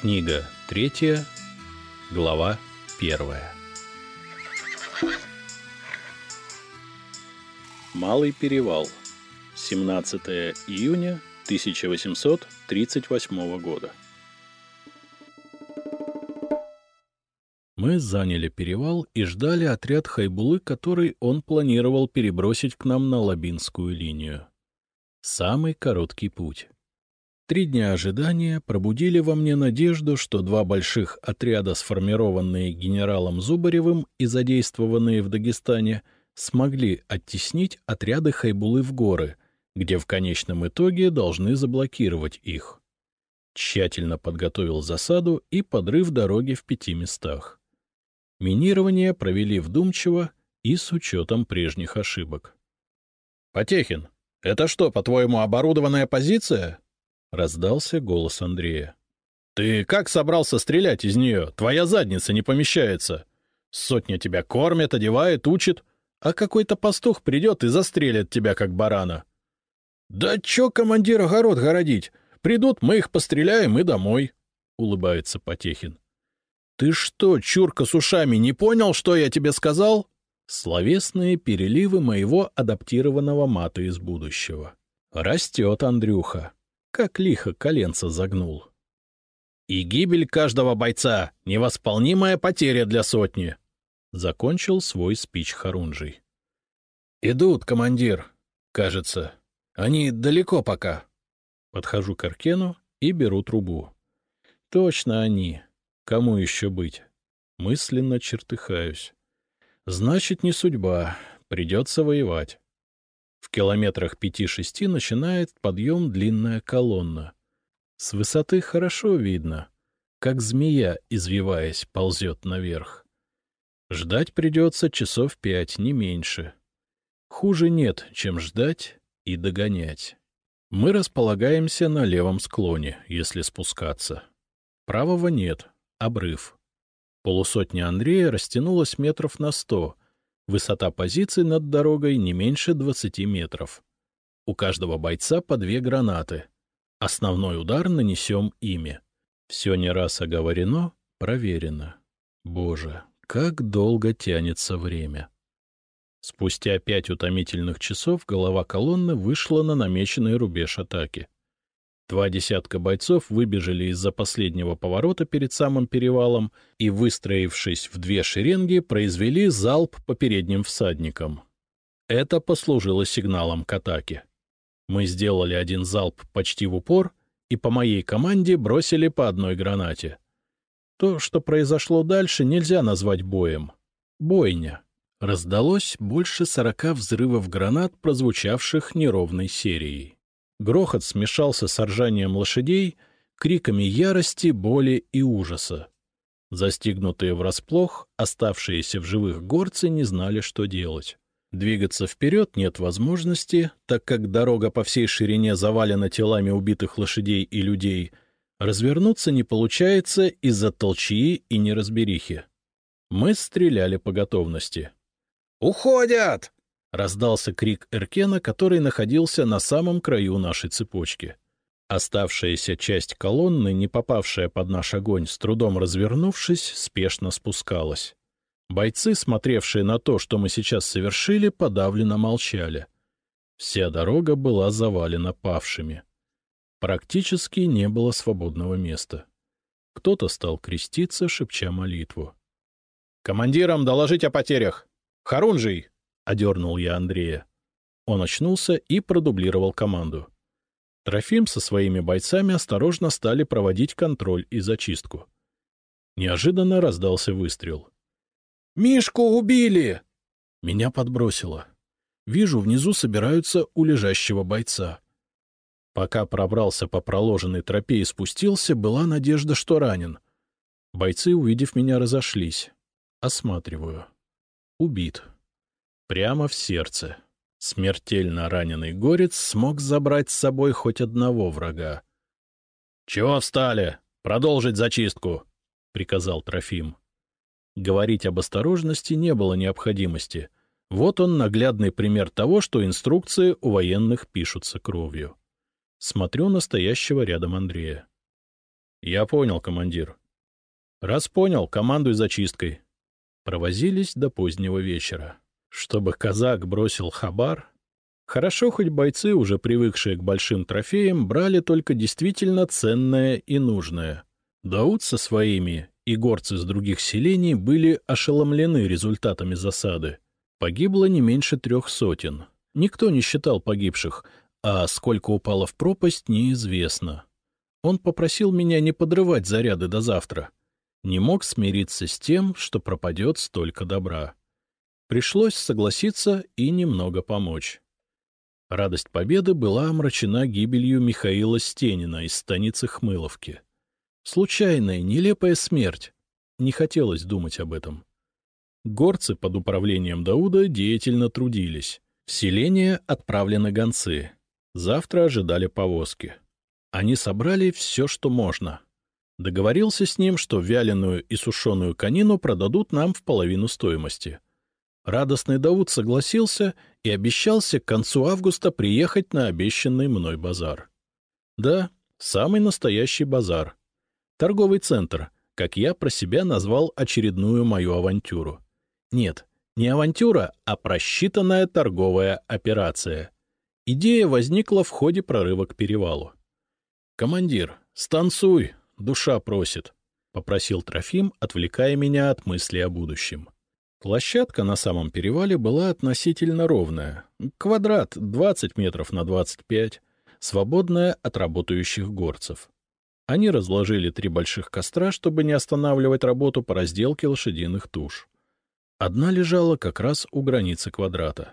Книга третья, глава первая. Малый перевал. 17 июня 1838 года. Мы заняли перевал и ждали отряд Хайбулы, который он планировал перебросить к нам на Лабинскую линию. Самый короткий путь. Три дня ожидания пробудили во мне надежду, что два больших отряда, сформированные генералом Зубаревым и задействованные в Дагестане, смогли оттеснить отряды Хайбулы в горы, где в конечном итоге должны заблокировать их. Тщательно подготовил засаду и подрыв дороги в пяти местах. Минирование провели вдумчиво и с учетом прежних ошибок. — Потехин, это что, по-твоему, оборудованная позиция? — раздался голос Андрея. — Ты как собрался стрелять из нее? Твоя задница не помещается. Сотня тебя кормит, одевает, учит, а какой-то пастух придет и застрелит тебя, как барана. — Да чё, командир, огород городить? Придут, мы их постреляем и домой, — улыбается Потехин. — Ты что, чурка с ушами, не понял, что я тебе сказал? Словесные переливы моего адаптированного мата из будущего. Растет Андрюха как лихо коленца загнул. «И гибель каждого бойца — невосполнимая потеря для сотни!» — закончил свой спич Харунжий. «Идут, командир, кажется. Они далеко пока». Подхожу к Аркену и беру трубу. «Точно они. Кому еще быть?» Мысленно чертыхаюсь. «Значит, не судьба. Придется воевать». В километрах пяти-шести начинает подъем длинная колонна. С высоты хорошо видно, как змея, извиваясь, ползет наверх. Ждать придется часов пять, не меньше. Хуже нет, чем ждать и догонять. Мы располагаемся на левом склоне, если спускаться. Правого нет, обрыв. Полусотня Андрея растянулась метров на сто, Высота позиций над дорогой не меньше 20 метров. У каждого бойца по две гранаты. Основной удар нанесем ими. Все не раз оговорено, проверено. Боже, как долго тянется время. Спустя пять утомительных часов голова колонны вышла на намеченный рубеж атаки. Два десятка бойцов выбежали из-за последнего поворота перед самым перевалом и, выстроившись в две шеренги, произвели залп по передним всадникам. Это послужило сигналом к атаке. Мы сделали один залп почти в упор и по моей команде бросили по одной гранате. То, что произошло дальше, нельзя назвать боем. Бойня. Раздалось больше сорока взрывов гранат, прозвучавших неровной серией. Грохот смешался с ржанием лошадей, криками ярости, боли и ужаса. Застигнутые врасплох, оставшиеся в живых горцы не знали, что делать. Двигаться вперед нет возможности, так как дорога по всей ширине завалена телами убитых лошадей и людей. Развернуться не получается из-за толчии и неразберихи. Мы стреляли по готовности. «Уходят!» — раздался крик Эркена, который находился на самом краю нашей цепочки. Оставшаяся часть колонны, не попавшая под наш огонь, с трудом развернувшись, спешно спускалась. Бойцы, смотревшие на то, что мы сейчас совершили, подавленно молчали. Вся дорога была завалена павшими. Практически не было свободного места. Кто-то стал креститься, шепча молитву. — Командирам доложить о потерях! Харунжий, одернул я Андрея. Он очнулся и продублировал команду. Трофим со своими бойцами осторожно стали проводить контроль и зачистку. Неожиданно раздался выстрел. «Мишку убили!» Меня подбросило. Вижу, внизу собираются у лежащего бойца. Пока пробрался по проложенной тропе и спустился, была надежда, что ранен. Бойцы, увидев меня, разошлись. Осматриваю. Убит. Прямо в сердце. Смертельно раненый горец смог забрать с собой хоть одного врага. — Чего встали? Продолжить зачистку! — приказал Трофим. Говорить об осторожности не было необходимости. Вот он наглядный пример того, что инструкции у военных пишутся кровью. Смотрю настоящего рядом Андрея. — Я понял, командир. — Раз понял, командуй зачисткой. Провозились до позднего вечера. Чтобы казак бросил хабар... Хорошо, хоть бойцы, уже привыкшие к большим трофеям, брали только действительно ценное и нужное. Дауд со своими и горцы с других селений были ошеломлены результатами засады. Погибло не меньше трех сотен. Никто не считал погибших, а сколько упало в пропасть, неизвестно. Он попросил меня не подрывать заряды до завтра. Не мог смириться с тем, что пропадет столько добра. Пришлось согласиться и немного помочь. Радость победы была омрачена гибелью Михаила Стенина из станицы Хмыловки. Случайная, нелепая смерть. Не хотелось думать об этом. Горцы под управлением Дауда деятельно трудились. В селение отправлены гонцы. Завтра ожидали повозки. Они собрали все, что можно. Договорился с ним, что вяленую и сушеную конину продадут нам в половину стоимости — Радостный Дауд согласился и обещался к концу августа приехать на обещанный мной базар. Да, самый настоящий базар. Торговый центр, как я про себя назвал очередную мою авантюру. Нет, не авантюра, а просчитанная торговая операция. Идея возникла в ходе прорыва к перевалу. «Командир, станцуй, душа просит», — попросил Трофим, отвлекая меня от мысли о будущем. Площадка на самом перевале была относительно ровная. Квадрат 20 метров на 25, свободная от работающих горцев. Они разложили три больших костра, чтобы не останавливать работу по разделке лошадиных туш. Одна лежала как раз у границы квадрата.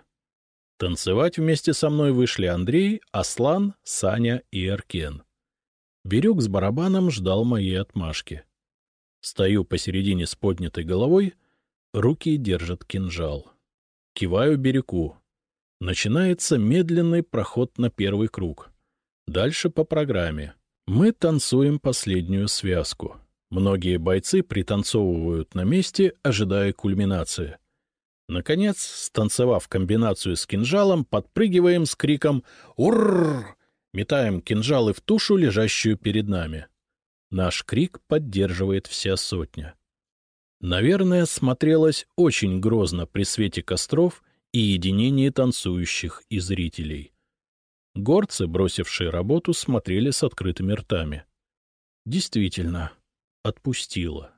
Танцевать вместе со мной вышли Андрей, Аслан, Саня и Аркен. Бирюк с барабаном ждал моей отмашки. Стою посередине с поднятой головой — Руки держат кинжал. Киваю берегу. Начинается медленный проход на первый круг. Дальше по программе. Мы танцуем последнюю связку. Многие бойцы пританцовывают на месте, ожидая кульминации. Наконец, станцевав комбинацию с кинжалом, подпрыгиваем с криком «Урррр!» Метаем кинжалы в тушу, лежащую перед нами. Наш крик поддерживает вся сотня. Наверное, смотрелось очень грозно при свете костров и единении танцующих и зрителей. Горцы, бросившие работу, смотрели с открытыми ртами. Действительно, отпустило.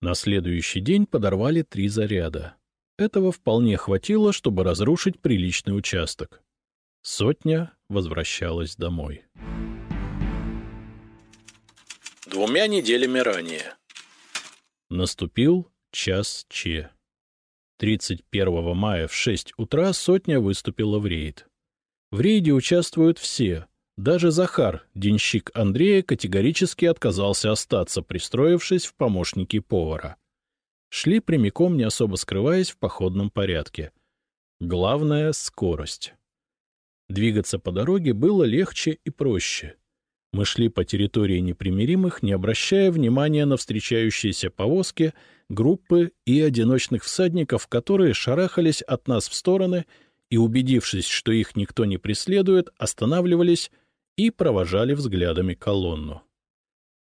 На следующий день подорвали три заряда. Этого вполне хватило, чтобы разрушить приличный участок. Сотня возвращалась домой. Двумя неделями ранее. Наступил час Че. 31 мая в 6 утра сотня выступила в рейд. В рейде участвуют все. Даже Захар, денщик Андрея, категорически отказался остаться, пристроившись в помощники повара. Шли прямиком, не особо скрываясь, в походном порядке. Главное — скорость. Двигаться по дороге было легче и проще. Мы шли по территории непримиримых, не обращая внимания на встречающиеся повозки, группы и одиночных всадников, которые шарахались от нас в стороны и, убедившись, что их никто не преследует, останавливались и провожали взглядами колонну.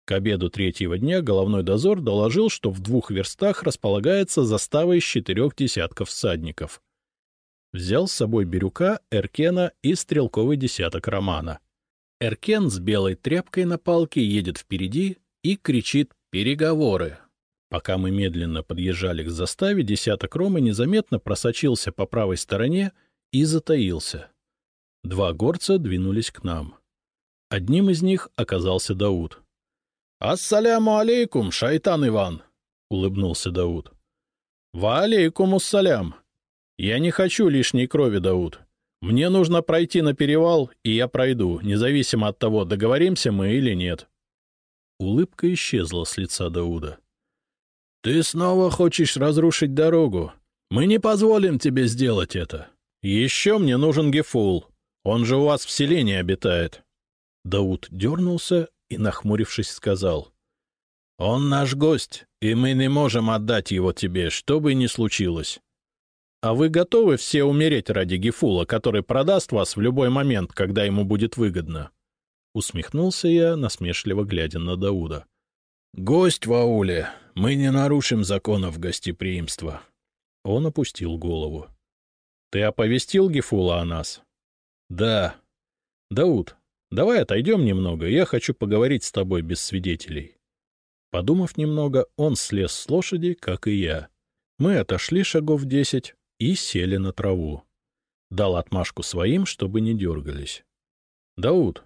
К обеду третьего дня головной дозор доложил, что в двух верстах располагается застава из четырех десятков всадников. Взял с собой Бирюка, Эркена и стрелковый десяток Романа — Эркен с белой тряпкой на палке едет впереди и кричит «Переговоры!». Пока мы медленно подъезжали к заставе, десяток Ромы незаметно просочился по правой стороне и затаился. Два горца двинулись к нам. Одним из них оказался Дауд. — Ассаляму алейкум, шайтан Иван! — улыбнулся Дауд. — Ва алейкум ассалям! Я не хочу лишней крови, Дауд. Мне нужно пройти на перевал, и я пройду, независимо от того, договоримся мы или нет. Улыбка исчезла с лица Дауда. — Ты снова хочешь разрушить дорогу? Мы не позволим тебе сделать это. Еще мне нужен Гефул. Он же у вас в селении обитает. Дауд дернулся и, нахмурившись, сказал. — Он наш гость, и мы не можем отдать его тебе, что бы ни случилось. А вы готовы все умереть ради Гефула, который продаст вас в любой момент, когда ему будет выгодно? Усмехнулся я, насмешливо глядя на Дауда. Гость в ауле. Мы не нарушим законов гостеприимства. Он опустил голову. — Ты оповестил Гефула о нас? — Да. — Дауд, давай отойдем немного, я хочу поговорить с тобой без свидетелей. Подумав немного, он слез с лошади, как и я. Мы отошли шагов десять и сели на траву. Дал отмашку своим, чтобы не дергались. — Дауд,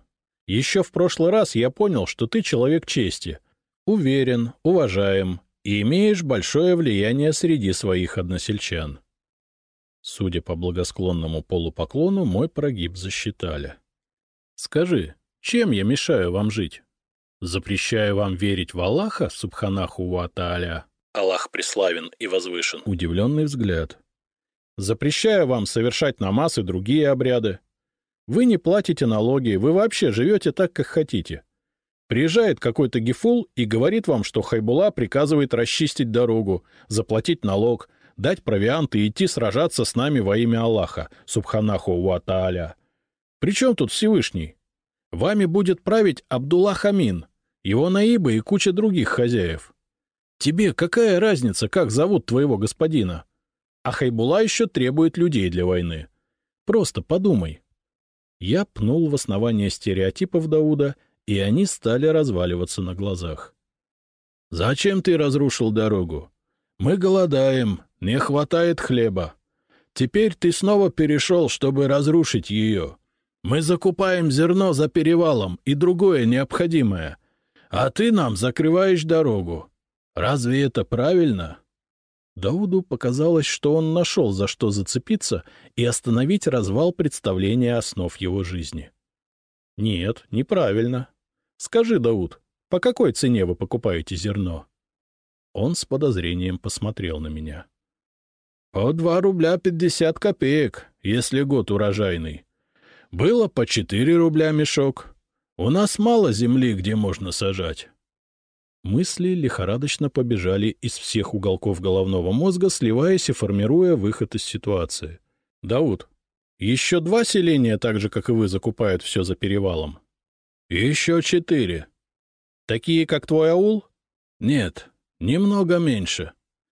еще в прошлый раз я понял, что ты человек чести. Уверен, уважаем и имеешь большое влияние среди своих односельчан. Судя по благосклонному полупоклону, мой прогиб засчитали. Скажи, чем я мешаю вам жить? Запрещаю вам верить в Аллаха, Субханаху ва Тааля? Аллах преславен и возвышен. Удивленный взгляд. Запрещаю вам совершать намаз и другие обряды. Вы не платите налоги, вы вообще живете так, как хотите. Приезжает какой-то гифул и говорит вам, что Хайбула приказывает расчистить дорогу, заплатить налог, дать провиант и идти сражаться с нами во имя Аллаха, Субханаху ва Тааля. Причем тут Всевышний? Вами будет править Абдулла Хамин, его наибы и куча других хозяев. Тебе какая разница, как зовут твоего господина? А Хайбула еще требует людей для войны. Просто подумай. Я пнул в основание стереотипов Дауда — и они стали разваливаться на глазах. — Зачем ты разрушил дорогу? Мы голодаем, не хватает хлеба. Теперь ты снова перешел, чтобы разрушить ее. Мы закупаем зерно за перевалом и другое необходимое, а ты нам закрываешь дорогу. Разве это правильно? Дауду показалось, что он нашел за что зацепиться и остановить развал представления основ его жизни. — Нет, неправильно. Скажи, Дауд, по какой цене вы покупаете зерно? Он с подозрением посмотрел на меня. — По два рубля пятьдесят копеек, если год урожайный. Было по четыре рубля мешок. У нас мало земли, где можно сажать. Мысли лихорадочно побежали из всех уголков головного мозга, сливаясь и формируя выход из ситуации. — Дауд, еще два селения, так же, как и вы, закупают все за перевалом? Еще четыре. Такие, как твой аул? Нет, немного меньше.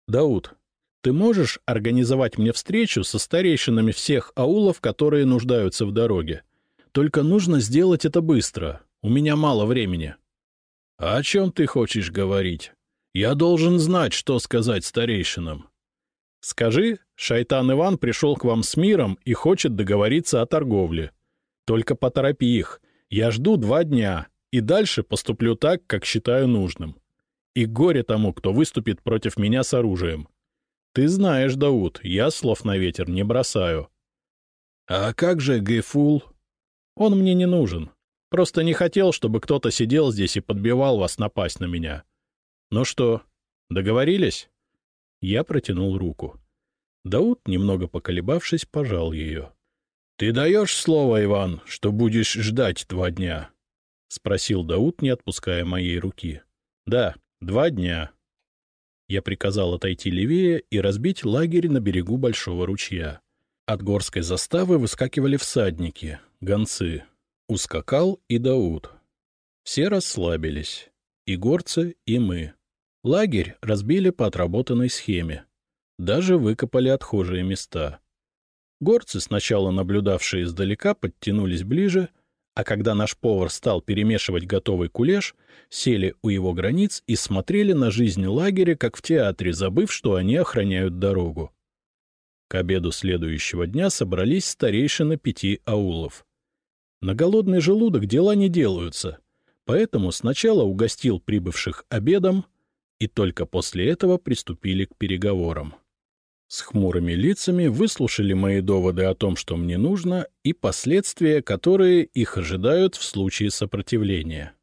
Дауд, ты можешь организовать мне встречу со старейшинами всех аулов, которые нуждаются в дороге? Только нужно сделать это быстро. У меня мало времени. А — О чем ты хочешь говорить? Я должен знать, что сказать старейшинам. — Скажи, Шайтан Иван пришел к вам с миром и хочет договориться о торговле. Только поторопи их, я жду два дня, и дальше поступлю так, как считаю нужным. И горе тому, кто выступит против меня с оружием. Ты знаешь, Дауд, я слов на ветер не бросаю. А как же Гейфул? Он мне не нужен. Просто не хотел, чтобы кто-то сидел здесь и подбивал вас напасть на меня. Ну что, договорились? Я протянул руку. Дауд, немного поколебавшись, пожал ее. — Ты даешь слово, Иван, что будешь ждать два дня? — спросил Дауд, не отпуская моей руки. — Да, два дня. Я приказал отойти левее и разбить лагерь на берегу большого ручья. От горской заставы выскакивали всадники, гонцы. Ускакал и Дауд. Все расслабились. И горцы, и мы. Лагерь разбили по отработанной схеме. Даже выкопали отхожие места. Горцы, сначала наблюдавшие издалека, подтянулись ближе, а когда наш повар стал перемешивать готовый кулеш, сели у его границ и смотрели на жизнь лагеря, как в театре, забыв, что они охраняют дорогу. К обеду следующего дня собрались старейшины пяти аулов. На голодный желудок дела не делаются, поэтому сначала угостил прибывших обедом, и только после этого приступили к переговорам. С хмурыми лицами выслушали мои доводы о том, что мне нужно, и последствия, которые их ожидают в случае сопротивления.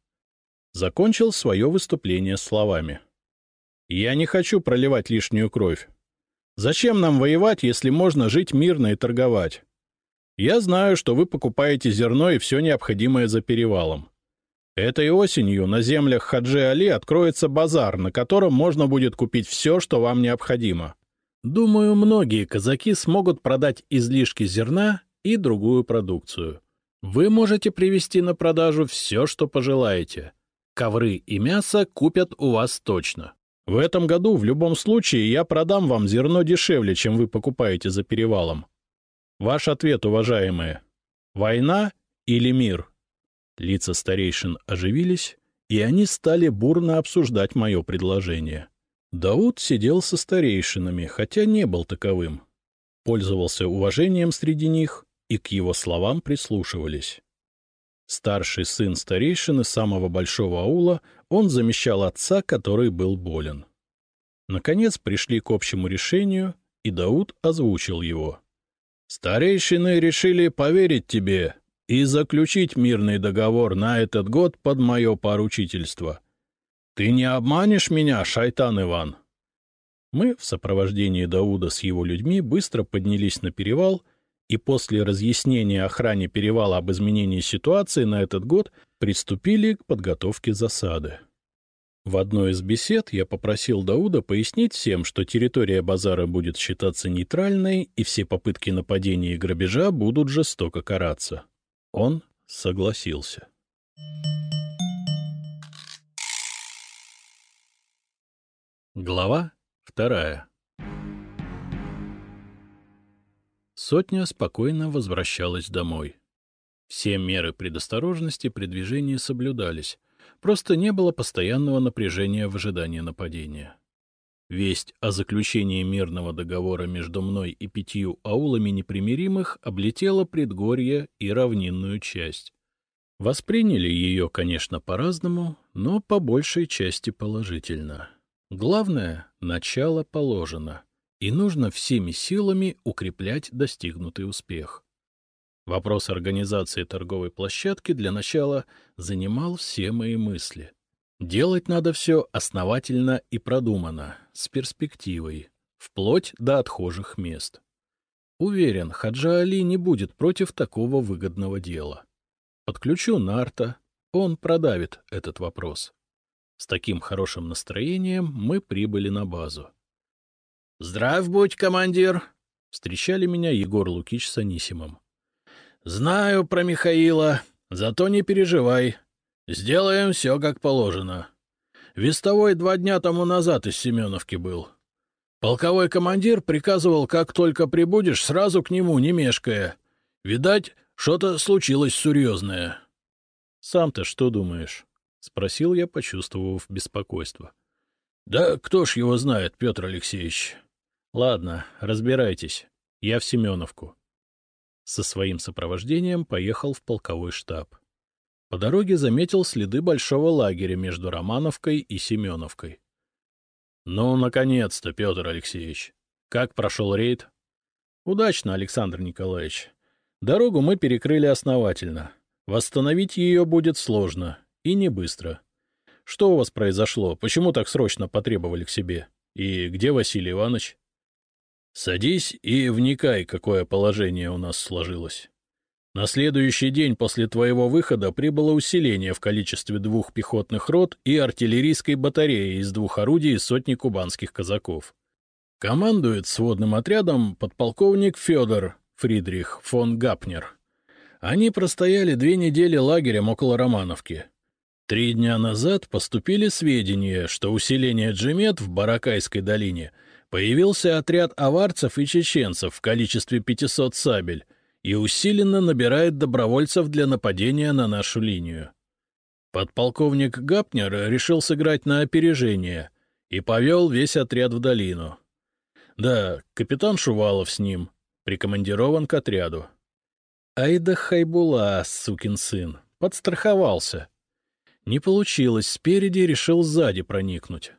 Закончил свое выступление словами. «Я не хочу проливать лишнюю кровь. Зачем нам воевать, если можно жить мирно и торговать? Я знаю, что вы покупаете зерно и все необходимое за перевалом. Этой осенью на землях Хаджи Али откроется базар, на котором можно будет купить все, что вам необходимо. Думаю, многие казаки смогут продать излишки зерна и другую продукцию. Вы можете привезти на продажу все, что пожелаете. Ковры и мясо купят у вас точно. В этом году в любом случае я продам вам зерно дешевле, чем вы покупаете за перевалом. Ваш ответ, уважаемые. Война или мир? Лица старейшин оживились, и они стали бурно обсуждать мое предложение. Дауд сидел со старейшинами, хотя не был таковым. Пользовался уважением среди них, и к его словам прислушивались. Старший сын старейшины самого большого аула, он замещал отца, который был болен. Наконец пришли к общему решению, и Дауд озвучил его. «Старейшины решили поверить тебе и заключить мирный договор на этот год под мое поручительство. Ты не обманешь меня, шайтан Иван?» Мы в сопровождении Дауда с его людьми быстро поднялись на перевал и после разъяснения охране перевала об изменении ситуации на этот год приступили к подготовке засады. В одной из бесед я попросил Дауда пояснить всем, что территория базара будет считаться нейтральной, и все попытки нападения и грабежа будут жестоко караться. Он согласился. Глава вторая Сотня спокойно возвращалась домой. Все меры предосторожности при движении соблюдались, просто не было постоянного напряжения в ожидании нападения. Весть о заключении мирного договора между мной и пятью аулами непримиримых облетела предгорье и равнинную часть. Восприняли ее, конечно, по-разному, но по большей части положительно. Главное — начало положено — и нужно всеми силами укреплять достигнутый успех. Вопрос организации торговой площадки для начала занимал все мои мысли. Делать надо все основательно и продуманно, с перспективой, вплоть до отхожих мест. Уверен, Хаджа Али не будет против такого выгодного дела. Подключу Нарта, он продавит этот вопрос. С таким хорошим настроением мы прибыли на базу. — Здрав будь, командир! — встречали меня Егор Лукич с Анисимом. — Знаю про Михаила, зато не переживай. Сделаем все как положено. Вестовой два дня тому назад из Семеновки был. Полковой командир приказывал, как только прибудешь, сразу к нему, не мешкая. Видать, что-то случилось серьезное. — Сам-то что думаешь? — спросил я, почувствовав беспокойство. — Да кто ж его знает, Петр Алексеевич. — Ладно, разбирайтесь. Я в Семеновку. Со своим сопровождением поехал в полковой штаб. По дороге заметил следы большого лагеря между Романовкой и Семеновкой. — Ну, наконец-то, Петр Алексеевич. Как прошел рейд? — Удачно, Александр Николаевич. Дорогу мы перекрыли основательно. Восстановить ее будет сложно и не быстро. Что у вас произошло? Почему так срочно потребовали к себе? И где Василий Иванович? Садись и вникай, какое положение у нас сложилось. На следующий день после твоего выхода прибыло усиление в количестве двух пехотных рот и артиллерийской батареи из двух орудий сотни кубанских казаков. Командует сводным отрядом подполковник Федор Фридрих фон Гапнер. Они простояли две недели лагерем около Романовки. Три дня назад поступили сведения, что усиление Джемет в Баракайской долине — Появился отряд аварцев и чеченцев в количестве 500 сабель и усиленно набирает добровольцев для нападения на нашу линию. Подполковник Гапнер решил сыграть на опережение и повел весь отряд в долину. Да, капитан Шувалов с ним, прикомандирован к отряду. Айда Хайбула, сукин сын, подстраховался. Не получилось, спереди решил сзади проникнуть,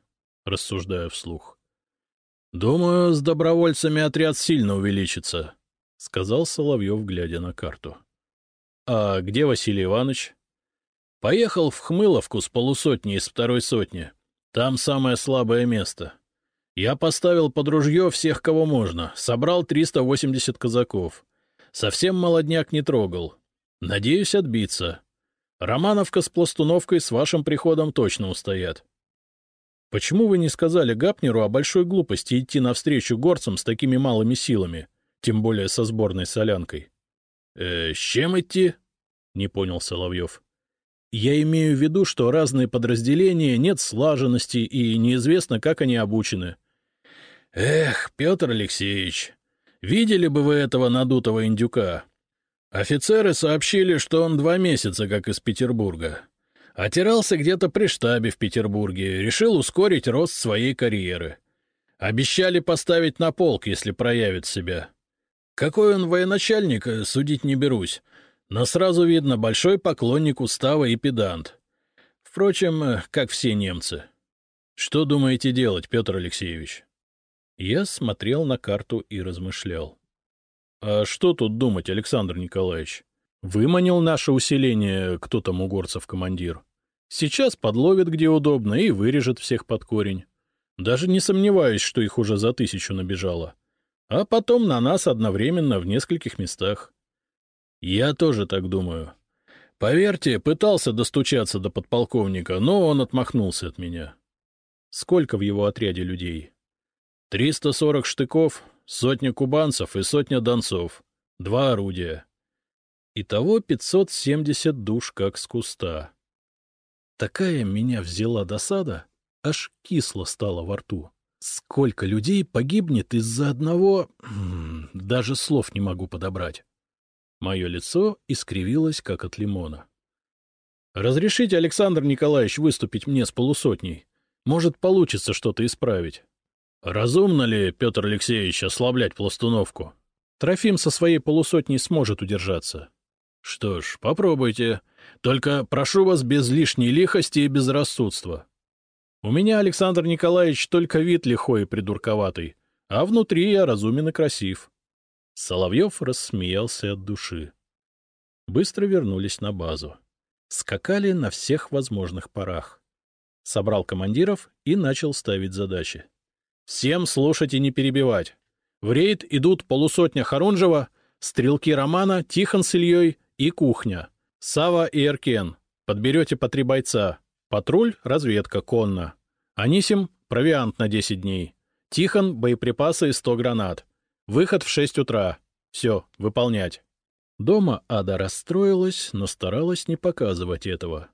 рассуждаю вслух. — Думаю, с добровольцами отряд сильно увеличится, — сказал Соловьев, глядя на карту. — А где Василий Иванович? — Поехал в Хмыловку с полусотни из второй сотни. Там самое слабое место. Я поставил под ружье всех, кого можно, собрал 380 казаков. Совсем молодняк не трогал. Надеюсь отбиться. Романовка с Пластуновкой с вашим приходом точно устоят. Почему вы не сказали Гапнеру о большой глупости идти навстречу горцам с такими малыми силами, тем более со сборной солянкой? — Э, с чем идти? — не понял Соловьев. Я имею в виду, что разные подразделения, нет слаженности и неизвестно, как они обучены. Эх, Петр Алексеевич, видели бы вы этого надутого индюка? Офицеры сообщили, что он два месяца как из Петербурга. Отирался где-то при штабе в Петербурге, решил ускорить рост своей карьеры. Обещали поставить на полк, если проявит себя. Какой он военачальник, э, судить не берусь, но сразу видно большой поклонник устава и педант. Впрочем, э, как все немцы. Что думаете делать, Петр Алексеевич? Я смотрел на карту и размышлял. А что тут думать, Александр Николаевич? Выманил наше усиление кто там у горцев командир. Сейчас подловит где удобно и вырежет всех под корень. Даже не сомневаюсь, что их уже за тысячу набежало. А потом на нас одновременно в нескольких местах. Я тоже так думаю. Поверьте, пытался достучаться до подполковника, но он отмахнулся от меня. Сколько в его отряде людей? Триста сорок штыков, сотня кубанцев и сотня донцов. Два орудия. Итого 570 душ как с куста. Такая меня взяла досада, аж кисло стало во рту. Сколько людей погибнет из-за одного... Даже слов не могу подобрать. Мое лицо искривилось, как от лимона. — Разрешите, Александр Николаевич, выступить мне с полусотней? Может, получится что-то исправить. Разумно ли, Петр Алексеевич, ослаблять пластуновку? Трофим со своей полусотней сможет удержаться. Что ж, попробуйте. Только прошу вас без лишней лихости и безрассудства. У меня, Александр Николаевич, только вид лихой и придурковатый, а внутри я разумен и красив. Соловьев рассмеялся от души. Быстро вернулись на базу. Скакали на всех возможных парах. Собрал командиров и начал ставить задачи. Всем слушать и не перебивать. В рейд идут полусотня Харунжева, стрелки Романа, Тихон с Ильей и кухня. Сава и Эркен. Подберете по три бойца. Патруль, разведка, конно. Анисим — провиант на 10 дней. Тихон — боеприпасы и 100 гранат. Выход в 6 утра. Все, выполнять. Дома Ада расстроилась, но старалась не показывать этого.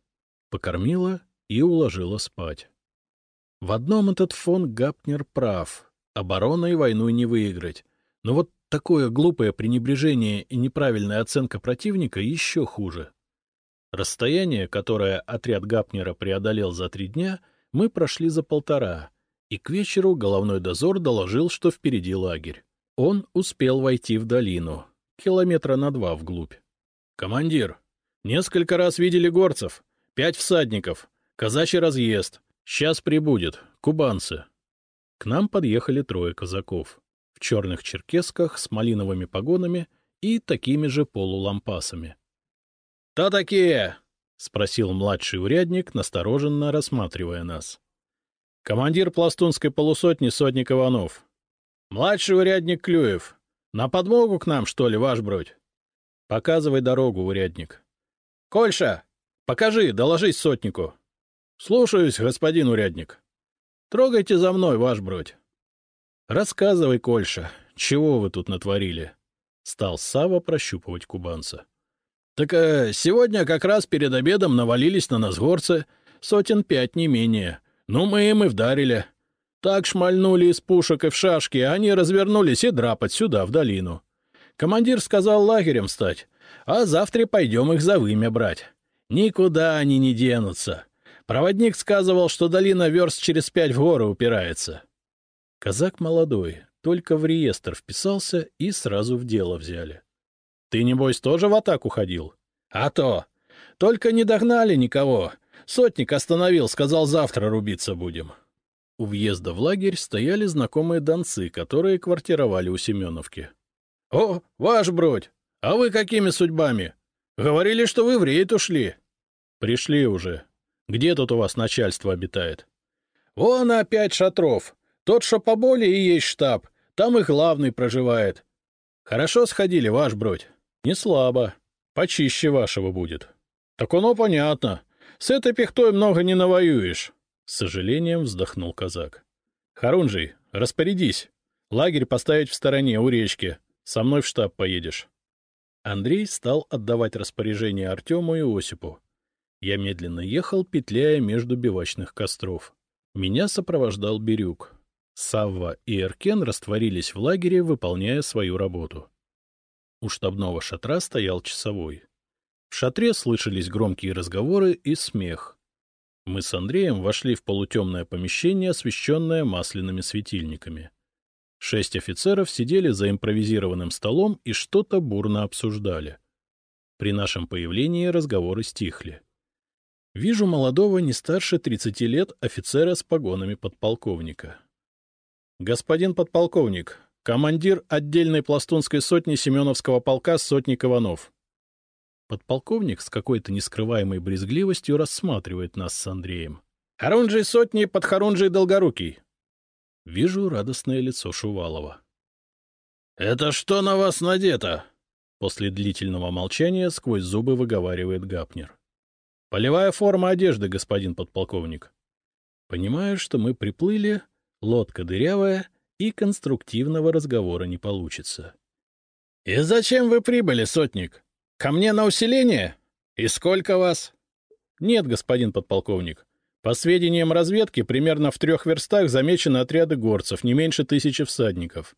Покормила и уложила спать. В одном этот фон Гапнер прав. Обороной войну не выиграть. Но вот Такое глупое пренебрежение и неправильная оценка противника еще хуже. Расстояние, которое отряд Гапнера преодолел за три дня, мы прошли за полтора, и к вечеру головной дозор доложил, что впереди лагерь. Он успел войти в долину, километра на два вглубь. — Командир, несколько раз видели горцев, пять всадников, казачий разъезд, сейчас прибудет, кубанцы. К нам подъехали трое казаков в черных черкесках с малиновыми погонами и такими же полулампасами. — Кто такие? — спросил младший урядник, настороженно рассматривая нас. — Командир пластунской полусотни сотник Иванов. — Младший урядник Клюев. На подмогу к нам, что ли, ваш бродь? — Показывай дорогу, урядник. — Кольша, покажи, доложись сотнику. — Слушаюсь, господин урядник. — Трогайте за мной, ваш бродь. Рассказывай, Кольша, чего вы тут натворили? Стал Сава прощупывать кубанца. — Так э, сегодня как раз перед обедом навалились на нас горцы, сотен пять не менее. Ну, мы им и вдарили. Так шмальнули из пушек и в шашки, а они развернулись и драпать сюда, в долину. Командир сказал лагерем стать, а завтра пойдем их за вымя брать. Никуда они не денутся. Проводник сказывал, что долина верст через пять в горы упирается. Казак молодой, только в реестр вписался и сразу в дело взяли. — Ты, небось, тоже в атаку ходил? — А то! Только не догнали никого. Сотник остановил, сказал, завтра рубиться будем. У въезда в лагерь стояли знакомые донцы, которые квартировали у Семеновки. — О, ваш бродь! А вы какими судьбами? Говорили, что вы в рейд ушли. — Пришли уже. Где тут у вас начальство обитает? — Вон опять шатров. Тот, что поболее, и есть штаб. Там и главный проживает. Хорошо сходили, ваш бродь? Не слабо. Почище вашего будет. Так оно понятно. С этой пихтой много не навоюешь. С сожалением вздохнул казак. Харунжий, распорядись. Лагерь поставить в стороне, у речки. Со мной в штаб поедешь. Андрей стал отдавать распоряжение Артему и Осипу. Я медленно ехал, петляя между бивачных костров. Меня сопровождал Бирюк. Савва и Эркен растворились в лагере, выполняя свою работу. У штабного шатра стоял часовой. В шатре слышались громкие разговоры и смех. Мы с Андреем вошли в полутемное помещение, освещенное масляными светильниками. Шесть офицеров сидели за импровизированным столом и что-то бурно обсуждали. При нашем появлении разговоры стихли. Вижу молодого, не старше 30 лет, офицера с погонами подполковника. — Господин подполковник, командир отдельной пластунской сотни Семеновского полка сотник Иванов. Подполковник с какой-то нескрываемой брезгливостью рассматривает нас с Андреем. — Харунжий сотни под Харунжий Долгорукий. Вижу радостное лицо Шувалова. — Это что на вас надето? После длительного молчания сквозь зубы выговаривает Гапнер. — Полевая форма одежды, господин подполковник. Понимаю, что мы приплыли, лодка дырявая, и конструктивного разговора не получится. — И зачем вы прибыли, сотник? Ко мне на усиление? И сколько вас? — Нет, господин подполковник. По сведениям разведки, примерно в трех верстах замечены отряды горцев, не меньше тысячи всадников.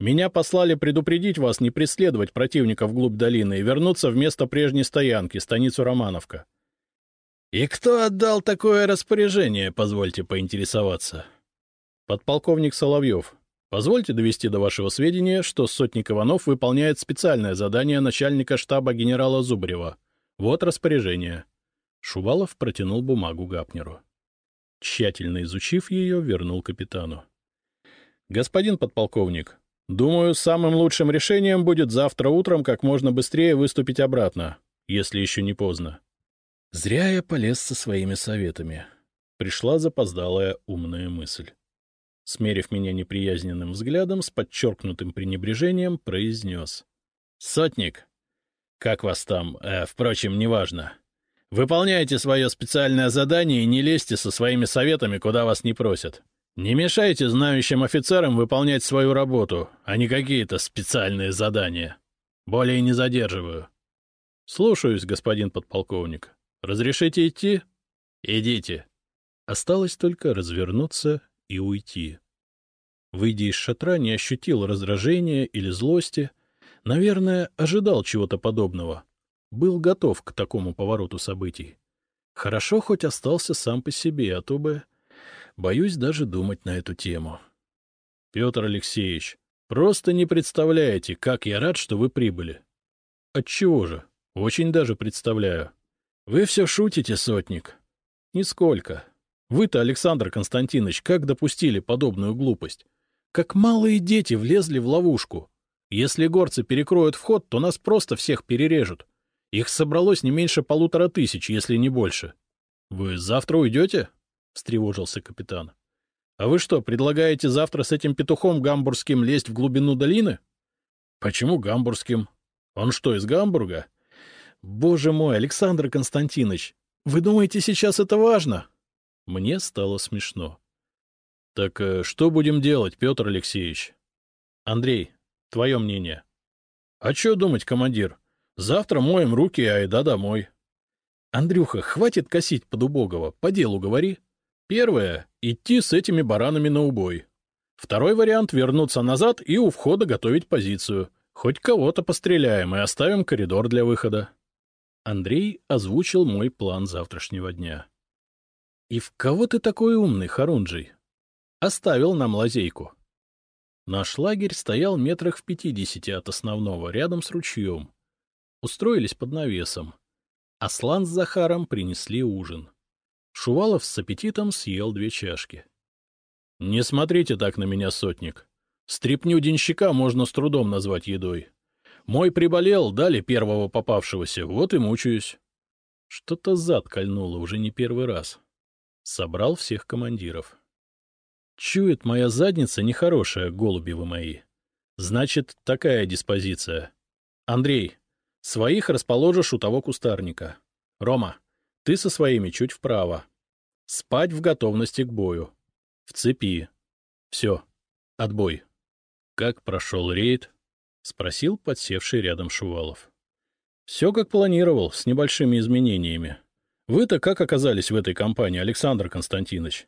Меня послали предупредить вас не преследовать противника вглубь долины и вернуться в место прежней стоянки, станицу Романовка. — И кто отдал такое распоряжение, позвольте поинтересоваться? Подполковник Соловьев. Позвольте довести до вашего сведения, что сотник Иванов выполняет специальное задание начальника штаба генерала Зубарева. Вот распоряжение. Шувалов протянул бумагу Гапнеру. Тщательно изучив ее, вернул капитану. — Господин подполковник, думаю, самым лучшим решением будет завтра утром как можно быстрее выступить обратно, если еще не поздно. Зря я полез со своими советами. Пришла запоздалая умная мысль. Смерив меня неприязненным взглядом, с подчеркнутым пренебрежением, произнес. — Сотник! Как вас там? Э, впрочем, неважно. Выполняйте свое специальное задание и не лезьте со своими советами, куда вас не просят. Не мешайте знающим офицерам выполнять свою работу, а не какие-то специальные задания. Более не задерживаю. — Слушаюсь, господин подполковник. Разрешите идти? — Идите. Осталось только развернуться и уйти. Выйдя из шатра, не ощутил раздражения или злости. Наверное, ожидал чего-то подобного. Был готов к такому повороту событий. Хорошо хоть остался сам по себе, а то бы... Боюсь даже думать на эту тему. Петр Алексеевич, просто не представляете, как я рад, что вы прибыли. Отчего же? Очень даже представляю. Вы все шутите, сотник. Нисколько. Вы-то, Александр Константинович, как допустили подобную глупость? Как малые дети влезли в ловушку. Если горцы перекроют вход, то нас просто всех перережут. Их собралось не меньше полутора тысяч, если не больше. — Вы завтра уйдете? — встревожился капитан. — А вы что, предлагаете завтра с этим петухом гамбургским лезть в глубину долины? — Почему гамбургским? Он что, из Гамбурга? — Боже мой, Александр Константинович, вы думаете, сейчас это важно? Мне стало смешно. — Так э, что будем делать, Петр Алексеевич? — Андрей, твое мнение. — А что думать, командир? Завтра моем руки, а еда домой. — Андрюха, хватит косить под убогого, по делу говори. Первое — идти с этими баранами на убой. Второй вариант — вернуться назад и у входа готовить позицию. Хоть кого-то постреляем и оставим коридор для выхода. Андрей озвучил мой план завтрашнего дня. И в кого ты такой умный, Харунджий? Оставил нам лазейку. Наш лагерь стоял метрах в пятидесяти от основного, рядом с ручьем. Устроились под навесом. Аслан с Захаром принесли ужин. Шувалов с аппетитом съел две чашки. — Не смотрите так на меня, сотник. Стрепню денщика можно с трудом назвать едой. Мой приболел, дали первого попавшегося, вот и мучаюсь. Что-то зад кольнуло уже не первый раз. Собрал всех командиров. Чует моя задница нехорошая, голуби вы мои. Значит, такая диспозиция. Андрей, своих расположишь у того кустарника. Рома, ты со своими чуть вправо. Спать в готовности к бою. В цепи. Все. Отбой. Как прошел рейд? Спросил подсевший рядом Шувалов. Все как планировал, с небольшими изменениями. Вы-то как оказались в этой компании, Александр Константинович?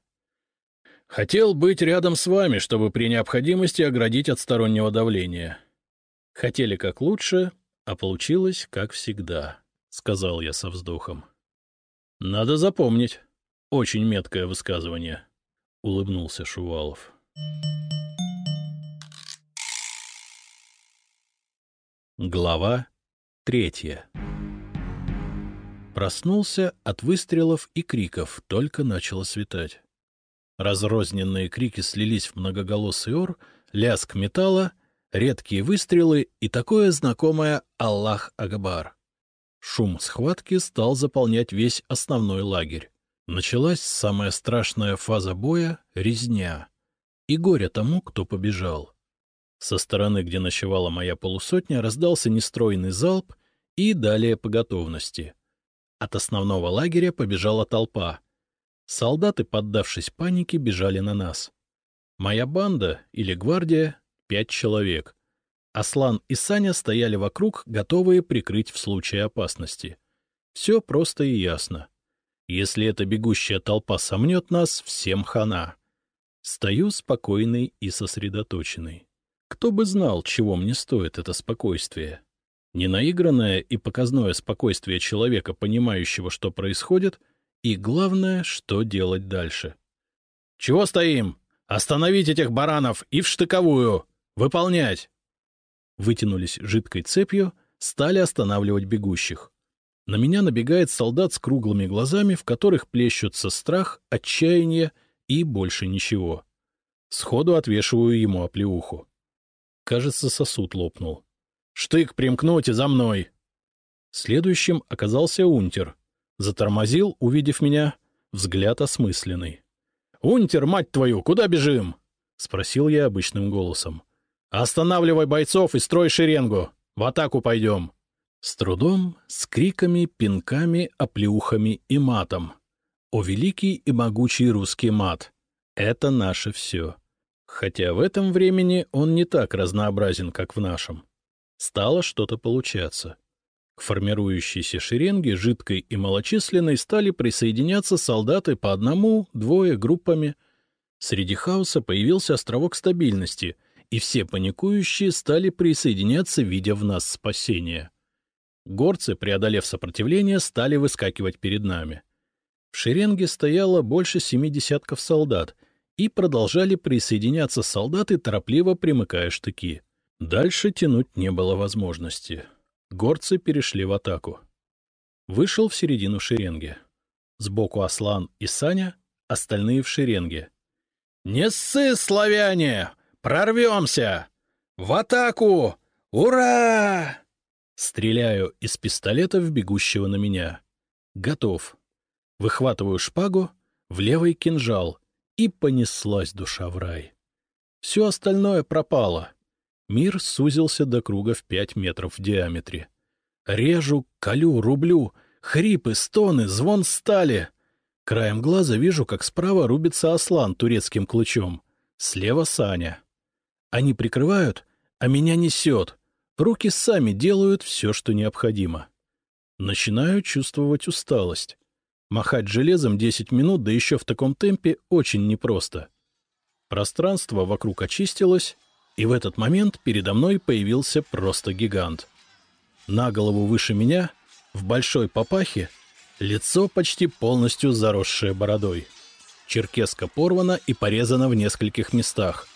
Хотел быть рядом с вами, чтобы при необходимости оградить от стороннего давления. Хотели как лучше, а получилось как всегда, — сказал я со вздохом. — Надо запомнить. Очень меткое высказывание, — улыбнулся Шувалов. Глава третья Проснулся от выстрелов и криков, только начало светать. Разрозненные крики слились в многоголосый ор, лязг металла, редкие выстрелы и такое знакомое «Аллах Агабар». Шум схватки стал заполнять весь основной лагерь. Началась самая страшная фаза боя — резня. И горе тому, кто побежал. Со стороны, где ночевала моя полусотня, раздался нестройный залп и далее по готовности. От основного лагеря побежала толпа. Солдаты, поддавшись панике, бежали на нас. Моя банда, или гвардия, пять человек. Аслан и Саня стояли вокруг, готовые прикрыть в случае опасности. Все просто и ясно. Если эта бегущая толпа сомнет нас, всем хана. Стою спокойный и сосредоточенный. Кто бы знал, чего мне стоит это спокойствие. Ненаигранное и показное спокойствие человека, понимающего, что происходит, и, главное, что делать дальше. — Чего стоим? Остановить этих баранов и в штыковую! Выполнять! Вытянулись жидкой цепью, стали останавливать бегущих. На меня набегает солдат с круглыми глазами, в которых плещутся страх, отчаяние и больше ничего. Сходу отвешиваю ему оплеуху. Кажется, сосуд лопнул. «Штык примкнуть и за мной!» Следующим оказался унтер. Затормозил, увидев меня, взгляд осмысленный. «Унтер, мать твою, куда бежим?» — спросил я обычным голосом. «Останавливай бойцов и строй шеренгу! В атаку пойдем!» С трудом, с криками, пинками, оплеухами и матом. О великий и могучий русский мат! Это наше все. Хотя в этом времени он не так разнообразен, как в нашем. Стало что-то получаться. К формирующейся шеренге, жидкой и малочисленной, стали присоединяться солдаты по одному, двое группами. Среди хаоса появился островок стабильности, и все паникующие стали присоединяться, видя в нас спасение. Горцы, преодолев сопротивление, стали выскакивать перед нами. В шеренге стояло больше семи десятков солдат, и продолжали присоединяться солдаты, торопливо примыкая штыки. Дальше тянуть не было возможности. Горцы перешли в атаку. Вышел в середину шеренги. Сбоку Аслан и Саня, остальные в шеренге. — Не ссы, славяне! Прорвемся! В атаку! Ура! Стреляю из пистолета в бегущего на меня. Готов. Выхватываю шпагу, в левый кинжал, и понеслась душа в рай. Все остальное пропало. Мир сузился до круга в пять метров в диаметре. Режу, колю, рублю, хрипы, стоны, звон стали. Краем глаза вижу, как справа рубится Аслан турецким ключом, слева Саня. Они прикрывают, а меня несет. Руки сами делают все, что необходимо. Начинаю чувствовать усталость. Махать железом 10 минут, да еще в таком темпе, очень непросто. Пространство вокруг очистилось, и в этот момент передо мной появился просто гигант. На голову выше меня, в большой папахе, лицо почти полностью заросшее бородой. Черкеска порвана и порезана в нескольких местах.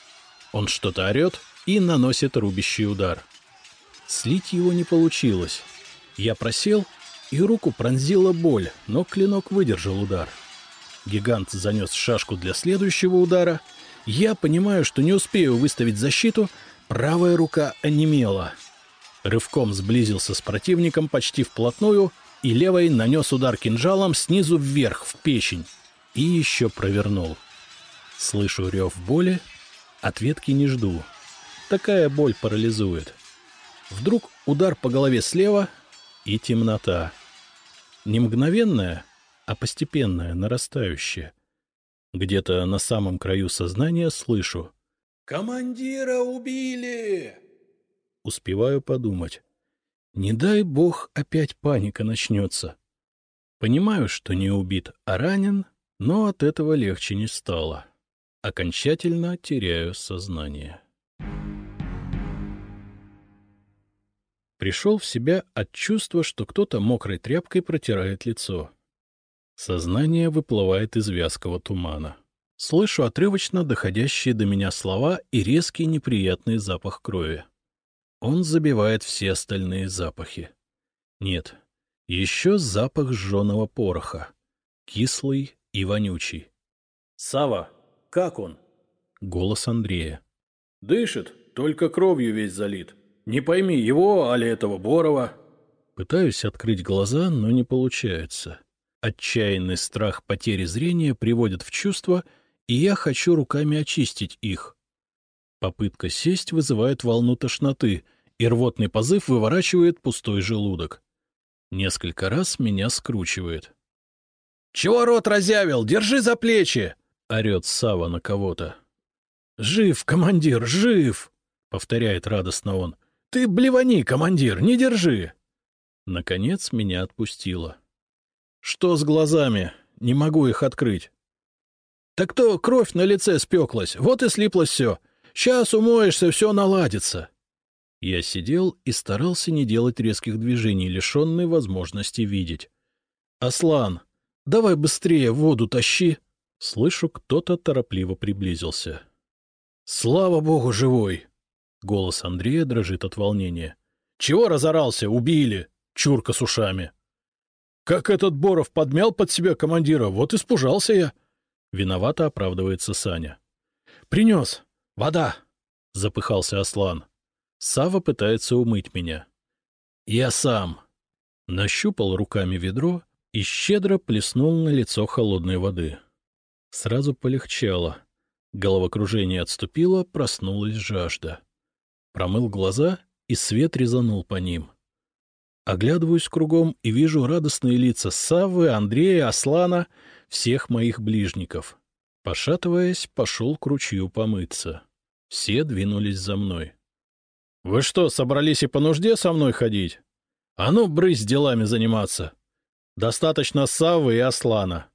Он что-то орет и наносит рубящий удар. Слить его не получилось. Я просел, и руку пронзила боль, но клинок выдержал удар. Гигант занес шашку для следующего удара. Я понимаю, что не успею выставить защиту, правая рука онемела. Рывком сблизился с противником почти вплотную и левой нанес удар кинжалом снизу вверх, в печень. И еще провернул. Слышу рев боли, ответки не жду. Такая боль парализует. Вдруг удар по голове слева и темнота. Не мгновенная, а постепенная, нарастающая. Где-то на самом краю сознания слышу. «Командира убили!» Успеваю подумать. Не дай бог опять паника начнется. Понимаю, что не убит, а ранен, но от этого легче не стало. Окончательно теряю сознание. Пришел в себя от чувства, что кто-то мокрой тряпкой протирает лицо. Сознание выплывает из вязкого тумана. Слышу отрывочно доходящие до меня слова и резкий неприятный запах крови. Он забивает все остальные запахи. Нет, еще запах сжженного пороха. Кислый и вонючий. — Сава, как он? — голос Андрея. — Дышит, только кровью весь залит. Не пойми, его, али этого Борова. Пытаюсь открыть глаза, но не получается. Отчаянный страх потери зрения приводит в чувство, и я хочу руками очистить их. Попытка сесть вызывает волну тошноты, и рвотный позыв выворачивает пустой желудок. Несколько раз меня скручивает. — Чего рот разявил? Держи за плечи! — орет Сава на кого-то. — Жив, командир, жив! — повторяет радостно он. — Ты блевани, командир, не держи! Наконец меня отпустило. — Что с глазами? Не могу их открыть. — Так то кровь на лице спеклась, вот и слиплось все. Сейчас умоешься, все наладится. Я сидел и старался не делать резких движений, лишенной возможности видеть. — Аслан, давай быстрее воду тащи! Слышу, кто-то торопливо приблизился. — Слава богу, живой! Голос Андрея дрожит от волнения. — Чего разорался? Убили! Чурка с ушами! — Как этот Боров подмял под себя командира, вот испужался я! Виновато оправдывается Саня. — Принес! Вода! — запыхался Аслан. Сава пытается умыть меня. — Я сам! Нащупал руками ведро и щедро плеснул на лицо холодной воды. Сразу полегчало. Головокружение отступило, проснулась жажда. Промыл глаза, и свет резанул по ним. Оглядываюсь кругом и вижу радостные лица Саввы, Андрея, Аслана, всех моих ближников. Пошатываясь, пошел к ручью помыться. Все двинулись за мной. — Вы что, собрались и по нужде со мной ходить? А ну, брысь делами заниматься. Достаточно Саввы и Аслана.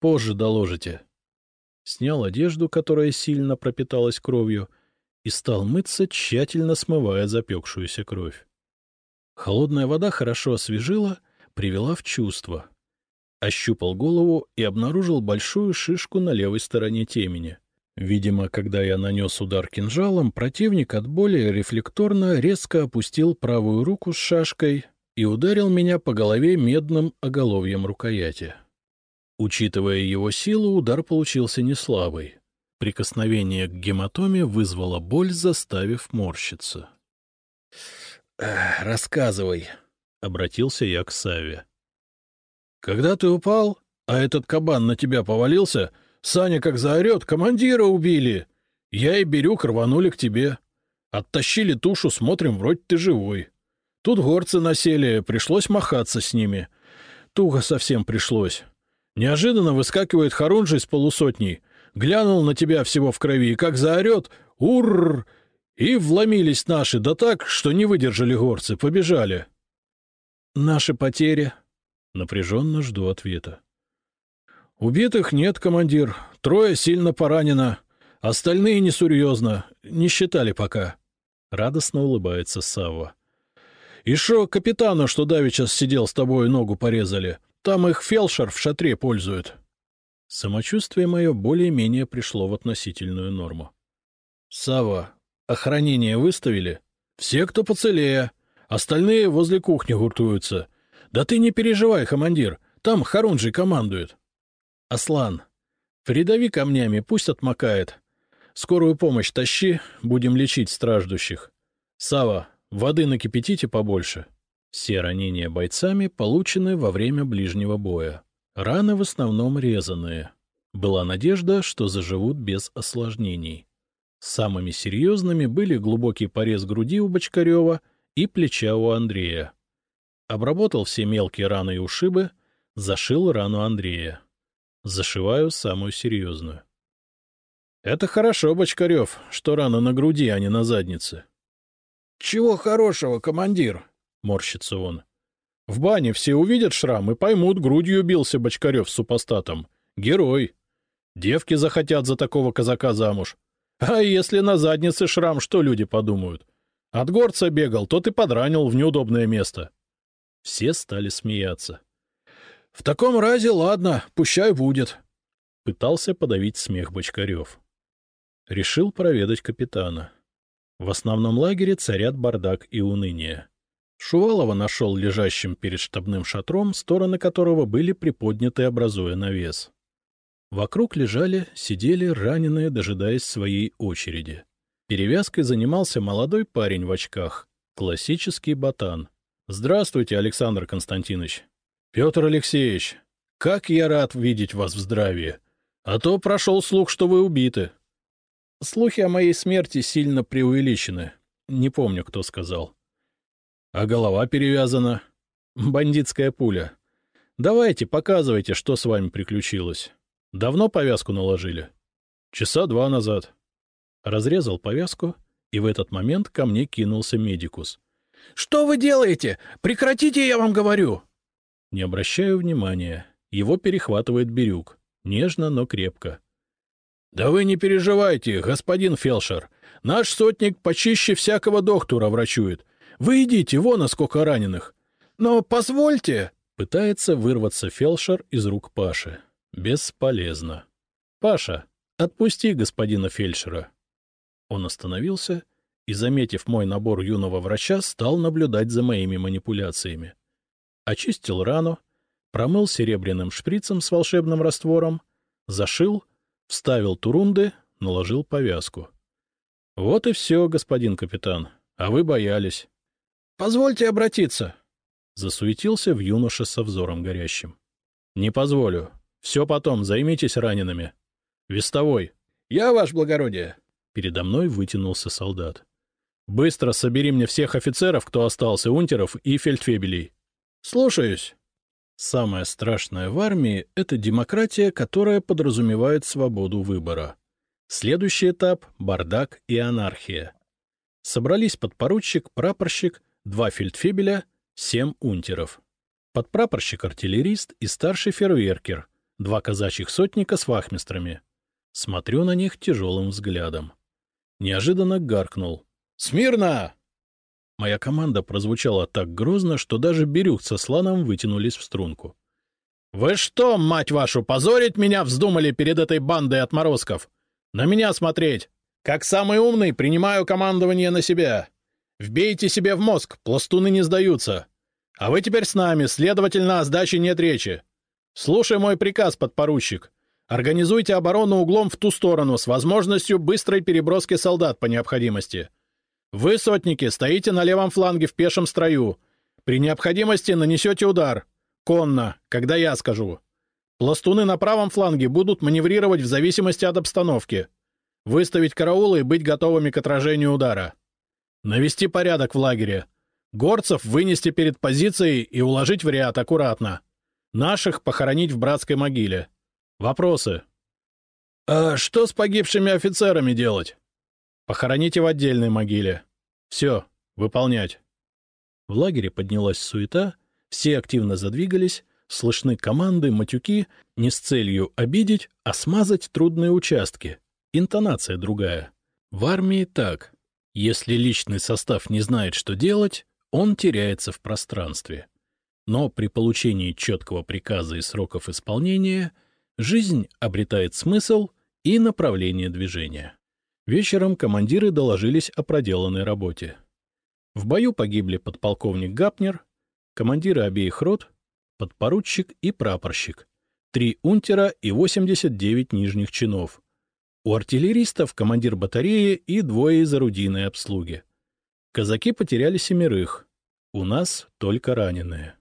Позже доложите. Снял одежду, которая сильно пропиталась кровью, и стал мыться, тщательно смывая запекшуюся кровь. Холодная вода хорошо освежила, привела в чувство. Ощупал голову и обнаружил большую шишку на левой стороне темени. Видимо, когда я нанес удар кинжалом, противник от боли рефлекторно резко опустил правую руку с шашкой и ударил меня по голове медным оголовьем рукояти. Учитывая его силу, удар получился неслабый. Прикосновение к гематоме вызвало боль, заставив морщиться. — Рассказывай, — обратился я к Саве. — Когда ты упал, а этот кабан на тебя повалился, Саня как заорет, командира убили. Я и Бирюк рванули к тебе. Оттащили тушу, смотрим, вроде ты живой. Тут горцы насели, пришлось махаться с ними. Туго совсем пришлось. Неожиданно выскакивает Харунжий с полусотней — глянул на тебя всего в крови, и как заорет «Уррр!» И вломились наши, да так, что не выдержали горцы, побежали. Наши потери. Напряженно жду ответа. Убитых нет, командир. Трое сильно поранено. Остальные несерьезно. Не считали пока. Радостно улыбается Савва. И шо капитана, что давеча сидел с тобой, ногу порезали. Там их фелшер в шатре пользует. Самочувствие мое более-менее пришло в относительную норму. — Сава, охранение выставили? — Все, кто поцелее. Остальные возле кухни гуртуются. Да ты не переживай, командир, там Харунжий командует. — Аслан, придави камнями, пусть отмокает. Скорую помощь тащи, будем лечить страждущих. Сава, воды накипятите побольше. Все ранения бойцами получены во время ближнего боя. Раны в основном резаные. Была надежда, что заживут без осложнений. Самыми серьезными были глубокий порез груди у Бочкарева и плеча у Андрея. Обработал все мелкие раны и ушибы, зашил рану Андрея. Зашиваю самую серьезную. — Это хорошо, Бочкарев, что рана на груди, а не на заднице. — Чего хорошего, командир? — морщится он. В бане все увидят шрам и поймут, грудью бился Бочкарев с супостатом. Герой. Девки захотят за такого казака замуж. А если на заднице шрам, что люди подумают? От горца бегал, тот и подранил в неудобное место. Все стали смеяться. — В таком разе ладно, пущай будет. Пытался подавить смех Бочкарев. Решил проведать капитана. В основном лагере царят бардак и уныние. Шувалова нашел лежащим перед штабным шатром, стороны которого были приподняты, образуя навес. Вокруг лежали, сидели раненые, дожидаясь своей очереди. Перевязкой занимался молодой парень в очках, классический ботан. — Здравствуйте, Александр Константинович. — Петр Алексеевич, как я рад видеть вас в здравии. А то прошел слух, что вы убиты. Слухи о моей смерти сильно преувеличены. Не помню, кто сказал. А голова перевязана. Бандитская пуля. Давайте, показывайте, что с вами приключилось. Давно повязку наложили? Часа два назад. Разрезал повязку, и в этот момент ко мне кинулся медикус. — Что вы делаете? Прекратите, я вам говорю! Не обращаю внимания. Его перехватывает Бирюк. Нежно, но крепко. Да вы не переживайте, господин фелшер. Наш сотник почище всякого доктора врачует. Вы идите, вон, а сколько раненых. Но позвольте... Пытается вырваться фелшер из рук Паши. Бесполезно. Паша, отпусти господина фельдшера. Он остановился и, заметив мой набор юного врача, стал наблюдать за моими манипуляциями. Очистил рану, промыл серебряным шприцем с волшебным раствором, зашил — Вставил турунды, наложил повязку. — Вот и все, господин капитан. А вы боялись. — Позвольте обратиться. Засуетился в юноше со взором горящим. — Не позволю. Все потом, займитесь ранеными. — Вестовой. — Я, ваш благородие. Передо мной вытянулся солдат. — Быстро собери мне всех офицеров, кто остался, унтеров и фельдфебелей. — Слушаюсь. Самое страшное в армии — это демократия, которая подразумевает свободу выбора. Следующий этап — бардак и анархия. Собрались подпоручик, прапорщик, два фельдфебеля, семь унтеров. Подпрапорщик-артиллерист и старший фейерверкер, два казачьих сотника с вахмистрами. Смотрю на них тяжелым взглядом. Неожиданно гаркнул. «Смирно!» Моя команда прозвучала так грозно, что даже Бирюк со Сланом вытянулись в струнку. — Вы что, мать вашу, позорить меня вздумали перед этой бандой отморозков? На меня смотреть! Как самый умный, принимаю командование на себя. Вбейте себе в мозг, пластуны не сдаются. А вы теперь с нами, следовательно, о сдаче нет речи. Слушай мой приказ, подпоручик. Организуйте оборону углом в ту сторону с возможностью быстрой переброски солдат по необходимости. Вы, сотники, стоите на левом фланге в пешем строю. При необходимости нанесете удар. Конно, когда я скажу. Пластуны на правом фланге будут маневрировать в зависимости от обстановки. Выставить караулы и быть готовыми к отражению удара. Навести порядок в лагере. Горцев вынести перед позицией и уложить в ряд аккуратно. Наших похоронить в братской могиле. Вопросы? — А что с погибшими офицерами делать? Похороните в отдельной могиле. Все, выполнять. В лагере поднялась суета, все активно задвигались, слышны команды, матюки, не с целью обидеть, а смазать трудные участки. Интонация другая. В армии так. Если личный состав не знает, что делать, он теряется в пространстве. Но при получении четкого приказа и сроков исполнения жизнь обретает смысл и направление движения. Вечером командиры доложились о проделанной работе. В бою погибли подполковник Гапнер, командиры обеих рот, подпоручик и прапорщик, три унтера и 89 нижних чинов. У артиллеристов командир батареи и двое из орудийной обслуги. Казаки потеряли семерых, у нас только раненые.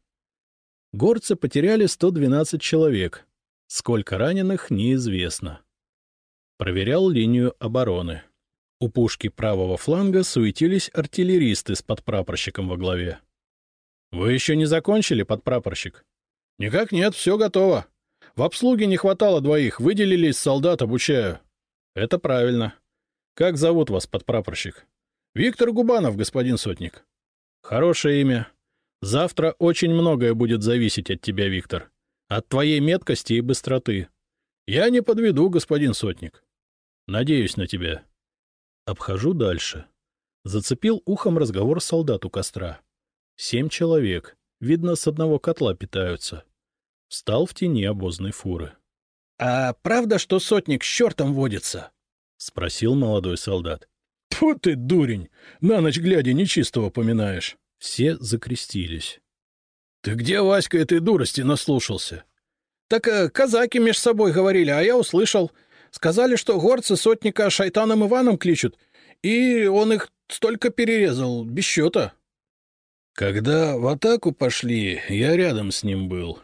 Горцы потеряли 112 человек, сколько раненых неизвестно. Проверял линию обороны. У пушки правого фланга суетились артиллеристы с подпрапорщиком во главе. — Вы еще не закончили, подпрапорщик? — Никак нет, все готово. В обслуге не хватало двоих, выделили из солдат, обучаю. — Это правильно. Как зовут вас, подпрапорщик? — Виктор Губанов, господин сотник. — Хорошее имя. Завтра очень многое будет зависеть от тебя, Виктор. От твоей меткости и быстроты. Я не подведу, господин Сотник. Надеюсь на тебя. Обхожу дальше. Зацепил ухом разговор солдат у костра. Семь человек. Видно, с одного котла питаются. Встал в тени обозной фуры. — А правда, что сотник с чертом водится? — спросил молодой солдат. — Тьфу ты, дурень! На ночь глядя нечистого поминаешь. Все закрестились. — Ты где, Васька, этой дурости наслушался? — Так э, казаки меж собой говорили, а я услышал. Сказали, что горцы сотника Шайтаном Иваном кличут, и он их столько перерезал, без счета. Когда в атаку пошли, я рядом с ним был.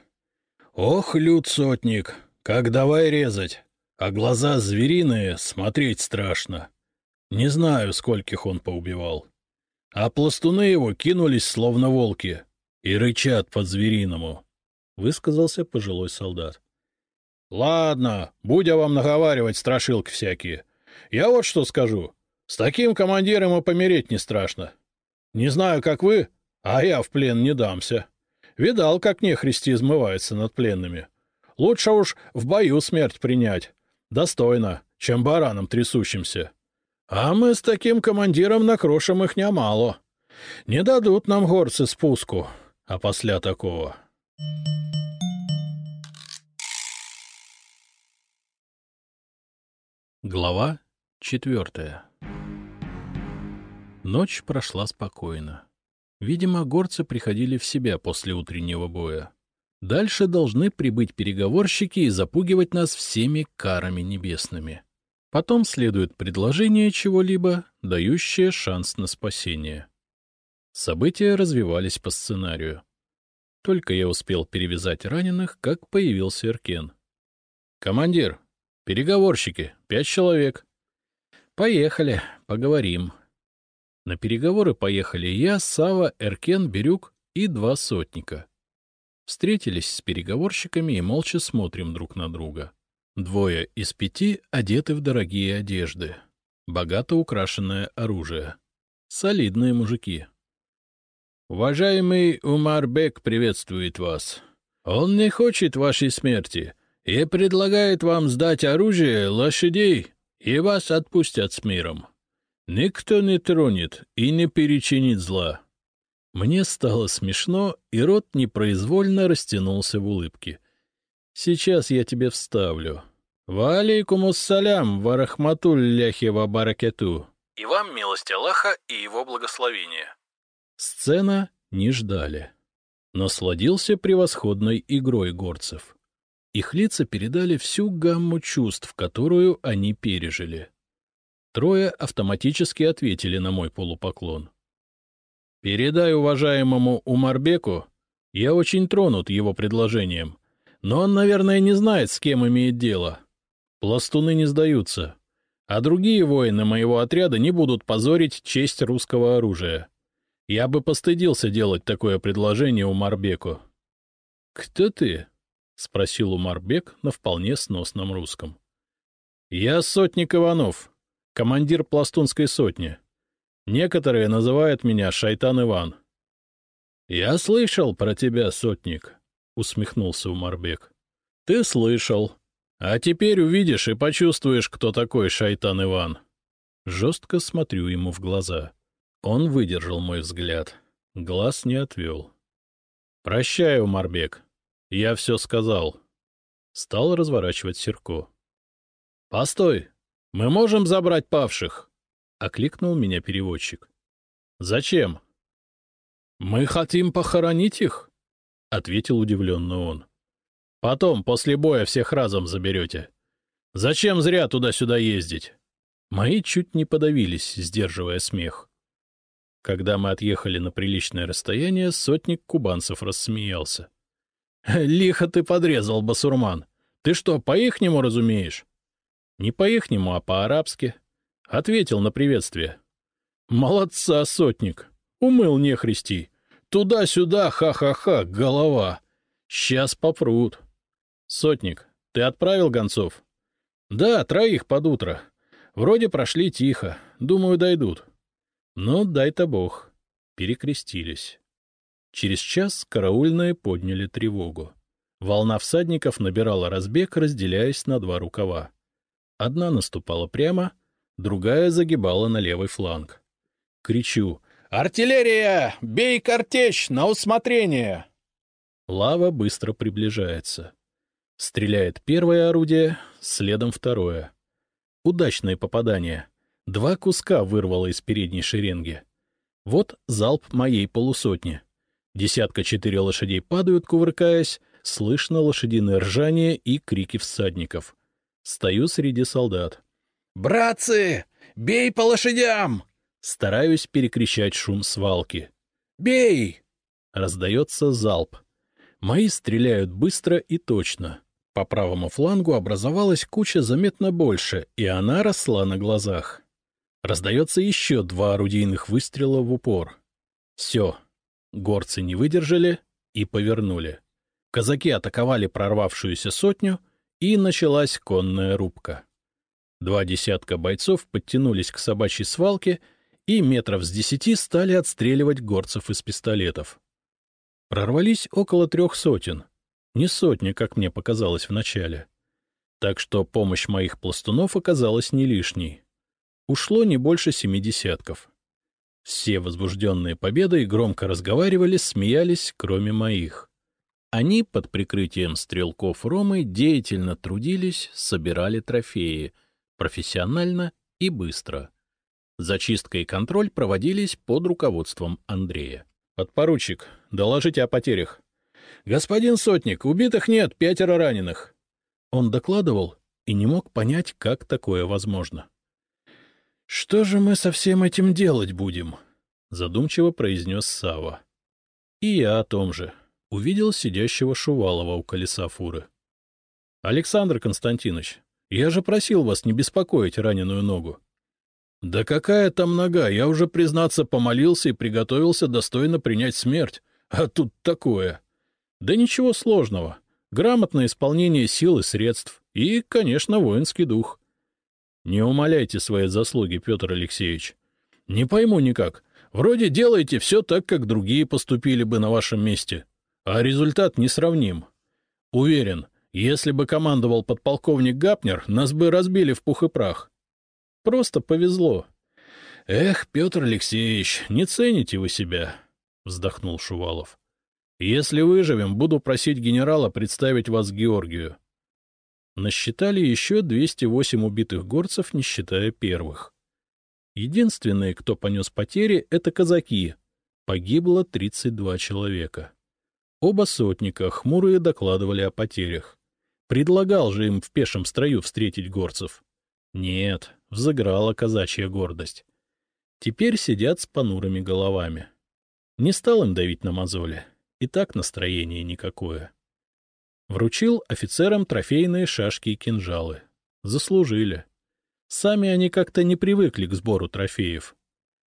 Ох, люд сотник, как давай резать, а глаза звериные, смотреть страшно. Не знаю, скольких он поубивал. А пластуны его кинулись, словно волки, и рычат по-звериному, — высказался пожилой солдат. — Ладно, будь я вам наговаривать страшилки всякие. Я вот что скажу. С таким командиром и помереть не страшно. Не знаю, как вы, а я в плен не дамся. Видал, как нехристи измывается над пленными. Лучше уж в бою смерть принять. Достойно, чем бараном трясущимся. А мы с таким командиром накрошим их немало. Не дадут нам горцы спуску, а после такого. Глава четвертая Ночь прошла спокойно. Видимо, горцы приходили в себя после утреннего боя. Дальше должны прибыть переговорщики и запугивать нас всеми карами небесными. Потом следует предложение чего-либо, дающее шанс на спасение. События развивались по сценарию. Только я успел перевязать раненых, как появился Эркен. — Командир, переговорщики, пять человек. — Поехали, поговорим. На переговоры поехали я, Сава, Эркен, Бирюк и два сотника. Встретились с переговорщиками и молча смотрим друг на друга. Двое из пяти одеты в дорогие одежды, богато украшенное оружие. Солидные мужики. «Уважаемый Умарбек приветствует вас. Он не хочет вашей смерти и предлагает вам сдать оружие, лошадей, и вас отпустят с миром. Никто не тронет и не перечинит зла. Мне стало смешно, и рот непроизвольно растянулся в улыбке. Сейчас я тебе вставлю. Валейкум ассалям, варахматулляхи ва баракету. И вам милость Аллаха и его благословение. Сцена не ждали. Насладился превосходной игрой горцев. Их лица передали всю гамму чувств, которую они пережили. Трое автоматически ответили на мой полупоклон. «Передай уважаемому Умарбеку, я очень тронут его предложением, но он, наверное, не знает, с кем имеет дело. Пластуны не сдаются, а другие воины моего отряда не будут позорить честь русского оружия. Я бы постыдился делать такое предложение Умарбеку». «Кто ты?» — спросил Умарбек на вполне сносном русском. «Я сотник Иванов, командир пластунской сотни. Некоторые называют меня Шайтан Иван. — Я слышал про тебя, сотник, — усмехнулся Умарбек. — Ты слышал. А теперь увидишь и почувствуешь, кто такой Шайтан Иван. Жестко смотрю ему в глаза. Он выдержал мой взгляд. Глаз не отвел. — Прощай, Умарбек. Я все сказал. Стал разворачивать Серко. — Постой! — Мы можем забрать павших? — окликнул меня переводчик. — Зачем? — Мы хотим похоронить их, — ответил удивленно он. — Потом, после боя, всех разом заберете. Зачем зря туда-сюда ездить? Мои чуть не подавились, сдерживая смех. Когда мы отъехали на приличное расстояние, сотник кубанцев рассмеялся. — Лихо ты подрезал, басурман. Ты что, по-ихнему разумеешь? Не по-ихнему, а по-арабски. Ответил на приветствие. Молодца, сотник. Умыл нехристи. Туда-сюда, ха-ха-ха, голова. Сейчас попрут. Сотник, ты отправил гонцов? Да, троих под утро. Вроде прошли тихо. Думаю, дойдут. Ну, дай-то бог. Перекрестились. Через час караульные подняли тревогу. Волна всадников набирала разбег, разделяясь на два рукава. Одна наступала прямо, другая загибала на левый фланг. Кричу «Артиллерия! Бей картечь! На усмотрение!» Лава быстро приближается. Стреляет первое орудие, следом второе. Удачное попадание. Два куска вырвало из передней шеренги. Вот залп моей полусотни. Десятка четыре лошадей падают, кувыркаясь, слышно лошадиное ржание и крики всадников. Стою среди солдат. «Братцы, бей по лошадям!» Стараюсь перекричать шум свалки. «Бей!» Раздается залп. Мои стреляют быстро и точно. По правому флангу образовалась куча заметно больше, и она росла на глазах. Раздается еще два орудийных выстрела в упор. Все. Горцы не выдержали и повернули. Казаки атаковали прорвавшуюся сотню, и началась конная рубка. Два десятка бойцов подтянулись к собачьей свалке и метров с десяти стали отстреливать горцев из пистолетов. Прорвались около трех сотен. Не сотни, как мне показалось вначале. Так что помощь моих пластунов оказалась не лишней. Ушло не больше семи десятков. Все возбужденные победой громко разговаривали, смеялись, кроме моих. Они под прикрытием стрелков Ромы деятельно трудились, собирали трофеи, профессионально и быстро. Зачистка и контроль проводились под руководством Андрея. «Подпоручик, доложите о потерях». «Господин Сотник, убитых нет, пятеро раненых». Он докладывал и не мог понять, как такое возможно. «Что же мы со всем этим делать будем?» — задумчиво произнес Сава. «И я о том же. Увидел сидящего Шувалова у колеса фуры. — Александр Константинович, я же просил вас не беспокоить раненую ногу. — Да какая там нога? Я уже, признаться, помолился и приготовился достойно принять смерть. А тут такое. Да ничего сложного. Грамотное исполнение сил и средств. И, конечно, воинский дух. Не умоляйте свои заслуги, Петр Алексеевич. Не пойму никак. Вроде делаете все так, как другие поступили бы на вашем месте. А результат несравним. Уверен, если бы командовал подполковник Гапнер, нас бы разбили в пух и прах. Просто повезло. — Эх, Петр Алексеевич, не цените вы себя, — вздохнул Шувалов. — Если выживем, буду просить генерала представить вас Георгию. Насчитали еще 208 убитых горцев, не считая первых. Единственные, кто понес потери, — это казаки. Погибло 32 человека. Оба сотника хмурые докладывали о потерях. Предлагал же им в пешем строю встретить горцев. Нет, взыграла казачья гордость. Теперь сидят с понурыми головами. Не стал им давить на мозоли. И так настроение никакое. Вручил офицерам трофейные шашки и кинжалы. Заслужили. Сами они как-то не привыкли к сбору трофеев.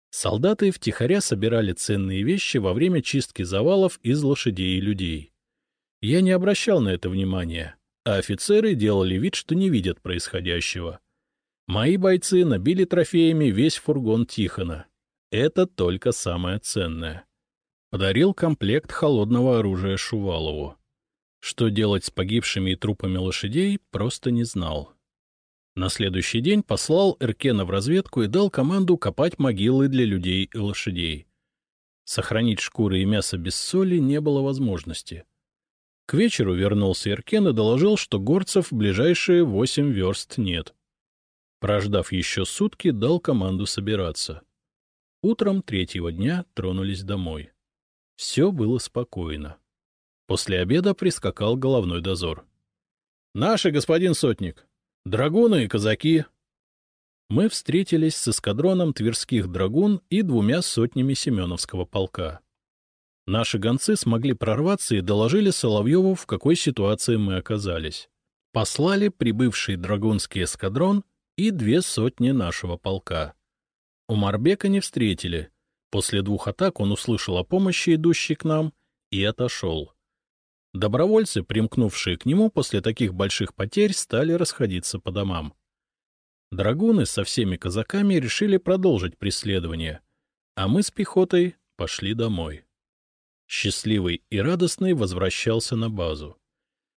Солдаты втихаря собирали ценные вещи во время чистки завалов из лошадей и людей. Я не обращал на это внимания, а офицеры делали вид, что не видят происходящего. Мои бойцы набили трофеями весь фургон Тихона. Это только самое ценное. Подарил комплект холодного оружия Шувалову. Что делать с погибшими и трупами лошадей, просто не знал. На следующий день послал Эркена в разведку и дал команду копать могилы для людей и лошадей. Сохранить шкуры и мясо без соли не было возможности. К вечеру вернулся Эркен и доложил, что горцев в ближайшие восемь верст нет. Прождав еще сутки, дал команду собираться. Утром третьего дня тронулись домой. Все было спокойно. После обеда прискакал головной дозор. — Наши, господин сотник! Драгуны и казаки! Мы встретились с эскадроном тверских драгун и двумя сотнями Семеновского полка. Наши гонцы смогли прорваться и доложили Соловьеву, в какой ситуации мы оказались. Послали прибывший драгунский эскадрон и две сотни нашего полка. У Марбека не встретили. После двух атак он услышал о помощи, идущей к нам, и отошел. Добровольцы, примкнувшие к нему после таких больших потерь, стали расходиться по домам. Драгуны со всеми казаками решили продолжить преследование, а мы с пехотой пошли домой. Счастливый и радостный возвращался на базу.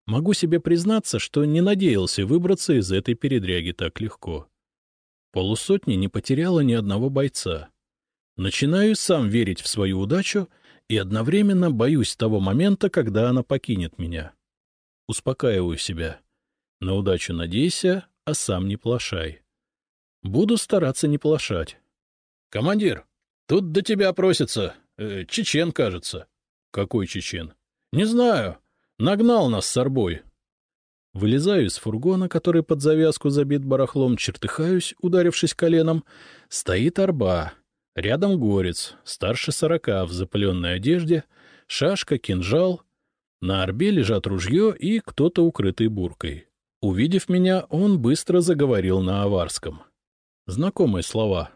Могу себе признаться, что не надеялся выбраться из этой передряги так легко. Полусотни не потеряла ни одного бойца. Начинаю сам верить в свою удачу и одновременно боюсь того момента, когда она покинет меня. Успокаиваю себя. На удачу надейся, а сам не плашай. Буду стараться не плашать. — Командир, тут до тебя просится. Э, чечен, кажется. — Какой чечен? — Не знаю. Нагнал нас с арбой. Вылезаю из фургона, который под завязку забит барахлом, чертыхаюсь, ударившись коленом. Стоит арба. Рядом горец, старше сорока, в запыленной одежде, шашка, кинжал. На арбе лежат ружье и кто-то укрытый буркой. Увидев меня, он быстро заговорил на аварском. Знакомые слова.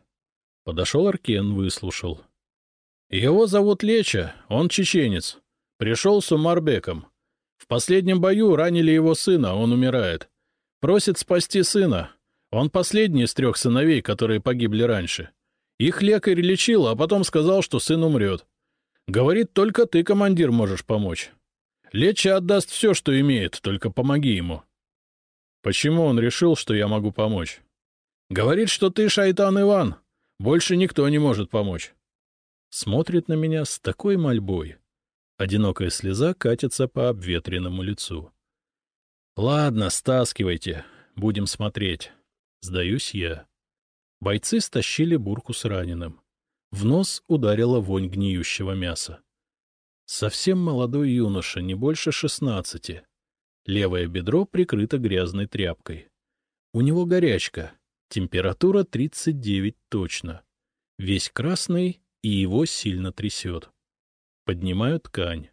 Подошел Аркен, выслушал. — Его зовут Леча, он чеченец. Пришел с Умарбеком. В последнем бою ранили его сына, он умирает. Просит спасти сына. Он последний из трех сыновей, которые погибли раньше. Их лекарь лечил, а потом сказал, что сын умрет. Говорит, только ты, командир, можешь помочь. Леча отдаст все, что имеет, только помоги ему. Почему он решил, что я могу помочь? Говорит, что ты шайтан Иван. Больше никто не может помочь. Смотрит на меня с такой мольбой. Одинокая слеза катится по обветренному лицу. — Ладно, стаскивайте, будем смотреть. Сдаюсь я. Бойцы стащили бурку с раненым. В нос ударила вонь гниющего мяса. Совсем молодой юноша, не больше шестнадцати. Левое бедро прикрыто грязной тряпкой. У него горячка, температура 39 точно. Весь красный, и его сильно трясет. Поднимаю ткань.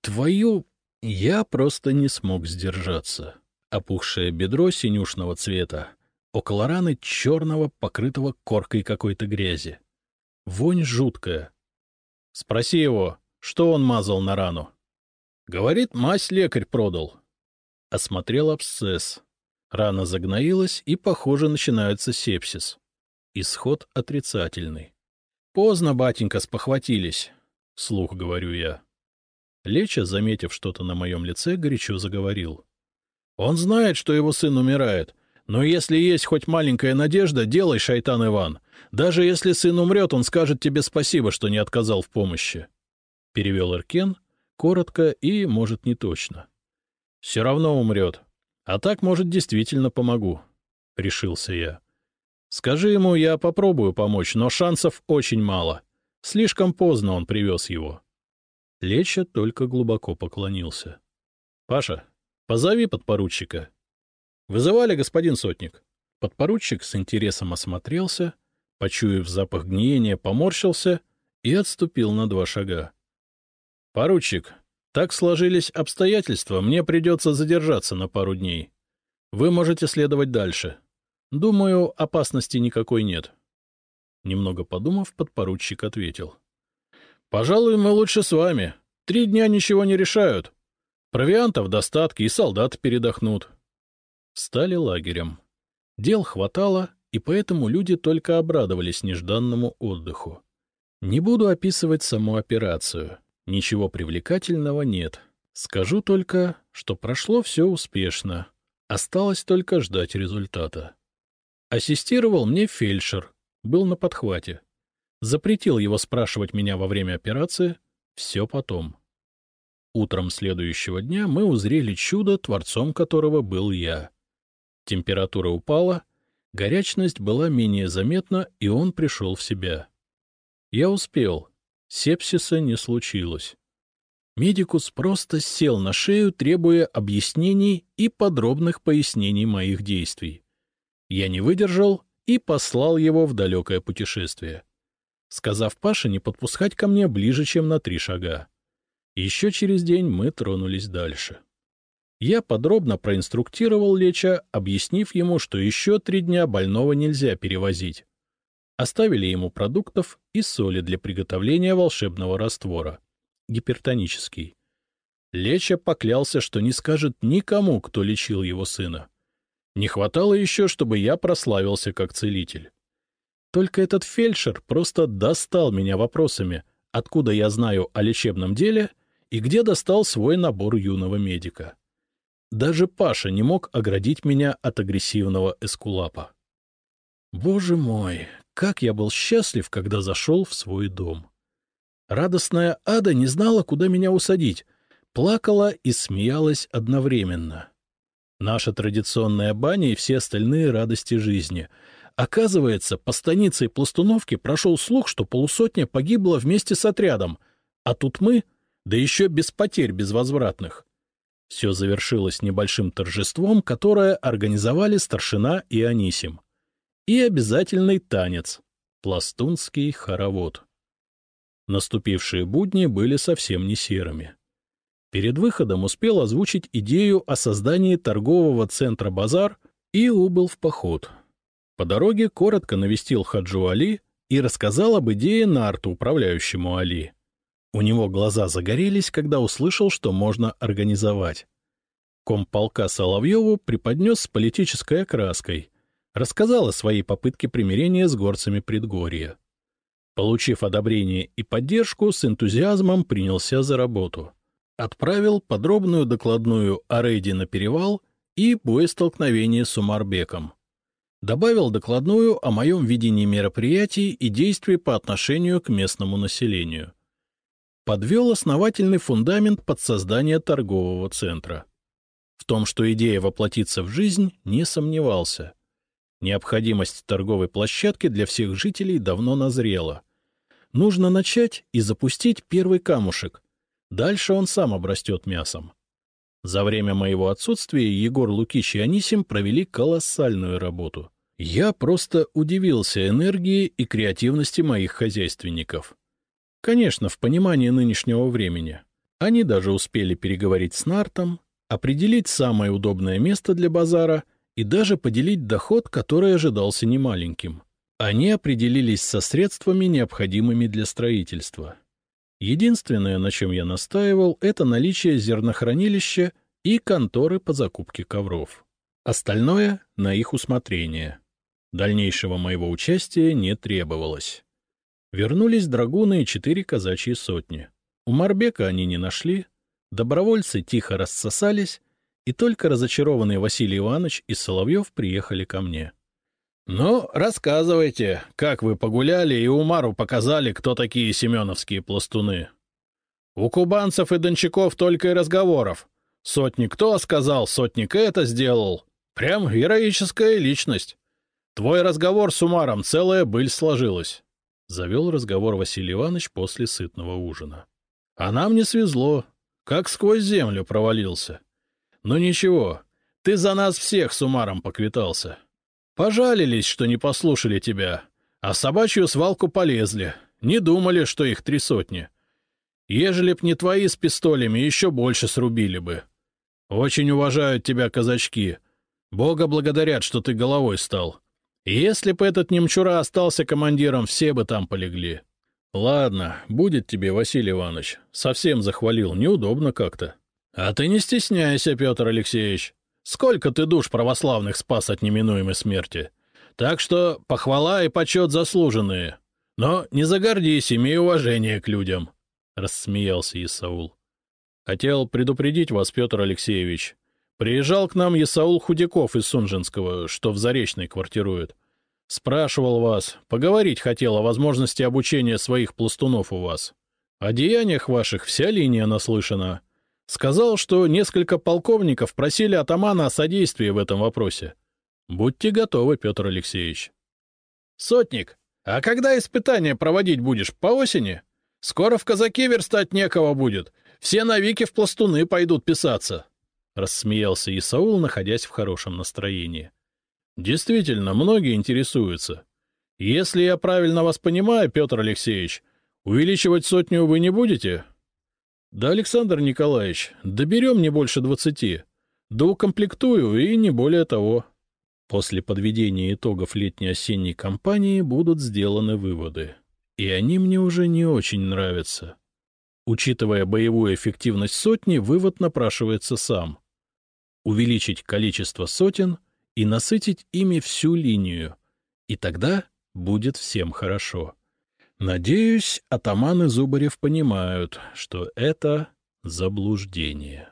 Твою... Я просто не смог сдержаться. Опухшее бедро синюшного цвета, около раны черного, покрытого коркой какой-то грязи. Вонь жуткая. Спроси его, что он мазал на рану. Говорит, мазь лекарь продал. Осмотрел абсцесс. Рана загноилась, и, похоже, начинается сепсис. Исход отрицательный. Поздно, батенька, спохватились. — слух говорю я. Леча, заметив что-то на моем лице, горячо заговорил. — Он знает, что его сын умирает, но если есть хоть маленькая надежда, делай, шайтан Иван. Даже если сын умрет, он скажет тебе спасибо, что не отказал в помощи. Перевел Эркен, коротко и, может, не точно. — Все равно умрет. А так, может, действительно помогу. — решился я. — Скажи ему, я попробую помочь, но шансов очень мало. — Слишком поздно он привез его. Леча только глубоко поклонился. — Паша, позови подпоручика. — Вызывали, господин сотник. Подпоручик с интересом осмотрелся, почуяв запах гниения, поморщился и отступил на два шага. — Поручик, так сложились обстоятельства, мне придется задержаться на пару дней. Вы можете следовать дальше. Думаю, опасности никакой нет. — Немного подумав, подпоручик ответил. — Пожалуй, мы лучше с вами. Три дня ничего не решают. Провиантов достатки, и солдаты передохнут. Стали лагерем. Дел хватало, и поэтому люди только обрадовались нежданному отдыху. Не буду описывать саму операцию. Ничего привлекательного нет. Скажу только, что прошло все успешно. Осталось только ждать результата. Ассистировал мне фельдшер, был на подхвате. Запретил его спрашивать меня во время операции, все потом. Утром следующего дня мы узрели чудо, творцом которого был я. Температура упала, горячность была менее заметна, и он пришел в себя. Я успел, сепсиса не случилось. Медикус просто сел на шею, требуя объяснений и подробных пояснений моих действий. Я не выдержал и послал его в далекое путешествие, сказав Паше не подпускать ко мне ближе, чем на три шага. Еще через день мы тронулись дальше. Я подробно проинструктировал Леча, объяснив ему, что еще три дня больного нельзя перевозить. Оставили ему продуктов и соли для приготовления волшебного раствора. Гипертонический. Леча поклялся, что не скажет никому, кто лечил его сына. Не хватало еще, чтобы я прославился как целитель. Только этот фельдшер просто достал меня вопросами, откуда я знаю о лечебном деле и где достал свой набор юного медика. Даже Паша не мог оградить меня от агрессивного эскулапа. Боже мой, как я был счастлив, когда зашел в свой дом. Радостная ада не знала, куда меня усадить, плакала и смеялась одновременно. Наша традиционная баня и все остальные радости жизни. Оказывается, по станице Пластуновки прошел слух, что полусотня погибла вместе с отрядом, а тут мы, да еще без потерь безвозвратных. Все завершилось небольшим торжеством, которое организовали старшина и Анисим. И обязательный танец — пластунский хоровод. Наступившие будни были совсем не серыми. Перед выходом успел озвучить идею о создании торгового центра «Базар» и убыл в поход. По дороге коротко навестил Хаджу Али и рассказал об идее Нарту, управляющему Али. У него глаза загорелись, когда услышал, что можно организовать. Комполка Соловьеву преподнес с политической окраской, рассказал о своей попытке примирения с горцами предгорья. Получив одобрение и поддержку, с энтузиазмом принялся за работу отправил подробную докладную о рейде на перевал и боестолкновении с Умарбеком. Добавил докладную о моем видении мероприятий и действий по отношению к местному населению. Подвел основательный фундамент под создание торгового центра. В том, что идея воплотится в жизнь, не сомневался. Необходимость торговой площадки для всех жителей давно назрела. Нужно начать и запустить первый камушек — Дальше он сам обрастет мясом. За время моего отсутствия Егор Лукич и Анисим провели колоссальную работу. Я просто удивился энергии и креативности моих хозяйственников. Конечно, в понимании нынешнего времени. Они даже успели переговорить с Нартом, определить самое удобное место для базара и даже поделить доход, который ожидался немаленьким. Они определились со средствами, необходимыми для строительства. Единственное, на чем я настаивал, это наличие зернохранилища и конторы по закупке ковров. Остальное — на их усмотрение. Дальнейшего моего участия не требовалось. Вернулись драгуны и четыре казачьи сотни. У Марбека они не нашли, добровольцы тихо рассосались, и только разочарованный Василий Иванович и Соловьев приехали ко мне. «Ну, рассказывайте, как вы погуляли и Умару показали, кто такие семеновские пластуны. У кубанцев и дончаков только и разговоров. Сотник то сказал, сотник это сделал. Прям героическая личность. Твой разговор с Умаром целая быль сложилась». Завел разговор Василий Иванович после сытного ужина. «А нам не свезло. Как сквозь землю провалился. Но ничего, ты за нас всех с Умаром поквитался». Пожалились, что не послушали тебя, а собачью свалку полезли, не думали, что их три сотни. Ежели б не твои с пистолями, еще больше срубили бы. Очень уважают тебя казачки. Бога благодарят, что ты головой стал. Если бы этот немчура остался командиром, все бы там полегли. Ладно, будет тебе, Василий Иванович. Совсем захвалил, неудобно как-то. А ты не стесняйся, Петр Алексеевич. Сколько ты душ православных спас от неминуемой смерти? Так что похвала и почет заслуженные. Но не загордись, имей уважение к людям, — рассмеялся Исаул. Хотел предупредить вас, Петр Алексеевич. Приезжал к нам Исаул Худяков из Сунжинского, что в Заречной квартирует. Спрашивал вас, поговорить хотел о возможности обучения своих пластунов у вас. О деяниях ваших вся линия наслышана. Сказал, что несколько полковников просили атамана о содействии в этом вопросе. Будьте готовы, Петр Алексеевич. — Сотник, а когда испытания проводить будешь, по осени? Скоро в казаки верстать некого будет. Все навики в пластуны пойдут писаться. — рассмеялся Исаул, находясь в хорошем настроении. — Действительно, многие интересуются. Если я правильно вас понимаю, Петр Алексеевич, увеличивать сотню вы не будете? —— Да, Александр Николаевич, доберем не больше двадцати. Да укомплектую, и не более того. После подведения итогов летней-осенней кампании будут сделаны выводы. И они мне уже не очень нравятся. Учитывая боевую эффективность сотни, вывод напрашивается сам. Увеличить количество сотен и насытить ими всю линию. И тогда будет всем хорошо. Надеюсь, атаманы Зубарев понимают, что это заблуждение.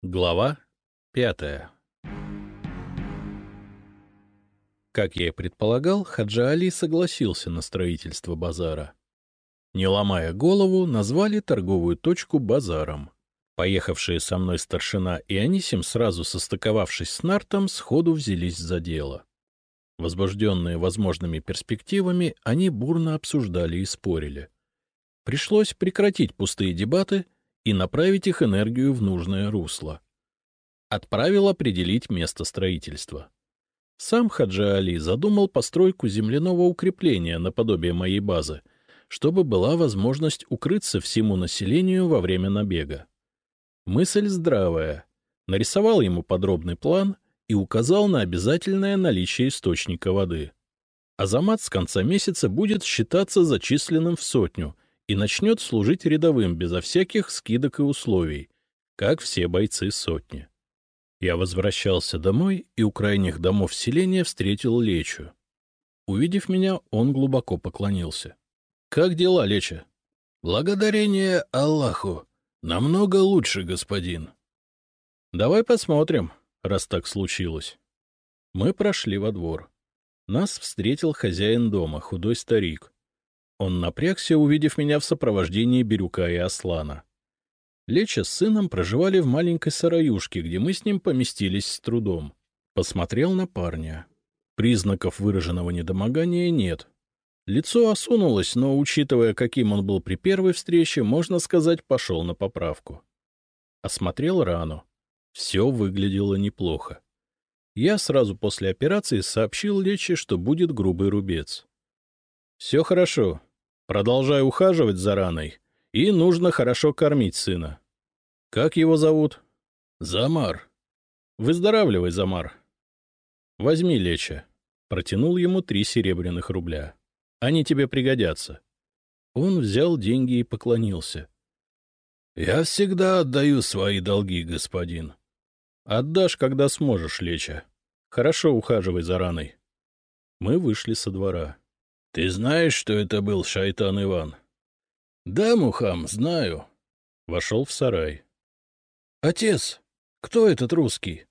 Глава пятая Как я и предполагал, Хаджа Али согласился на строительство базара. Не ломая голову, назвали торговую точку базаром. Поехавшие со мной старшина и Анисим, сразу состыковавшись с Нартом, сходу взялись за дело. Возбужденные возможными перспективами, они бурно обсуждали и спорили. Пришлось прекратить пустые дебаты и направить их энергию в нужное русло. Отправил определить место строительства. Сам Хаджи Али задумал постройку земляного укрепления наподобие моей базы, чтобы была возможность укрыться всему населению во время набега. Мысль здравая. Нарисовал ему подробный план и указал на обязательное наличие источника воды. Азамат с конца месяца будет считаться зачисленным в сотню и начнет служить рядовым безо всяких скидок и условий, как все бойцы сотни. Я возвращался домой и у крайних домов селения встретил Лечу. Увидев меня, он глубоко поклонился. — Как дела, Леча? — Благодарение Аллаху. Намного лучше, господин. — Давай посмотрим, раз так случилось. Мы прошли во двор. Нас встретил хозяин дома, худой старик. Он напрягся, увидев меня в сопровождении Бирюка и Аслана. Леча с сыном проживали в маленькой сараюшке, где мы с ним поместились с трудом. Посмотрел на парня. Признаков выраженного недомогания нет. Лицо осунулось, но, учитывая, каким он был при первой встрече, можно сказать, пошел на поправку. Осмотрел рану. Все выглядело неплохо. Я сразу после операции сообщил Лече, что будет грубый рубец. — Все хорошо. Продолжай ухаживать за раной, и нужно хорошо кормить сына. — Как его зовут? — Замар. — Выздоравливай, Замар. — Возьми леча. Протянул ему три серебряных рубля. Они тебе пригодятся. Он взял деньги и поклонился. — Я всегда отдаю свои долги, господин. — Отдашь, когда сможешь, леча. Хорошо ухаживай за раной. Мы вышли со двора. — Ты знаешь, что это был шайтан Иван? —— Да, Мухам, знаю. Вошел в сарай. — Отец, кто этот русский?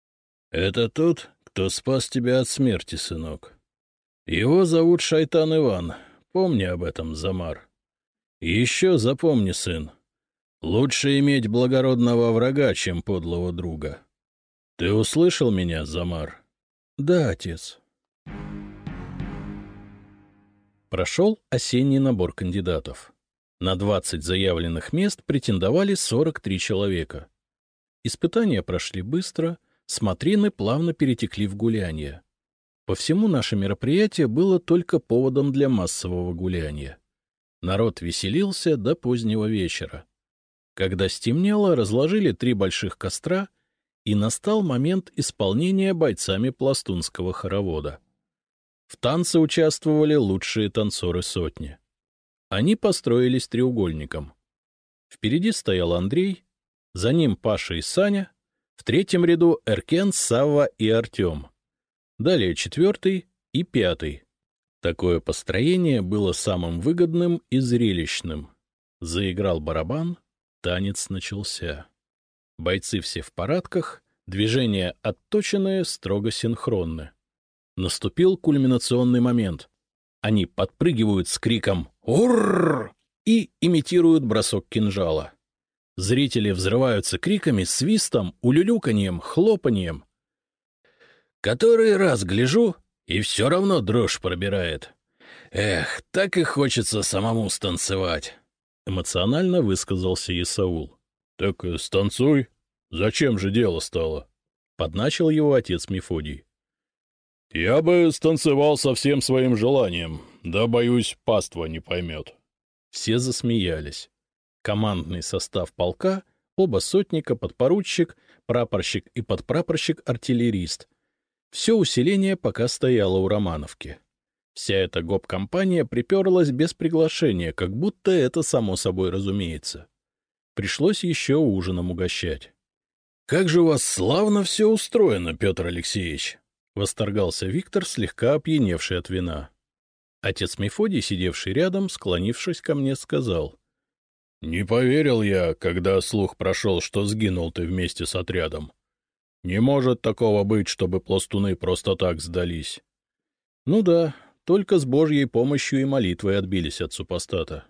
— Это тот, кто спас тебя от смерти, сынок. Его зовут Шайтан Иван. Помни об этом, Замар. Еще запомни, сын, лучше иметь благородного врага, чем подлого друга. Ты услышал меня, Замар? — Да, отец. Прошел осенний набор кандидатов. На 20 заявленных мест претендовали 43 человека. Испытания прошли быстро, смотрины плавно перетекли в гуляние. По всему наше мероприятие было только поводом для массового гуляния. Народ веселился до позднего вечера. Когда стемнело, разложили три больших костра, и настал момент исполнения бойцами пластунского хоровода. В танце участвовали лучшие танцоры сотни. Они построились треугольником. Впереди стоял Андрей, за ним Паша и Саня, в третьем ряду Эркен, Савва и Артем. Далее четвертый и пятый. Такое построение было самым выгодным и зрелищным. Заиграл барабан, танец начался. Бойцы все в парадках, движения отточенные, строго синхронны. Наступил кульминационный момент. Они подпрыгивают с криком «Урррр!» и имитируют бросок кинжала. Зрители взрываются криками, свистом, улюлюканьем, хлопаньем. Который раз гляжу, и все равно дрожь пробирает. Эх, так и хочется самому станцевать. Эмоционально высказался Исаул. — Так станцуй. Зачем же дело стало? — подначил его отец Мефодий. Я бы станцевал со всем своим желанием, да, боюсь, паства не поймет. Все засмеялись. Командный состав полка, оба сотника, подпоручик, прапорщик и подпрапорщик-артиллерист. Все усиление пока стояло у Романовки. Вся эта гоп-компания приперлась без приглашения, как будто это само собой разумеется. Пришлось еще ужином угощать. — Как же у вас славно все устроено, Петр Алексеевич! — восторгался Виктор, слегка опьяневший от вина. Отец Мефодий, сидевший рядом, склонившись ко мне, сказал. — Не поверил я, когда слух прошел, что сгинул ты вместе с отрядом. Не может такого быть, чтобы пластуны просто так сдались. — Ну да, только с Божьей помощью и молитвой отбились от супостата.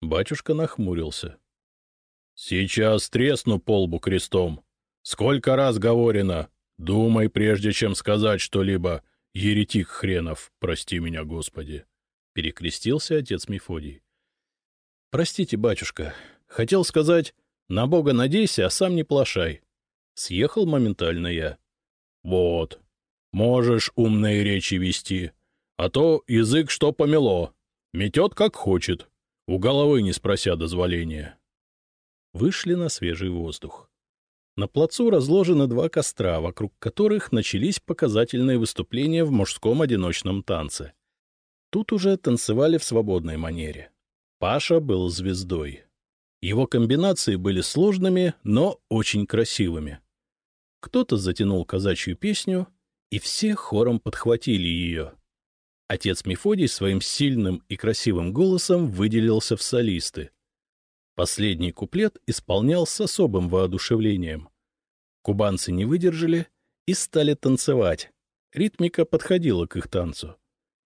Батюшка нахмурился. — Сейчас тресну полбу крестом. Сколько раз говорено, Думай, прежде чем сказать что-либо, еретик хренов, прости меня, Господи. Перекрестился отец Мефодий. Простите, батюшка, хотел сказать, на Бога надейся, а сам не плашай. Съехал моментально я. Вот, можешь умные речи вести, а то язык что помело, метет как хочет, у головы не спрося дозволения. Вышли на свежий воздух. На плацу разложены два костра, вокруг которых начались показательные выступления в мужском одиночном танце. Тут уже танцевали в свободной манере. Паша был звездой. Его комбинации были сложными, но очень красивыми. Кто-то затянул казачью песню, и все хором подхватили ее. Отец Мефодий своим сильным и красивым голосом выделился в солисты — Последний куплет исполнял с особым воодушевлением. Кубанцы не выдержали и стали танцевать. Ритмика подходила к их танцу.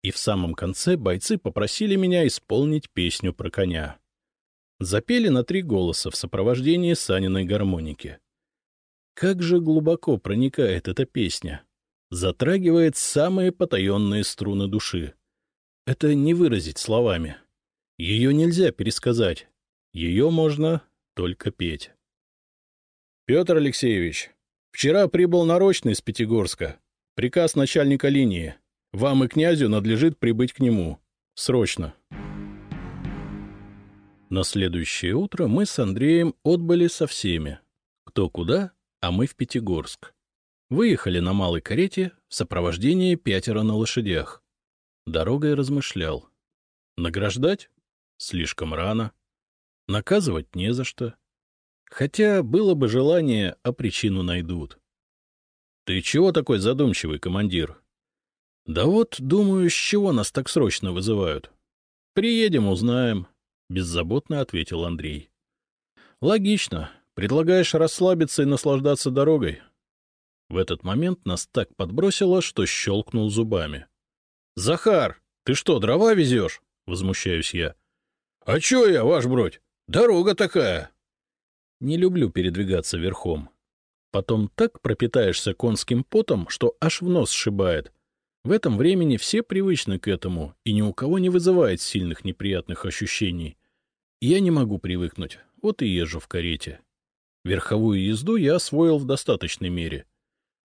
И в самом конце бойцы попросили меня исполнить песню про коня. Запели на три голоса в сопровождении Саниной гармоники. Как же глубоко проникает эта песня. Затрагивает самые потаенные струны души. Это не выразить словами. Ее нельзя пересказать, ее можно только петь. — Петр Алексеевич, вчера прибыл нарочный из Пятигорска. Приказ начальника линии. Вам и князю надлежит прибыть к нему. Срочно. На следующее утро мы с Андреем отбыли со всеми. Кто куда, а мы в Пятигорск. Выехали на малой карете в сопровождении пятеро на лошадях. Дорогой размышлял. Награждать? Слишком рано. Наказывать не за что. Хотя было бы желание, а причину найдут. — Ты чего такой задумчивый, командир? — Да вот, думаю, с чего нас так срочно вызывают. — Приедем, узнаем, — беззаботно ответил Андрей. — Логично. Предлагаешь расслабиться и наслаждаться дорогой? В этот момент нас так подбросило, что щелкнул зубами. — Захар, ты что, дрова везешь? — возмущаюсь я. — А чё я, ваш бродь? Дорога такая. Не люблю передвигаться верхом. Потом так пропитаешься конским потом, что аж в нос сшибает. В этом времени все привычны к этому, и ни у кого не вызывает сильных неприятных ощущений. Я не могу привыкнуть, вот и езжу в карете. Верховую езду я освоил в достаточной мере.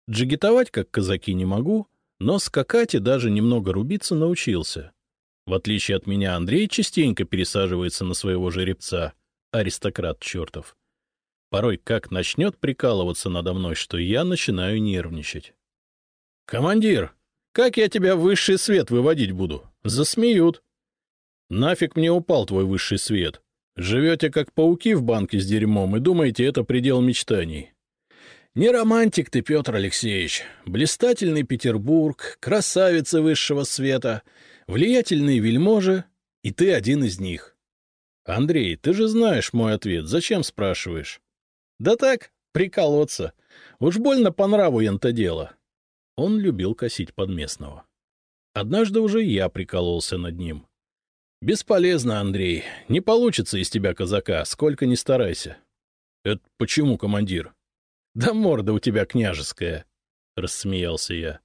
Джигитовать, как казаки, не могу, но скакать и даже немного рубиться научился. В отличие от меня, Андрей частенько пересаживается на своего жеребца, аристократ чертов. Порой как начнет прикалываться надо мной, что я начинаю нервничать. — Командир, как я тебя в высший свет выводить буду? Засмеют. — Нафиг мне упал твой высший свет. Живете как пауки в банке с дерьмом и думаете, это предел мечтаний. Не романтик ты, Петр Алексеевич. Блистательный Петербург, красавица высшего света — влиятельные вельможи, и ты один из них. Андрей, ты же знаешь мой ответ, зачем спрашиваешь? Да так, приколоться. Уж больно по нраву янто дело. Он любил косить под местного. Однажды уже я прикололся над ним. Бесполезно, Андрей, не получится из тебя казака, сколько ни старайся. Это почему, командир? Да морда у тебя княжеская, — рассмеялся я.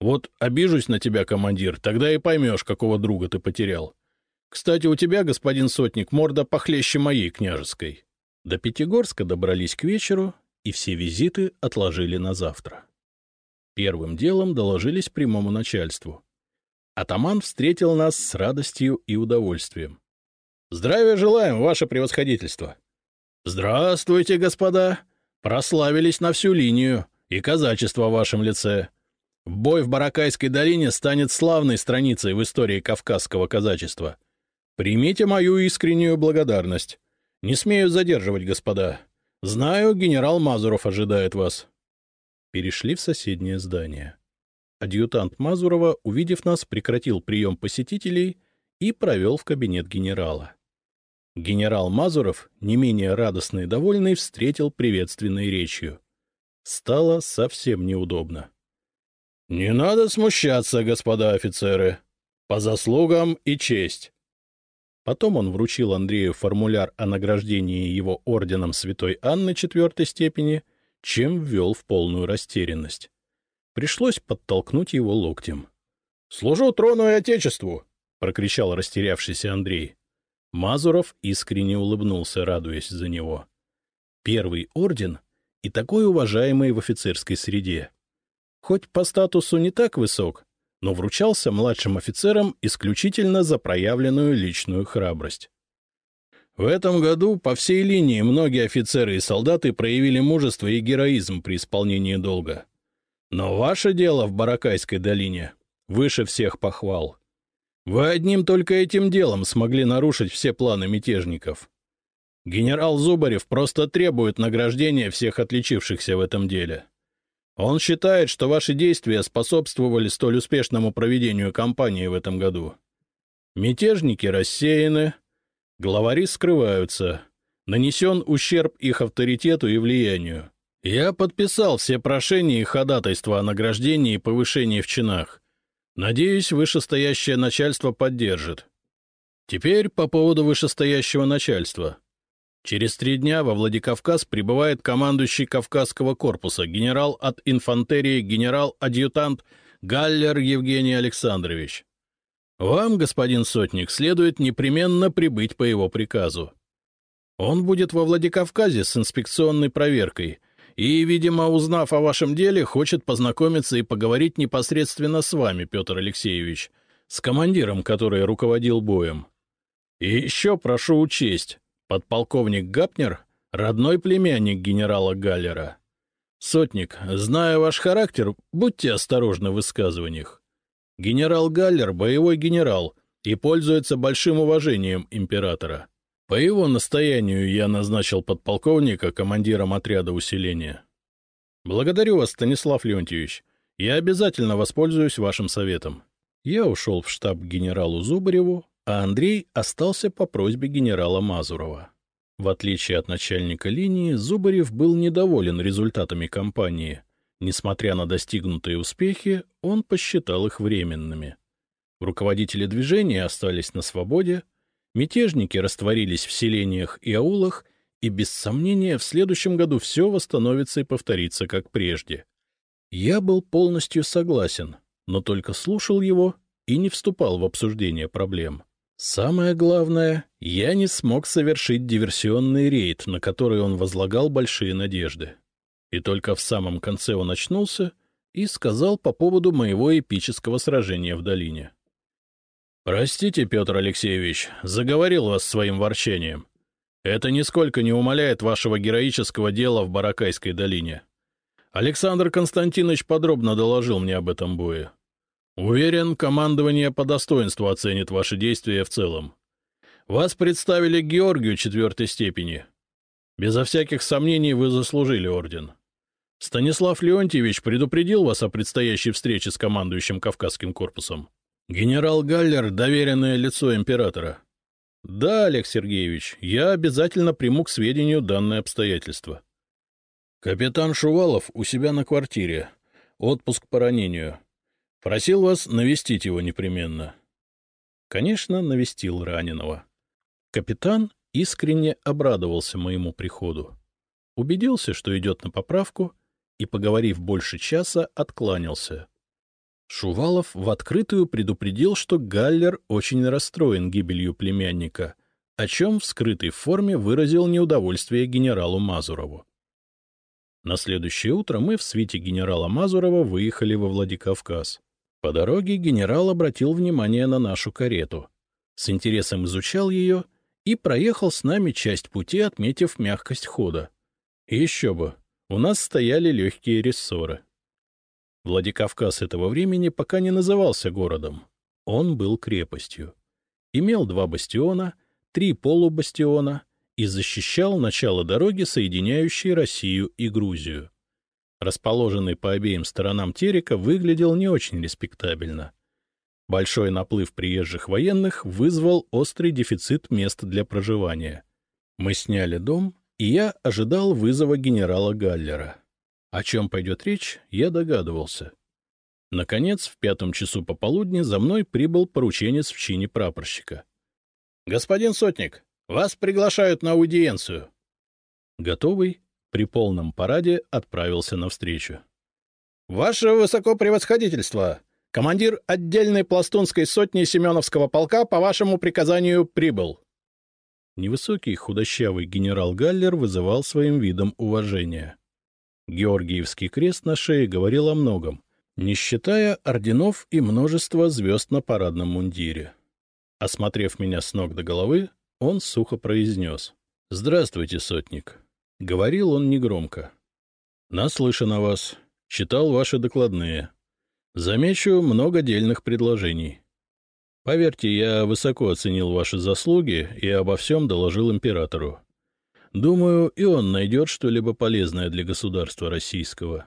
Вот обижусь на тебя, командир, тогда и поймешь, какого друга ты потерял. Кстати, у тебя, господин сотник, морда похлеще моей княжеской. До Пятигорска добрались к вечеру, и все визиты отложили на завтра. Первым делом доложились прямому начальству. Атаман встретил нас с радостью и удовольствием. — Здравия желаем, ваше превосходительство! — Здравствуйте, господа! Прославились на всю линию, и казачество в вашем лице. Бой в Баракайской долине станет славной страницей в истории кавказского казачества. Примите мою искреннюю благодарность. Не смею задерживать, господа. Знаю, генерал Мазуров ожидает вас. Перешли в соседнее здание. адъютант Мазурова, увидев нас, прекратил прием посетителей и провел в кабинет генерала. Генерал Мазуров, не менее радостный и довольный, встретил приветственной речью. Стало совсем неудобно. — Не надо смущаться, господа офицеры. По заслугам и честь. Потом он вручил Андрею формуляр о награждении его орденом Святой Анны четвертой степени, чем ввел в полную растерянность. Пришлось подтолкнуть его локтем. — Служу трону и отечеству! — прокричал растерявшийся Андрей. Мазуров искренне улыбнулся, радуясь за него. Первый орден и такой уважаемый в офицерской среде. Хоть по статусу не так высок, но вручался младшим офицерам исключительно за проявленную личную храбрость. В этом году по всей линии многие офицеры и солдаты проявили мужество и героизм при исполнении долга. Но ваше дело в Баракайской долине выше всех похвал. Вы одним только этим делом смогли нарушить все планы мятежников. Генерал Зубарев просто требует награждения всех отличившихся в этом деле. Он считает, что ваши действия способствовали столь успешному проведению кампании в этом году. Мятежники рассеяны, главари скрываются, нанесен ущерб их авторитету и влиянию. Я подписал все прошения и ходатайства о награждении и повышении в чинах. Надеюсь, вышестоящее начальство поддержит. Теперь по поводу вышестоящего начальства. Через три дня во Владикавказ прибывает командующий Кавказского корпуса, генерал от инфантерии, генерал-адъютант Галлер Евгений Александрович. Вам, господин Сотник, следует непременно прибыть по его приказу. Он будет во Владикавказе с инспекционной проверкой — и, видимо, узнав о вашем деле, хочет познакомиться и поговорить непосредственно с вами, Петр Алексеевич, с командиром, который руководил боем. И еще прошу учесть, подполковник Гапнер — родной племянник генерала Галлера. Сотник, зная ваш характер, будьте осторожны в высказываниях. Генерал Галлер — боевой генерал и пользуется большим уважением императора. По его настоянию я назначил подполковника командиром отряда усиления. Благодарю вас, Станислав Леонтьевич. Я обязательно воспользуюсь вашим советом. Я ушел в штаб генералу Зубареву, а Андрей остался по просьбе генерала Мазурова. В отличие от начальника линии, Зубарев был недоволен результатами кампании. Несмотря на достигнутые успехи, он посчитал их временными. Руководители движения остались на свободе, Мятежники растворились в селениях и аулах, и без сомнения в следующем году все восстановится и повторится, как прежде. Я был полностью согласен, но только слушал его и не вступал в обсуждение проблем. Самое главное, я не смог совершить диверсионный рейд, на который он возлагал большие надежды. И только в самом конце он очнулся и сказал по поводу моего эпического сражения в долине. — Простите, Петр Алексеевич, заговорил вас своим ворчением. Это нисколько не умаляет вашего героического дела в Баракайской долине. Александр Константинович подробно доложил мне об этом бое. Уверен, командование по достоинству оценит ваши действия в целом. Вас представили Георгию четвертой степени. Безо всяких сомнений вы заслужили орден. Станислав Леонтьевич предупредил вас о предстоящей встрече с командующим Кавказским корпусом. Генерал Галлер — доверенное лицо императора. Да, Олег Сергеевич, я обязательно приму к сведению данное обстоятельство. Капитан Шувалов у себя на квартире. Отпуск по ранению. Просил вас навестить его непременно. Конечно, навестил раненого. Капитан искренне обрадовался моему приходу. Убедился, что идет на поправку, и, поговорив больше часа, откланялся. Шувалов в открытую предупредил, что Галлер очень расстроен гибелью племянника, о чем в скрытой форме выразил неудовольствие генералу Мазурову. На следующее утро мы в свите генерала Мазурова выехали во Владикавказ. По дороге генерал обратил внимание на нашу карету, с интересом изучал ее и проехал с нами часть пути, отметив мягкость хода. Еще бы, у нас стояли легкие рессоры. Владикавказ этого времени пока не назывался городом. Он был крепостью. Имел два бастиона, три полубастиона и защищал начало дороги, соединяющей Россию и Грузию. расположенный по обеим сторонам терека, выглядел не очень респектабельно. Большой наплыв приезжих военных вызвал острый дефицит мест для проживания. Мы сняли дом, и я ожидал вызова генерала Галлера. О чем пойдет речь, я догадывался. Наконец, в пятом часу пополудни за мной прибыл порученец в чине прапорщика. — Господин Сотник, вас приглашают на аудиенцию. Готовый, при полном параде отправился навстречу. — Ваше высокопревосходительство! Командир отдельной пластунской сотни Семеновского полка по вашему приказанию прибыл. Невысокий худощавый генерал Галлер вызывал своим видом уважение. Георгиевский крест на шее говорил о многом, не считая орденов и множества звезд на парадном мундире. Осмотрев меня с ног до головы, он сухо произнес. — Здравствуйте, сотник. Говорил он негромко. — Наслышан о вас. Читал ваши докладные. Замечу много дельных предложений. Поверьте, я высоко оценил ваши заслуги и обо всем доложил императору. Думаю, и он найдет что-либо полезное для государства российского.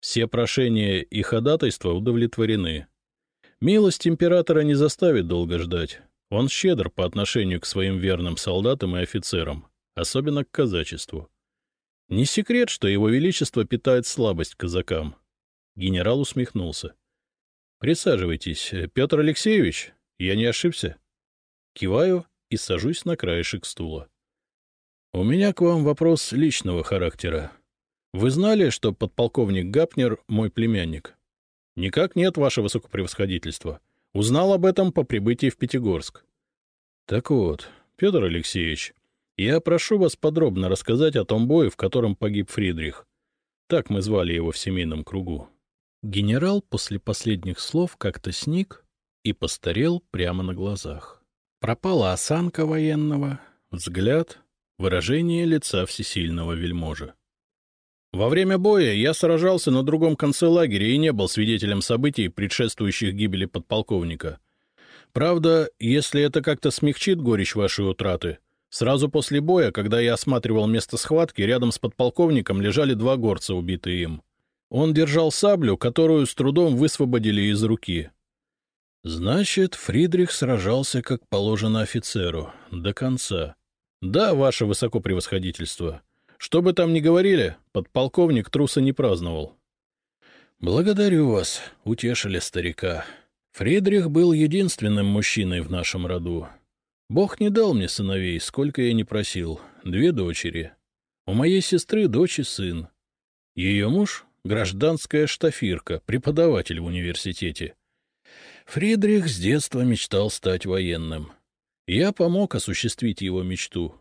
Все прошения и ходатайства удовлетворены. Милость императора не заставит долго ждать. Он щедр по отношению к своим верным солдатам и офицерам, особенно к казачеству. Не секрет, что его величество питает слабость к казакам. Генерал усмехнулся. — Присаживайтесь, Петр Алексеевич, я не ошибся? Киваю и сажусь на краешек стула. — У меня к вам вопрос личного характера. Вы знали, что подполковник Гапнер — мой племянник? — Никак нет, ваше высокопревосходительство. Узнал об этом по прибытии в Пятигорск. — Так вот, Петр Алексеевич, я прошу вас подробно рассказать о том бое, в котором погиб Фридрих. Так мы звали его в семейном кругу. Генерал после последних слов как-то сник и постарел прямо на глазах. Пропала осанка военного, взгляд, выражение лица всесильного вельможа. Во время боя я сражался на другом конце лагеря и не был свидетелем событий, предшествующих гибели подполковника. Правда, если это как-то смягчит горечь вашей утраты, сразу после боя, когда я осматривал место схватки, рядом с подполковником лежали два горца, убитые им. Он держал саблю, которую с трудом высвободили из руки. Значит, Фридрих сражался, как положено офицеру, до конца. Да, ваше высокопревосходительство. Что бы там ни говорили, подполковник труса не праздновал. Благодарю вас, утешили старика. Фридрих был единственным мужчиной в нашем роду. Бог не дал мне сыновей, сколько я не просил, две дочери. У моей сестры дочь и сын. Ее муж гражданская штафирка, преподаватель в университете. Фридрих с детства мечтал стать военным. Я помог осуществить его мечту.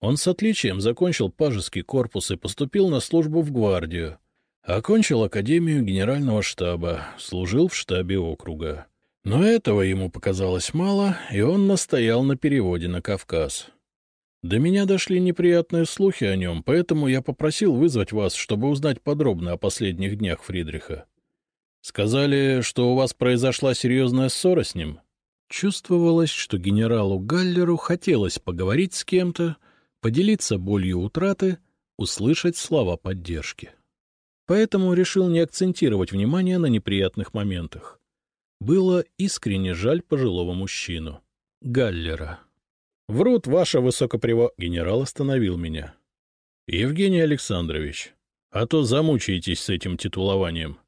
Он с отличием закончил пажеский корпус и поступил на службу в гвардию. Окончил Академию Генерального штаба, служил в штабе округа. Но этого ему показалось мало, и он настоял на переводе на Кавказ. До меня дошли неприятные слухи о нем, поэтому я попросил вызвать вас, чтобы узнать подробно о последних днях Фридриха. Сказали, что у вас произошла серьезная ссора с ним. Чувствовалось, что генералу Галлеру хотелось поговорить с кем-то, поделиться болью утраты, услышать слова поддержки. Поэтому решил не акцентировать внимание на неприятных моментах. Было искренне жаль пожилого мужчину. Галлера. — Врут, ваше высокопрево... Генерал остановил меня. — Евгений Александрович, а то замучаетесь с этим титулованием. —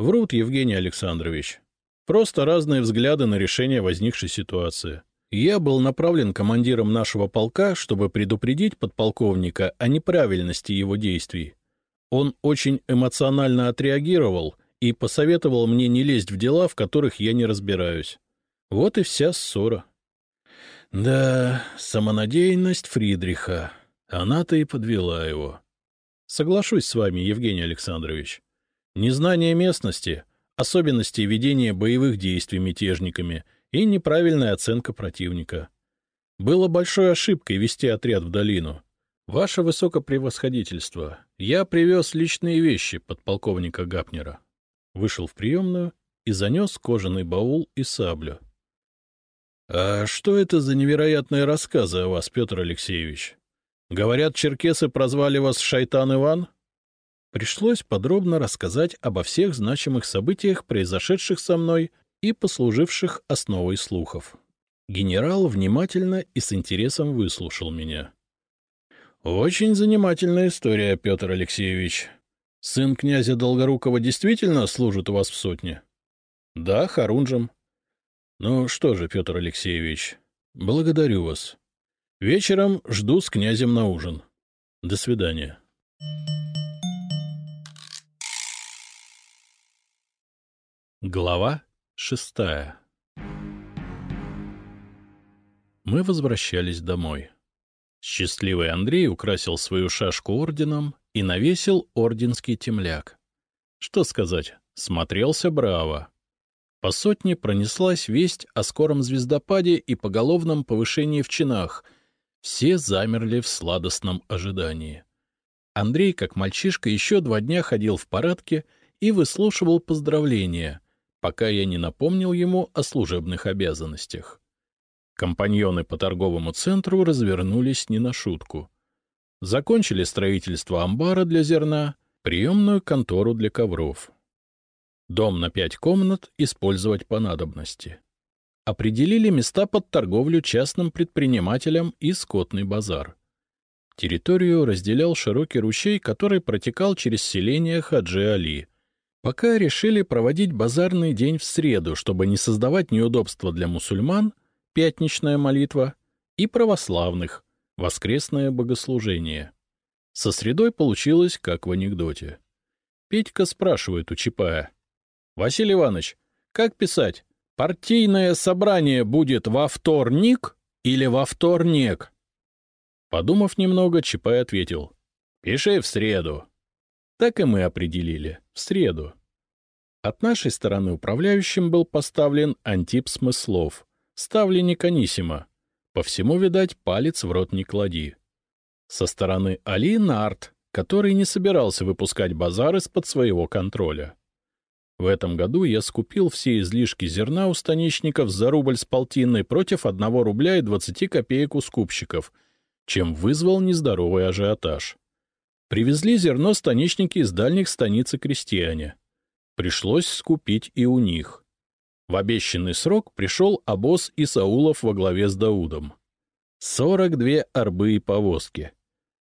Врут, Евгений Александрович. Просто разные взгляды на решение возникшей ситуации. Я был направлен командиром нашего полка, чтобы предупредить подполковника о неправильности его действий. Он очень эмоционально отреагировал и посоветовал мне не лезть в дела, в которых я не разбираюсь. Вот и вся ссора. Да, самонадеянность Фридриха. Она-то и подвела его. Соглашусь с вами, Евгений Александрович. Незнание местности, особенности ведения боевых действий мятежниками и неправильная оценка противника. Было большой ошибкой вести отряд в долину. Ваше высокопревосходительство, я привез личные вещи подполковника Гапнера. Вышел в приемную и занес кожаный баул и саблю. «А что это за невероятные рассказы о вас, Петр Алексеевич? Говорят, черкесы прозвали вас Шайтан Иван?» Пришлось подробно рассказать обо всех значимых событиях, произошедших со мной и послуживших основой слухов. Генерал внимательно и с интересом выслушал меня. — Очень занимательная история, Петр Алексеевич. Сын князя Долгорукова действительно служит у вас в сотне? — Да, Харунжем. — Ну что же, Петр Алексеевич, благодарю вас. Вечером жду с князем на ужин. До свидания. Глава шестая Мы возвращались домой. Счастливый Андрей украсил свою шашку орденом и навесил орденский темляк. Что сказать, смотрелся браво. По сотне пронеслась весть о скором звездопаде и поголовном повышении в чинах. Все замерли в сладостном ожидании. Андрей, как мальчишка, еще два дня ходил в парадке и выслушивал поздравления, пока я не напомнил ему о служебных обязанностях. Компаньоны по торговому центру развернулись не на шутку. Закончили строительство амбара для зерна, приемную контору для ковров. Дом на пять комнат использовать по надобности. Определили места под торговлю частным предпринимателям и скотный базар. Территорию разделял широкий ручей, который протекал через селение Хаджи-Али. Пока решили проводить базарный день в среду, чтобы не создавать неудобства для мусульман, пятничная молитва, и православных, воскресное богослужение. Со средой получилось, как в анекдоте. Петька спрашивает у Чапая. — Василий Иванович, как писать? Партийное собрание будет во вторник или во вторник? Подумав немного, Чапай ответил. — Пиши в среду. Так и мы определили. В среду. От нашей стороны управляющим был поставлен Антип Смыслов, ставленник Анисима. По всему, видать, палец в рот не клади. Со стороны Али Нарт, который не собирался выпускать базар из-под своего контроля. В этом году я скупил все излишки зерна у станичников за рубль с полтиной против 1 рубля и 20 копеек у скупщиков, чем вызвал нездоровый ажиотаж. Привезли зерно станичники из дальних станиц и крестьяне. Пришлось скупить и у них. В обещанный срок пришел обоз Исаулов во главе с Даудом. 42 арбы и повозки.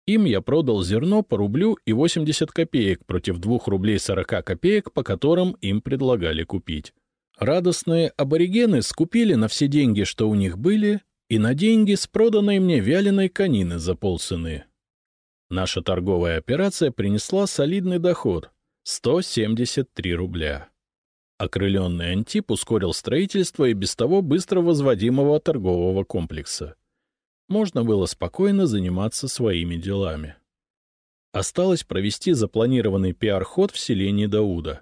Им я продал зерно по рублю и 80 копеек против 2 рублей 40 копеек, по которым им предлагали купить. Радостные аборигены скупили на все деньги, что у них были, и на деньги с проданной мне вяленой конины за полцены. Наша торговая операция принесла солидный доход — 173 рубля. Окрыленный Антип ускорил строительство и без того быстро возводимого торгового комплекса. Можно было спокойно заниматься своими делами. Осталось провести запланированный пиар-ход в селении Дауда.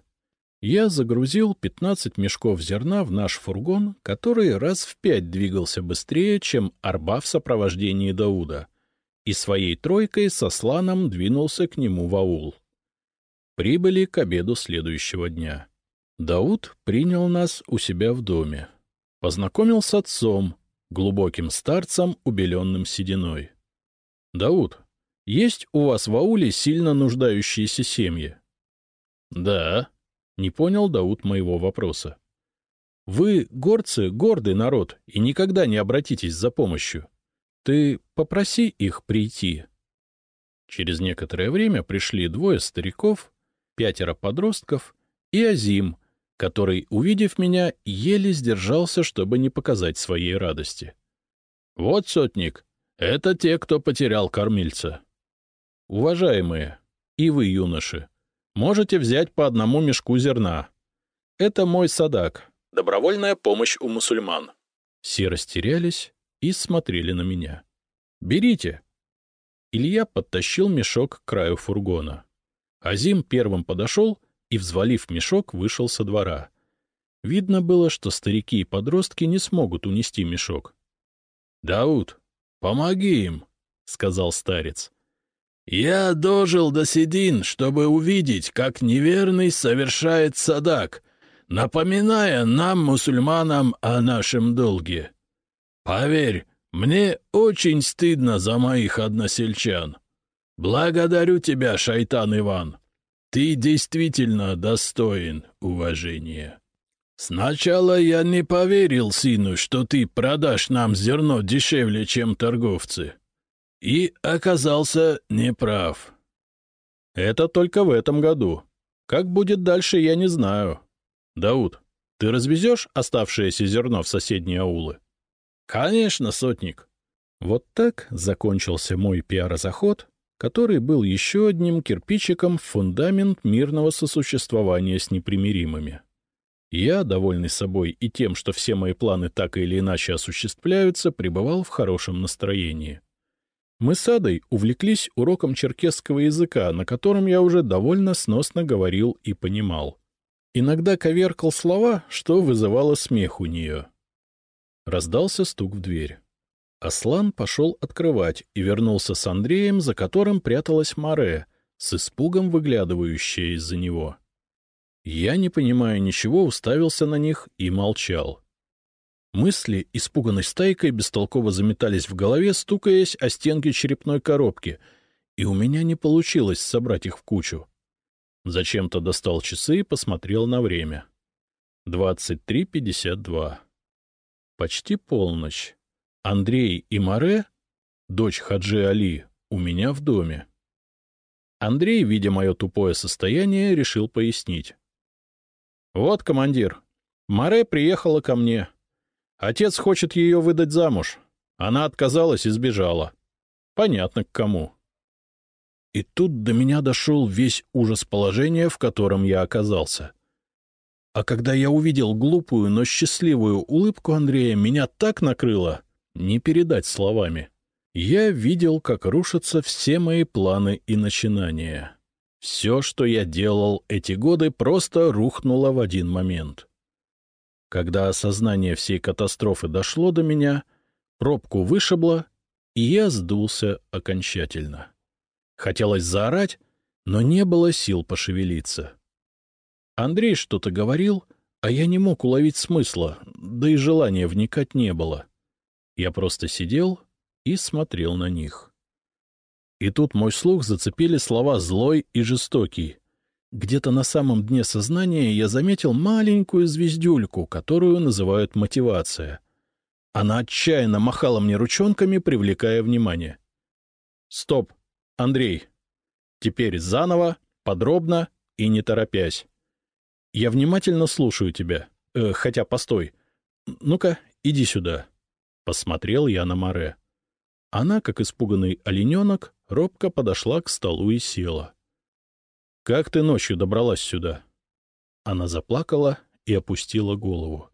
Я загрузил 15 мешков зерна в наш фургон, который раз в пять двигался быстрее, чем арба в сопровождении Дауда, и своей тройкой со сланом двинулся к нему в аул. Прибыли к обеду следующего дня. Дауд принял нас у себя в доме. Познакомил с отцом, глубоким старцем, убеленным сединой. — Дауд, есть у вас в ауле сильно нуждающиеся семьи? — Да. Не понял Дауд моего вопроса. — Вы, горцы, гордый народ, и никогда не обратитесь за помощью. Ты попроси их прийти. Через некоторое время пришли двое стариков, пятеро подростков и Азим, который, увидев меня, еле сдержался, чтобы не показать своей радости. — Вот, сотник, это те, кто потерял кормильца. — Уважаемые, и вы, юноши, можете взять по одному мешку зерна. Это мой садак. Добровольная помощь у мусульман. Все растерялись и смотрели на меня. — Берите. Илья подтащил мешок к краю фургона. Азим первым подошел и, взвалив мешок, вышел со двора. Видно было, что старики и подростки не смогут унести мешок. — Дауд, помоги им, — сказал старец. — Я дожил до седин, чтобы увидеть, как неверный совершает садак, напоминая нам, мусульманам, о нашем долге. Поверь, мне очень стыдно за моих односельчан. Благодарю тебя, шайтан Иван. ты действительно достоин уважения. Сначала я не поверил сыну, что ты продашь нам зерно дешевле, чем торговцы. И оказался неправ. Это только в этом году. Как будет дальше, я не знаю. Дауд, ты развезешь оставшееся зерно в соседние аулы? Конечно, сотник. Вот так закончился мой пиар-заход, который был еще одним кирпичиком в фундамент мирного сосуществования с непримиримыми. Я, довольный собой и тем, что все мои планы так или иначе осуществляются, пребывал в хорошем настроении. Мы с Адой увлеклись уроком черкесского языка, на котором я уже довольно сносно говорил и понимал. Иногда коверкал слова, что вызывало смех у нее. Раздался стук в дверь. Аслан пошел открывать и вернулся с Андреем, за которым пряталась Маре, с испугом выглядывающая из-за него. Я, не понимая ничего, уставился на них и молчал. Мысли, испуганной стайкой, бестолково заметались в голове, стукаясь о стенки черепной коробки, и у меня не получилось собрать их в кучу. Зачем-то достал часы и посмотрел на время. 23.52. Почти полночь. Андрей и Маре, дочь Хаджи Али, у меня в доме. Андрей, видя мое тупое состояние, решил пояснить. — Вот, командир, Маре приехала ко мне. Отец хочет ее выдать замуж. Она отказалась и сбежала. Понятно, к кому. И тут до меня дошел весь ужас положения, в котором я оказался. А когда я увидел глупую, но счастливую улыбку Андрея, меня так накрыло, не передать словами. Я видел, как рушатся все мои планы и начинания. Все, что я делал эти годы, просто рухнуло в один момент. Когда осознание всей катастрофы дошло до меня, пробку вышибло, и я сдулся окончательно. Хотелось заорать, но не было сил пошевелиться. Андрей что-то говорил, а я не мог уловить смысла, да и желания вникать не было. Я просто сидел и смотрел на них. И тут мой слух зацепили слова «злой» и «жестокий», где-то на самом дне сознания я заметил маленькую звездюльку, которую называют мотивация. Она отчаянно махала мне ручонками, привлекая внимание. «Стоп, Андрей. Теперь заново, подробно и не торопясь. Я внимательно слушаю тебя. Э, хотя, постой. Ну-ка, иди сюда». Посмотрел я на Море. Она, как испуганный олененок, робко подошла к столу и села. Как ты ночью добралась сюда? Она заплакала и опустила голову.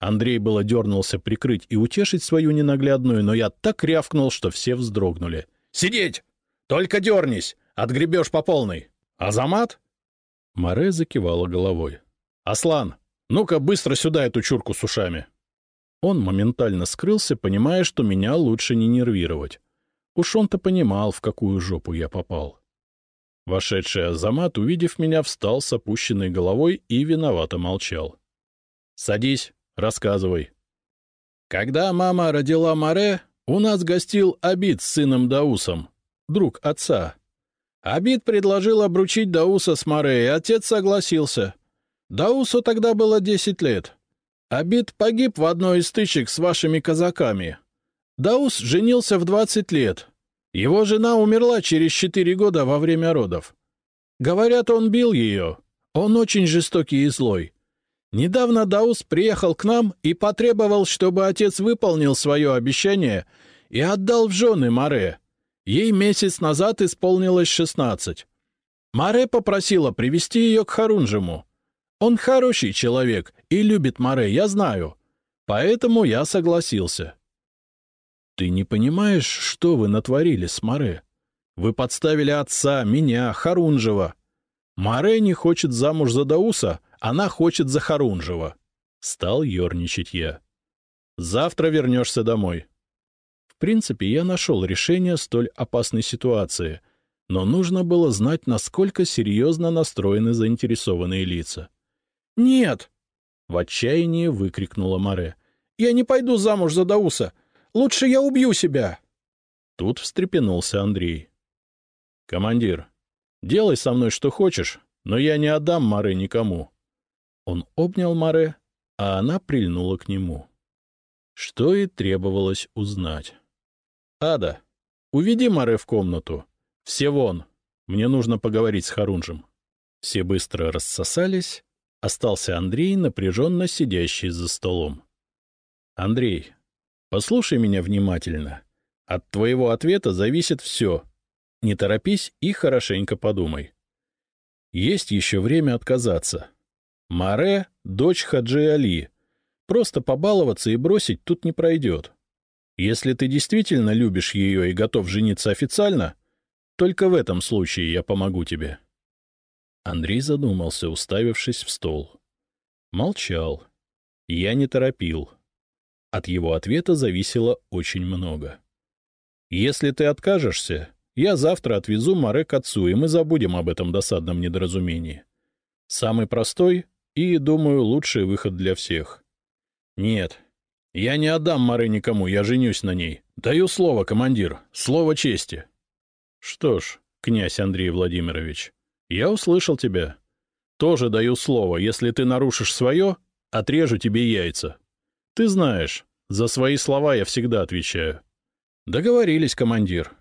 Андрей было дернулся прикрыть и утешить свою ненаглядную, но я так рявкнул, что все вздрогнули. «Сидеть! Только дернись! Отгребешь по полной! Азамат?» Море закивала головой. «Аслан, ну-ка быстро сюда эту чурку с ушами!» Он моментально скрылся, понимая, что меня лучше не нервировать. Уж он-то понимал, в какую жопу я попал. Вошедший Азамат, увидев меня, встал с опущенной головой и виновато молчал. — Садись, рассказывай. Когда мама родила Маре, у нас гостил Абид с сыном Даусом, друг отца. Абид предложил обручить Дауса с Маре, и отец согласился. Даусу тогда было десять лет. Абид погиб в одной из стычек с вашими казаками. Даус женился в двадцать лет, его жена умерла через четыре года во время родов. Говорят, он бил ее. Он очень жестокий и злой. Недавно Даус приехал к нам и потребовал, чтобы отец выполнил свое обещание и отдал в жены Маре. Ей месяц назад исполнилось шестнадцать. Маре попросила привести ее к Харунжему. Он хороший человек и любит Маре, я знаю. Поэтому я согласился. Ты не понимаешь, что вы натворили с Море? Вы подставили отца, меня, Харунжева. Море не хочет замуж за Дауса, она хочет за Харунжева. Стал ерничать я. Завтра вернешься домой. В принципе, я нашел решение столь опасной ситуации, но нужно было знать, насколько серьезно настроены заинтересованные лица. — Нет! — в отчаянии выкрикнула Море. — Я не пойду замуж за Дауса! — Лучше я убью себя. Тут встрепенулся Андрей. — Командир, Делай со мной что хочешь, но я не отдам Маре никому. Он обнял Маре, а она прильнула к нему. Что и требовалось узнать. — Ада, уведи Маре в комнату. Все вон. Мне нужно поговорить с Харунжем. Все быстро рассосались. Остался Андрей, напряженно сидящий за столом. — Андрей, послушай меня внимательно. От твоего ответа зависит все. Не торопись и хорошенько подумай. Есть еще время отказаться. Маре — дочь Хаджи Али. Просто побаловаться и бросить тут не пройдет. Если ты действительно любишь ее и готов жениться официально, только в этом случае я помогу тебе. Андрей задумался, уставившись в стол. Молчал. Я не торопил. От его ответа зависело очень много. Если ты откажешься, я завтра отвезу Маре к отцу, и мы забудем об этом досадном недоразумении. Самый простой и, думаю, лучший выход для всех. Нет, я не отдам Маре никому, я женюсь на ней. Даю слово, командир, слово чести. Что ж, князь Андрей Владимирович, я услышал тебя. Тоже даю слово, если ты нарушишь свое, отрежу тебе яйца. Ты знаешь, за свои слова я всегда отвечаю. — Договорились, командир.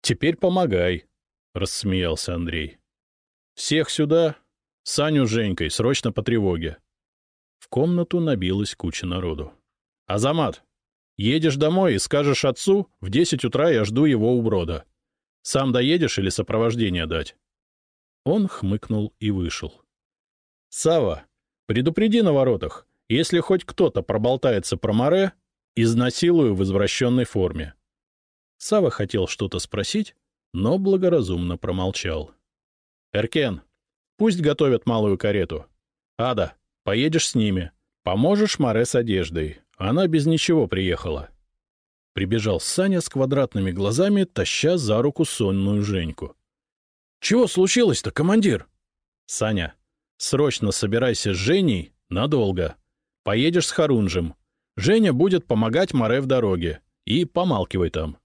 Теперь помогай, — рассмеялся Андрей. — Всех сюда. Саню с Женькой, срочно по тревоге. В комнату набилась куча народу. — Азамат, едешь домой и скажешь отцу, в десять утра я жду его у брода. Сам доедешь или сопровождение дать? Он хмыкнул и вышел. — Сава, предупреди на воротах, если хоть кто-то проболтается про море, изнасилую в извращенной форме. Сава хотел что-то спросить, но благоразумно промолчал. — Эркен, пусть готовят малую карету. Ада, поедешь с ними. Поможешь Море с одеждой. Она без ничего приехала. Прибежал Саня с квадратными глазами, таща за руку сонную Женьку. — Чего случилось-то, командир? — Саня, срочно собирайся с Женей надолго. Поедешь с Харунжем. Женя будет помогать Море в дороге. И помалкивай там.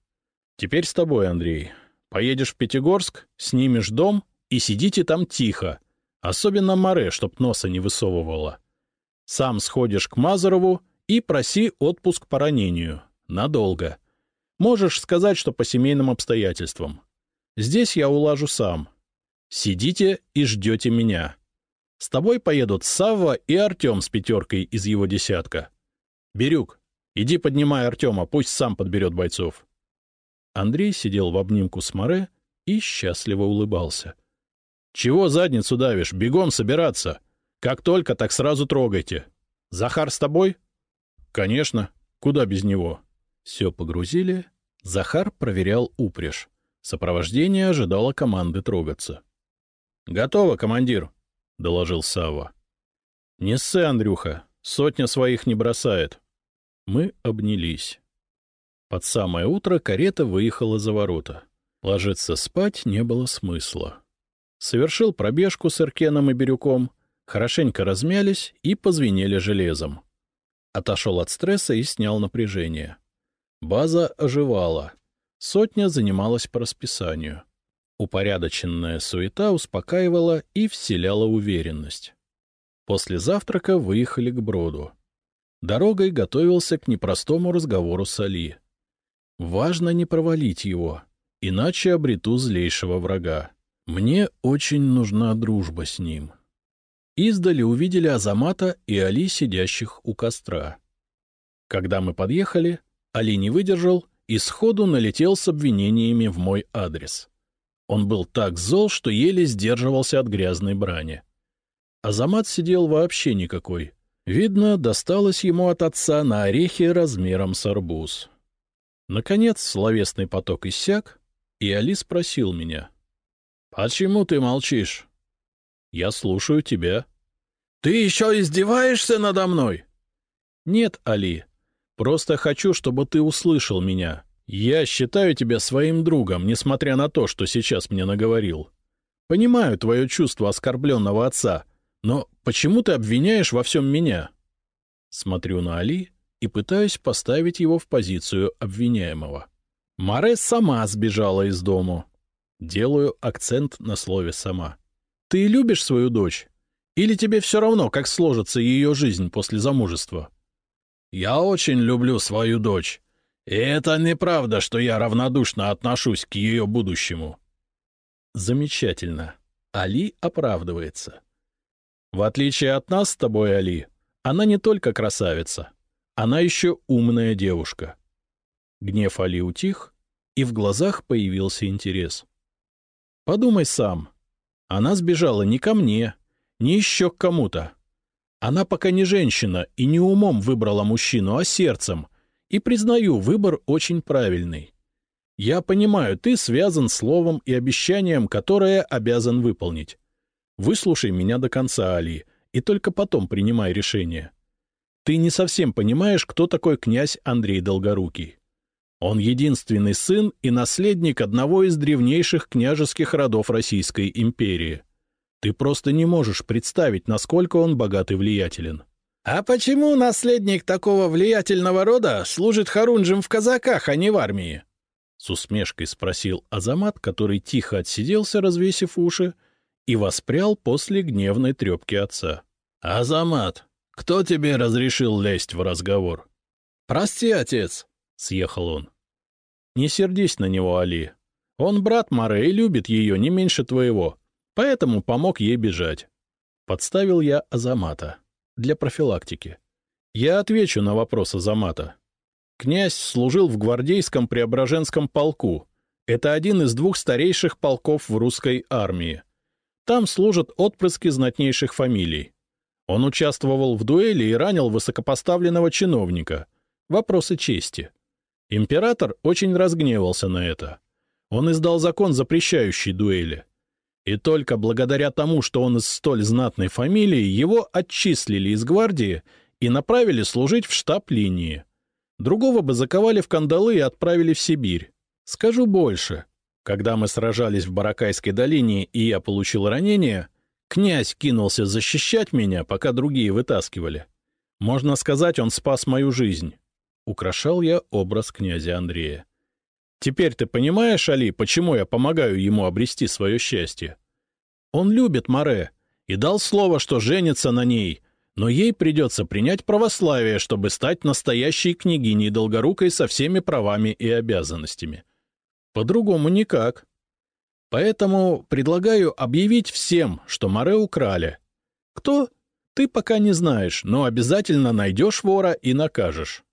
Теперь с тобой, Андрей. Поедешь в Пятигорск, снимешь дом и сидите там тихо. Особенно Море, чтоб носа не высовывала. Сам сходишь к Мазарову и проси отпуск по ранению. Надолго. Можешь сказать, что по семейным обстоятельствам. Здесь я улажу сам. Сидите и ждете меня. С тобой поедут Савва и Артем с пятеркой из его десятка. Бирюк, иди поднимай Артема, пусть сам подберет бойцов. Андрей сидел в обнимку с Море и счастливо улыбался. — Чего задницу давишь? Бегом собираться! Как только, так сразу трогайте. Захар с тобой? — Конечно. Куда без него? Все погрузили. Захар проверял упряжь. Сопровождение ожидало команды трогаться. — Готово, командир, — доложил Сава. Не ссы, Андрюха, сотня своих не бросает. Мы обнялись. Под самое утро карета выехала за ворота. Ложиться спать не было смысла. Совершил пробежку с Эркеном и Бирюком, хорошенько размялись и позвенели железом. Отошел от стресса и снял напряжение. База оживала. Сотня занималась по расписанию. Упорядоченная суета успокаивала и вселяла уверенность. После завтрака выехали к броду. Дорогой готовился к непростому разговору с Али. Важно не провалить его, иначе обрету злейшего врага. Мне очень нужна дружба с ним. Издали увидели Азамата и Али, сидящих у костра. Когда мы подъехали, Али не выдержал и сходу налетел с обвинениями в мой адрес. Он был так зол, что еле сдерживался от грязной брани. Азамат сидел вообще никакой. Видно, досталось ему от отца на орехи размером с арбуз. Наконец словесный поток иссяк, и Али спросил меня. — Почему ты молчишь? — Я слушаю тебя. — Ты еще издеваешься надо мной? — Нет, Али. Просто хочу, чтобы ты услышал меня. Я считаю тебя своим другом, несмотря на то, что сейчас мне наговорил. Понимаю твое чувство оскорбленного отца, но почему ты обвиняешь во всем меня? Смотрю на Али и пытаюсь поставить его в позицию обвиняемого. Маре сама сбежала из дому. Делаю акцент на слове «сама». Ты любишь свою дочь? Или тебе все равно, как сложится ее жизнь после замужества? Я очень люблю свою дочь. И это неправда, что я равнодушно отношусь к ее будущему. Замечательно. Али оправдывается. В отличие от нас с тобой, Али, она не только красавица, она еще умная девушка. Гнев Али утих, и в глазах появился интерес. Подумай сам. Она сбежала не ко мне, не еще к кому-то. Она пока не женщина и не умом выбрала мужчину, а сердцем. И признаю, выбор очень правильный. Я понимаю, ты связан словом и обещанием, которое обязан выполнить. Выслушай меня до конца, Али, и только потом принимай решение. Ты не совсем понимаешь, кто такой князь Андрей Долгорукий. Он единственный сын и наследник одного из древнейших княжеских родов Российской империи. Ты просто не можешь представить, насколько он богат и влиятелен. — А почему наследник такого влиятельного рода служит хорунжем в казаках, а не в армии? — с усмешкой спросил Азамат, который тихо отсиделся, развесив уши, и воспрял после гневной трепки отца. — Азамат, кто тебе разрешил лезть в разговор? — Прости, отец, — съехал он. — Не сердись на него, Али. Он брат Маре и любит ее не меньше твоего. Поэтому помог ей бежать. Подставил я Азамата. Для профилактики. Я отвечу на вопрос Азамата. Князь служил в гвардейском Преображенском полку. Это один из двух старейших полков в русской армии. Там служат отпрыски знатнейших фамилий. Он участвовал в дуэли и ранил высокопоставленного чиновника. Вопросы чести. Император очень разгневался на это. Он издал закон, запрещающий дуэли. И только благодаря тому, что он из столь знатной фамилии, его отчислили из гвардии и направили служить в штаб линии. Другого бы заковали в кандалы и отправили в Сибирь. Скажу больше. Когда мы сражались в Баракайской долине и я получил ранение, князь кинулся защищать меня, пока другие вытаскивали. Можно сказать, он спас мою жизнь. Украшал я образ князя Андрея. Теперь ты понимаешь, Али, почему я помогаю ему обрести свое счастье? Он любит Море и дал слово, что женится на ней, но ей придется принять православие, чтобы стать настоящей княгиней Долгорукой со всеми правами и обязанностями. По-другому никак. Поэтому предлагаю объявить всем, что Море украли. Кто? Ты пока не знаешь, но обязательно найдешь вора и накажешь.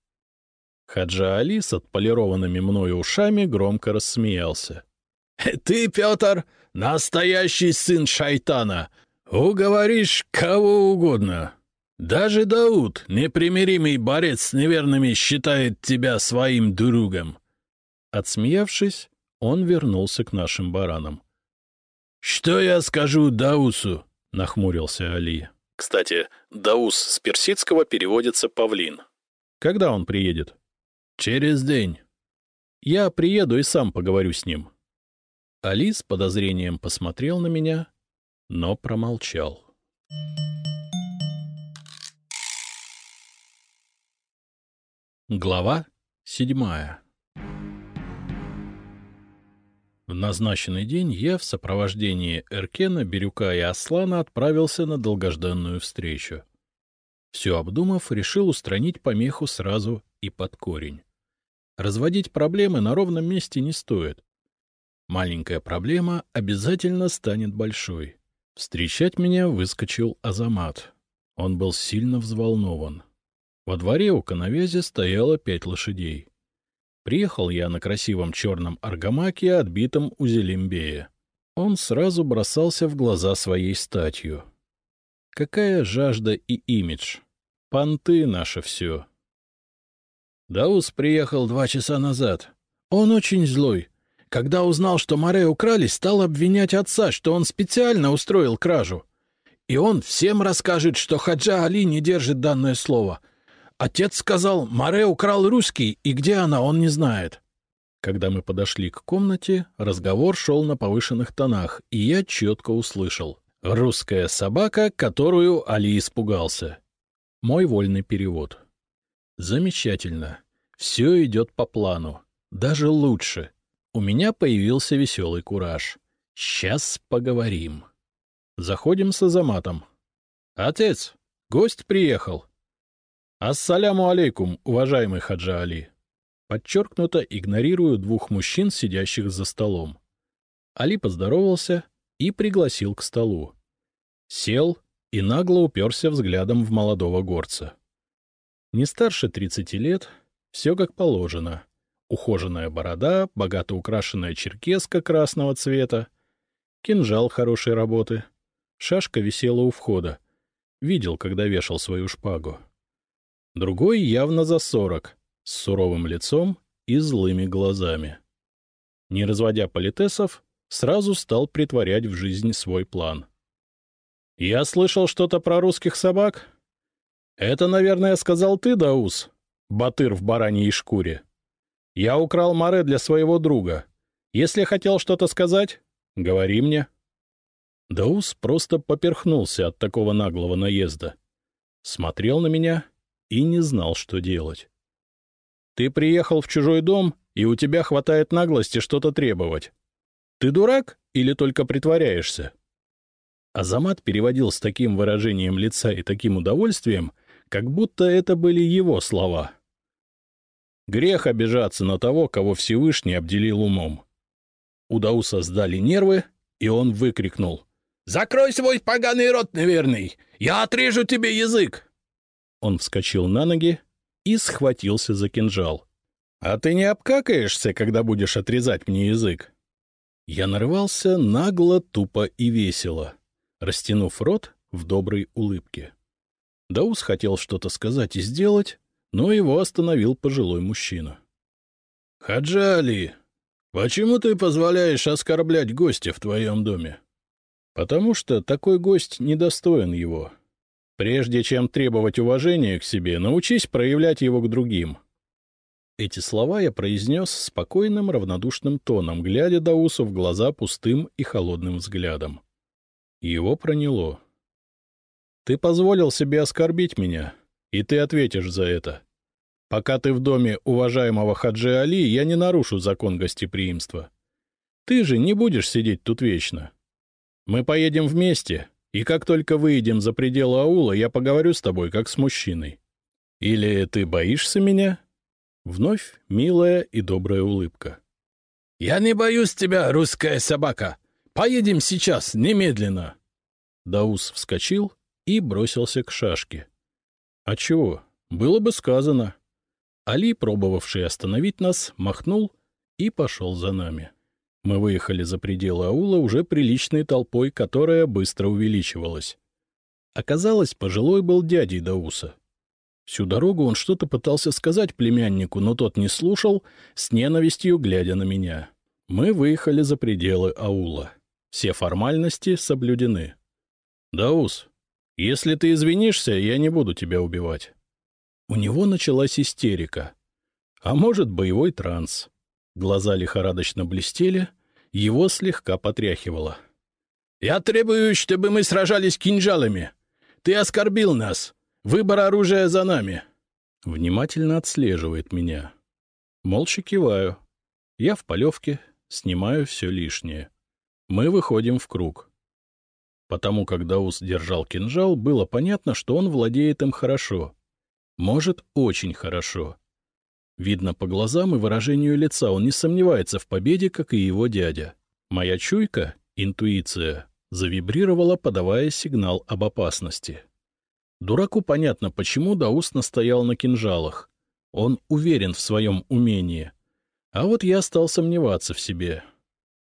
Хаджа Али с отполированными мною ушами громко рассмеялся. — Ты, Петр, настоящий сын шайтана. Уговоришь кого угодно. Даже Дауд, непримиримый борец с неверными, считает тебя своим другом. Отсмеявшись, он вернулся к нашим баранам. — Что я скажу Даусу? — нахмурился Али. Кстати, Даус с персидского переводится «павлин». Когда он приедет? Через день. Я приеду и сам поговорю с ним. Али с подозрением посмотрел на меня, но промолчал. Глава седьмая В назначенный день я в сопровождении Эркена, Бирюка и Аслана отправился на долгожданную встречу. Все обдумав, решил устранить помеху сразу и под корень. Разводить проблемы на ровном месте не стоит. Маленькая проблема обязательно станет большой. Встречать меня выскочил Азамат. Он был сильно взволнован. Во дворе у коновязи стояло пять лошадей. Приехал я на красивом черном аргамаке, отбитом у Зелимбея. Он сразу бросался в глаза своей статью. Какая жажда и имидж! Понты наше все! Даус приехал два часа назад. Он очень злой. Когда узнал, что Море украли, стал обвинять отца, что он специально устроил кражу. И он всем расскажет, что Хаджа Али не держит данное слово. Отец сказал, Море украл русский, и где она, он не знает. Когда мы подошли к комнате, разговор шел на повышенных тонах, и я четко услышал. «Русская собака, которую Али испугался». Мой вольный перевод. Замечательно. Все идет по плану. Даже лучше. У меня появился веселый кураж. Сейчас поговорим. Заходим с Азаматом. — Отец, гость приехал. — Ассаляму алейкум, уважаемый Хаджа Али. Подчеркнуто игнорирую двух мужчин, сидящих за столом. Али поздоровался и пригласил к столу. Сел и нагло уперся взглядом в молодого горца. Не старше тридцати лет, все как положено. Ухоженная борода, богато украшенная черкеска красного цвета, кинжал хорошей работы. Шашка висела у входа. Видел, когда вешал свою шпагу. Другой явно за сорок, с суровым лицом и злыми глазами. Не разводя политесов, сразу стал притворять в жизнь свой план. «Я слышал что-то про русских собак?» «Это, наверное, сказал ты, Даус, батыр в бараньей шкуре. Я украл море для своего друга. Если хотел что-то сказать, говори мне». Даус просто поперхнулся от такого наглого наезда. Смотрел на меня и не знал, что делать. «Ты приехал в чужой дом, и у тебя хватает наглости что-то требовать. Ты дурак или только притворяешься? Азамат переводил с таким выражением лица и таким удовольствием, как будто это были его слова. Грех обижаться на того, кого Всевышний обделил умом. У Дауса сдали нервы, и он выкрикнул. — Закрой свой поганый рот, неверный! Я отрежу тебе язык! Он вскочил на ноги и схватился за кинжал. — А ты не обкакаешься, когда будешь отрезать мне язык? Я нарывался нагло, тупо и весело, растянув рот в доброй улыбке. Даус хотел что-то сказать и сделать, но его остановил пожилой мужчина. — Хаджали, почему ты позволяешь оскорблять гостя в твоем доме? — Потому что такой гость недостоин его. Прежде чем требовать уважения к себе, научись проявлять его к другим. Эти слова я произнес спокойным, равнодушным тоном, глядя Даусу в глаза пустым и холодным взглядом. Его проняло. — Ты позволил себе оскорбить меня, и ты ответишь за это. Пока ты в доме уважаемого Хаджи Али, я не нарушу закон гостеприимства. Ты же не будешь сидеть тут вечно. Мы поедем вместе, и как только выйдем за пределы аула, я поговорю с тобой, как с мужчиной. Или ты боишься меня, Вновь милая и добрая улыбка. — Я не боюсь тебя, русская собака! Поедем сейчас, немедленно! Даус вскочил и бросился к шашке. — А чего? Было бы сказано. Али, пробовавший остановить нас, махнул и пошел за нами. Мы выехали за пределы аула уже приличной толпой, которая быстро увеличивалась. Оказалось, пожилой был дядей Дауса. Всю дорогу он что-то пытался сказать племяннику, но тот не слушал, с ненавистью глядя на меня. Мы выехали за пределы аула. Все формальности соблюдены. «Даус, если ты извинишься, я не буду тебя убивать». У него началась истерика. А может, боевой транс. Глаза лихорадочно блестели, его слегка потряхивало. «Я требую, чтобы мы сражались кинжалами. Ты оскорбил нас. Выбор оружия за нами. Внимательно отслеживает меня. Молча киваю. Я в полевке, снимаю все лишнее. Мы выходим в круг. Потому как Даус держал кинжал, было понятно, что он владеет им хорошо. Может, очень хорошо. Видно по глазам и выражению лица, он не сомневается в победе, как и его дядя. Моя чуйка, интуиция, завибрировала, подавая сигнал об опасности. Дураку понятно, почему Даус настоял на кинжалах. Он уверен в своем умении. А вот я стал сомневаться в себе.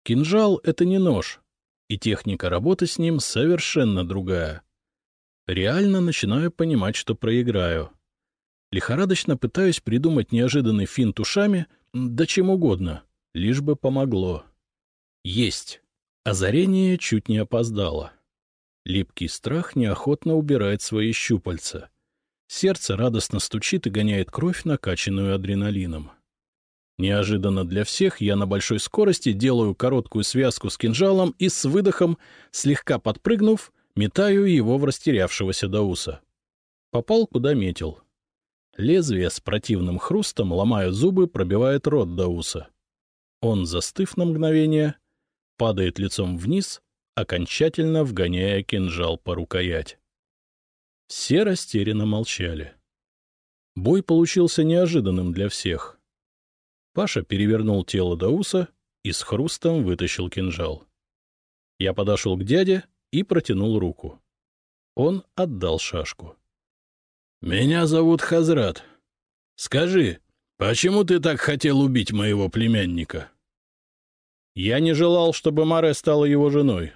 Кинжал — это не нож, и техника работы с ним совершенно другая. Реально начинаю понимать, что проиграю. Лихорадочно пытаюсь придумать неожиданный финт ушами, да чем угодно, лишь бы помогло. Есть. Озарение чуть не опоздало. Липкий страх неохотно убирает свои щупальца. Сердце радостно стучит и гоняет кровь, накачанную адреналином. Неожиданно для всех я на большой скорости делаю короткую связку с кинжалом и с выдохом, слегка подпрыгнув, метаю его в растерявшегося Дауса. Попал, куда метил. Лезвие с противным хрустом, ломая зубы, пробивает рот Дауса. Он, застыв на мгновение, падает лицом вниз, окончательно вгоняя кинжал по рукоять. Все растерянно молчали. Бой получился неожиданным для всех. Паша перевернул тело Дауса и с хрустом вытащил кинжал. Я подошел к дяде и протянул руку. Он отдал шашку. — Меня зовут Хазрат. Скажи, почему ты так хотел убить моего племянника? — Я не желал, чтобы Маре стала его женой.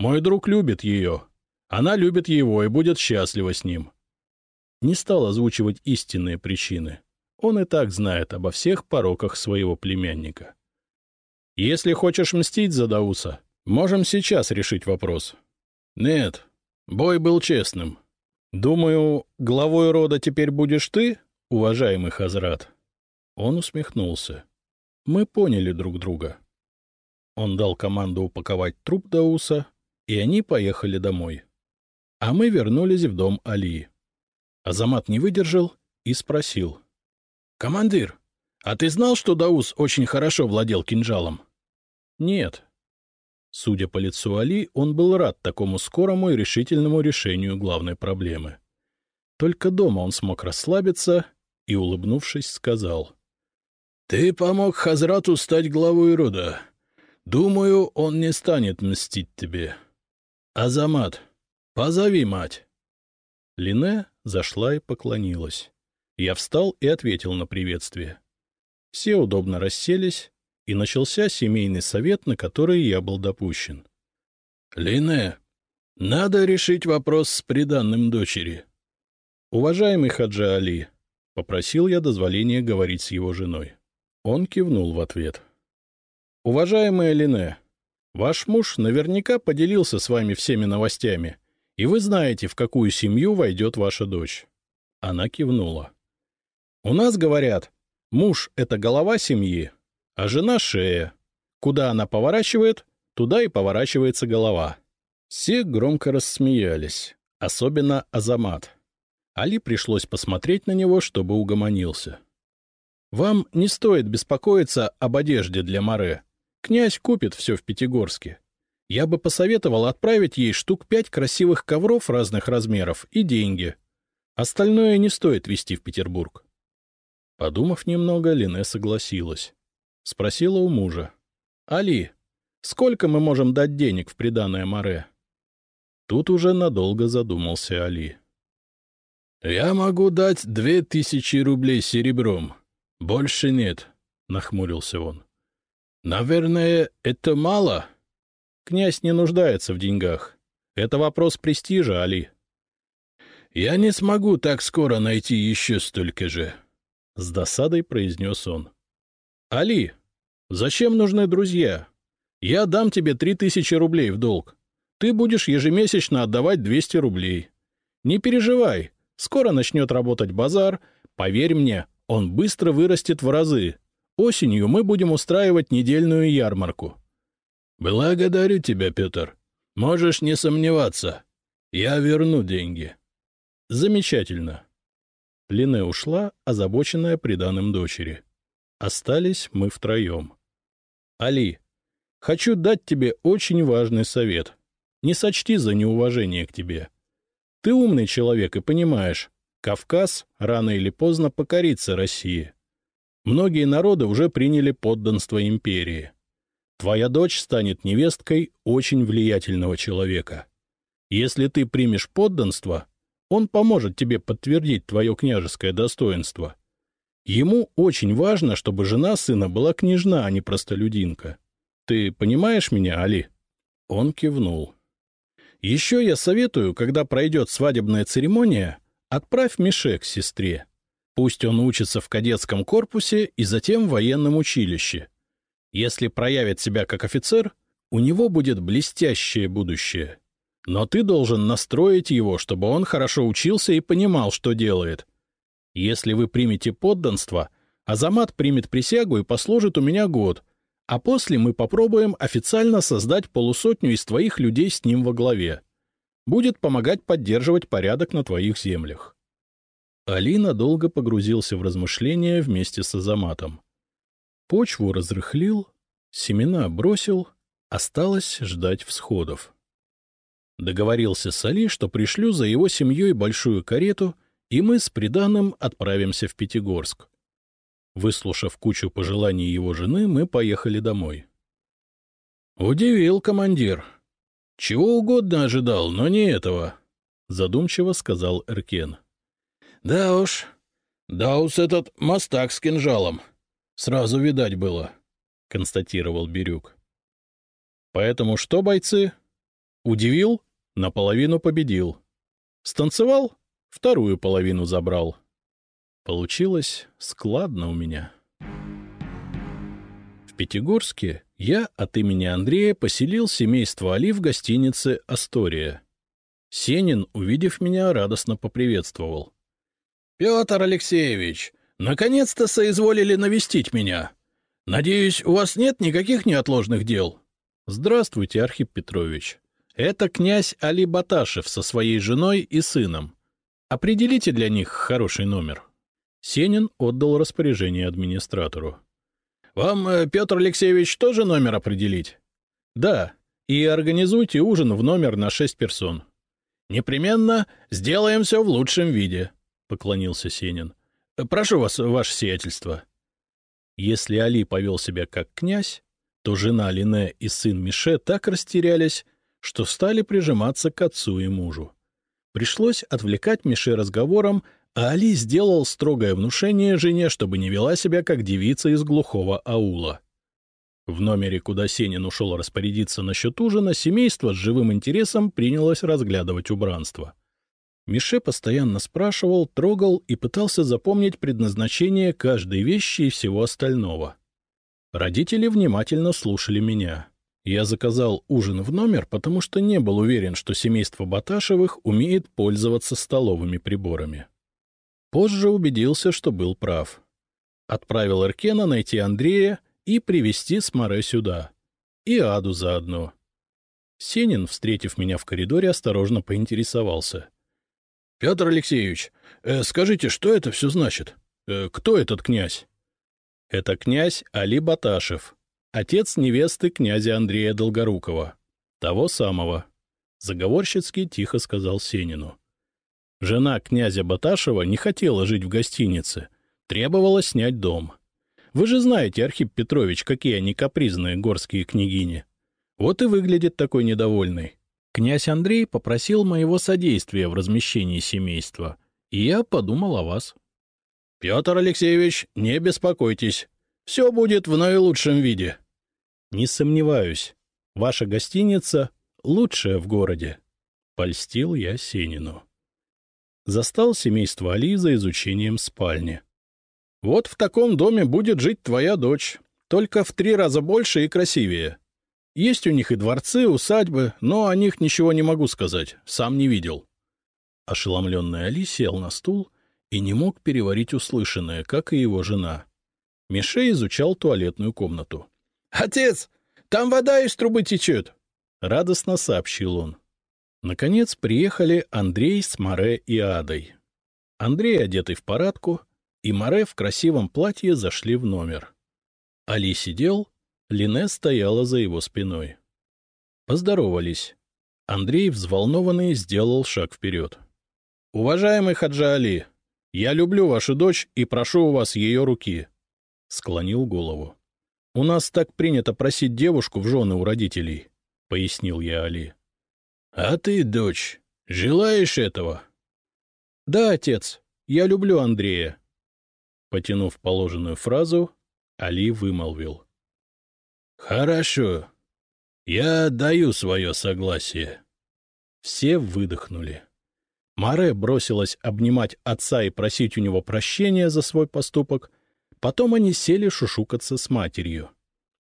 Мой друг любит ее. Она любит его и будет счастлива с ним. Не стал озвучивать истинные причины. Он и так знает обо всех пороках своего племянника. Если хочешь мстить за Дауса, можем сейчас решить вопрос. Нет, бой был честным. Думаю, главой рода теперь будешь ты, уважаемый Хазрат? Он усмехнулся. Мы поняли друг друга. Он дал команду упаковать труп Дауса, и они поехали домой. А мы вернулись в дом Али. Азамат не выдержал и спросил. — Командир, а ты знал, что Даус очень хорошо владел кинжалом? — Нет. Судя по лицу Али, он был рад такому скорому и решительному решению главной проблемы. Только дома он смог расслабиться и, улыбнувшись, сказал. — Ты помог Хазрату стать главой рода. Думаю, он не станет мстить тебе. Азамат, позови мать. Лине зашла и поклонилась. Я встал и ответил на приветствие. Все удобно расселись, и начался семейный совет, на который я был допущен. — Лине, надо решить вопрос с приданным дочери. — Уважаемый Хаджа Али, — попросил я дозволения говорить с его женой. Он кивнул в ответ. — Уважаемая Лине, ваш муж наверняка поделился с вами всеми новостями, и вы знаете, в какую семью войдет ваша дочь. Она кивнула. — У нас говорят, муж — это голова семьи, а жена — шея. Куда она поворачивает, туда и поворачивается голова. Все громко рассмеялись, особенно Азамат. Али пришлось посмотреть на него, чтобы угомонился. — Вам не стоит беспокоиться об одежде для Море. Князь купит все в Пятигорске. Я бы посоветовал отправить ей штук пять красивых ковров разных размеров и деньги. Остальное не стоит везти в Петербург. Подумав немного, Лене согласилась. Спросила у мужа. — Али, сколько мы можем дать денег в приданное море? Тут уже надолго задумался Али. — Я могу дать две тысячи рублей серебром. Больше нет, — нахмурился он. — Наверное, это мало? Князь не нуждается в деньгах. Это вопрос престижа, Али. — Я не смогу так скоро найти еще столько же, — с досадой произнес он. — Али, Зачем нужны друзья? Я дам тебе три тысячи рублей в долг. Ты будешь ежемесячно отдавать 200 рублей. Не переживай, скоро начнет работать базар. Поверь мне, он быстро вырастет в разы. Осенью мы будем устраивать недельную ярмарку. — Благодарю тебя, Петр. Можешь не сомневаться. Я верну деньги. — Замечательно. Лине ушла, озабоченная приданым дочери. Остались мы втроем. Али, хочу дать тебе очень важный совет. Не сочти за неуважение к тебе. Ты умный человек и понимаешь, Кавказ рано или поздно покорится России. Многие народы уже приняли подданство империи. Твоя дочь станет невесткой очень влиятельного человека. Если ты примешь подданство, он поможет тебе подтвердить твое княжеское достоинство. Ему очень важно, чтобы жена сына была княжна, а не простолюдинка. Ты понимаешь меня, Али? Он кивнул. Еще я советую, когда пройдет свадебная церемония, отправь Мишек сестре. Пусть он учится в кадетском корпусе и затем в военном училище. Если проявит себя как офицер, у него будет блестящее будущее. Но ты должен настроить его, чтобы он хорошо учился и понимал, что делает — если вы примете подданство, Азамат примет присягу и послужит у меня год, а после мы попробуем официально создать полусотню из твоих людей с ним во главе. Будет помогать поддерживать порядок на твоих землях. Алина долго погрузился в размышления вместе с Азаматом. Почву разрыхлил, семена бросил, осталось ждать всходов. Договорился с Али, что пришлю за его семьей большую карету, и мы с приданым отправимся в Пятигорск. Выслушав кучу пожеланий его жены, мы поехали домой. — Удивил командир. Чего угодно ожидал, но не этого, — задумчиво сказал Эркен. — Да уж, Даус этот мастак с кинжалом. Сразу видать было, — констатировал Бирюк. — Поэтому что, бойцы? Удивил? Наполовину победил. Станцевал? Вторую половину забрал. Получилось складно у меня. В Пятигорске я от имени Андрея поселил семейство Али в гостинице «Астория». Сенин, увидев меня, радостно поприветствовал. — Петр Алексеевич, наконец-то соизволили навестить меня. Надеюсь, у вас нет никаких неотложных дел? — Здравствуйте, Архип Петрович. Это князь Али Баташев со своей женой и сыном. Определите для них хороший номер. Сенин отдал распоряжение администратору. — Вам, э, Петр Алексеевич, тоже номер определить? — Да, и организуйте ужин в номер на шесть персон. — Непременно сделаем все в лучшем виде, — поклонился Сенин. — Прошу вас, ваше сиятельство. Если Али повел себя как князь, то жена Лине и сын Мише так растерялись, что стали прижиматься к отцу и мужу. Пришлось отвлекать Мише разговором, а Али сделал строгое внушение жене, чтобы не вела себя как девица из глухого аула. В номере, куда Сенин ушел распорядиться насчет ужина, семейство с живым интересом принялось разглядывать убранство. Мише постоянно спрашивал, трогал и пытался запомнить предназначение каждой вещи и всего остального. Родители внимательно слушали меня. Я заказал ужин в номер, потому что не был уверен, что семейство Баташевых умеет пользоваться столовыми приборами. Позже убедился, что был прав. Отправил Эркена найти Андрея и привести Сморе сюда. И Аду заодно. Сенин, встретив меня в коридоре, осторожно поинтересовался. — Петр Алексеевич, э, скажите, что это все значит? Э, кто этот князь? — Это князь Али Баташев, Отец невесты князя Андрея Долгорукова. Того самого. Заговорщицки тихо сказал Сенину. Жена князя Баташева не хотела жить в гостинице, требовала снять дом. Вы же знаете, Архип Петрович, какие они капризные горские княгини. Вот и выглядит такой недовольный. Князь Андрей попросил моего содействия в размещении семейства, и я подумал о вас. — Петр Алексеевич, не беспокойтесь, все будет в наилучшем виде. — Не сомневаюсь. Ваша гостиница лучшая в городе. Польстил я Сенину. Застал семейство Али за изучением спальни. — Вот в таком доме будет жить твоя дочь, только в три раза больше и красивее. Есть у них и дворцы, усадьбы, но о них ничего не могу сказать, сам не видел. Ошеломленный Али сел на стул и не мог переварить услышанное, как и его жена. Мише изучал туалетную комнату. — Отец, там вода из трубы течет! — радостно сообщил он. Наконец приехали Андрей с Море и Адой. Андрей, одетый в парадку, и Море в красивом платье зашли в номер. Али сидел, Лине стояла за его спиной. Поздоровались. Андрей, взволнованный, сделал шаг вперед. — Уважаемый Хаджа Али, я люблю вашу дочь и прошу у вас ее руки склонил голову. — У нас так принято просить девушку в жены у родителей, — пояснил я Али. — А ты, дочь, желаешь этого? — Да, отец, я люблю Андрея. Потянув положенную фразу, Али вымолвил. — Хорошо. Я даю свое согласие. Все выдохнули. Маре бросилась обнимать отца и просить у него прощения за свой поступок, Потом они сели шушукаться с матерью.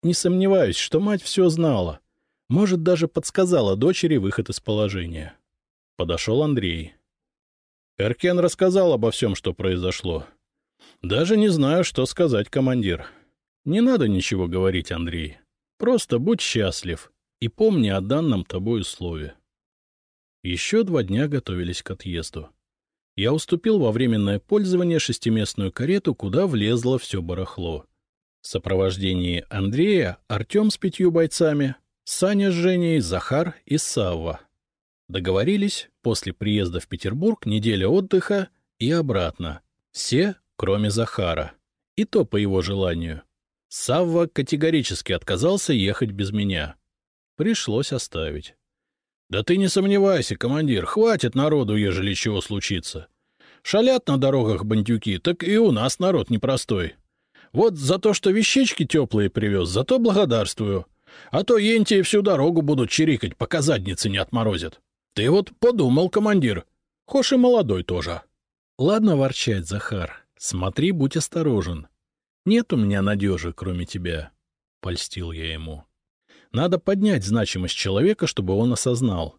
Не сомневаюсь, что мать все знала. Может, даже подсказала дочери выход из положения. Подошел Андрей. Эркен рассказал обо всем, что произошло. Даже не знаю, что сказать, командир. Не надо ничего говорить, Андрей. Просто будь счастлив и помни о данном тобой условии. Еще два дня готовились к отъезду я уступил во временное пользование шестиместную карету, куда влезло все барахло. В сопровождении Андрея Артем с пятью бойцами, Саня с Женей, Захар и Савва. Договорились после приезда в Петербург неделя отдыха и обратно. Все, кроме Захара. И то по его желанию. Савва категорически отказался ехать без меня. Пришлось оставить. — Да ты не сомневайся, командир, хватит народу, ежели чего случится. Шалят на дорогах бандюки, так и у нас народ непростой. Вот за то, что вещички теплые привез, зато благодарствую. А то енти всю дорогу будут чирикать, пока задницы не отморозят. Ты вот подумал, командир. Хошь и молодой тоже. Ладно ворчать, Захар. Смотри, будь осторожен. Нет у меня надежи, кроме тебя. Польстил я ему. Надо поднять значимость человека, чтобы он осознал.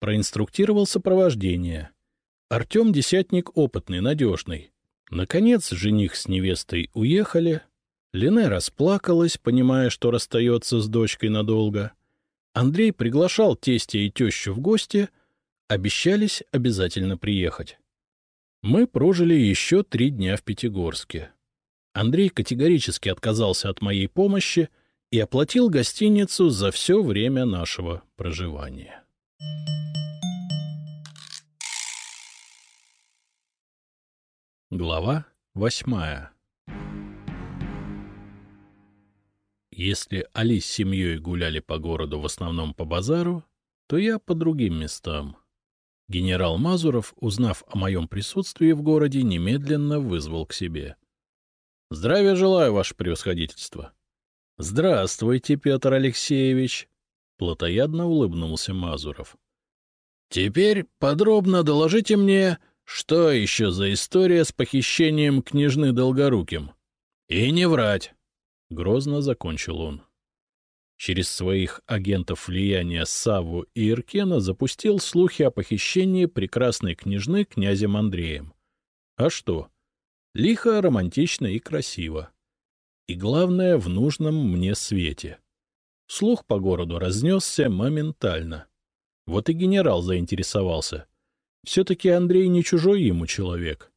Проинструктировал сопровождение. Артем — десятник опытный, надежный. Наконец жених с невестой уехали. Лене расплакалась, понимая, что расстается с дочкой надолго. Андрей приглашал тестя и тещу в гости, обещались обязательно приехать. Мы прожили еще три дня в Пятигорске. Андрей категорически отказался от моей помощи и оплатил гостиницу за все время нашего проживания. Глава восьмая Если Али с семьей гуляли по городу в основном по базару, то я по другим местам. Генерал Мазуров, узнав о моем присутствии в городе, немедленно вызвал к себе. — Здравия желаю, ваше превосходительство. — Здравствуйте, Петр Алексеевич! — плотоядно улыбнулся Мазуров. — Теперь подробно доложите мне, что еще за история с похищением княжны Долгоруким? И не врать! — грозно закончил он. Через своих агентов влияния Саву и Иркена запустил слухи о похищении прекрасной княжны князем Андреем. А что? Лихо, романтично и красиво. И главное, в нужном мне свете. Слух по городу разнесся моментально. Вот и генерал заинтересовался — все-таки Андрей не чужой ему человек.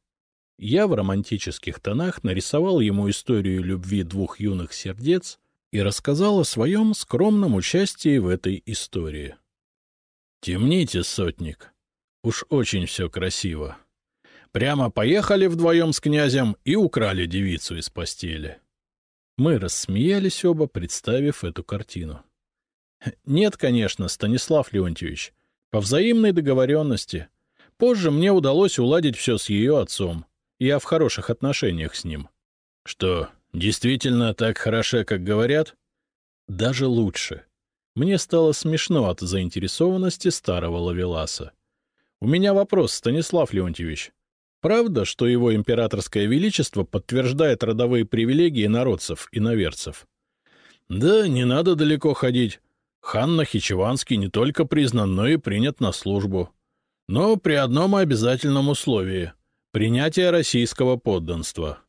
Я в романтических тонах нарисовал ему историю любви двух юных сердец и рассказал о своем скромном участии в этой истории. «Темните, сотник. Уж очень все красиво. Прямо поехали вдвоем с князем и украли девицу из постели». Мы рассмеялись оба, представив эту картину. «Нет, конечно, Станислав Леонтьевич. По взаимной договоренности. Позже мне удалось уладить все с ее отцом. Я в хороших отношениях с ним. Что, действительно так хороша, как говорят? Даже лучше. Мне стало смешно от заинтересованности старого лавеласа. У меня вопрос, Станислав Леонтьевич. Правда, что его императорское величество подтверждает родовые привилегии народцев и наверцев? Да, не надо далеко ходить. Хан Нахичеванский не только признан, но и принят на службу но при одном обязательном условии — принятие российского подданства.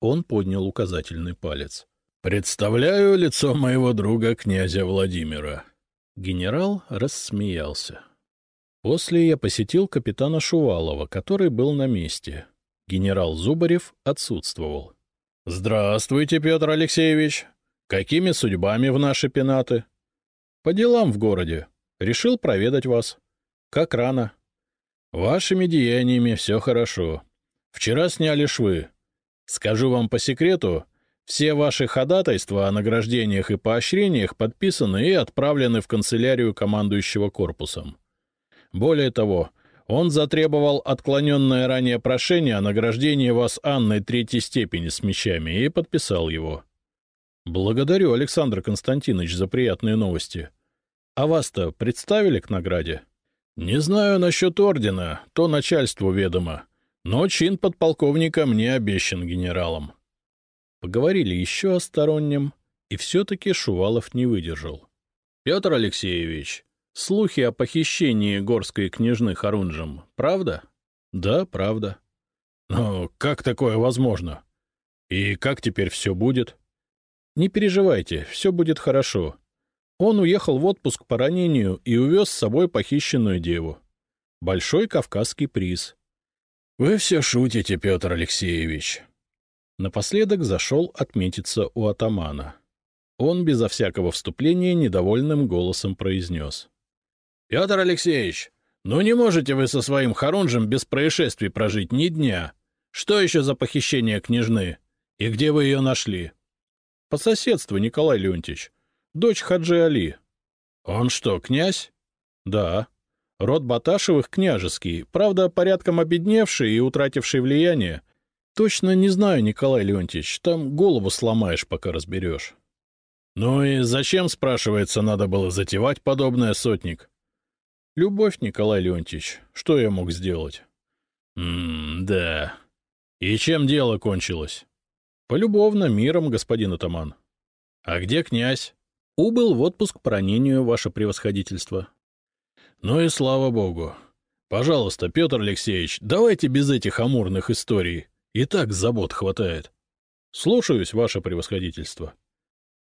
Он поднял указательный палец. «Представляю лицо моего друга князя Владимира». Генерал рассмеялся. После я посетил капитана Шувалова, который был на месте. Генерал Зубарев отсутствовал. — Здравствуйте, Петр Алексеевич. Какими судьбами в наши пенаты? — По делам в городе. Решил проведать вас. — Как рано. Вашими деяниями все хорошо. Вчера сняли швы. Скажу вам по секрету, все ваши ходатайства о награждениях и поощрениях подписаны и отправлены в канцелярию командующего корпусом. Более того, он затребовал отклоненное ранее прошение о награждении вас Анной третьей степени с мечами и подписал его. Благодарю, Александр Константинович, за приятные новости. А вас-то представили к награде? —— Не знаю насчет ордена, то начальству ведомо, но чин подполковника мне обещан генералом. Поговорили еще о стороннем, и все-таки Шувалов не выдержал. — Петр Алексеевич, слухи о похищении горской княжны Харунжем, правда? — Да, правда. — Но как такое возможно? И как теперь все будет? — Не переживайте, все будет хорошо. Он уехал в отпуск по ранению и увез с собой похищенную деву. Большой кавказский приз. — Вы все шутите, Петр Алексеевич. Напоследок зашел отметиться у атамана. Он безо всякого вступления недовольным голосом произнес. — Петр Алексеевич, ну не можете вы со своим Харунжем без происшествий прожить ни дня. Что еще за похищение княжны? И где вы ее нашли? — По соседству, Николай Леонтьевич. Дочь Хаджи Али. — Он что, князь? — Да. Род Баташевых княжеский, правда, порядком обедневший и утративший влияние. Точно не знаю, Николай Леонтьевич, там голову сломаешь, пока разберешь. — Ну и зачем, спрашивается, надо было затевать подобное, сотник? — Любовь, Николай Леонтьевич, что я мог сделать? — М-да. И чем дело кончилось? — Полюбовно, миром, господин атаман. — А где князь? — Убыл в отпуск по ранению, ваше превосходительство. — Ну и слава богу. Пожалуйста, Петр Алексеевич, давайте без этих амурных историй. И так забот хватает. — Слушаюсь, ваше превосходительство.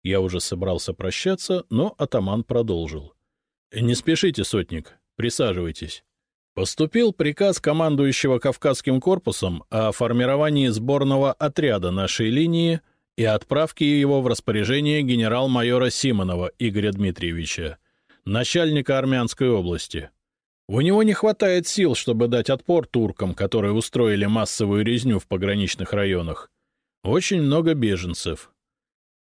Я уже собрался прощаться, но атаман продолжил. — Не спешите, сотник, присаживайтесь. Поступил приказ командующего Кавказским корпусом о формировании сборного отряда нашей линии и отправке его в распоряжение генерал-майора Симонова Игоря Дмитриевича, начальника Армянской области. У него не хватает сил, чтобы дать отпор туркам, которые устроили массовую резню в пограничных районах. Очень много беженцев.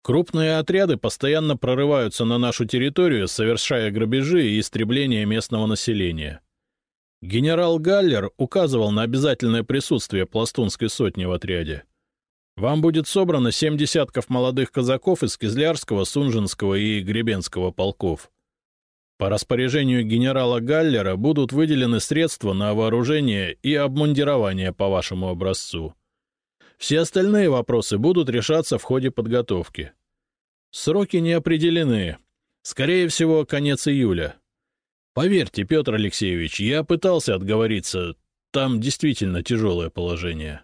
Крупные отряды постоянно прорываются на нашу территорию, совершая грабежи и истребление местного населения. Генерал Галлер указывал на обязательное присутствие пластунской сотни в отряде. Вам будет собрано семь десятков молодых казаков из Кизлярского, Сунжинского и Гребенского полков. По распоряжению генерала Галлера будут выделены средства на вооружение и обмундирование по вашему образцу. Все остальные вопросы будут решаться в ходе подготовки. Сроки не определены. Скорее всего, конец июля. Поверьте, Петр Алексеевич, я пытался отговориться. Там действительно тяжелое положение.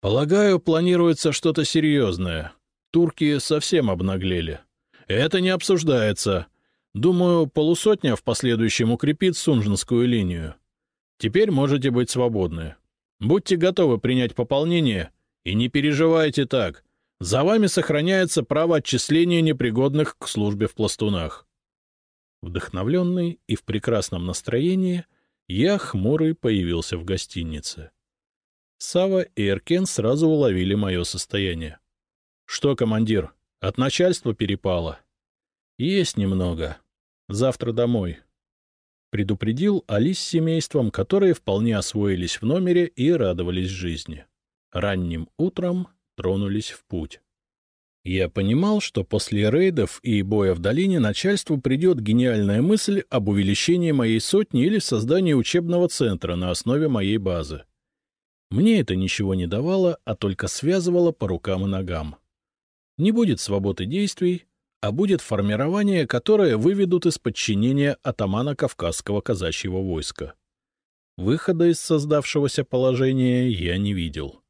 Полагаю, планируется что-то серьезное. Турки совсем обнаглели. Это не обсуждается. Думаю, полусотня в последующем укрепит Сунжинскую линию. Теперь можете быть свободны. Будьте готовы принять пополнение и не переживайте так. За вами сохраняется право отчисления непригодных к службе в пластунах. Вдохновленный и в прекрасном настроении, я хмурый появился в гостинице. Сава и Эркен сразу уловили мое состояние. — Что, командир, от начальства перепало? — Есть немного. Завтра домой. Предупредил Али с семейством, которые вполне освоились в номере и радовались жизни. Ранним утром тронулись в путь. Я понимал, что после рейдов и боя в долине начальству придет гениальная мысль об увеличении моей сотни или создании учебного центра на основе моей базы. Мне это ничего не давало, а только связывало по рукам и ногам. Не будет свободы действий, а будет формирование, которое выведут из подчинения атамана Кавказского казачьего войска. Выхода из создавшегося положения я не видел.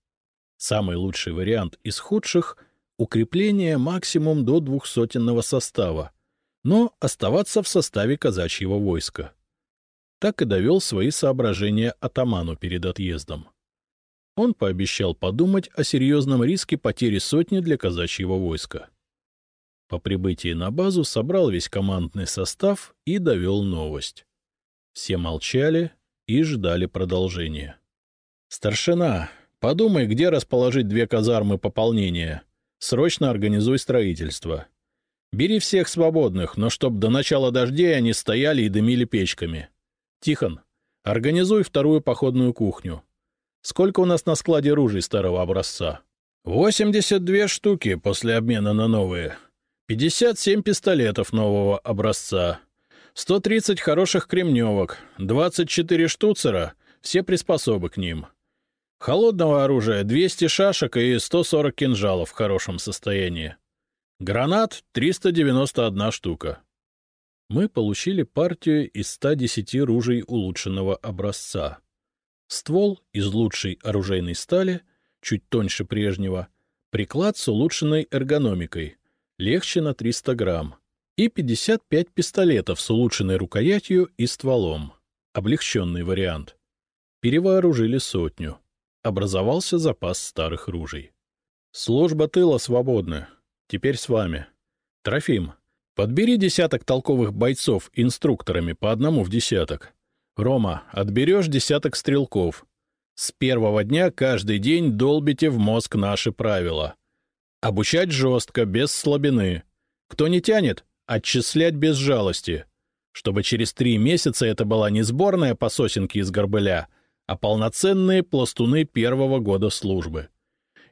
Самый лучший вариант из худших — укрепление максимум до двухсотенного состава, но оставаться в составе казачьего войска. Так и довел свои соображения атаману перед отъездом. Он пообещал подумать о серьезном риске потери сотни для казачьего войска. По прибытии на базу собрал весь командный состав и довел новость. Все молчали и ждали продолжения. — Старшина, подумай, где расположить две казармы пополнения. Срочно организуй строительство. Бери всех свободных, но чтоб до начала дождей они стояли и дымили печками. Тихон, организуй вторую походную кухню. Сколько у нас на складе ружей старого образца? — Восемьдесят две штуки после обмена на новые. 57 пистолетов нового образца, 130 хороших кремневок, 24 штуцера, все приспособы к ним. Холодного оружия 200 шашек и 140 кинжалов в хорошем состоянии. Гранат 391 штука. Мы получили партию из 110 ружей улучшенного образца. Ствол из лучшей оружейной стали, чуть тоньше прежнего, приклад с улучшенной эргономикой — легче на 300 грамм, и 55 пистолетов с улучшенной рукоятью и стволом, облегченный вариант. Перевооружили сотню. Образовался запас старых ружей. Служба тыла свободна. Теперь с вами. Трофим, подбери десяток толковых бойцов инструкторами по одному в десяток. Рома, отберешь десяток стрелков. С первого дня каждый день долбите в мозг наши правила. Обучать жестко, без слабины. Кто не тянет, отчислять без жалости. Чтобы через три месяца это была не сборная по сосенке из горбыля, а полноценные пластуны первого года службы.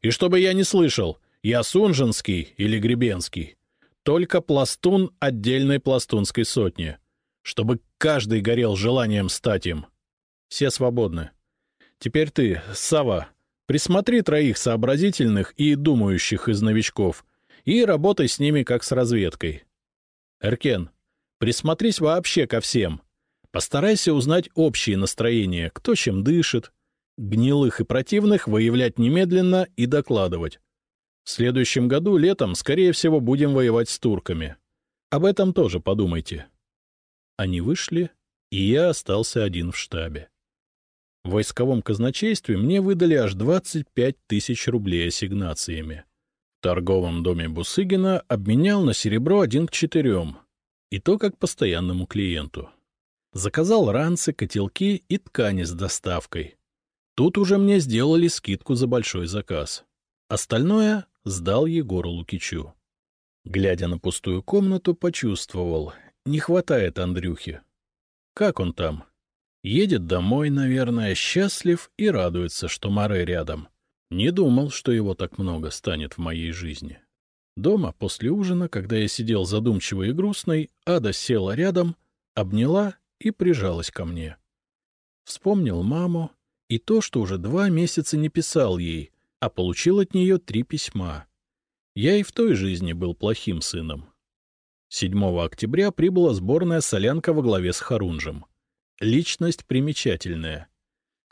И чтобы я не слышал, я Сунжинский или Гребенский. Только пластун отдельной пластунской сотни. Чтобы каждый горел желанием стать им. Все свободны. Теперь ты, Сава, присмотри троих сообразительных и думающих из новичков и работай с ними как с разведкой. Эркен, присмотрись вообще ко всем. Постарайся узнать общие настроения, кто чем дышит. Гнилых и противных выявлять немедленно и докладывать. В следующем году летом, скорее всего, будем воевать с турками. Об этом тоже подумайте. Они вышли, и я остался один в штабе. В войсковом казначействе мне выдали аж 25 тысяч рублей ассигнациями. В торговом доме Бусыгина обменял на серебро один к четырем, и то как постоянному клиенту. Заказал ранцы, котелки и ткани с доставкой. Тут уже мне сделали скидку за большой заказ. Остальное сдал Егору Лукичу. Глядя на пустую комнату, почувствовал, не хватает Андрюхи. Как он там? Едет домой, наверное, счастлив и радуется, что Море рядом. Не думал, что его так много станет в моей жизни. Дома, после ужина, когда я сидел задумчивый и грустный, Ада села рядом, обняла и прижалась ко мне. Вспомнил маму и то, что уже два месяца не писал ей, а получил от нее три письма. Я и в той жизни был плохим сыном. 7 октября прибыла сборная солянка во главе с Харунжем. Личность примечательная.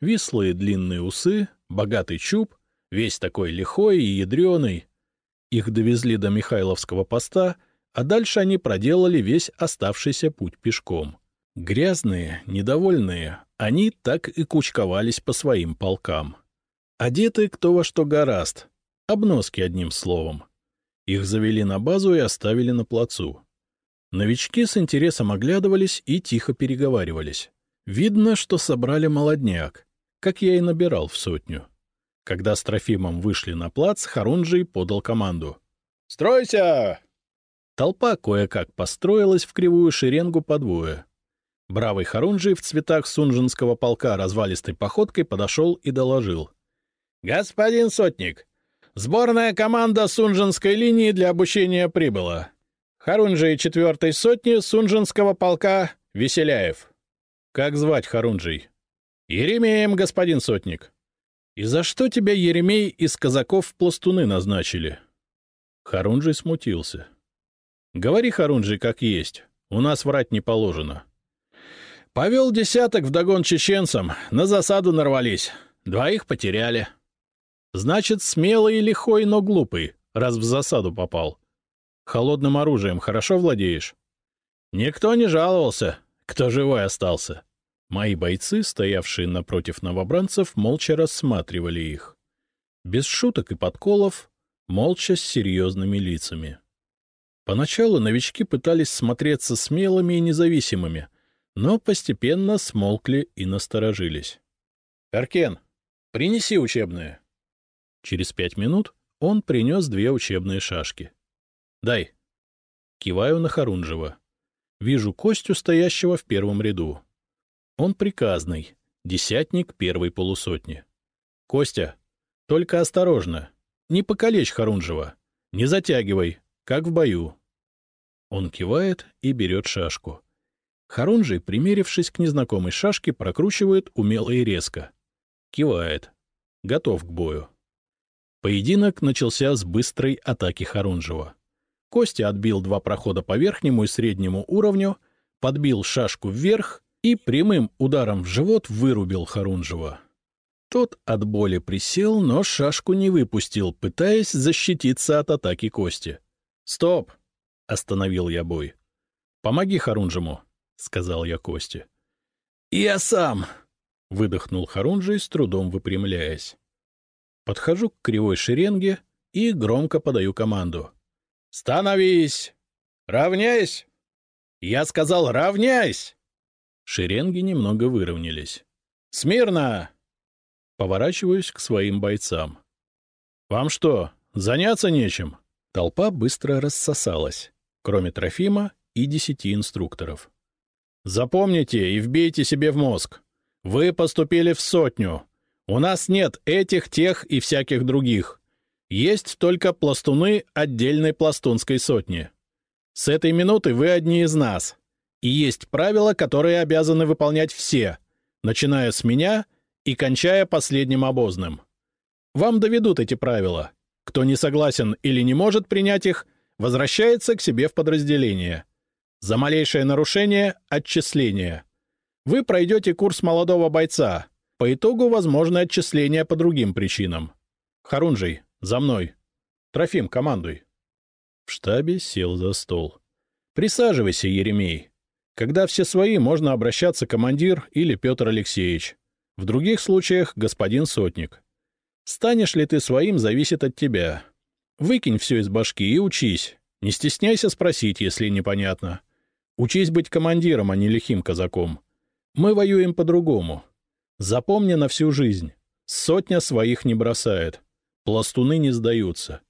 Вислые длинные усы, богатый чуб, весь такой лихой и ядреный. Их довезли до Михайловского поста, а дальше они проделали весь оставшийся путь пешком. Грязные, недовольные, они так и кучковались по своим полкам. Одеты кто во что гораст. Обноски, одним словом. Их завели на базу и оставили на плацу. Новички с интересом оглядывались и тихо переговаривались. Видно, что собрали молодняк, как я и набирал в сотню. Когда с Трофимом вышли на плац, Харунжий подал команду. «Стройся!» Толпа кое-как построилась в кривую шеренгу по двое. Бравый Харунжий в цветах сунжинского полка развалистой походкой подошел и доложил. «Господин Сотник, сборная команда Сунжинской линии для обучения прибыла. Харунжий четвертой сотни Сунжинского полка Веселяев». «Как звать Харунжий?» «Еремеем, господин Сотник». «И за что тебя, Еремей, из казаков в пластуны назначили?» Харунжий смутился. «Говори, Харунжий, как есть. У нас врать не положено». «Повел десяток вдогон чеченцам, на засаду нарвались. Двоих потеряли». Значит, смелый лихой, но глупый, раз в засаду попал. Холодным оружием хорошо владеешь? Никто не жаловался, кто живой остался. Мои бойцы, стоявшие напротив новобранцев, молча рассматривали их. Без шуток и подколов, молча с серьезными лицами. Поначалу новички пытались смотреться смелыми и независимыми, но постепенно смолкли и насторожились. — Аркен, принеси учебные. Через пять минут он принес две учебные шашки. — Дай. Киваю на Харунжева. Вижу Костю, стоящего в первом ряду. Он приказный, десятник первой полусотни. — Костя, только осторожно, не покалечь Харунжева, не затягивай, как в бою. Он кивает и берет шашку. Харунжий, примерившись к незнакомой шашке, прокручивает умело и резко. Кивает. Готов к бою. Поединок начался с быстрой атаки Харунжева. Костя отбил два прохода по верхнему и среднему уровню, подбил шашку вверх и прямым ударом в живот вырубил Харунжева. Тот от боли присел, но шашку не выпустил, пытаясь защититься от атаки Кости. «Стоп!» — остановил я бой. «Помоги Харунжему», — сказал я Косте. «Я сам!» — выдохнул Харунжий, с трудом выпрямляясь. Подхожу к кривой шеренге и громко подаю команду. «Становись! Равняйсь!» «Я сказал, равняйсь!» Шеренги немного выровнялись. «Смирно!» Поворачиваюсь к своим бойцам. «Вам что, заняться нечем?» Толпа быстро рассосалась, кроме Трофима и десяти инструкторов. «Запомните и вбейте себе в мозг. Вы поступили в сотню. У нас нет этих, тех и всяких других. Есть только пластуны отдельной пластунской сотни. С этой минуты вы одни из нас. И есть правила, которые обязаны выполнять все, начиная с меня и кончая последним обозным. Вам доведут эти правила. Кто не согласен или не может принять их, возвращается к себе в подразделение. За малейшее нарушение — отчисление. Вы пройдете курс молодого бойца. По итогу возможно отчисление по другим причинам. Харунжий, за мной. Трофим, командуй. В штабе сел за стол. Присаживайся, Еремей. Когда все свои, можно обращаться командир или Петр Алексеевич. В других случаях — господин Сотник. Станешь ли ты своим, зависит от тебя. Выкинь все из башки и учись. Не стесняйся спросить, если непонятно. Учись быть командиром, а не лихим казаком. Мы воюем по-другому. Запомни на всю жизнь. Сотня своих не бросает. Пластуны не сдаются.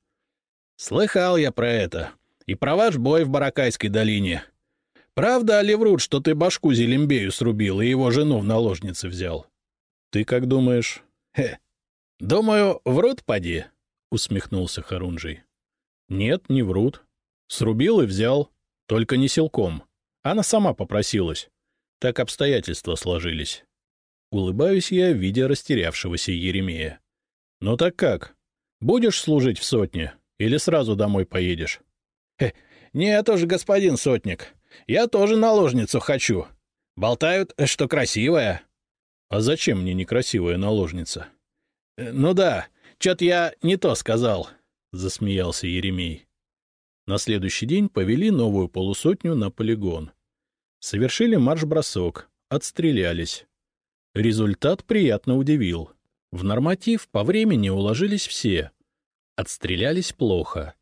Слыхал я про это. И про ваш бой в Баракайской долине. Правда ли врут, что ты башку Зелембею срубил и его жену в наложницы взял? Ты как думаешь? Хе. Думаю, врут, поди, — усмехнулся Харунжий. Нет, не врут. Срубил и взял. Только не силком. Она сама попросилась. Так обстоятельства сложились. Улыбаюсь я, видя растерявшегося Еремея. — Ну так как? Будешь служить в сотне или сразу домой поедешь? — Нет уж, господин сотник, я тоже наложницу хочу. Болтают, что красивая. — А зачем мне некрасивая наложница? «Э, — Ну да, чё-то я не то сказал, — засмеялся Еремей. На следующий день повели новую полусотню на полигон. Совершили марш-бросок, отстрелялись. Результат приятно удивил. В норматив по времени уложились все. Отстрелялись плохо.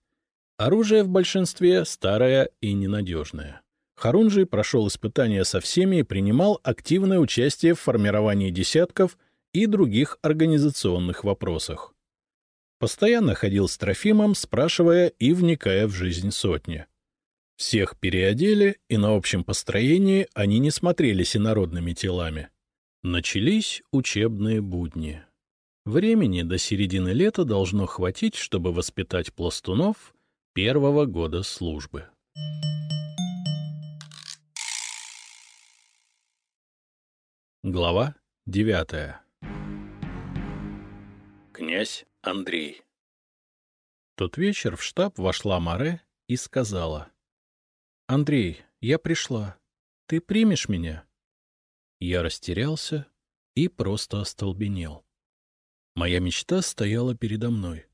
Оружие в большинстве старое и ненадежное. Харунжий прошел испытания со всеми и принимал активное участие в формировании десятков и других организационных вопросах. Постоянно ходил с Трофимом, спрашивая и вникая в жизнь сотни. Всех переодели, и на общем построении они не смотрелись инородными телами. Начались учебные будни. Времени до середины лета должно хватить, чтобы воспитать пластунов первого года службы. Глава девятая Князь Андрей Тот вечер в штаб вошла Маре и сказала — «Андрей, я пришла. Ты примешь меня?» Я растерялся и просто остолбенел. Моя мечта стояла передо мной.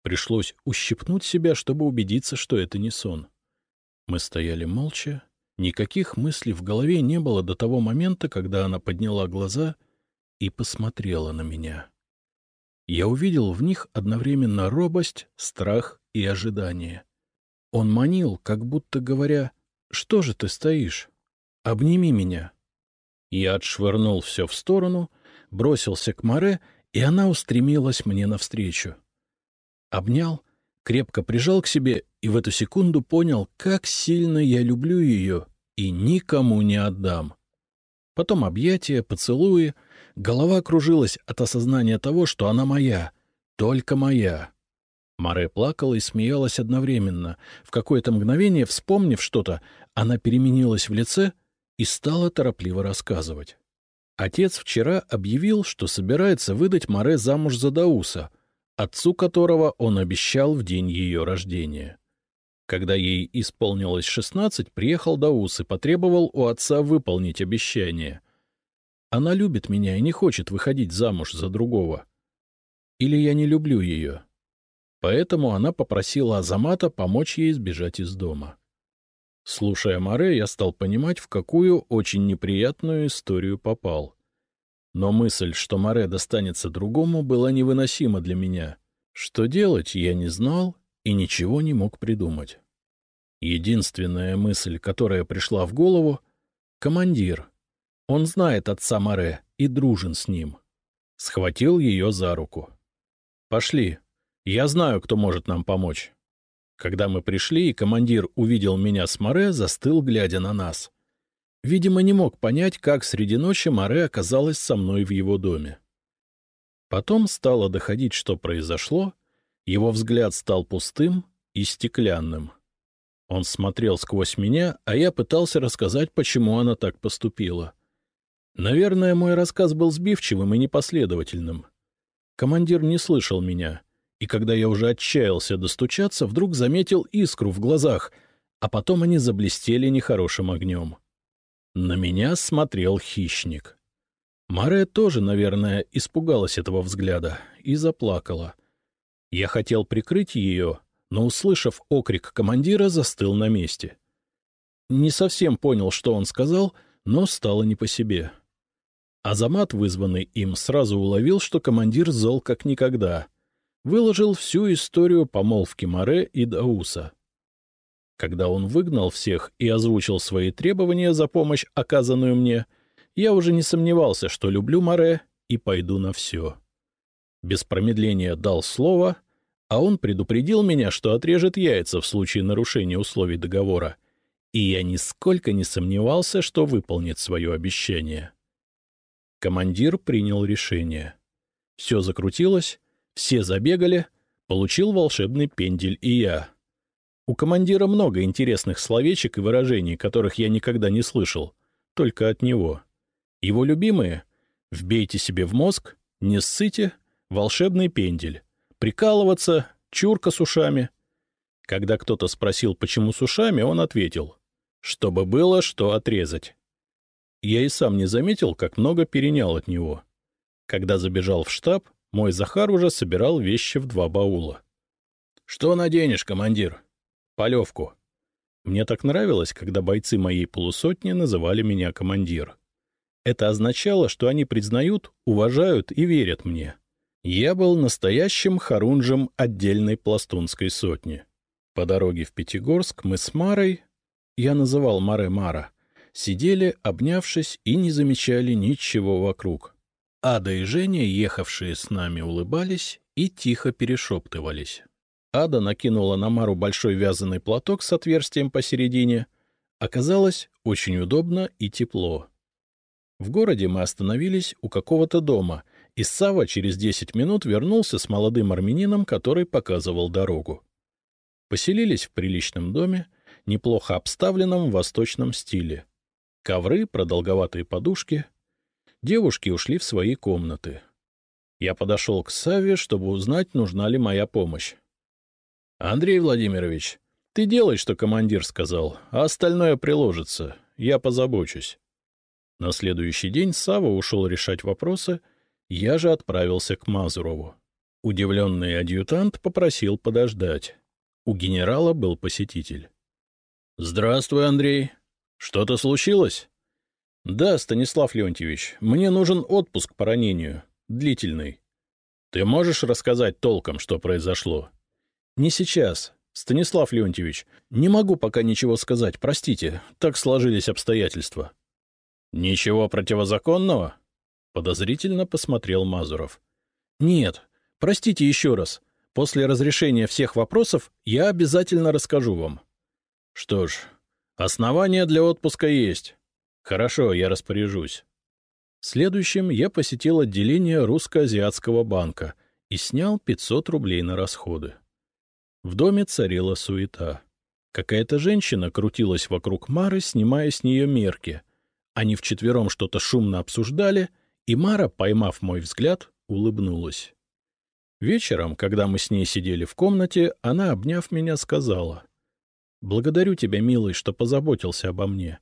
Пришлось ущипнуть себя, чтобы убедиться, что это не сон. Мы стояли молча, никаких мыслей в голове не было до того момента, когда она подняла глаза и посмотрела на меня. Я увидел в них одновременно робость, страх и ожидание. Он манил, как будто говоря, «Что же ты стоишь? Обними меня». Я отшвырнул все в сторону, бросился к Море, и она устремилась мне навстречу. Обнял, крепко прижал к себе и в эту секунду понял, как сильно я люблю ее и никому не отдам. Потом объятия, поцелуи, голова кружилась от осознания того, что она моя, только моя. Маре плакала и смеялась одновременно. В какое-то мгновение, вспомнив что-то, она переменилась в лице и стала торопливо рассказывать. Отец вчера объявил, что собирается выдать Маре замуж за Дауса, отцу которого он обещал в день ее рождения. Когда ей исполнилось шестнадцать, приехал Даус и потребовал у отца выполнить обещание. Она любит меня и не хочет выходить замуж за другого. Или я не люблю ее. Поэтому она попросила Азамата помочь ей сбежать из дома. Слушая Море, я стал понимать, в какую очень неприятную историю попал. Но мысль, что Море достанется другому, была невыносима для меня. Что делать, я не знал и ничего не мог придумать. Единственная мысль, которая пришла в голову — командир. Он знает отца Море и дружен с ним. Схватил ее за руку. «Пошли. Я знаю, кто может нам помочь». Когда мы пришли, и командир увидел меня с Море, застыл, глядя на нас. Видимо, не мог понять, как среди ночи Море оказалась со мной в его доме. Потом стало доходить, что произошло, его взгляд стал пустым и стеклянным. Он смотрел сквозь меня, а я пытался рассказать, почему она так поступила. Наверное, мой рассказ был сбивчивым и непоследовательным. Командир не слышал меня, и когда я уже отчаялся достучаться, вдруг заметил искру в глазах, а потом они заблестели нехорошим огнем. На меня смотрел хищник. Маре тоже, наверное, испугалась этого взгляда и заплакала. Я хотел прикрыть ее, но, услышав окрик командира, застыл на месте. Не совсем понял, что он сказал, но стало не по себе. Азамат, вызванный им, сразу уловил, что командир зол как никогда. Выложил всю историю помолвки Маре и Дауса. Когда он выгнал всех и озвучил свои требования за помощь, оказанную мне — я уже не сомневался, что люблю Море и пойду на все. Без промедления дал слово, а он предупредил меня, что отрежет яйца в случае нарушения условий договора, и я нисколько не сомневался, что выполнит свое обещание. Командир принял решение. Все закрутилось, все забегали, получил волшебный пендель и я. У командира много интересных словечек и выражений, которых я никогда не слышал, только от него. Его любимые — «Вбейте себе в мозг», «Не ссыте», «Волшебный пендель», «Прикалываться», «Чурка с ушами». Когда кто-то спросил, почему с ушами, он ответил, «Чтобы было что отрезать». Я и сам не заметил, как много перенял от него. Когда забежал в штаб, мой Захар уже собирал вещи в два баула. — Что наденешь, командир? — Полевку. Мне так нравилось, когда бойцы моей полусотни называли меня командир. Это означало, что они признают, уважают и верят мне. Я был настоящим хорунжем отдельной пластунской сотни. По дороге в Пятигорск мы с Марой, я называл Маре Мара, сидели, обнявшись, и не замечали ничего вокруг. Ада и Женя, ехавшие с нами, улыбались и тихо перешептывались. Ада накинула на Мару большой вязаный платок с отверстием посередине. Оказалось очень удобно и тепло. В городе мы остановились у какого-то дома, и Сава через десять минут вернулся с молодым армянином, который показывал дорогу. Поселились в приличном доме, неплохо обставленном в восточном стиле. Ковры, продолговатые подушки. Девушки ушли в свои комнаты. Я подошел к Саве, чтобы узнать, нужна ли моя помощь. — Андрей Владимирович, ты делай, что командир сказал, а остальное приложится. Я позабочусь. На следующий день Сава ушел решать вопросы, я же отправился к Мазурову. Удивленный адъютант попросил подождать. У генерала был посетитель. — Здравствуй, Андрей. Что-то случилось? — Да, Станислав Леонтьевич, мне нужен отпуск по ранению. Длительный. — Ты можешь рассказать толком, что произошло? — Не сейчас. Станислав Леонтьевич, не могу пока ничего сказать, простите, так сложились обстоятельства. —— Ничего противозаконного? — подозрительно посмотрел Мазуров. — Нет, простите еще раз. После разрешения всех вопросов я обязательно расскажу вам. — Что ж, основания для отпуска есть. Хорошо, я распоряжусь. Следующим я посетил отделение Русско-Азиатского банка и снял 500 рублей на расходы. В доме царила суета. Какая-то женщина крутилась вокруг Мары, снимая с нее мерки — они вчетвером что-то шумно обсуждали, и Мара, поймав мой взгляд, улыбнулась. Вечером, когда мы с ней сидели в комнате, она, обняв меня, сказала. — Благодарю тебя, милый, что позаботился обо мне.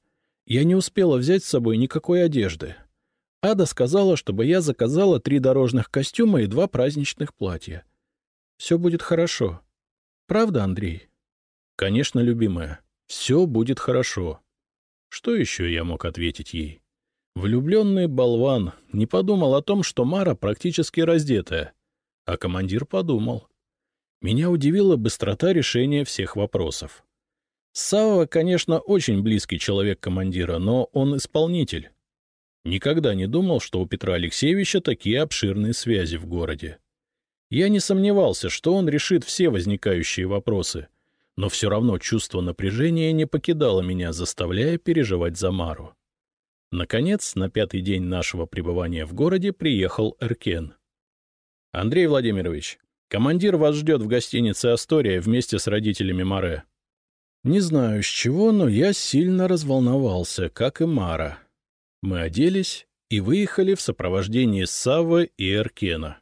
Я не успела взять с собой никакой одежды. Ада сказала, чтобы я заказала три дорожных костюма и два праздничных платья. Все будет хорошо. Правда, Андрей? — Конечно, любимая. Все будет хорошо. Что еще я мог ответить ей? Влюбленный болван не подумал о том, что Мара практически раздетая. А командир подумал. Меня удивила быстрота решения всех вопросов. Савва, конечно, очень близкий человек командира, но он исполнитель. Никогда не думал, что у Петра Алексеевича такие обширные связи в городе. Я не сомневался, что он решит все возникающие вопросы, но все равно чувство напряжения не покидало меня, заставляя переживать за Мару. Наконец, на пятый день нашего пребывания в городе приехал Эркен. — Андрей Владимирович, командир вас ждет в гостинице «Астория» вместе с родителями Маре. Не знаю с чего, но я сильно разволновался, как и Мара. Мы оделись и выехали в сопровождении Саввы и Эркена.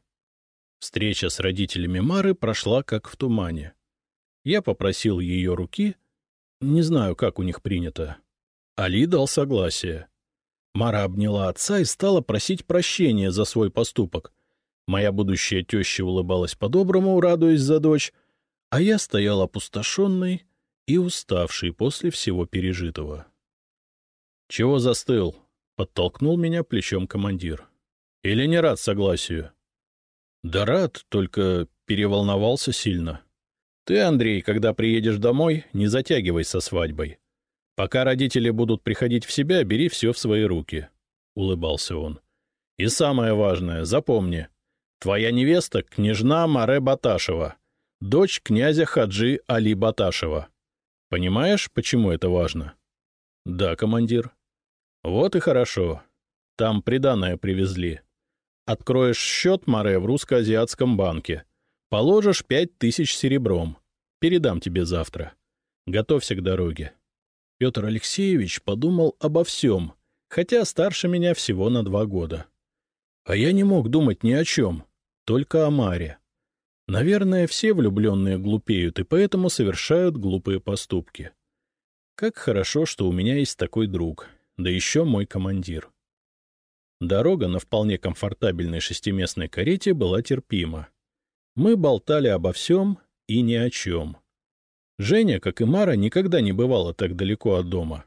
Встреча с родителями Мары прошла как в тумане. Я попросил ее руки, не знаю, как у них принято. Али дал согласие. Мара обняла отца и стала просить прощения за свой поступок. Моя будущая теща улыбалась по-доброму, радуясь за дочь, а я стоял опустошенный и уставший после всего пережитого. — Чего застыл? — подтолкнул меня плечом командир. — Или не рад согласию? — Да рад, только переволновался сильно. Ты, Андрей, когда приедешь домой, не затягивай со свадьбой. Пока родители будут приходить в себя, бери все в свои руки, — улыбался он. — И самое важное, запомни, твоя невеста — княжна Маре Баташева, дочь князя Хаджи Али Баташева. Понимаешь, почему это важно? — Да, командир. — Вот и хорошо. Там приданное привезли. Откроешь счет Маре в русско-азиатском банке. Положишь пять тысяч серебром. Передам тебе завтра. Готовься к дороге. Петр Алексеевич подумал обо всем, хотя старше меня всего на два года. А я не мог думать ни о чем, только о Маре. Наверное, все влюбленные глупеют и поэтому совершают глупые поступки. Как хорошо, что у меня есть такой друг, да еще мой командир. Дорога на вполне комфортабельной шестиместной карете была терпима. Мы болтали обо всем и ни о чем. Женя, как и Мара, никогда не бывала так далеко от дома.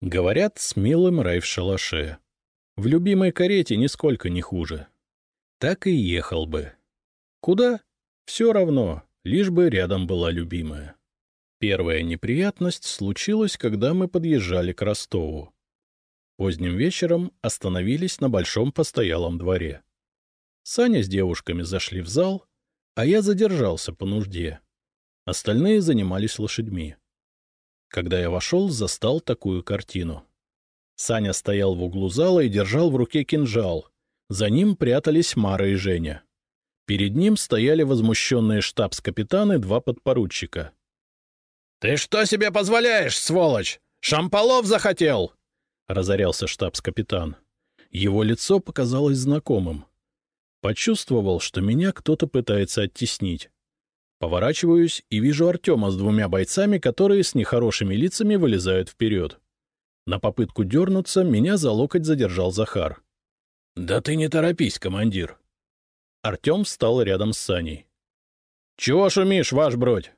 Говорят, с милым рай в шалаше. В любимой карете нисколько не хуже. Так и ехал бы. Куда? Все равно, лишь бы рядом была любимая. Первая неприятность случилась, когда мы подъезжали к Ростову. Поздним вечером остановились на большом постоялом дворе. Саня с девушками зашли в зал, а я задержался по нужде. Остальные занимались лошадьми. Когда я вошел, застал такую картину. Саня стоял в углу зала и держал в руке кинжал. За ним прятались Мара и Женя. Перед ним стояли возмущенные штабс-капитаны, два подпоручика. — Ты что себе позволяешь, сволочь? Шамполов захотел! — разорялся штабс-капитан. Его лицо показалось знакомым. Почувствовал, что меня кто-то пытается оттеснить. Поворачиваюсь и вижу Артема с двумя бойцами, которые с нехорошими лицами вылезают вперед. На попытку дернуться меня за локоть задержал Захар. — Да ты не торопись, командир. Артем встал рядом с Саней. — Чего шумишь, ваш бродь?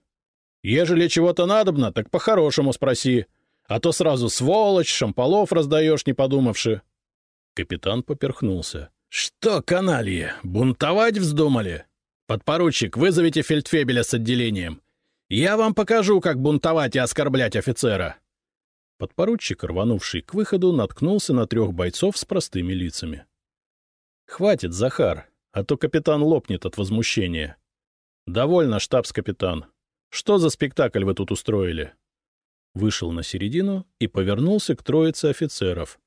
Ежели чего-то надобно, так по-хорошему спроси, а то сразу сволочь, шамполов раздаешь, не подумавши. Капитан поперхнулся. — Что, каналье, бунтовать вздумали? — «Подпоручик, вызовите фельдфебеля с отделением. Я вам покажу, как бунтовать и оскорблять офицера». Подпоручик, рванувший к выходу, наткнулся на трех бойцов с простыми лицами. «Хватит, Захар, а то капитан лопнет от возмущения». «Довольно, штабс-капитан. Что за спектакль вы тут устроили?» Вышел на середину и повернулся к троице офицеров.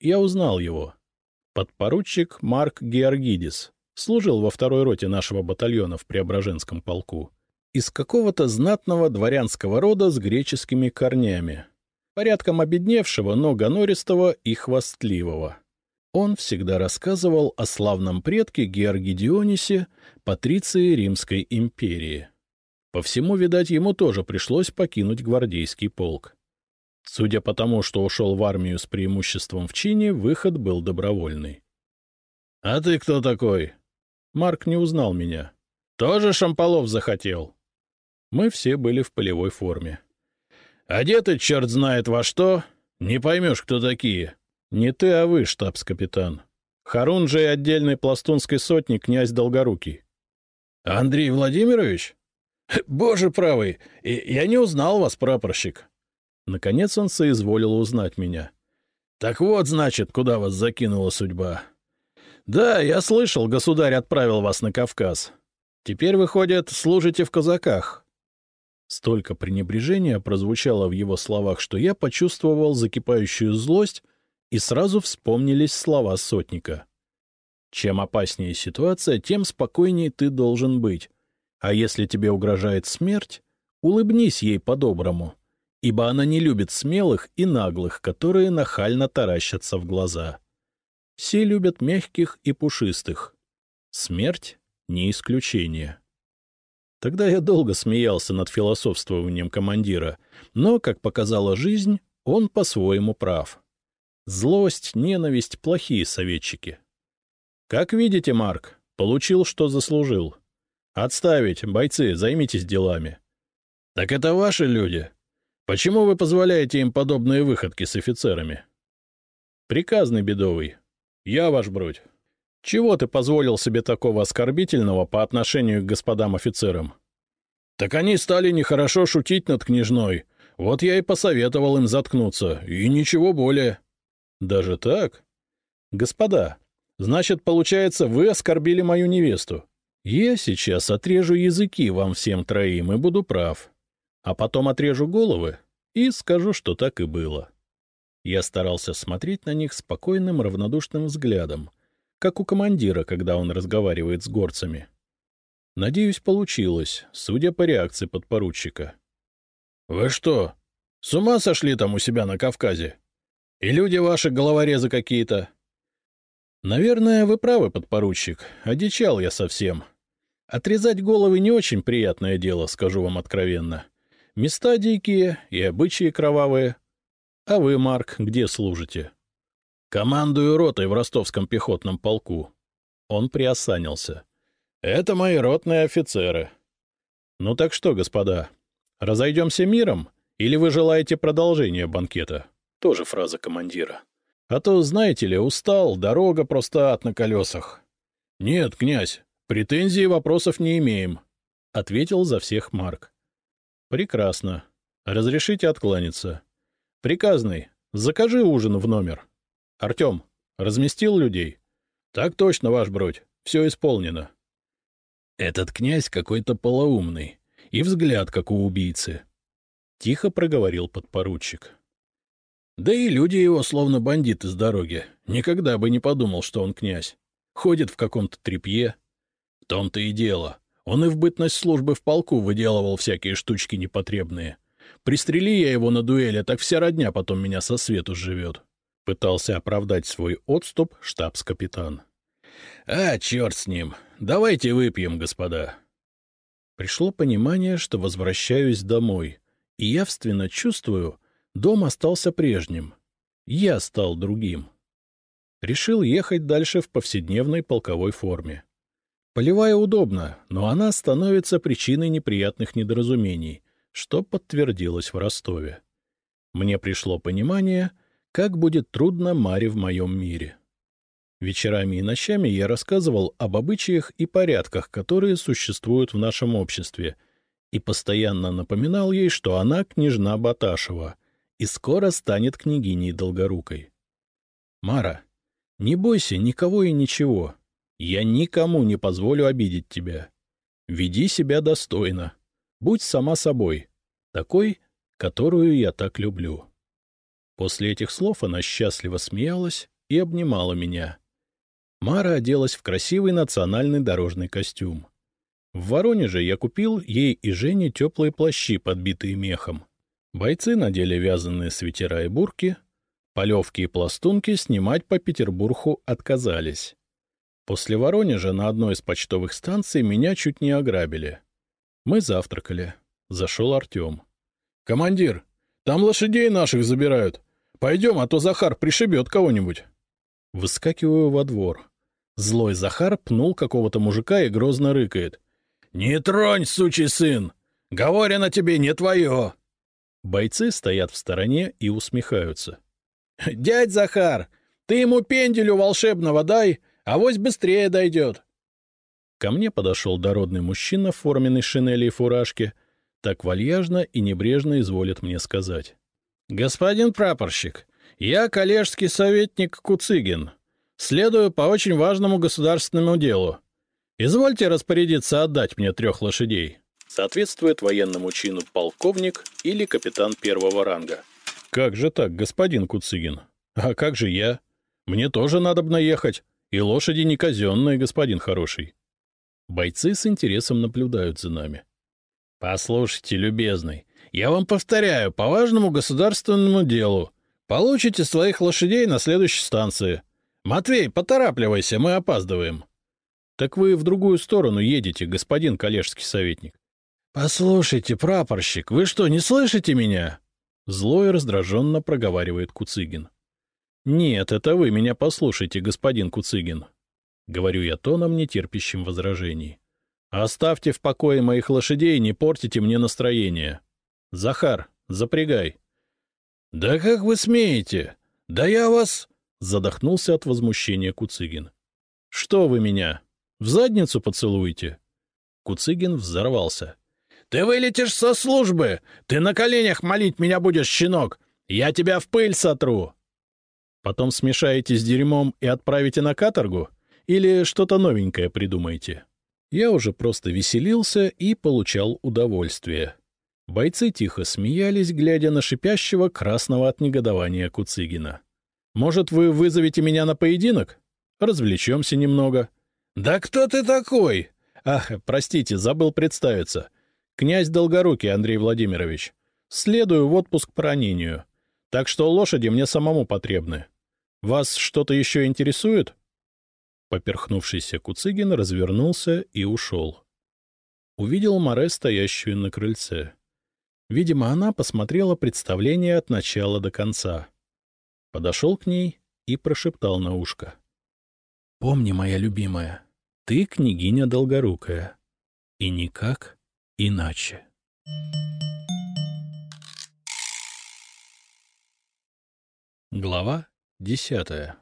Я узнал его. Подпоручик Марк Георгидис, служил во второй роте нашего батальона в Преображенском полку. Из какого-то знатного дворянского рода с греческими корнями. Порядком обедневшего, но гонористого и хвастливого. Он всегда рассказывал о славном предке Георгии Дионисе, патриции Римской империи. По всему, видать, ему тоже пришлось покинуть гвардейский полк. Судя по тому, что ушел в армию с преимуществом в чине, выход был добровольный. — А ты кто такой? Марк не узнал меня. «Тоже Шамполов захотел?» Мы все были в полевой форме. «Одеты черт знает во что. Не поймешь, кто такие. Не ты, а вы, штабс-капитан. Харун же и отдельной пластунской сотни князь Долгорукий». «Андрей Владимирович?» — Боже правый, я не узнал вас, прапорщик. Наконец он соизволил узнать меня. — Так вот, значит, куда вас закинула судьба. — Да, я слышал, государь отправил вас на Кавказ. Теперь, выходит, служите в казаках. Столько пренебрежения прозвучало в его словах, что я почувствовал закипающую злость, и сразу вспомнились слова сотника. Чем опаснее ситуация, тем спокойнее ты должен быть. А если тебе угрожает смерть, улыбнись ей по-доброму, ибо она не любит смелых и наглых, которые нахально таращатся в глаза. Все любят мягких и пушистых. Смерть — не исключение. Тогда я долго смеялся над философствованием командира, но, как показала жизнь, он по-своему прав. Злость, ненависть — плохие советчики. Как видите, Марк, получил, что заслужил. Отставить, бойцы, займитесь делами. Так это ваши люди. Почему вы позволяете им подобные выходки с офицерами? Приказный бедовый. Я ваш бродь. Чего ты позволил себе такого оскорбительного по отношению к господам офицерам? Так они стали нехорошо шутить над княжной. Вот я и посоветовал им заткнуться, и ничего более. Даже так? Господа, значит, получается, вы оскорбили мою невесту. Я сейчас отрежу языки вам всем троим и буду прав. А потом отрежу головы и скажу, что так и было. Я старался смотреть на них спокойным равнодушным взглядом, как у командира, когда он разговаривает с горцами. Надеюсь, получилось, судя по реакции подпоручика. — Вы что, с ума сошли там у себя на Кавказе? И люди ваши головорезы какие-то? — Наверное, вы правы, подпоручик, одичал я совсем. — Отрезать головы не очень приятное дело, скажу вам откровенно. Места дикие и обычаи кровавые. А вы, Марк, где служите? Командую ротой в ростовском пехотном полку. Он приосанился. Это мои ротные офицеры. Ну так что, господа, разойдемся миром, или вы желаете продолжения банкета? Тоже фраза командира. А то, знаете ли, устал, дорога просто ад на колесах. Нет, князь, Претензий и вопросов не имеем, — ответил за всех Марк. — Прекрасно. Разрешите откланяться. Приказный, закажи ужин в номер. Артем, разместил людей? — Так точно, ваш бродь. Все исполнено. Этот князь какой-то полоумный, и взгляд, как у убийцы. Тихо проговорил подпоручик. Да и люди его словно бандиты с дороги. Никогда бы не подумал, что он князь. Ходит в каком-то тряпье, в том-то и дело. Он и в бытность службы в полку выделывал всякие штучки непотребные. Пристрели я его на дуэли, так вся родня потом меня со свету живет. Пытался оправдать свой отступ штабс-капитан. — А, черт с ним! Давайте выпьем, господа! Пришло понимание, что возвращаюсь домой, и явственно чувствую, дом остался прежним. Я стал другим. Решил ехать дальше в повседневной полковой форме. Полевая удобна, но она становится причиной неприятных недоразумений, что подтвердилось в Ростове. Мне пришло понимание, как будет трудно Маре в моем мире. Вечерами и ночами я рассказывал об обычаях и порядках, которые существуют в нашем обществе, и постоянно напоминал ей, что она княжна Баташева и скоро станет княгиней Долгорукой. — Мара, не бойся никого и ничего, я никому не позволю обидеть тебя. Веди себя достойно. Будь сама собой, такой, которую я так люблю. После этих слов она счастливо смеялась и обнимала меня. Мара оделась в красивый национальный дорожный костюм. В Воронеже я купил ей и Жене теплые плащи, подбитые мехом. Бойцы надели вязаные свитера и бурки. Полевки и пластунки снимать по Петербургу отказались. После Воронежа на одной из почтовых станций меня чуть не ограбили. Мы завтракали. Зашел Артем. — Командир, там лошадей наших забирают. Пойдем, а то Захар пришибет кого-нибудь. Выскакиваю во двор. Злой Захар пнул какого-то мужика и грозно рыкает. — Не тронь, сучий сын! Говорено тебе не твое! Бойцы стоят в стороне и усмехаются. — Дядь Захар, ты ему пенделю волшебного дай, Авось быстрее дойдет. Ко мне подошел дородный мужчина в форменной шинели и фуражке, так вальяжно и небрежно изволит мне сказать. — Господин прапорщик, я коллежский советник Куцыгин. Следую по очень важному государственному делу. Извольте распорядиться отдать мне трех лошадей. Соответствует военному чину полковник или капитан первого ранга. — Как же так, господин Куцыгин? А как же я? Мне тоже надо бы наехать. И лошади не казенные, господин хороший. Бойцы с интересом наблюдают за нами. — Послушайте, любезный, я вам повторяю, по важному государственному делу. Получите своих лошадей на следующей станции. Матвей, поторапливайся, мы опаздываем. — Так вы в другую сторону едете, господин коллежский советник. — Послушайте, прапорщик, вы что, не слышите меня? Зло и раздраженно проговаривает Куцыгин. — Нет, это вы меня послушайте, господин Куцыгин. — говорю я тоном, нетерпящим возражений. — Оставьте в покое моих лошадей, не портите мне настроение. Захар, запрягай. — Да как вы смеете? Да я вас... — задохнулся от возмущения Куцыгин. — Что вы меня? В задницу поцелуете? Куцыгин взорвался. — Ты вылетишь со службы! Ты на коленях молить меня будешь, щенок! Я тебя в пыль сотру! Потом смешаете с дерьмом и отправите на каторгу? Или что-то новенькое придумаете? Я уже просто веселился и получал удовольствие. Бойцы тихо смеялись, глядя на шипящего красного от негодования Куцыгина. «Может, вы вызовете меня на поединок? Развлечемся немного». «Да кто ты такой?» «Ах, простите, забыл представиться. Князь Долгорукий Андрей Владимирович. Следую в отпуск по ранению. Так что лошади мне самому потребны. Вас что-то еще интересует?» Поперхнувшийся Куцыгин развернулся и ушел. Увидел Море, стоящую на крыльце. Видимо, она посмотрела представление от начала до конца. Подошел к ней и прошептал на ушко. — Помни, моя любимая, ты княгиня Долгорукая. И никак иначе. Глава десятая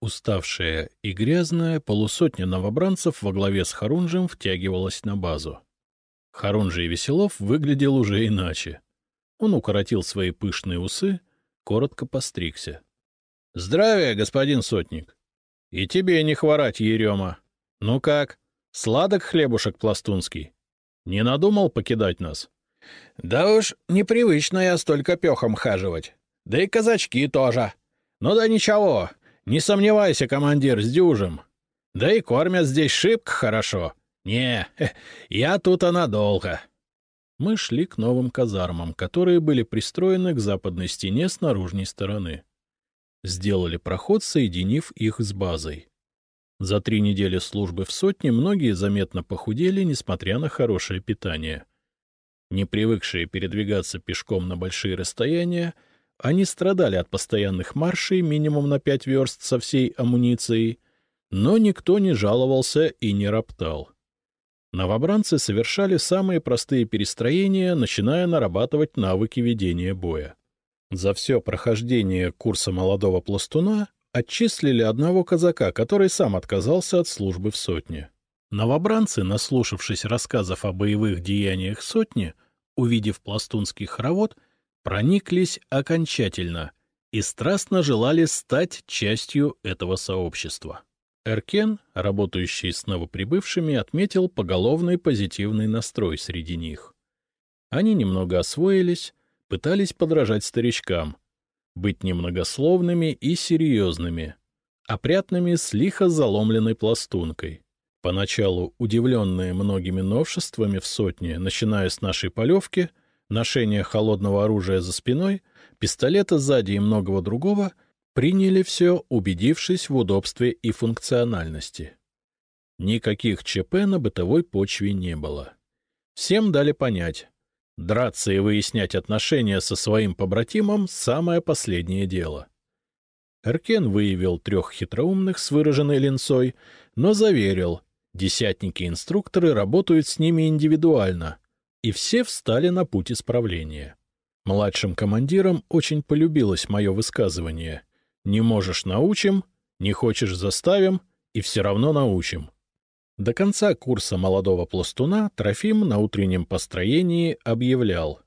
Уставшая и грязная, полусотня новобранцев во главе с Харунжем втягивалась на базу. Харунжий Веселов выглядел уже иначе. Он укоротил свои пышные усы, коротко постригся. — Здравия, господин сотник! — И тебе не хворать, Ерема. Ну как, сладок хлебушек пластунский? Не надумал покидать нас? — Да уж, непривычно я столько пехом хаживать. Да и казачки тоже. Ну да ничего, не сомневайся, командир, с дюжем. Да и кормят здесь шибко хорошо. Не, я тут надолго. Мы шли к новым казармам, которые были пристроены к западной стене с наружной стороны. Сделали проход, соединив их с базой. За три недели службы в сотне многие заметно похудели, несмотря на хорошее питание. Не привыкшие передвигаться пешком на большие расстояния, они страдали от постоянных маршей минимум на пять верст со всей амуницией, но никто не жаловался и не роптал. Новобранцы совершали самые простые перестроения, начиная нарабатывать навыки ведения боя. За все прохождение курса молодого пластуна отчислили одного казака, который сам отказался от службы в сотне. Новобранцы, наслушавшись рассказов о боевых деяниях сотни, увидев пластунский хоровод, прониклись окончательно и страстно желали стать частью этого сообщества. Эркен, работающий с новоприбывшими, отметил поголовный позитивный настрой среди них. Они немного освоились, пытались подражать старичкам, быть немногословными и серьезными, опрятными с лихо заломленной пластункой. Поначалу удивленные многими новшествами в сотне, начиная с нашей полевки — ношение холодного оружия за спиной, пистолета сзади и многого другого, приняли все, убедившись в удобстве и функциональности. Никаких ЧП на бытовой почве не было. Всем дали понять, драться и выяснять отношения со своим побратимом — самое последнее дело. Эркен выявил трех хитроумных с выраженной линцой, но заверил, десятники-инструкторы работают с ними индивидуально, и все встали на путь исправления. Младшим командирам очень полюбилось мое высказывание «Не можешь — научим, не хочешь — заставим, и все равно научим. До конца курса молодого пластуна Трофим на утреннем построении объявлял.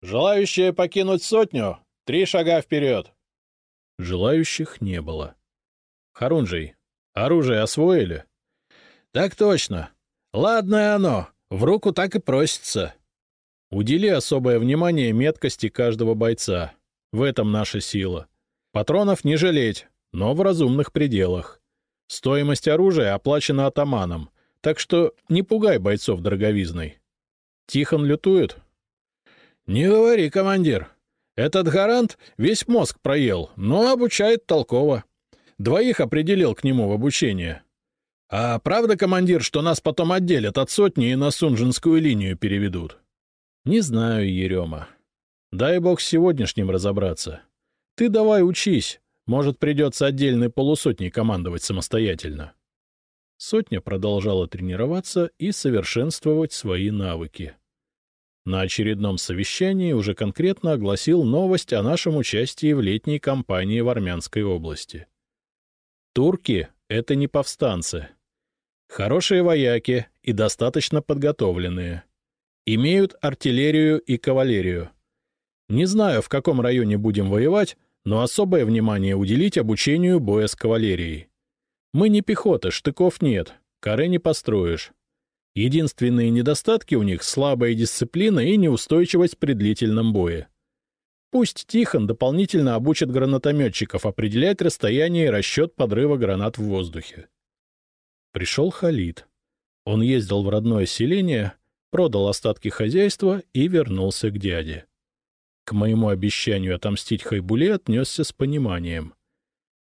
«Желающие покинуть сотню? Три шага вперед!» Желающих не было. «Харунжий, оружие освоили?» «Так точно. Ладно оно, в руку так и просится». Удели особое внимание меткости каждого бойца. В этом наша сила. Патронов не жалеть, но в разумных пределах. Стоимость оружия оплачена атаманом, так что не пугай бойцов дороговизной. Тихон лютует? — Не говори, командир. Этот гарант весь мозг проел, но обучает толково. Двоих определил к нему в обучение. А правда, командир, что нас потом отделят от сотни и на Сунжинскую линию переведут? — Не знаю, Ерема. Дай бог с сегодняшним разобраться. Ты давай учись, может, придется отдельной полусотней командовать самостоятельно. Сотня продолжала тренироваться и совершенствовать свои навыки. На очередном совещании уже конкретно огласил новость о нашем участии в летней кампании в Армянской области. Турки — это не повстанцы. Хорошие вояки и достаточно подготовленные. Имеют артиллерию и кавалерию. Не знаю, в каком районе будем воевать, но особое внимание уделить обучению боя с кавалерией. Мы не пехота, штыков нет, каре не построишь. Единственные недостатки у них — слабая дисциплина и неустойчивость при длительном бое. Пусть Тихон дополнительно обучит гранатометчиков определять расстояние и расчет подрыва гранат в воздухе. Пришел Халид. Он ездил в родное селение, продал остатки хозяйства и вернулся к дяде. К моему обещанию отомстить Хайбуле отнесся с пониманием.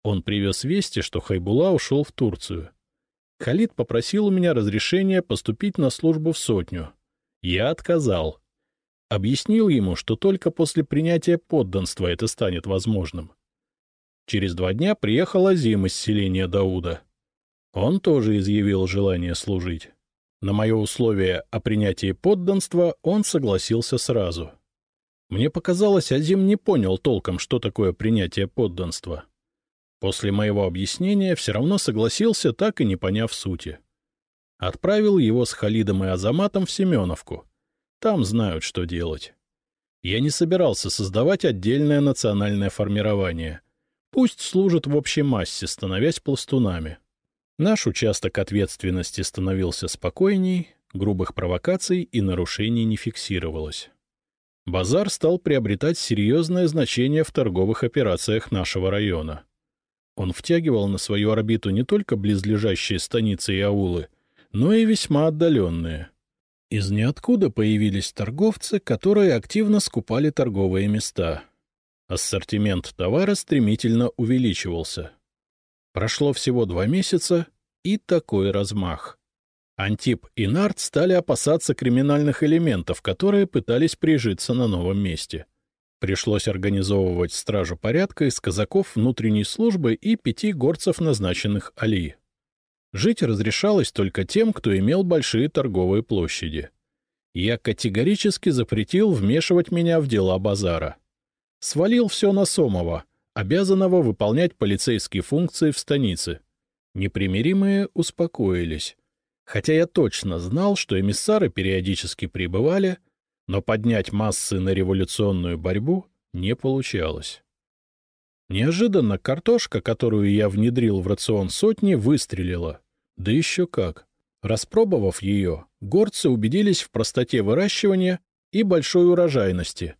Он привез вести, что Хайбула ушел в Турцию. Халид попросил у меня разрешения поступить на службу в сотню. Я отказал. Объяснил ему, что только после принятия подданства это станет возможным. Через два дня приехал Азим из селения Дауда. Он тоже изъявил желание служить. На мое условие о принятии подданства он согласился сразу — мне показалось, Азим не понял толком, что такое принятие подданства. После моего объяснения все равно согласился, так и не поняв сути. Отправил его с Халидом и Азаматом в Семеновку. Там знают, что делать. Я не собирался создавать отдельное национальное формирование. Пусть служат в общей массе, становясь пластунами. Наш участок ответственности становился спокойней, грубых провокаций и нарушений не фиксировалось. Базар стал приобретать серьезное значение в торговых операциях нашего района. Он втягивал на свою орбиту не только близлежащие станицы и аулы, но и весьма отдаленные. Из ниоткуда появились торговцы, которые активно скупали торговые места. Ассортимент товара стремительно увеличивался. Прошло всего два месяца, и такой размах. Антип и Нарт стали опасаться криминальных элементов, которые пытались прижиться на новом месте. Пришлось организовывать стражу порядка из казаков внутренней службы и пяти горцев, назначенных Али. Жить разрешалось только тем, кто имел большие торговые площади. Я категорически запретил вмешивать меня в дела базара. Свалил все на Сомова, обязанного выполнять полицейские функции в станице. Непримиримые успокоились хотя я точно знал, что эмиссары периодически прибывали, но поднять массы на революционную борьбу не получалось. Неожиданно картошка, которую я внедрил в рацион сотни, выстрелила. Да еще как. Распробовав ее, горцы убедились в простоте выращивания и большой урожайности.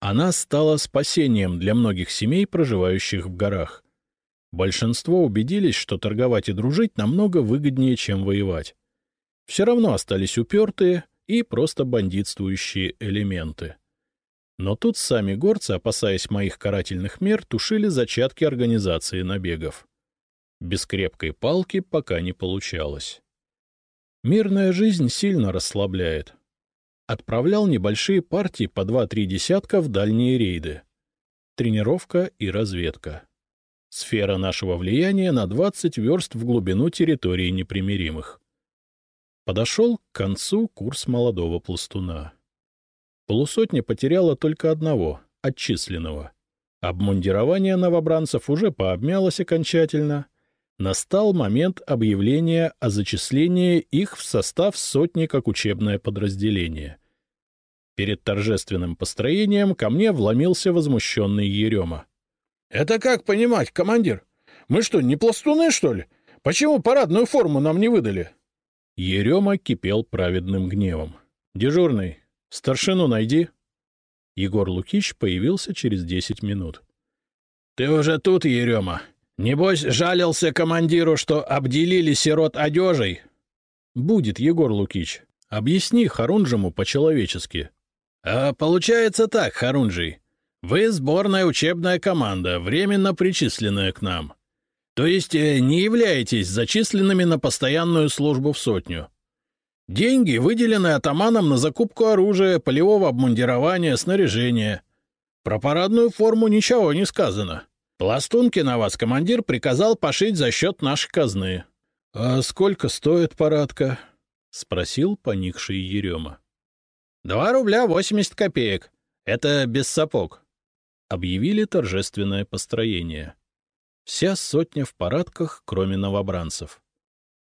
Она стала спасением для многих семей, проживающих в горах. Большинство убедились, что торговать и дружить намного выгоднее, чем воевать. Все равно остались упертые и просто бандитствующие элементы. Но тут сами горцы, опасаясь моих карательных мер, тушили зачатки организации набегов. Без крепкой палки пока не получалось. Мирная жизнь сильно расслабляет. Отправлял небольшие партии по 2-3 десятка в дальние рейды. Тренировка и разведка. Сфера нашего влияния на 20 верст в глубину территории непримиримых. Подошел к концу курс молодого пластуна. Полусотня потеряла только одного, отчисленного. Обмундирование новобранцев уже пообмялось окончательно. Настал момент объявления о зачислении их в состав сотни как учебное подразделение. Перед торжественным построением ко мне вломился возмущенный Ерема. — Это как понимать, командир? Мы что, не пластуны, что ли? Почему парадную форму нам не выдали? Ерема кипел праведным гневом. — Дежурный, старшину найди. Егор Лукич появился через десять минут. — Ты уже тут, Ерема? Небось, жалился командиру, что обделили сирот одежей? — Будет, Егор Лукич. Объясни Харунжему по-человечески. — А получается так, Харунжий. Вы сборная учебная команда, временно причисленная к нам. То есть э, не являетесь зачисленными на постоянную службу в сотню. Деньги выделены атаманом на закупку оружия, полевого обмундирования, снаряжения. Про парадную форму ничего не сказано. Пластунки на вас командир приказал пошить за счет нашей казны. — А сколько стоит парадка? — спросил поникший Ерема. — Два рубля восемьдесят копеек. Это без сапог. Объявили торжественное построение. Вся сотня в парадках, кроме новобранцев.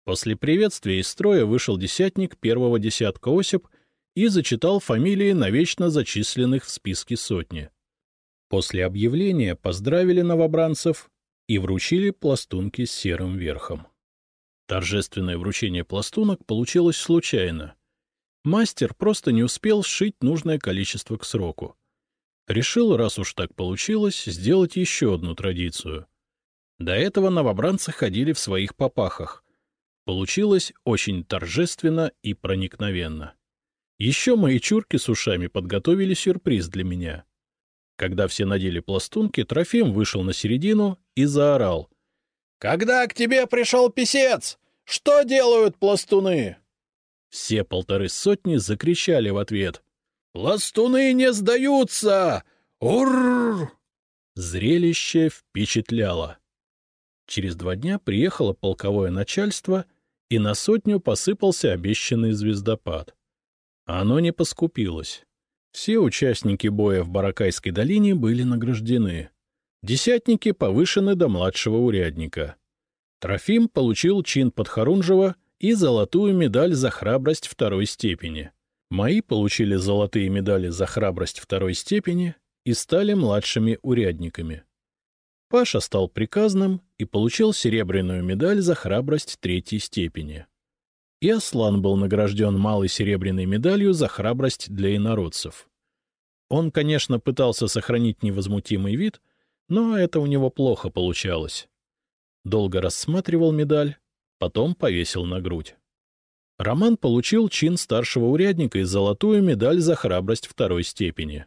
После приветствия из строя вышел десятник первого десятка Осип и зачитал фамилии навечно зачисленных в списке сотни. После объявления поздравили новобранцев и вручили пластунки с серым верхом. Торжественное вручение пластунок получилось случайно. Мастер просто не успел сшить нужное количество к сроку. Решил, раз уж так получилось, сделать еще одну традицию. До этого новобранцы ходили в своих попахах, Получилось очень торжественно и проникновенно. Еще мои чурки с ушами подготовили сюрприз для меня. Когда все надели пластунки, Трофим вышел на середину и заорал. — Когда к тебе пришел писец? Что делают пластуны? Все полторы сотни закричали в ответ. — Пластуны не сдаются! Ур! Зрелище впечатляло. Через два дня приехало полковое начальство и на сотню посыпался обещанный звездопад. Оно не поскупилось. Все участники боя в Баракайской долине были награждены. Десятники повышены до младшего урядника. Трофим получил чин подхорунжего и золотую медаль за храбрость второй степени. Мои получили золотые медали за храбрость второй степени и стали младшими урядниками. Паша стал приказным и получил серебряную медаль за храбрость третьей степени. И Аслан был награжден малой серебряной медалью за храбрость для инородцев. Он, конечно, пытался сохранить невозмутимый вид, но это у него плохо получалось. Долго рассматривал медаль, потом повесил на грудь. Роман получил чин старшего урядника и золотую медаль за храбрость второй степени.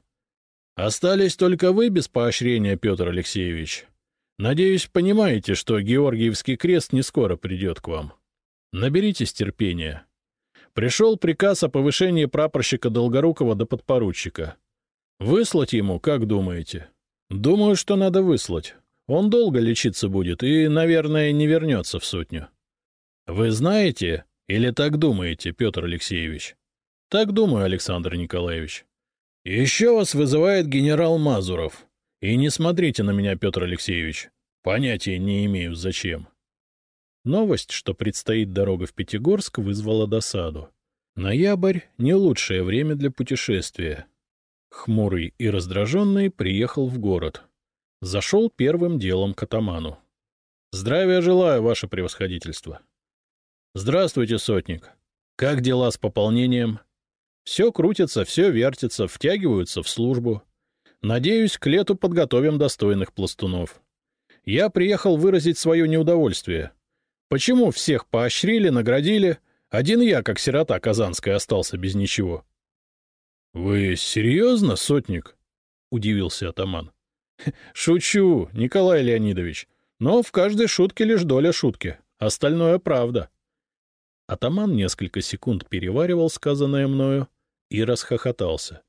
«Остались только вы без поощрения, Петр Алексеевич», Надеюсь, понимаете, что Георгиевский крест не скоро придет к вам. Наберитесь терпения. Пришел приказ о повышении прапорщика Долгорукова до подпоручика. Выслать ему, как думаете? Думаю, что надо выслать. Он долго лечиться будет и, наверное, не вернется в сотню. Вы знаете или так думаете, Петр Алексеевич? Так думаю, Александр Николаевич. Еще вас вызывает генерал Мазуров. И не смотрите на меня, Петр Алексеевич. Понятия не имею, зачем. Новость, что предстоит дорога в Пятигорск, вызвала досаду. Ноябрь — не лучшее время для путешествия. Хмурый и раздраженный приехал в город. Зашел первым делом к атаману. — Здравия желаю, ваше превосходительство. — Здравствуйте, сотник. Как дела с пополнением? Все крутится, все вертится, втягиваются в службу. Надеюсь, к лету подготовим достойных пластунов. Я приехал выразить свое неудовольствие. Почему всех поощрили, наградили, один я, как сирота казанская, остался без ничего? — Вы серьезно, сотник? — удивился атаман. — Шучу, Николай Леонидович, но в каждой шутке лишь доля шутки, остальное — правда. Атаман несколько секунд переваривал сказанное мною и расхохотался.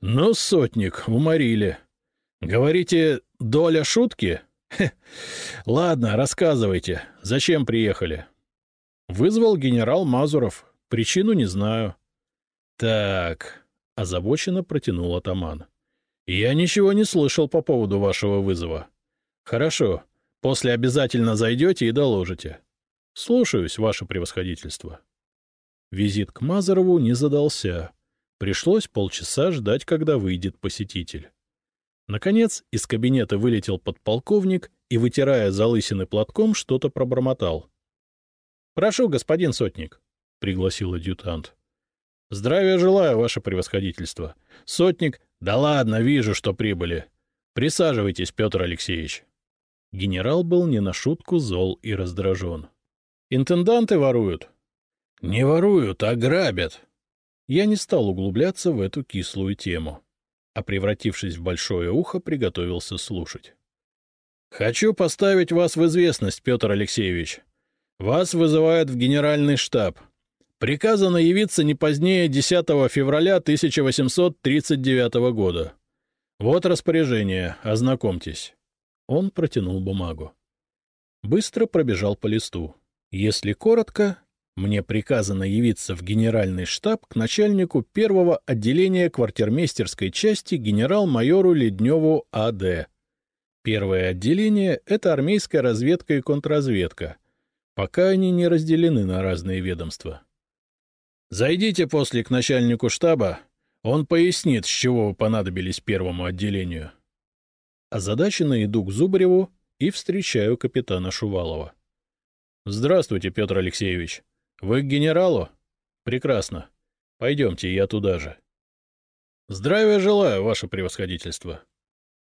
Ну, сотник, уморили. Говорите, доля шутки? Ладно, рассказывайте, зачем приехали? Вызвал генерал Мазуров. Причину не знаю. Так, озабоченно протянул атаман. Я ничего не слышал по поводу вашего вызова. Хорошо. После обязательно зайдете и доложите. Слушаюсь, ваше превосходительство. Визит к Мазарову не задался. Пришлось полчаса ждать, когда выйдет посетитель. Наконец из кабинета вылетел подполковник и, вытирая залысины платком, что-то пробормотал. — Прошу, господин сотник, — пригласил адъютант. — Здравия желаю, ваше превосходительство. Сотник... Да ладно, вижу, что прибыли. Присаживайтесь, Петр Алексеевич. Генерал был не на шутку зол и раздражен. — Интенданты воруют. — Не воруют, а грабят. Я не стал углубляться в эту кислую тему, а, превратившись в большое ухо, приготовился слушать. — Хочу поставить вас в известность, Петр Алексеевич. Вас вызывают в генеральный штаб. Приказано явиться не позднее 10 февраля 1839 года. Вот распоряжение, ознакомьтесь. Он протянул бумагу. Быстро пробежал по листу. Если коротко, мне приказано явиться в генеральный штаб к начальнику первого отделения квартирмейстерской части генерал-майору Ледневу А.Д. Первое отделение — это армейская разведка и контрразведка — пока они не разделены на разные ведомства. «Зайдите после к начальнику штаба, он пояснит, с чего вы понадобились первому отделению». Озадаченно иду к Зубареву и встречаю капитана Шувалова. «Здравствуйте, Петр Алексеевич. Вы к генералу? Прекрасно. Пойдемте, я туда же». «Здравия желаю, ваше превосходительство».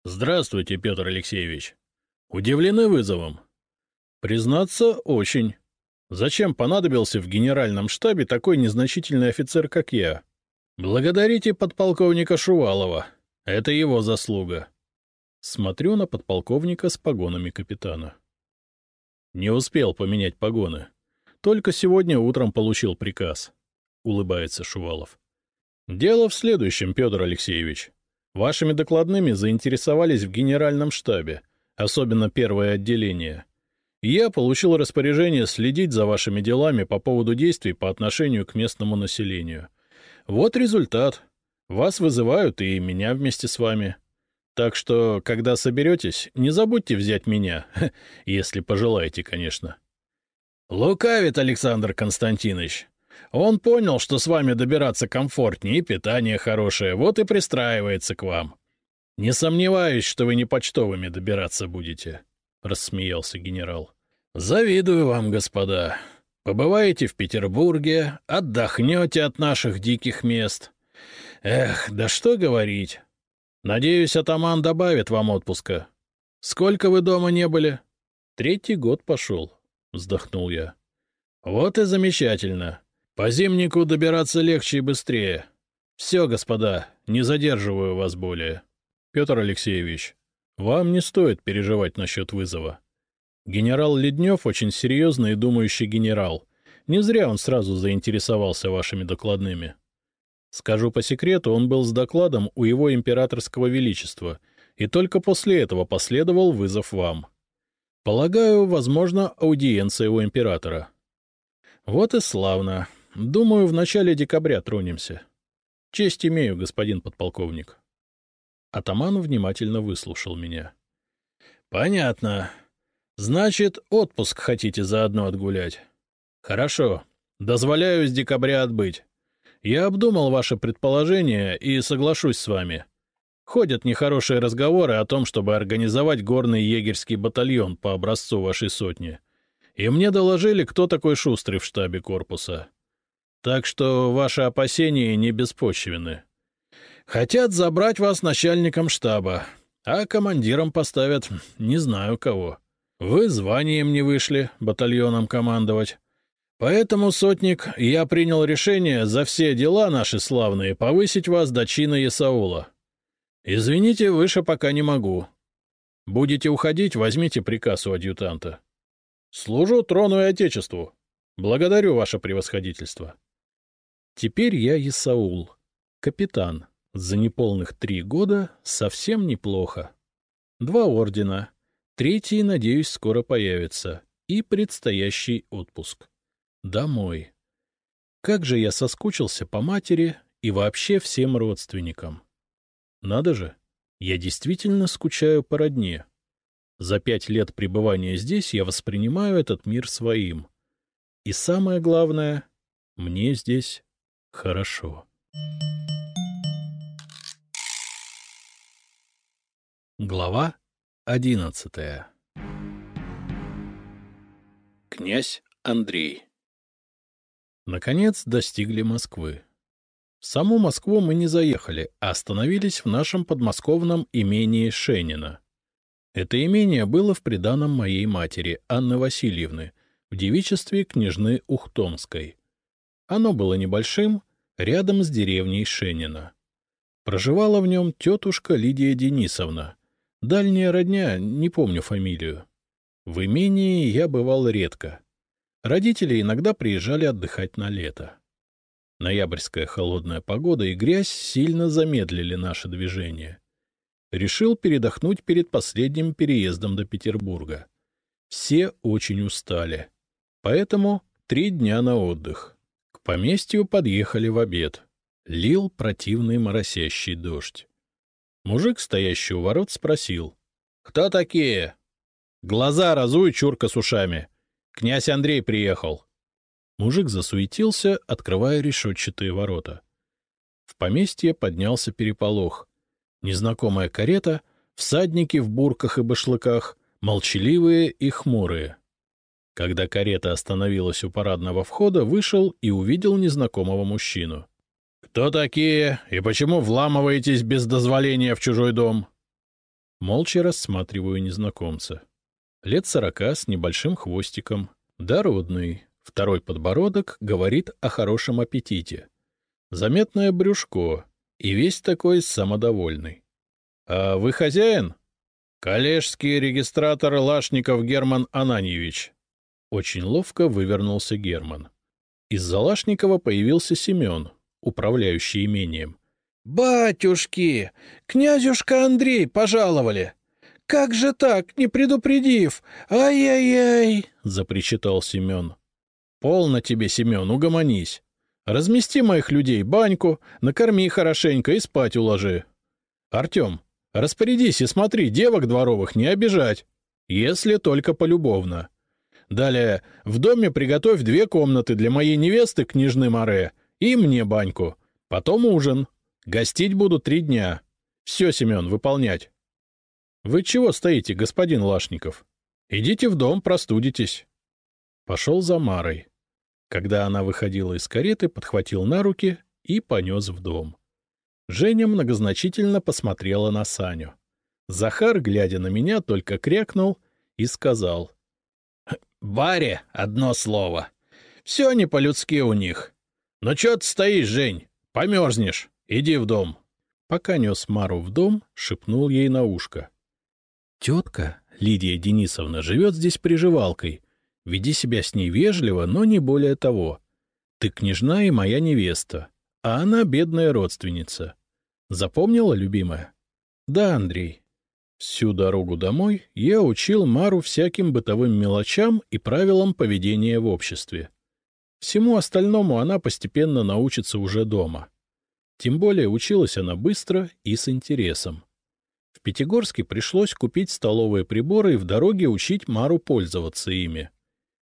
«Здравствуйте, Петр Алексеевич. Удивлены вызовом?» Признаться, очень. Зачем понадобился в генеральном штабе такой незначительный офицер, как я? Благодарите подполковника Шувалова. Это его заслуга. Смотрю на подполковника с погонами капитана. Не успел поменять погоны. Только сегодня утром получил приказ. Улыбается Шувалов. Дело в следующем, Петр Алексеевич. Вашими докладными заинтересовались в генеральном штабе, особенно первое отделение — я получил распоряжение следить за вашими делами по поводу действий по отношению к местному населению. Вот результат. Вас вызывают и меня вместе с вами. Так что, когда соберетесь, не забудьте взять меня, если пожелаете, конечно. Лукавит Александр Константинович. Он понял, что с вами добираться комфортнее и питание хорошее, вот и пристраивается к вам. Не сомневаюсь, что вы не почтовыми добираться будете. — рассмеялся генерал. — Завидую вам, господа. Побываете в Петербурге, отдохнете от наших диких мест. Эх, да что говорить. Надеюсь, атаман добавит вам отпуска. Сколько вы дома не были? — Третий год пошел, — вздохнул я. — Вот и замечательно. По зимнику добираться легче и быстрее. Все, господа, не задерживаю вас более. Петр Алексеевич, вам не стоит переживать насчет вызова. Генерал Леднев очень серьезный и думающий генерал. Не зря он сразу заинтересовался вашими докладными. Скажу по секрету, он был с докладом у его императорского величества, и только после этого последовал вызов вам. Полагаю, возможно, аудиенция у императора. Вот и славно. Думаю, в начале декабря тронемся. Честь имею, господин подполковник. Атаман внимательно выслушал меня. — Понятно. Значит, отпуск хотите заодно отгулять. — Хорошо. Дозволяю с декабря отбыть. Я обдумал ваше предположение и соглашусь с вами. Ходят нехорошие разговоры о том, чтобы организовать горный егерский батальон по образцу вашей сотни. И мне доложили, кто такой шустрый в штабе корпуса. Так что ваши опасения не беспочвены. Хотят забрать вас начальником штаба, а командиром поставят не знаю кого. Вы званием не вышли, батальоном командовать. Поэтому, сотник, я принял решение за все дела наши славные повысить вас до чина Исаула. Извините, выше пока не могу. Будете уходить, возьмите приказ у адъютанта. Служу трону и отечеству. Благодарю ваше превосходительство. Теперь я Исаул, капитан. За неполных три года совсем неплохо. Два ордена. Третий, надеюсь, скоро появится. И предстоящий отпуск. Домой. Как же я соскучился по матери и вообще всем родственникам. Надо же, я действительно скучаю по родне. За пять лет пребывания здесь я воспринимаю этот мир своим. И самое главное, мне здесь хорошо. Глава одиннадцатая Князь Андрей Наконец достигли Москвы. В саму Москву мы не заехали, а остановились в нашем подмосковном имении Шенина. Это имение было в приданом моей матери, Анны Васильевны, в девичестве княжны Ухтомской. Оно было небольшим, рядом с деревней Шенина. Проживала в нем тетушка Лидия Денисовна, дальняя родня, не помню фамилию. В имении я бывал редко. Родители иногда приезжали отдыхать на лето. Ноябрьская холодная погода и грязь сильно замедлили наше движение. Решил передохнуть перед последним переездом до Петербурга. Все очень устали. Поэтому три дня на отдых. К поместью подъехали в обед. Лил противный моросящий дождь. Мужик, стоящий у ворот, спросил. — Кто такие? — Глаза разуй, чурка с ушами. Князь Андрей приехал. Мужик засуетился, открывая решетчатые ворота. В поместье поднялся переполох. Незнакомая карета, всадники в бурках и башлыках, молчаливые и хмурые. Когда карета остановилась у парадного входа, вышел и увидел незнакомого мужчину. — Кто такие и почему вламываетесь без дозволения в чужой дом? Молча рассматриваю незнакомца. Лет сорока, с небольшим хвостиком, дородный, Второй подбородок говорит о хорошем аппетите. Заметное брюшко и весь такой самодовольный. — А вы хозяин? — Коллежский регистратор Лашников Герман Ананьевич. Очень ловко вывернулся Герман. Из-за Лашникова появился Семен, управляющий имением. — Батюшки! Князюшка Андрей пожаловали! Как же так, не предупредив? Ай-яй-яй! — запричитал Семен. — Полно тебе, Семен, угомонись. Размести моих людей баньку, накорми хорошенько и спать уложи. Артем, распорядись и смотри, девок дворовых не обижать, если только полюбовно. Далее, в доме приготовь две комнаты для моей невесты, княжны Море, и мне баньку. Потом ужин. Гостить буду три дня. Все, Семен, выполнять. Вы чего стоите, господин Лашников? Идите в дом, простудитесь. Пошел за Марой. Когда она выходила из кареты, подхватил на руки и понес в дом. Женя многозначительно посмотрела на Саню. Захар, глядя на меня, только крякнул и сказал. — Баре одно слово. Все не по-людски у них. Ну чё ты стоишь, Жень? Померзнешь. Иди в дом. Пока нес Мару в дом, шепнул ей на ушко. — Тетка Лидия Денисовна живет здесь приживалкой. Веди себя с ней вежливо, но не более того. Ты княжна и моя невеста, а она бедная родственница. Запомнила, любимая? Да, Андрей. Всю дорогу домой я учил Мару всяким бытовым мелочам и правилам поведения в обществе. Всему остальному она постепенно научится уже дома. Тем более училась она быстро и с интересом. Пятигорске пришлось купить столовые приборы и в дороге учить Мару пользоваться ими.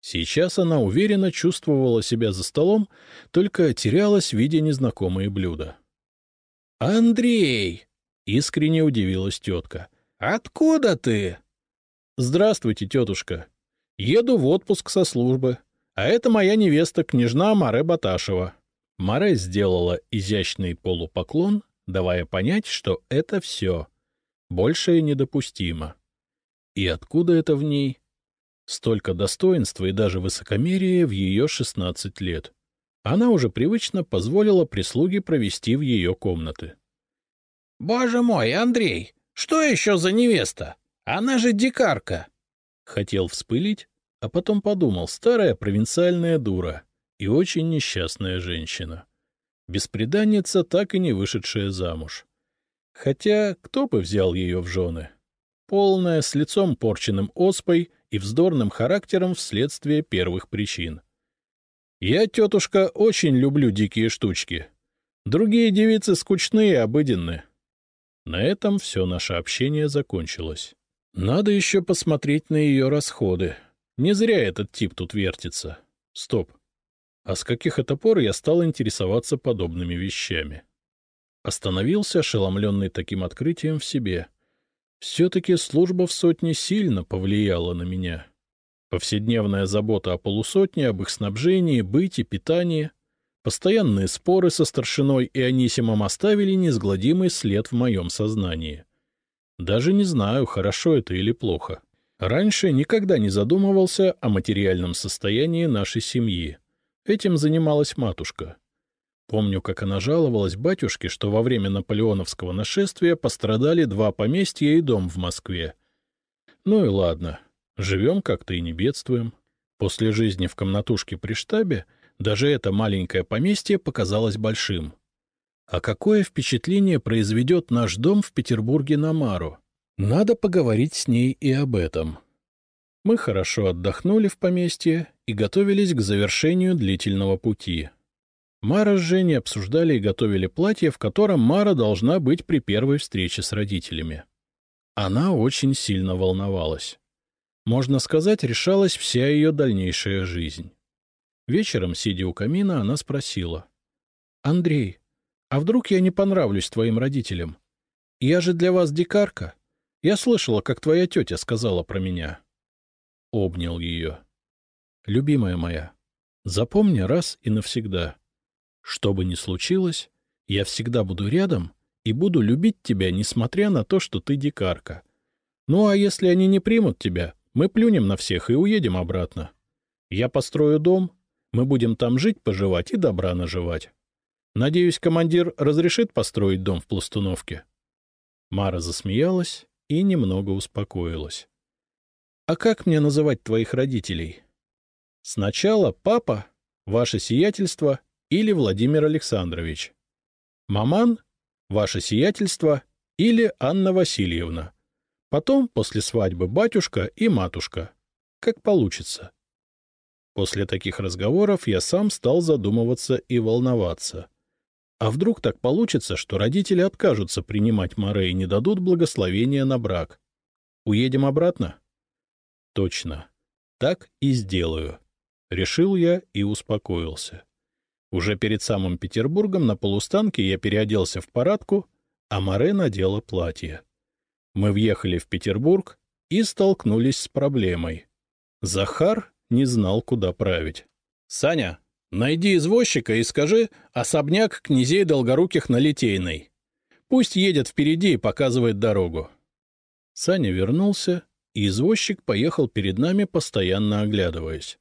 Сейчас она уверенно чувствовала себя за столом, только терялась, видя незнакомые блюда. — Андрей! — искренне удивилась тетка. — Откуда ты? — Здравствуйте, тетушка. Еду в отпуск со службы. А это моя невеста, княжна Маре Баташева. Маре сделала изящный полупоклон, давая понять, что это все. Большее недопустимо. И откуда это в ней? Столько достоинства и даже высокомерия в ее шестнадцать лет. Она уже привычно позволила прислуге провести в ее комнаты. — Боже мой, Андрей, что еще за невеста? Она же дикарка! Хотел вспылить, а потом подумал, старая провинциальная дура и очень несчастная женщина. Беспреданница, так и не вышедшая замуж. Хотя кто бы взял ее в жены? Полная, с лицом порченным оспой и вздорным характером вследствие первых причин. Я, тетушка, очень люблю дикие штучки. Другие девицы скучные и обыденны. На этом все наше общение закончилось. Надо еще посмотреть на ее расходы. Не зря этот тип тут вертится. Стоп. А с каких это пор я стал интересоваться подобными вещами? Остановился, ошеломленный таким открытием в себе. Все-таки служба в сотне сильно повлияла на меня. Повседневная забота о полусотне, об их снабжении, быте, питании, постоянные споры со старшиной и Анисимом оставили неизгладимый след в моем сознании. Даже не знаю, хорошо это или плохо. Раньше никогда не задумывался о материальном состоянии нашей семьи. Этим занималась матушка. Помню, как она жаловалась батюшке, что во время наполеоновского нашествия пострадали два поместья и дом в Москве. Ну и ладно, живем как-то и не бедствуем. После жизни в комнатушке при штабе даже это маленькое поместье показалось большим. А какое впечатление произведет наш дом в Петербурге на Мару? Надо поговорить с ней и об этом. Мы хорошо отдохнули в поместье и готовились к завершению длительного пути. Мара с Женей обсуждали и готовили платье, в котором Мара должна быть при первой встрече с родителями. Она очень сильно волновалась. Можно сказать, решалась вся ее дальнейшая жизнь. Вечером, сидя у камина, она спросила. — Андрей, а вдруг я не понравлюсь твоим родителям? Я же для вас дикарка. Я слышала, как твоя тетя сказала про меня. Обнял ее. Любимая моя, запомни раз и навсегда. Что бы ни случилось, я всегда буду рядом и буду любить тебя, несмотря на то, что ты дикарка. Ну а если они не примут тебя, мы плюнем на всех и уедем обратно. Я построю дом, мы будем там жить-поживать и добра наживать. Надеюсь, командир разрешит построить дом в Пластуновке?» Мара засмеялась и немного успокоилась. «А как мне называть твоих родителей?» «Сначала папа, ваше сиятельство или Владимир Александрович. Маман, ваше сиятельство или Анна Васильевна. Потом, после свадьбы, батюшка и матушка. Как получится». После таких разговоров я сам стал задумываться и волноваться. А вдруг так получится, что родители откажутся принимать Море и не дадут благословения на брак? Уедем обратно? Точно. Так и сделаю. Решил я и успокоился. Уже перед самым Петербургом на полустанке я переоделся в парадку, а Море надела платье. Мы въехали в Петербург и столкнулись с проблемой. Захар не знал, куда править. — Саня, Найди извозчика и скажи «особняк князей Долгоруких на Литейной». Пусть едет впереди и показывает дорогу. Саня вернулся, и извозчик поехал перед нами, постоянно оглядываясь.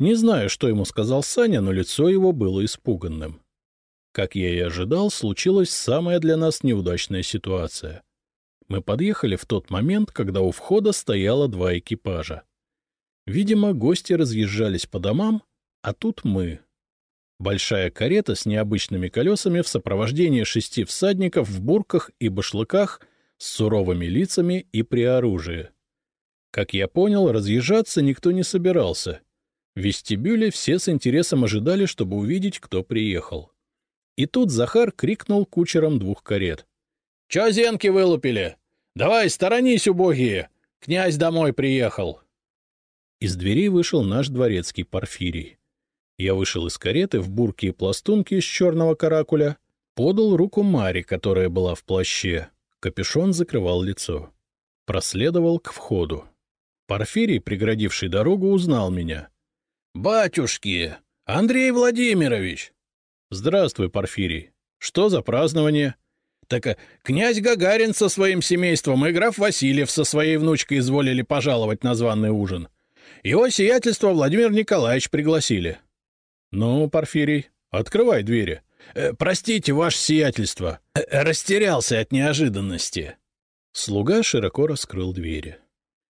Не знаю, что ему сказал Саня, но лицо его было испуганным. Как я и ожидал, случилась самая для нас неудачная ситуация. Мы подъехали в тот момент, когда у входа стояло два экипажа. Видимо, гости разъезжались по домам, а тут мы. Большая карета с необычными колесами в сопровождении шести всадников в бурках и башлыках с суровыми лицами и при оружии. Как я понял, разъезжаться никто не собирался. Вестибюле все с интересом ожидали, чтобы увидеть, кто приехал. И тут Захар крикнул кучерам двух карет. — Чё зенки вылупили? Давай, сторонись, убогие! Князь домой приехал! Из дверей вышел наш дворецкий Порфирий. Я вышел из кареты в бурке и пластунке из черного каракуля, подал руку Маре, которая была в плаще. Капюшон закрывал лицо. Проследовал к входу. Порфирий, преградивший дорогу, узнал меня. — Батюшки! Андрей Владимирович! — Здравствуй, Порфирий. Что за празднование? — Так э, князь Гагарин со своим семейством и граф Васильев со своей внучкой изволили пожаловать на званый ужин. Его сиятельство Владимир Николаевич пригласили. —— Ну, Порфирий, открывай двери. Э, — Простите, ваше сиятельство. Э, растерялся от неожиданности. Слуга широко раскрыл двери.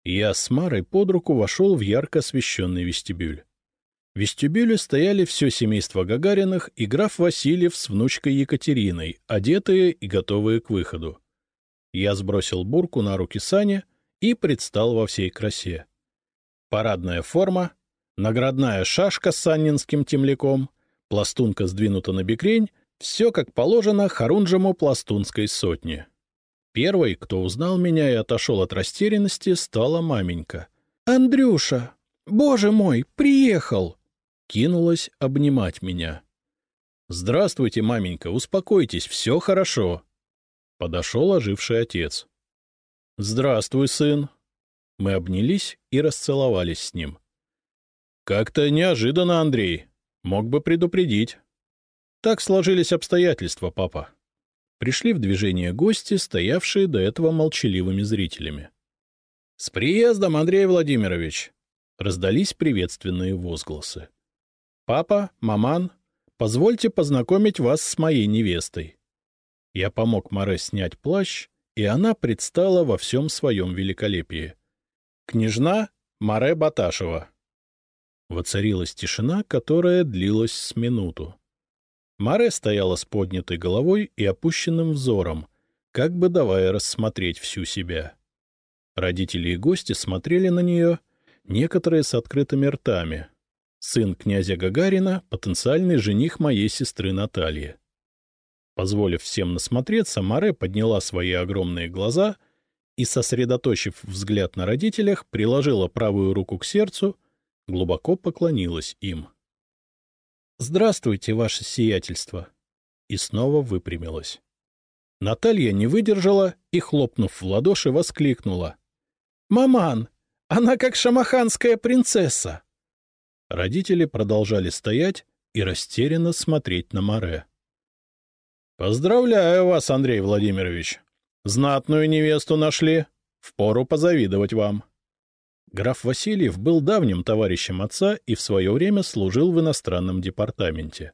Я с Марой под руку вошел в ярко освещенный вестибюль. В вестибюле стояли все семейство Гагариных и граф Васильев с внучкой Екатериной, одетые и готовые к выходу. Я сбросил бурку на руки Сани и предстал во всей красе. Парадная форма, Наградная шашка с саннинским темляком, пластунка сдвинута на бекрень — все как положено Харунжему пластунской сотне. Первой, кто узнал меня и отошел от растерянности, стала маменька. — Андрюша! Боже мой, приехал! Кинулась обнимать меня. — Здравствуйте, маменька, успокойтесь, все хорошо. Подошел оживший отец. — Здравствуй, сын. Мы обнялись и расцеловались с ним. — Как-то неожиданно, Андрей. Мог бы предупредить. Так сложились обстоятельства, папа. Пришли в движение гости, стоявшие до этого молчаливыми зрителями. — С приездом, Андрей Владимирович! — раздались приветственные возгласы. — Папа, маман, позвольте познакомить вас с моей невестой. Я помог Море снять плащ, и она предстала во всем своем великолепии. Княжна Море Баташева. Воцарилась тишина, которая длилась с минуту. Маре стояла с поднятой головой и опущенным взором, как бы давая рассмотреть всю себя. Родители и гости смотрели на нее, некоторые с открытыми ртами. Сын князя Гагарина — потенциальный жених моей сестры Натальи. Позволив всем насмотреться, Маре подняла свои огромные глаза и, сосредоточив взгляд на родителях, приложила правую руку к сердцу, глубоко поклонилась им. — Здравствуйте, ваше сиятельство! И снова выпрямилась. Наталья не выдержала и, хлопнув в ладоши, воскликнула. — Маман! Она как шамаханская принцесса! Родители продолжали стоять и растерянно смотреть на Море. — Поздравляю вас, Андрей Владимирович! Знатную невесту нашли. Впору позавидовать вам. Граф Васильев был давним товарищем отца и в свое время служил в иностранном департаменте.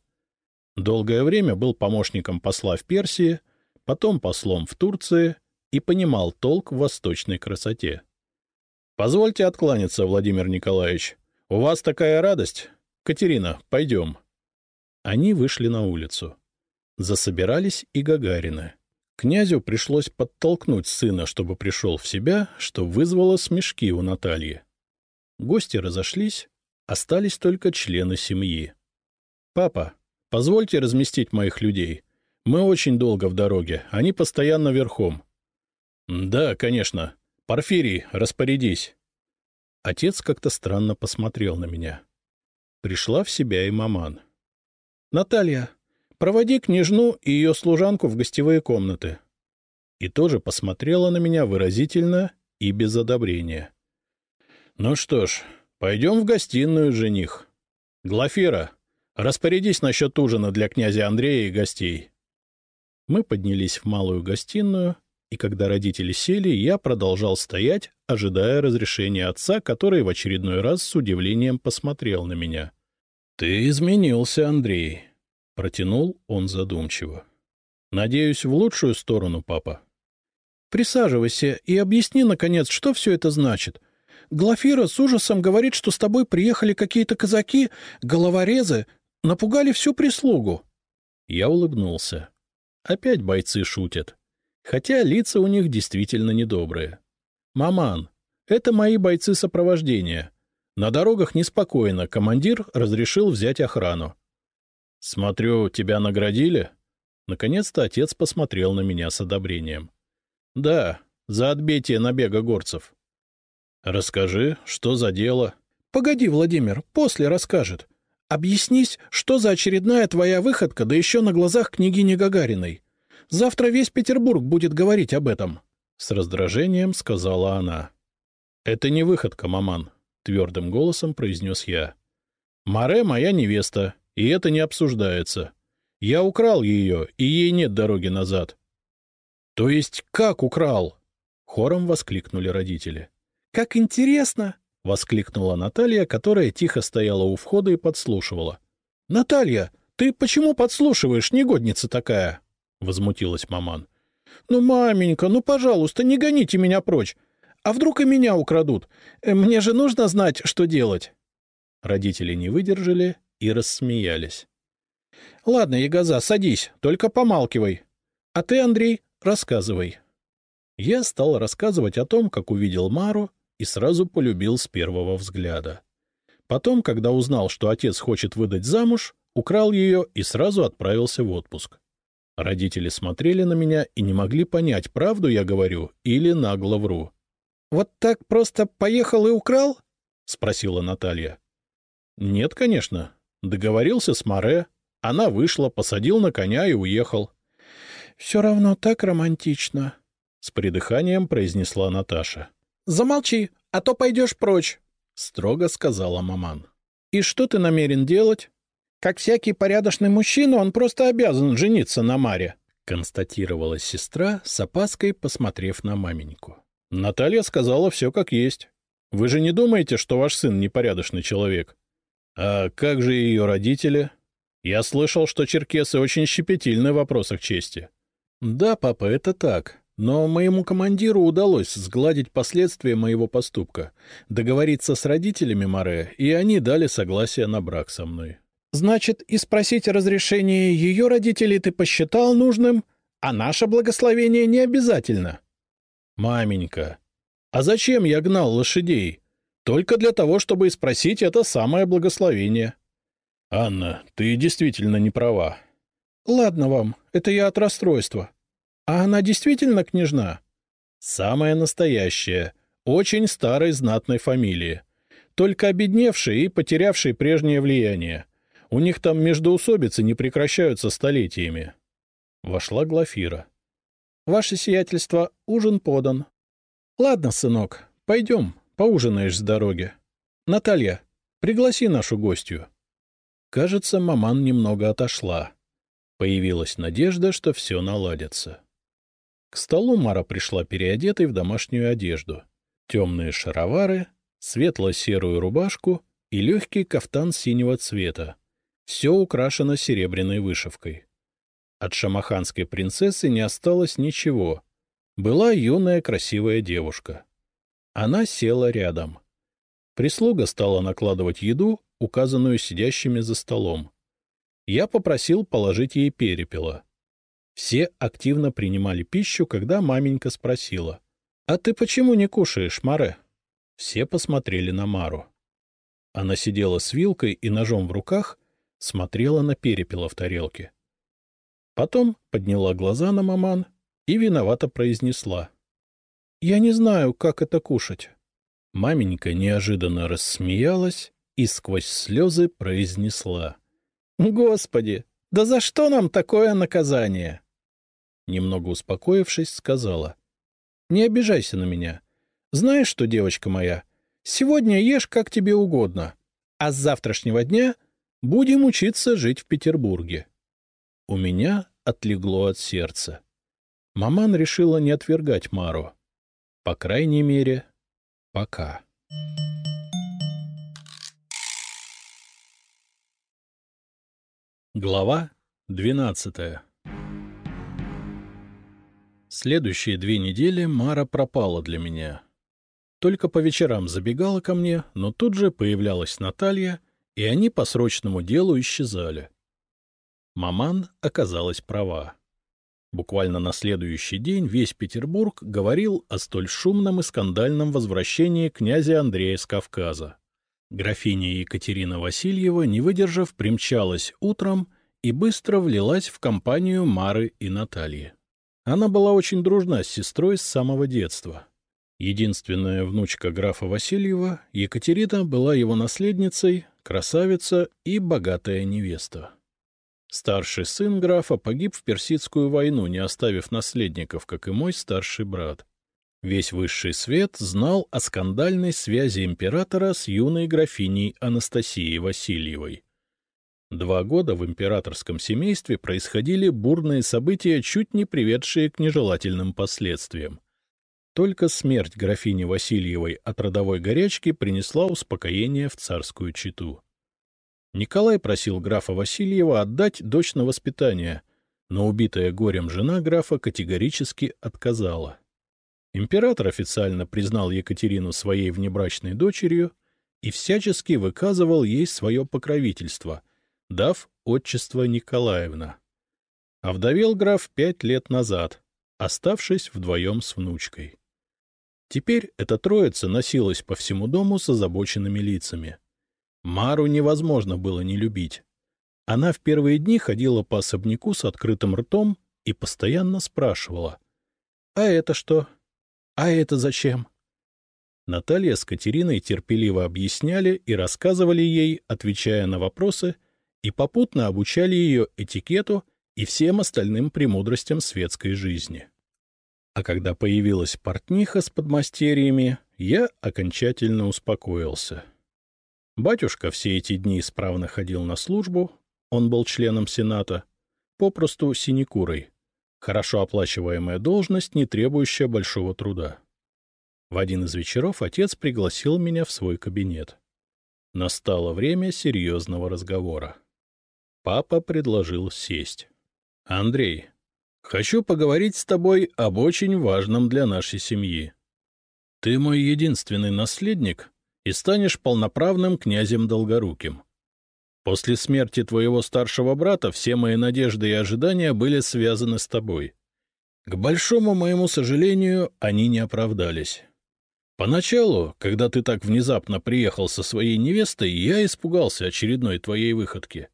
Долгое время был помощником посла в Персии, потом послом в Турции и понимал толк в восточной красоте. — Позвольте откланяться, Владимир Николаевич. У вас такая радость. Катерина, пойдем. Они вышли на улицу. Засобирались и Гагарины. Князю пришлось подтолкнуть сына, чтобы пришел в себя, что вызвало смешки у Натальи. Гости разошлись, остались только члены семьи. — Папа, позвольте разместить моих людей. Мы очень долго в дороге, они постоянно верхом. — Да, конечно. Порфирий, распорядись. Отец как-то странно посмотрел на меня. Пришла в себя и маман. — Наталья, Проводи княжну и ее служанку в гостевые комнаты. И тоже посмотрела на меня выразительно и без одобрения. Ну что ж, пойдем в гостиную, жених. Глафира, распорядись насчет ужина для князя Андрея и гостей. Мы поднялись в малую гостиную, и когда родители сели, я продолжал стоять, ожидая разрешения отца, который в очередной раз с удивлением посмотрел на меня. — Ты изменился, Андрей. Протянул он задумчиво. — Надеюсь, в лучшую сторону, папа. — Присаживайся и объясни, наконец, что все это значит. Глафира с ужасом говорит, что с тобой приехали какие-то казаки, головорезы, напугали всю прислугу. Я улыбнулся. Опять бойцы шутят. Хотя лица у них действительно недобрые. — Маман, это мои бойцы сопровождения. На дорогах неспокойно, командир разрешил взять охрану. — Смотрю, тебя наградили? Наконец-то отец посмотрел на меня с одобрением. — Да, за отбитие набега горцев. — Расскажи, что за дело? — Погоди, Владимир, после расскажет. Объяснись, что за очередная твоя выходка, да еще на глазах княгини Гагариной. Завтра весь Петербург будет говорить об этом. С раздражением сказала она. — Это не выходка, маман, — твердым голосом произнес я. — Маре моя невеста, и это не обсуждается. Я украл ее, и ей нет дороги назад. — То есть как украл? — хором воскликнули родители. — Как интересно! — воскликнула Наталья, которая тихо стояла у входа и подслушивала. — Наталья, ты почему подслушиваешь, негодница такая? — возмутилась маман. — Ну, маменька, ну, пожалуйста, не гоните меня прочь. А вдруг и меня украдут? Э, мне же нужно знать, что делать. Родители не выдержали и рассмеялись. — Ладно, Ягоза, садись, только помалкивай. А ты, Андрей, рассказывай. Я стал рассказывать о том, как увидел Мару, и сразу полюбил с первого взгляда. Потом, когда узнал, что отец хочет выдать замуж, украл ее и сразу отправился в отпуск. Родители смотрели на меня и не могли понять, правду я говорю или нагло вру. — Вот так просто поехал и украл? — спросила Наталья. — Нет, конечно. Договорился с Море. Она вышла, посадил на коня и уехал. — Все равно так романтично, — с придыханием произнесла Наташа. — Замолчи, а то пойдешь прочь, — строго сказала маман. — И что ты намерен делать? Как всякий порядочный мужчина, он просто обязан жениться на Маре, — констатировала сестра, с опаской посмотрев на маменьку. Наталья сказала все как есть. Вы же не думаете, что ваш сын непорядочный человек? А как же ее родители? Я слышал, что черкесы очень щепетильны в вопросах чести. Да, папа, это так. Но моему командиру удалось сгладить последствия моего поступка, договориться с родителями Море, и они дали согласие на брак со мной. — Значит, и спросить разрешение ее родителей ты посчитал нужным, а наше благословение не обязательно? — Маменька, а зачем я гнал лошадей? Только для того, чтобы спросить это самое благословение. — Анна, ты действительно не права. — Ладно вам, это я от расстройства. А она действительно княжна? — Самая настоящая, очень старой знатной фамилии, только обедневшая и потерявшая прежнее влияние. У них там междоусобицы не прекращаются столетиями. Вошла Глафира. — Ваше сиятельство, ужин подан. — Ладно, сынок, пойдем, поужинаешь с дороги. Наталья, пригласи нашу гостью. Кажется, маман немного отошла. Появилась надежда, что все наладится. К столу Мара пришла переодетой в домашнюю одежду. Темные шаровары, светло-серую рубашку и легкий кафтан синего цвета. Все украшено серебряной вышивкой. От шамаханской принцессы не осталось ничего. Была юная красивая девушка. Она села рядом. Прислуга стала накладывать еду, указанную сидящими за столом. Я попросил положить ей перепела — все активно принимали пищу, когда маменька спросила. — А ты почему не кушаешь, Маре? Все посмотрели на Мару. Она сидела с вилкой и ножом в руках, смотрела на перепела в тарелке. Потом подняла глаза на маман и виновато произнесла. — Я не знаю, как это кушать. Маменька неожиданно рассмеялась и сквозь слезы произнесла. — Господи, да за что нам такое наказание? немного успокоившись, сказала. — Не обижайся на меня. Знаешь что, девочка моя, сегодня ешь как тебе угодно, а с завтрашнего дня будем учиться жить в Петербурге. У меня отлегло от сердца. Маман решила не отвергать Мару. По крайней мере, пока. Глава двенадцатая Следующие две недели Мара пропала для меня. Только по вечерам забегала ко мне, но тут же появлялась Наталья, и они по срочному делу исчезали. Маман оказалась права. Буквально на следующий день весь Петербург говорил о столь шумном и скандальном возвращении князя Андрея с Кавказа. Графиня Екатерина Васильева, не выдержав, примчалась утром и быстро влилась в компанию Мары и Натальи. Она была очень дружна с сестрой с самого детства. Единственная внучка графа Васильева, Екатерина, была его наследницей, красавица и богатая невеста. Старший сын графа погиб в Персидскую войну, не оставив наследников, как и мой старший брат. Весь высший свет знал о скандальной связи императора с юной графиней Анастасией Васильевой. Два года в императорском семействе происходили бурные события, чуть не приведшие к нежелательным последствиям. Только смерть графини Васильевой от родовой горячки принесла успокоение в царскую чету. Николай просил графа Васильева отдать дочь на воспитание, но убитая горем жена графа категорически отказала. Император официально признал Екатерину своей внебрачной дочерью и всячески выказывал ей свое покровительство — дав отчество Николаевна. Овдовел граф пять лет назад, оставшись вдвоем с внучкой. Теперь эта троица носилась по всему дому с озабоченными лицами. Мару невозможно было не любить. Она в первые дни ходила по особняку с открытым ртом и постоянно спрашивала. — А это что? А это зачем? Наталья с Катериной терпеливо объясняли и рассказывали ей, отвечая на вопросы, и попутно обучали ее этикету и всем остальным премудростям светской жизни. А когда появилась портниха с подмастерьями, я окончательно успокоился. Батюшка все эти дни исправно ходил на службу, он был членом Сената, попросту синекурой, хорошо оплачиваемая должность, не требующая большого труда. В один из вечеров отец пригласил меня в свой кабинет. Настало время серьезного разговора. Папа предложил сесть. — Андрей, хочу поговорить с тобой об очень важном для нашей семьи. Ты мой единственный наследник и станешь полноправным князем Долгоруким. После смерти твоего старшего брата все мои надежды и ожидания были связаны с тобой. К большому моему сожалению, они не оправдались. Поначалу, когда ты так внезапно приехал со своей невестой, я испугался очередной твоей выходки.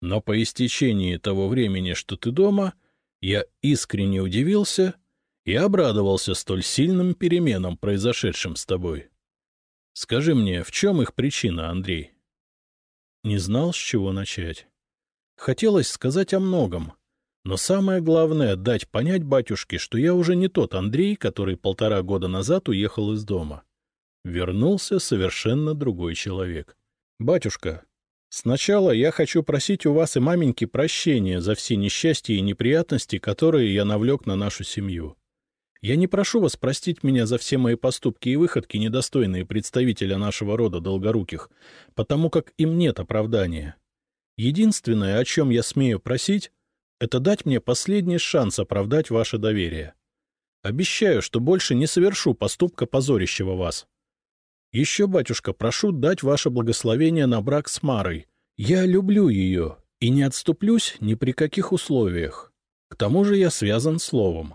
Но по истечении того времени, что ты дома, я искренне удивился и обрадовался столь сильным переменам, произошедшим с тобой. Скажи мне, в чем их причина, Андрей? Не знал, с чего начать. Хотелось сказать о многом, но самое главное — дать понять батюшке, что я уже не тот Андрей, который полтора года назад уехал из дома. Вернулся совершенно другой человек. «Батюшка, сначала я хочу просить у вас и маменьки прощения за все несчастья и неприятности, которые я навлек на нашу семью. Я не прошу вас простить меня за все мои поступки и выходки, недостойные представителя нашего рода долгоруких, потому как им нет оправдания. Единственное, о чем я смею просить, это дать мне последний шанс оправдать ваше доверие. Обещаю, что больше не совершу поступка, позорящего вас. Еще, батюшка, прошу дать ваше благословение на брак с Марой. Я люблю ее и не отступлюсь ни при каких условиях. К тому же я связан словом.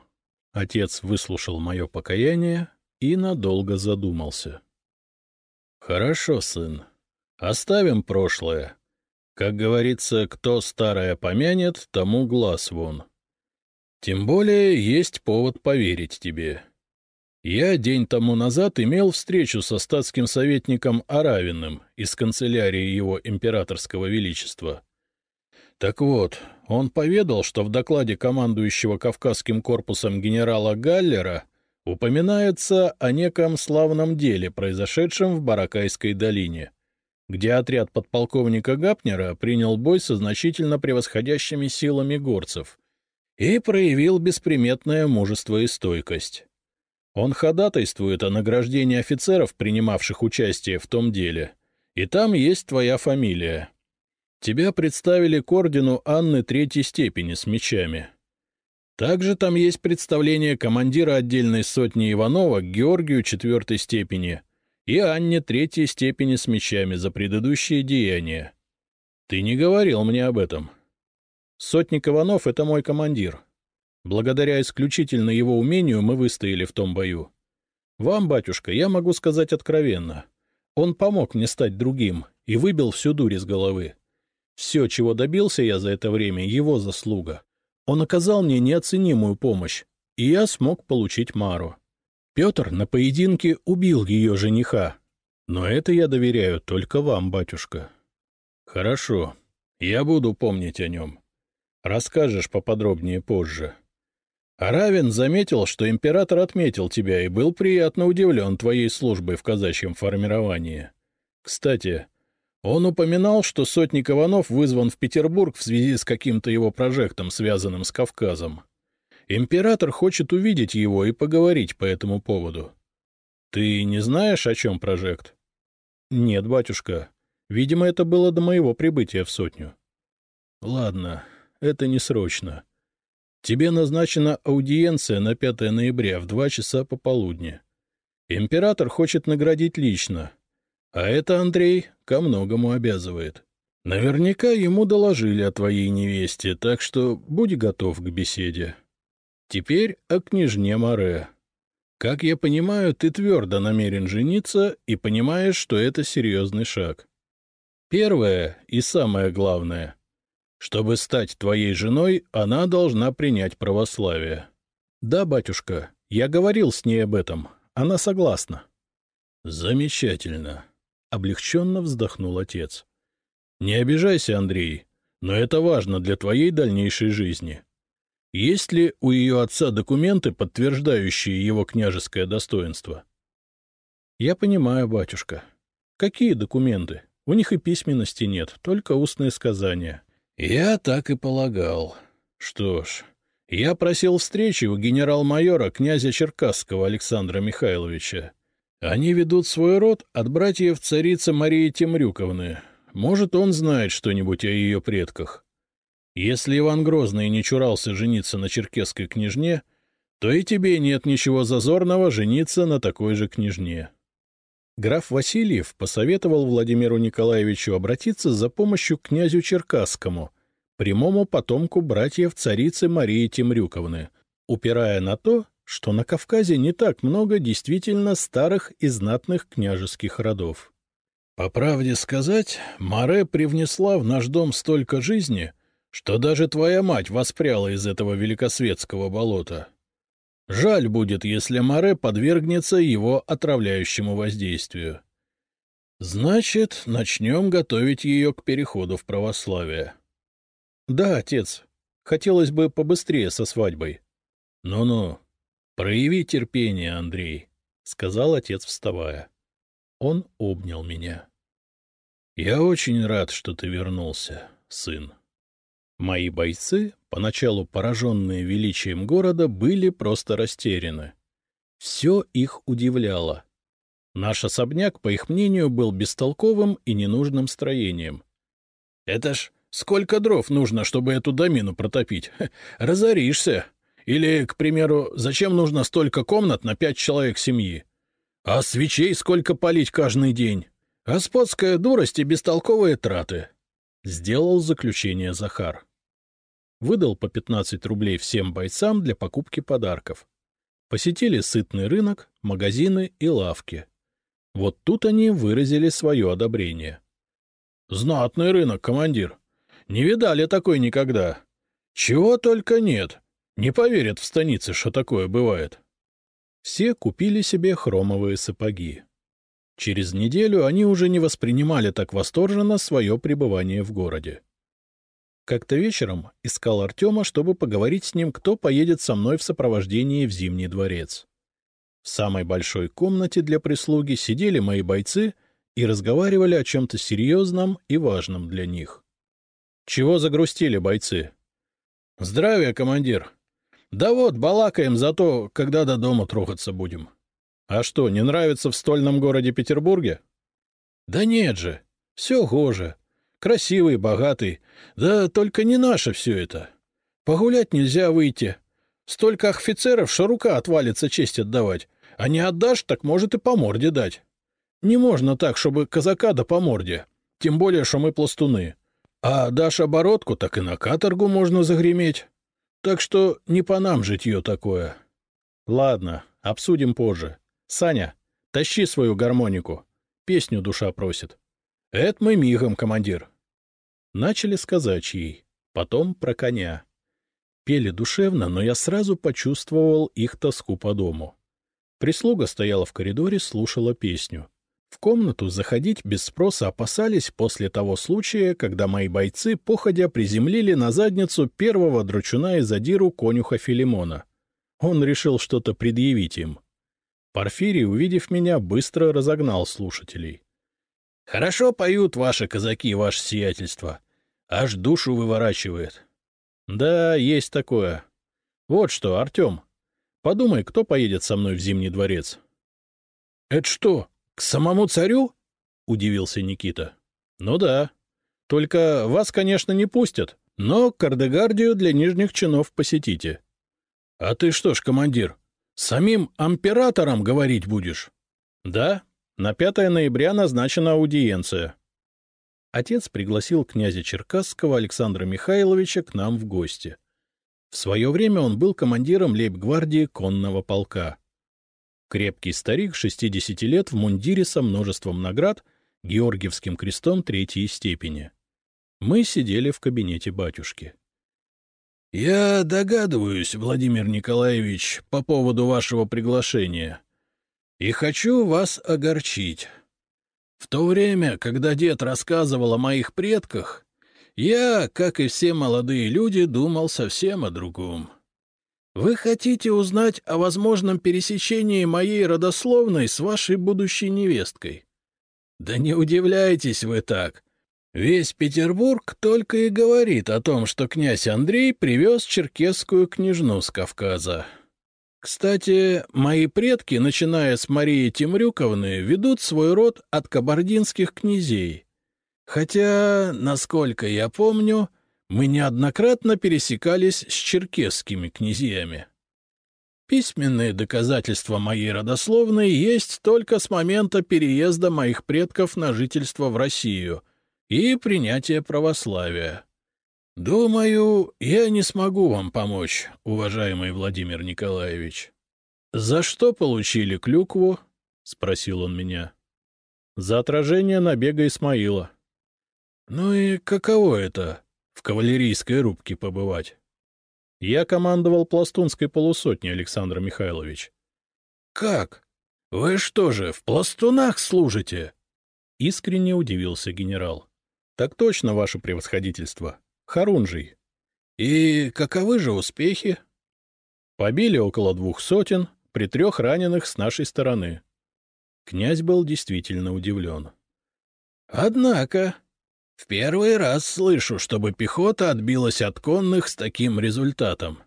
Отец выслушал мое покаяние и надолго задумался. — Хорошо, сын. Оставим прошлое. Как говорится, кто старое помянет, тому глаз вон. Тем более есть повод поверить тебе. Я день тому назад имел встречу со статским советником Аравиным из канцелярии его императорского величества. Так вот, он поведал, что в докладе командующего Кавказским корпусом генерала Галлера упоминается о неком славном деле, произошедшем в Баракайской долине, где отряд подполковника Гапнера принял бой со значительно превосходящими силами горцев и проявил бесприметное мужество и стойкость. Он ходатайствует о награждении офицеров, принимавших участие в том деле, и там есть твоя фамилия. Тебя представили к ордену Анны третьей степени с мечами. Также там есть представление командира отдельной сотни Иванова Георгию четвертой степени и Анне третьей степени с мечами за предыдущие деяния. Ты не говорил мне об этом. Сотник Иванов — это мой командир. Благодаря исключительно его умению мы выстояли в том бою. Вам, батюшка, я могу сказать откровенно. Он помог мне стать другим и выбил всю дурь из головы. Все, чего добился я за это время, его заслуга. Он оказал мне неоценимую помощь, и я смог получить Мару. Петр на поединке убил ее жениха. Но это я доверяю только вам, батюшка. Хорошо, я буду помнить о нем. Расскажешь поподробнее позже. Аравин заметил, что император отметил тебя и был приятно удивлен твоей службой в казачьем формировании. Кстати, он упоминал, что сотник Иванов вызван в Петербург в связи с каким-то его прожектом, связанным с Кавказом. Император хочет увидеть его и поговорить по этому поводу. Ты не знаешь, о чем прожект? Нет, батюшка. Видимо, это было до моего прибытия в сотню. Ладно, это не срочно. Тебе назначена аудиенция на 5 ноября в два часа пополудни. Император хочет наградить лично, а это, Андрей, ко многому обязывает. Наверняка ему доложили о твоей невесте, так что будь готов к беседе. Теперь о княжне Море. Как я понимаю, ты твердо намерен жениться и понимаешь, что это серьезный шаг. Первое и самое главное. Чтобы стать твоей женой, она должна принять православие. — Да, батюшка, я говорил с ней об этом. Она согласна. — Замечательно. — облегченно вздохнул отец. — Не обижайся, Андрей, но это важно для твоей дальнейшей жизни. Есть ли у ее отца документы, подтверждающие его княжеское достоинство? — Я понимаю, батюшка. Какие документы? У них и письменности нет, только устные сказания. — Я так и полагал. Что ж, я просил встречи у генерал-майора князя Черкасского Александра Михайловича. Они ведут свой род от братьев царицы Марии Темрюковны. Может, он знает что-нибудь о ее предках. Если Иван Грозный не чурался жениться на черкесской княжне, то и тебе нет ничего зазорного жениться на такой же княжне. Граф Васильев посоветовал Владимиру Николаевичу обратиться за помощью к князю Черкасскому, прямому потомку братьев царицы Марии Темрюковны, упирая на то, что на Кавказе не так много действительно старых и знатных княжеских родов. По правде сказать, Маре привнесла в наш дом столько жизни, что даже твоя мать воспряла из этого великосветского болота. Жаль будет, если Маре подвергнется его отравляющему воздействию. Значит, начнем готовить ее к переходу в православие. — Да, отец. Хотелось бы побыстрее со свадьбой. Ну — Ну-ну, прояви терпение, Андрей, — сказал отец, вставая. Он обнял меня. — Я очень рад, что ты вернулся, сын. Мои бойцы, поначалу пораженные величием города, были просто растеряны. Все их удивляло. Наш особняк, по их мнению, был бестолковым и ненужным строением. — Это ж Сколько дров нужно, чтобы эту домину протопить? Разоришься. Или, к примеру, зачем нужно столько комнат на пять человек семьи? А свечей сколько палить каждый день? Господская дурость и бестолковые траты. Сделал заключение Захар. Выдал по 15 рублей всем бойцам для покупки подарков. Посетили сытный рынок, магазины и лавки. Вот тут они выразили свое одобрение. — Знатный рынок, командир. Не видали такой никогда. Чего только нет. Не поверят в станице, что такое бывает. Все купили себе хромовые сапоги. Через неделю они уже не воспринимали так восторженно свое пребывание в городе. Как-то вечером искал Артема, чтобы поговорить с ним, кто поедет со мной в сопровождении в Зимний дворец. В самой большой комнате для прислуги сидели мои бойцы и разговаривали о чем-то серьезном и важном для них. Чего загрустили бойцы? — Здравия, командир. Да вот, балакаем за то, когда до дома трогаться будем. — А что, не нравится в стольном городе Петербурге? — Да нет же, все гоже. Красивый, богатый. Да только не наше все это. Погулять нельзя выйти. Столько офицеров, что рука отвалится честь отдавать. А не отдашь, так может и по морде дать. Не можно так, чтобы казака да по морде. Тем более, что мы пластуны. А дашь оборотку, так и на каторгу можно загреметь. Так что не по нам житье такое. Ладно, обсудим позже. Саня, тащи свою гармонику. Песню душа просит. Это мы мигом, командир. Начали с казачьей, потом про коня. Пели душевно, но я сразу почувствовал их тоску по дому. Прислуга стояла в коридоре, слушала песню. В комнату заходить без спроса опасались после того случая, когда мои бойцы походя приземлили на задницу первого дручуна и задиру конюха Филимона. Он решил что-то предъявить им. Порфирий, увидев меня, быстро разогнал слушателей. — Хорошо поют ваши казаки, ваше сиятельство. Аж душу выворачивает. — Да, есть такое. Вот что, Артем, подумай, кто поедет со мной в Зимний дворец? — Это что, — К самому царю? — удивился Никита. — Ну да. Только вас, конечно, не пустят, но Кардегардию для нижних чинов посетите. — А ты что ж, командир, самим императором говорить будешь? — Да, на 5 ноября назначена аудиенция. Отец пригласил князя Черкасского Александра Михайловича к нам в гости. В свое время он был командиром лейб-гвардии конного полка. Крепкий старик, 60 лет, в мундире со множеством наград, Георгиевским крестом третьей степени. Мы сидели в кабинете батюшки. — Я догадываюсь, Владимир Николаевич, по поводу вашего приглашения. И хочу вас огорчить. В то время, когда дед рассказывал о моих предках, я, как и все молодые люди, думал совсем о другом. Вы хотите узнать о возможном пересечении моей родословной с вашей будущей невесткой? Да не удивляйтесь вы так. Весь Петербург только и говорит о том, что князь Андрей привез черкесскую княжну с Кавказа. Кстати, мои предки, начиная с Марии Темрюковны, ведут свой род от кабардинских князей. Хотя, насколько я помню, мы неоднократно пересекались с черкесскими князьями. Письменные доказательства моей родословной есть только с момента переезда моих предков на жительство в Россию и принятия православия. Думаю, я не смогу вам помочь, уважаемый Владимир Николаевич. — За что получили клюкву? — спросил он меня. — За отражение набега Исмаила. — Ну и каково это в кавалерийской рубке побывать. Я командовал пластунской полусотней, Александр Михайлович. — Как? Вы что же, в пластунах служите? — искренне удивился генерал. — Так точно, ваше превосходительство. Харунжий. — И каковы же успехи? — Побили около двух сотен, при трех раненых с нашей стороны. Князь был действительно удивлен. — Однако, в первый раз слышу, чтобы пехота отбилась от конных с таким результатом.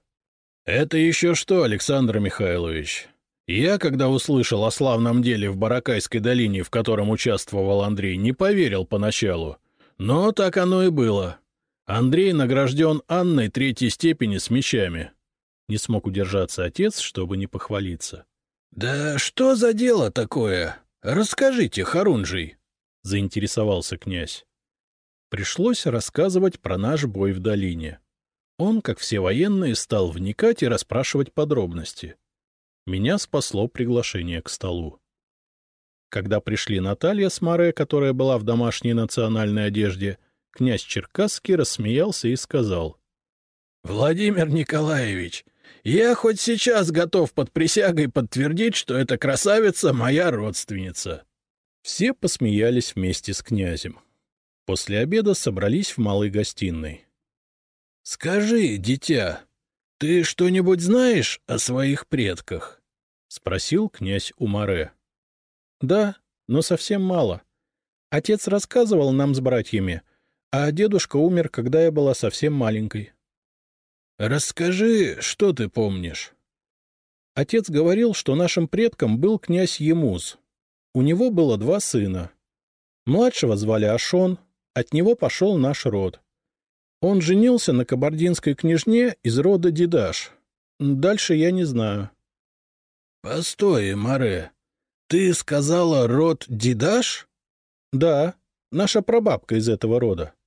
Это еще что, Александр Михайлович? Я, когда услышал о славном деле в Баракайской долине, в котором участвовал Андрей, не поверил поначалу. Но так оно и было. Андрей награжден Анной третьей степени с мечами. Не смог удержаться отец, чтобы не похвалиться. — Да что за дело такое? Расскажите, Харунжий, — заинтересовался князь. Пришлось рассказывать про наш бой в долине. Он, как все военные, стал вникать и расспрашивать подробности. Меня спасло приглашение к столу. Когда пришли Наталья с Маре, которая была в домашней национальной одежде, князь Черкасский рассмеялся и сказал. — Владимир Николаевич, я хоть сейчас готов под присягой подтвердить, что эта красавица моя родственница. Все посмеялись вместе с князем. После обеда собрались в малой гостиной. — Скажи, дитя, ты что-нибудь знаешь о своих предках? — спросил князь Умаре. — Да, но совсем мало. Отец рассказывал нам с братьями, а дедушка умер, когда я была совсем маленькой. — Расскажи, что ты помнишь? Отец говорил, что нашим предком был князь Емуз. У него было два сына. Младшего звали Ашон, от него пошел наш род. Он женился на кабардинской княжне из рода Дидаш. Дальше я не знаю. — Постой, Маре, ты сказала род Дидаш? — Да, наша прабабка из этого рода. —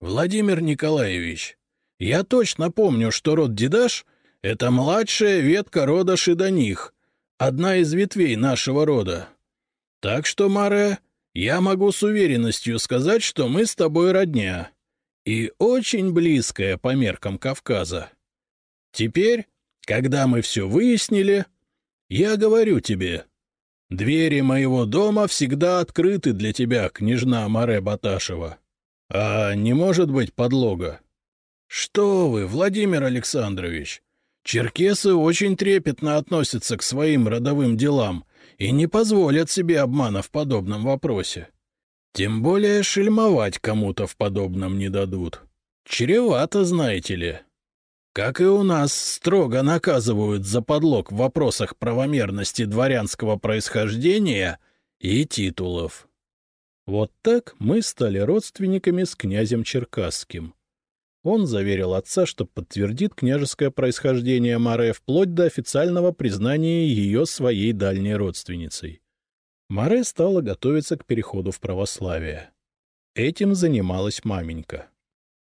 Владимир Николаевич, я точно помню, что род Дидаш — это младшая ветка рода Шиданих, одна из ветвей нашего рода. Так что, Маре, я могу с уверенностью сказать, что мы с тобой родня. И очень близкая по меркам Кавказа. Теперь, когда мы все выяснили, я говорю тебе, двери моего дома всегда открыты для тебя, княжна Маре Баташева. А не может быть подлога. Что вы, Владимир Александрович, черкесы очень трепетно относятся к своим родовым делам и не позволят себе обмана в подобном вопросе. Тем более шельмовать кому-то в подобном не дадут. Чревато, знаете ли. Как и у нас строго наказывают за подлог в вопросах правомерности дворянского происхождения и титулов. Вот так мы стали родственниками с князем Черкасским. Он заверил отца, что подтвердит княжеское происхождение Маре вплоть до официального признания ее своей дальней родственницей. Маре стала готовиться к переходу в православие. Этим занималась маменька.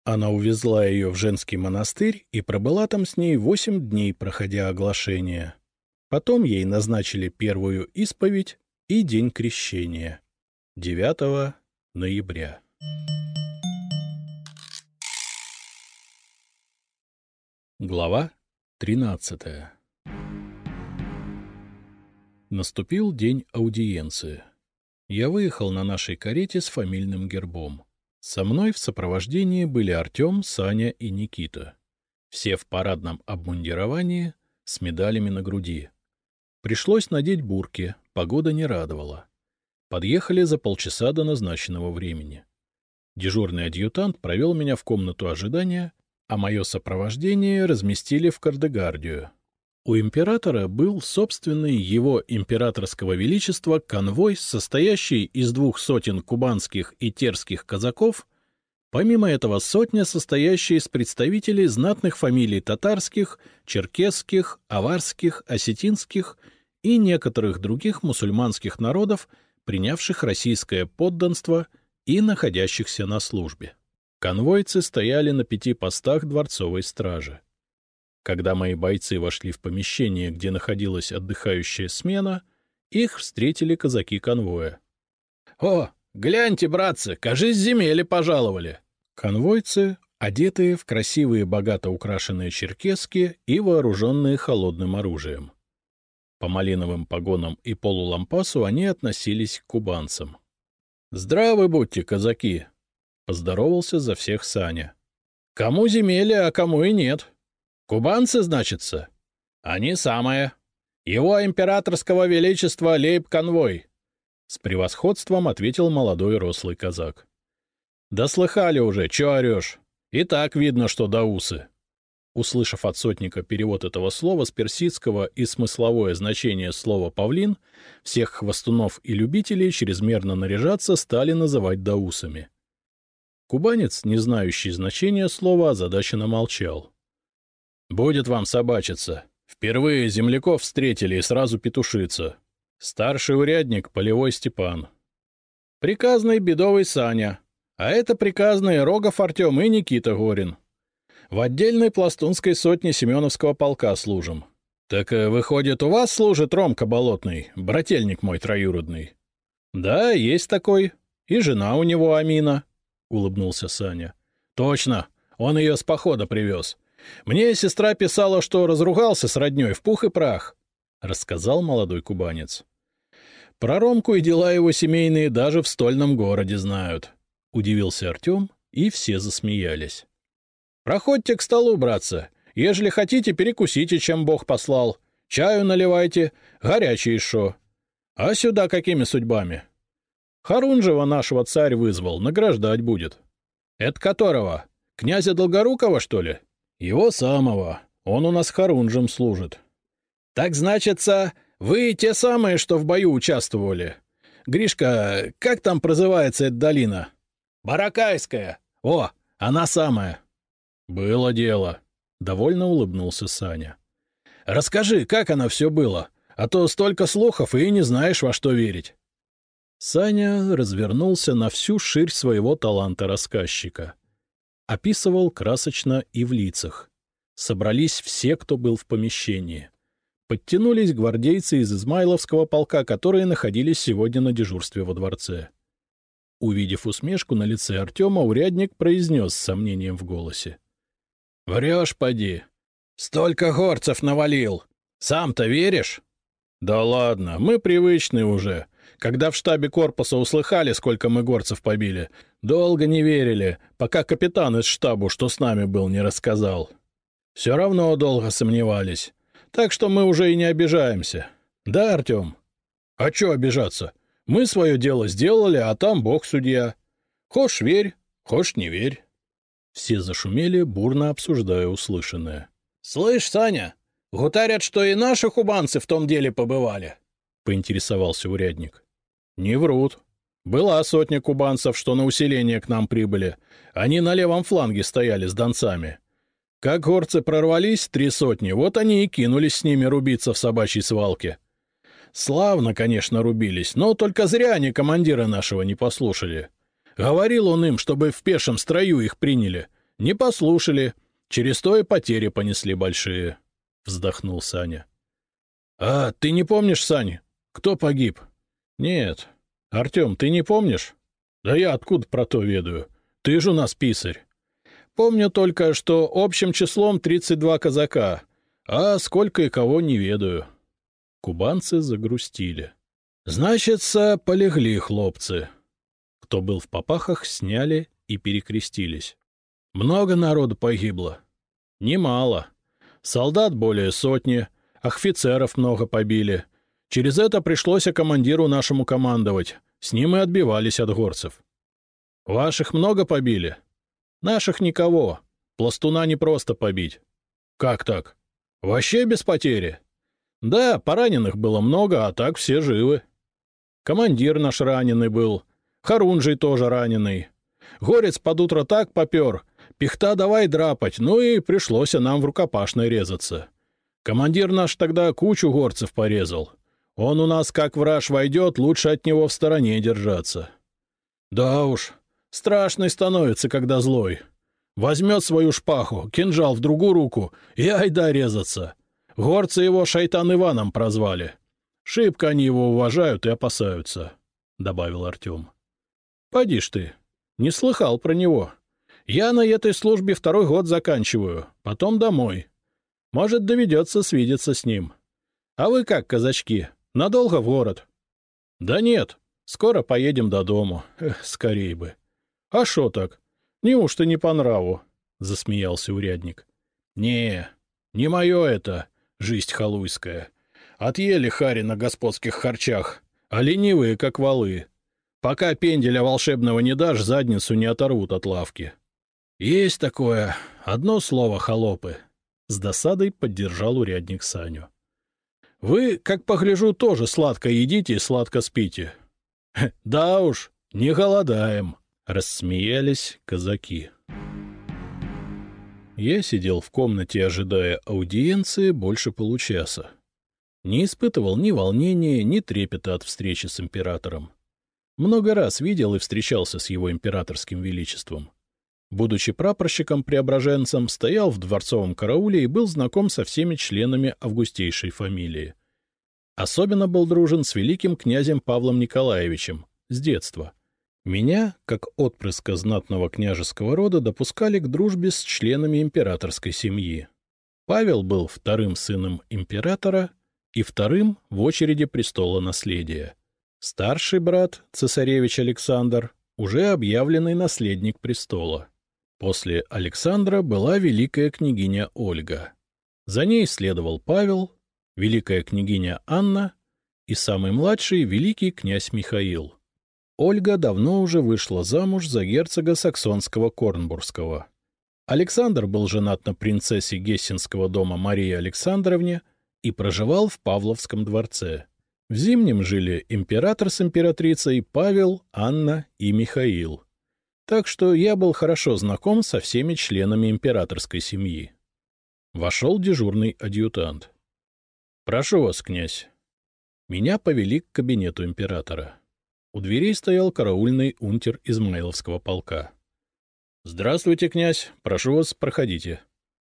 Она увезла ее в женский монастырь и пробыла там с ней восемь дней, проходя оглашение. Потом ей назначили первую исповедь и день крещения — 9 ноября. Глава 13 Наступил день аудиенции. Я выехал на нашей карете с фамильным гербом. Со мной в сопровождении были Артем, Саня и Никита. Все в парадном обмундировании, с медалями на груди. Пришлось надеть бурки, погода не радовала. Подъехали за полчаса до назначенного времени. Дежурный адъютант провел меня в комнату ожидания, а мое сопровождение разместили в Кардегардию. У императора был собственный его императорского величества конвой, состоящий из двух сотен кубанских и терских казаков, помимо этого сотня, состоящая из представителей знатных фамилий татарских, черкесских, аварских, осетинских и некоторых других мусульманских народов, принявших российское подданство и находящихся на службе. Конвойцы стояли на пяти постах дворцовой стражи. Когда мои бойцы вошли в помещение, где находилась отдыхающая смена, их встретили казаки конвоя. — О, гляньте, братцы, кажись, земели пожаловали! Конвойцы, одетые в красивые богато украшенные черкески и вооруженные холодным оружием. По малиновым погонам и полулампасу они относились к кубанцам. — Здравы будьте, казаки! Поздоровался за всех Саня. — Кому земелья, а кому и нет. Кубанцы, значится? — Они самые. Его императорского величества лейб-конвой. С превосходством ответил молодой рослый казак. — Да слыхали уже, чё орёшь? И так видно, что даусы. Услышав от сотника перевод этого слова с персидского и смысловое значение слова «павлин», всех хвостунов и любителей чрезмерно наряжаться стали называть даусами. Кубанец, не знающий значения слова, озадаченно молчал. — Будет вам собачиться. Впервые земляков встретили и сразу петушица. Старший урядник — полевой Степан. Приказный бедовый Саня. А это приказные Рогов Артем и Никита Горин. В отдельной пластунской сотне Семеновского полка служим. Так, э, выходит, у вас служит Ромка Болотный, брательник мой троюродный? — Да, есть такой. И жена у него Амина. — улыбнулся Саня. — Точно, он ее с похода привез. Мне сестра писала, что разругался с родней в пух и прах, — рассказал молодой кубанец. — Про Ромку и дела его семейные даже в стольном городе знают, — удивился Артем, и все засмеялись. — Проходьте к столу, братцы. Ежели хотите, перекусите, чем Бог послал. Чаю наливайте, горячий шо. А сюда какими судьбами? Харунжева нашего царь вызвал, награждать будет. Это которого? Князя Долгорукова, что ли? Его самого. Он у нас Харунжем служит. Так значится, вы те самые, что в бою участвовали. Гришка, как там прозывается эта долина? Баракайская. О, она самая. Было дело. Довольно улыбнулся Саня. Расскажи, как оно все было, а то столько слухов и не знаешь, во что верить. Саня развернулся на всю ширь своего таланта рассказчика. Описывал красочно и в лицах. Собрались все, кто был в помещении. Подтянулись гвардейцы из Измайловского полка, которые находились сегодня на дежурстве во дворце. Увидев усмешку на лице Артема, урядник произнес с сомнением в голосе. — Врешь, поди. Столько горцев навалил. Сам-то веришь? — Да ладно, мы привычны уже. Когда в штабе корпуса услыхали, сколько мы горцев побили, долго не верили, пока капитан из штабу, что с нами был, не рассказал. Все равно долго сомневались. Так что мы уже и не обижаемся. Да, Артем? А что обижаться? Мы свое дело сделали, а там бог судья. Хошь верь, хошь не верь. Все зашумели, бурно обсуждая услышанное. — Слышь, Саня, гутарят, что и наши кубанцы в том деле побывали, — поинтересовался урядник. Не врут. Была сотня кубанцев, что на усиление к нам прибыли. Они на левом фланге стояли с донцами. Как горцы прорвались, три сотни, вот они и кинулись с ними рубиться в собачьей свалке. Славно, конечно, рубились, но только зря они командира нашего не послушали. Говорил он им, чтобы в пешем строю их приняли. Не послушали, через то и потери понесли большие. Вздохнул Саня. — А ты не помнишь, Саня, кто погиб? Нет. Артем, ты не помнишь? Да я откуда про то ведаю? Ты же у нас писарь. Помню только, что общим числом 32 казака, а сколько и кого не ведаю. Кубанцы загрустили. Значится, полегли хлопцы. Кто был в попахах, сняли и перекрестились. Много народу погибло. Немало. Солдат более сотни, офицеров много побили. Через это пришлось командиру нашему командовать. С ним и отбивались от горцев. Ваших много побили? Наших никого. Пластуна не просто побить. Как так? Вообще без потери? Да, пораненых было много, а так все живы. Командир наш раненый был. Харунжий тоже раненый. Горец под утро так попер. Пихта давай драпать, ну и пришлось нам в рукопашной резаться. Командир наш тогда кучу горцев порезал. Он у нас, как враж войдет, лучше от него в стороне держаться. Да уж, страшный становится, когда злой. Возьмет свою шпаху, кинжал в другую руку и айда резаться. Горцы его шайтан Иваном прозвали. Шибко они его уважают и опасаются, — добавил Артем. — Поди ж ты, не слыхал про него. Я на этой службе второй год заканчиваю, потом домой. Может, доведется свидеться с ним. А вы как, казачки, надолго в город? — Да нет, скоро поедем до дому. Эх, скорей бы. — А шо так? Неужто не по нраву? — засмеялся урядник. — Не, не мое это, жизнь халуйская. Отъели хари на господских харчах, а ленивые, как валы. Пока пенделя волшебного не дашь, задницу не оторвут от лавки. — Есть такое. Одно слово — холопы. С досадой поддержал урядник Саню. — Вы, как погляжу, тоже сладко едите и сладко спите. — Да уж, не голодаем. — рассмеялись казаки. Я сидел в комнате, ожидая аудиенции больше получаса. Не испытывал ни волнения, ни трепета от встречи с императором. Много раз видел и встречался с его императорским величеством. Будучи прапорщиком-преображенцем, стоял в дворцовом карауле и был знаком со всеми членами августейшей фамилии. Особенно был дружен с великим князем Павлом Николаевичем, с детства — меня, как отпрыска знатного княжеского рода, допускали к дружбе с членами императорской семьи. Павел был вторым сыном императора и вторым в очереди престола наследия. Старший брат, цесаревич Александр, уже объявленный наследник престола. После Александра была великая княгиня Ольга. За ней следовал Павел, великая княгиня Анна и самый младший великий князь Михаил — Ольга давно уже вышла замуж за герцога саксонского Корнбургского. Александр был женат на принцессе Гессенского дома Марии Александровне и проживал в Павловском дворце. В Зимнем жили император с императрицей Павел, Анна и Михаил. Так что я был хорошо знаком со всеми членами императорской семьи. Вошел дежурный адъютант. — Прошу вас, князь. Меня повели к кабинету императора. У дверей стоял караульный унтер Измайловского полка. — Здравствуйте, князь. Прошу вас, проходите.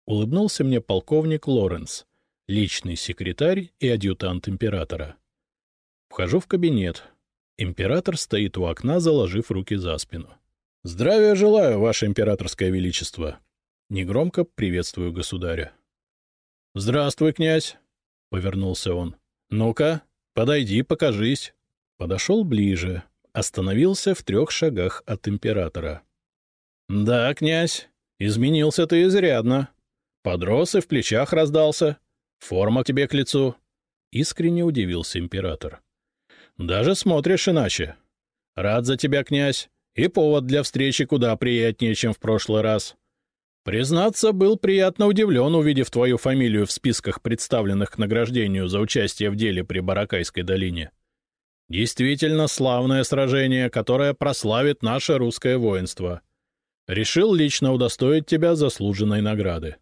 Улыбнулся мне полковник Лоренс, личный секретарь и адъютант императора. Вхожу в кабинет. Император стоит у окна, заложив руки за спину. — Здравия желаю, ваше императорское величество. Негромко приветствую государя. — Здравствуй, князь, — повернулся он. — Ну-ка, подойди, покажись. Подошел ближе, остановился в трех шагах от императора. — Да, князь, изменился ты изрядно. Подрос и в плечах раздался. Форма тебе к лицу. Искренне удивился император. — Даже смотришь иначе. Рад за тебя, князь, и повод для встречи куда приятнее, чем в прошлый раз. Признаться, был приятно удивлен, увидев твою фамилию в списках, представленных к награждению за участие в деле при Баракайской долине. — Действительно славное сражение, которое прославит наше русское воинство. Решил лично удостоить тебя заслуженной награды.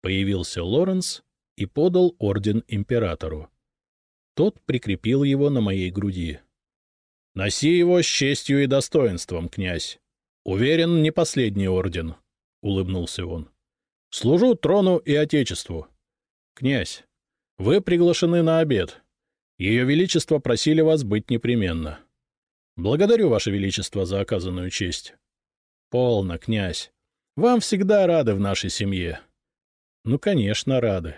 Появился Лоренс и подал орден императору. Тот прикрепил его на моей груди. — Носи его с честью и достоинством, князь. Уверен, не последний орден, — улыбнулся он. — Служу трону и отечеству. Князь, вы приглашены на обед. Ее Величество просили вас быть непременно. Благодарю, Ваше Величество, за оказанную честь. Полно, князь. Вам всегда рады в нашей семье. Ну, конечно, рады.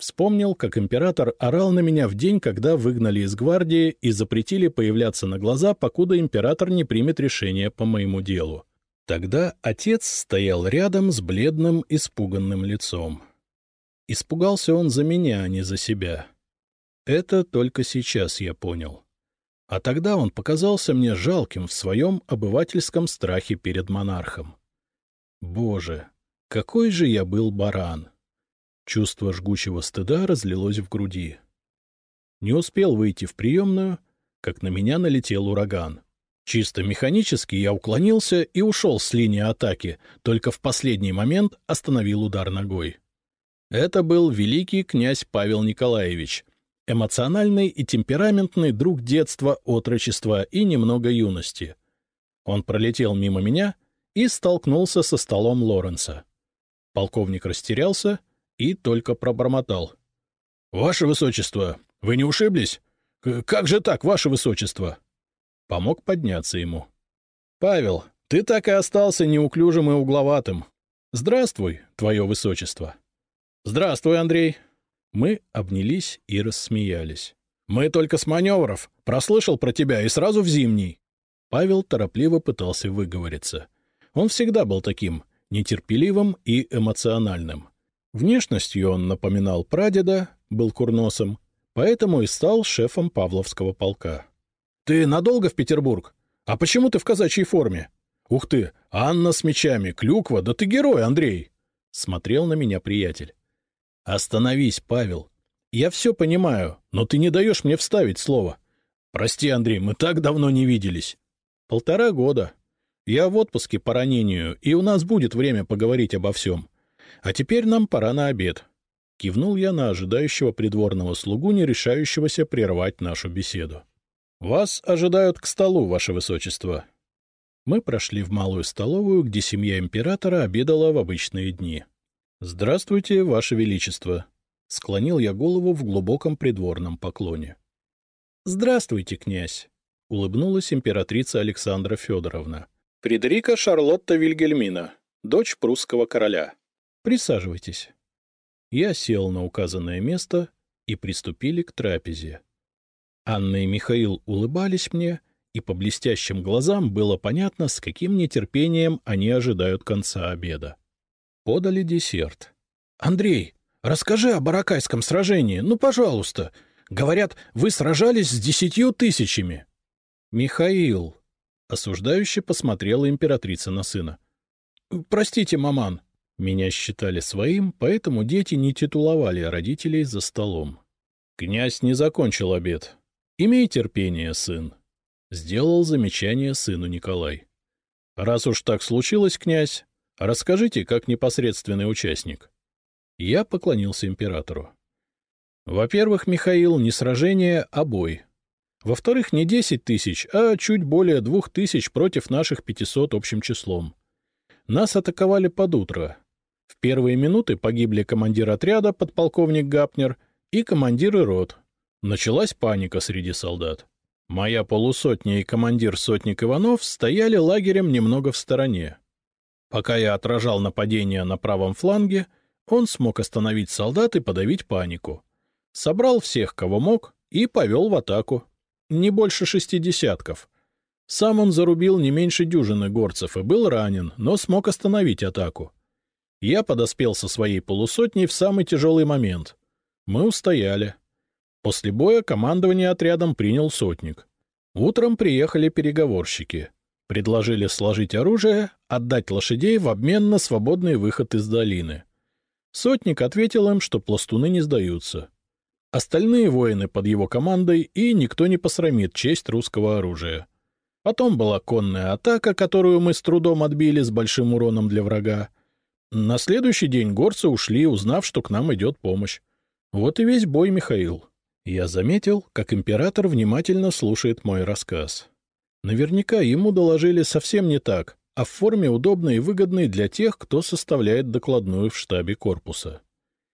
Вспомнил, как император орал на меня в день, когда выгнали из гвардии и запретили появляться на глаза, покуда император не примет решение по моему делу. Тогда отец стоял рядом с бледным, испуганным лицом. Испугался он за меня, а не за себя. Это только сейчас я понял. А тогда он показался мне жалким в своем обывательском страхе перед монархом. Боже, какой же я был баран! Чувство жгучего стыда разлилось в груди. Не успел выйти в приемную, как на меня налетел ураган. Чисто механически я уклонился и ушел с линии атаки, только в последний момент остановил удар ногой. Это был великий князь Павел Николаевич, эмоциональный и темпераментный друг детства, отрочества и немного юности. Он пролетел мимо меня и столкнулся со столом Лоренса. Полковник растерялся и только пробормотал. — Ваше Высочество, вы не ушиблись? Как же так, Ваше Высочество? Помог подняться ему. — Павел, ты так и остался неуклюжим и угловатым. Здравствуй, Твое Высочество. — Здравствуй, Андрей. Мы обнялись и рассмеялись. — Мы только с маневров. Прослышал про тебя и сразу в зимний. Павел торопливо пытался выговориться. Он всегда был таким, нетерпеливым и эмоциональным. Внешностью он напоминал прадеда, был курносом, поэтому и стал шефом Павловского полка. — Ты надолго в Петербург? А почему ты в казачьей форме? — Ух ты, Анна с мечами, клюква, да ты герой, Андрей! — смотрел на меня приятель. — Остановись, Павел. Я все понимаю, но ты не даешь мне вставить слово. Прости, Андрей, мы так давно не виделись. — Полтора года. Я в отпуске по ранению, и у нас будет время поговорить обо всем. А теперь нам пора на обед. Кивнул я на ожидающего придворного слугу, не решающегося прервать нашу беседу. — Вас ожидают к столу, ваше высочество. Мы прошли в малую столовую, где семья императора обедала в обычные дни. — Здравствуйте, ваше величество. Склонил я голову в глубоком придворном поклоне. — Здравствуйте, князь. — улыбнулась императрица Александра Федоровна. — Фредерика Шарлотта Вильгельмина, дочь прусского короля. Присаживайтесь. Я сел на указанное место, и приступили к трапезе. Анна и Михаил улыбались мне, и по блестящим глазам было понятно, с каким нетерпением они ожидают конца обеда. Подали десерт. — Андрей, расскажи о Баракайском сражении, ну, пожалуйста. Говорят, вы сражались с десятью тысячами. — Михаил, — осуждающе посмотрела императрица на сына. — Простите, маман, меня считали своим, поэтому дети не титуловали родителей за столом. Князь не закончил обед. «Имей терпение, сын», — сделал замечание сыну Николай. «Раз уж так случилось, князь, расскажите, как непосредственный участник». Я поклонился императору. Во-первых, Михаил, не сражение, а бой. Во-вторых, не десять тысяч, а чуть более двух тысяч против наших пятисот общим числом. Нас атаковали под утро, в первые минуты погибли командир отряда, подполковник Гапнер, и командиры рот. Началась паника среди солдат. Моя полусотня и командир сотник Иванов стояли лагерем немного в стороне. Пока я отражал нападение на правом фланге, он смог остановить солдат и подавить панику. Собрал всех, кого мог, и повел в атаку. Не больше шести десятков. Сам он зарубил не меньше дюжины горцев и был ранен, но смог остановить атаку. Я подоспел со своей полусотней в самый тяжелый момент. Мы устояли. После боя командование отрядом принял сотник. Утром приехали переговорщики. Предложили сложить оружие, отдать лошадей в обмен на свободный выход из долины. Сотник ответил им, что пластуны не сдаются. Остальные воины под его командой, и никто не посрамит честь русского оружия. Потом была конная атака, которую мы с трудом отбили с большим уроном для врага. На следующий день горцы ушли, узнав, что к нам идет помощь. Вот и весь бой, Михаил. Я заметил, как император внимательно слушает мой рассказ. Наверняка ему доложили совсем не так, а в форме удобной и выгодной для тех, кто составляет докладную в штабе корпуса.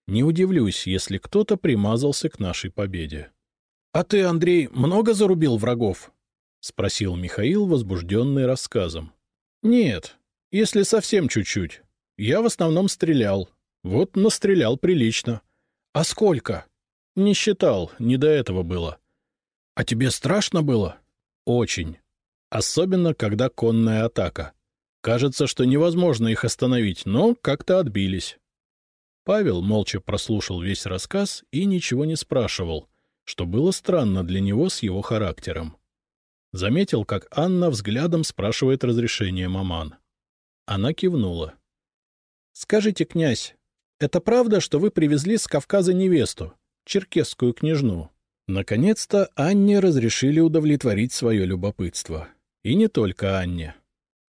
Не удивлюсь, если кто-то примазался к нашей победе. — А ты, Андрей, много зарубил врагов? — спросил Михаил, возбужденный рассказом. — Нет, если совсем чуть-чуть. Я в основном стрелял. Вот настрелял прилично. — А сколько? — Не считал, не до этого было. — А тебе страшно было? — Очень. Особенно, когда конная атака. Кажется, что невозможно их остановить, но как-то отбились. Павел молча прослушал весь рассказ и ничего не спрашивал, что было странно для него с его характером. Заметил, как Анна взглядом спрашивает разрешение маман. Она кивнула. — Скажите, князь, это правда, что вы привезли с Кавказа невесту, черкесскую княжну? Наконец-то Анне разрешили удовлетворить свое любопытство. И не только Анне.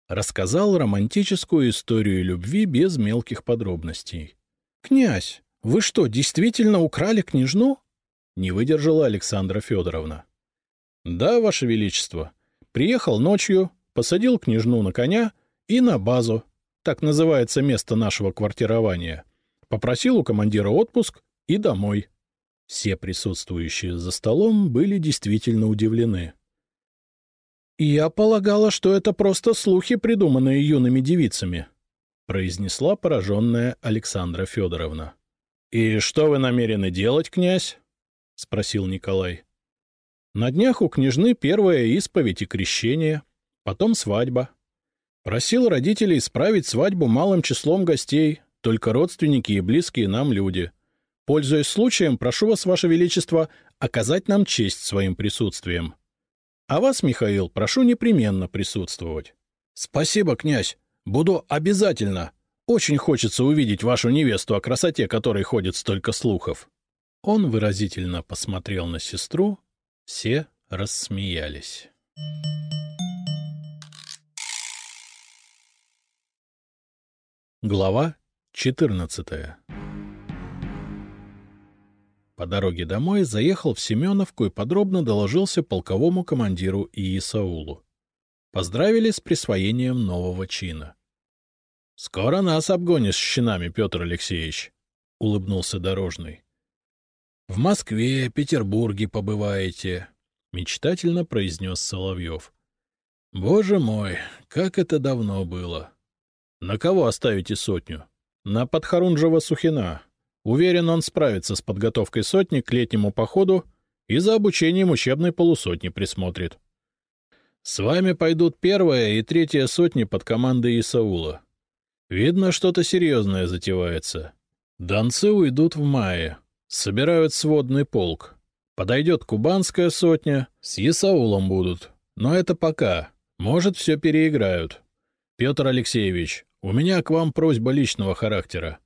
Рассказал романтическую историю любви без мелких подробностей. — Князь, вы что, действительно украли княжну? — не выдержала Александра Федоровна. — Да, Ваше Величество. Приехал ночью, посадил княжну на коня и на базу, так называется место нашего квартирования. Попросил у командира отпуск и домой. Все присутствующие за столом были действительно удивлены. — Я полагала, что это просто слухи, придуманные юными девицами, — произнесла пораженная Александра Федоровна. — И что вы намерены делать, князь? — спросил Николай. — На днях у княжны первая исповедь и крещение, потом свадьба. Просил родителей исправить свадьбу малым числом гостей, только родственники и близкие нам люди. Пользуясь случаем, прошу вас, Ваше Величество, оказать нам честь своим присутствием. А вас, Михаил, прошу непременно присутствовать. — Спасибо, князь. Буду обязательно. Очень хочется увидеть вашу невесту, о красоте которой ходит столько слухов. Он выразительно посмотрел на сестру. Все рассмеялись. Глава 14 По дороге домой заехал в Семеновку и подробно доложился полковому командиру Иисаулу. Поздравили с присвоением нового чина. — Скоро нас обгонишь щенами, Петр Алексеевич, — улыбнулся Дорожный. — В Москве, Петербурге побываете, — мечтательно произнес Соловьев. — Боже мой, как это давно было! — на кого оставите сотню? На Подхорунжева-Сухина. Уверен, он справится с подготовкой сотни к летнему походу и за обучением учебной полусотни присмотрит. С вами пойдут первая и третья сотни под командой Исаула. Видно, что-то серьезное затевается. Донцы уйдут в мае, собирают сводный полк. Подойдет кубанская сотня, с Исаулом будут. Но это пока. Может, все переиграют. Петр Алексеевич, у меня к вам просьба личного характера.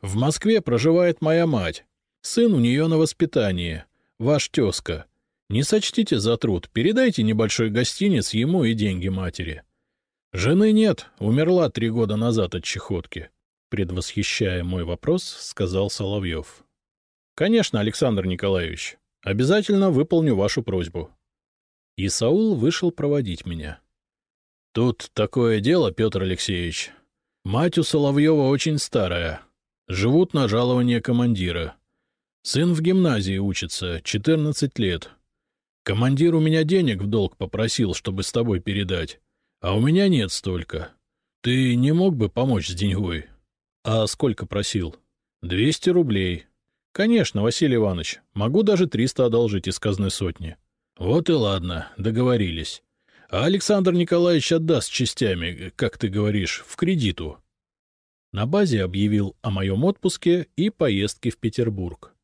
В Москве проживает моя мать. Сын у нее на воспитании. Ваш тезка. Не сочтите за труд, передайте небольшой гостиниц ему и деньги матери. Жены нет, умерла три года назад от чехотки. Предвосхищая мой вопрос, сказал Соловьев. — Конечно, Александр Николаевич. Обязательно выполню вашу просьбу. Исаул вышел проводить меня. — Тут такое дело, Петр Алексеевич. Мать у Соловьева очень старая. Живут на жалование командира. Сын в гимназии учится, 14 лет. Командир у меня денег в долг попросил, чтобы с тобой передать. А у меня нет столько. Ты не мог бы помочь с деньгой? А сколько просил? 200 рублей. Конечно, Василий Иванович, могу даже 300 одолжить из казны сотни. Вот и ладно, договорились. А Александр Николаевич отдаст частями, как ты говоришь, в кредиту. На базе объявил о моем отпуске и поездке в Петербург.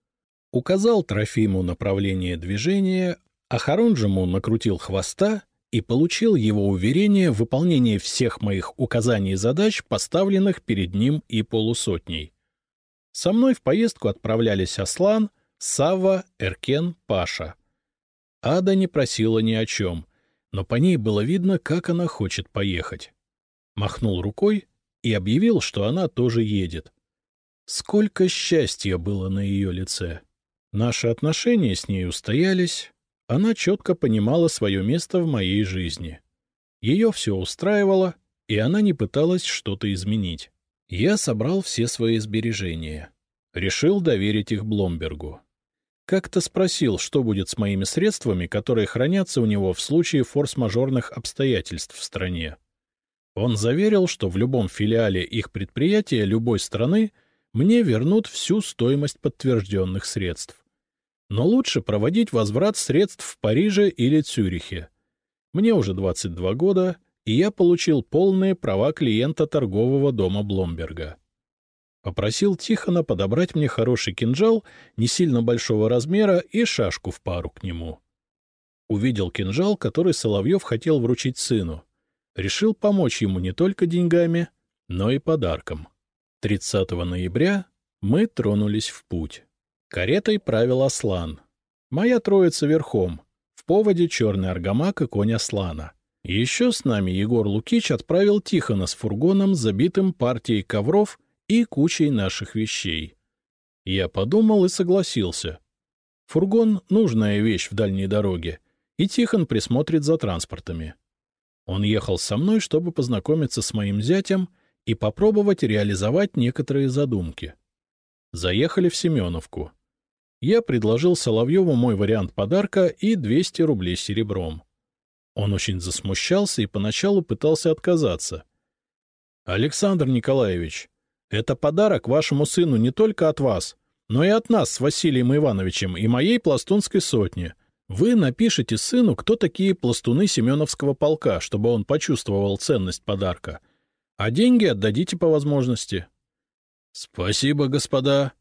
Указал Трофиму направление движения, а Харунжему накрутил хвоста и получил его уверение в выполнении всех моих указаний и задач, поставленных перед ним и полусотней. Со мной в поездку отправлялись Аслан, Савва, Эркен, Паша. Ада не просила ни о чем, но по ней было видно, как она хочет поехать. Махнул рукой и объявил, что она тоже едет. Сколько счастья было на ее лице! Наши отношения с ней устоялись, она четко понимала свое место в моей жизни. Ее все устраивало, и она не пыталась что-то изменить. Я собрал все свои сбережения. Решил доверить их Бломбергу. Как-то спросил, что будет с моими средствами, которые хранятся у него в случае форс-мажорных обстоятельств в стране. Он заверил, что в любом филиале их предприятия любой страны мне вернут всю стоимость подтвержденных средств. Но лучше проводить возврат средств в Париже или Цюрихе. Мне уже 22 года, и я получил полные права клиента торгового дома Бломберга. Попросил Тихона подобрать мне хороший кинжал, не сильно большого размера, и шашку в пару к нему. Увидел кинжал, который Соловьев хотел вручить сыну. Решил помочь ему не только деньгами, но и подарком. 30 ноября мы тронулись в путь. Каретой правил Аслан. Моя троица верхом, в поводе черный аргамак и конь Аслана. Еще с нами Егор Лукич отправил Тихона с фургоном, забитым партией ковров и кучей наших вещей. Я подумал и согласился. Фургон — нужная вещь в дальней дороге, и Тихон присмотрит за транспортами. Он ехал со мной, чтобы познакомиться с моим зятем и попробовать реализовать некоторые задумки. Заехали в Семеновку. Я предложил Соловьеву мой вариант подарка и 200 рублей серебром. Он очень засмущался и поначалу пытался отказаться. — Александр Николаевич, это подарок вашему сыну не только от вас, но и от нас с Василием Ивановичем и моей пластунской сотни. Вы напишите сыну, кто такие пластуны Семеновского полка, чтобы он почувствовал ценность подарка. А деньги отдадите по возможности. — Спасибо, господа.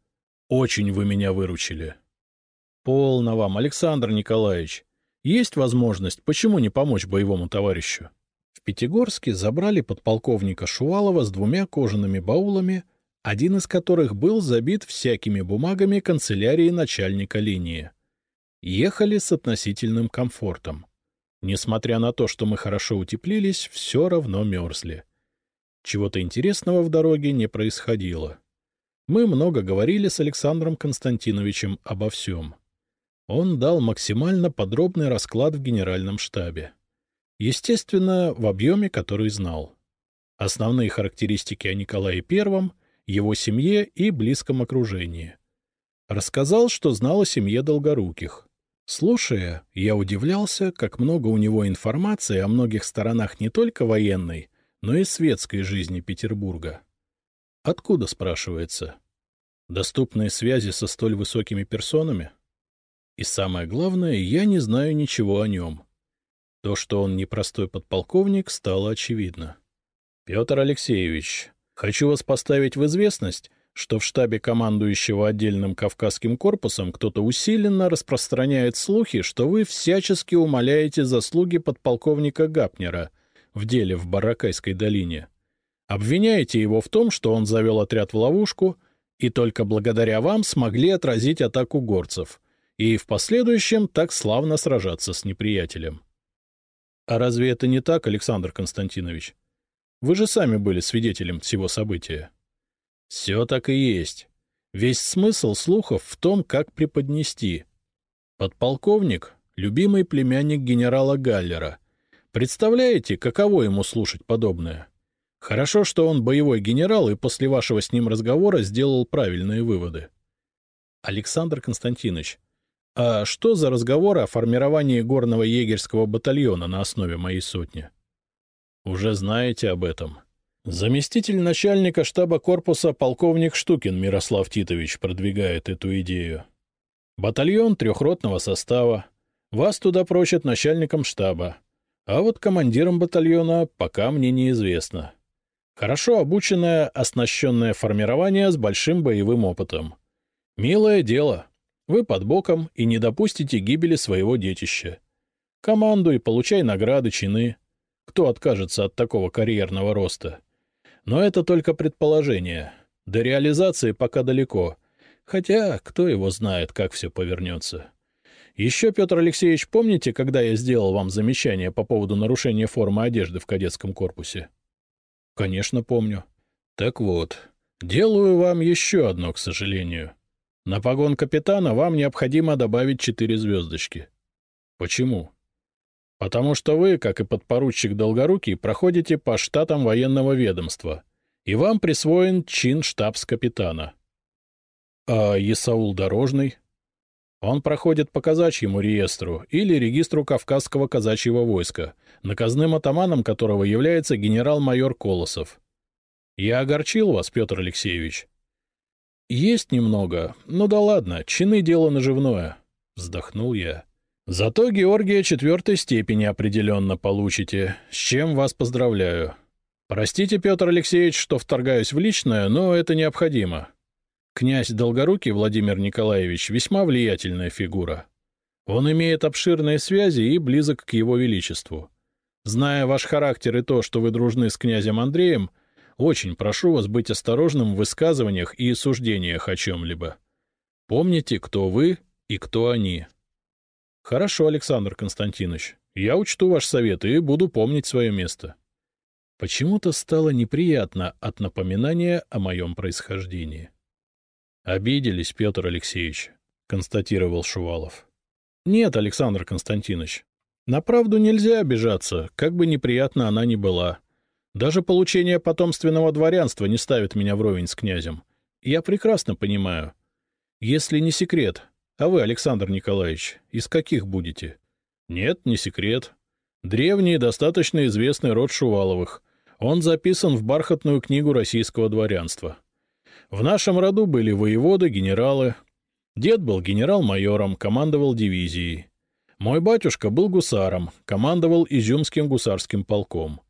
Очень вы меня выручили. — Полно вам, Александр Николаевич. Есть возможность, почему не помочь боевому товарищу? Пятигорске забрали подполковника Шувалова с двумя кожаными баулами, один из которых был забит всякими бумагами канцелярии начальника линии. Ехали с относительным комфортом. Несмотря на то, что мы хорошо утеплились, все равно мерзли. Чего-то интересного в дороге не происходило. Мы много говорили с Александром Константиновичем обо всем. Он дал максимально подробный расклад в генеральном штабе. Естественно, в объеме, который знал. Основные характеристики о Николае I, его семье и близком окружении. Рассказал, что знал о семье Долгоруких. Слушая, я удивлялся, как много у него информации о многих сторонах не только военной, но и светской жизни Петербурга. Откуда, спрашивается? Доступные связи со столь высокими персонами? И самое главное, я не знаю ничего о нем. То, что он непростой подполковник, стало очевидно. — Петр Алексеевич, хочу вас поставить в известность, что в штабе командующего отдельным Кавказским корпусом кто-то усиленно распространяет слухи, что вы всячески умоляете заслуги подполковника Гапнера в деле в Баракайской долине. Обвиняете его в том, что он завел отряд в ловушку, и только благодаря вам смогли отразить атаку горцев, и в последующем так славно сражаться с неприятелем. А разве это не так, Александр Константинович? Вы же сами были свидетелем всего события. Все так и есть. Весь смысл слухов в том, как преподнести. Подполковник — любимый племянник генерала Галлера. Представляете, каково ему слушать подобное? Хорошо, что он боевой генерал и после вашего с ним разговора сделал правильные выводы. Александр Константинович, а что за разговор о формировании горного егерского батальона на основе моей сотни? Уже знаете об этом. Заместитель начальника штаба корпуса полковник Штукин Мирослав Титович продвигает эту идею. Батальон трехротного состава. Вас туда прочат начальником штаба. А вот командиром батальона пока мне неизвестно. Хорошо обученное, оснащенное формирование с большим боевым опытом. Милое дело. Вы под боком и не допустите гибели своего детища. Командуй, получай награды, чины. Кто откажется от такого карьерного роста? Но это только предположение. До реализации пока далеко. Хотя, кто его знает, как все повернется. Еще, Петр Алексеевич, помните, когда я сделал вам замечание по поводу нарушения формы одежды в кадетском корпусе? Конечно, помню. Так вот, делаю вам еще одно, к сожалению. На погон капитана вам необходимо добавить четыре звездочки. Почему? Потому что вы, как и подпоручик Долгорукий, проходите по штатам военного ведомства, и вам присвоен чин штабс-капитана. А Исаул Дорожный? Он проходит по казачьему реестру или регистру Кавказского казачьего войска, наказным атаманом которого является генерал-майор Колосов. Я огорчил вас, Петр Алексеевич? — Есть немного, но да ладно, чины — дело наживное, — вздохнул я. — Зато Георгия четвертой степени определенно получите, с чем вас поздравляю. Простите, Петр Алексеевич, что вторгаюсь в личное, но это необходимо. Князь Долгорукий Владимир Николаевич весьма влиятельная фигура. Он имеет обширные связи и близок к его величеству. Зная ваш характер и то, что вы дружны с князем Андреем, очень прошу вас быть осторожным в высказываниях и суждениях о чем-либо. Помните, кто вы и кто они. Хорошо, Александр Константинович, я учту ваш совет и буду помнить свое место. Почему-то стало неприятно от напоминания о моем происхождении. «Обиделись, Петр Алексеевич», — констатировал Шувалов. «Нет, Александр Константинович, на правду нельзя обижаться, как бы неприятно она ни была. Даже получение потомственного дворянства не ставит меня вровень с князем. Я прекрасно понимаю. Если не секрет, а вы, Александр Николаевич, из каких будете? Нет, не секрет. Древний достаточно известный род Шуваловых. Он записан в бархатную книгу российского дворянства. В нашем роду были воеводы, генералы. Дед был генерал-майором, командовал дивизией. Мой батюшка был гусаром, командовал Изюмским гусарским полком.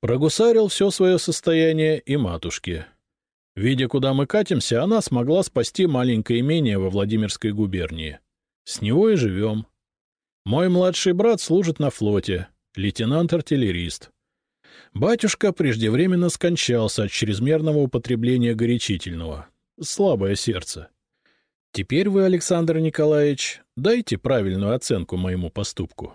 Прогусарил все свое состояние и матушке. Видя, куда мы катимся, она смогла спасти маленькое имение во Владимирской губернии. С него и живем. Мой младший брат служит на флоте, лейтенант-артиллерист. Батюшка преждевременно скончался от чрезмерного употребления горячительного. Слабое сердце. Теперь вы, Александр Николаевич, дайте правильную оценку моему поступку.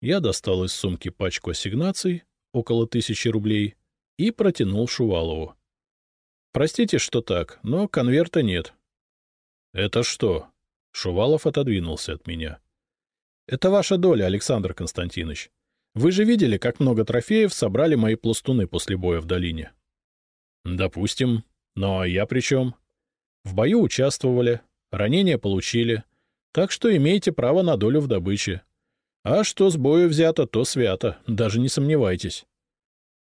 Я достал из сумки пачку ассигнаций, около тысячи рублей, и протянул Шувалову. Простите, что так, но конверта нет. — Это что? Шувалов отодвинулся от меня. — Это ваша доля, Александр Константинович. Вы же видели, как много трофеев собрали мои пластуны после боя в долине. — Допустим. Но я при чем? В бою участвовали, ранения получили, так что имеете право на долю в добыче. А что с бою взято, то свято, даже не сомневайтесь.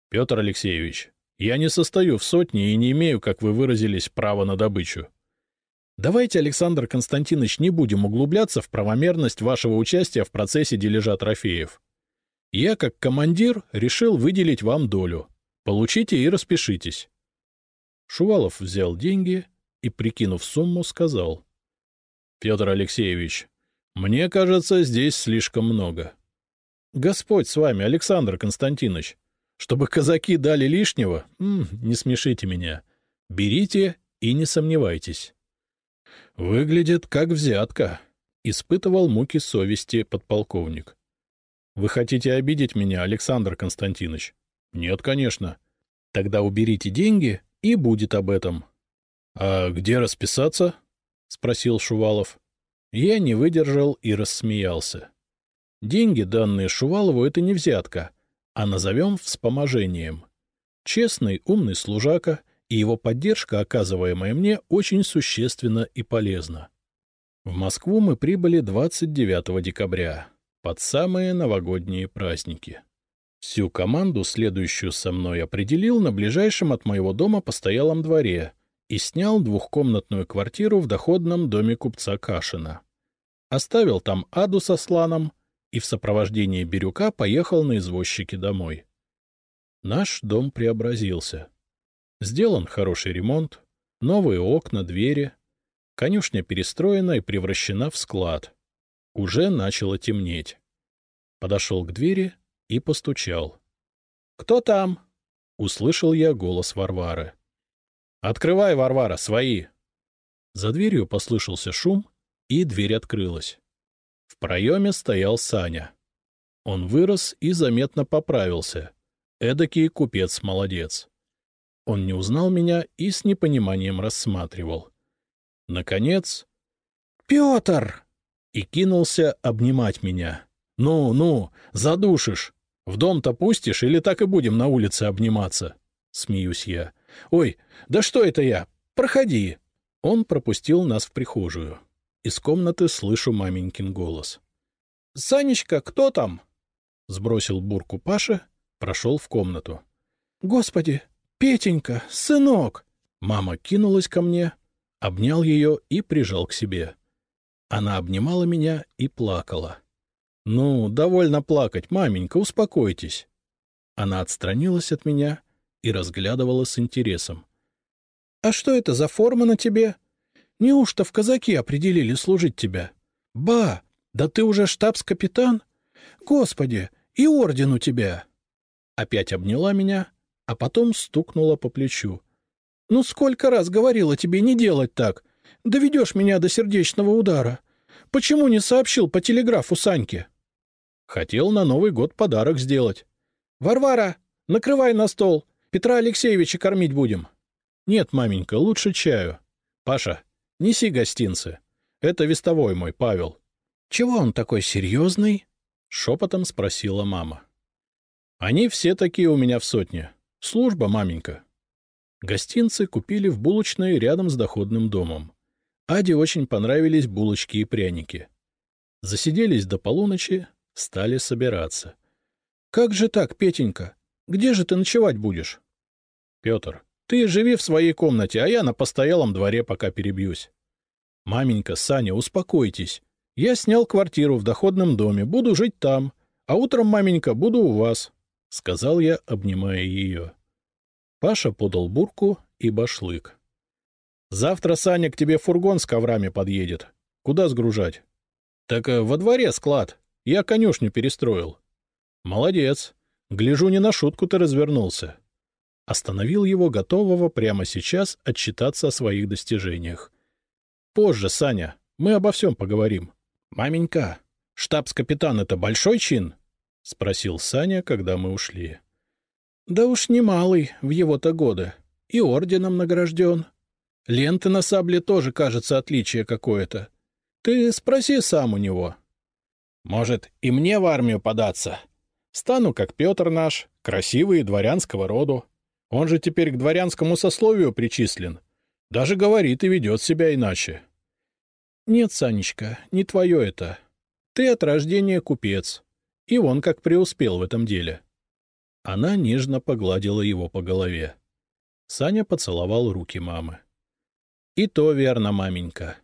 Петр Алексеевич, я не состою в сотне и не имею, как вы выразились, права на добычу. Давайте, Александр Константинович, не будем углубляться в правомерность вашего участия в процессе дележа трофеев. Я, как командир, решил выделить вам долю. Получите и распишитесь. Шувалов взял деньги и, прикинув сумму, сказал. — Петр Алексеевич, мне кажется, здесь слишком много. — Господь с вами, Александр Константинович. Чтобы казаки дали лишнего, м -м, не смешите меня. Берите и не сомневайтесь. — Выглядит как взятка, — испытывал муки совести подполковник. Вы хотите обидеть меня, Александр Константинович? Нет, конечно. Тогда уберите деньги, и будет об этом. — А где расписаться? — спросил Шувалов. Я не выдержал и рассмеялся. Деньги, данные Шувалову, — это не взятка, а назовем вспоможением. Честный, умный служака и его поддержка, оказываемая мне, очень существенна и полезна. В Москву мы прибыли 29 декабря под самые новогодние праздники. Всю команду, следующую со мной, определил на ближайшем от моего дома постоялом дворе и снял двухкомнатную квартиру в доходном доме купца Кашина. Оставил там Аду со Сланом и в сопровождении Бирюка поехал на извозчике домой. Наш дом преобразился. Сделан хороший ремонт, новые окна, двери. Конюшня перестроена и превращена в склад — уже начало темнеть. Подошел к двери и постучал. — Кто там? — услышал я голос Варвары. — Открывай, Варвара, свои! За дверью послышался шум, и дверь открылась. В проеме стоял Саня. Он вырос и заметно поправился. Эдакий купец-молодец. Он не узнал меня и с непониманием рассматривал. Наконец... — Петр! и кинулся обнимать меня. «Ну, ну, задушишь. В дом-то пустишь или так и будем на улице обниматься?» — смеюсь я. «Ой, да что это я? Проходи!» Он пропустил нас в прихожую. из комнаты слышу маменькин голос. — Санечка, кто там? — сбросил бурку Паша, прошел в комнату. — Господи, Петенька, сынок! Мама кинулась ко мне, обнял ее и прижал к себе. Она обнимала меня и плакала. — Ну, довольно плакать, маменька, успокойтесь. Она отстранилась от меня и разглядывала с интересом. — А что это за форма на тебе? Неужто в казаки определили служить тебя? Ба, да ты уже штабс-капитан? Господи, и орден у тебя! Опять обняла меня, а потом стукнула по плечу. — Ну сколько раз говорила тебе не делать так? Доведешь меня до сердечного удара. Почему не сообщил по телеграфу Саньке? — Хотел на Новый год подарок сделать. — Варвара, накрывай на стол. Петра Алексеевича кормить будем. — Нет, маменька, лучше чаю. Паша, неси гостинцы. Это вестовой мой, Павел. — Чего он такой серьезный? — шепотом спросила мама. — Они все такие у меня в сотне. Служба, маменька. Гостинцы купили в булочной рядом с доходным домом. Аде очень понравились булочки и пряники. Засиделись до полуночи, стали собираться. — Как же так, Петенька? Где же ты ночевать будешь? — Петр, ты живи в своей комнате, а я на постоялом дворе пока перебьюсь. — Маменька, Саня, успокойтесь. Я снял квартиру в доходном доме, буду жить там, а утром, маменька, буду у вас, — сказал я, обнимая ее. Паша подал бурку и башлык. — Завтра Саня к тебе фургон с коврами подъедет. Куда сгружать? — Так э, во дворе склад. Я конюшню перестроил. — Молодец. Гляжу, не на шутку ты развернулся. Остановил его, готового прямо сейчас отчитаться о своих достижениях. — Позже, Саня, мы обо всем поговорим. — Маменька, штабс-капитан — это большой чин? — спросил Саня, когда мы ушли. — Да уж немалый в его-то годы. И орденом награжден. Ленты на сабле тоже, кажется, отличие какое-то. Ты спроси сам у него. — Может, и мне в армию податься? Стану, как Петр наш, красивый и дворянского роду. Он же теперь к дворянскому сословию причислен. Даже говорит и ведет себя иначе. — Нет, Санечка, не твое это. Ты от рождения купец. И он как преуспел в этом деле. Она нежно погладила его по голове. Саня поцеловал руки мамы. — И то верно, маменька.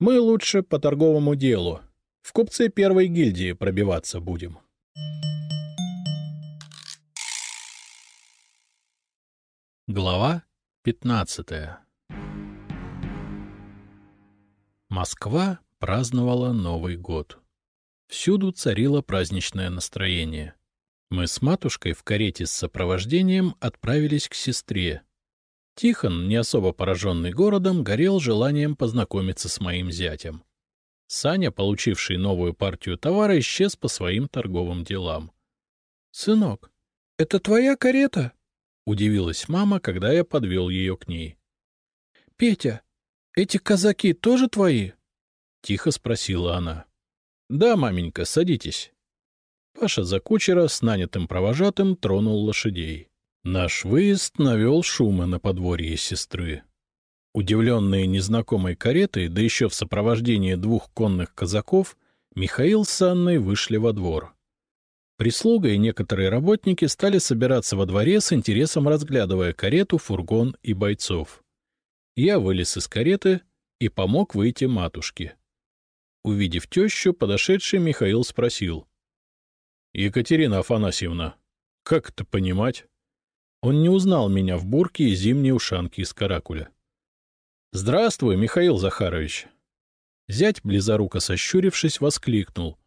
Мы лучше по торговому делу. В купце первой гильдии пробиваться будем. Глава 15 Москва праздновала Новый год. Всюду царило праздничное настроение. Мы с матушкой в карете с сопровождением отправились к сестре. Тихон, не особо пораженный городом, горел желанием познакомиться с моим зятем. Саня, получивший новую партию товара, исчез по своим торговым делам. — Сынок, это твоя карета? — удивилась мама, когда я подвел ее к ней. — Петя, эти казаки тоже твои? — тихо спросила она. — Да, маменька, садитесь. Паша за кучера с нанятым провожатым тронул лошадей. Наш выезд навел шума на подворье сестры. Удивленные незнакомой каретой, да еще в сопровождении двух конных казаков, Михаил с Анной вышли во двор. Прислуга и некоторые работники стали собираться во дворе с интересом разглядывая карету, фургон и бойцов. Я вылез из кареты и помог выйти матушке. Увидев тещу, подошедший Михаил спросил. — Екатерина Афанасьевна, как это понимать? Он не узнал меня в бурке и зимней ушанке из каракуля. — Здравствуй, Михаил Захарович. Зять, близоруко сощурившись, воскликнул.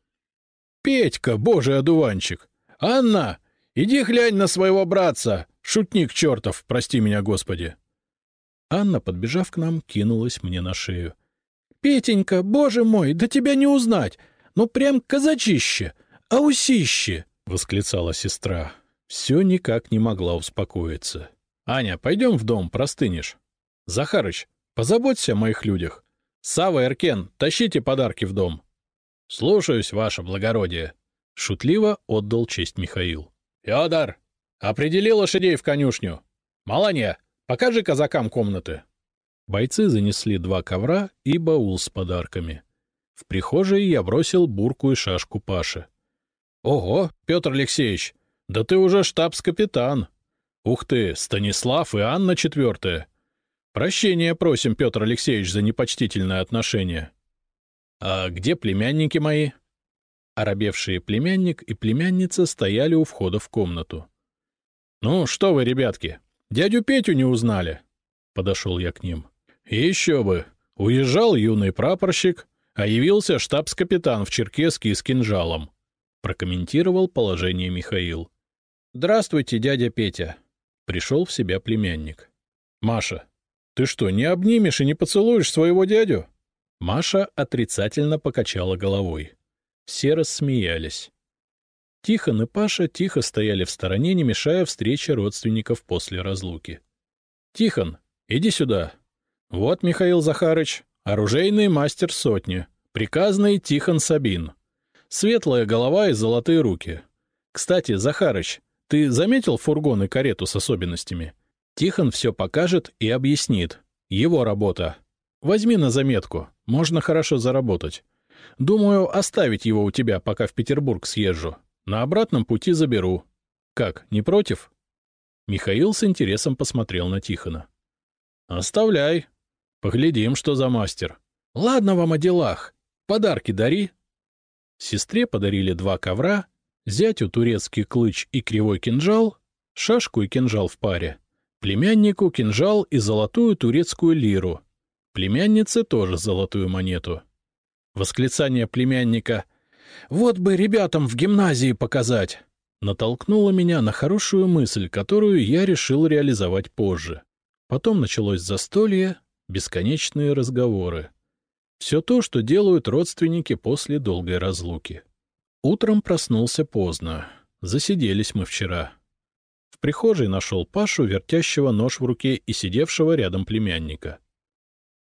Петька, божий одуванчик! Анна, иди глянь на своего братца! Шутник чертов, прости меня, Господи!» Анна, подбежав к нам, кинулась мне на шею. — Петенька, боже мой, да тебя не узнать! Ну прям казачище! Аусище! — восклицала сестра. Все никак не могла успокоиться. — Аня, пойдем в дом, простынешь. — Захарыч, позаботься о моих людях. Сава и Аркен, тащите подарки в дом. —— Слушаюсь, ваше благородие, — шутливо отдал честь Михаил. — Федор, определи лошадей в конюшню. Маланья, покажи казакам комнаты. Бойцы занесли два ковра и баул с подарками. В прихожей я бросил бурку и шашку Паше. — Ого, Петр Алексеевич, да ты уже штабс-капитан. Ух ты, Станислав и Анна четвертая. Прощения просим, Петр Алексеевич, за непочтительное отношение. — А где племянники мои? Оробевшие племянник и племянница стояли у входа в комнату. — Ну, что вы, ребятки, дядю Петю не узнали? Подошел я к ним. — Еще бы! Уезжал юный прапорщик, а явился штабс-капитан в Черкеске с кинжалом. Прокомментировал положение Михаил. — Здравствуйте, дядя Петя. Пришел в себя племянник. — Маша, ты что, не обнимешь и не поцелуешь своего дядю? Маша отрицательно покачала головой. Все рассмеялись. Тихон и Паша тихо стояли в стороне, не мешая встрече родственников после разлуки. — Тихон, иди сюда. Вот Михаил Захарыч, оружейный мастер сотни, приказный Тихон Сабин. Светлая голова и золотые руки. Кстати, Захарыч, ты заметил фургон и карету с особенностями? Тихон все покажет и объяснит. Его работа. Возьми на заметку, можно хорошо заработать. Думаю, оставить его у тебя, пока в Петербург съезжу. На обратном пути заберу. Как, не против?» Михаил с интересом посмотрел на Тихона. «Оставляй. Поглядим, что за мастер. Ладно вам о делах. Подарки дари». Сестре подарили два ковра, зятю турецкий клыч и кривой кинжал, шашку и кинжал в паре, племяннику кинжал и золотую турецкую лиру, племяннице тоже золотую монету. Восклицание племянника «Вот бы ребятам в гимназии показать!» натолкнуло меня на хорошую мысль, которую я решил реализовать позже. Потом началось застолье, бесконечные разговоры. Все то, что делают родственники после долгой разлуки. Утром проснулся поздно. Засиделись мы вчера. В прихожей нашел Пашу, вертящего нож в руке и сидевшего рядом племянника. —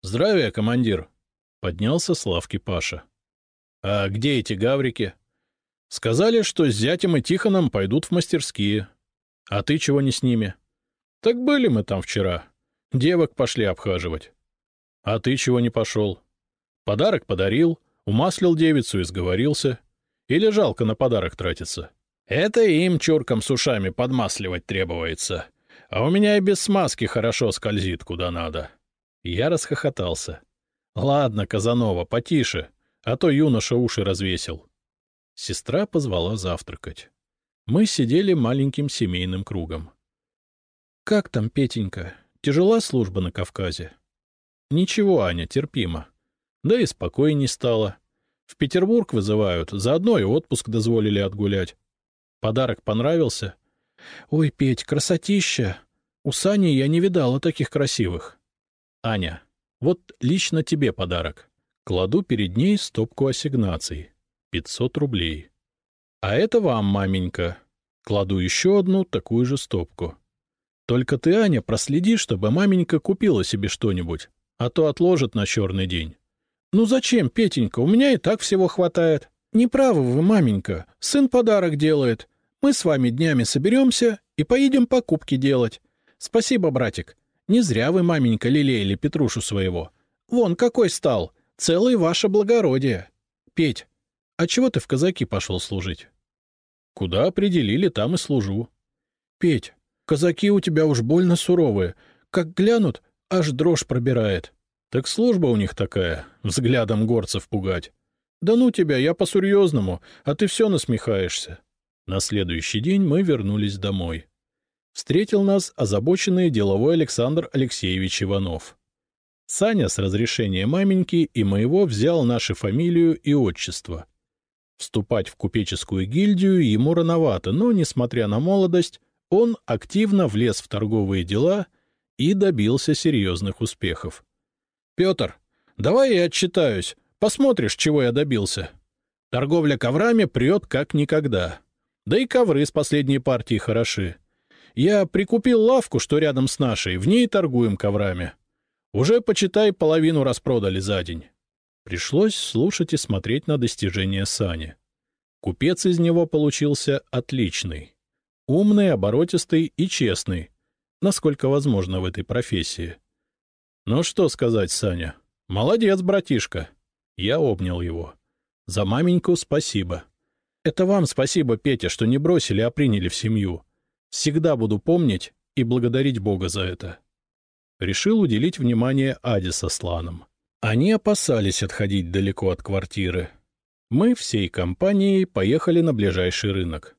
Здравия, командир! Поднялся с лавки Паша. — А где эти гаврики? — Сказали, что с зятем и Тихоном пойдут в мастерские. — А ты чего не с ними? — Так были мы там вчера. Девок пошли обхаживать. — А ты чего не пошел? — Подарок подарил, умаслил девицу и сговорился. Или жалко на подарок тратиться? — Это им, чуркам с ушами, подмасливать требуется. А у меня и без смазки хорошо скользит куда надо. Я расхохотался. — Ладно, Казанова, потише, а то юноша уши развесил. Сестра позвала завтракать. Мы сидели маленьким семейным кругом. — Как там, Петенька? Тяжела служба на Кавказе? — Ничего, Аня, терпимо. Да и спокойней стало. В Петербург вызывают, заодно и отпуск дозволили отгулять. Подарок понравился? — Ой, Петь, красотища! У Сани я не видала таких красивых. — Аня, вот лично тебе подарок. Кладу перед ней стопку ассигнаций. 500 рублей. А это вам, маменька. Кладу еще одну такую же стопку. Только ты, Аня, проследи, чтобы маменька купила себе что-нибудь, а то отложит на черный день. Ну зачем, Петенька, у меня и так всего хватает. Неправы вы, маменька, сын подарок делает. Мы с вами днями соберемся и поедем покупки делать. Спасибо, братик. Не зря вы, маменька, лелеяли Петрушу своего. Вон какой стал, целый ваше благородие. Петь, а чего ты в казаки пошел служить? Куда определили, там и служу. Петь, казаки у тебя уж больно суровые. Как глянут, аж дрожь пробирает. Так служба у них такая, взглядом горцев пугать. Да ну тебя, я по-серьезному, а ты все насмехаешься. На следующий день мы вернулись домой встретил нас озабоченный деловой Александр Алексеевич Иванов. Саня с разрешения маменьки и моего взял наши фамилию и отчество. Вступать в купеческую гильдию ему рановато, но, несмотря на молодость, он активно влез в торговые дела и добился серьезных успехов. — Петр, давай я отчитаюсь, посмотришь, чего я добился. Торговля коврами прет как никогда. Да и ковры с последней партии хороши. Я прикупил лавку, что рядом с нашей, в ней торгуем коврами. Уже, почитай, половину распродали за день. Пришлось слушать и смотреть на достижения Сани. Купец из него получился отличный. Умный, оборотистый и честный, насколько возможно в этой профессии. Ну что сказать, Саня, молодец, братишка. Я обнял его. За маменьку спасибо. Это вам спасибо, Петя, что не бросили, а приняли в семью. Всегда буду помнить и благодарить Бога за это. Решил уделить внимание Аде со Сланом. Они опасались отходить далеко от квартиры. Мы всей компанией поехали на ближайший рынок.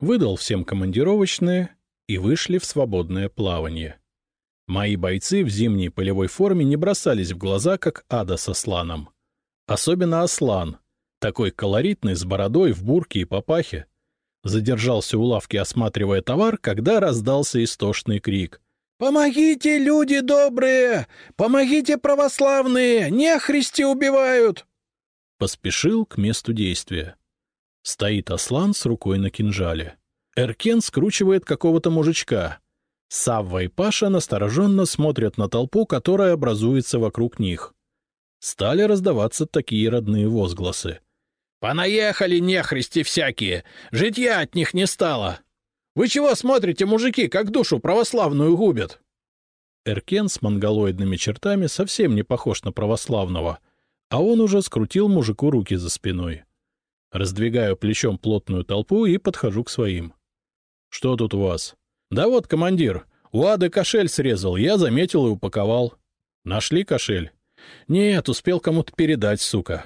Выдал всем командировочные и вышли в свободное плавание. Мои бойцы в зимней полевой форме не бросались в глаза, как ада со сланом. Особенно Аслан, такой колоритный, с бородой, в бурке и папахе. Задержался у лавки, осматривая товар, когда раздался истошный крик. «Помогите, люди добрые! Помогите, православные! Нехристи убивают!» Поспешил к месту действия. Стоит Аслан с рукой на кинжале. Эркен скручивает какого-то мужичка. Савва и Паша настороженно смотрят на толпу, которая образуется вокруг них. Стали раздаваться такие родные возгласы. «Понаехали нехристи всякие! Житья от них не стало! Вы чего смотрите, мужики, как душу православную губят?» Эркен с монголоидными чертами совсем не похож на православного, а он уже скрутил мужику руки за спиной. Раздвигаю плечом плотную толпу и подхожу к своим. «Что тут у вас?» «Да вот, командир, у Ады кошель срезал, я заметил и упаковал». «Нашли кошель?» «Нет, успел кому-то передать, сука».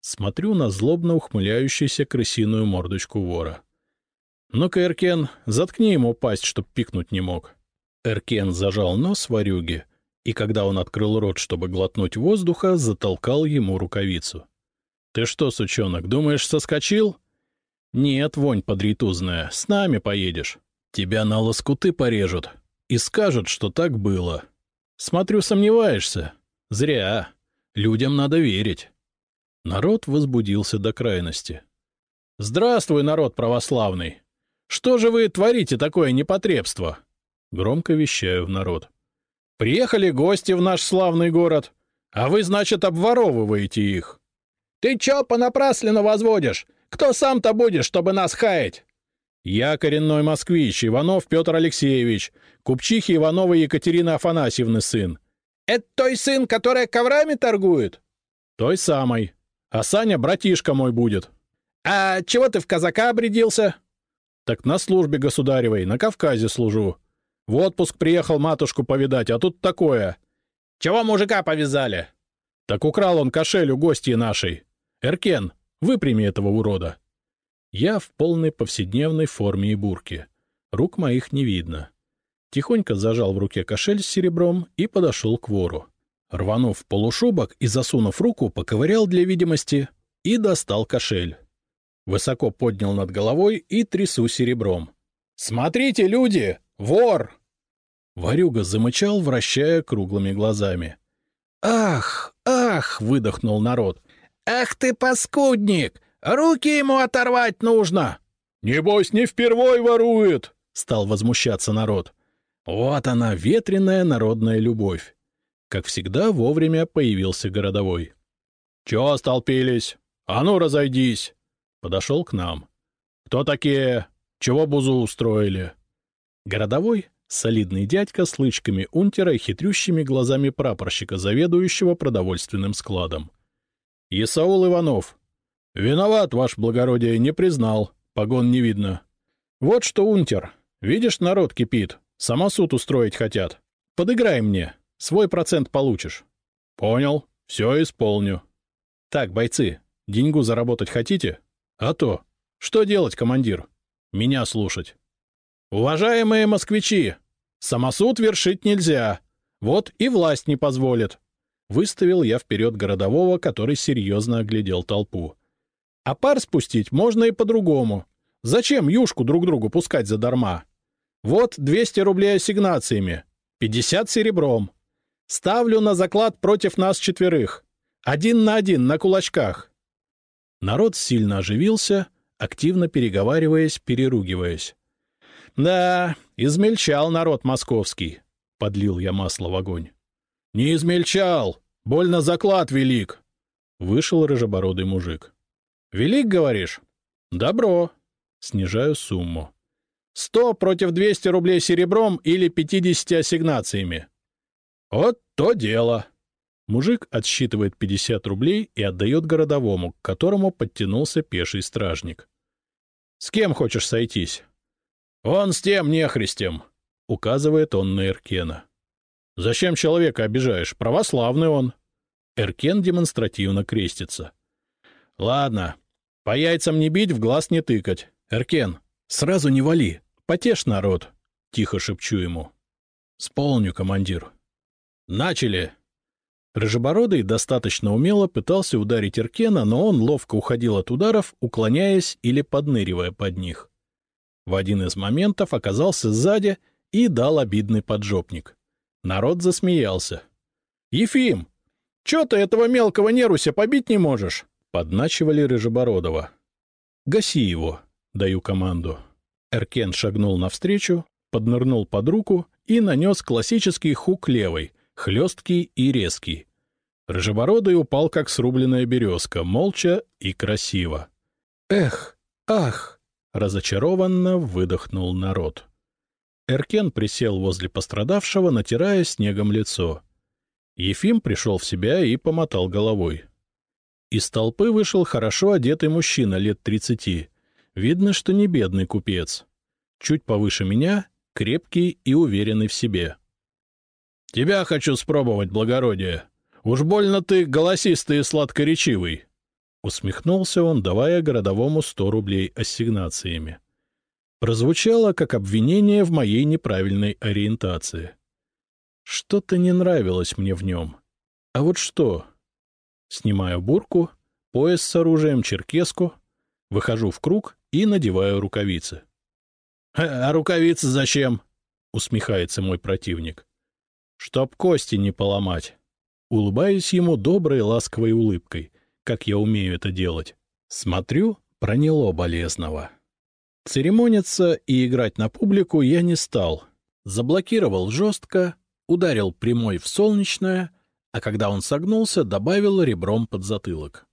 Смотрю на злобно ухмыляющуюся крысиную мордочку вора. «Ну-ка, Эркен, заткни ему пасть, чтоб пикнуть не мог». Эркен зажал нос варюги, и когда он открыл рот, чтобы глотнуть воздуха, затолкал ему рукавицу. — Ты что, сучонок, думаешь, соскочил? — Нет, вонь подритузная, с нами поедешь. Тебя на лоскуты порежут и скажут, что так было. Смотрю, сомневаешься. Зря. Людям надо верить. Народ возбудился до крайности. — Здравствуй, народ православный! Что же вы творите такое непотребство? Громко вещаю в народ. — Приехали гости в наш славный город, а вы, значит, обворовываете их. Ты чё понапрасленно возводишь? Кто сам-то будешь, чтобы нас хаять? Я коренной москвич, Иванов Петр Алексеевич, купчихи Иванова Екатерины Афанасьевны сын. Это той сын, который коврами торгует? Той самой. А Саня братишка мой будет. А чего ты в казака обрядился? Так на службе государевой, на Кавказе служу. В отпуск приехал матушку повидать, а тут такое. Чего мужика повязали? Так украл он кошель у гостьи нашей. «Эркен, выпрями этого урода!» Я в полной повседневной форме и бурке. Рук моих не видно. Тихонько зажал в руке кошель с серебром и подошел к вору. Рванув полушубок и засунув руку, поковырял для видимости и достал кошель. Высоко поднял над головой и трясу серебром. «Смотрите, люди! Вор!» Варюга замычал, вращая круглыми глазами. «Ах! Ах!» — выдохнул народ. «Ах ты, паскудник! Руки ему оторвать нужно!» «Небось, не впервой ворует!» — стал возмущаться народ. Вот она, ветреная народная любовь. Как всегда, вовремя появился городовой. «Чего столпились? А ну, разойдись!» Подошел к нам. «Кто такие? Чего бузу устроили?» Городовой, солидный дядька с лычками унтера и хитрющими глазами прапорщика, заведующего продовольственным складом. Исаул Иванов. Виноват, ваш благородие, не признал. Погон не видно. Вот что, унтер. Видишь, народ кипит. Самосуд устроить хотят. Подыграй мне. Свой процент получишь. Понял. Все исполню. Так, бойцы, деньгу заработать хотите? А то. Что делать, командир? Меня слушать. Уважаемые москвичи, самосуд вершить нельзя. Вот и власть не позволит. Выставил я вперед городового, который серьезно оглядел толпу. А пар спустить можно и по-другому. Зачем юшку друг другу пускать задарма? Вот 200 рублей ассигнациями, 50 серебром. Ставлю на заклад против нас четверых. Один на один, на кулачках. Народ сильно оживился, активно переговариваясь, переругиваясь. «Да, измельчал народ московский», — подлил я масло в огонь. — Не измельчал! Больно заклад велик! Вышел рыжебородый мужик. — Велик, говоришь? — Добро. Снижаю сумму. — Сто против двести рублей серебром или пятидесяти ассигнациями. — Вот то дело. Мужик отсчитывает 50 рублей и отдает городовому, к которому подтянулся пеший стражник. — С кем хочешь сойтись? — Он с тем нехристем, — указывает он на Эркена. — Зачем человека обижаешь? Православный он. Эркен демонстративно крестится. — Ладно, по яйцам не бить, в глаз не тыкать. Эркен, сразу не вали, потешь народ, — тихо шепчу ему. — Сполню, командир. — Начали! Рыжебородый достаточно умело пытался ударить Эркена, но он ловко уходил от ударов, уклоняясь или подныривая под них. В один из моментов оказался сзади и дал обидный поджопник. Народ засмеялся. — Ефим, чё ты этого мелкого неруся побить не можешь? — подначивали Рыжебородова. — Гаси его, — даю команду. Эркен шагнул навстречу, поднырнул под руку и нанес классический хук левой — хлесткий и резкий. Рыжебородый упал, как срубленная березка, молча и красиво. «Эх! Ах!» — разочарованно выдохнул народ. Эркен присел возле пострадавшего, натирая снегом лицо. Ефим пришел в себя и помотал головой. Из толпы вышел хорошо одетый мужчина лет тридцати. Видно, что не бедный купец. Чуть повыше меня, крепкий и уверенный в себе. — Тебя хочу спробовать, благородие. Уж больно ты голосистый и сладкоречивый. Усмехнулся он, давая городовому сто рублей ассигнациями. Прозвучало, как обвинение в моей неправильной ориентации. Что-то не нравилось мне в нем. А вот что? Снимаю бурку, пояс с оружием, черкеску, выхожу в круг и надеваю рукавицы. — А рукавицы зачем? — усмехается мой противник чтоб кости не поломать. Улыбаюсь ему доброй ласковой улыбкой, как я умею это делать. Смотрю, проняло болезного. Церемониться и играть на публику я не стал. Заблокировал жестко, ударил прямой в солнечное, а когда он согнулся, добавил ребром под затылок.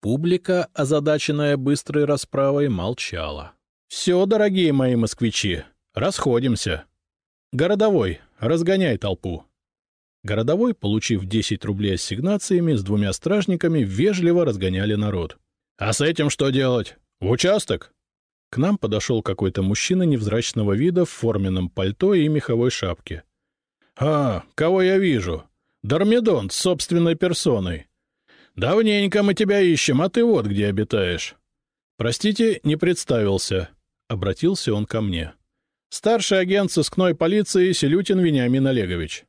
Публика, озадаченная быстрой расправой, молчала. — Все, дорогие мои москвичи, расходимся. Городовой, Разгоняй толпу. Городовой, получив 10 рублей ассигнациями, с двумя стражниками вежливо разгоняли народ. — А с этим что делать? В участок? К нам подошел какой-то мужчина невзрачного вида в форменном пальто и меховой шапке. — А, кого я вижу? Дормидон с собственной персоной. Давненько мы тебя ищем, а ты вот где обитаешь. — Простите, не представился. — обратился он ко мне. Старший агент сыскной полиции Селютин Вениамин Олегович.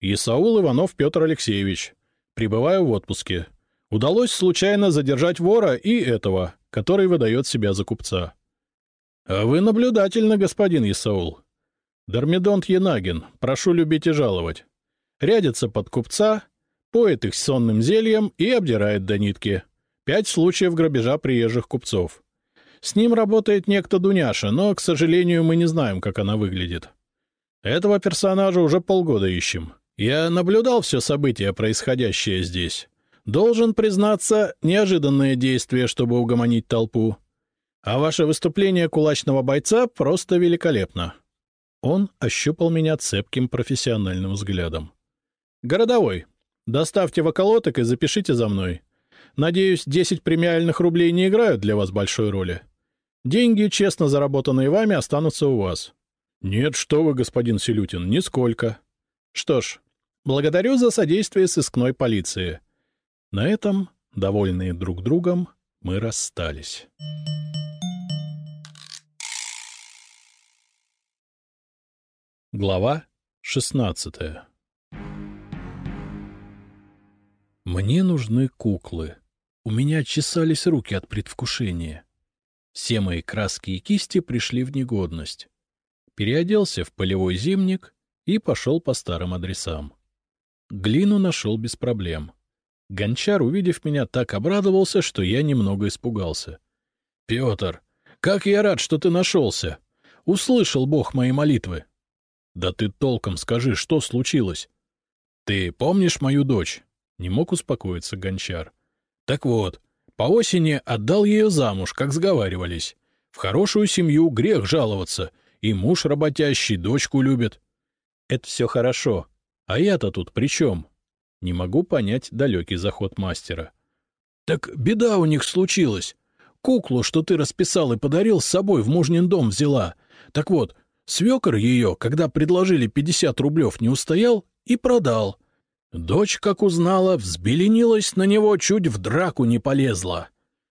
Исаул Иванов Петр Алексеевич. Прибываю в отпуске. Удалось случайно задержать вора и этого, который выдает себя за купца. А вы наблюдательны, господин Исаул. Дормидонт Янагин, прошу любить и жаловать. Рядится под купца, поет их сонным зельем и обдирает до нитки. Пять случаев грабежа приезжих купцов. С ним работает некто Дуняша, но, к сожалению, мы не знаем, как она выглядит. Этого персонажа уже полгода ищем. Я наблюдал все события, происходящее здесь. Должен признаться, неожиданное действие, чтобы угомонить толпу. А ваше выступление кулачного бойца просто великолепно. Он ощупал меня цепким профессиональным взглядом. «Городовой, доставьте воколоток и запишите за мной. Надеюсь, 10 премиальных рублей не играют для вас большой роли. Деньги, честно заработанные вами, останутся у вас. — Нет, что вы, господин Селютин, нисколько. — Что ж, благодарю за содействие сыскной полиции. На этом, довольные друг другом, мы расстались. Глава шестнадцатая Мне нужны куклы. У меня чесались руки от предвкушения. Все мои краски и кисти пришли в негодность. Переоделся в полевой зимник и пошел по старым адресам. Глину нашел без проблем. Гончар, увидев меня, так обрадовался, что я немного испугался. — Петр, как я рад, что ты нашелся! Услышал Бог мои молитвы. — Да ты толком скажи, что случилось? — Ты помнишь мою дочь? — не мог успокоиться Гончар. — Так вот, по осени отдал ее замуж, как сговаривались. В хорошую семью грех жаловаться, и муж работящий, дочку любит. Это все хорошо. А я-то тут при чем? Не могу понять далекий заход мастера. — Так беда у них случилась. Куклу, что ты расписал и подарил, с собой в мужнин дом взяла. Так вот, свекор ее, когда предложили 50 рублев, не устоял и продал. Дочь, как узнала, взбеленилась на него, чуть в драку не полезла.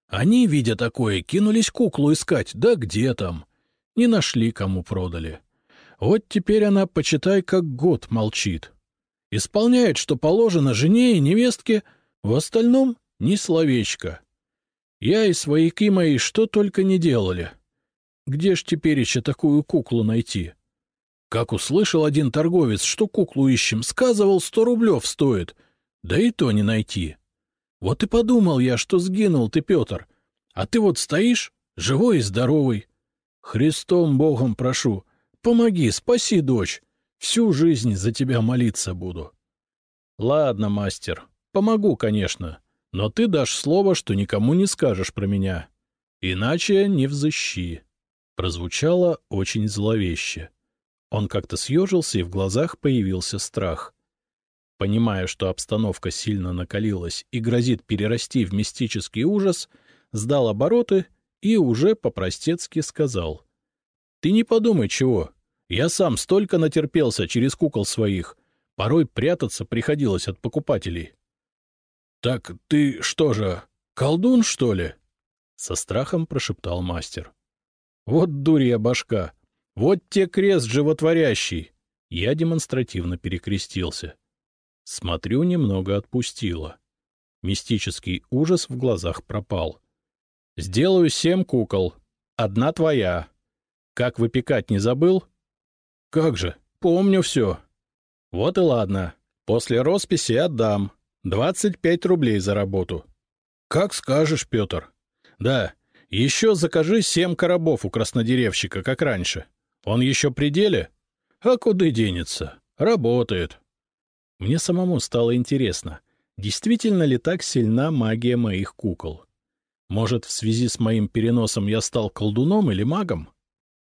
Они, видя такое, кинулись куклу искать, да где там. Не нашли, кому продали. Вот теперь она, почитай, как год молчит. Исполняет, что положено жене и невестке, в остальном ни словечко. Я и свояки мои что только не делали. Где ж теперь еще такую куклу найти? Как услышал один торговец, что куклу ищем, сказывал, сто рублев стоит. Да и то не найти. Вот и подумал я, что сгинул ты, Петр. А ты вот стоишь, живой и здоровый. Христом Богом прошу, помоги, спаси дочь. Всю жизнь за тебя молиться буду. Ладно, мастер, помогу, конечно. Но ты дашь слово, что никому не скажешь про меня. Иначе не взыщи. Прозвучало очень зловеще. Он как-то съежился, и в глазах появился страх. Понимая, что обстановка сильно накалилась и грозит перерасти в мистический ужас, сдал обороты и уже по-простецки сказал. — Ты не подумай чего. Я сам столько натерпелся через кукол своих. Порой прятаться приходилось от покупателей. — Так ты что же, колдун, что ли? — со страхом прошептал мастер. — Вот дурья башка! Вот те крест животворящий! Я демонстративно перекрестился. Смотрю, немного отпустило. Мистический ужас в глазах пропал. — Сделаю семь кукол. Одна твоя. Как выпекать не забыл? — Как же, помню все. — Вот и ладно. После росписи отдам. Двадцать пять рублей за работу. — Как скажешь, Петр. — Да, еще закажи семь коробов у краснодеревщика, как раньше. Он еще при деле? А куда денется? Работает. Мне самому стало интересно, действительно ли так сильна магия моих кукол. Может, в связи с моим переносом я стал колдуном или магом?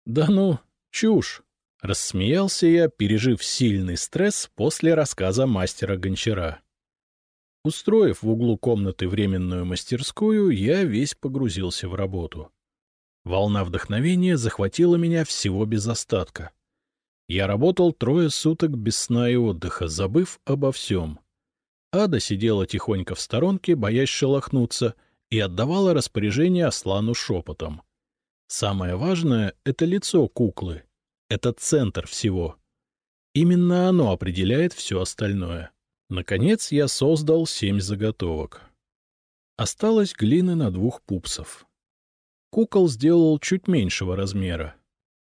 Да ну, чушь. Рассмеялся я, пережив сильный стресс после рассказа мастера Гончара. Устроив в углу комнаты временную мастерскую, я весь погрузился в работу. Волна вдохновения захватила меня всего без остатка. Я работал трое суток без сна и отдыха, забыв обо всем. Ада сидела тихонько в сторонке, боясь шелохнуться, и отдавала распоряжение Аслану шепотом. Самое важное — это лицо куклы. Это центр всего. Именно оно определяет все остальное. Наконец я создал семь заготовок. Осталось глины на двух пупсов. Кукол сделал чуть меньшего размера.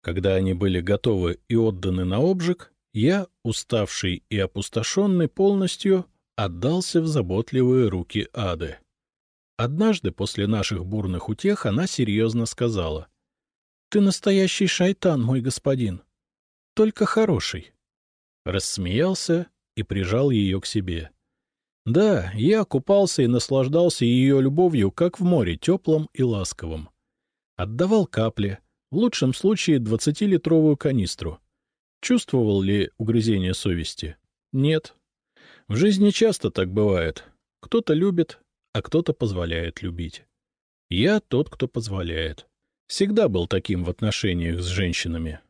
Когда они были готовы и отданы на обжиг, я, уставший и опустошенный полностью, отдался в заботливые руки Ады. Однажды после наших бурных утех она серьезно сказала. — Ты настоящий шайтан, мой господин. Только хороший. Рассмеялся и прижал ее к себе. Да, я купался и наслаждался ее любовью, как в море, теплом и ласковом. Отдавал капли, в лучшем случае двадцатилитровую канистру. Чувствовал ли угрызение совести? Нет. В жизни часто так бывает. Кто-то любит, а кто-то позволяет любить. Я тот, кто позволяет. Всегда был таким в отношениях с женщинами.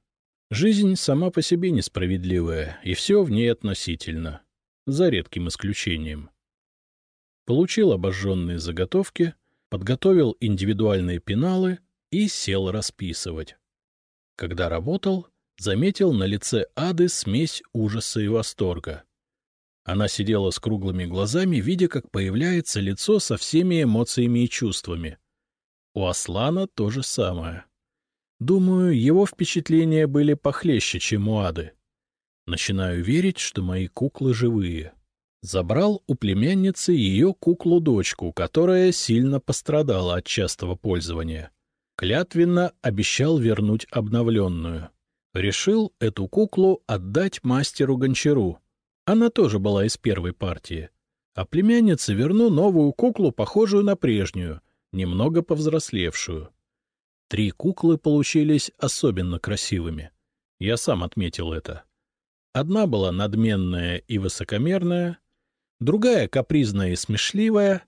Жизнь сама по себе несправедливая, и все в ней относительно, за редким исключением. Получил обожженные заготовки, подготовил индивидуальные пеналы и сел расписывать. Когда работал, заметил на лице Ады смесь ужаса и восторга. Она сидела с круглыми глазами, видя, как появляется лицо со всеми эмоциями и чувствами. У Аслана то же самое. Думаю, его впечатления были похлеще, чем у Ады. Начинаю верить, что мои куклы живые. Забрал у племянницы ее куклу-дочку, которая сильно пострадала от частого пользования. Клятвенно обещал вернуть обновленную. Решил эту куклу отдать мастеру Гончару. Она тоже была из первой партии. А племяннице верну новую куклу, похожую на прежнюю, немного повзрослевшую. Три куклы получились особенно красивыми. Я сам отметил это. Одна была надменная и высокомерная, другая капризная и смешливая,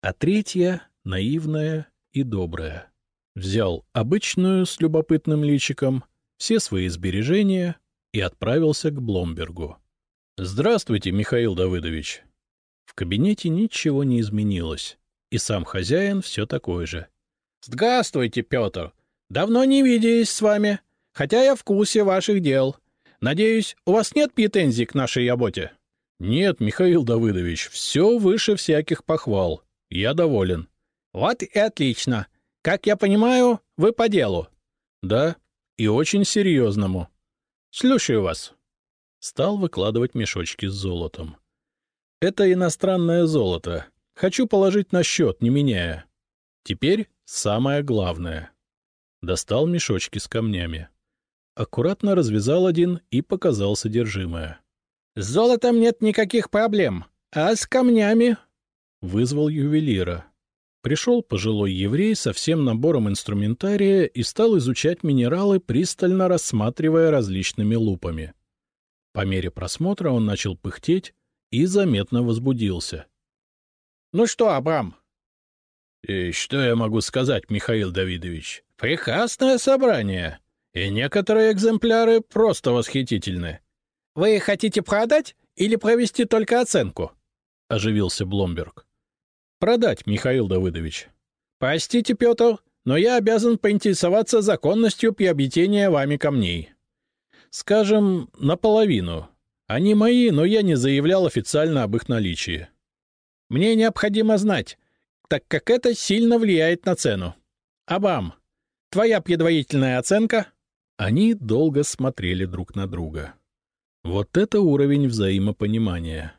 а третья наивная и добрая. Взял обычную с любопытным личиком, все свои сбережения и отправился к Бломбергу. — Здравствуйте, Михаил Давыдович. В кабинете ничего не изменилось, и сам хозяин все такой же. — Здравствуйте, Петр. Давно не виделись с вами, хотя я в курсе ваших дел. Надеюсь, у вас нет претензий к нашей работе? — Нет, Михаил Давыдович, все выше всяких похвал. Я доволен. — Вот и отлично. Как я понимаю, вы по делу. — Да, и очень серьезному. — Слушаю вас. Стал выкладывать мешочки с золотом. — Это иностранное золото. Хочу положить на счет, не меняя. Теперь самое главное. Достал мешочки с камнями. Аккуратно развязал один и показал содержимое. — С золотом нет никаких проблем, а с камнями... Вызвал ювелира. Пришел пожилой еврей со всем набором инструментария и стал изучать минералы, пристально рассматривая различными лупами. По мере просмотра он начал пыхтеть и заметно возбудился. — Ну что, Абрам? — Что я могу сказать, Михаил Давидович? Прекрасное собрание, и некоторые экземпляры просто восхитительны. — Вы хотите продать или провести только оценку? — оживился Бломберг. — Продать, Михаил Давыдович. — Простите, Петр, но я обязан поинтересоваться законностью приобретения вами камней. Скажем, наполовину. Они мои, но я не заявлял официально об их наличии. Мне необходимо знать, так как это сильно влияет на цену. А вам? Твоя предварительная оценка? Они долго смотрели друг на друга. Вот это уровень взаимопонимания.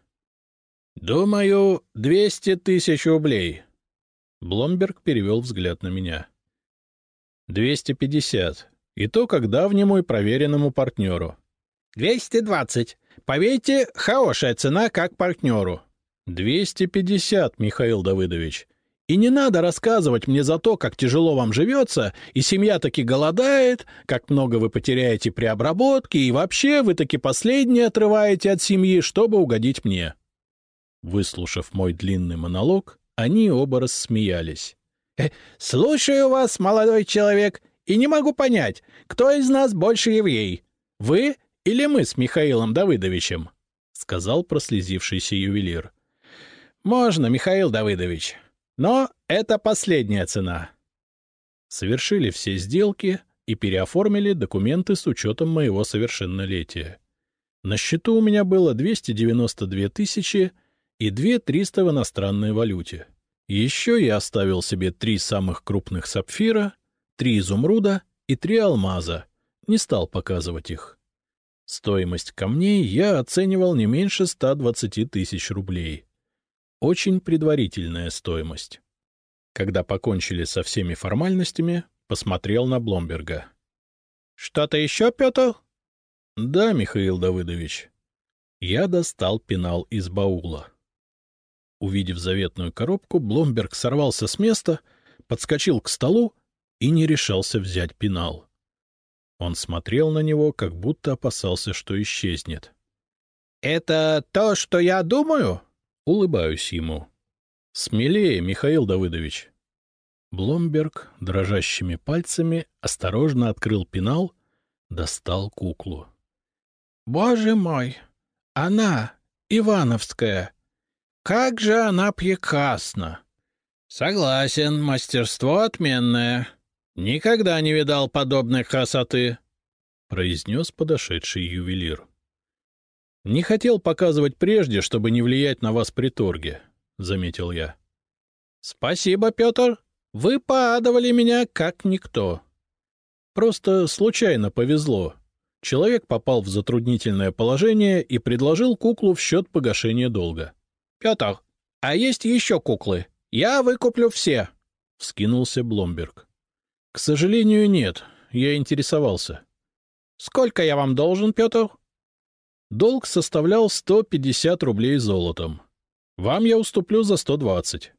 «Думаю, двести тысяч рублей». Бломберг перевел взгляд на меня. «Двести пятьдесят. И то как давнему и проверенному партнеру. «Двести двадцать. Поверьте, хорошая цена как партнеру». «Двести пятьдесят, Михаил Давыдович. И не надо рассказывать мне за то, как тяжело вам живется, и семья таки голодает, как много вы потеряете при обработке, и вообще вы таки последнее отрываете от семьи, чтобы угодить мне». Выслушав мой длинный монолог, они оба рассмеялись. «Э, «Слушаю вас, молодой человек, и не могу понять, кто из нас больше еврей, вы или мы с Михаилом Давыдовичем?» — сказал прослезившийся ювелир. «Можно, Михаил Давыдович, но это последняя цена». Совершили все сделки и переоформили документы с учетом моего совершеннолетия. На счету у меня было 292 тысячи и 2 300 в иностранной валюте. Еще я оставил себе три самых крупных сапфира три изумруда и три алмаза, не стал показывать их. Стоимость камней я оценивал не меньше 120 тысяч рублей. Очень предварительная стоимость. Когда покончили со всеми формальностями, посмотрел на Бломберга. — Что-то еще, Петр? — Да, Михаил Давыдович. Я достал пенал из баула. Увидев заветную коробку, Бломберг сорвался с места, подскочил к столу и не решался взять пенал. Он смотрел на него, как будто опасался, что исчезнет. — Это то, что я думаю? — улыбаюсь ему. — Смелее, Михаил Давыдович. Бломберг дрожащими пальцами осторожно открыл пенал, достал куклу. — Боже мой! Она, Ивановская! Как же она прекрасна! — Согласен, мастерство отменное, «Никогда не видал подобной красоты», — произнес подошедший ювелир. «Не хотел показывать прежде, чтобы не влиять на вас при торге», — заметил я. «Спасибо, Петр. Вы поадовали меня как никто. Просто случайно повезло. Человек попал в затруднительное положение и предложил куклу в счет погашения долга. «Петр, а есть еще куклы? Я выкуплю все!» — вскинулся Бломберг. — К сожалению, нет. Я интересовался. — Сколько я вам должен, Петр? Долг составлял 150 рублей золотом. Вам я уступлю за 120.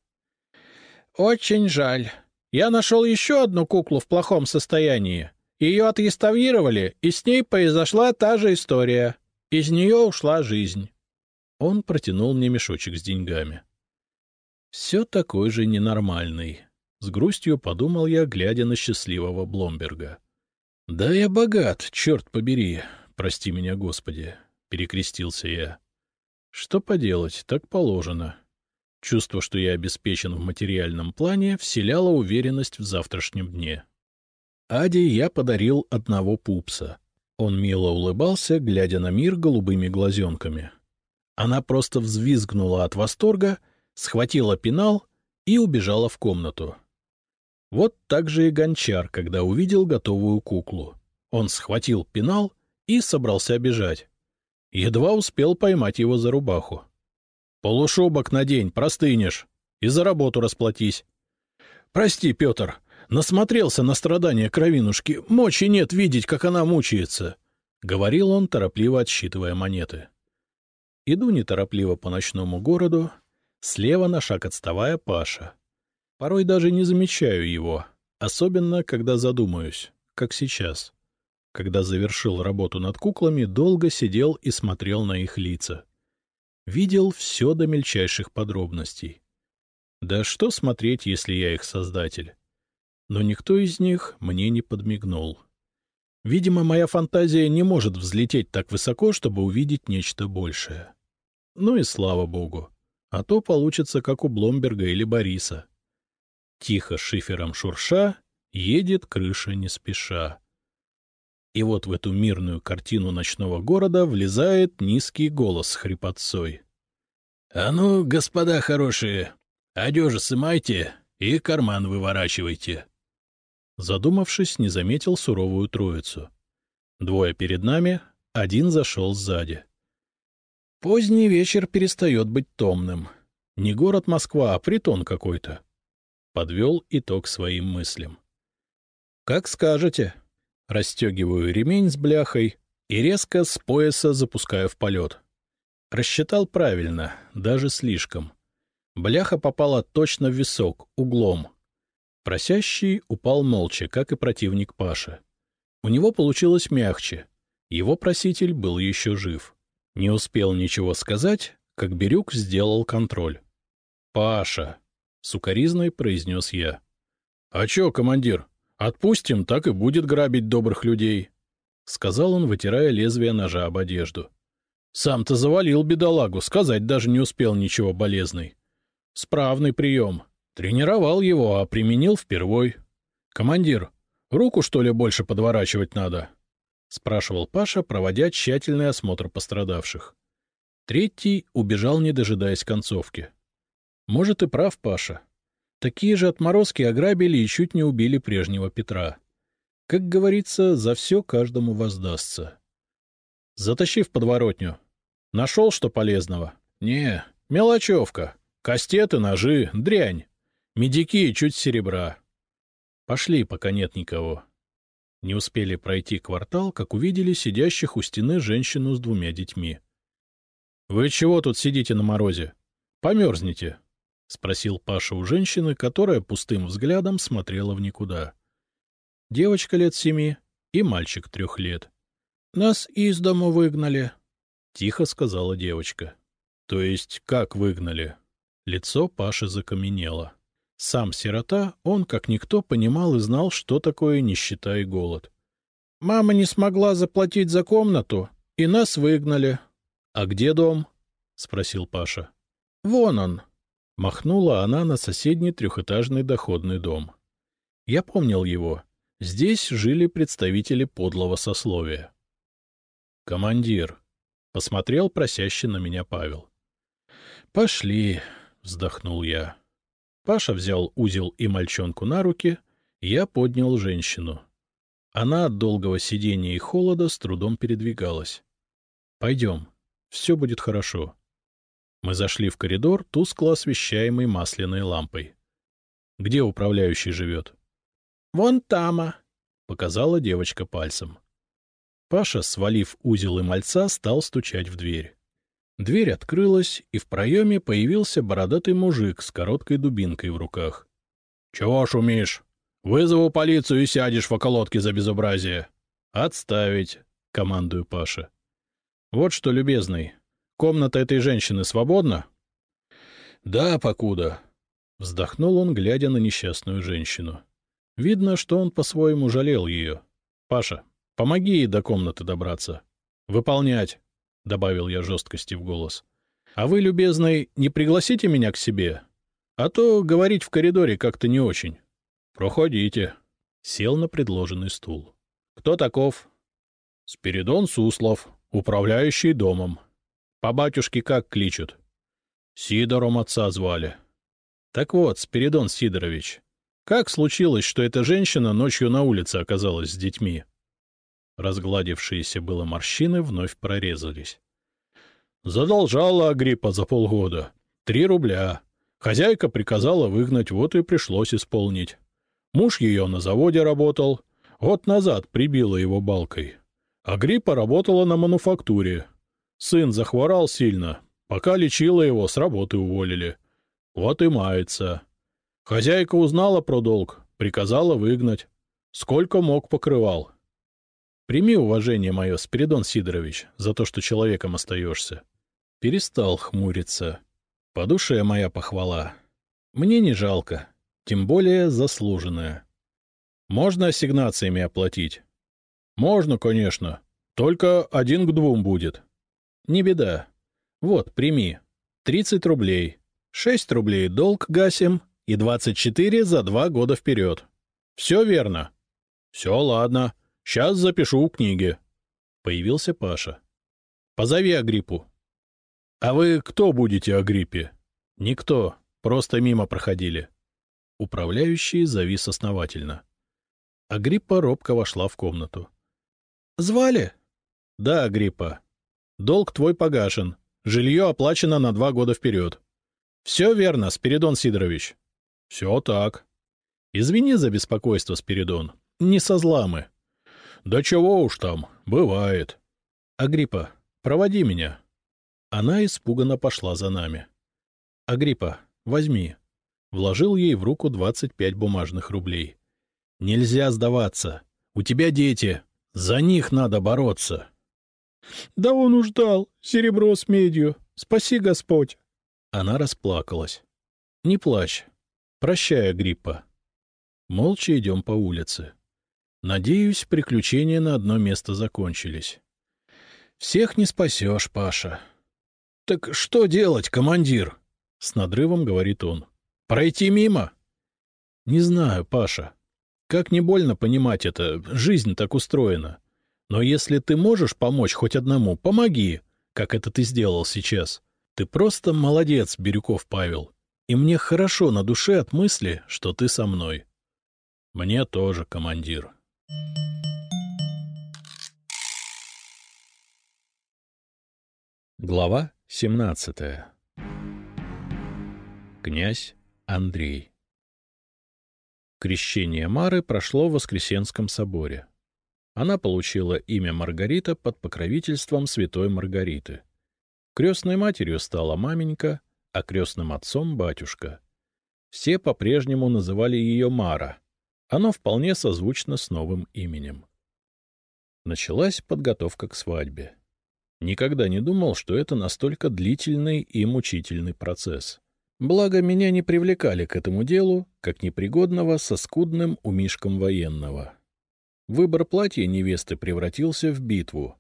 — Очень жаль. Я нашел еще одну куклу в плохом состоянии. Ее отреставрировали, и с ней произошла та же история. Из нее ушла жизнь. Он протянул мне мешочек с деньгами. Все такой же ненормальный. С грустью подумал я, глядя на счастливого Бломберга. — Да я богат, черт побери, прости меня, Господи, — перекрестился я. — Что поделать, так положено. Чувство, что я обеспечен в материальном плане, вселяло уверенность в завтрашнем дне. Аде я подарил одного пупса. Он мило улыбался, глядя на мир голубыми глазенками. Она просто взвизгнула от восторга, схватила пенал и убежала в комнату. Вот так же и гончар, когда увидел готовую куклу. Он схватил пенал и собрался бежать. Едва успел поймать его за рубаху. — Полушубок надень, простынешь, и за работу расплатись. — Прости, Петр, насмотрелся на страдания кровинушки, мочи нет видеть, как она мучается, — говорил он, торопливо отсчитывая монеты. Иду неторопливо по ночному городу, слева на шаг отставая Паша. Порой даже не замечаю его, особенно когда задумаюсь, как сейчас. Когда завершил работу над куклами, долго сидел и смотрел на их лица. Видел все до мельчайших подробностей. Да что смотреть, если я их создатель? Но никто из них мне не подмигнул. Видимо, моя фантазия не может взлететь так высоко, чтобы увидеть нечто большее. Ну и слава богу. А то получится, как у Бломберга или Бориса. Тихо шифером шурша, едет крыша не спеша. И вот в эту мирную картину ночного города влезает низкий голос с хрипотцой. — А ну, господа хорошие, одежи сымайте и карман выворачивайте. Задумавшись, не заметил суровую троицу. Двое перед нами, один зашел сзади. Поздний вечер перестает быть томным. Не город Москва, а притон какой-то подвел итог своим мыслям. — Как скажете. Расстегиваю ремень с бляхой и резко с пояса запускаю в полет. Рассчитал правильно, даже слишком. Бляха попала точно в висок, углом. Просящий упал молча, как и противник Паши. У него получилось мягче. Его проситель был еще жив. Не успел ничего сказать, как Бирюк сделал контроль. — Паша! — сукоризной произнес я. — А чё, командир, отпустим, так и будет грабить добрых людей, — сказал он, вытирая лезвие ножа об одежду. — Сам-то завалил бедолагу, сказать даже не успел ничего болезный. Справный прием. Тренировал его, а применил впервой. — Командир, руку, что ли, больше подворачивать надо? — спрашивал Паша, проводя тщательный осмотр пострадавших. Третий убежал, не дожидаясь концовки. Может, и прав Паша. Такие же отморозки ограбили и чуть не убили прежнего Петра. Как говорится, за все каждому воздастся. Затащи в подворотню. Нашел что полезного? Не, мелочевка. Кастеты, ножи, дрянь. Медики и чуть серебра. Пошли, пока нет никого. Не успели пройти квартал, как увидели сидящих у стены женщину с двумя детьми. — Вы чего тут сидите на морозе? Померзнете. — спросил Паша у женщины, которая пустым взглядом смотрела в никуда. Девочка лет семи и мальчик трех лет. — Нас из дому выгнали, — тихо сказала девочка. — То есть как выгнали? Лицо Паши закаменело. Сам сирота, он, как никто, понимал и знал, что такое нищета и голод. — Мама не смогла заплатить за комнату, и нас выгнали. — А где дом? — спросил Паша. — Вон он, Махнула она на соседний трехэтажный доходный дом. Я помнил его. Здесь жили представители подлого сословия. — Командир, — посмотрел просящий на меня Павел. — Пошли, — вздохнул я. Паша взял узел и мальчонку на руки, я поднял женщину. Она от долгого сидения и холода с трудом передвигалась. — Пойдем, все будет хорошо. Мы зашли в коридор, тускло освещаемый масляной лампой. — Где управляющий живет? — Вон тама, — показала девочка пальцем. Паша, свалив узел и мальца, стал стучать в дверь. Дверь открылась, и в проеме появился бородатый мужик с короткой дубинкой в руках. — Чего шумишь? Вызову полицию и сядешь в околотке за безобразие. — Отставить, — командую Паша. — Вот что, любезный, Комната этой женщины свободна? — Да, покуда. Вздохнул он, глядя на несчастную женщину. Видно, что он по-своему жалел ее. — Паша, помоги ей до комнаты добраться. — Выполнять, — добавил я жесткости в голос. — А вы, любезный, не пригласите меня к себе? А то говорить в коридоре как-то не очень. — Проходите. Сел на предложенный стул. — Кто таков? — Спиридон Суслов, управляющий домом. По батюшке как кличут? — Сидором отца звали. — Так вот, Спиридон Сидорович, как случилось, что эта женщина ночью на улице оказалась с детьми? Разгладившиеся было морщины вновь прорезались. Задолжала Агриппа за полгода. Три рубля. Хозяйка приказала выгнать, вот и пришлось исполнить. Муж ее на заводе работал. Год назад прибила его балкой. Агриппа работала на мануфактуре. Сын захворал сильно. Пока лечила его, с работы уволили. Вот и мается. Хозяйка узнала про долг, приказала выгнать. Сколько мог покрывал. Прими уважение мое, Спиридон Сидорович, за то, что человеком остаешься. Перестал хмуриться. По моя похвала. Мне не жалко, тем более заслуженная. Можно ассигнациями оплатить? Можно, конечно. Только один к двум будет. Не беда. Вот, прими. Тридцать рублей. Шесть рублей долг гасим и двадцать четыре за два года вперед. Все верно? Все, ладно. Сейчас запишу у книги. Появился Паша. Позови Агриппу. А вы кто будете Агриппе? Никто. Просто мимо проходили. Управляющий завис основательно. Агриппа робко вошла в комнату. — Звали? — Да, Агриппа. Долг твой погашен. Жилье оплачено на два года вперед. — Все верно, Спиридон Сидорович. — Все так. — Извини за беспокойство, Спиридон. Не со зламы. Да чего уж там, бывает. — Агриппа, проводи меня. Она испуганно пошла за нами. — Агриппа, возьми. Вложил ей в руку двадцать пять бумажных рублей. — Нельзя сдаваться. У тебя дети. За них надо бороться. — Да он уж дал. Серебро с медью. Спаси Господь. Она расплакалась. — Не плачь. Прощай, Агриппа. Молча идем по улице. Надеюсь, приключения на одно место закончились. Всех не спасешь, Паша. — Так что делать, командир? — с надрывом говорит он. — Пройти мимо? — Не знаю, Паша. Как не больно понимать это, жизнь так устроена. Но если ты можешь помочь хоть одному, помоги, как это ты сделал сейчас. Ты просто молодец, Бирюков Павел. И мне хорошо на душе от мысли, что ты со мной. Мне тоже, командир. Глава 17 Князь Андрей Крещение Мары прошло в Воскресенском соборе. Она получила имя Маргарита под покровительством святой Маргариты. Крестной матерью стала маменька, а крестным отцом — батюшка. Все по-прежнему называли ее Мара. Оно вполне созвучно с новым именем. Началась подготовка к свадьбе. Никогда не думал, что это настолько длительный и мучительный процесс. Благо, меня не привлекали к этому делу, как непригодного со скудным умишком военного. Выбор платья невесты превратился в битву.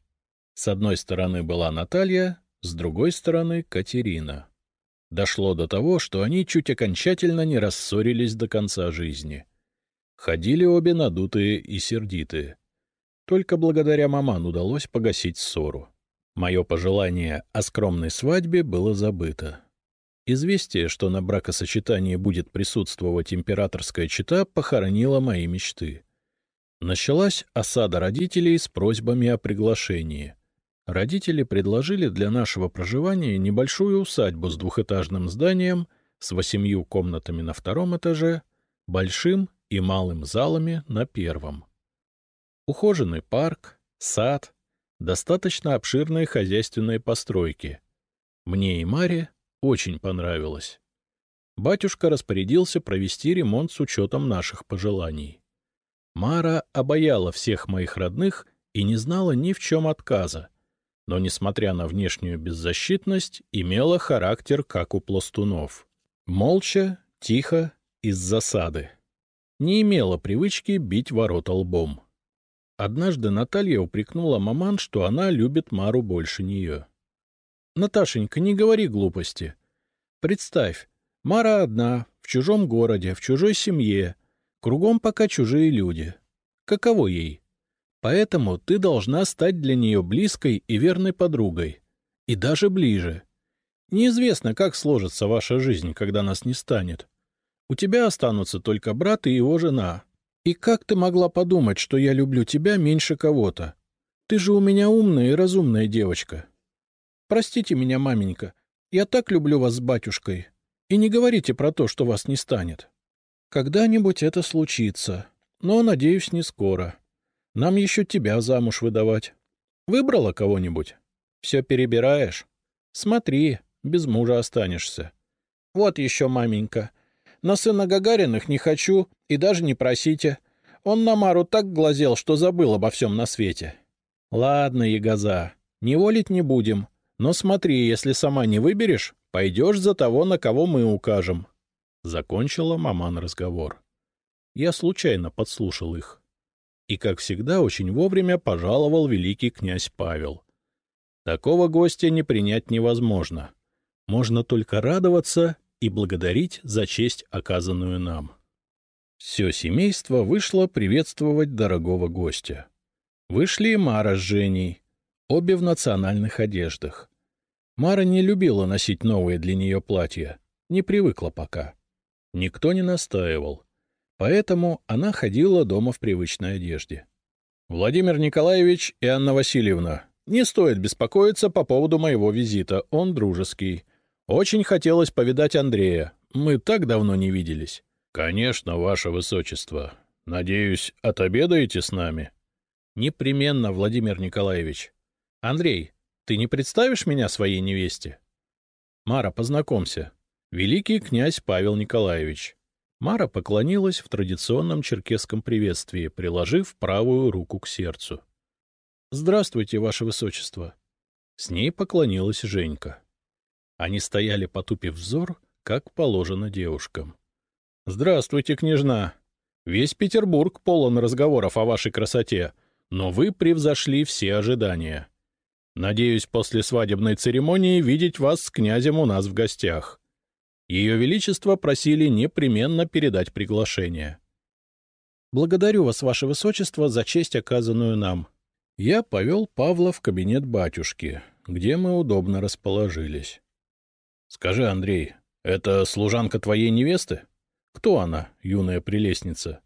С одной стороны была Наталья, с другой стороны — Катерина. Дошло до того, что они чуть окончательно не рассорились до конца жизни. Ходили обе надутые и сердитые. Только благодаря маман удалось погасить ссору. Мое пожелание о скромной свадьбе было забыто. Известие, что на бракосочетании будет присутствовать императорская чета, похоронило мои мечты. Началась осада родителей с просьбами о приглашении. Родители предложили для нашего проживания небольшую усадьбу с двухэтажным зданием, с восемью комнатами на втором этаже, большим и малым залами на первом. Ухоженный парк, сад, достаточно обширные хозяйственные постройки. Мне и Маре очень понравилось. Батюшка распорядился провести ремонт с учетом наших пожеланий. Мара обаяла всех моих родных и не знала ни в чем отказа. но, несмотря на внешнюю беззащитность, имела характер, как у пластунов. Молча, тихо, из засады. Не имела привычки бить ворота лбом. Однажды Наталья упрекнула маман, что она любит Мару больше нее. — Наташенька, не говори глупости. Представь, Мара одна, в чужом городе, в чужой семье, кругом пока чужие люди. Каково ей? Поэтому ты должна стать для нее близкой и верной подругой. И даже ближе. Неизвестно, как сложится ваша жизнь, когда нас не станет. У тебя останутся только брат и его жена. И как ты могла подумать, что я люблю тебя меньше кого-то? Ты же у меня умная и разумная девочка. Простите меня, маменька, я так люблю вас с батюшкой. И не говорите про то, что вас не станет. Когда-нибудь это случится, но, надеюсь, не скоро. Нам еще тебя замуж выдавать. Выбрала кого-нибудь? Все перебираешь? Смотри, без мужа останешься. Вот еще, маменька. На сына Гагариных не хочу и даже не просите. Он на Мару так глазел, что забыл обо всем на свете. Ладно, Ягоза, не волить не будем. Но смотри, если сама не выберешь, пойдешь за того, на кого мы укажем. Закончила маман разговор. Я случайно подслушал их и, как всегда, очень вовремя пожаловал великий князь Павел. Такого гостя не принять невозможно. Можно только радоваться и благодарить за честь, оказанную нам. Все семейство вышло приветствовать дорогого гостя. Вышли Мара с Женей, обе в национальных одеждах. Мара не любила носить новые для нее платья, не привыкла пока. Никто не настаивал. Поэтому она ходила дома в привычной одежде. — Владимир Николаевич и Анна Васильевна, не стоит беспокоиться по поводу моего визита, он дружеский. Очень хотелось повидать Андрея, мы так давно не виделись. — Конечно, ваше высочество. Надеюсь, отобедаете с нами? — Непременно, Владимир Николаевич. — Андрей, ты не представишь меня своей невесте? — Мара, познакомься. Великий князь Павел Николаевич. Мара поклонилась в традиционном черкесском приветствии, приложив правую руку к сердцу. — Здравствуйте, ваше высочество. С ней поклонилась Женька. Они стояли, потупив взор, как положено девушкам. — Здравствуйте, княжна. Весь Петербург полон разговоров о вашей красоте, но вы превзошли все ожидания. Надеюсь, после свадебной церемонии видеть вас с князем у нас в гостях. Ее Величество просили непременно передать приглашение. «Благодарю вас, ваше высочество, за честь, оказанную нам». Я повел Павла в кабинет батюшки, где мы удобно расположились. «Скажи, Андрей, это служанка твоей невесты? Кто она, юная прелестница?»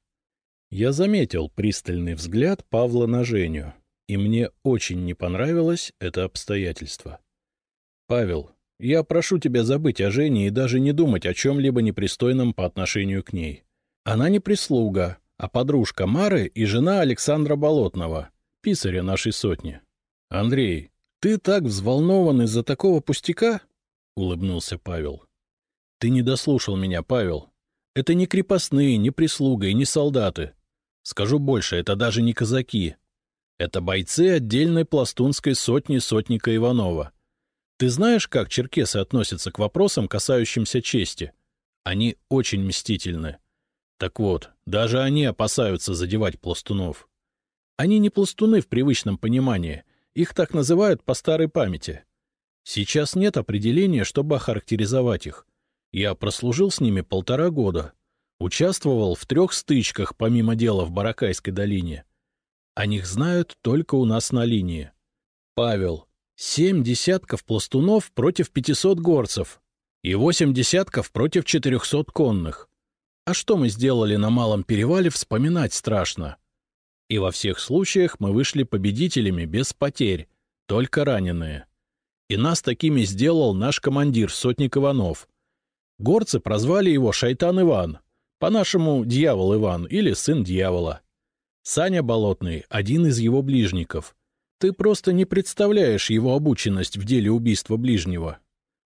Я заметил пристальный взгляд Павла на Женю, и мне очень не понравилось это обстоятельство. «Павел, я прошу тебя забыть о Жене и даже не думать о чем-либо непристойном по отношению к ней. Она не прислуга, а подружка Мары и жена Александра Болотного, писаря нашей сотни. — Андрей, ты так взволнован из-за такого пустяка? — улыбнулся Павел. — Ты не дослушал меня, Павел. Это не крепостные, не прислуга и не солдаты. Скажу больше, это даже не казаки. Это бойцы отдельной пластунской сотни сотника Иванова — ты знаешь, как черкесы относятся к вопросам, касающимся чести? Они очень мстительны. Так вот, даже они опасаются задевать пластунов. Они не пластуны в привычном понимании, их так называют по старой памяти. Сейчас нет определения, чтобы охарактеризовать их. Я прослужил с ними полтора года, участвовал в трех стычках, помимо дела в Баракайской долине. О них знают только у нас на линии. Павел, Семь десятков пластунов против пятисот горцев и восемь десятков против четырехсот конных. А что мы сделали на Малом Перевале, вспоминать страшно. И во всех случаях мы вышли победителями без потерь, только раненые. И нас такими сделал наш командир, сотник Иванов. Горцы прозвали его Шайтан Иван, по-нашему Дьявол Иван или Сын Дьявола. Саня Болотный — один из его ближников — ты просто не представляешь его обученность в деле убийства ближнего.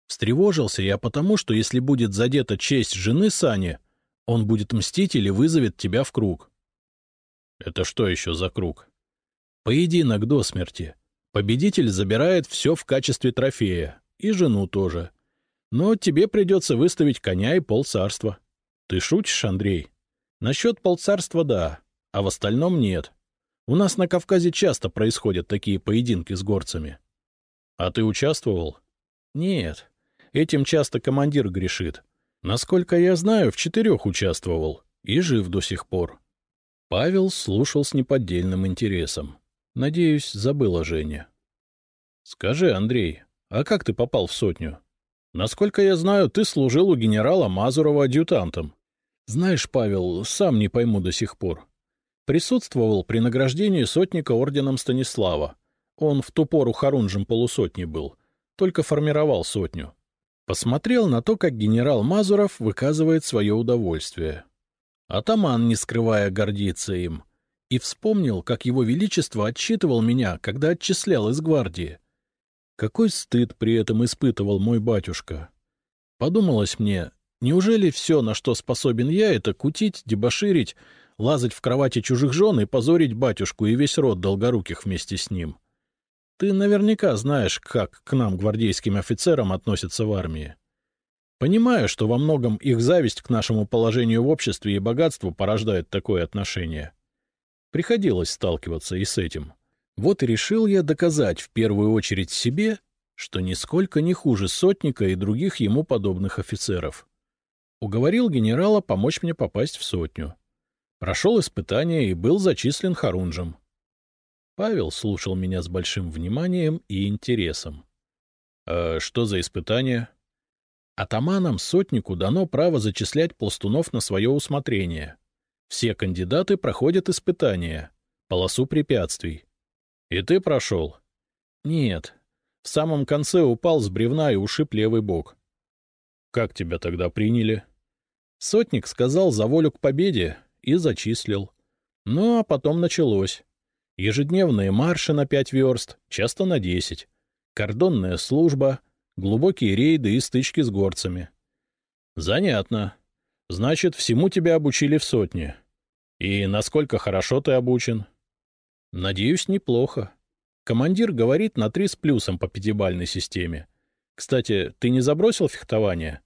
Встревожился я потому, что если будет задета честь жены Сани, он будет мстить или вызовет тебя в круг. Это что еще за круг? Поединок до смерти. Победитель забирает все в качестве трофея, и жену тоже. Но тебе придется выставить коня и полцарства. Ты шутишь, Андрей? Насчет полцарства — да, а в остальном нет. У нас на Кавказе часто происходят такие поединки с горцами. А ты участвовал? Нет. Этим часто командир грешит. Насколько я знаю, в четырех участвовал и жив до сих пор. Павел слушал с неподдельным интересом. Надеюсь, забыл о Жене. — Скажи, Андрей, а как ты попал в сотню? Насколько я знаю, ты служил у генерала Мазурова адъютантом. Знаешь, Павел, сам не пойму до сих пор. Присутствовал при награждении сотника орденом Станислава. Он в ту пору хорунжем полусотни был, только формировал сотню. Посмотрел на то, как генерал Мазуров выказывает свое удовольствие. Атаман, не скрывая, гордится им. И вспомнил, как его величество отчитывал меня, когда отчислял из гвардии. Какой стыд при этом испытывал мой батюшка. Подумалось мне, неужели все, на что способен я, это кутить, дебоширить, лазать в кровати чужих жен и позорить батюшку и весь род долгоруких вместе с ним? Ты наверняка знаешь, как к нам, гвардейским офицерам, относятся в армии. Понимаю, что во многом их зависть к нашему положению в обществе и богатству порождает такое отношение. Приходилось сталкиваться и с этим. Вот и решил я доказать в первую очередь себе, что нисколько не хуже сотника и других ему подобных офицеров. Уговорил генерала помочь мне попасть в сотню. Прошел испытание и был зачислен Харунжем. Павел слушал меня с большим вниманием и интересом. «А что за испытание?» Атаманам сотнику дано право зачислять пластунов на свое усмотрение. Все кандидаты проходят испытания, полосу препятствий. И ты прошел? Нет. В самом конце упал с бревна и ушиб левый бок. Как тебя тогда приняли? Сотник сказал за волю к победе и зачислил. Ну, а потом началось. Ежедневные марши на пять верст, часто на десять. Кордонная служба — глубокие рейды и стычки с горцами. — Занятно. Значит, всему тебя обучили в сотне. И насколько хорошо ты обучен? — Надеюсь, неплохо. Командир говорит на три с плюсом по пятибальной системе. Кстати, ты не забросил фехтование?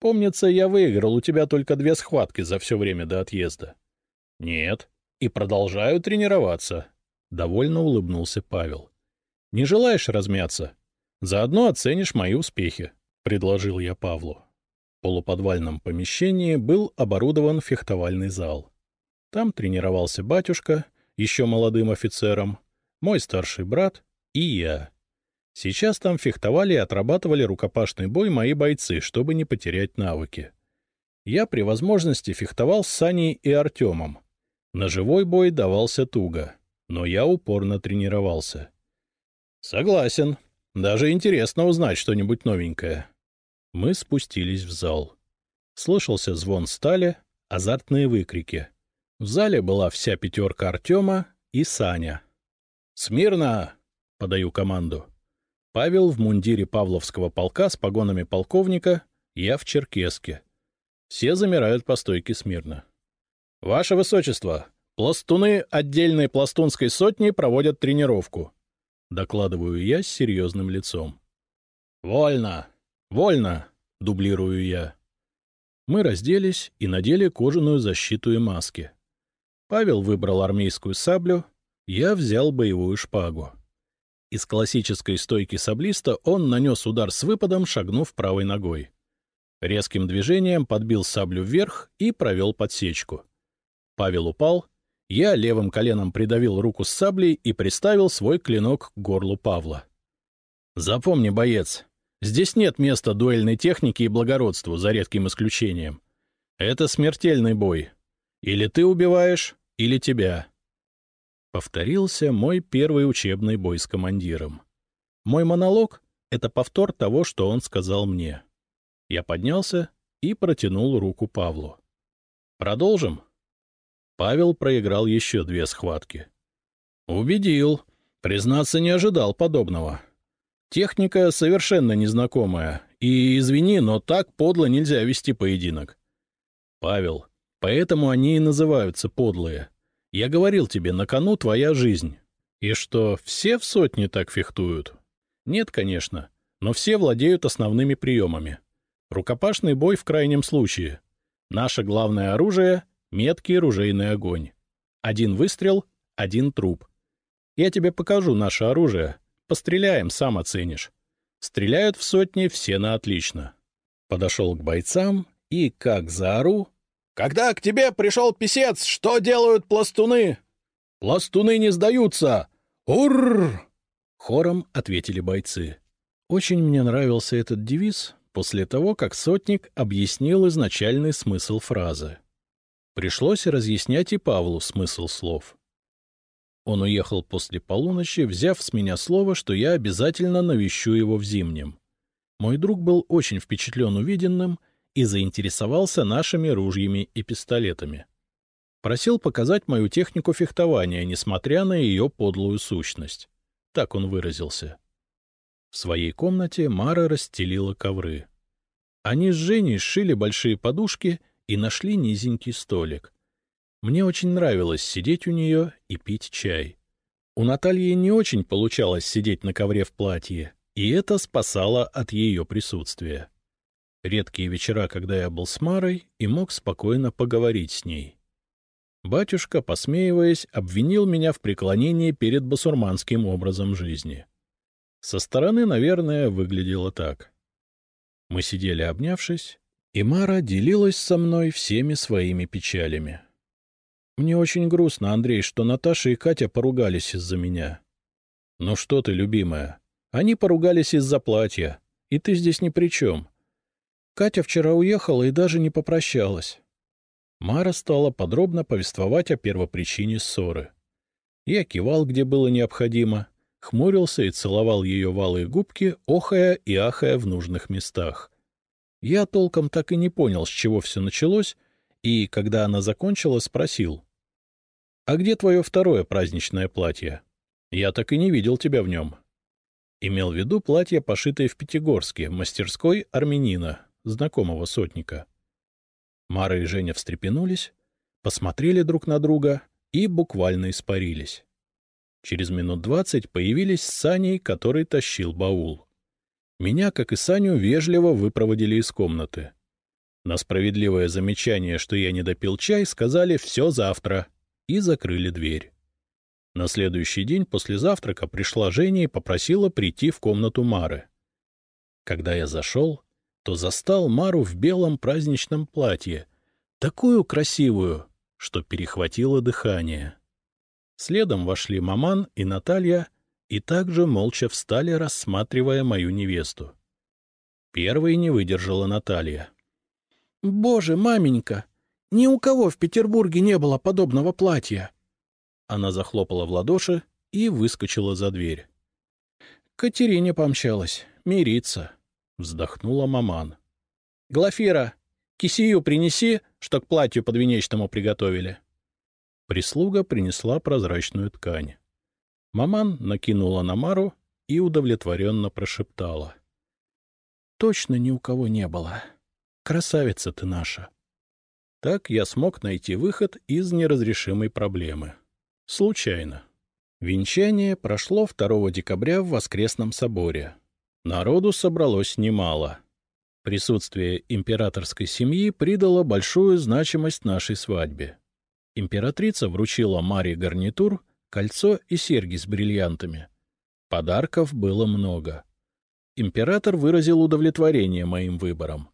Помнится, я выиграл у тебя только две схватки за все время до отъезда. — Нет. И продолжаю тренироваться. Довольно улыбнулся Павел. — Не желаешь размяться? — Заодно оценишь мои успехи, — предложил я Павлу. Полуподвальном помещении был оборудован фехтовальный зал. Там тренировался батюшка, еще молодым офицером, мой старший брат и я. Сейчас там фехтовали и отрабатывали рукопашный бой мои бойцы, чтобы не потерять навыки. Я при возможности фехтовал с Саней и Артемом. На живой бой давался туго, но я упорно тренировался. — Согласен, даже интересно узнать что-нибудь новенькое. Мы спустились в зал. Слышался звон стали, азартные выкрики. В зале была вся пятерка Артема и Саня. «Смирно!» — подаю команду. Павел в мундире Павловского полка с погонами полковника, я в черкеске. Все замирают по стойке смирно. «Ваше Высочество, пластуны отдельной пластунской сотни проводят тренировку. — докладываю я с серьезным лицом. «Вольно! Вольно!» — дублирую я. Мы разделись и надели кожаную защиту и маски. Павел выбрал армейскую саблю, я взял боевую шпагу. Из классической стойки саблиста он нанес удар с выпадом, шагнув правой ногой. Резким движением подбил саблю вверх и провел подсечку. Павел упал, я левым коленом придавил руку с саблей и приставил свой клинок к горлу Павла. «Запомни, боец, здесь нет места дуэльной технике и благородству, за редким исключением. Это смертельный бой. Или ты убиваешь, или тебя». Повторился мой первый учебный бой с командиром. Мой монолог — это повтор того, что он сказал мне. Я поднялся и протянул руку Павлу. «Продолжим?» Павел проиграл еще две схватки. Убедил. Признаться, не ожидал подобного. Техника совершенно незнакомая. И, извини, но так подло нельзя вести поединок. Павел, поэтому они и называются подлые. Я говорил тебе, на кону твоя жизнь. И что, все в сотне так фехтуют? Нет, конечно, но все владеют основными приемами. Рукопашный бой в крайнем случае. Наше главное оружие — меткий ружейный огонь. Один выстрел — один труп. Я тебе покажу наше оружие. Постреляем, сам оценишь. Стреляют в сотни все на отлично. Подошел к бойцам и, как заору... «Когда к тебе пришел писец, что делают пластуны?» «Пластуны не сдаются! Урр!» Хором ответили бойцы. Очень мне нравился этот девиз после того, как сотник объяснил изначальный смысл фразы. Пришлось разъяснять и Павлу смысл слов. Он уехал после полуночи, взяв с меня слово, что я обязательно навещу его в зимнем. Мой друг был очень впечатлен увиденным и заинтересовался нашими ружьями и пистолетами. Просил показать мою технику фехтования, несмотря на ее подлую сущность. Так он выразился. В своей комнате Мара расстелила ковры. Они с Женей сшили большие подушки и нашли низенький столик. Мне очень нравилось сидеть у нее и пить чай. У Натальи не очень получалось сидеть на ковре в платье, и это спасало от ее присутствия. Редкие вечера, когда я был с Марой и мог спокойно поговорить с ней. Батюшка, посмеиваясь, обвинил меня в преклонении перед басурманским образом жизни. Со стороны, наверное, выглядело так. Мы сидели обнявшись, и Мара делилась со мной всеми своими печалями. Мне очень грустно, Андрей, что Наташа и Катя поругались из-за меня. Ну что ты, любимая, они поругались из-за платья, и ты здесь ни при чем. Катя вчера уехала и даже не попрощалась. Мара стала подробно повествовать о первопричине ссоры. Я кивал, где было необходимо, хмурился и целовал ее валые губки, охая и ахая в нужных местах. Я толком так и не понял, с чего все началось, и, когда она закончила, спросил. — А где твое второе праздничное платье? Я так и не видел тебя в нем. Имел в виду платье, пошитое в Пятигорске, мастерской армянина, знакомого сотника. Мара и Женя встрепенулись, посмотрели друг на друга и буквально испарились. Через минут двадцать появились Саней, который тащил баул. Меня, как и Саню, вежливо выпроводили из комнаты. На справедливое замечание, что я не допил чай, сказали «все завтра» и закрыли дверь. На следующий день после завтрака пришла Женя и попросила прийти в комнату Мары. Когда я зашел, то застал Мару в белом праздничном платье, такую красивую, что перехватило дыхание. Следом вошли Маман и Наталья и также молча встали, рассматривая мою невесту. Первой не выдержала Наталья. — Боже, маменька, ни у кого в Петербурге не было подобного платья. Она захлопала в ладоши и выскочила за дверь. — Катерине помчалась. Мириться. — вздохнула маман. — Глафира, кисию принеси, что к платью подвенечному приготовили. Прислуга принесла прозрачную ткань. Маман накинула на Мару и удовлетворенно прошептала. — Точно ни у кого не было. Красавица ты наша. Так я смог найти выход из неразрешимой проблемы. — Случайно. Венчание прошло 2 декабря в Воскресном соборе. Народу собралось немало. Присутствие императорской семьи придало большую значимость нашей свадьбе. Императрица вручила Маре гарнитур, кольцо и серьги с бриллиантами. Подарков было много. Император выразил удовлетворение моим выбором.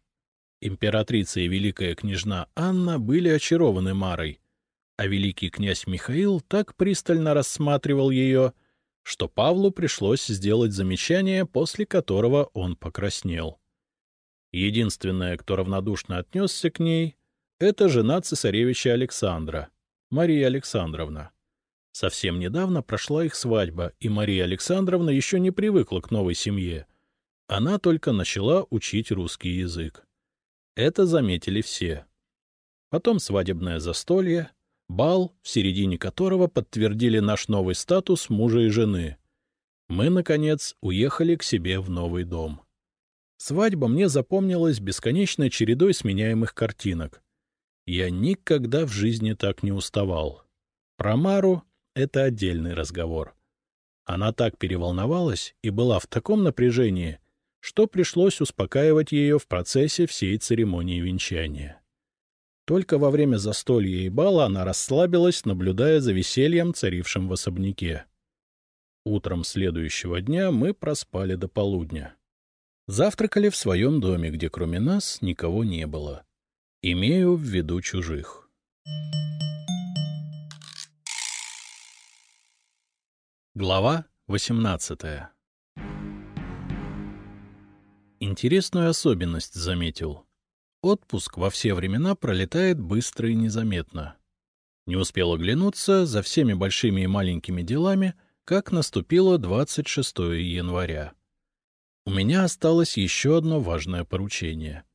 Императрица и великая княжна Анна были очарованы Марой, а великий князь Михаил так пристально рассматривал ее, что Павлу пришлось сделать замечание, после которого он покраснел. Единственная, кто равнодушно отнесся к ней, — это жена цесаревича Александра, Мария Александровна. Совсем недавно прошла их свадьба, и Мария Александровна еще не привыкла к новой семье. Она только начала учить русский язык. Это заметили все. Потом свадебное застолье, бал, в середине которого подтвердили наш новый статус мужа и жены. Мы, наконец, уехали к себе в новый дом. Свадьба мне запомнилась бесконечной чередой сменяемых картинок. Я никогда в жизни так не уставал. Про Мару — это отдельный разговор. Она так переволновалась и была в таком напряжении, что пришлось успокаивать ее в процессе всей церемонии венчания. Только во время застолья и бала она расслабилась, наблюдая за весельем, царившим в особняке. Утром следующего дня мы проспали до полудня. Завтракали в своем доме, где кроме нас никого не было. Имею в виду чужих. Глава 18 Интересную особенность заметил. Отпуск во все времена пролетает быстро и незаметно. Не успел оглянуться за всеми большими и маленькими делами, как наступило 26 января. У меня осталось еще одно важное поручение.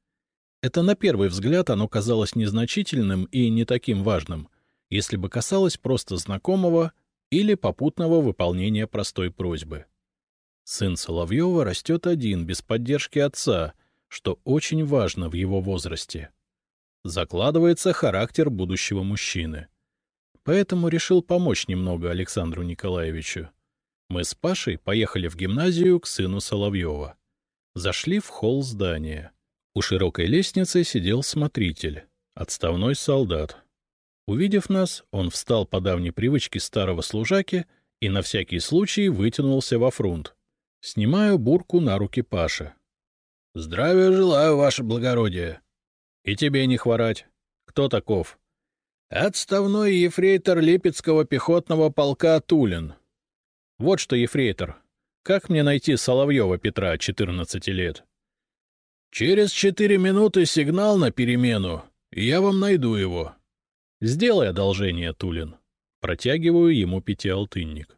Это на первый взгляд оно казалось незначительным и не таким важным, если бы касалось просто знакомого или попутного выполнения простой просьбы. Сын Соловьева растет один, без поддержки отца, что очень важно в его возрасте. Закладывается характер будущего мужчины. Поэтому решил помочь немного Александру Николаевичу. Мы с Пашей поехали в гимназию к сыну Соловьева. Зашли в холл здания. У широкой лестницы сидел смотритель, отставной солдат. Увидев нас, он встал по давней привычке старого служаки и на всякий случай вытянулся во фрунт. Снимаю бурку на руки Паши. — Здравия желаю, ваше благородие. — И тебе не хворать. Кто таков? — Отставной ефрейтор Липецкого пехотного полка Тулин. — Вот что, ефрейтор, как мне найти Соловьева Петра, 14 лет? — Через четыре минуты сигнал на перемену, и я вам найду его. — Сделай одолжение, Тулин. Протягиваю ему пятиалтынник. —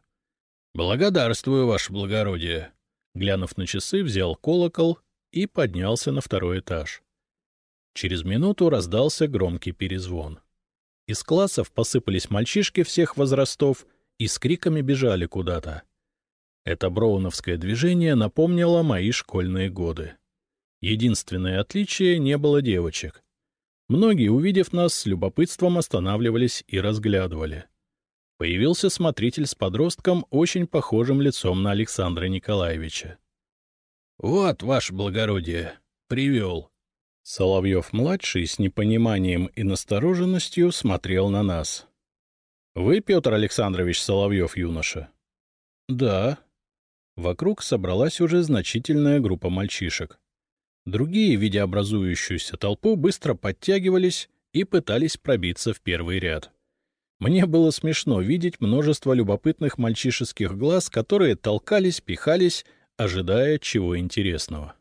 Благодарствую, ваше благородие. Глянув на часы, взял колокол и поднялся на второй этаж. Через минуту раздался громкий перезвон. Из классов посыпались мальчишки всех возрастов и с криками бежали куда-то. Это броуновское движение напомнило мои школьные годы. Единственное отличие — не было девочек. Многие, увидев нас, с любопытством останавливались и разглядывали. Появился смотритель с подростком, очень похожим лицом на Александра Николаевича. — Вот, ваше благородие, привел. Соловьев-младший с непониманием и настороженностью смотрел на нас. — Вы, Петр Александрович Соловьев, юноша? — Да. Вокруг собралась уже значительная группа мальчишек. Другие, видя образующуюся толпу, быстро подтягивались и пытались пробиться в первый ряд. Мне было смешно видеть множество любопытных мальчишеских глаз, которые толкались, пихались, ожидая чего интересного.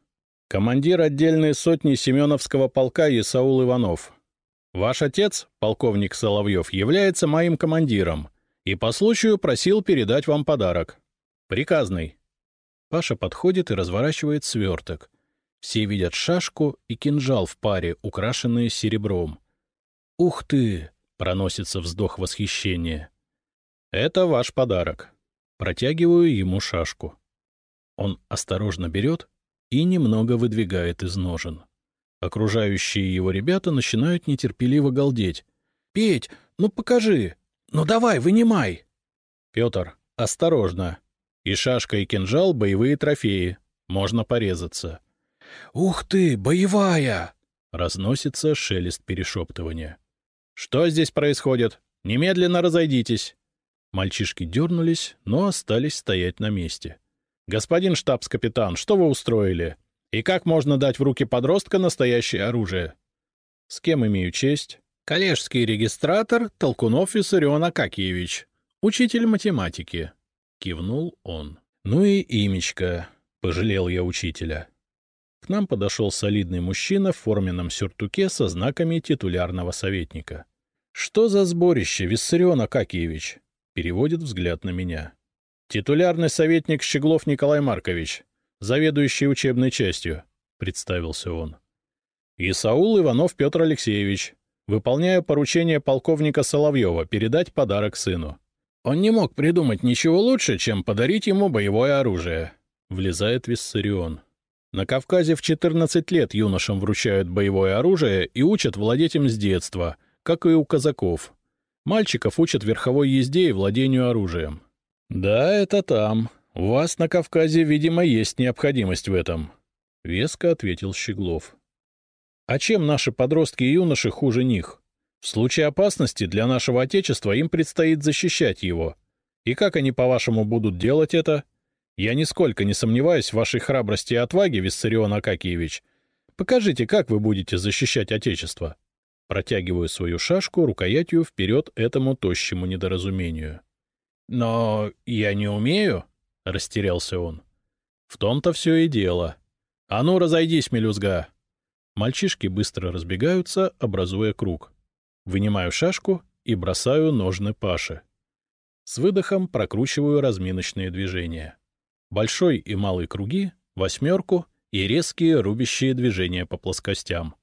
Командир отдельной сотни Семеновского полка Исаул Иванов. Ваш отец, полковник Соловьев, является моим командиром и по случаю просил передать вам подарок. Приказный. Паша подходит и разворачивает сверток. Все видят шашку и кинжал в паре, украшенные серебром. «Ух ты!» — проносится вздох восхищения. «Это ваш подарок». Протягиваю ему шашку. Он осторожно берет и немного выдвигает из ножен. Окружающие его ребята начинают нетерпеливо галдеть. — Петь, ну покажи! Ну давай, вынимай! — Петр, осторожно! И шашка, и кинжал — боевые трофеи. Можно порезаться. — Ух ты, боевая! — разносится шелест перешептывания. — Что здесь происходит? Немедленно разойдитесь! Мальчишки дернулись, но остались стоять на месте. «Господин штабс-капитан, что вы устроили? И как можно дать в руки подростка настоящее оружие?» «С кем имею честь?» «Коллежский регистратор Толкунов Виссарион Акакиевич, учитель математики», — кивнул он. «Ну и имечко», — пожалел я учителя. К нам подошел солидный мужчина в форменном сюртуке со знаками титулярного советника. «Что за сборище, Виссарион Акакиевич?» — переводит взгляд на меня. «Титулярный советник Щеглов Николай Маркович, заведующий учебной частью», — представился он. «Исаул Иванов Петр Алексеевич. Выполняю поручение полковника Соловьева передать подарок сыну. Он не мог придумать ничего лучше, чем подарить ему боевое оружие», — влезает Виссарион. На Кавказе в 14 лет юношам вручают боевое оружие и учат владеть им с детства, как и у казаков. Мальчиков учат верховой езде и владению оружием. Да, это там. У вас на Кавказе, видимо, есть необходимость в этом, — веско ответил Щеглов. А чем наши подростки и юноши хуже них? В случае опасности для нашего Отечества им предстоит защищать его. И как они, по-вашему, будут делать это? Я нисколько не сомневаюсь в вашей храбрости и отваге, Виссарион Акакиевич. Покажите, как вы будете защищать Отечество. Протягиваю свою шашку рукоятью вперед этому тощему недоразумению. — Но я не умею, — растерялся он. — В том-то все и дело. А ну, разойдись, мелюзга. Мальчишки быстро разбегаются, образуя круг. Вынимаю шашку и бросаю ножны Паши. С выдохом прокручиваю разминочные движения. Большой и малый круги, восьмерку и резкие рубящие движения по плоскостям.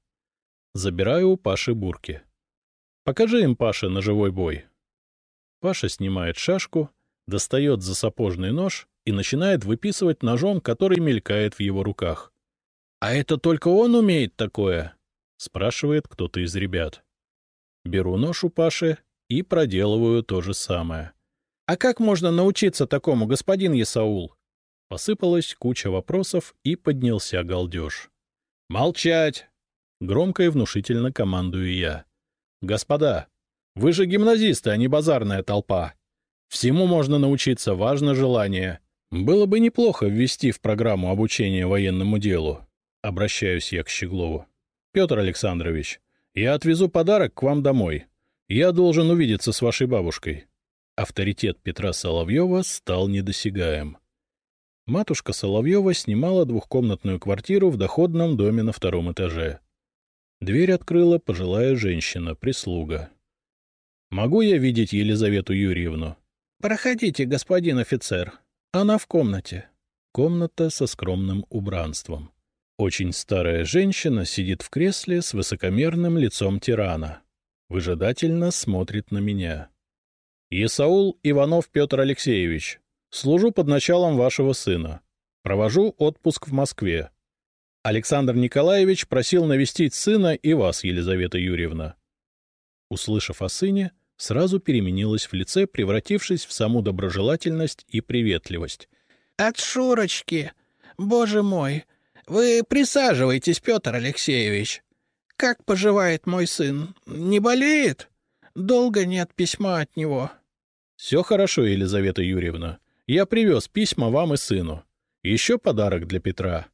Забираю у Паши бурки. Покажи им, Паша, ножевой бой. Паша снимает шашку, достает засапожный нож и начинает выписывать ножом, который мелькает в его руках. — А это только он умеет такое? — спрашивает кто-то из ребят. Беру нож у Паши и проделываю то же самое. — А как можно научиться такому, господин Есаул? Посыпалась куча вопросов и поднялся галдеж. — Молчать! Громко и внушительно командую я. «Господа, вы же гимназисты, а не базарная толпа. Всему можно научиться, важно желание. Было бы неплохо ввести в программу обучения военному делу. Обращаюсь я к Щеглову. Петр Александрович, я отвезу подарок к вам домой. Я должен увидеться с вашей бабушкой. Авторитет Петра Соловьева стал недосягаем. Матушка Соловьева снимала двухкомнатную квартиру в доходном доме на втором этаже. Дверь открыла пожилая женщина, прислуга. — Могу я видеть Елизавету Юрьевну? — Проходите, господин офицер. Она в комнате. Комната со скромным убранством. Очень старая женщина сидит в кресле с высокомерным лицом тирана. Выжидательно смотрит на меня. — Исаул Иванов Петр Алексеевич, служу под началом вашего сына. Провожу отпуск в Москве. Александр Николаевич просил навестить сына и вас, Елизавета Юрьевна. Услышав о сыне, сразу переменилась в лице, превратившись в саму доброжелательность и приветливость. — От Шурочки! Боже мой! Вы присаживайтесь, Петр Алексеевич. Как поживает мой сын? Не болеет? Долго нет письма от него. — Все хорошо, Елизавета Юрьевна. Я привез письма вам и сыну. Еще подарок для Петра.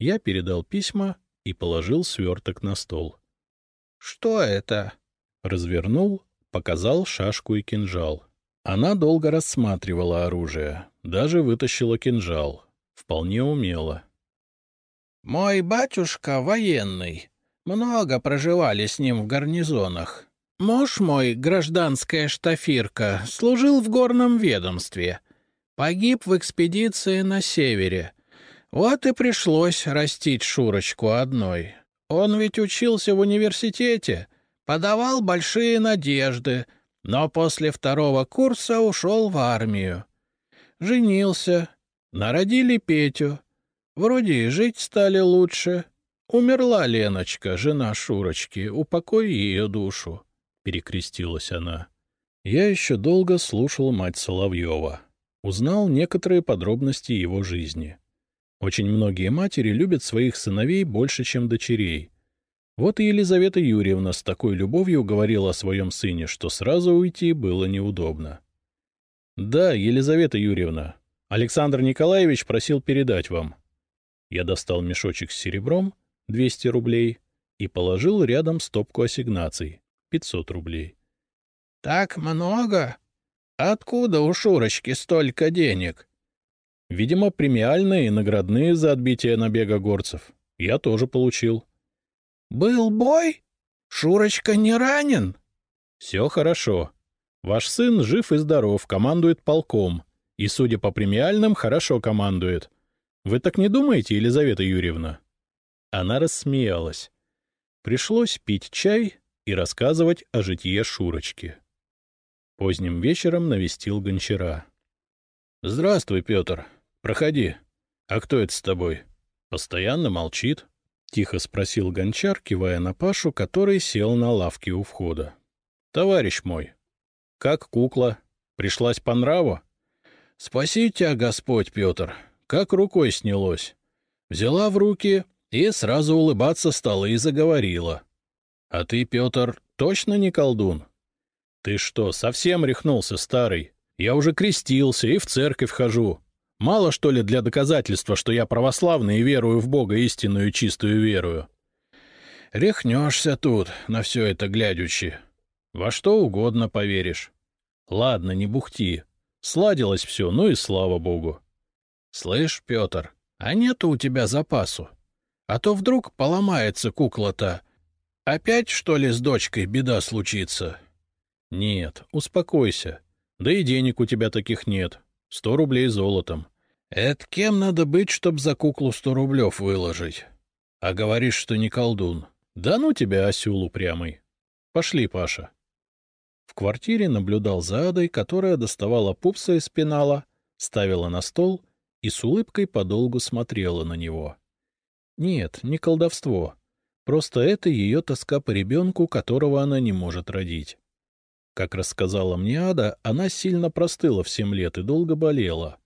Я передал письма и положил сверток на стол. — Что это? Развернул, показал шашку и кинжал. Она долго рассматривала оружие, даже вытащила кинжал. Вполне умело. — Мой батюшка военный. Много проживали с ним в гарнизонах. Муж мой, гражданская штафирка, служил в горном ведомстве. Погиб в экспедиции на севере — вот и пришлось растить Шурочку одной. Он ведь учился в университете, подавал большие надежды, но после второго курса ушел в армию. Женился, народили Петю. Вроде и жить стали лучше. Умерла Леночка, жена Шурочки, упокой ее душу, — перекрестилась она. Я еще долго слушал мать Соловьева. Узнал некоторые подробности его жизни. Очень многие матери любят своих сыновей больше, чем дочерей. Вот и Елизавета Юрьевна с такой любовью говорила о своем сыне, что сразу уйти было неудобно. — Да, Елизавета Юрьевна, Александр Николаевич просил передать вам. Я достал мешочек с серебром, 200 рублей, и положил рядом стопку ассигнаций, 500 рублей. — Так много? Откуда у Шурочки столько денег? Видимо, премиальные и наградные за отбитие набега горцев. Я тоже получил. — Был бой? Шурочка не ранен? — Все хорошо. Ваш сын жив и здоров, командует полком. И, судя по премиальным, хорошо командует. Вы так не думаете, Елизавета Юрьевна? Она рассмеялась. Пришлось пить чай и рассказывать о житье Шурочки. Поздним вечером навестил гончара. — Здравствуй, Петр. Проходи. А кто это с тобой? Постоянно молчит? — тихо спросил гончар, кивая на Пашу, который сел на лавке у входа. — Товарищ мой, как кукла? Пришлась по нраву? — Спаси тебя, Господь, Петр, как рукой снялось. Взяла в руки и сразу улыбаться стала и заговорила. — А ты, Петр, точно не колдун? — Ты что, совсем рехнулся, старый? Я уже крестился и в церковь хожу. Мало, что ли, для доказательства, что я православный и верую в Бога истинную и чистую верую? Рехнешься тут, на все это глядячи. Во что угодно поверишь. Ладно, не бухти. Сладилось все, ну и слава богу. Слышь, Петр, а нету у тебя запасу? А то вдруг поломается кукла-то. Опять, что ли, с дочкой беда случится? Нет, успокойся. Да и денег у тебя таких нет. Сто рублей золотом. Это кем надо быть, чтоб за куклу сто рублев выложить? А говоришь, что не колдун. Да ну тебя, осел упрямый. Пошли, Паша. В квартире наблюдал за Адой, которая доставала пупса из пенала, ставила на стол и с улыбкой подолгу смотрела на него. Нет, не колдовство. Просто это ее тоска по ребенку, которого она не может родить. Как рассказала мне Ада, она сильно простыла в семь лет и долго болела.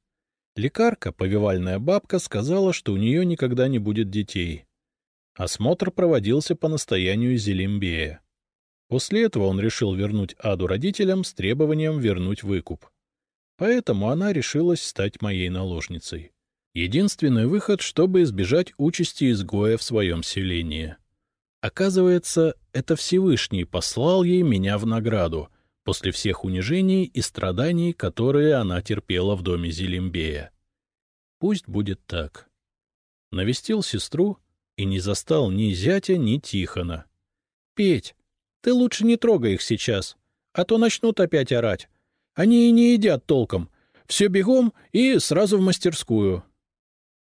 Лекарка, повивальная бабка, сказала, что у нее никогда не будет детей. Осмотр проводился по настоянию Зелимбея. После этого он решил вернуть Аду родителям с требованием вернуть выкуп. Поэтому она решилась стать моей наложницей. Единственный выход, чтобы избежать участи изгоя в своем селении. Оказывается, это Всевышний послал ей меня в награду после всех унижений и страданий, которые она терпела в доме Зелимбея. Пусть будет так. Навестил сестру и не застал ни зятя, ни Тихона. — Петь, ты лучше не трогай их сейчас, а то начнут опять орать. Они и не едят толком. Все бегом и сразу в мастерскую.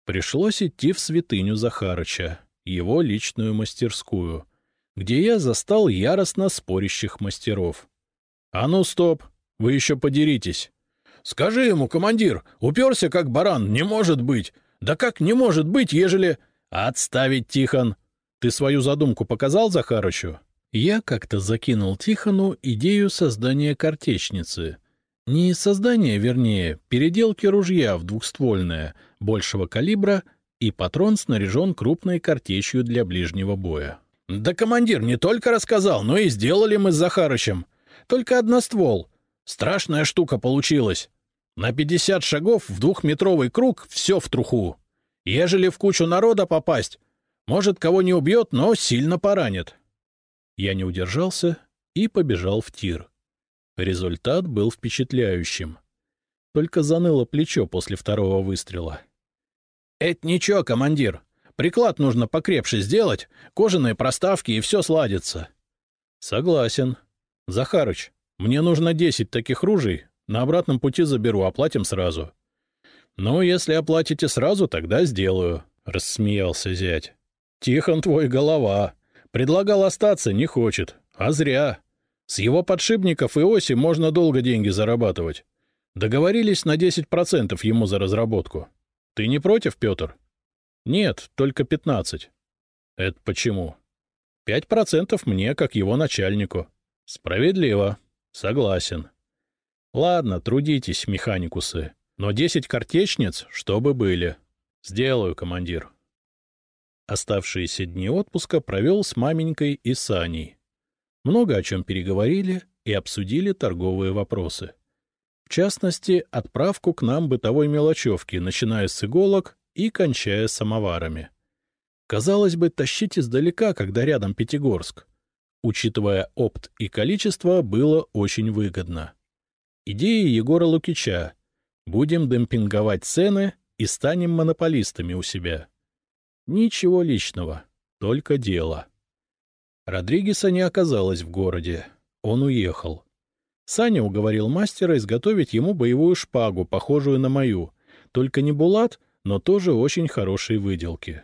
Пришлось идти в святыню Захарыча, его личную мастерскую, где я застал яростно спорящих мастеров. — А ну, стоп! Вы еще подеритесь! — Скажи ему, командир, уперся как баран, не может быть! Да как не может быть, ежели... — Отставить, Тихон! Ты свою задумку показал Захарычу? Я как-то закинул Тихону идею создания картечницы. Не создания, вернее, переделки ружья в двухствольное, большего калибра, и патрон снаряжен крупной картечью для ближнего боя. — Да командир не только рассказал, но и сделали мы с Захарычем. Только одноствол. Страшная штука получилась. На пятьдесят шагов в двухметровый круг все в труху. Ежели в кучу народа попасть, может, кого не убьет, но сильно поранит. Я не удержался и побежал в тир. Результат был впечатляющим. Только заныло плечо после второго выстрела. — Это ничего, командир. Приклад нужно покрепше сделать, кожаные проставки и все сладится. — Согласен. Захарыч, мне нужно десять таких ружей, на обратном пути заберу, оплатим сразу. — Ну, если оплатите сразу, тогда сделаю, — рассмеялся зять. — Тихон твой голова. Предлагал остаться, не хочет. А зря. С его подшипников и оси можно долго деньги зарабатывать. Договорились на 10% ему за разработку. Ты не против, Петр? Нет, только 15. Это почему? 5% мне, как его начальнику. Справедливо. Согласен. Ладно, трудитесь, механикусы. Но 10 картечниц, чтобы были. Сделаю, командир. Оставшиеся дни отпуска провел с маменькой и Саней. Много о чем переговорили и обсудили торговые вопросы. В частности, отправку к нам бытовой мелочевки, начиная с иголок и кончая самоварами. Казалось бы, тащить издалека, когда рядом Пятигорск. Учитывая опт и количество, было очень выгодно. Идея Егора Лукича. Будем демпинговать цены и станем монополистами у себя. Ничего личного, только дело. Родригеса не оказалось в городе. Он уехал. Саня уговорил мастера изготовить ему боевую шпагу, похожую на мою, только не булат, но тоже очень хорошей выделки.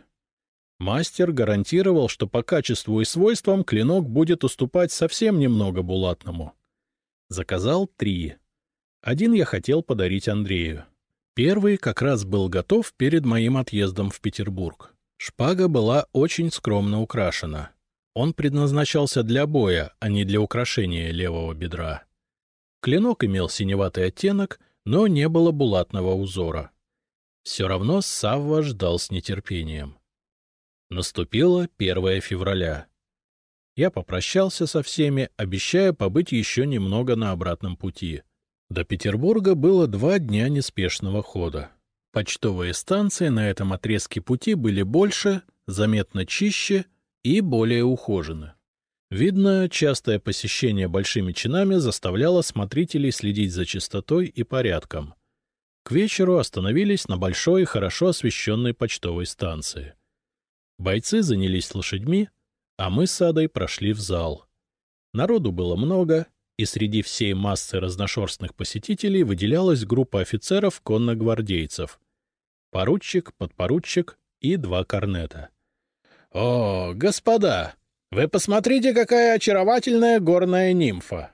Мастер гарантировал, что по качеству и свойствам клинок будет уступать совсем немного булатному. Заказал три. Один я хотел подарить Андрею. Первый как раз был готов перед моим отъездом в Петербург. Шпага была очень скромно украшена. Он предназначался для боя, а не для украшения левого бедра. Клинок имел синеватый оттенок, но не было булатного узора. Все равно Савва ждал с нетерпением. Наступило 1 февраля. Я попрощался со всеми, обещая побыть еще немного на обратном пути. До Петербурга было два дня неспешного хода. Почтовые станции на этом отрезке пути были больше, заметно чище и более ухожены. Видно, частое посещение большими чинами заставляло смотрителей следить за чистотой и порядком. К вечеру остановились на большой, хорошо освещенной почтовой станции. Бойцы занялись лошадьми, а мы с Адой прошли в зал. Народу было много, и среди всей массы разношерстных посетителей выделялась группа офицеров-конногвардейцев. Поручик, подпоручик и два корнета. — О, господа! Вы посмотрите, какая очаровательная горная нимфа!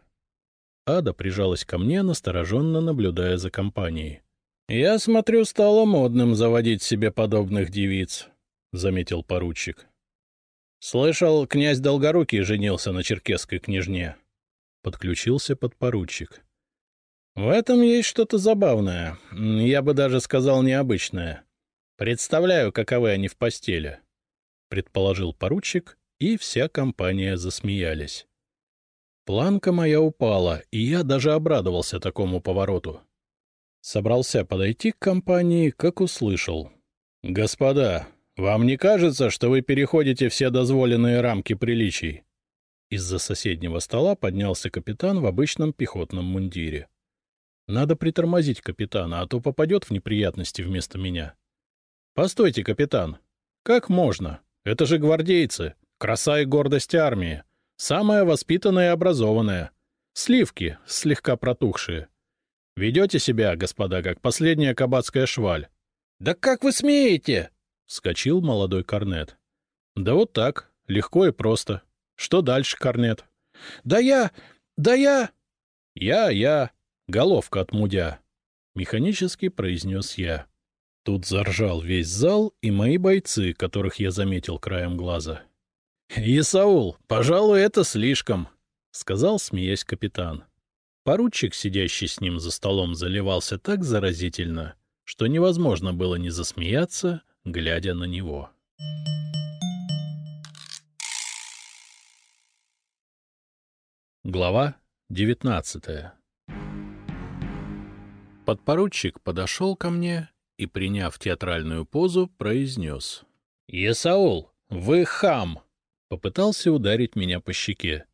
Ада прижалась ко мне, настороженно наблюдая за компанией. — Я смотрю, стало модным заводить себе подобных девиц, — заметил поручик. — Слышал, князь Долгорукий женился на черкесской княжне. Подключился подпоручик. — В этом есть что-то забавное, я бы даже сказал необычное. Представляю, каковы они в постели, — предположил поручик и вся компания засмеялись. Планка моя упала, и я даже обрадовался такому повороту. Собрался подойти к компании, как услышал. — Господа, вам не кажется, что вы переходите все дозволенные рамки приличий? Из-за соседнего стола поднялся капитан в обычном пехотном мундире. Надо притормозить капитана, а то попадет в неприятности вместо меня. — Постойте, капитан. Как можно? Это же гвардейцы. Краса и гордость армии. Самая воспитанная и образованная. Сливки, слегка протухшие. Ведете себя, господа, как последняя кабацкая шваль. — Да как вы смеете? — вскочил молодой корнет. — Да вот так, легко и просто. Что дальше, корнет? — Да я... да я... — Я, я... головка от мудя. — механически произнес я. Тут заржал весь зал и мои бойцы, которых я заметил краем глаза. —— Исаул, пожалуй, это слишком, — сказал, смеясь капитан. Поручик, сидящий с ним за столом, заливался так заразительно, что невозможно было не засмеяться, глядя на него. Глава девятнадцатая Подпоручик подошел ко мне и, приняв театральную позу, произнес. — Исаул, вы хам! — Попытался ударить меня по щеке.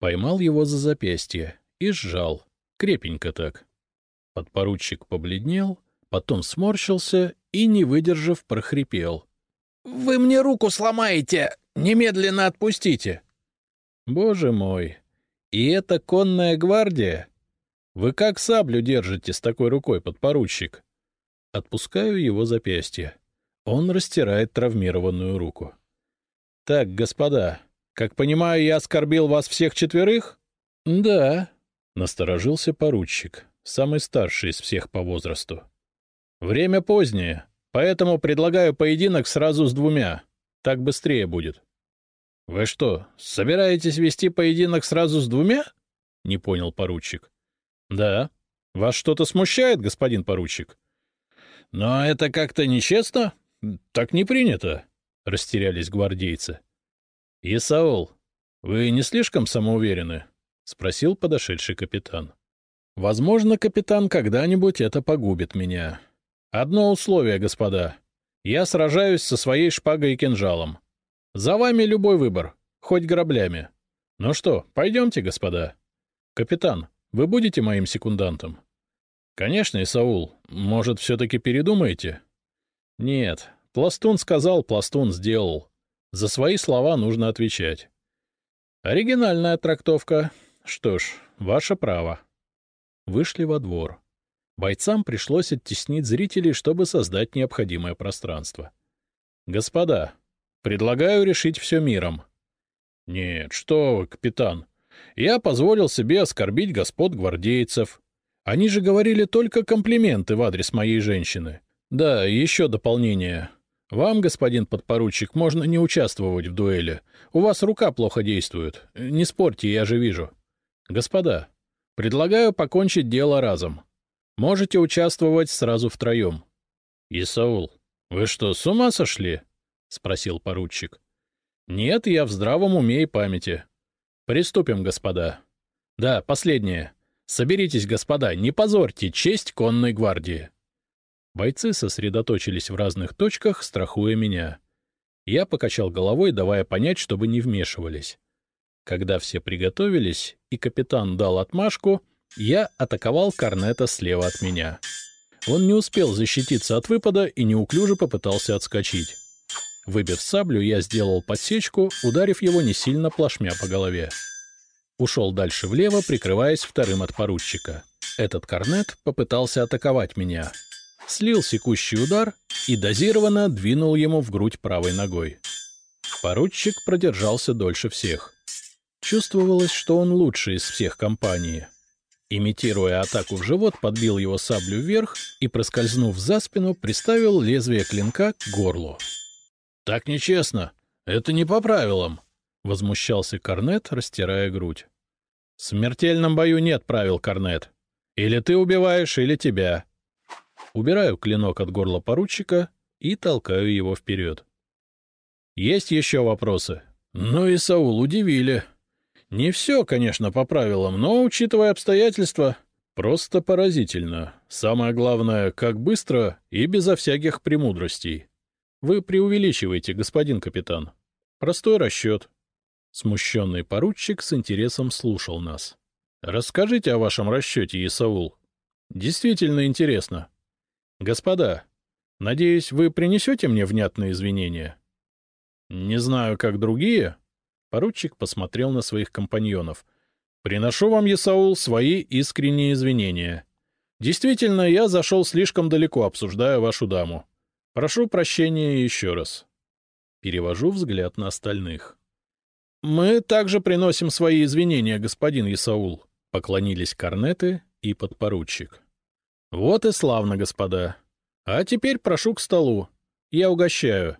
Поймал его за запястье и сжал. Крепенько так. Подпоручик побледнел, потом сморщился и, не выдержав, прохрипел. — Вы мне руку сломаете! Немедленно отпустите! — Боже мой! И это конная гвардия? Вы как саблю держите с такой рукой, подпоручик? Отпускаю его запястье. Он растирает травмированную руку. —— Так, господа, как понимаю, я оскорбил вас всех четверых? — Да, — насторожился поручик, самый старший из всех по возрасту. — Время позднее, поэтому предлагаю поединок сразу с двумя. Так быстрее будет. — Вы что, собираетесь вести поединок сразу с двумя? — не понял поручик. — Да. Вас что-то смущает, господин поручик? — Но это как-то нечестно. Так не принято. — растерялись гвардейцы. — Исаул, вы не слишком самоуверены? — спросил подошедший капитан. — Возможно, капитан, когда-нибудь это погубит меня. Одно условие, господа. Я сражаюсь со своей шпагой и кинжалом. За вами любой выбор, хоть граблями. Ну что, пойдемте, господа. Капитан, вы будете моим секундантом? — Конечно, Исаул. Может, все-таки передумаете? — Нет, Пластун сказал, пластун сделал. За свои слова нужно отвечать. Оригинальная трактовка. Что ж, ваше право. Вышли во двор. Бойцам пришлось оттеснить зрителей, чтобы создать необходимое пространство. «Господа, предлагаю решить все миром». «Нет, что вы, капитан. Я позволил себе оскорбить господ гвардейцев. Они же говорили только комплименты в адрес моей женщины. Да, еще дополнение. Вам, господин подпоручик, можно не участвовать в дуэли. У вас рука плохо действует. Не спорьте, я же вижу. Господа, предлагаю покончить дело разом. Можете участвовать сразу втроем. — Исаул, вы что, с ума сошли? — спросил поручик. — Нет, я в здравом уме и памяти. Приступим, господа. Да, последнее. Соберитесь, господа, не позорьте честь конной гвардии. Бойцы сосредоточились в разных точках, страхуя меня. Я покачал головой, давая понять, чтобы не вмешивались. Когда все приготовились, и капитан дал отмашку, я атаковал Корнета слева от меня. Он не успел защититься от выпада и неуклюже попытался отскочить. Выбив саблю, я сделал подсечку, ударив его не сильно плашмя по голове. Ушел дальше влево, прикрываясь вторым от поручика. Этот корнет попытался атаковать меня. Слил секущий удар и дозированно двинул ему в грудь правой ногой. Поручик продержался дольше всех. Чувствовалось, что он лучший из всех компании. Имитируя атаку в живот, подбил его саблю вверх и, проскользнув за спину, приставил лезвие клинка к горлу. — Так нечестно. Это не по правилам, — возмущался Корнет, растирая грудь. — В смертельном бою нет правил, Корнет. Или ты убиваешь, или тебя. Убираю клинок от горла поручика и толкаю его вперед. — Есть еще вопросы? — Ну и Саул удивили. Не все, конечно, по правилам, но, учитывая обстоятельства, просто поразительно. Самое главное, как быстро и безо всяких премудростей. Вы преувеличиваете, господин капитан. Простой расчет. Смущенный поручик с интересом слушал нас. Расскажите о вашем расчете, Исаул. Действительно интересно. Господа, надеюсь, вы принесете мне внятные извинения? Не знаю, как другие, Поручик посмотрел на своих компаньонов. «Приношу вам, Есаул, свои искренние извинения. Действительно, я зашел слишком далеко, обсуждая вашу даму. Прошу прощения еще раз». Перевожу взгляд на остальных. «Мы также приносим свои извинения, господин Исаул», — поклонились корнеты и подпоручик. «Вот и славно, господа. А теперь прошу к столу. Я угощаю.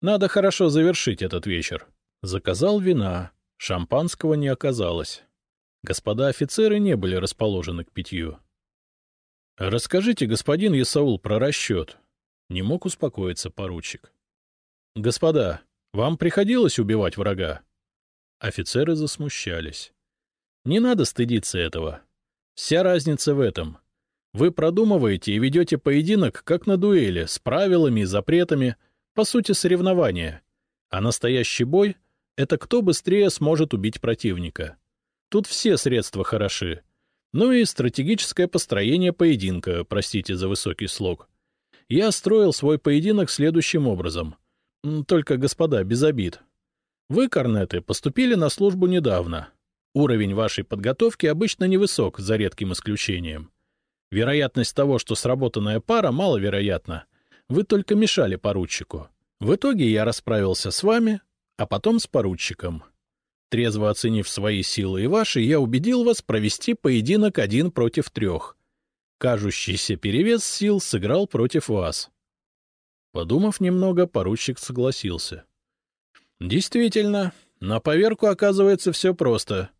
Надо хорошо завершить этот вечер». Заказал вина, шампанского не оказалось. Господа офицеры не были расположены к питью. — Расскажите, господин Исаул, про расчет. Не мог успокоиться поручик. — Господа, вам приходилось убивать врага? Офицеры засмущались. — Не надо стыдиться этого. Вся разница в этом. Вы продумываете и ведете поединок, как на дуэли, с правилами и запретами, по сути, соревнования. А настоящий бой это кто быстрее сможет убить противника. Тут все средства хороши. Ну и стратегическое построение поединка, простите за высокий слог. Я строил свой поединок следующим образом. Только, господа, без обид. Вы, корнеты, поступили на службу недавно. Уровень вашей подготовки обычно невысок, за редким исключением. Вероятность того, что сработанная пара, маловероятна. Вы только мешали поручику. В итоге я расправился с вами, а потом с поручиком. Трезво оценив свои силы и ваши, я убедил вас провести поединок один против трех. Кажущийся перевес сил сыграл против вас. Подумав немного, поручик согласился. — Действительно, на поверку оказывается все просто.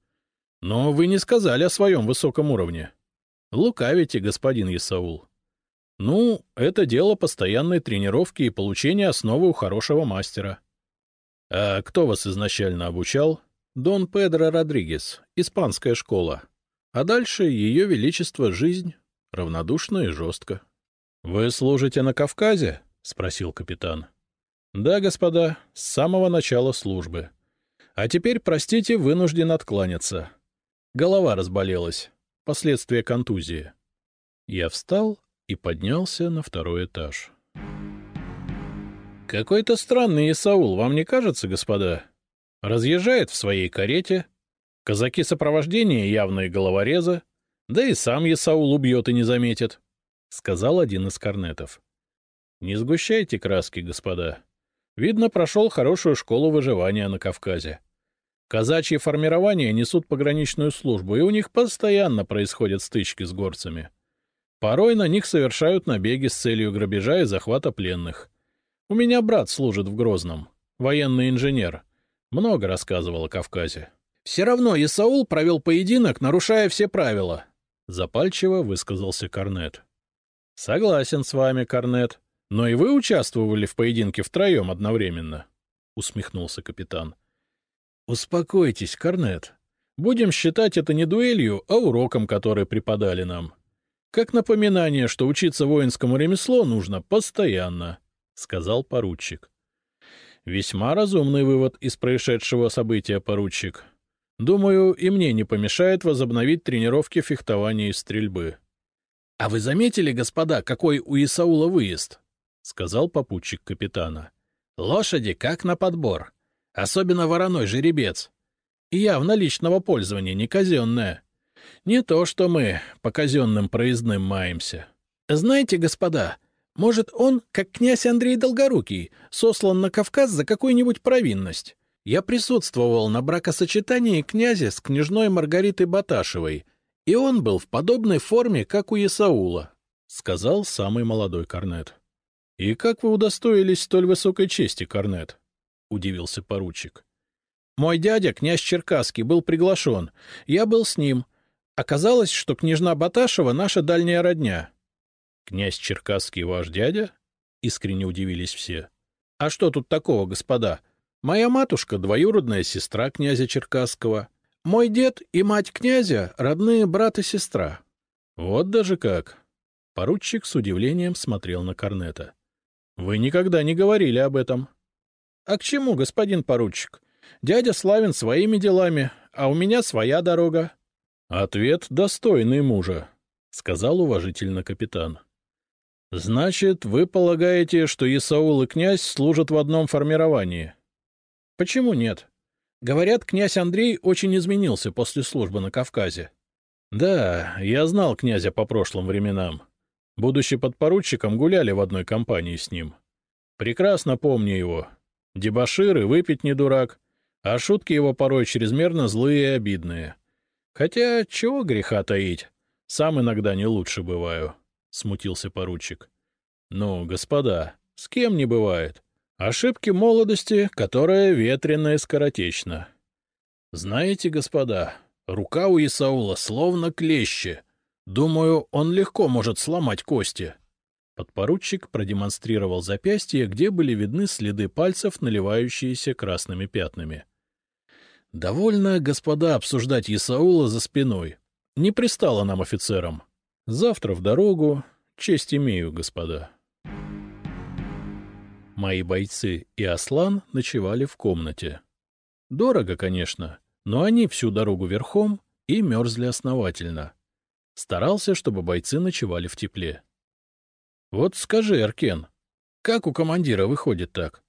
Но вы не сказали о своем высоком уровне. Лукавите, господин Исаул. Ну, это дело постоянной тренировки и получения основы у хорошего мастера. — А кто вас изначально обучал? — Дон Педро Родригес, испанская школа. А дальше ее величество жизнь, равнодушно и жестко. — Вы служите на Кавказе? — спросил капитан. — Да, господа, с самого начала службы. А теперь, простите, вынужден откланяться. Голова разболелась. Последствия контузии. Я встал и поднялся на второй этаж. Какой-то странный Исаул, вам не кажется, господа? Разъезжает в своей карете, казаки сопровождения явные головорезы, да и сам Исаул убьет и не заметит, — сказал один из корнетов. — Не сгущайте краски, господа. Видно, прошел хорошую школу выживания на Кавказе. Казачьи формирования несут пограничную службу, и у них постоянно происходят стычки с горцами. Порой на них совершают набеги с целью грабежа и захвата пленных. У меня брат служит в Грозном, военный инженер. Много рассказывал о Кавказе. Все равно Исаул провел поединок, нарушая все правила. Запальчиво высказался Корнет. — Согласен с вами, Корнет. Но и вы участвовали в поединке втроем одновременно, — усмехнулся капитан. — Успокойтесь, Корнет. Будем считать это не дуэлью, а уроком, который преподали нам. Как напоминание, что учиться воинскому ремеслу нужно постоянно, — сказал поручик. — Весьма разумный вывод из происшедшего события, поручик. Думаю, и мне не помешает возобновить тренировки фехтования и стрельбы. — А вы заметили, господа, какой у Исаула выезд? — сказал попутчик капитана. — Лошади как на подбор. Особенно вороной жеребец. Явно личного пользования, не казенная. Не то, что мы по казенным проездным маемся. Знаете, господа, может, он, как князь Андрей Долгорукий, сослан на Кавказ за какую-нибудь провинность? Я присутствовал на бракосочетании князя с княжной Маргаритой Баташевой, и он был в подобной форме, как у Исаула, — сказал самый молодой Корнет. — И как вы удостоились столь высокой чести, Корнет? — удивился поручик. — Мой дядя, князь Черкасский, был приглашен. Я был с ним. Оказалось, что княжна Баташева — наша дальняя родня. — Князь Черкасский ваш дядя? — искренне удивились все. — А что тут такого, господа? Моя матушка — двоюродная сестра князя Черкасского. Мой дед и мать князя — родные брат и сестра. — Вот даже как! Поручик с удивлением смотрел на Корнета. — Вы никогда не говорили об этом. — А к чему, господин поручик? Дядя славен своими делами, а у меня своя дорога. — Ответ достойный мужа, — сказал уважительно капитан. — Значит, вы полагаете, что Исаул и князь служат в одном формировании? — Почему нет? Говорят, князь Андрей очень изменился после службы на Кавказе. Да, я знал князя по прошлым временам. Будучи подпоручиком, гуляли в одной компании с ним. Прекрасно помню его. Дебошир и выпить не дурак, а шутки его порой чрезмерно злые и обидные. Хотя, чего греха таить, сам иногда не лучше бываю, — смутился поручик. — Ну, господа, с кем не бывает? Ошибки молодости, которая ветреная и скоротечна. Знаете, господа, рука у Исаула словно клещи. Думаю, он легко может сломать кости. Подпоручик продемонстрировал запястье, где были видны следы пальцев, наливающиеся красными пятнами. — Довольно, господа, обсуждать Исаула за спиной. Не пристало нам офицерам. Завтра в дорогу. Честь имею, господа. Мои бойцы и Аслан ночевали в комнате. Дорого, конечно, но они всю дорогу верхом и мерзли основательно. Старался, чтобы бойцы ночевали в тепле. Вот скажи, Аркен, как у командира выходит так?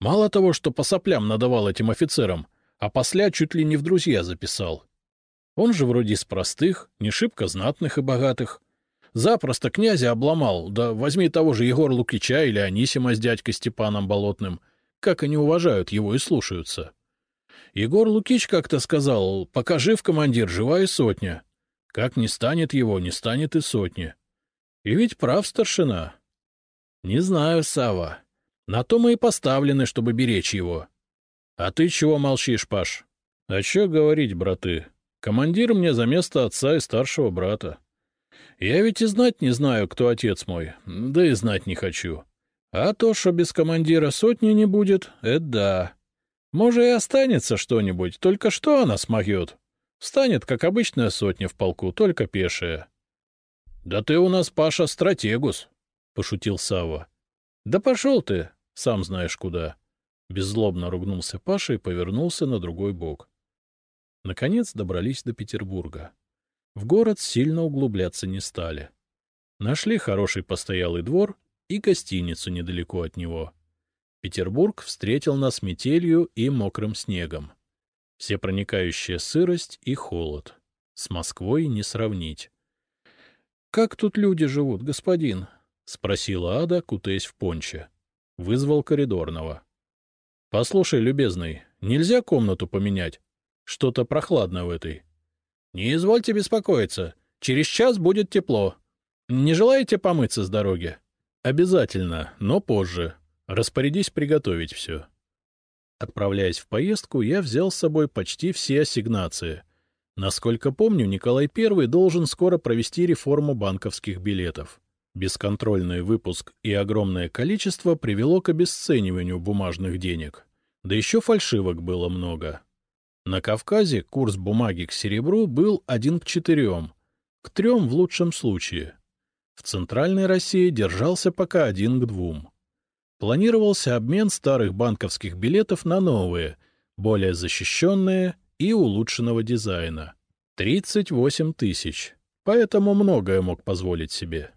Мало того, что по соплям надавал этим офицерам, а после чуть ли не в друзья записал. Он же вроде из простых, не шибко знатных и богатых, Запросто князя обломал, да возьми того же Егора Лукича или Анисима с дядькой Степаном Болотным. Как они уважают его и слушаются. Егор Лукич как-то сказал, пока жив командир, живая сотня. Как не станет его, не станет и сотни. И ведь прав старшина. Не знаю, Сава. На то мы и поставлены, чтобы беречь его. А ты чего молчишь, Паш? А что говорить, браты? Командир мне за место отца и старшего брата. Я ведь и знать не знаю, кто отец мой, да и знать не хочу. А то, что без командира сотни не будет, это да. Может, и останется что-нибудь, только что она смогет? Станет, как обычная сотня в полку, только пешая. — Да ты у нас, Паша, стратегус, — пошутил Сава. Да пошел ты, сам знаешь куда. Беззлобно ругнулся Паша и повернулся на другой бок. Наконец добрались до Петербурга. В город сильно углубляться не стали. Нашли хороший постоялый двор и гостиницу недалеко от него. Петербург встретил нас метелью и мокрым снегом. Всепроникающая сырость и холод. С Москвой не сравнить. — Как тут люди живут, господин? — спросила Ада, кутаясь в понче. Вызвал коридорного. — Послушай, любезный, нельзя комнату поменять? Что-то прохладно в этой. — Не извольте беспокоиться. Через час будет тепло. Не желаете помыться с дороги? — Обязательно, но позже. Распорядись приготовить все. Отправляясь в поездку, я взял с собой почти все ассигнации. Насколько помню, Николай I должен скоро провести реформу банковских билетов. Бесконтрольный выпуск и огромное количество привело к обесцениванию бумажных денег. Да еще фальшивок было много. На Кавказе курс бумаги к серебру был один к четырем, к трем в лучшем случае. В Центральной России держался пока один к двум. Планировался обмен старых банковских билетов на новые, более защищенные и улучшенного дизайна. 38 тысяч, поэтому многое мог позволить себе.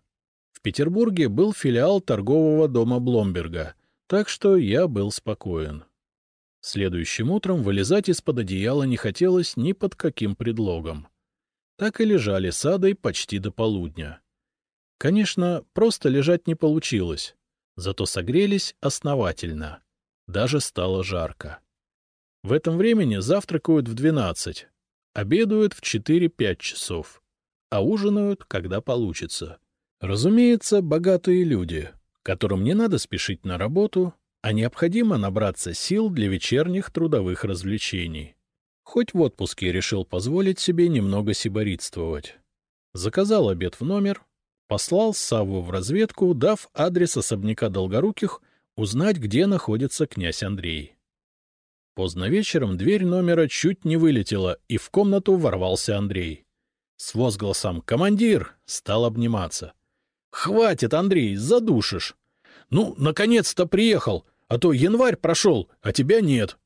В Петербурге был филиал торгового дома Бломберга, так что я был спокоен. Следующим утром вылезать из-под одеяла не хотелось ни под каким предлогом. Так и лежали с Адой почти до полудня. Конечно, просто лежать не получилось, зато согрелись основательно. Даже стало жарко. В этом времени завтракают в 12, обедают в 4-5 часов, а ужинают, когда получится. Разумеется, богатые люди, которым не надо спешить на работу, а необходимо набраться сил для вечерних трудовых развлечений. Хоть в отпуске решил позволить себе немного сиборитствовать. Заказал обед в номер, послал Савву в разведку, дав адрес особняка Долгоруких, узнать, где находится князь Андрей. Поздно вечером дверь номера чуть не вылетела, и в комнату ворвался Андрей. С возгласом «Командир!» стал обниматься. «Хватит, Андрей, задушишь!» «Ну, наконец-то приехал, а то январь прошел, а тебя нет!»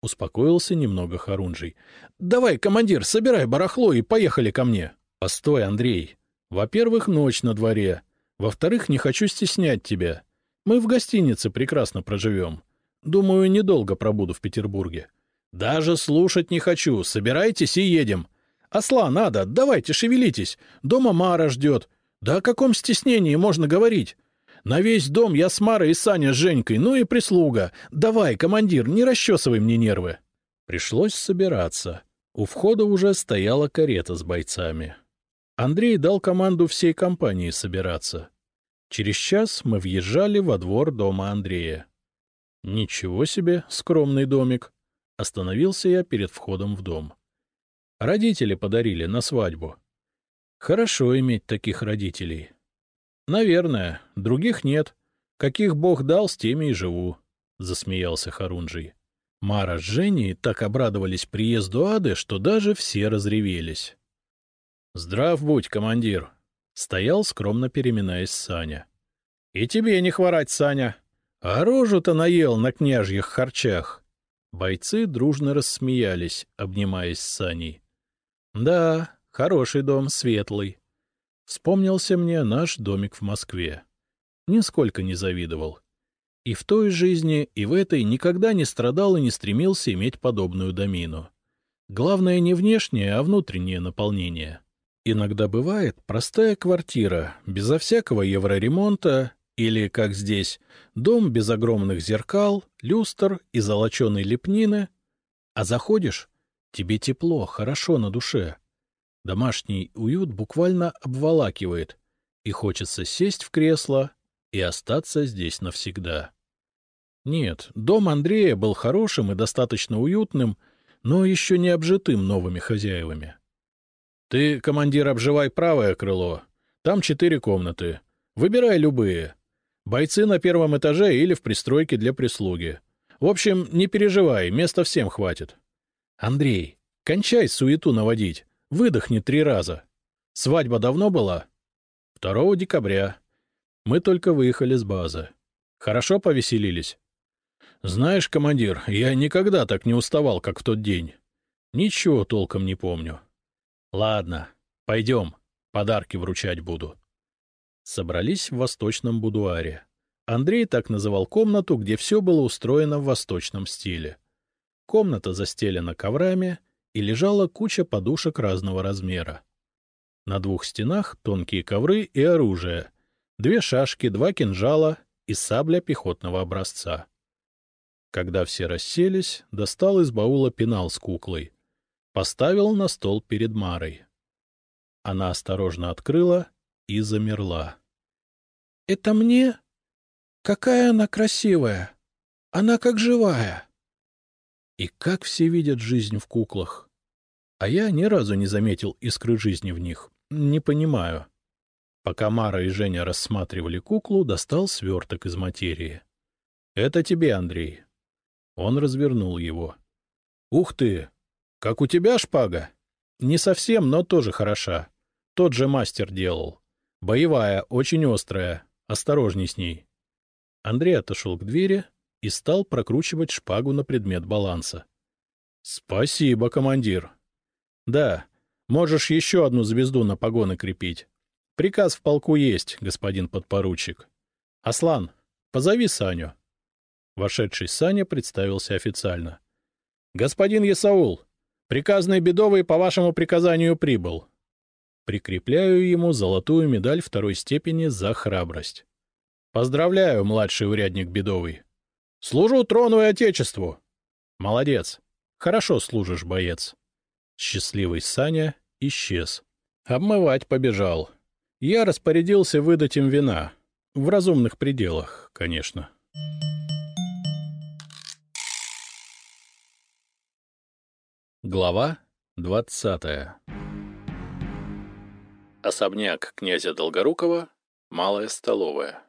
Успокоился немного Харунжий. «Давай, командир, собирай барахло и поехали ко мне!» «Постой, Андрей. Во-первых, ночь на дворе. Во-вторых, не хочу стеснять тебя. Мы в гостинице прекрасно проживем. Думаю, недолго пробуду в Петербурге. Даже слушать не хочу. Собирайтесь и едем. Осла надо, давайте, шевелитесь. Дома Мара ждет. Да о каком стеснении можно говорить? На весь дом я с Марой и Саня с Женькой, ну и прислуга. Давай, командир, не расчесывай мне нервы. Пришлось собираться. У входа уже стояла карета с бойцами. Андрей дал команду всей компании собираться. Через час мы въезжали во двор дома Андрея. Ничего себе, скромный домик. Остановился я перед входом в дом. Родители подарили на свадьбу. Хорошо иметь таких родителей. Наверное, других нет. Каких бог дал, с теми и живу, — засмеялся Харунжий. Мара с Женей так обрадовались приезду Ады, что даже все разревелись. — Здрав будь, командир! — стоял, скромно переминаясь Саня. — И тебе не хворать, Саня! А рожу-то наел на княжьих харчах. Бойцы дружно рассмеялись, обнимаясь с Саней. Да, хороший дом, светлый. Вспомнился мне наш домик в Москве. Нисколько не завидовал. И в той жизни, и в этой никогда не страдал и не стремился иметь подобную домину. Главное не внешнее, а внутреннее наполнение. Иногда бывает простая квартира, безо всякого евроремонта или, как здесь, дом без огромных зеркал, люстр и золоченой лепнины. А заходишь — тебе тепло, хорошо на душе. Домашний уют буквально обволакивает, и хочется сесть в кресло и остаться здесь навсегда. Нет, дом Андрея был хорошим и достаточно уютным, но еще не обжитым новыми хозяевами. — Ты, командир, обживай правое крыло. Там четыре комнаты. Выбирай любые. Бойцы на первом этаже или в пристройке для прислуги. В общем, не переживай, места всем хватит. Андрей, кончай суету наводить. Выдохни три раза. Свадьба давно была? 2 декабря. Мы только выехали с базы. Хорошо повеселились? Знаешь, командир, я никогда так не уставал, как в тот день. Ничего толком не помню. Ладно, пойдем, подарки вручать буду собрались в восточном будуаре. Андрей так называл комнату, где все было устроено в восточном стиле. Комната застелена коврами, и лежала куча подушек разного размера. На двух стенах тонкие ковры и оружие, две шашки, два кинжала и сабля пехотного образца. Когда все расселись, достал из баула пенал с куклой. Поставил на стол перед Марой. Она осторожно открыла и замерла. — Это мне? Какая она красивая! Она как живая! И как все видят жизнь в куклах! А я ни разу не заметил искры жизни в них. Не понимаю. Пока Мара и Женя рассматривали куклу, достал сверток из материи. — Это тебе, Андрей. Он развернул его. — Ух ты! Как у тебя шпага? Не совсем, но тоже хороша. Тот же мастер делал. Боевая, очень острая. Осторожней с ней. Андрей отошел к двери и стал прокручивать шпагу на предмет баланса. — Спасибо, командир. — Да, можешь еще одну звезду на погоны крепить. Приказ в полку есть, господин подпоручик. — Аслан, позови Саню. Вошедший Саня представился официально. — Господин Есаул, приказный бедовый по вашему приказанию прибыл. Прикрепляю ему золотую медаль второй степени за храбрость. — Поздравляю, младший урядник бедовый. — Служу трону и отечеству. — Молодец. Хорошо служишь, боец. Счастливый Саня исчез. Обмывать побежал. Я распорядился выдать им вина. В разумных пределах, конечно. Глава двадцатая Особняк князя Долгорукова, малая столовая.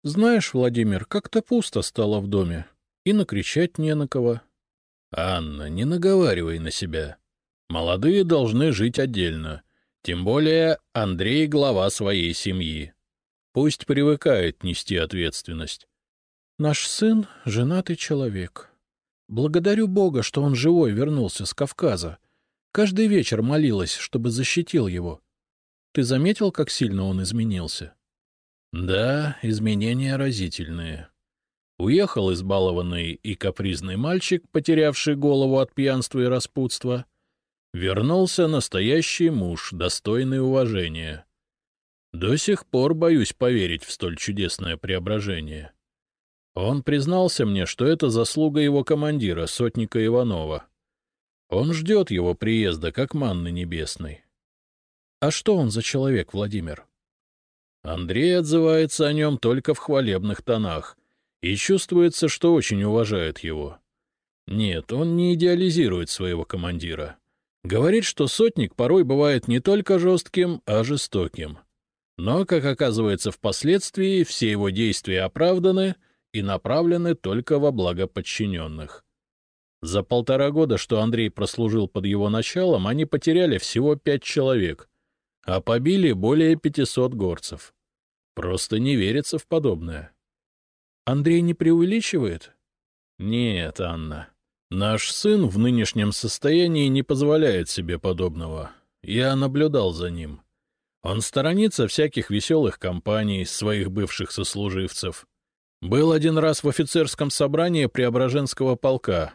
— Знаешь, Владимир, как-то пусто стало в доме. И накричать не на кого. — Анна, не наговаривай на себя. Молодые должны жить отдельно. Тем более Андрей — глава своей семьи. Пусть привыкает нести ответственность. Наш сын — женатый человек. Благодарю Бога, что он живой вернулся с Кавказа. Каждый вечер молилась, чтобы защитил его. Ты заметил, как сильно он изменился? Да, изменения разительные. Уехал избалованный и капризный мальчик, потерявший голову от пьянства и распутства, Вернулся настоящий муж, достойный уважения. До сих пор боюсь поверить в столь чудесное преображение. Он признался мне, что это заслуга его командира, сотника Иванова. Он ждет его приезда, как манны небесной. А что он за человек, Владимир? Андрей отзывается о нем только в хвалебных тонах, и чувствуется, что очень уважает его. Нет, он не идеализирует своего командира. Говорит, что сотник порой бывает не только жестким, а жестоким. Но, как оказывается впоследствии, все его действия оправданы и направлены только во благо подчиненных. За полтора года, что Андрей прослужил под его началом, они потеряли всего пять человек, а побили более пятисот горцев. Просто не верится в подобное. Андрей не преувеличивает? Нет, Анна. Наш сын в нынешнем состоянии не позволяет себе подобного. Я наблюдал за ним. Он сторонится всяких веселых компаний, своих бывших сослуживцев. Был один раз в офицерском собрании Преображенского полка.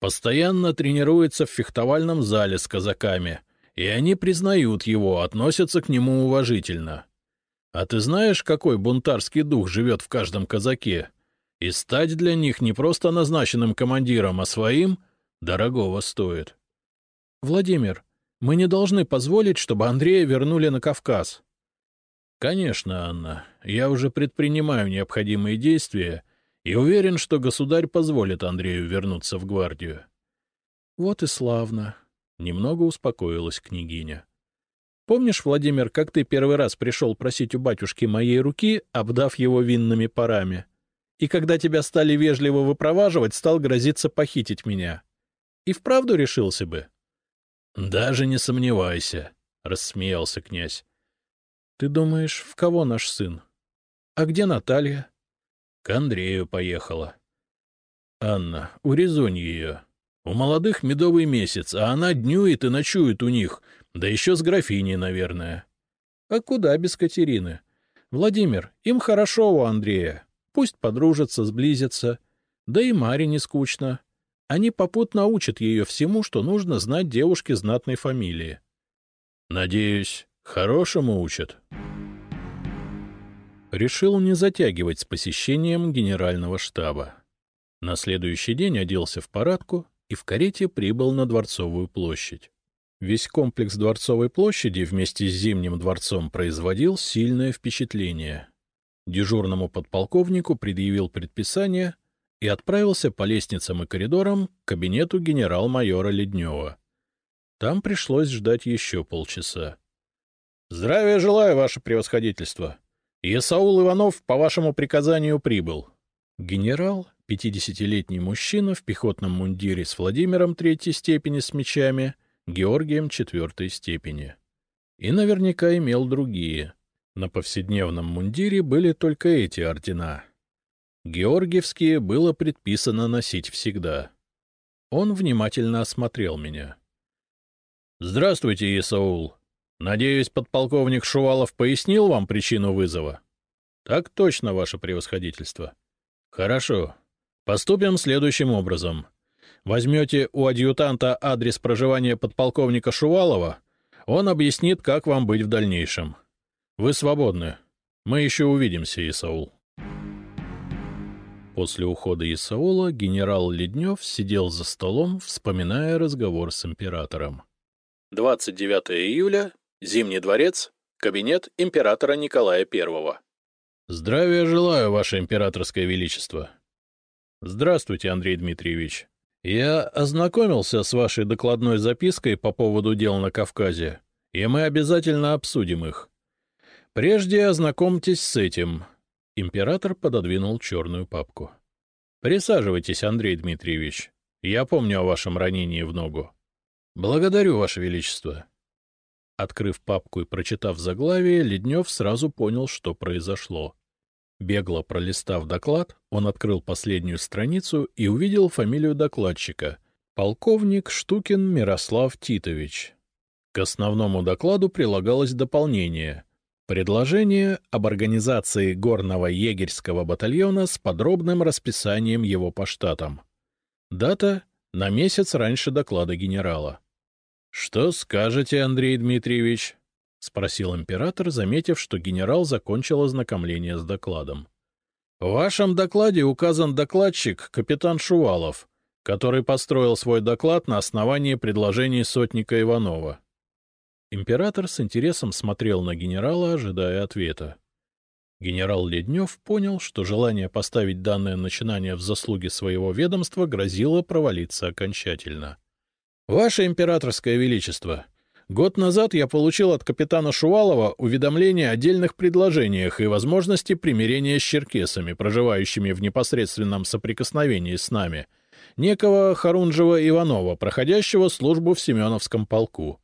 Постоянно тренируется в фехтовальном зале с казаками, и они признают его, относятся к нему уважительно. А ты знаешь, какой бунтарский дух живет в каждом казаке? И стать для них не просто назначенным командиром, а своим дорогого стоит. — Владимир, мы не должны позволить, чтобы Андрея вернули на Кавказ. — Конечно, Анна, я уже предпринимаю необходимые действия и уверен, что государь позволит Андрею вернуться в гвардию. — Вот и славно. Немного успокоилась княгиня. — Помнишь, Владимир, как ты первый раз пришел просить у батюшки моей руки, обдав его винными парами? — и когда тебя стали вежливо выпроваживать, стал грозиться похитить меня. И вправду решился бы? — Даже не сомневайся, — рассмеялся князь. — Ты думаешь, в кого наш сын? А где Наталья? — К Андрею поехала. — Анна, урезонь ее. У молодых медовый месяц, а она днюет и ночует у них, да еще с графиней, наверное. — А куда без Катерины? Владимир, им хорошо у Андрея. Пусть подружатся, сблизятся. Да и Маре не скучно. Они попутно учат ее всему, что нужно знать девушке знатной фамилии. Надеюсь, хорошему учат. Решил не затягивать с посещением генерального штаба. На следующий день оделся в парадку и в карете прибыл на Дворцовую площадь. Весь комплекс Дворцовой площади вместе с Зимним дворцом производил сильное впечатление. Дежурному подполковнику предъявил предписание и отправился по лестницам и коридорам к кабинету генерал-майора Леднева. Там пришлось ждать еще полчаса. — Здравия желаю, ваше превосходительство. Исаул Иванов по вашему приказанию прибыл. Генерал, пятидесятилетний мужчина в пехотном мундире с Владимиром третьей степени с мечами, Георгием четвертой степени. И наверняка имел другие. На повседневном мундире были только эти ордена. Георгиевские было предписано носить всегда. Он внимательно осмотрел меня. — Здравствуйте, Исаул. Надеюсь, подполковник Шувалов пояснил вам причину вызова? — Так точно, ваше превосходительство. — Хорошо. Поступим следующим образом. Возьмете у адъютанта адрес проживания подполковника Шувалова, он объяснит, как вам быть в дальнейшем. Вы свободны. Мы еще увидимся, Исаул. После ухода Исаула генерал Леднев сидел за столом, вспоминая разговор с императором. 29 июля, Зимний дворец, кабинет императора Николая I. Здравия желаю, ваше императорское величество. Здравствуйте, Андрей Дмитриевич. Я ознакомился с вашей докладной запиской по поводу дел на Кавказе, и мы обязательно обсудим их. Прежде ознакомьтесь с этим. Император пододвинул черную папку. — Присаживайтесь, Андрей Дмитриевич. Я помню о вашем ранении в ногу. — Благодарю, Ваше Величество. Открыв папку и прочитав заглавие, Леднев сразу понял, что произошло. Бегло пролистав доклад, он открыл последнюю страницу и увидел фамилию докладчика — полковник Штукин Мирослав Титович. К основному докладу прилагалось дополнение — Предложение об организации горного егерского батальона с подробным расписанием его по штатам. Дата — на месяц раньше доклада генерала. — Что скажете, Андрей Дмитриевич? — спросил император, заметив, что генерал закончил ознакомление с докладом. — В вашем докладе указан докладчик капитан Шувалов, который построил свой доклад на основании предложений сотника Иванова. — Император с интересом смотрел на генерала, ожидая ответа. Генерал Леднев понял, что желание поставить данное начинание в заслуги своего ведомства грозило провалиться окончательно. — Ваше императорское величество, год назад я получил от капитана Шувалова уведомление о дельных предложениях и возможности примирения с черкесами, проживающими в непосредственном соприкосновении с нами, некого Харунжева Иванова, проходящего службу в Семеновском полку.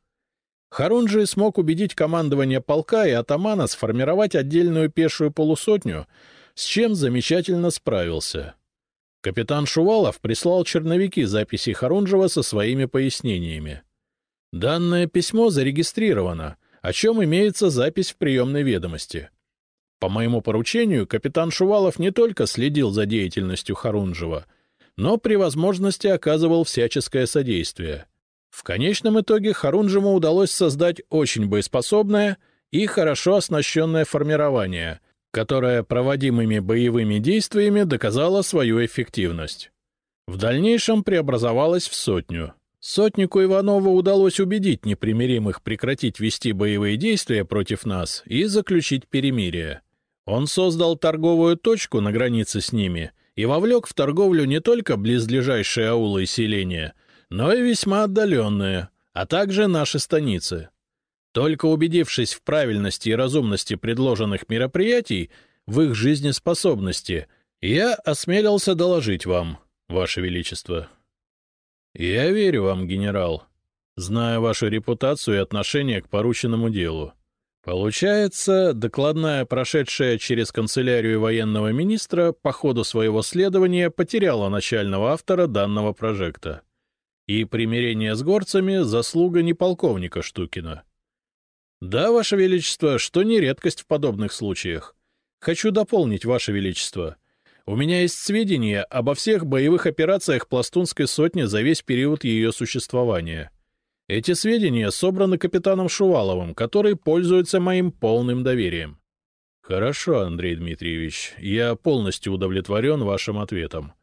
Харунжи смог убедить командование полка и атамана сформировать отдельную пешую полусотню, с чем замечательно справился. Капитан Шувалов прислал черновики записей Харунжева со своими пояснениями. Данное письмо зарегистрировано, о чем имеется запись в приемной ведомости. По моему поручению, капитан Шувалов не только следил за деятельностью Харунжева, но при возможности оказывал всяческое содействие — в конечном итоге Харунжему удалось создать очень боеспособное и хорошо оснащенное формирование, которое проводимыми боевыми действиями доказало свою эффективность. В дальнейшем преобразовалось в сотню. Сотнику Иванову удалось убедить непримиримых прекратить вести боевые действия против нас и заключить перемирие. Он создал торговую точку на границе с ними и вовлек в торговлю не только близлежащие аулы и селения — но и весьма отдаленные, а также наши станицы. Только убедившись в правильности и разумности предложенных мероприятий, в их жизнеспособности, я осмелился доложить вам, Ваше Величество. Я верю вам, генерал, зная вашу репутацию и отношение к порученному делу. Получается, докладная, прошедшая через канцелярию военного министра, по ходу своего следования потеряла начального автора данного прожекта. И примирение с горцами — заслуга не полковника Штукина. Да, Ваше Величество, что не редкость в подобных случаях. Хочу дополнить, Ваше Величество. У меня есть сведения обо всех боевых операциях Пластунской сотни за весь период ее существования. Эти сведения собраны капитаном Шуваловым, который пользуется моим полным доверием. Хорошо, Андрей Дмитриевич, я полностью удовлетворен вашим ответом.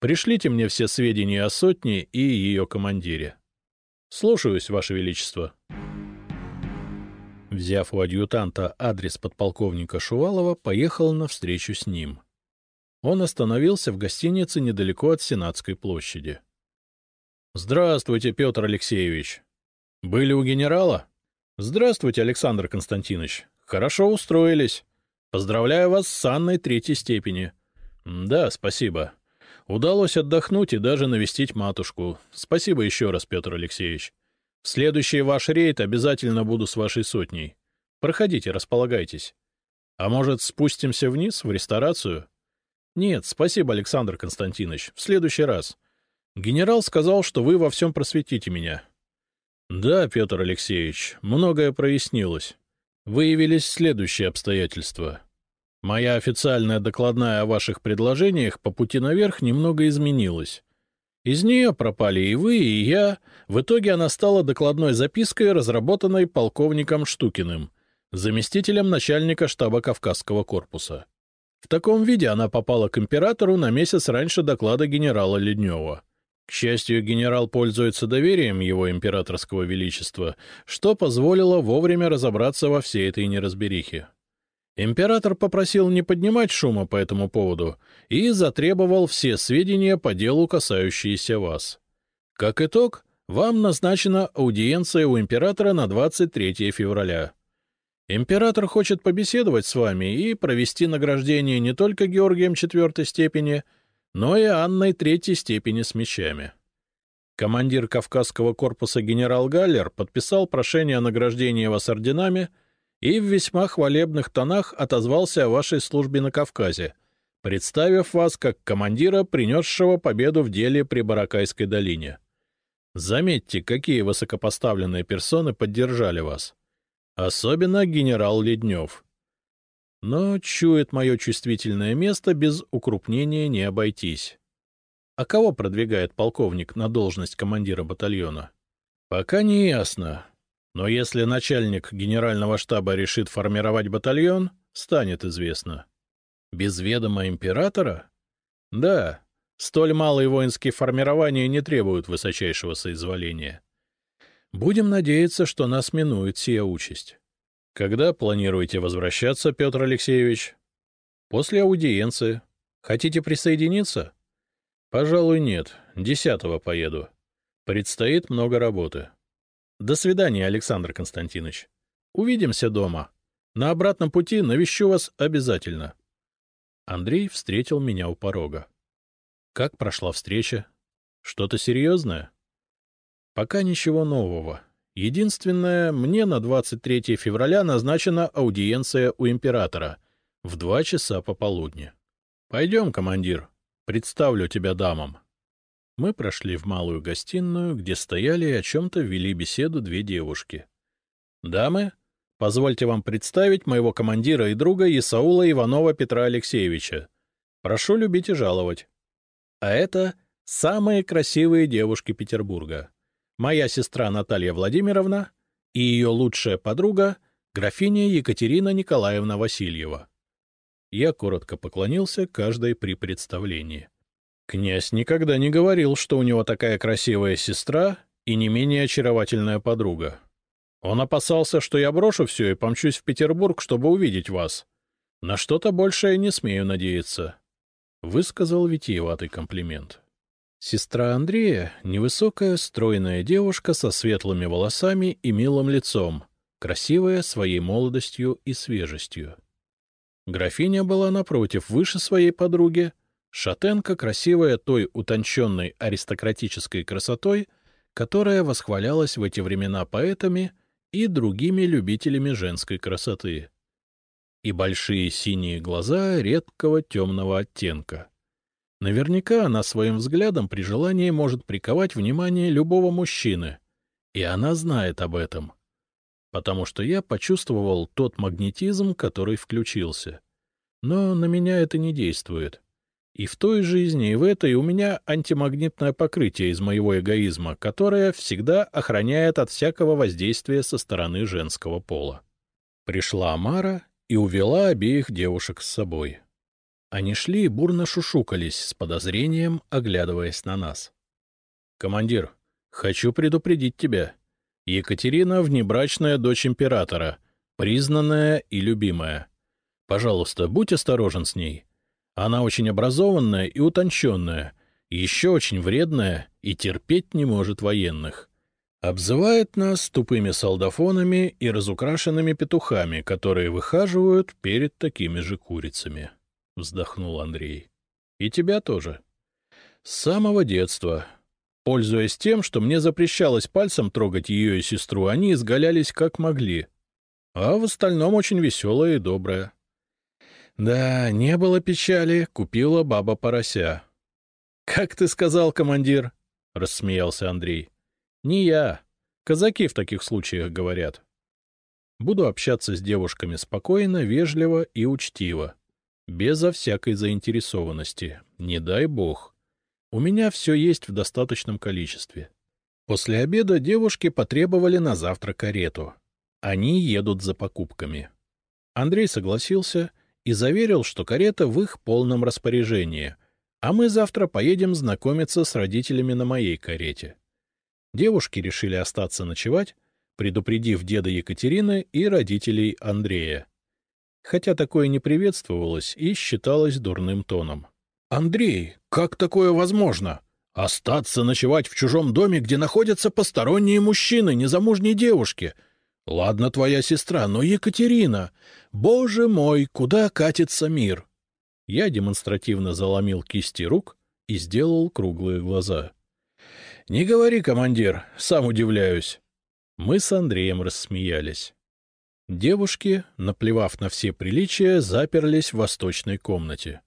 Пришлите мне все сведения о сотне и ее командире. Слушаюсь, Ваше Величество. Взяв у адъютанта адрес подполковника Шувалова, поехал навстречу с ним. Он остановился в гостинице недалеко от Сенатской площади. — Здравствуйте, Петр Алексеевич. Были у генерала? — Здравствуйте, Александр Константинович. Хорошо устроились. Поздравляю вас с Анной третьей степени. Да, спасибо. Удалось отдохнуть и даже навестить матушку. Спасибо еще раз, Петр Алексеевич. В следующий ваш рейд обязательно буду с вашей сотней. Проходите, располагайтесь. А может, спустимся вниз, в ресторацию? Нет, спасибо, Александр Константинович. В следующий раз. Генерал сказал, что вы во всем просветите меня. Да, Петр Алексеевич, многое прояснилось. Выявились следующие обстоятельства. Моя официальная докладная о ваших предложениях по пути наверх немного изменилась. Из нее пропали и вы, и я. В итоге она стала докладной запиской, разработанной полковником Штукиным, заместителем начальника штаба Кавказского корпуса. В таком виде она попала к императору на месяц раньше доклада генерала Леднева. К счастью, генерал пользуется доверием его императорского величества, что позволило вовремя разобраться во всей этой неразберихе. Император попросил не поднимать шума по этому поводу и затребовал все сведения по делу, касающиеся вас. Как итог, вам назначена аудиенция у императора на 23 февраля. Император хочет побеседовать с вами и провести награждение не только Георгием четвертой степени, но и Анной третьей степени с мечами. Командир Кавказского корпуса генерал Галлер подписал прошение о награждении вас орденами — и в весьма хвалебных тонах отозвался о вашей службе на Кавказе, представив вас как командира, принесшего победу в деле при Баракайской долине. Заметьте, какие высокопоставленные персоны поддержали вас. Особенно генерал Леднев. Но чует мое чувствительное место, без укрупнения не обойтись. А кого продвигает полковник на должность командира батальона? Пока не ясно, но если начальник генерального штаба решит формировать батальон, станет известно. Без ведома императора? Да, столь малые воинские формирования не требуют высочайшего соизволения. Будем надеяться, что нас минует сия участь. Когда планируете возвращаться, Петр Алексеевич? После аудиенции. Хотите присоединиться? Пожалуй, нет. Десятого поеду. Предстоит много работы. До свидания, Александр Константинович. Увидимся дома. На обратном пути навещу вас обязательно. Андрей встретил меня у порога. Как прошла встреча? Что-то серьезное? Пока ничего нового. Единственное, мне на 23 февраля назначена аудиенция у императора в два часа пополудни. Пойдем, командир, представлю тебя дамам. Мы прошли в малую гостиную, где стояли и о чем-то вели беседу две девушки. — Дамы, позвольте вам представить моего командира и друга Исаула Иванова Петра Алексеевича. Прошу любить и жаловать. А это самые красивые девушки Петербурга. Моя сестра Наталья Владимировна и ее лучшая подруга графиня Екатерина Николаевна Васильева. Я коротко поклонился каждой при представлении. Князь никогда не говорил, что у него такая красивая сестра и не менее очаровательная подруга. Он опасался, что я брошу все и помчусь в Петербург, чтобы увидеть вас. На что-то большее не смею надеяться. Высказал витиеватый комплимент. Сестра Андрея — невысокая, стройная девушка со светлыми волосами и милым лицом, красивая своей молодостью и свежестью. Графиня была, напротив, выше своей подруги, Шатенка красивая той утонченной аристократической красотой, которая восхвалялась в эти времена поэтами и другими любителями женской красоты. И большие синие глаза редкого темного оттенка. Наверняка она своим взглядом при желании может приковать внимание любого мужчины, и она знает об этом, потому что я почувствовал тот магнетизм, который включился. Но на меня это не действует. И в той жизни, и в этой у меня антимагнитное покрытие из моего эгоизма, которое всегда охраняет от всякого воздействия со стороны женского пола. Пришла Амара и увела обеих девушек с собой. Они шли и бурно шушукались, с подозрением оглядываясь на нас. — Командир, хочу предупредить тебя. Екатерина — внебрачная дочь императора, признанная и любимая. Пожалуйста, будь осторожен с ней. — она очень образованная и утонченная, еще очень вредная и терпеть не может военных. Обзывает нас тупыми солдафонами и разукрашенными петухами, которые выхаживают перед такими же курицами, — вздохнул Андрей. — И тебя тоже. С самого детства. Пользуясь тем, что мне запрещалось пальцем трогать ее и сестру, они изгалялись как могли. А в остальном очень веселая и добрая. Да, не было печали, купила баба порося. — Как ты сказал, командир? — рассмеялся Андрей. — не я. Казаки в таких случаях говорят. Буду общаться с девушками спокойно, вежливо и учтиво. Безо всякой заинтересованности. Не дай бог. У меня все есть в достаточном количестве. После обеда девушки потребовали на завтра карету. Они едут за покупками. Андрей согласился и заверил, что карета в их полном распоряжении, а мы завтра поедем знакомиться с родителями на моей карете. Девушки решили остаться ночевать, предупредив деда Екатерины и родителей Андрея. Хотя такое не приветствовалось и считалось дурным тоном. — Андрей, как такое возможно? Остаться ночевать в чужом доме, где находятся посторонние мужчины, незамужние девушки? Ладно, твоя сестра, но Екатерина... Боже мой, куда катится мир? Я демонстративно заломил кисти рук и сделал круглые глаза. — Не говори, командир, сам удивляюсь. Мы с Андреем рассмеялись. Девушки, наплевав на все приличия, заперлись в восточной комнате.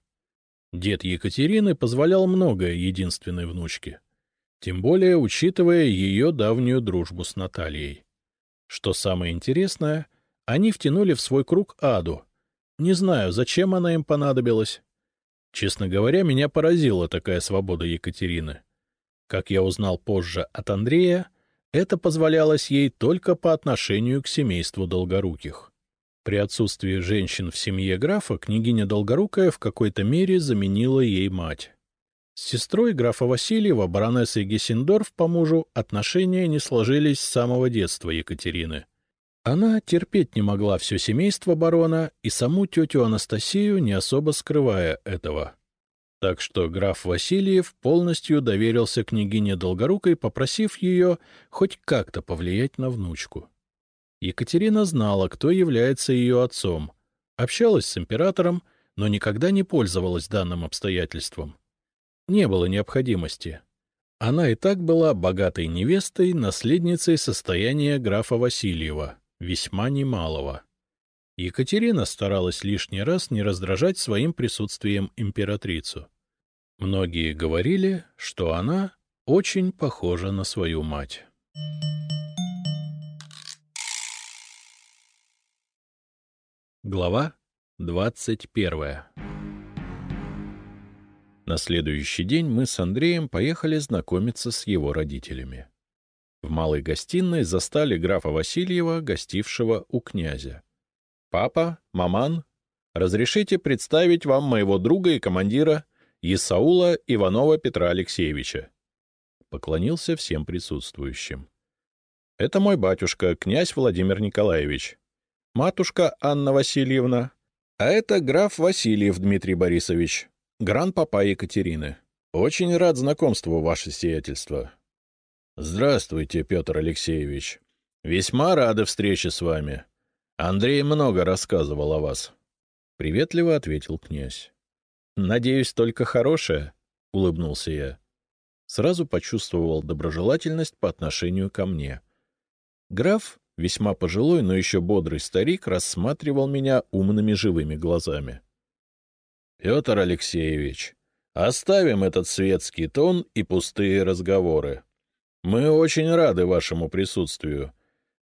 Дед Екатерины позволял многое единственной внучке, тем более учитывая ее давнюю дружбу с Натальей. Что самое интересное, они втянули в свой круг Аду. Не знаю, зачем она им понадобилась. Честно говоря, меня поразила такая свобода Екатерины. Как я узнал позже от Андрея, это позволялось ей только по отношению к семейству Долгоруких. При отсутствии женщин в семье графа княгиня Долгорукая в какой-то мере заменила ей мать. С сестрой графа Васильева, баронессой Гессендорф по мужу, отношения не сложились с самого детства Екатерины. Она терпеть не могла все семейство барона и саму тетю Анастасию, не особо скрывая этого так что граф Васильев полностью доверился княгине Долгорукой, попросив ее хоть как-то повлиять на внучку. Екатерина знала, кто является ее отцом, общалась с императором, но никогда не пользовалась данным обстоятельством. Не было необходимости. Она и так была богатой невестой, наследницей состояния графа Васильева, весьма немалого. Екатерина старалась лишний раз не раздражать своим присутствием императрицу. Многие говорили, что она очень похожа на свою мать. Глава двадцать первая На следующий день мы с Андреем поехали знакомиться с его родителями. В малой гостиной застали графа Васильева, гостившего у князя. «Папа, маман, разрешите представить вам моего друга и командира Исаула Иванова Петра Алексеевича. Поклонился всем присутствующим. — Это мой батюшка, князь Владимир Николаевич. Матушка Анна Васильевна. А это граф Васильев Дмитрий Борисович, гран-папа Екатерины. Очень рад знакомству, ваше сиятельство. — Здравствуйте, Петр Алексеевич. Весьма рады встрече с вами. Андрей много рассказывал о вас. — приветливо ответил князь. — Надеюсь, только хорошее, — улыбнулся я. Сразу почувствовал доброжелательность по отношению ко мне. Граф, весьма пожилой, но еще бодрый старик, рассматривал меня умными живыми глазами. — Петр Алексеевич, оставим этот светский тон и пустые разговоры. Мы очень рады вашему присутствию,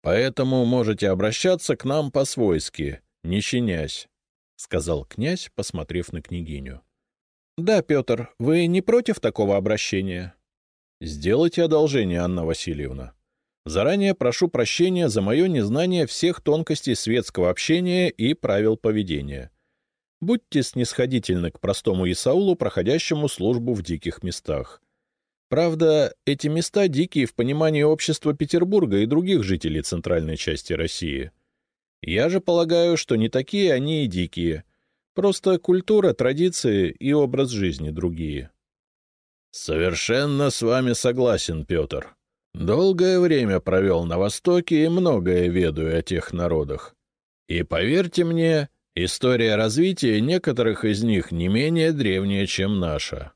поэтому можете обращаться к нам по-свойски, не чинясь. — сказал князь, посмотрев на княгиню. — Да, Петр, вы не против такого обращения? — Сделайте одолжение, Анна Васильевна. Заранее прошу прощения за мое незнание всех тонкостей светского общения и правил поведения. Будьте снисходительны к простому Исаулу, проходящему службу в диких местах. Правда, эти места дикие в понимании общества Петербурга и других жителей центральной части России — я же полагаю, что не такие они и дикие. Просто культура, традиции и образ жизни другие. — Совершенно с вами согласен, Петр. Долгое время провел на Востоке и многое ведаю о тех народах. И поверьте мне, история развития некоторых из них не менее древняя, чем наша.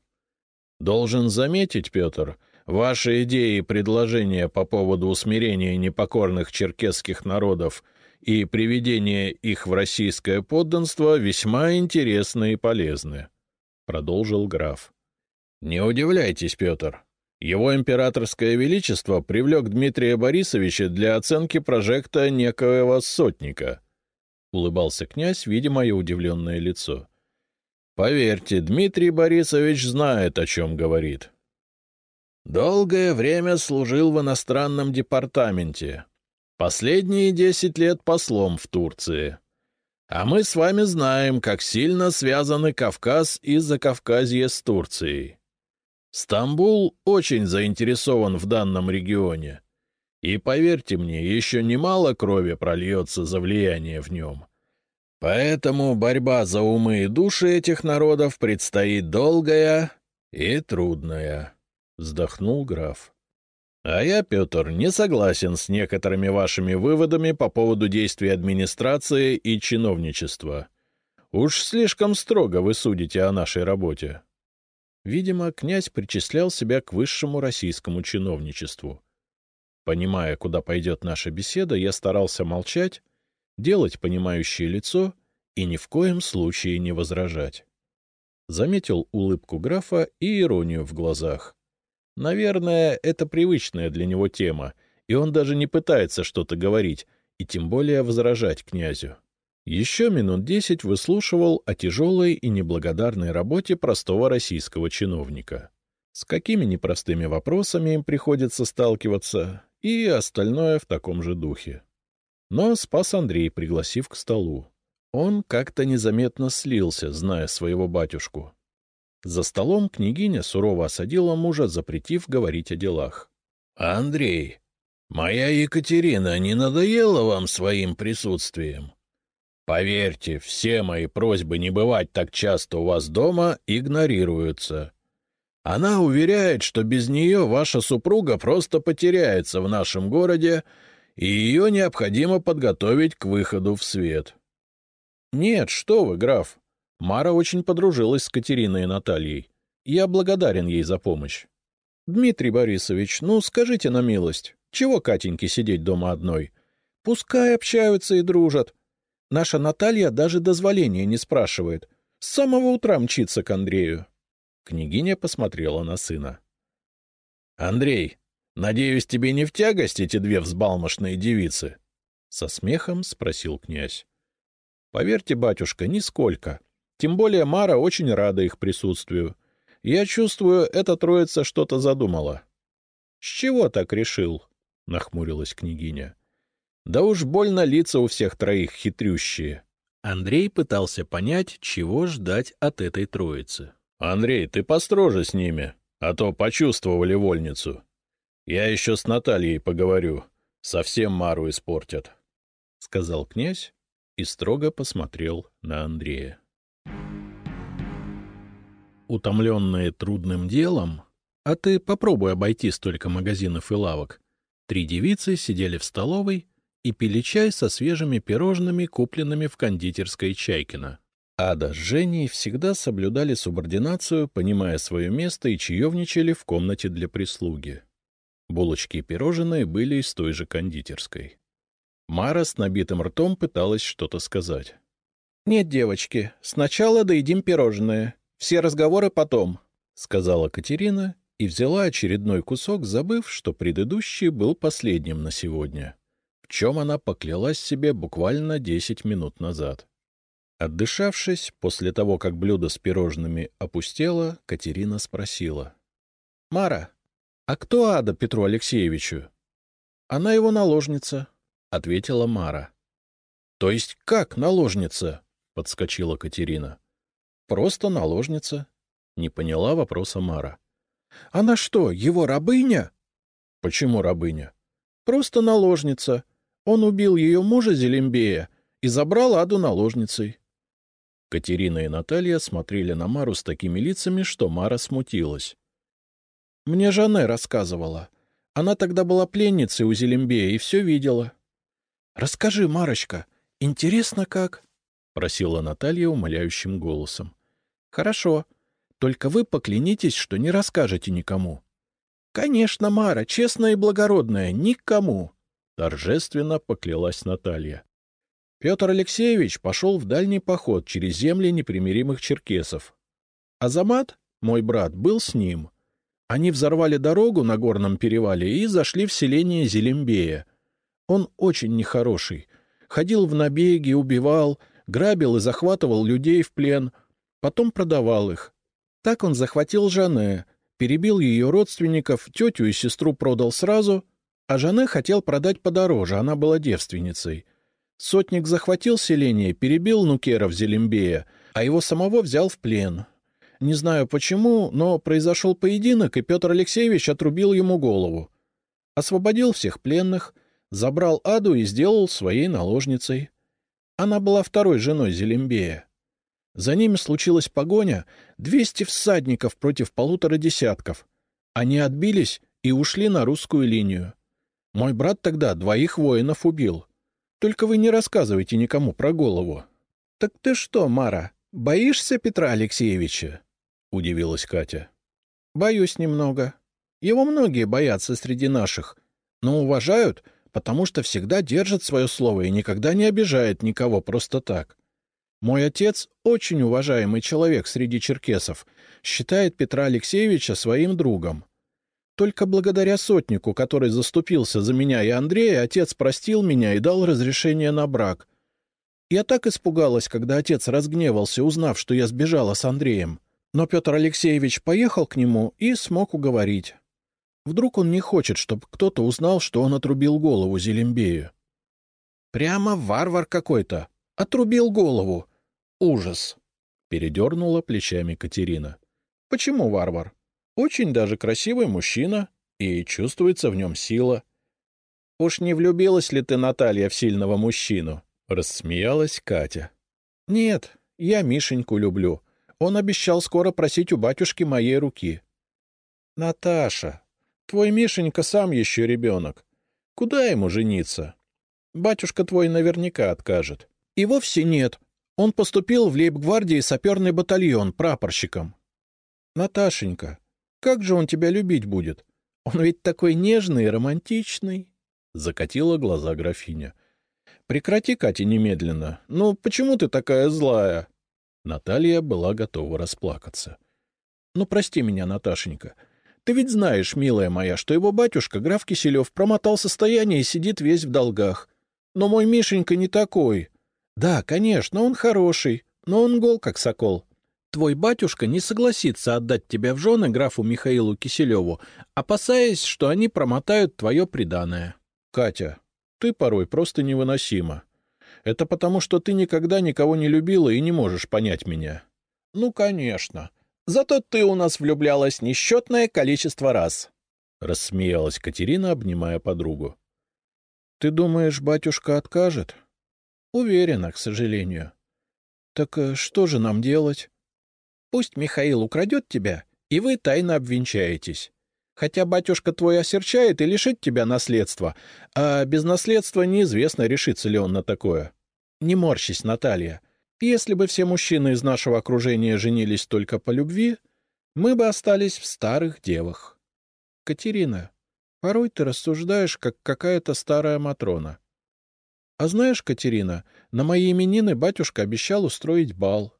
Должен заметить, Петр, ваши идеи и предложения по поводу усмирения непокорных черкесских народов и приведения их в российское подданство весьма интересны и полезны, — продолжил граф. — Не удивляйтесь, Петр. Его императорское величество привлек Дмитрия Борисовича для оценки прожекта некоего сотника. Улыбался князь, видя мое удивленное лицо. Поверьте, Дмитрий Борисович знает, о чем говорит. Долгое время служил в иностранном департаменте. Последние десять лет послом в Турции. А мы с вами знаем, как сильно связаны Кавказ и Закавказье с Турцией. Стамбул очень заинтересован в данном регионе. И, поверьте мне, еще немало крови прольется за влияние в нем. Поэтому борьба за умы и души этих народов предстоит долгая и трудная, — вздохнул граф. А я, Петр, не согласен с некоторыми вашими выводами по поводу действий администрации и чиновничества. Уж слишком строго вы судите о нашей работе. Видимо, князь причислял себя к высшему российскому чиновничеству. Понимая, куда пойдет наша беседа, я старался молчать, делать понимающее лицо и ни в коем случае не возражать. Заметил улыбку графа и иронию в глазах. Наверное, это привычная для него тема, и он даже не пытается что-то говорить, и тем более возражать князю. Еще минут десять выслушивал о тяжелой и неблагодарной работе простого российского чиновника. С какими непростыми вопросами им приходится сталкиваться, и остальное в таком же духе. Но спас Андрей, пригласив к столу. Он как-то незаметно слился, зная своего батюшку. За столом княгиня сурово осадила мужа, запретив говорить о делах. — Андрей, моя Екатерина не надоела вам своим присутствием? Поверьте, все мои просьбы не бывать так часто у вас дома игнорируются. Она уверяет, что без нее ваша супруга просто потеряется в нашем городе, и ее необходимо подготовить к выходу в свет. — Нет, что вы, граф. Мара очень подружилась с Катериной и Натальей. Я благодарен ей за помощь. — Дмитрий Борисович, ну скажите на милость, чего Катеньке сидеть дома одной? Пускай общаются и дружат. Наша Наталья даже дозволения не спрашивает. С самого утра мчится к Андрею. Княгиня посмотрела на сына. — Андрей, надеюсь, тебе не в тягость эти две взбалмошные девицы? — со смехом спросил князь. — Поверьте, батюшка, нисколько. Тем более Мара очень рада их присутствию. Я чувствую, эта троица что-то задумала. — С чего так решил? — нахмурилась княгиня. — да уж больно лица у всех троих хитрющие. Андрей пытался понять, чего ждать от этой троицы. — Андрей, ты построже с ними, а то почувствовали вольницу. Я еще с Натальей поговорю. Совсем Мару испортят, — сказал князь и строго посмотрел на Андрея. Утомленные трудным делом, а ты попробуй обойти столько магазинов и лавок, три девицы сидели в столовой и пили чай со свежими пирожными, купленными в кондитерской Чайкина. Ада с Женей всегда соблюдали субординацию, понимая свое место и чаевничали в комнате для прислуги. Булочки и пирожные были из той же кондитерской. Мара с набитым ртом пыталась что-то сказать. — Нет, девочки, сначала доедим пирожные. Все разговоры потом, — сказала Катерина и взяла очередной кусок, забыв, что предыдущий был последним на сегодня в чем она поклялась себе буквально десять минут назад. Отдышавшись, после того, как блюдо с пирожными опустело, Катерина спросила. — Мара, а кто Ада Петру Алексеевичу? — Она его наложница, — ответила Мара. — То есть как наложница? — подскочила Катерина. — Просто наложница, — не поняла вопроса Мара. — Она что, его рабыня? — Почему рабыня? — Просто наложница. Он убил ее мужа Зелембея и забрал Аду наложницей. Катерина и Наталья смотрели на Мару с такими лицами, что Мара смутилась. — Мне Жанне рассказывала. Она тогда была пленницей у Зелембея и все видела. — Расскажи, Марочка, интересно как? — просила Наталья умоляющим голосом. — Хорошо. Только вы поклянитесь, что не расскажете никому. — Конечно, Мара, честная и благородная, никому. — торжественно поклялась Наталья. Петр Алексеевич пошел в дальний поход через земли непримиримых черкесов. Азамат, мой брат, был с ним. Они взорвали дорогу на горном перевале и зашли в селение Зелембея. Он очень нехороший. Ходил в набеги, убивал, грабил и захватывал людей в плен, потом продавал их. Так он захватил Жане, перебил ее родственников, тетю и сестру продал сразу, а Жане хотел продать подороже, она была девственницей. Сотник захватил селение, перебил нукеров Зелембея, а его самого взял в плен. Не знаю почему, но произошел поединок, и Петр Алексеевич отрубил ему голову. Освободил всех пленных, забрал Аду и сделал своей наложницей. Она была второй женой Зелембея. За ними случилась погоня, двести всадников против полутора десятков. Они отбились и ушли на русскую линию. Мой брат тогда двоих воинов убил. Только вы не рассказывайте никому про голову. — Так ты что, Мара, боишься Петра Алексеевича? — удивилась Катя. — Боюсь немного. Его многие боятся среди наших, но уважают, потому что всегда держит свое слово и никогда не обижает никого просто так. Мой отец — очень уважаемый человек среди черкесов, считает Петра Алексеевича своим другом. Только благодаря сотнику, который заступился за меня и Андрея, отец простил меня и дал разрешение на брак. Я так испугалась, когда отец разгневался, узнав, что я сбежала с Андреем. Но Петр Алексеевич поехал к нему и смог уговорить. Вдруг он не хочет, чтобы кто-то узнал, что он отрубил голову Зелембею. Прямо варвар какой-то. Отрубил голову. Ужас. Передернула плечами Катерина. Почему варвар? Очень даже красивый мужчина, и чувствуется в нем сила. — Уж не влюбилась ли ты, Наталья, в сильного мужчину? — рассмеялась Катя. — Нет, я Мишеньку люблю. Он обещал скоро просить у батюшки моей руки. — Наташа, Твой Мишенька сам еще ребенок. Куда ему жениться? Батюшка твой наверняка откажет. И вовсе нет. Он поступил в лейб-гвардии саперный батальон прапорщиком. Наташенька, как же он тебя любить будет? Он ведь такой нежный и романтичный. Закатила глаза графиня. Прекрати, Катя, немедленно. Ну, почему ты такая злая? Наталья была готова расплакаться. Ну, прости меня, Наташенька. — ты ведь знаешь, милая моя, что его батюшка, граф Киселев, промотал состояние и сидит весь в долгах. Но мой Мишенька не такой. Да, конечно, он хороший, но он гол, как сокол. Твой батюшка не согласится отдать тебя в жены графу Михаилу Киселеву, опасаясь, что они промотают твое преданное. Катя, ты порой просто невыносима. Это потому, что ты никогда никого не любила и не можешь понять меня. Ну, конечно. Зато ты у нас влюблялась несчетное количество раз. — рассмеялась Катерина, обнимая подругу. — Ты думаешь, батюшка откажет? — Уверена, к сожалению. — Так э, что же нам делать? — Пусть Михаил украдет тебя, и вы тайно обвенчаетесь. Хотя батюшка твой осерчает и лишит тебя наследства, а без наследства неизвестно, решится ли он на такое. Не морщись, Наталья. Если бы все мужчины из нашего окружения женились только по любви, мы бы остались в старых девах. Катерина, порой ты рассуждаешь, как какая-то старая Матрона. А знаешь, Катерина, на мои именины батюшка обещал устроить бал.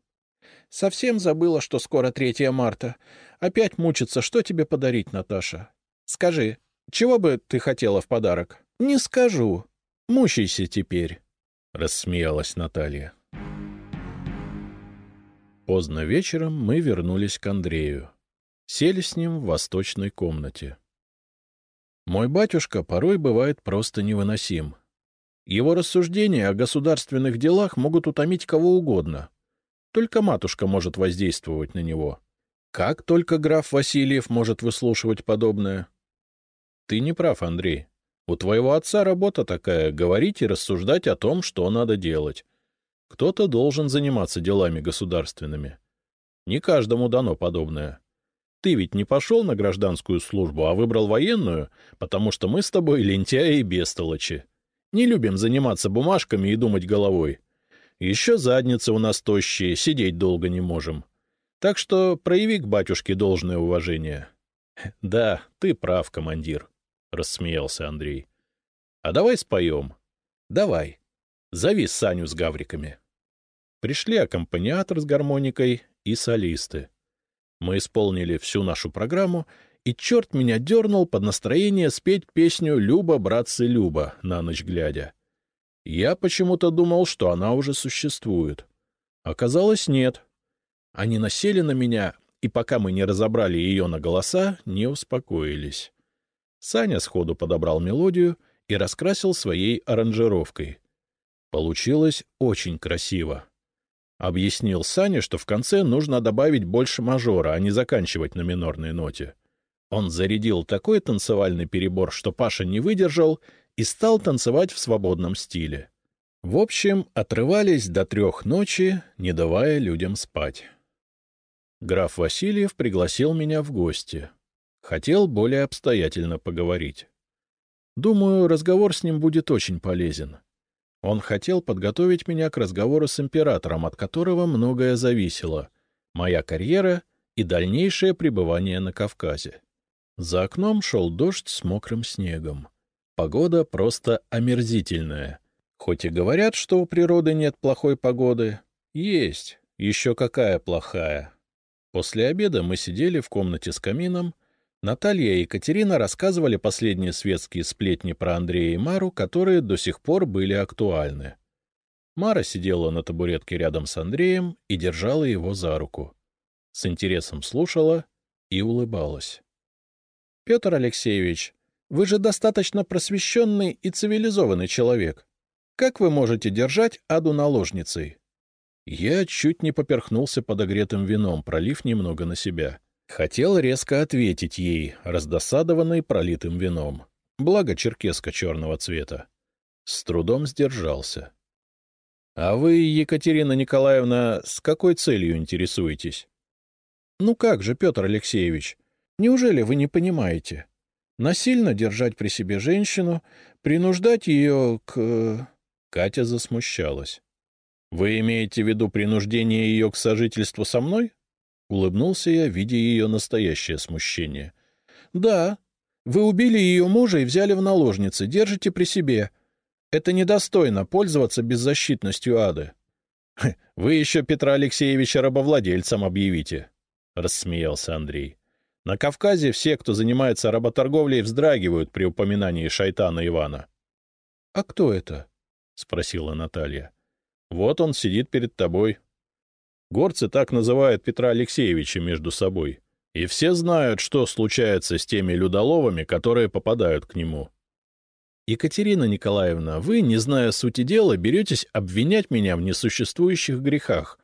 Совсем забыла, что скоро 3 марта. Опять мучиться, что тебе подарить, Наташа? Скажи, чего бы ты хотела в подарок? Не скажу. Мучайся теперь, — рассмеялась Наталья. Поздно вечером мы вернулись к Андрею. Сели с ним в восточной комнате. Мой батюшка порой бывает просто невыносим. Его рассуждения о государственных делах могут утомить кого угодно. Только матушка может воздействовать на него. Как только граф Васильев может выслушивать подобное? Ты не прав, Андрей. У твоего отца работа такая — говорить и рассуждать о том, что надо делать. Кто-то должен заниматься делами государственными. Не каждому дано подобное. Ты ведь не пошел на гражданскую службу, а выбрал военную, потому что мы с тобой лентяи и бестолочи. Не любим заниматься бумажками и думать головой. Еще задницы у нас тощие, сидеть долго не можем. Так что прояви к батюшке должное уважение. — Да, ты прав, командир, — рассмеялся Андрей. — А давай споем. — Давай. Зови Саню с гавриками. Пришли аккомпаниатор с гармоникой и солисты. Мы исполнили всю нашу программу, и черт меня дернул под настроение спеть песню «Люба, братцы, Люба» на ночь глядя. Я почему-то думал, что она уже существует. Оказалось, нет. Они насели на меня, и пока мы не разобрали ее на голоса, не успокоились. Саня сходу подобрал мелодию и раскрасил своей аранжировкой. Получилось очень красиво. Объяснил Саня, что в конце нужно добавить больше мажора, а не заканчивать на минорной ноте. Он зарядил такой танцевальный перебор, что Паша не выдержал и стал танцевать в свободном стиле. В общем, отрывались до трех ночи, не давая людям спать. Граф Васильев пригласил меня в гости. Хотел более обстоятельно поговорить. Думаю, разговор с ним будет очень полезен. Он хотел подготовить меня к разговору с императором, от которого многое зависело — моя карьера и дальнейшее пребывание на Кавказе. За окном шел дождь с мокрым снегом. Погода просто омерзительная. Хоть и говорят, что у природы нет плохой погоды, есть, еще какая плохая. После обеда мы сидели в комнате с камином, Наталья и Екатерина рассказывали последние светские сплетни про Андрея и Мару, которые до сих пор были актуальны. Мара сидела на табуретке рядом с Андреем и держала его за руку. С интересом слушала и улыбалась. — Петр Алексеевич, вы же достаточно просвещенный и цивилизованный человек. Как вы можете держать Аду наложницей? Я чуть не поперхнулся подогретым вином, пролив немного на себя. Хотел резко ответить ей, раздосадованный пролитым вином. Благо черкеска черного цвета. С трудом сдержался. — А вы, Екатерина Николаевна, с какой целью интересуетесь? — Ну как же, Петр Алексеевич, неужели вы не понимаете? Насильно держать при себе женщину, принуждать ее к... Катя засмущалась. — Вы имеете в виду принуждение ее к сожительству со мной? Улыбнулся я, видя ее настоящее смущение. — Да. Вы убили ее мужа и взяли в наложницы, держите при себе. Это недостойно пользоваться беззащитностью ады. — Вы еще Петра Алексеевича рабовладельцем объявите, — рассмеялся Андрей. — На Кавказе все, кто занимается работорговлей, вздрагивают при упоминании шайтана Ивана. — А кто это? — спросила Наталья. — Вот он сидит перед тобой, Горцы так называют Петра Алексеевича между собой. И все знают, что случается с теми людоловами, которые попадают к нему. Екатерина Николаевна, вы, не зная сути дела, беретесь обвинять меня в несуществующих грехах.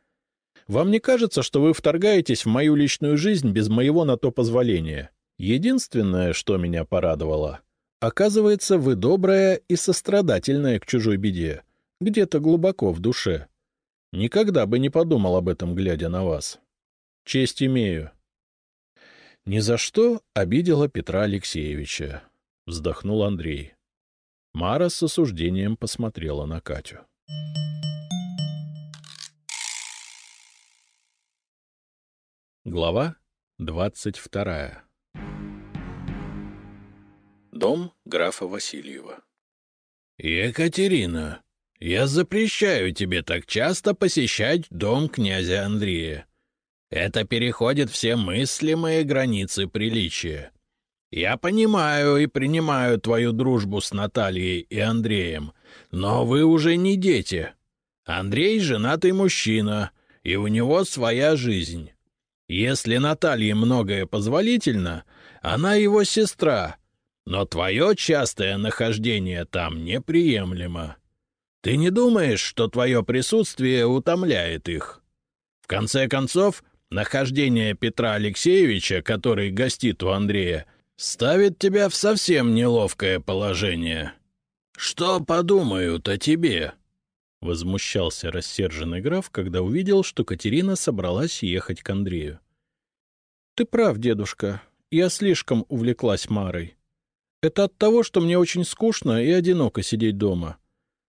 Вам не кажется, что вы вторгаетесь в мою личную жизнь без моего на то позволения? Единственное, что меня порадовало, оказывается, вы добрая и сострадательная к чужой беде, где-то глубоко в душе. Никогда бы не подумал об этом, глядя на вас. Честь имею. Ни за что обидела Петра Алексеевича, — вздохнул Андрей. Мара с осуждением посмотрела на Катю. Глава двадцать вторая Дом графа Васильева Екатерина, я запрещаю тебе так часто посещать дом князя Андрея. Это переходит все мыслимые границы приличия. Я понимаю и принимаю твою дружбу с Натальей и Андреем, но вы уже не дети. Андрей — женатый мужчина, и у него своя жизнь. Если Наталье многое позволительно, она его сестра, но твое частое нахождение там неприемлемо. Ты не думаешь, что твое присутствие утомляет их? В конце концов, нахождение Петра Алексеевича, который гостит у Андрея, ставит тебя в совсем неловкое положение. Что подумают о тебе?» — возмущался рассерженный граф, когда увидел, что Катерина собралась ехать к Андрею. — Ты прав, дедушка. Я слишком увлеклась Марой. Это от того, что мне очень скучно и одиноко сидеть дома.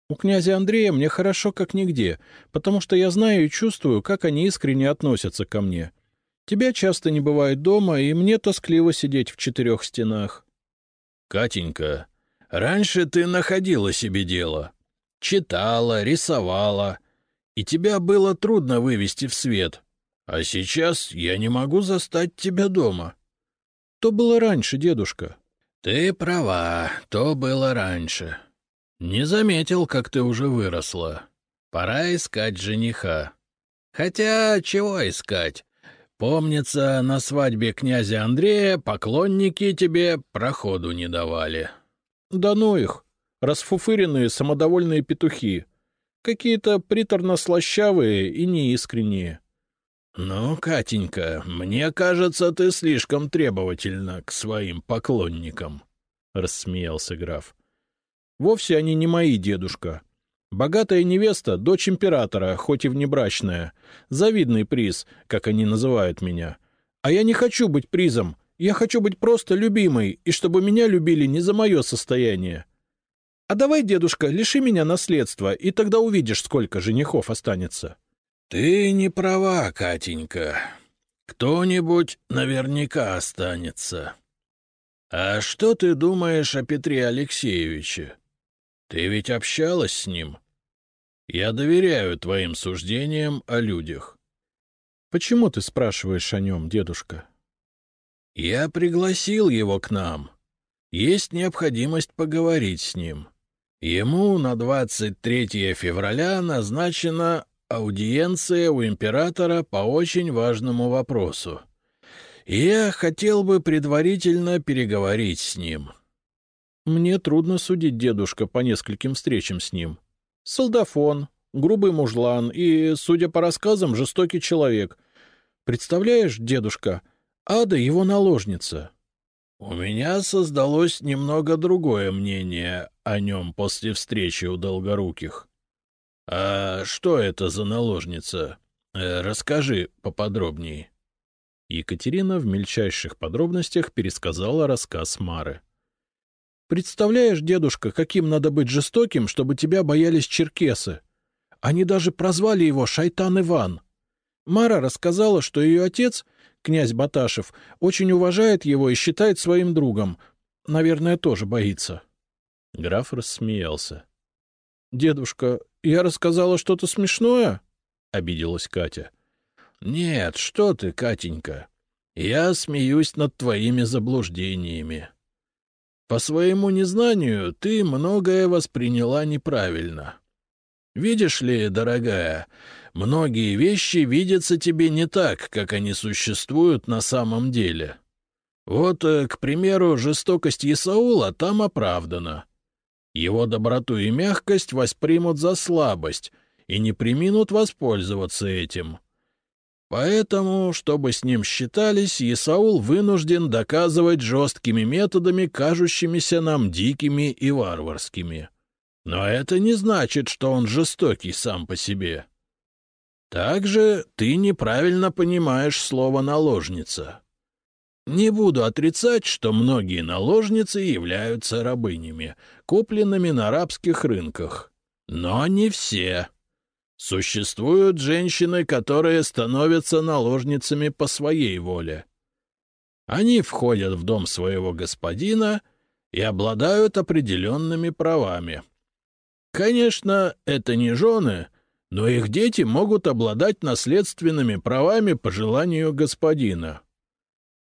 У князя Андрея мне хорошо как нигде, потому что я знаю и чувствую, как они искренне относятся ко мне. Тебя часто не бывает дома, и мне тоскливо сидеть в четырех стенах. — Катенька, раньше ты находила себе дело. Читала, рисовала, и тебя было трудно вывести в свет. А сейчас я не могу застать тебя дома. — То было раньше, дедушка. — Ты права, то было раньше. Не заметил, как ты уже выросла. Пора искать жениха. Хотя чего искать? Помнится, на свадьбе князя Андрея поклонники тебе проходу не давали. — Да ну их! Расфуфыренные самодовольные петухи. Какие-то приторно-слащавые и неискренние. — Ну, Катенька, мне кажется, ты слишком требовательна к своим поклонникам, — рассмеялся граф. — Вовсе они не мои, дедушка. Богатая невеста — дочь императора, хоть и внебрачная. Завидный приз, как они называют меня. А я не хочу быть призом. Я хочу быть просто любимой, и чтобы меня любили не за мое состояние. А давай, дедушка, лиши меня наследства, и тогда увидишь, сколько женихов останется. — Ты не права, Катенька. Кто-нибудь наверняка останется. А что ты думаешь о Петре Алексеевиче? Ты ведь общалась с ним? Я доверяю твоим суждениям о людях. — Почему ты спрашиваешь о нем, дедушка? — Я пригласил его к нам. Есть необходимость поговорить с ним. Ему на 23 февраля назначена аудиенция у императора по очень важному вопросу. я хотел бы предварительно переговорить с ним. — Мне трудно судить дедушка по нескольким встречам с ним. Солдафон, грубый мужлан и, судя по рассказам, жестокий человек. Представляешь, дедушка, Ада — его наложница. — У меня создалось немного другое мнение о нем после встречи у Долгоруких. — А что это за наложница? Э, расскажи поподробнее. Екатерина в мельчайших подробностях пересказала рассказ Мары. — Представляешь, дедушка, каким надо быть жестоким, чтобы тебя боялись черкесы? Они даже прозвали его Шайтан Иван. Мара рассказала, что ее отец, князь Баташев, очень уважает его и считает своим другом. Наверное, тоже боится. Граф рассмеялся. — Дедушка, я рассказала что-то смешное? — обиделась Катя. — Нет, что ты, Катенька. Я смеюсь над твоими заблуждениями. По своему незнанию ты многое восприняла неправильно. Видишь ли, дорогая, многие вещи видятся тебе не так, как они существуют на самом деле. Вот, э, к примеру, жестокость Исаула там оправдана. Его доброту и мягкость воспримут за слабость и не приминут воспользоваться этим. Поэтому, чтобы с ним считались, Исаул вынужден доказывать жесткими методами, кажущимися нам дикими и варварскими. Но это не значит, что он жестокий сам по себе. Также ты неправильно понимаешь слово «наложница». Не буду отрицать, что многие наложницы являются рабынями, купленными на арабских рынках. Но не все. Существуют женщины, которые становятся наложницами по своей воле. Они входят в дом своего господина и обладают определенными правами. Конечно, это не жены, но их дети могут обладать наследственными правами по желанию господина.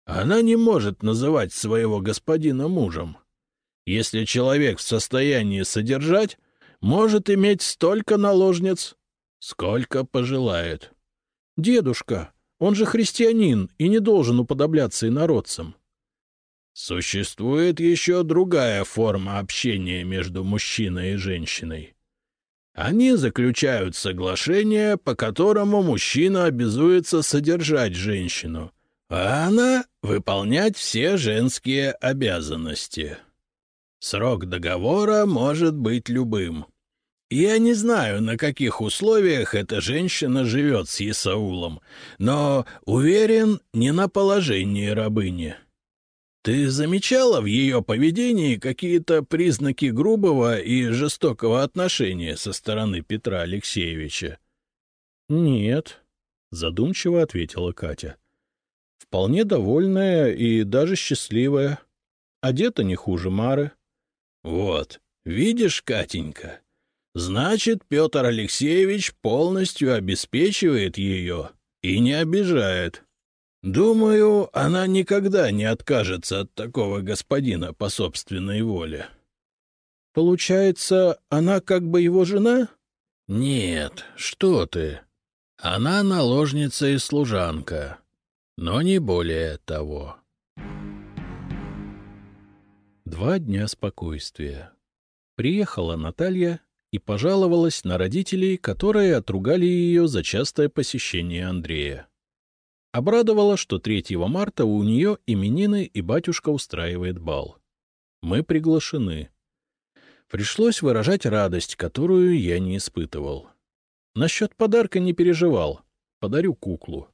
Она не может называть своего господина мужем. Если человек в состоянии содержать, может иметь столько наложниц, Сколько пожелает. Дедушка, он же христианин и не должен уподобляться инородцам. Существует еще другая форма общения между мужчиной и женщиной. Они заключают соглашение, по которому мужчина обязуется содержать женщину, а она — выполнять все женские обязанности. Срок договора может быть любым — Я не знаю, на каких условиях эта женщина живет с Исаулом, но, уверен, не на положении рабыни. Ты замечала в ее поведении какие-то признаки грубого и жестокого отношения со стороны Петра Алексеевича? — Нет, — задумчиво ответила Катя. — Вполне довольная и даже счастливая. Одета не хуже Мары. — Вот, видишь, Катенька, значит, Петр Алексеевич полностью обеспечивает ее и не обижает. Думаю, она никогда не откажется от такого господина по собственной воле. — Получается, она как бы его жена? — Нет, что ты. Она наложница и служанка, но не более того. Два дня спокойствия. Приехала Наталья и пожаловалась на родителей, которые отругали ее за частое посещение Андрея. Обрадовала, что 3 марта у нее именины и батюшка устраивает бал. Мы приглашены. Пришлось выражать радость, которую я не испытывал. Насчет подарка не переживал. Подарю куклу.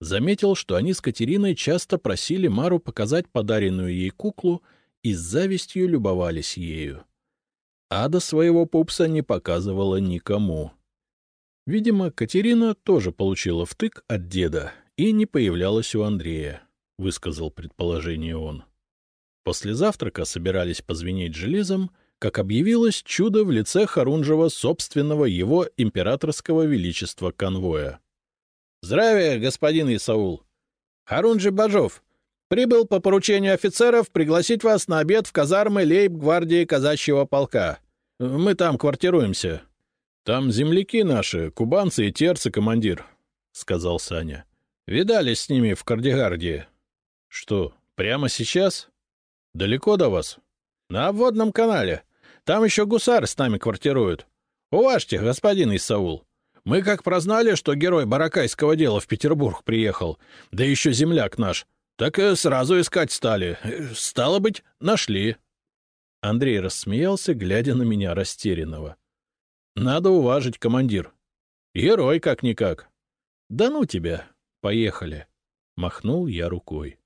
Заметил, что они с Катериной часто просили Мару показать подаренную ей куклу и с завистью любовались ею. Ада своего пупса не показывала никому. Видимо, Катерина тоже получила втык от деда и не появлялась у Андрея, — высказал предположение он. После завтрака собирались позвенеть железом — как объявилось чудо в лице Харунжева собственного его императорского величества конвоя. — Здравия, господин Исаул! Харунжи Бажов, прибыл по поручению офицеров пригласить вас на обед в казармы лейб-гвардии казачьего полка. Мы там квартируемся. — Там земляки наши, кубанцы и терцы, командир, — сказал Саня. — Видались с ними в Кардигардии. — Что, прямо сейчас? Далеко до вас? — На обводном канале. Там еще гусары с нами квартируют. Уважьте, господин Исаул. Мы как прознали, что герой баракайского дела в Петербург приехал, да еще земляк наш, так и сразу искать стали. Стало быть, нашли. Андрей рассмеялся, глядя на меня растерянного. — Надо уважить, командир. Герой как-никак. — Да ну тебя. Поехали. Махнул я рукой.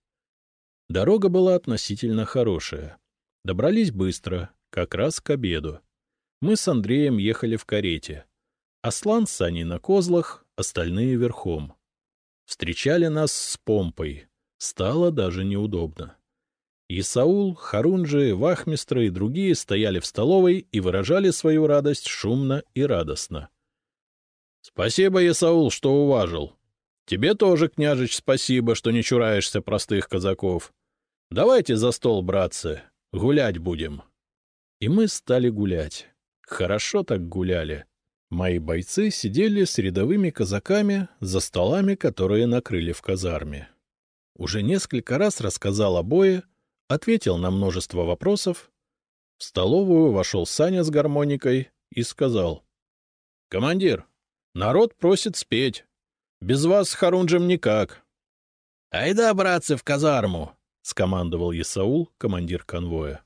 Дорога была относительно хорошая. Добрались быстро, как раз к обеду. Мы с Андреем ехали в карете. Аслан с Саней на козлах, остальные верхом. Встречали нас с помпой. Стало даже неудобно. Исаул, Харунжи, Вахмистра и другие стояли в столовой и выражали свою радость шумно и радостно. — Спасибо, Исаул, что уважил. Тебе тоже, княжич, спасибо, что не чураешься простых казаков. Давайте за стол, братцы, гулять будем. — и мы стали гулять. Хорошо так гуляли. Мои бойцы сидели с рядовыми казаками за столами, которые накрыли в казарме. Уже несколько раз рассказал обои, ответил на множество вопросов. В столовую вошел Саня с гармоникой и сказал. — Командир, народ просит спеть. Без вас с Харунжем никак. — Айда, братцы, в казарму! — скомандовал Исаул, командир конвоя.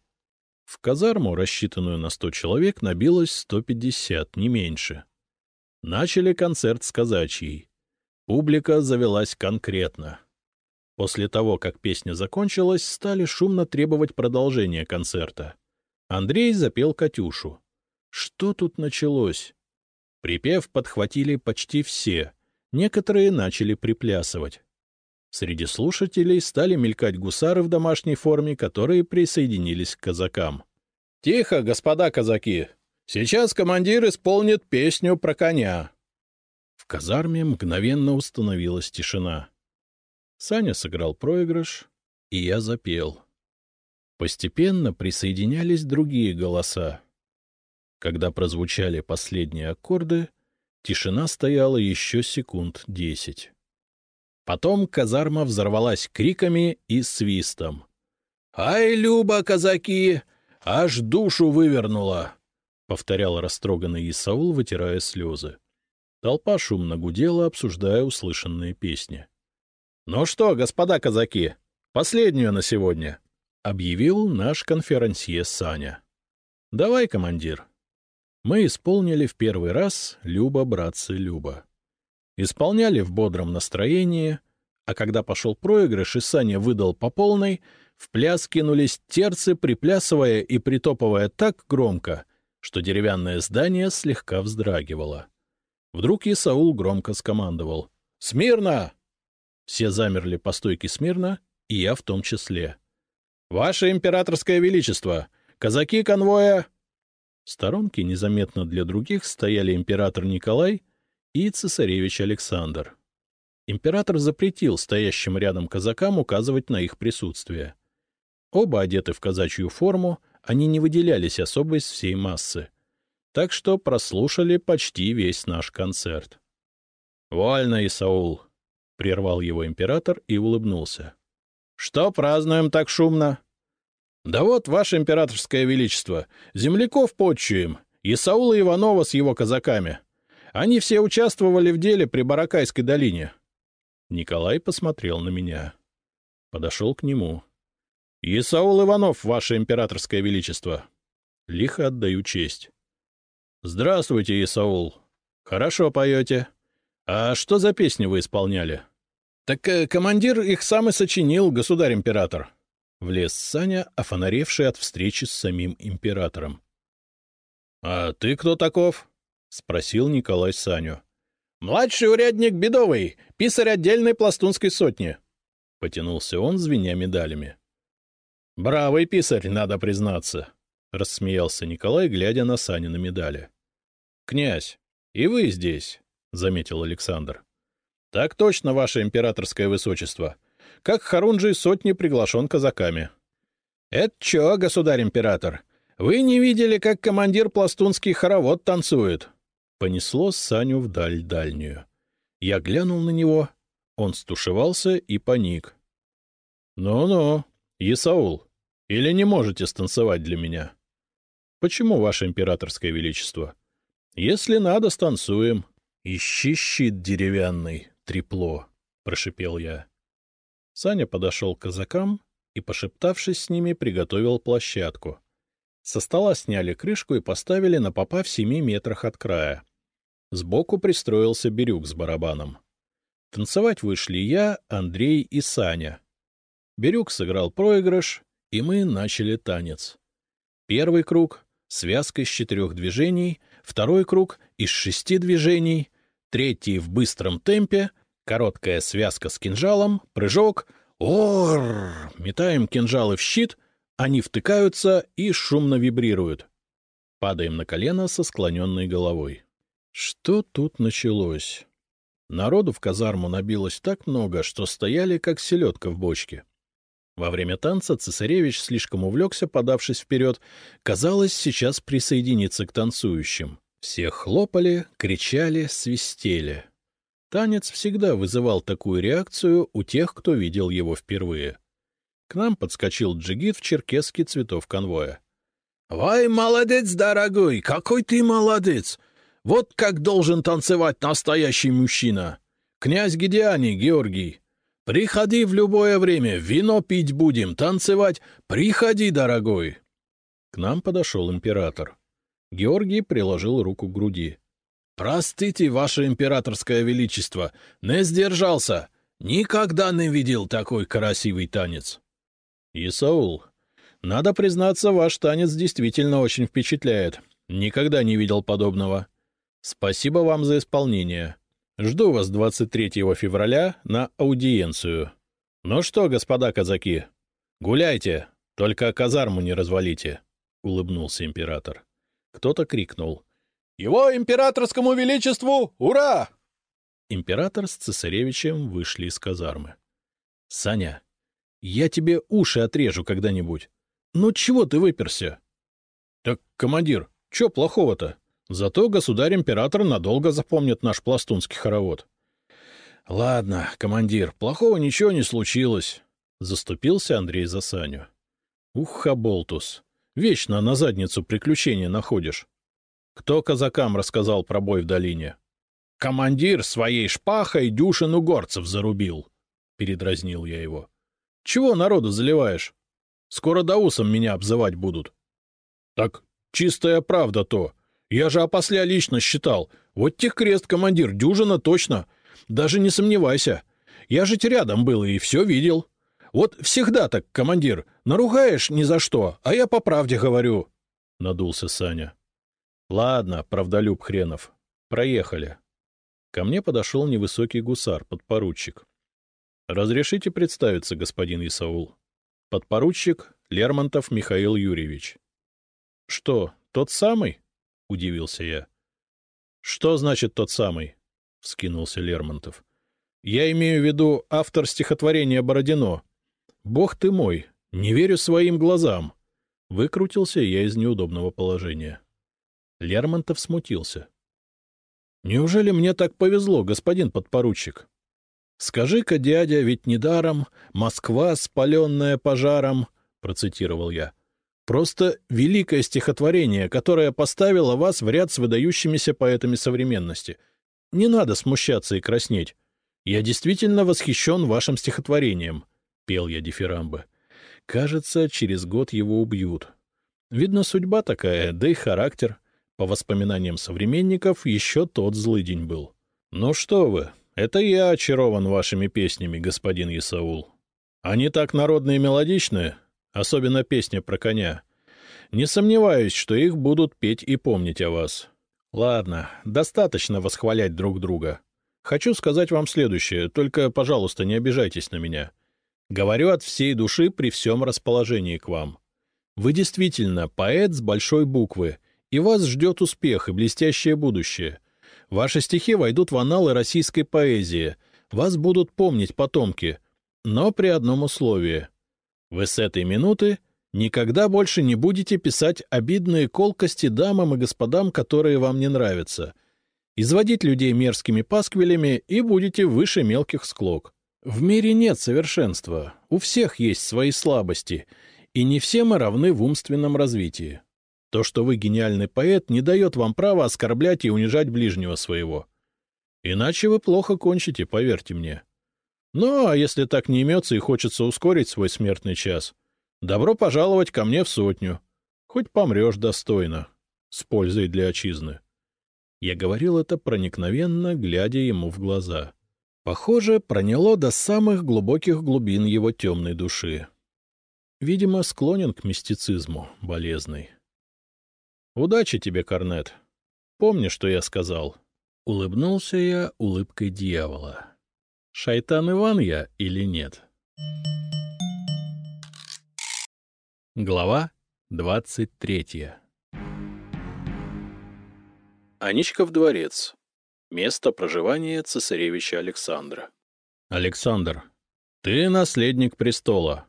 В казарму, рассчитанную на сто человек, набилось сто пятьдесят, не меньше. Начали концерт с казачьей. Публика завелась конкретно. После того, как песня закончилась, стали шумно требовать продолжения концерта. Андрей запел «Катюшу». Что тут началось? Припев подхватили почти все, некоторые начали приплясывать. Среди слушателей стали мелькать гусары в домашней форме, которые присоединились к казакам. — Тихо, господа казаки! Сейчас командир исполнит песню про коня. В казарме мгновенно установилась тишина. Саня сыграл проигрыш, и я запел. Постепенно присоединялись другие голоса. Когда прозвучали последние аккорды, тишина стояла еще секунд десять. Потом казарма взорвалась криками и свистом. — Ай, Люба, казаки! Аж душу вывернула! — повторял растроганный Исаул, вытирая слезы. Толпа шумно гудела, обсуждая услышанные песни. — Ну что, господа казаки, последнюю на сегодня! — объявил наш конферансье Саня. — Давай, командир. Мы исполнили в первый раз «Люба, братцы, Люба». Исполняли в бодром настроении, а когда пошел проигрыш и Саня выдал по полной, в пляс кинулись терцы, приплясывая и притопывая так громко, что деревянное здание слегка вздрагивало. Вдруг Исаул громко скомандовал. «Смирно!» Все замерли по стойке смирно, и я в том числе. «Ваше императорское величество! Казаки конвоя...» В сторонке незаметно для других стояли император Николай и цесаревич Александр. Император запретил стоящим рядом казакам указывать на их присутствие. Оба одеты в казачью форму, они не выделялись особо из всей массы. Так что прослушали почти весь наш концерт. — Вольно, Исаул! — прервал его император и улыбнулся. — Что празднуем так шумно? — Да вот, ваше императорское величество, земляков почуем, Исаула Иванова с его казаками. Они все участвовали в деле при Баракайской долине. Николай посмотрел на меня. Подошел к нему. — Исаул Иванов, ваше императорское величество. Лихо отдаю честь. — Здравствуйте, Исаул. Хорошо поете. А что за песни вы исполняли? — Так э, командир их сам и сочинил, государь-император. Влез Саня, офонаревший от встречи с самим императором. — А ты кто таков? — спросил Николай Саню. — Младший урядник Бедовый, писарь отдельной пластунской сотни. Потянулся он, звеня медалями. — Бравый писарь, надо признаться, — рассмеялся Николай, глядя на Саню на медали. — Князь, и вы здесь, — заметил Александр. — Так точно, ваше императорское высочество. Как Харунжий сотни приглашен казаками. — Это чё, государь-император? Вы не видели, как командир пластунский хоровод танцует? Понесло Саню вдаль дальнюю. Я глянул на него, он стушевался и паник. «Ну — Ну-ну, Исаул, или не можете станцевать для меня? — Почему, ваше императорское величество? — Если надо, станцуем. — Ищи щит деревянный, трепло, — прошипел я. Саня подошел к казакам и, пошептавшись с ними, приготовил площадку. Со стола сняли крышку и поставили на попа в семи метрах от края. Сбоку пристроился Бирюк с барабаном. Танцевать вышли я, Андрей и Саня. Бирюк сыграл проигрыш, и мы начали танец. Первый круг — связка из четырех движений, второй круг — из шести движений, третий — в быстром темпе, короткая связка с кинжалом, прыжок — ор Метаем кинжалы в щит, они втыкаются и шумно вибрируют. Падаем на колено со склоненной головой. Что тут началось? Народу в казарму набилось так много, что стояли, как селедка в бочке. Во время танца цесаревич слишком увлекся, подавшись вперед. Казалось, сейчас присоединиться к танцующим. Все хлопали, кричали, свистели. Танец всегда вызывал такую реакцию у тех, кто видел его впервые. К нам подскочил джигит в черкеске цветов конвоя. — Вай, молодец, дорогой! Какой ты молодец! Вот как должен танцевать настоящий мужчина. Князь Гедиани, Георгий. Приходи в любое время, вино пить будем, танцевать. Приходи, дорогой. К нам подошел император. Георгий приложил руку к груди. — Простите, ваше императорское величество, не сдержался. Никогда не видел такой красивый танец. — Исаул, надо признаться, ваш танец действительно очень впечатляет. Никогда не видел подобного. Спасибо вам за исполнение. Жду вас 23 февраля на аудиенцию. Ну что, господа казаки, гуляйте, только казарму не развалите, — улыбнулся император. Кто-то крикнул. — Его императорскому величеству ура! Император с цесаревичем вышли из казармы. — Саня, я тебе уши отрежу когда-нибудь. Ну чего ты выперся? — Так, командир, чё плохого-то? Зато государь-император надолго запомнит наш пластунский хоровод. — Ладно, командир, плохого ничего не случилось, — заступился Андрей за Саню. — Ух, Хаболтус, вечно на задницу приключения находишь. Кто казакам рассказал про бой в долине? — Командир своей шпахой дюшину горцев зарубил, — передразнил я его. — Чего народу заливаешь? Скоро даусом меня обзывать будут. — Так чистая правда то. Я же опосля лично считал. Вот тех крест, командир, дюжина точно. Даже не сомневайся. Я же рядом был и все видел. Вот всегда так, командир. Наругаешь ни за что, а я по правде говорю. Надулся Саня. Ладно, правдолюб хренов. Проехали. Ко мне подошел невысокий гусар, подпоручик. Разрешите представиться, господин Исаул. Подпоручик Лермонтов Михаил Юрьевич. — Что, тот самый? — удивился я. — Что значит тот самый? — вскинулся Лермонтов. — Я имею в виду автор стихотворения Бородино. Бог ты мой, не верю своим глазам. Выкрутился я из неудобного положения. Лермонтов смутился. — Неужели мне так повезло, господин подпоручик? «Скажи-ка, дядя, ведь недаром Москва, спаленная пожаром», — процитировал я. «Просто великое стихотворение, которое поставило вас в ряд с выдающимися поэтами современности. Не надо смущаться и краснеть. Я действительно восхищен вашим стихотворением», — пел я дифирамбы. «Кажется, через год его убьют. Видно, судьба такая, да и характер. По воспоминаниям современников, еще тот злый день был. Ну что вы, это я очарован вашими песнями, господин Исаул. Они так народные и мелодичные, особенно песня про коня. Не сомневаюсь, что их будут петь и помнить о вас. Ладно, достаточно восхвалять друг друга. Хочу сказать вам следующее, только, пожалуйста, не обижайтесь на меня. Говорю от всей души при всем расположении к вам. Вы действительно поэт с большой буквы, и вас ждет успех и блестящее будущее. Ваши стихи войдут в аналы российской поэзии, вас будут помнить потомки, но при одном условии. Вы с этой минуты никогда больше не будете писать обидные колкости дамам и господам, которые вам не нравятся, изводить людей мерзкими пасквилями и будете выше мелких склок. В мире нет совершенства, у всех есть свои слабости, и не все мы равны в умственном развитии. То, что вы гениальный поэт, не дает вам права оскорблять и унижать ближнего своего. Иначе вы плохо кончите, поверьте мне. Ну, а если так не имется и хочется ускорить свой смертный час, добро пожаловать ко мне в сотню. Хоть помрешь достойно, с пользой для отчизны. Я говорил это проникновенно, глядя ему в глаза. Похоже, проняло до самых глубоких глубин его темной души. Видимо, склонен к мистицизму, болезный. Удачи тебе, Корнет. Помни, что я сказал. Улыбнулся я улыбкой дьявола. Шайтан Иван я или нет? Глава двадцать третья Аничков дворец. Место проживания цесаревича Александра. Александр, ты наследник престола.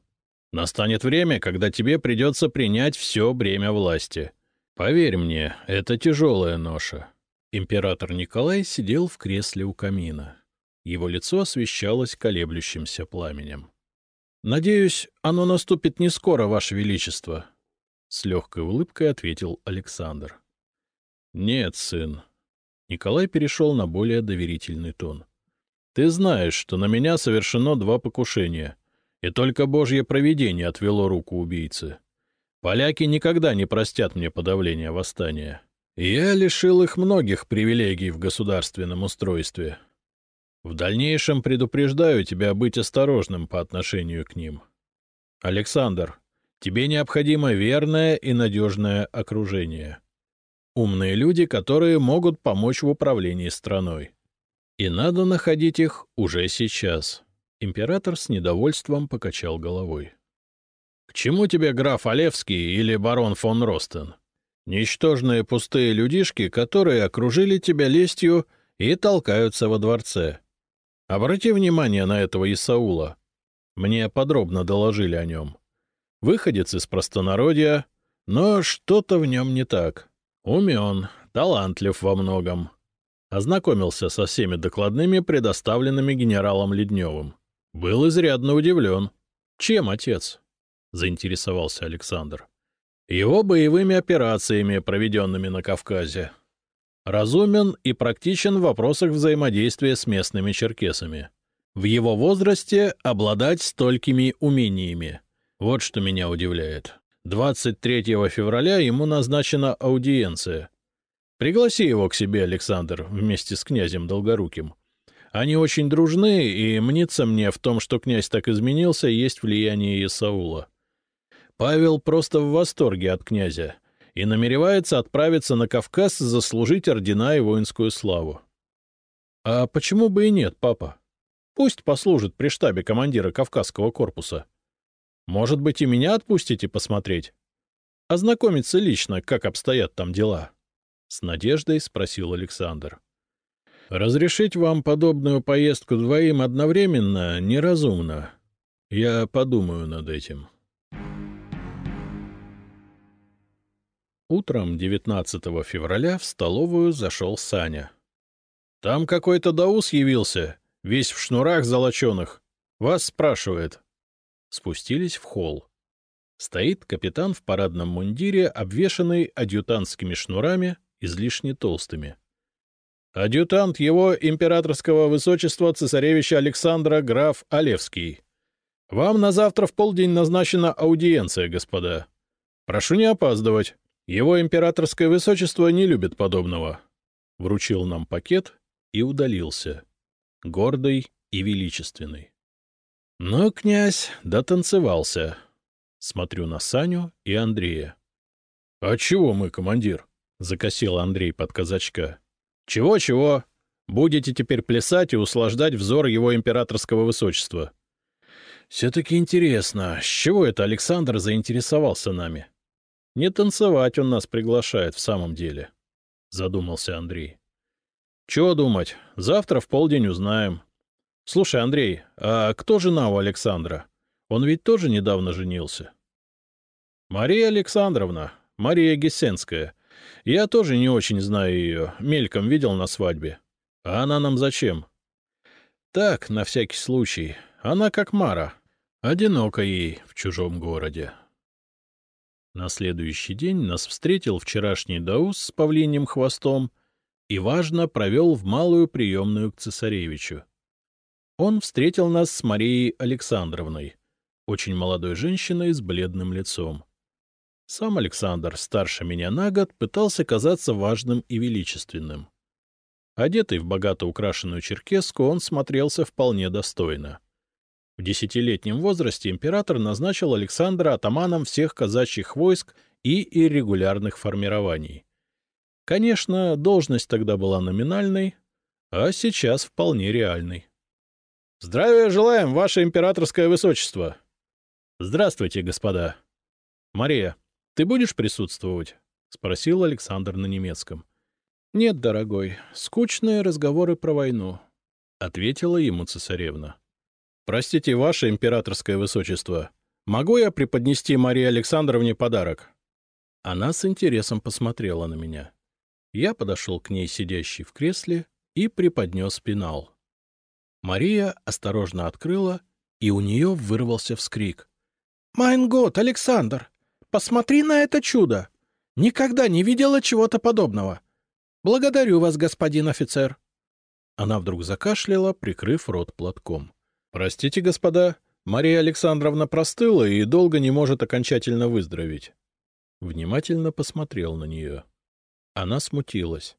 Настанет время, когда тебе придется принять все бремя власти. Поверь мне, это тяжелая ноша. Император Николай сидел в кресле у камина. Его лицо освещалось колеблющимся пламенем. — Надеюсь, оно наступит не скоро, Ваше Величество, — с легкой улыбкой ответил Александр. — Нет, сын. Николай перешел на более доверительный тон. — Ты знаешь, что на меня совершено два покушения, и только Божье провидение отвело руку убийцы. Поляки никогда не простят мне подавления восстания. Я лишил их многих привилегий в государственном устройстве. В дальнейшем предупреждаю тебя быть осторожным по отношению к ним. Александр, тебе необходимо верное и надежное окружение. Умные люди, которые могут помочь в управлении страной. И надо находить их уже сейчас. Император с недовольством покачал головой чему тебе граф Олевский или барон фон Ростен? Ничтожные пустые людишки, которые окружили тебя лестью и толкаются во дворце. Обрати внимание на этого Исаула. Мне подробно доложили о нем. Выходец из простонародья, но что-то в нем не так. Умен, талантлив во многом. Ознакомился со всеми докладными, предоставленными генералом Ледневым. Был изрядно удивлен. Чем отец? Заинтересовался Александр. Его боевыми операциями, проведенными на Кавказе. Разумен и практичен в вопросах взаимодействия с местными черкесами. В его возрасте обладать столькими умениями. Вот что меня удивляет. 23 февраля ему назначена аудиенция. Пригласи его к себе, Александр, вместе с князем Долгоруким. Они очень дружны, и мнится мне в том, что князь так изменился, есть влияние Исаула. Павел просто в восторге от князя и намеревается отправиться на Кавказ заслужить ордена и воинскую славу. А почему бы и нет, папа? Пусть послужит при штабе командира Кавказского корпуса. Может быть, и меня отпустите посмотреть? Ознакомиться лично, как обстоят там дела? С надеждой спросил Александр. Разрешить вам подобную поездку двоим одновременно неразумно. Я подумаю над этим. Утром 19 февраля в столовую зашел Саня. — Там какой-то даус явился, весь в шнурах золоченых. Вас спрашивает. Спустились в холл. Стоит капитан в парадном мундире, обвешанный адъютантскими шнурами, излишне толстыми. Адъютант его императорского высочества цесаревича Александра граф Олевский. Вам на завтра в полдень назначена аудиенция, господа. Прошу не опаздывать. Его императорское высочество не любит подобного. Вручил нам пакет и удалился. Гордый и величественный. Но князь дотанцевался. Смотрю на Саню и Андрея. — А чего мы, командир? — закосил Андрей под казачка. «Чего — Чего-чего. Будете теперь плясать и услаждать взор его императорского высочества. — Все-таки интересно, с чего это Александр заинтересовался нами? — не танцевать он нас приглашает в самом деле, — задумался Андрей. — Чего думать, завтра в полдень узнаем. Слушай, Андрей, а кто жена у Александра? Он ведь тоже недавно женился. — Мария Александровна, Мария Гессенская. Я тоже не очень знаю ее, мельком видел на свадьбе. А она нам зачем? — Так, на всякий случай. Она как Мара. Одиноко ей в чужом городе. На следующий день нас встретил вчерашний Даус с павлиним хвостом и, важно, провел в малую приемную к цесаревичу. Он встретил нас с Марией Александровной, очень молодой женщиной с бледным лицом. Сам Александр, старше меня на год, пытался казаться важным и величественным. Одетый в богато украшенную черкеску, он смотрелся вполне достойно. В десятилетнем возрасте император назначил Александра атаманом всех казачьих войск и иррегулярных формирований. Конечно, должность тогда была номинальной, а сейчас вполне реальной. — Здравия желаем, ваше императорское высочество! — Здравствуйте, господа! — Мария, ты будешь присутствовать? — спросил Александр на немецком. — Нет, дорогой, скучные разговоры про войну, — ответила ему цесаревна. «Простите, ваше императорское высочество, могу я преподнести Марии Александровне подарок?» Она с интересом посмотрела на меня. Я подошел к ней, сидящей в кресле, и преподнес пенал. Мария осторожно открыла, и у нее вырвался вскрик. — Майн год, Александр! Посмотри на это чудо! Никогда не видела чего-то подобного! Благодарю вас, господин офицер! Она вдруг закашляла, прикрыв рот платком. Простите, господа, Мария Александровна простыла и долго не может окончательно выздороветь. Внимательно посмотрел на нее. Она смутилась.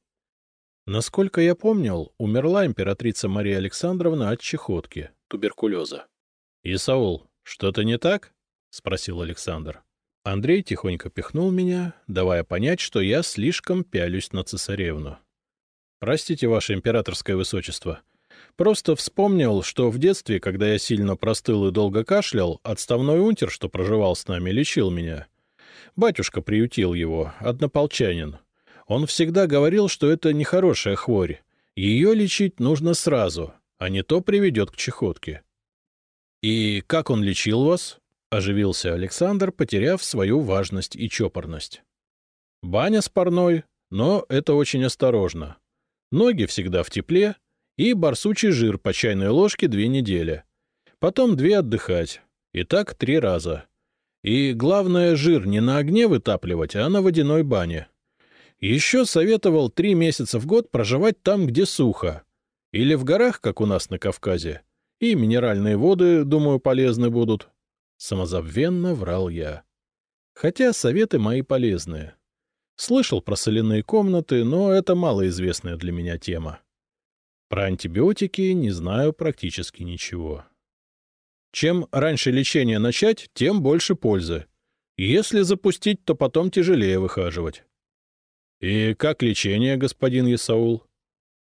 Насколько я помнил, умерла императрица Мария Александровна от чехотки, туберкулеза. — Исаул, что-то не так? — спросил Александр. Андрей тихонько пихнул меня, давая понять, что я слишком пялюсь на цесаревну. — Простите, ваше императорское высочество, — Просто вспомнил, что в детстве, когда я сильно простыл и долго кашлял, отставной унтер, что проживал с нами, лечил меня. Батюшка приютил его, однополчанин. Он всегда говорил, что это нехорошая хворь. Ее лечить нужно сразу, а не то приведет к чехотке. — И как он лечил вас? — оживился Александр, потеряв свою важность и чопорность. — Баня с парной, но это очень осторожно. Ноги всегда в тепле, и барсучий жир по чайной ложке две недели. Потом две отдыхать. И так три раза. И главное, жир не на огне вытапливать, а на водяной бане. Еще советовал три месяца в год проживать там, где сухо. Или в горах, как у нас на Кавказе. И минеральные воды, думаю, полезны будут. Самозабвенно врал я. Хотя советы мои полезные. Слышал про соляные комнаты, но это малоизвестная для меня тема. Про антибиотики не знаю практически ничего. Чем раньше лечение начать, тем больше пользы. Если запустить, то потом тяжелее выхаживать. И как лечение, господин Исаул?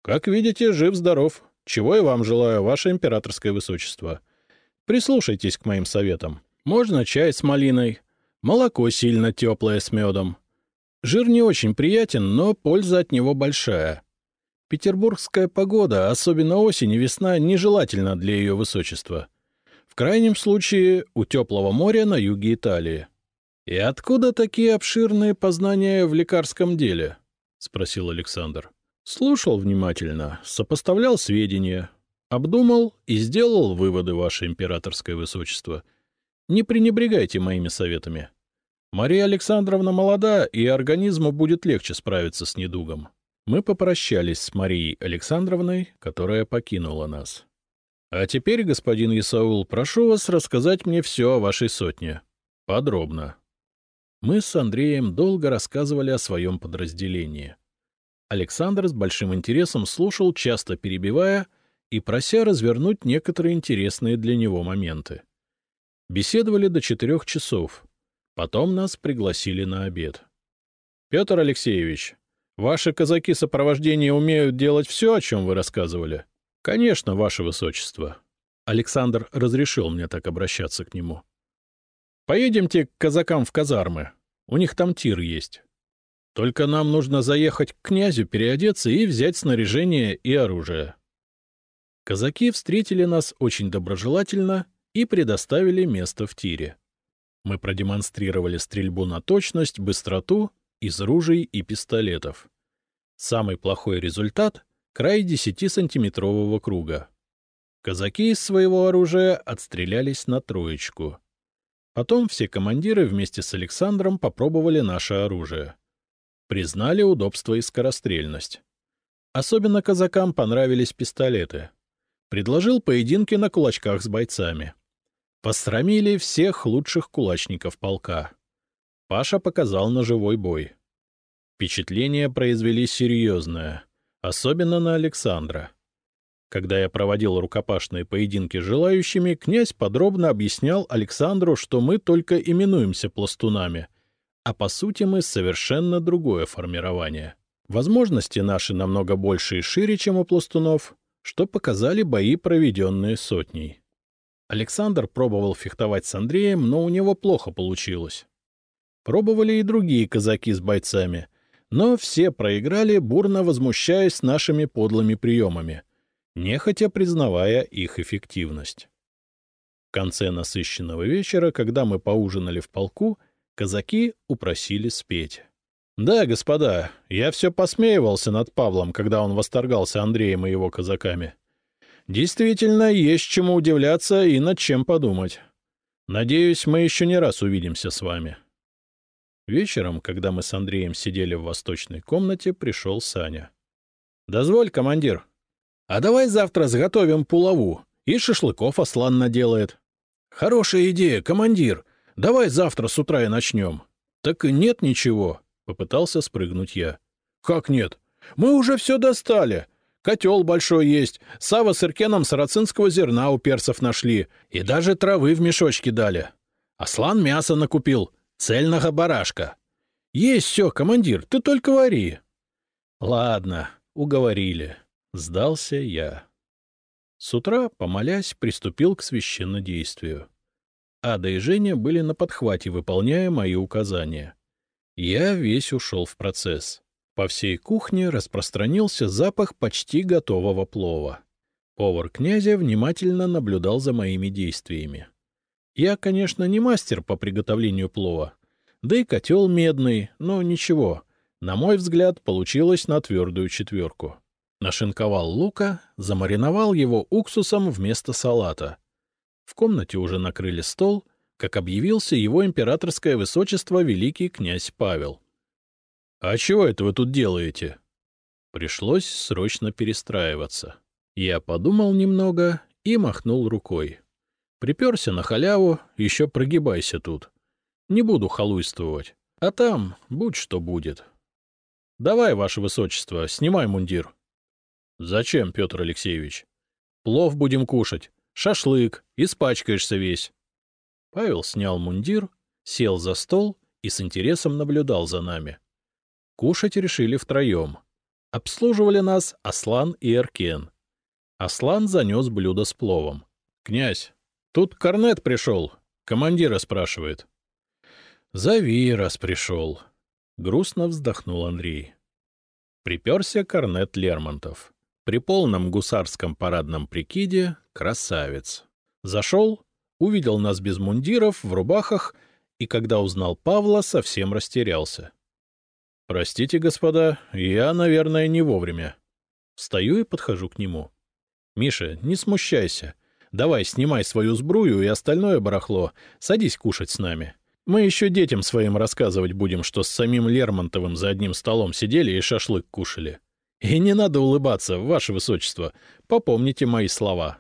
Как видите, жив-здоров. Чего и вам желаю, ваше императорское высочество. Прислушайтесь к моим советам. Можно чай с малиной, молоко сильно теплое с медом. Жир не очень приятен, но польза от него большая. Петербургская погода, особенно осень и весна, нежелательна для ее высочества. В крайнем случае, у теплого моря на юге Италии. — И откуда такие обширные познания в лекарском деле? — спросил Александр. Слушал внимательно, сопоставлял сведения, обдумал и сделал выводы, ваше императорское высочество. Не пренебрегайте моими советами. Мария Александровна молода, и организму будет легче справиться с недугом. Мы попрощались с Марией Александровной, которая покинула нас. А теперь, господин Исаул, прошу вас рассказать мне все о вашей сотне. Подробно. Мы с Андреем долго рассказывали о своем подразделении. Александр с большим интересом слушал, часто перебивая и прося развернуть некоторые интересные для него моменты. Беседовали до четырех часов. Потом нас пригласили на обед. — Петр Алексеевич, ваши казаки сопровождения умеют делать все, о чем вы рассказывали? — Конечно, ваше высочество. Александр разрешил мне так обращаться к нему. — Поедемте к казакам в казармы. У них там тир есть. Только нам нужно заехать к князю, переодеться и взять снаряжение и оружие. Казаки встретили нас очень доброжелательно и предоставили место в тире. Мы продемонстрировали стрельбу на точность, быстроту из ружей и пистолетов. Самый плохой результат — край 10-сантиметрового круга. Казаки из своего оружия отстрелялись на троечку. Потом все командиры вместе с Александром попробовали наше оружие признали удобство и скорострельность. Особенно казакам понравились пистолеты. Предложил поединки на кулачках с бойцами. Пострамили всех лучших кулачников полка. Паша показал ножевой бой. Впечатление произвели серьезное, особенно на Александра. Когда я проводил рукопашные поединки с желающими, князь подробно объяснял Александру, что мы только именуемся пластунами — а по сути мы совершенно другое формирование. Возможности наши намного больше и шире, чем у пластунов, что показали бои, проведенные сотней. Александр пробовал фехтовать с Андреем, но у него плохо получилось. Пробовали и другие казаки с бойцами, но все проиграли, бурно возмущаясь нашими подлыми приемами, нехотя признавая их эффективность. В конце насыщенного вечера, когда мы поужинали в полку, — Казаки упросили спеть. Да, господа, я все посмеивался над Павлом, когда он восторгался Андреем и его казаками. Действительно, есть чему удивляться и над чем подумать. Надеюсь, мы еще не раз увидимся с вами. Вечером, когда мы с Андреем сидели в восточной комнате, пришел Саня. — Дозволь, командир. А давай завтра сготовим пулаву, и шашлыков Аслан наделает. — Хорошая идея, командир. Давай завтра с утра и начнем. — Так и нет ничего, — попытался спрыгнуть я. — Как нет? Мы уже все достали. Котел большой есть, Сава с Иркеном сарацинского зерна у перцев нашли, и даже травы в мешочке дали. Аслан мясо накупил, цельного барашка. Есть все, командир, ты только вари. Ладно, уговорили. Сдался я. С утра, помолясь, приступил к священнодействию. Ада и Женя были на подхвате, выполняя мои указания. Я весь ушел в процесс. По всей кухне распространился запах почти готового плова. Повар князя внимательно наблюдал за моими действиями. Я, конечно, не мастер по приготовлению плова, да и котел медный, но ничего. На мой взгляд, получилось на твердую четверку. Нашинковал лука, замариновал его уксусом вместо салата. В комнате уже накрыли стол, как объявился его императорское высочество великий князь Павел. — А чего это вы тут делаете? Пришлось срочно перестраиваться. Я подумал немного и махнул рукой. Приперся на халяву, еще прогибайся тут. Не буду халуйствовать. А там будь что будет. Давай, ваше высочество, снимай мундир. — Зачем, Петр Алексеевич? — Плов будем кушать, шашлык, испачкаешься весь. Павел снял мундир, сел за стол и с интересом наблюдал за нами. Кушать решили втроем. Обслуживали нас Аслан и Эркен. Аслан занес блюдо с пловом. — Князь, тут корнет пришел, командира спрашивает. — Зови, раз пришел. Грустно вздохнул Андрей. Приперся корнет Лермонтов. При полном гусарском парадном прикиде — красавец. Зашел, увидел нас без мундиров, в рубахах, и когда узнал Павла, совсем растерялся. — Простите, господа, я, наверное, не вовремя. Встаю и подхожу к нему. — Миша, не смущайся. Давай, снимай свою сбрую и остальное барахло, садись кушать с нами. Мы еще детям своим рассказывать будем, что с самим Лермонтовым за одним столом сидели и шашлык кушали. И не надо улыбаться, ваше высочество, попомните мои слова.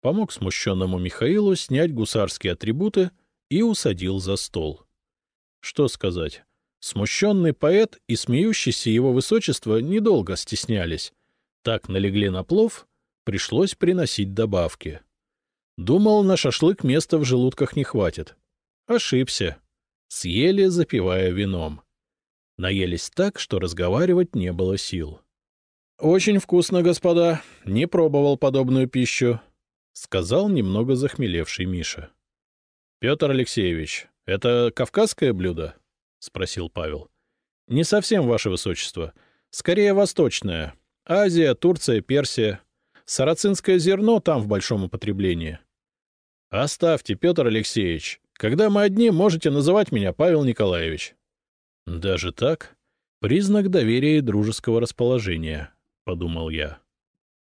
Помог смущенному Михаилу снять гусарские атрибуты и усадил за стол. Что сказать? Смущенный поэт и смеющийся его высочество недолго стеснялись. Так налегли на плов, пришлось приносить добавки. Думал, на шашлык места в желудках не хватит. Ошибся. Съели, запивая вином. Наелись так, что разговаривать не было сил. — Очень вкусно, господа. Не пробовал подобную пищу, — сказал немного захмелевший Миша. — Петр Алексеевич, это кавказское блюдо? — спросил Павел. — Не совсем, ваше высочество. Скорее, восточное. Азия, Турция, Персия. Сарацинское зерно там в большом употреблении. — Оставьте, Петр Алексеевич. Когда мы одни, можете называть меня Павел Николаевич. — Даже так? Признак доверия и дружеского расположения, — подумал я.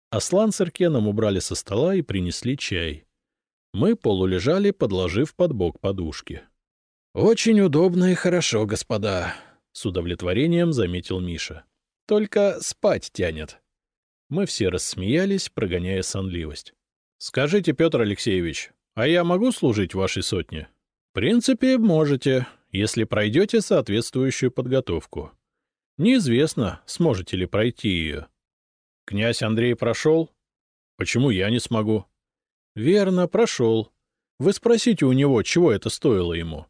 Аслан с Иркеном убрали со стола и принесли чай. Мы полулежали, подложив под бок подушки. — Очень удобно и хорошо, господа, — с удовлетворением заметил Миша. — Только спать тянет. Мы все рассмеялись, прогоняя сонливость. — Скажите, Петр Алексеевич, а я могу служить вашей сотне? В принципе, можете, если пройдете соответствующую подготовку. Неизвестно, сможете ли пройти ее. Князь Андрей прошел? Почему я не смогу? Верно, прошел. Вы спросите у него, чего это стоило ему.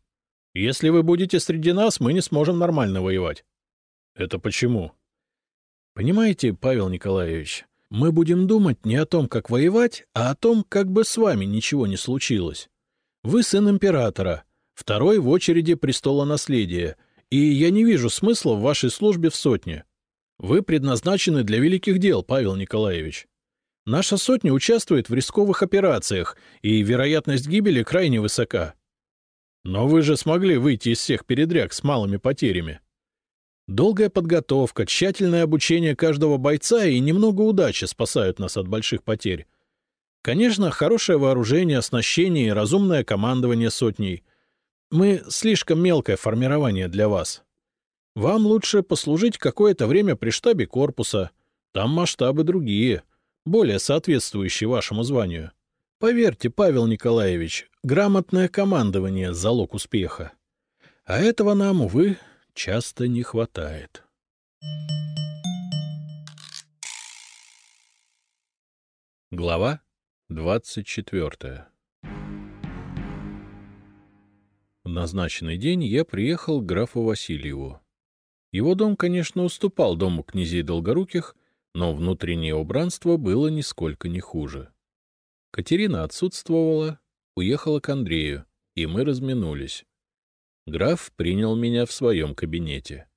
Если вы будете среди нас, мы не сможем нормально воевать. Это почему? Понимаете, Павел Николаевич, мы будем думать не о том, как воевать, а о том, как бы с вами ничего не случилось. Вы сын императора, второй в очереди престола наследия, и я не вижу смысла в вашей службе в сотне. Вы предназначены для великих дел, Павел Николаевич. Наша сотня участвует в рисковых операциях, и вероятность гибели крайне высока. Но вы же смогли выйти из всех передряг с малыми потерями. Долгая подготовка, тщательное обучение каждого бойца и немного удачи спасают нас от больших потерь. Конечно, хорошее вооружение, оснащение и разумное командование сотней. Мы слишком мелкое формирование для вас. Вам лучше послужить какое-то время при штабе корпуса. Там масштабы другие, более соответствующие вашему званию. Поверьте, Павел Николаевич, грамотное командование — залог успеха. А этого нам, увы, часто не хватает. Глава 24. В назначенный день я приехал к графу Васильеву. Его дом, конечно, уступал дому князей Долгоруких, но внутреннее убранство было нисколько не хуже. Катерина отсутствовала, уехала к Андрею, и мы разминулись. Граф принял меня в своем кабинете.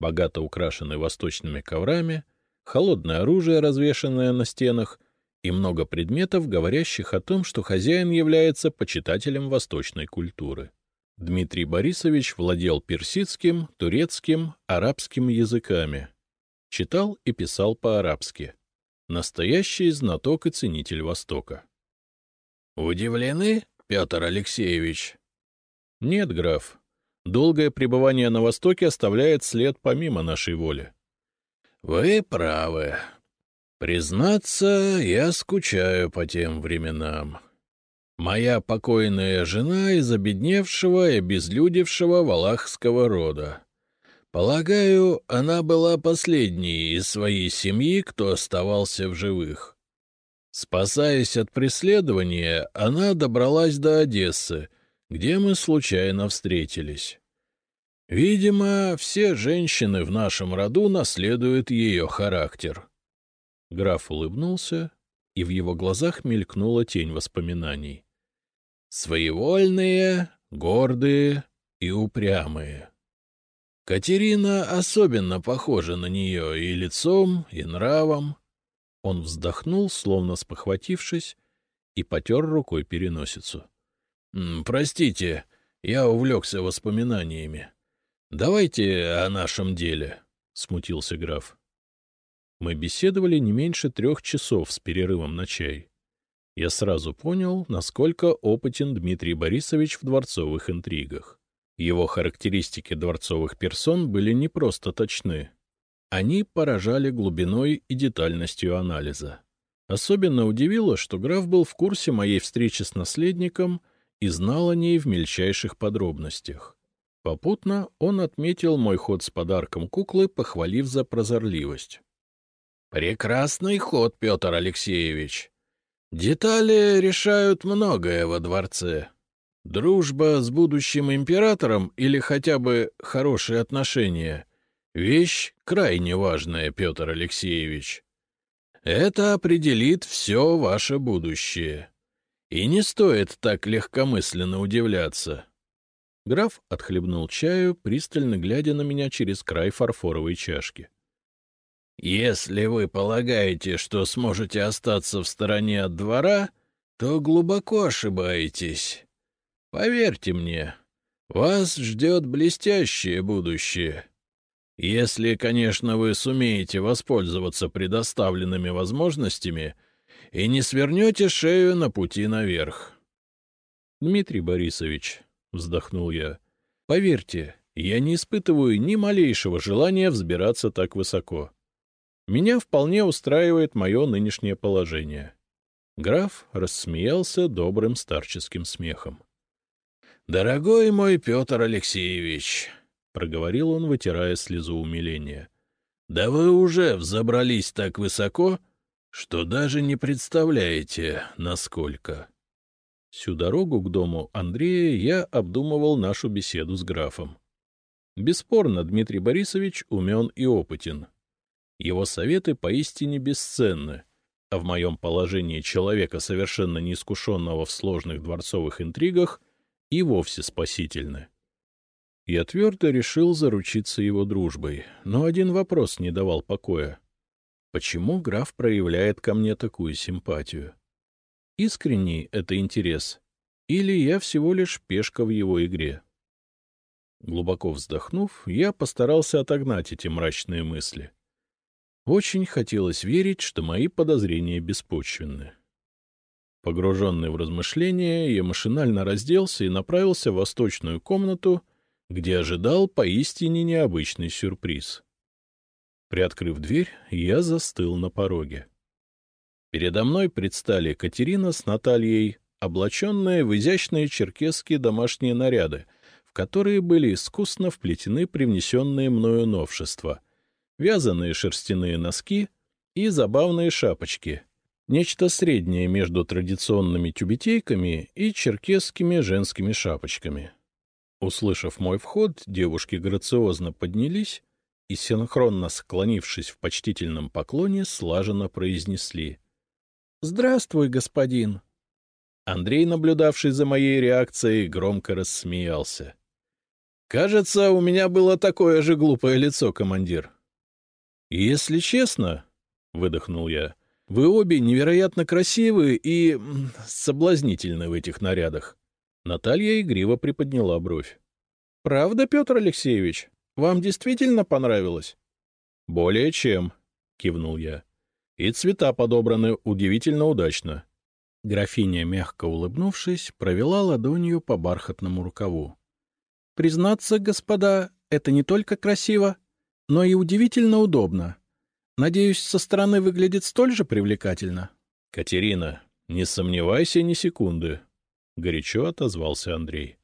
Богато украшенный восточными коврами, холодное оружие, развешанное на стенах, и много предметов, говорящих о том, что хозяин является почитателем восточной культуры. Дмитрий Борисович владел персидским, турецким, арабским языками. Читал и писал по-арабски. Настоящий знаток и ценитель Востока. — Удивлены, Петр Алексеевич? — Нет, граф. Долгое пребывание на Востоке оставляет след помимо нашей воли. — Вы правы, Признаться, я скучаю по тем временам. Моя покойная жена из обедневшего и обезлюдевшего валахского рода. Полагаю, она была последней из своей семьи, кто оставался в живых. Спасаясь от преследования, она добралась до Одессы, где мы случайно встретились. Видимо, все женщины в нашем роду наследуют ее характер. Граф улыбнулся, и в его глазах мелькнула тень воспоминаний. Своевольные, гордые и упрямые. Катерина особенно похожа на нее и лицом, и нравом. Он вздохнул, словно спохватившись, и потер рукой переносицу. — Простите, я увлекся воспоминаниями. Давайте о нашем деле, — смутился граф. Мы беседовали не меньше трех часов с перерывом на чай. Я сразу понял, насколько опытен Дмитрий Борисович в дворцовых интригах. Его характеристики дворцовых персон были не просто точны, они поражали глубиной и детальностью анализа. Особенно удивило, что граф был в курсе моей встречи с наследником и знал о ней в мельчайших подробностях. Попутно он отметил мой ход с подарком куклы, похвалив за прозорливость. — Прекрасный ход, Петр Алексеевич. Детали решают многое во дворце. Дружба с будущим императором или хотя бы хорошие отношения — Вещь крайне важная, Петр Алексеевич. Это определит все ваше будущее. И не стоит так легкомысленно удивляться. Граф отхлебнул чаю, пристально глядя на меня через край фарфоровой чашки. — Если вы полагаете, что сможете остаться в стороне от двора, то глубоко ошибаетесь. Поверьте мне, вас ждет блестящее будущее. Если, конечно, вы сумеете воспользоваться предоставленными возможностями и не свернете шею на пути наверх. — Дмитрий Борисович, — вздохнул я, — поверьте, я не испытываю ни малейшего желания взбираться так высоко. Меня вполне устраивает мое нынешнее положение. Граф рассмеялся добрым старческим смехом. — Дорогой мой Петр Алексеевич! — проговорил он, вытирая слезу умиления. — Да вы уже взобрались так высоко, что даже не представляете, насколько. Всю дорогу к дому Андрея я обдумывал нашу беседу с графом. Бесспорно, Дмитрий Борисович умен и опытен. Его советы поистине бесценны, а в моем положении человека, совершенно неискушенного в сложных дворцовых интригах, и вовсе спасительны. Я твердо решил заручиться его дружбой, но один вопрос не давал покоя. Почему граф проявляет ко мне такую симпатию? Искренний это интерес, или я всего лишь пешка в его игре? Глубоко вздохнув, я постарался отогнать эти мрачные мысли. Очень хотелось верить, что мои подозрения беспочвенны. Погруженный в размышления, я машинально разделся и направился в восточную комнату, где ожидал поистине необычный сюрприз. Приоткрыв дверь, я застыл на пороге. Передо мной предстали Катерина с Натальей, облаченные в изящные черкесские домашние наряды, в которые были искусно вплетены привнесенные мною новшества — вязаные шерстяные носки и забавные шапочки — нечто среднее между традиционными тюбетейками и черкесскими женскими шапочками. Услышав мой вход, девушки грациозно поднялись и, синхронно склонившись в почтительном поклоне, слаженно произнесли. — Здравствуй, господин! Андрей, наблюдавший за моей реакцией, громко рассмеялся. — Кажется, у меня было такое же глупое лицо, командир. — Если честно, — выдохнул я, — вы обе невероятно красивы и соблазнительны в этих нарядах. Наталья игриво приподняла бровь. — Правда, Петр Алексеевич? Вам действительно понравилось? — Более чем, — кивнул я. — И цвета подобраны удивительно удачно. Графиня, мягко улыбнувшись, провела ладонью по бархатному рукаву. — Признаться, господа, это не только красиво, но и удивительно удобно. Надеюсь, со стороны выглядит столь же привлекательно. — Катерина, не сомневайся ни секунды, — горячо отозвался Андрей.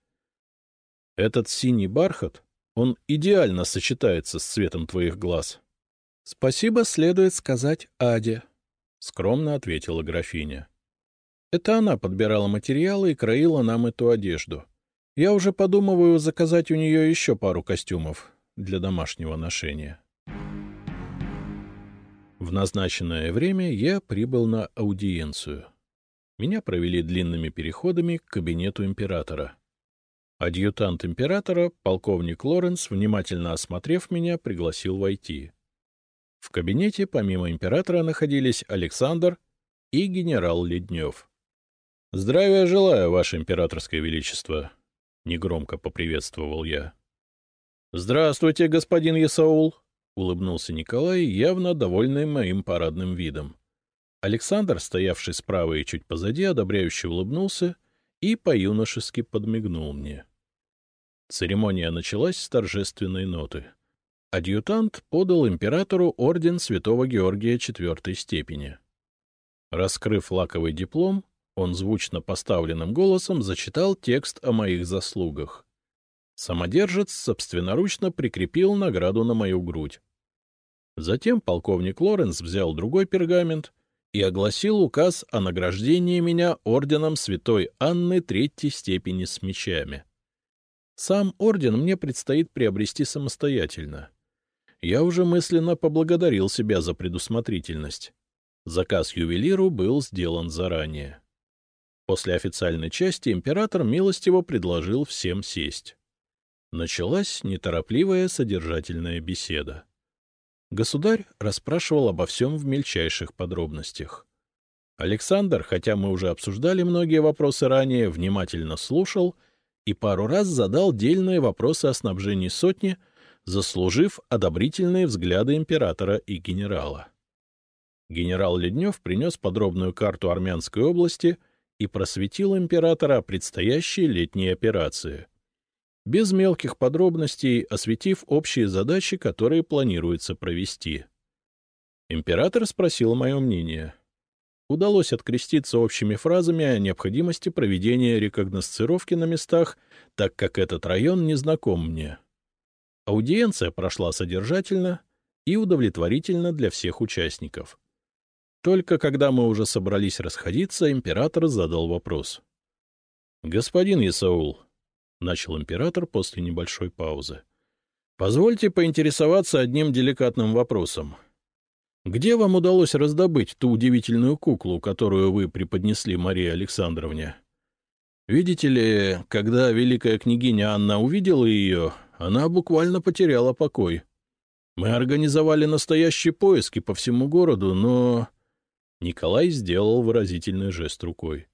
Этот синий бархат Он идеально сочетается с цветом твоих глаз. — Спасибо следует сказать Аде, — скромно ответила графиня. Это она подбирала материалы и краила нам эту одежду. Я уже подумываю заказать у нее еще пару костюмов для домашнего ношения. В назначенное время я прибыл на аудиенцию. Меня провели длинными переходами к кабинету императора. Адъютант императора, полковник Лоренс, внимательно осмотрев меня, пригласил войти. В кабинете помимо императора находились Александр и генерал Леднев. — Здравия желаю, ваше императорское величество! — негромко поприветствовал я. — Здравствуйте, господин Исаул! — улыбнулся Николай, явно довольный моим парадным видом. Александр, стоявший справа и чуть позади, одобряюще улыбнулся и по-юношески подмигнул мне. Церемония началась с торжественной ноты. Адъютант подал императору орден святого Георгия четвертой степени. Раскрыв лаковый диплом, он звучно поставленным голосом зачитал текст о моих заслугах. Самодержец собственноручно прикрепил награду на мою грудь. Затем полковник Лоренс взял другой пергамент и огласил указ о награждении меня орденом святой Анны третьей степени с мечами. Сам орден мне предстоит приобрести самостоятельно. Я уже мысленно поблагодарил себя за предусмотрительность. Заказ ювелиру был сделан заранее. После официальной части император милостиво предложил всем сесть. Началась неторопливая содержательная беседа. Государь расспрашивал обо всем в мельчайших подробностях. Александр, хотя мы уже обсуждали многие вопросы ранее, внимательно слушал — и пару раз задал дельные вопросы о снабжении сотни, заслужив одобрительные взгляды императора и генерала. Генерал Леднев принес подробную карту Армянской области и просветил императора о предстоящей летней операции, без мелких подробностей осветив общие задачи, которые планируется провести. Император спросил мое мнение — удалось откреститься общими фразами о необходимости проведения рекогносцировки на местах, так как этот район не знаком мне. Аудиенция прошла содержательно и удовлетворительно для всех участников. Только когда мы уже собрались расходиться, император задал вопрос. — Господин Исаул, — начал император после небольшой паузы, — позвольте поинтересоваться одним деликатным вопросом. — где вам удалось раздобыть ту удивительную куклу, которую вы преподнесли Марии Александровне? Видите ли, когда великая княгиня Анна увидела ее, она буквально потеряла покой. Мы организовали настоящие поиски по всему городу, но... Николай сделал выразительный жест рукой.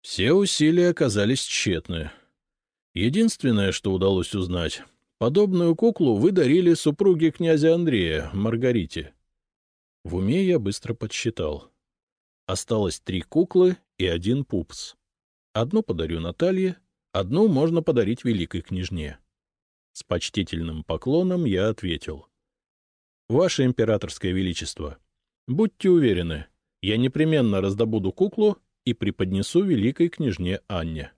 Все усилия оказались тщетны. Единственное, что удалось узнать, подобную куклу вы дарили супруге князя Андрея, Маргарите. В уме я быстро подсчитал. Осталось три куклы и один пупс. Одну подарю Наталье, одну можно подарить великой княжне. С почтительным поклоном я ответил. — Ваше императорское величество, будьте уверены, я непременно раздобуду куклу и преподнесу великой княжне Анне.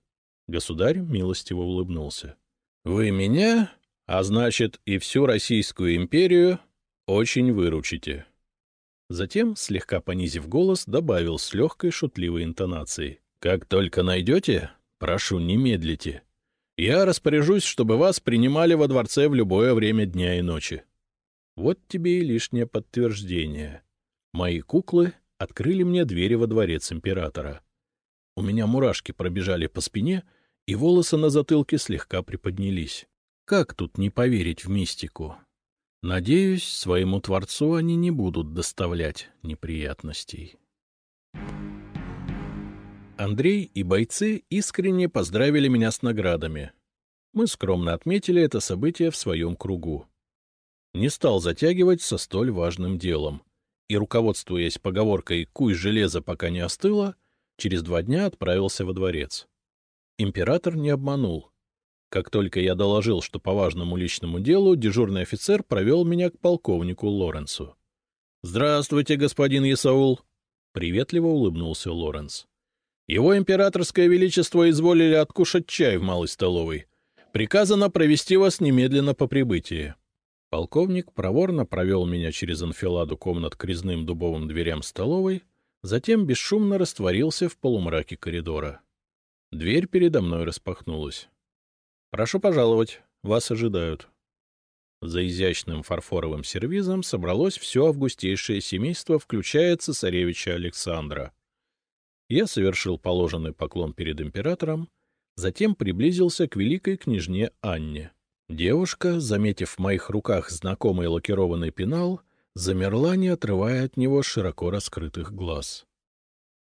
Государь милостиво улыбнулся. — Вы меня, а значит и всю Российскую империю, очень выручите. Затем, слегка понизив голос, добавил с легкой шутливой интонацией. — Как только найдете, прошу, не медлите. Я распоряжусь, чтобы вас принимали во дворце в любое время дня и ночи. Вот тебе и лишнее подтверждение. Мои куклы открыли мне двери во дворец императора. У меня мурашки пробежали по спине, и волосы на затылке слегка приподнялись. Как тут не поверить в мистику? Надеюсь, своему Творцу они не будут доставлять неприятностей. Андрей и бойцы искренне поздравили меня с наградами. Мы скромно отметили это событие в своем кругу. Не стал затягивать со столь важным делом, и, руководствуясь поговоркой «куй железо, пока не остыло», через два дня отправился во дворец. Император не обманул. Как только я доложил, что по важному личному делу, дежурный офицер провел меня к полковнику Лоренсу. — Здравствуйте, господин Исаул! — приветливо улыбнулся Лоренс. — Его императорское величество изволили откушать чай в малой столовой. Приказано провести вас немедленно по прибытии. Полковник проворно провел меня через анфиладу комнат к резным дубовым дверям столовой, затем бесшумно растворился в полумраке коридора. Дверь передо мной распахнулась. — Прошу пожаловать, вас ожидают. За изящным фарфоровым сервизом собралось все августейшее семейство, включая цесаревича Александра. Я совершил положенный поклон перед императором, затем приблизился к великой княжне Анне. Девушка, заметив в моих руках знакомый лакированный пенал, замерла, не отрывая от него широко раскрытых глаз.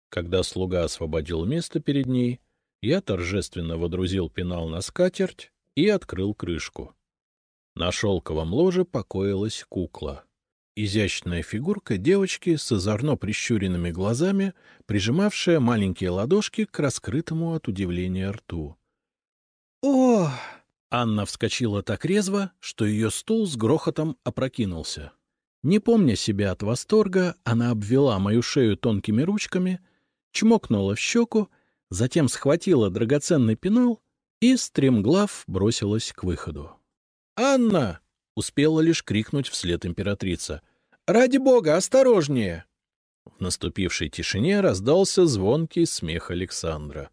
Когда слуга освободил место перед ней, я торжественно водрузил пенал на скатерть и открыл крышку. На шелковом ложе покоилась кукла. Изящная фигурка девочки с озорно прищуренными глазами, прижимавшая маленькие ладошки к раскрытому от удивления рту. «О!» Анна вскочила так резво, что ее стул с грохотом опрокинулся. Не помня себя от восторга, она обвела мою шею тонкими ручками, чмокнула в щеку, затем схватила драгоценный пенал и, стремглав, бросилась к выходу. «Анна!» — успела лишь крикнуть вслед императрица. «Ради бога, осторожнее!» В наступившей тишине раздался звонкий смех Александра.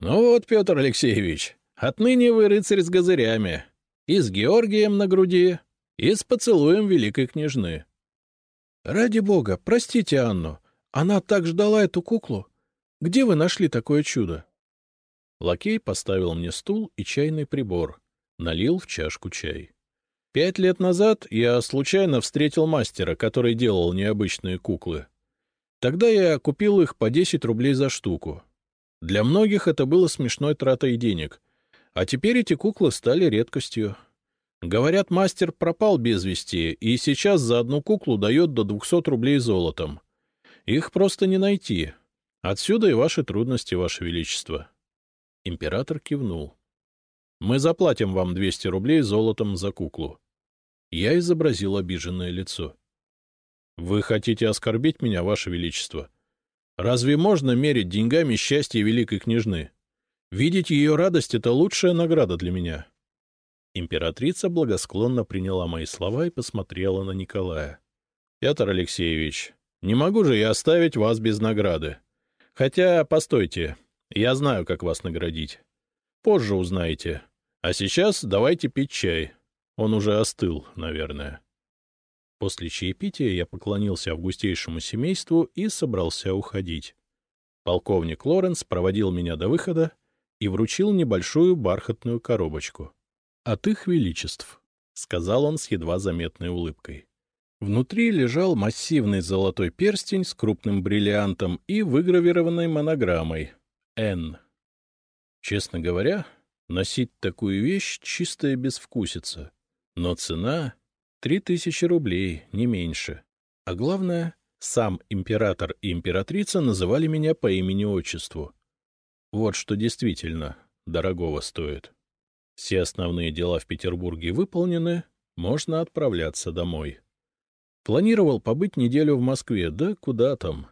«Ну вот, Петр Алексеевич, Отныне вы рыцарь с газырями, и с Георгием на груди, и с поцелуем великой княжны. — Ради бога, простите Анну, она так ждала эту куклу. Где вы нашли такое чудо? Лакей поставил мне стул и чайный прибор, налил в чашку чай. Пять лет назад я случайно встретил мастера, который делал необычные куклы. Тогда я купил их по 10 рублей за штуку. Для многих это было смешной тратой денег, а теперь эти куклы стали редкостью. Говорят, мастер пропал без вести, и сейчас за одну куклу дает до двухсот рублей золотом. Их просто не найти. Отсюда и ваши трудности, ваше величество. Император кивнул. — Мы заплатим вам двести рублей золотом за куклу. Я изобразил обиженное лицо. — Вы хотите оскорбить меня, ваше величество? Разве можно мерить деньгами счастье великой княжны? — Видеть ее радость — это лучшая награда для меня. Императрица благосклонно приняла мои слова и посмотрела на Николая. — Петр Алексеевич, не могу же я оставить вас без награды. Хотя, постойте, я знаю, как вас наградить. Позже узнаете. А сейчас давайте пить чай. Он уже остыл, наверное. После чаепития я поклонился августейшему семейству и собрался уходить. Полковник Лоренс проводил меня до выхода, и вручил небольшую бархатную коробочку. — От их величеств, — сказал он с едва заметной улыбкой. Внутри лежал массивный золотой перстень с крупным бриллиантом и выгравированной монограммой «Н». Честно говоря, носить такую вещь — чистая безвкусица. Но цена — три тысячи рублей, не меньше. А главное, сам император и императрица называли меня по имени-отчеству. Вот что действительно дорогого стоит. Все основные дела в Петербурге выполнены, можно отправляться домой. Планировал побыть неделю в Москве, да куда там.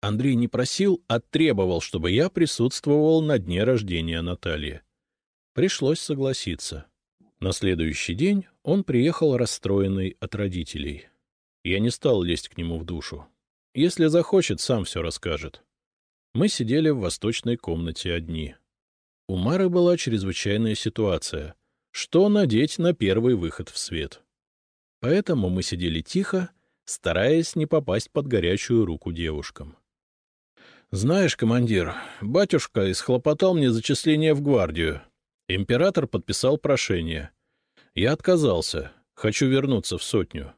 Андрей не просил, а требовал, чтобы я присутствовал на дне рождения Натальи. Пришлось согласиться. На следующий день он приехал расстроенный от родителей. Я не стал лезть к нему в душу. Если захочет, сам все расскажет. Мы сидели в восточной комнате одни. У Мары была чрезвычайная ситуация. Что надеть на первый выход в свет? Поэтому мы сидели тихо, стараясь не попасть под горячую руку девушкам. — Знаешь, командир, батюшка исхлопотал мне зачисление в гвардию. Император подписал прошение. Я отказался. Хочу вернуться в сотню.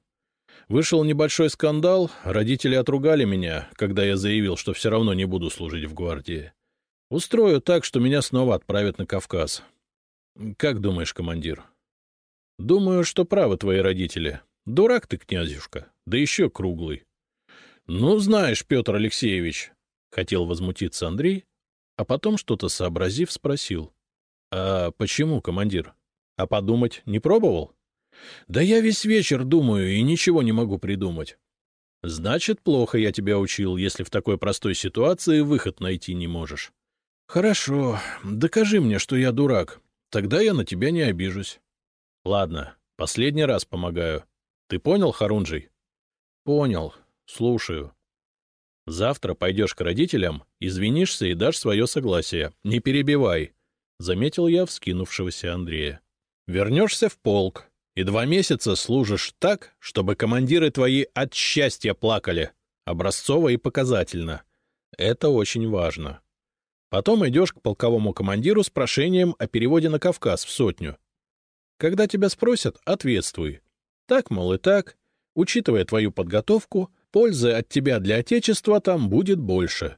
Вышел небольшой скандал, родители отругали меня, когда я заявил, что все равно не буду служить в гвардии. Устрою так, что меня снова отправят на Кавказ. Как думаешь, командир? Думаю, что правы твои родители. Дурак ты, князюшка, да еще круглый. Ну, знаешь, Петр Алексеевич, — хотел возмутиться Андрей, а потом, что-то сообразив, спросил. — А почему, командир? А подумать не пробовал? — да я весь вечер думаю и ничего не могу придумать. Значит, плохо я тебя учил, если в такой простой ситуации выход найти не можешь. Хорошо, докажи мне, что я дурак. Тогда я на тебя не обижусь. Ладно, последний раз помогаю. Ты понял, Харунжий? Понял. Слушаю. Завтра пойдешь к родителям, извинишься и дашь свое согласие. Не перебивай, — заметил я вскинувшегося Андрея. Вернешься в полк и два месяца служишь так, чтобы командиры твои от счастья плакали, образцово и показательно. Это очень важно. Потом идешь к полковому командиру с прошением о переводе на Кавказ в сотню. Когда тебя спросят, ответствуй. Так, мол, и так. Учитывая твою подготовку, пользы от тебя для Отечества там будет больше.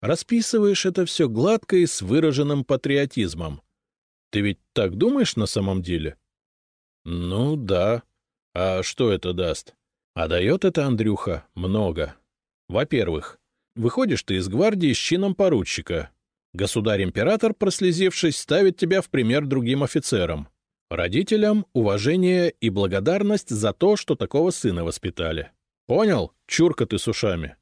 Расписываешь это все гладко и с выраженным патриотизмом. Ты ведь так думаешь на самом деле? Ну, да. А что это даст? А дает это, Андрюха, много. Во-первых, выходишь ты из гвардии с чином поручика, Государь-император, прослезившись, ставит тебя в пример другим офицерам. Родителям уважение и благодарность за то, что такого сына воспитали. Понял, чурка ты с ушами?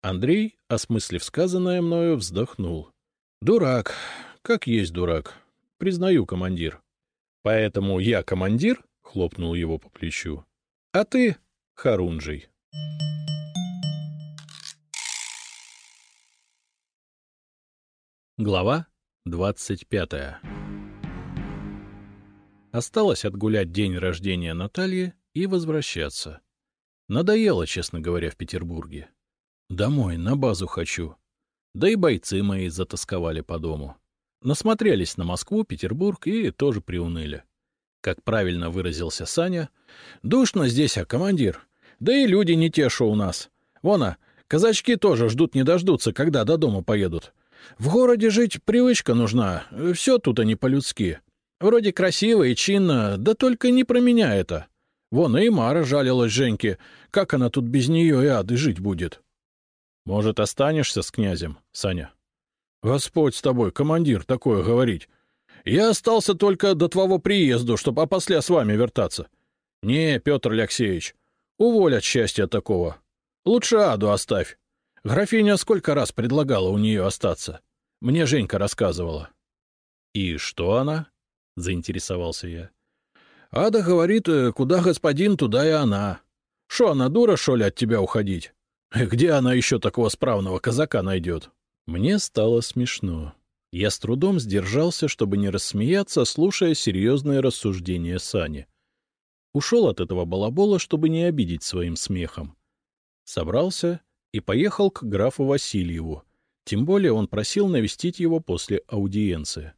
Андрей, осмыслив сказанное мною, вздохнул. Дурак, как есть дурак. Признаю, командир. Поэтому я командир, хлопнул его по плечу, а ты Харунжий. Глава двадцать пятая Осталось отгулять день рождения Натальи и возвращаться. Надоело, честно говоря, в Петербурге. Домой, на базу хочу. Да и бойцы мои затасковали по дому. Насмотрелись на Москву, Петербург и тоже приуныли. Как правильно выразился Саня, «Душно здесь, а командир? Да и люди не те, что у нас. Вон, а, казачки тоже ждут не дождутся, когда до дома поедут. В городе жить привычка нужна, все тут они по-людски. Вроде красиво и чинно, да только не про меня это. Вон и Мара жалилась Женьке, как она тут без нее и ады жить будет. Может, останешься с князем, Саня? Господь с тобой, командир, такое говорить. Я остался только до твоего приезду, чтоб опосля с вами вертаться. Не, Петр Алексеевич, уволь от счастья такого. Лучше аду оставь. Графиня сколько раз предлагала у нее остаться. Мне Женька рассказывала. — И что она? — заинтересовался я. — Ада говорит, э, куда господин, туда и она. Что она, дура, что ли, от тебя уходить? Где она еще такого справного казака найдет? Мне стало смешно. Я с трудом сдержался, чтобы не рассмеяться, слушая серьезные рассуждения Сани. Ушел от этого балабола, чтобы не обидеть своим смехом. Собрался и поехал к графу Васильеву, тем более он просил навестить его после аудиенции. —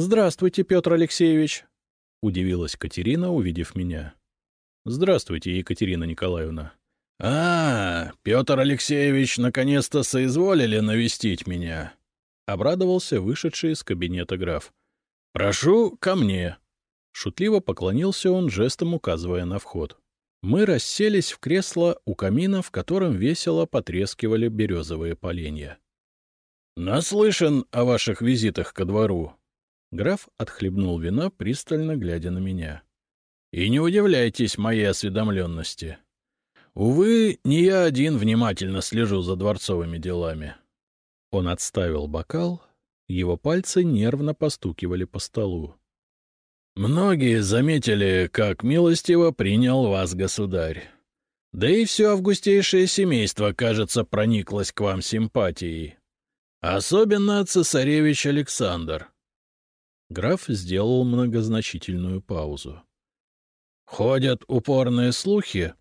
Здравствуйте, Петр Алексеевич! — удивилась Катерина, увидев меня. — Здравствуйте, Екатерина Николаевна. — А, Петр Алексеевич, наконец-то соизволили навестить меня! — обрадовался вышедший из кабинета граф. — Прошу ко мне! Шутливо поклонился он, жестом указывая на вход. Мы расселись в кресло у камина, в котором весело потрескивали березовые поленья. — Наслышан о ваших визитах ко двору. Граф отхлебнул вина, пристально глядя на меня. — И не удивляйтесь моей осведомленности. Увы, не я один внимательно слежу за дворцовыми делами. Он отставил бокал, его пальцы нервно постукивали по столу. Многие заметили, как милостиво принял вас государь. Да и все августейшее семейство, кажется, прониклось к вам симпатией. Особенно цесаревич Александр. Граф сделал многозначительную паузу. Ходят упорные слухи,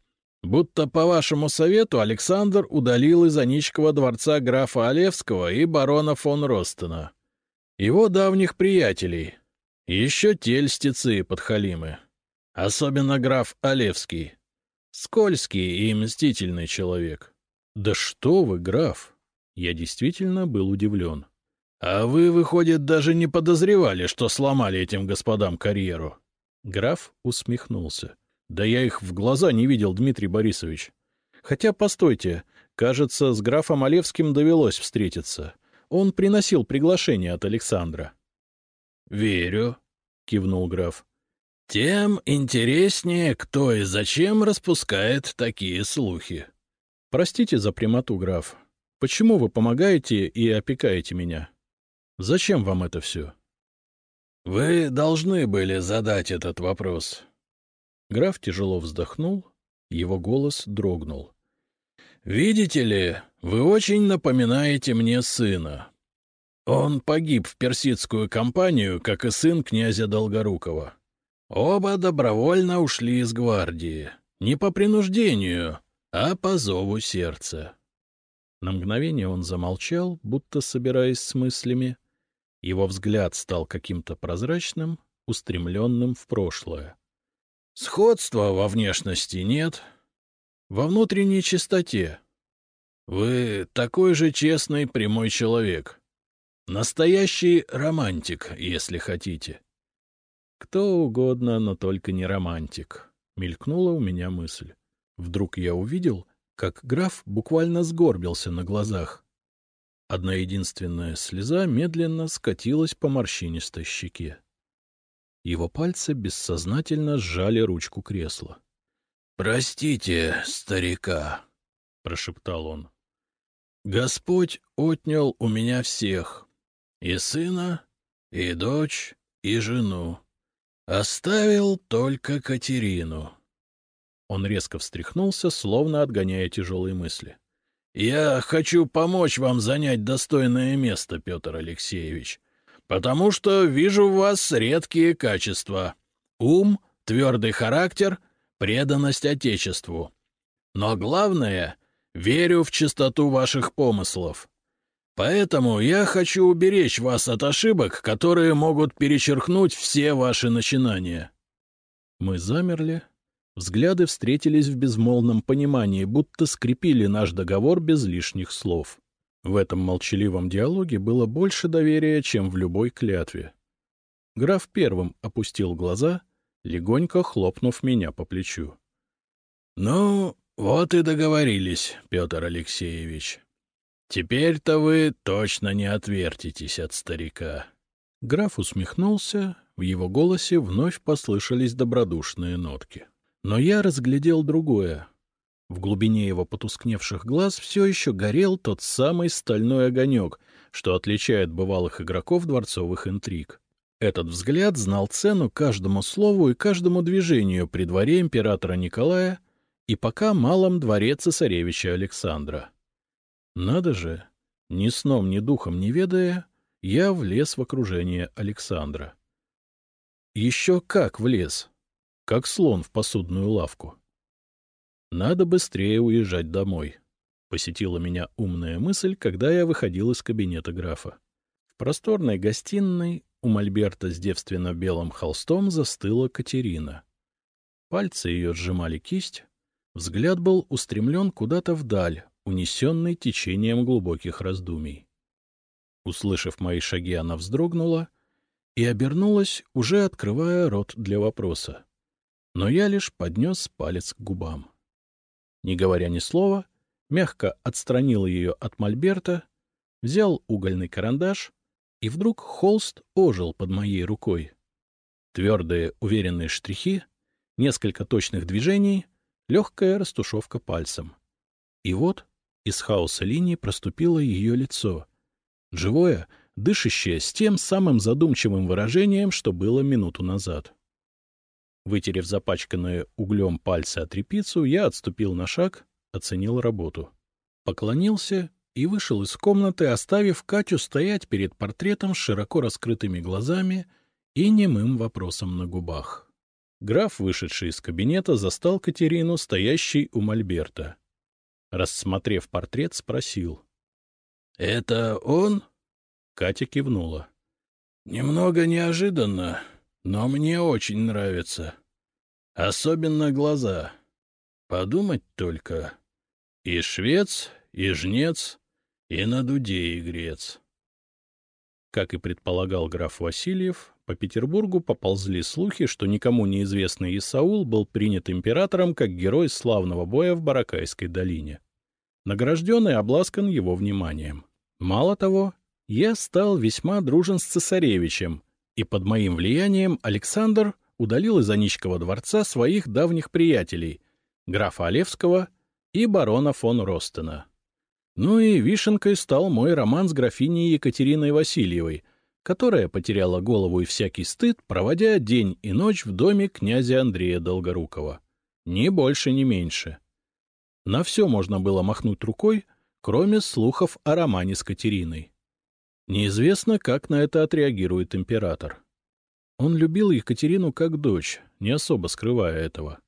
будто по вашему совету Александр удалил из Аничкова дворца графа Олевского и барона фон Ростена, его давних приятелей — еще тельстицы подхалимы. Особенно граф Олевский. Скользкий и мстительный человек. Да что вы, граф! Я действительно был удивлен. А вы, выходит, даже не подозревали, что сломали этим господам карьеру. Граф усмехнулся. Да я их в глаза не видел, Дмитрий Борисович. Хотя, постойте, кажется, с графом Олевским довелось встретиться. Он приносил приглашение от Александра. — Верю, — кивнул граф. — Тем интереснее, кто и зачем распускает такие слухи. — Простите за прямоту, граф. Почему вы помогаете и опекаете меня? Зачем вам это все? Вы должны были задать этот вопрос. Граф тяжело вздохнул, его голос дрогнул. — Видите ли, вы очень напоминаете мне сына. Он погиб в персидскую кампанию, как и сын князя Долгорукова. Оба добровольно ушли из гвардии. Не по принуждению, а по зову сердца. На мгновение он замолчал, будто собираясь с мыслями. Его взгляд стал каким-то прозрачным, устремленным в прошлое. Сходства во внешности нет, во внутренней чистоте. Вы такой же честный, прямой человек. Настоящий романтик, если хотите. Кто угодно, но только не романтик. Мелькнула у меня мысль. Вдруг я увидел, как граф буквально сгорбился на глазах. Одна единственная слеза медленно скатилась по морщинистой щеке. Его пальцы бессознательно сжали ручку кресла. — Простите, старика, — прошептал он. — Господь отнял у меня всех — и сына, и дочь, и жену. Оставил только Катерину. Он резко встряхнулся, словно отгоняя тяжелые мысли. — Я хочу помочь вам занять достойное место, Петр Алексеевич, потому что вижу в вас редкие качества — ум, твердый характер, преданность Отечеству. Но главное — верю в чистоту ваших помыслов. Поэтому я хочу уберечь вас от ошибок, которые могут перечеркнуть все ваши начинания. Мы замерли, Взгляды встретились в безмолвном понимании, будто скрепили наш договор без лишних слов. В этом молчаливом диалоге было больше доверия, чем в любой клятве. Граф первым опустил глаза, легонько хлопнув меня по плечу. — Ну, вот и договорились, Петр Алексеевич. Теперь-то вы точно не отвертитесь от старика. Граф усмехнулся, в его голосе вновь послышались добродушные нотки. Но я разглядел другое. В глубине его потускневших глаз все еще горел тот самый стальной огонек, что отличает бывалых игроков дворцовых интриг. Этот взгляд знал цену каждому слову и каждому движению при дворе императора Николая и пока малом дворе цесаревича Александра. Надо же, ни сном, ни духом не ведая, я влез в окружение Александра. Еще как влез! Как слон в посудную лавку. Надо быстрее уезжать домой. Посетила меня умная мысль, когда я выходил из кабинета графа. В просторной гостиной у мольберта с девственно-белым холстом застыла Катерина. Пальцы ее сжимали кисть, взгляд был устремлен куда-то вдаль, унесенный течением глубоких раздумий. Услышав мои шаги, она вздрогнула и обернулась, уже открывая рот для вопроса но я лишь поднес палец к губам. Не говоря ни слова, мягко отстранил ее от мольберта, взял угольный карандаш, и вдруг холст ожил под моей рукой. Твердые, уверенные штрихи, несколько точных движений, легкая растушевка пальцем. И вот из хаоса линий проступило ее лицо. Живое, дышащее с тем самым задумчивым выражением, что было минуту назад. Вытерев запачканные углем пальцы от репицу, я отступил на шаг, оценил работу. Поклонился и вышел из комнаты, оставив Катю стоять перед портретом с широко раскрытыми глазами и немым вопросом на губах. Граф, вышедший из кабинета, застал Катерину, стоящей у мольберта. Рассмотрев портрет, спросил. — Это он? Катя кивнула. — Немного неожиданно, но мне очень нравится. Особенно глаза. Подумать только. И швец, и жнец, и на дуде игрец. Как и предполагал граф Васильев, по Петербургу поползли слухи, что никому неизвестный Исаул был принят императором как герой славного боя в Баракайской долине. Награжден и обласкан его вниманием. Мало того, я стал весьма дружен с цесаревичем, и под моим влиянием Александр удалил из Аничкова дворца своих давних приятелей, графа Олевского и барона фон Ростена. Ну и вишенкой стал мой роман с графиней Екатериной Васильевой, которая потеряла голову и всякий стыд, проводя день и ночь в доме князя Андрея Долгорукова. Ни больше, ни меньше. На все можно было махнуть рукой, кроме слухов о романе с Катериной. Неизвестно, как на это отреагирует император. Он любил Екатерину как дочь, не особо скрывая этого.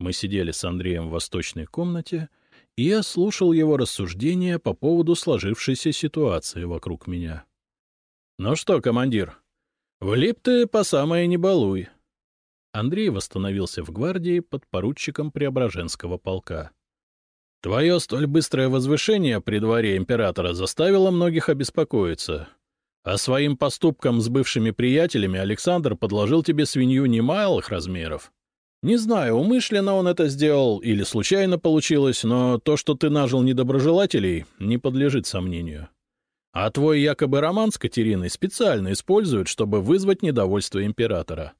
Мы сидели с Андреем в восточной комнате, и я слушал его рассуждения по поводу сложившейся ситуации вокруг меня. — Ну что, командир, влип ты по самое не балуй. Андрей восстановился в гвардии под поручиком Преображенского полка. — Твое столь быстрое возвышение при дворе императора заставило многих обеспокоиться. А своим поступком с бывшими приятелями Александр подложил тебе свинью немалых размеров. Не знаю, умышленно он это сделал или случайно получилось, но то, что ты нажил недоброжелателей, не подлежит сомнению. А твой якобы роман с Катериной специально используют, чтобы вызвать недовольство императора.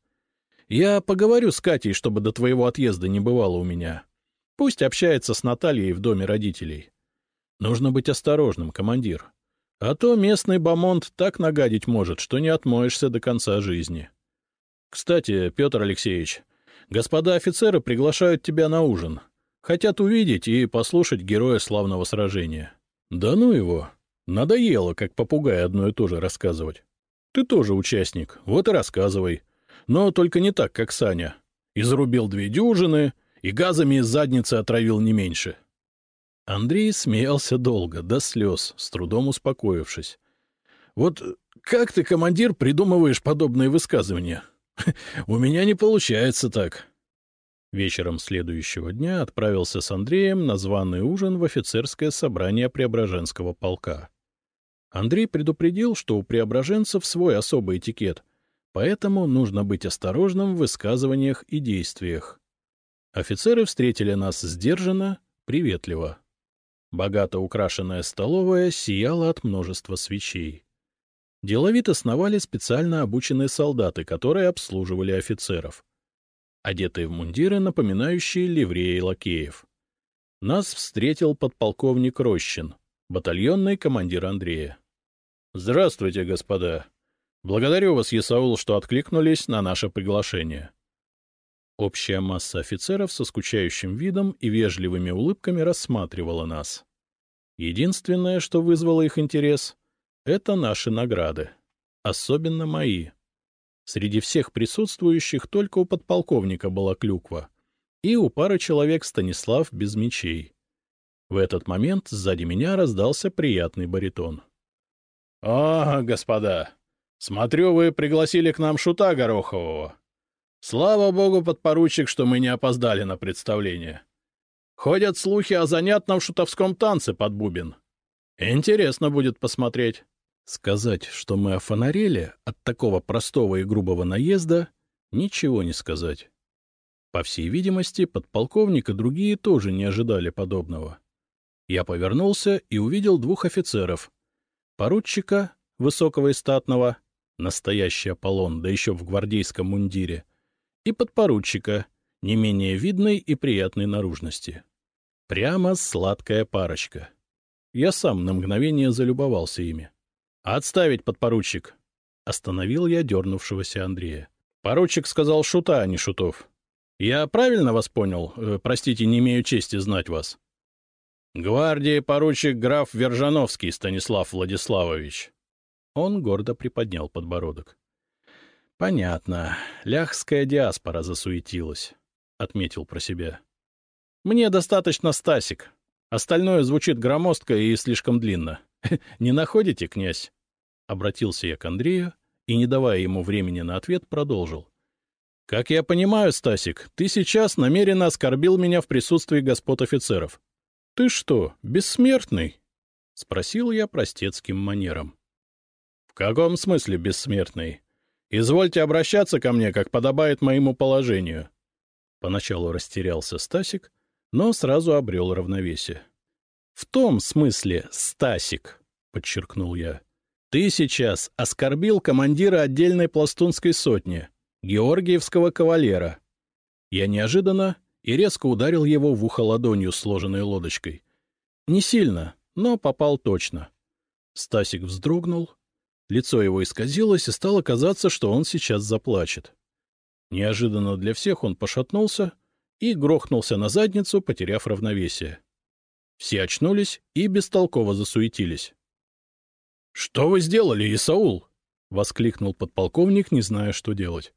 Я поговорю с Катей, чтобы до твоего отъезда не бывало у меня. Пусть общается с Натальей в доме родителей. Нужно быть осторожным, командир. А то местный бомонд так нагадить может, что не отмоешься до конца жизни. Кстати, Петр Алексеевич, господа офицеры приглашают тебя на ужин. Хотят увидеть и послушать героя славного сражения. Да ну его. Надоело, как попугай одно и то же рассказывать. Ты тоже участник, вот и рассказывай. Но только не так, как Саня. Изрубил две дюжины и газами из задницы отравил не меньше. — Андрей смеялся долго, до слез, с трудом успокоившись. — Вот как ты, командир, придумываешь подобные высказывания? У меня не получается так. Вечером следующего дня отправился с Андреем на званый ужин в офицерское собрание Преображенского полка. Андрей предупредил, что у преображенцев свой особый этикет, поэтому нужно быть осторожным в высказываниях и действиях. Офицеры встретили нас сдержанно, приветливо. Богато украшенная столовая сияла от множества свечей. Деловито сновали специально обученные солдаты, которые обслуживали офицеров. Одетые в мундиры, напоминающие ливреи лакеев. Нас встретил подполковник Рощин, батальонный командир Андрея. — Здравствуйте, господа. Благодарю вас, Есаул, что откликнулись на наше приглашение. Общая масса офицеров со скучающим видом и вежливыми улыбками рассматривала нас. Единственное, что вызвало их интерес, — это наши награды. Особенно мои. Среди всех присутствующих только у подполковника была клюква. И у пары человек Станислав без мечей. В этот момент сзади меня раздался приятный баритон. — О, господа! Смотрю, вы пригласили к нам шута Горохового. Слава богу, подпоручик, что мы не опоздали на представление. Ходят слухи о занятном шутовском танце под бубен. Интересно будет посмотреть. Сказать, что мы офонарели от такого простого и грубого наезда, ничего не сказать. По всей видимости, подполковник и другие тоже не ожидали подобного. Я повернулся и увидел двух офицеров. Поручика, высокого и статного, настоящий Аполлон, да еще в гвардейском мундире, и подпоручика, не менее видной и приятной наружности. Прямо сладкая парочка. Я сам на мгновение залюбовался ими. «Отставить, подпоручик!» — остановил я дернувшегося Андрея. Поручик сказал шута, а не шутов. «Я правильно вас понял? Э, простите, не имею чести знать вас». «Гвардии поручик граф Вержановский Станислав Владиславович». Он гордо приподнял подбородок. Понятно. Ляхская диаспора засуетилась, — отметил про себя. Мне достаточно Стасик. Остальное звучит громоздко и слишком длинно. Не находите, князь? Обратился я к Андрею и, не давая ему времени на ответ, продолжил. — Как я понимаю, Стасик, ты сейчас намеренно оскорбил меня в присутствии господ офицеров. — Ты что, бессмертный? — спросил я простецким манером. — В каком смысле бессмертный? Извольте обращаться ко мне, как подобает моему положению. Поначалу растерялся Стасик, но сразу обрел равновесие. — В том смысле, Стасик, — подчеркнул я, — ты сейчас оскорбил командира отдельной пластунской сотни, Георгиевского кавалера. Я неожиданно и резко ударил его в ухо ладонью, сложенной лодочкой. Не сильно, но попал точно. Стасик вздрогнул, Лицо его исказилось, и стало казаться, что он сейчас заплачет. Неожиданно для всех он пошатнулся и грохнулся на задницу, потеряв равновесие. Все очнулись и бестолково засуетились. — Что вы сделали, Исаул? — воскликнул подполковник, не зная, что делать.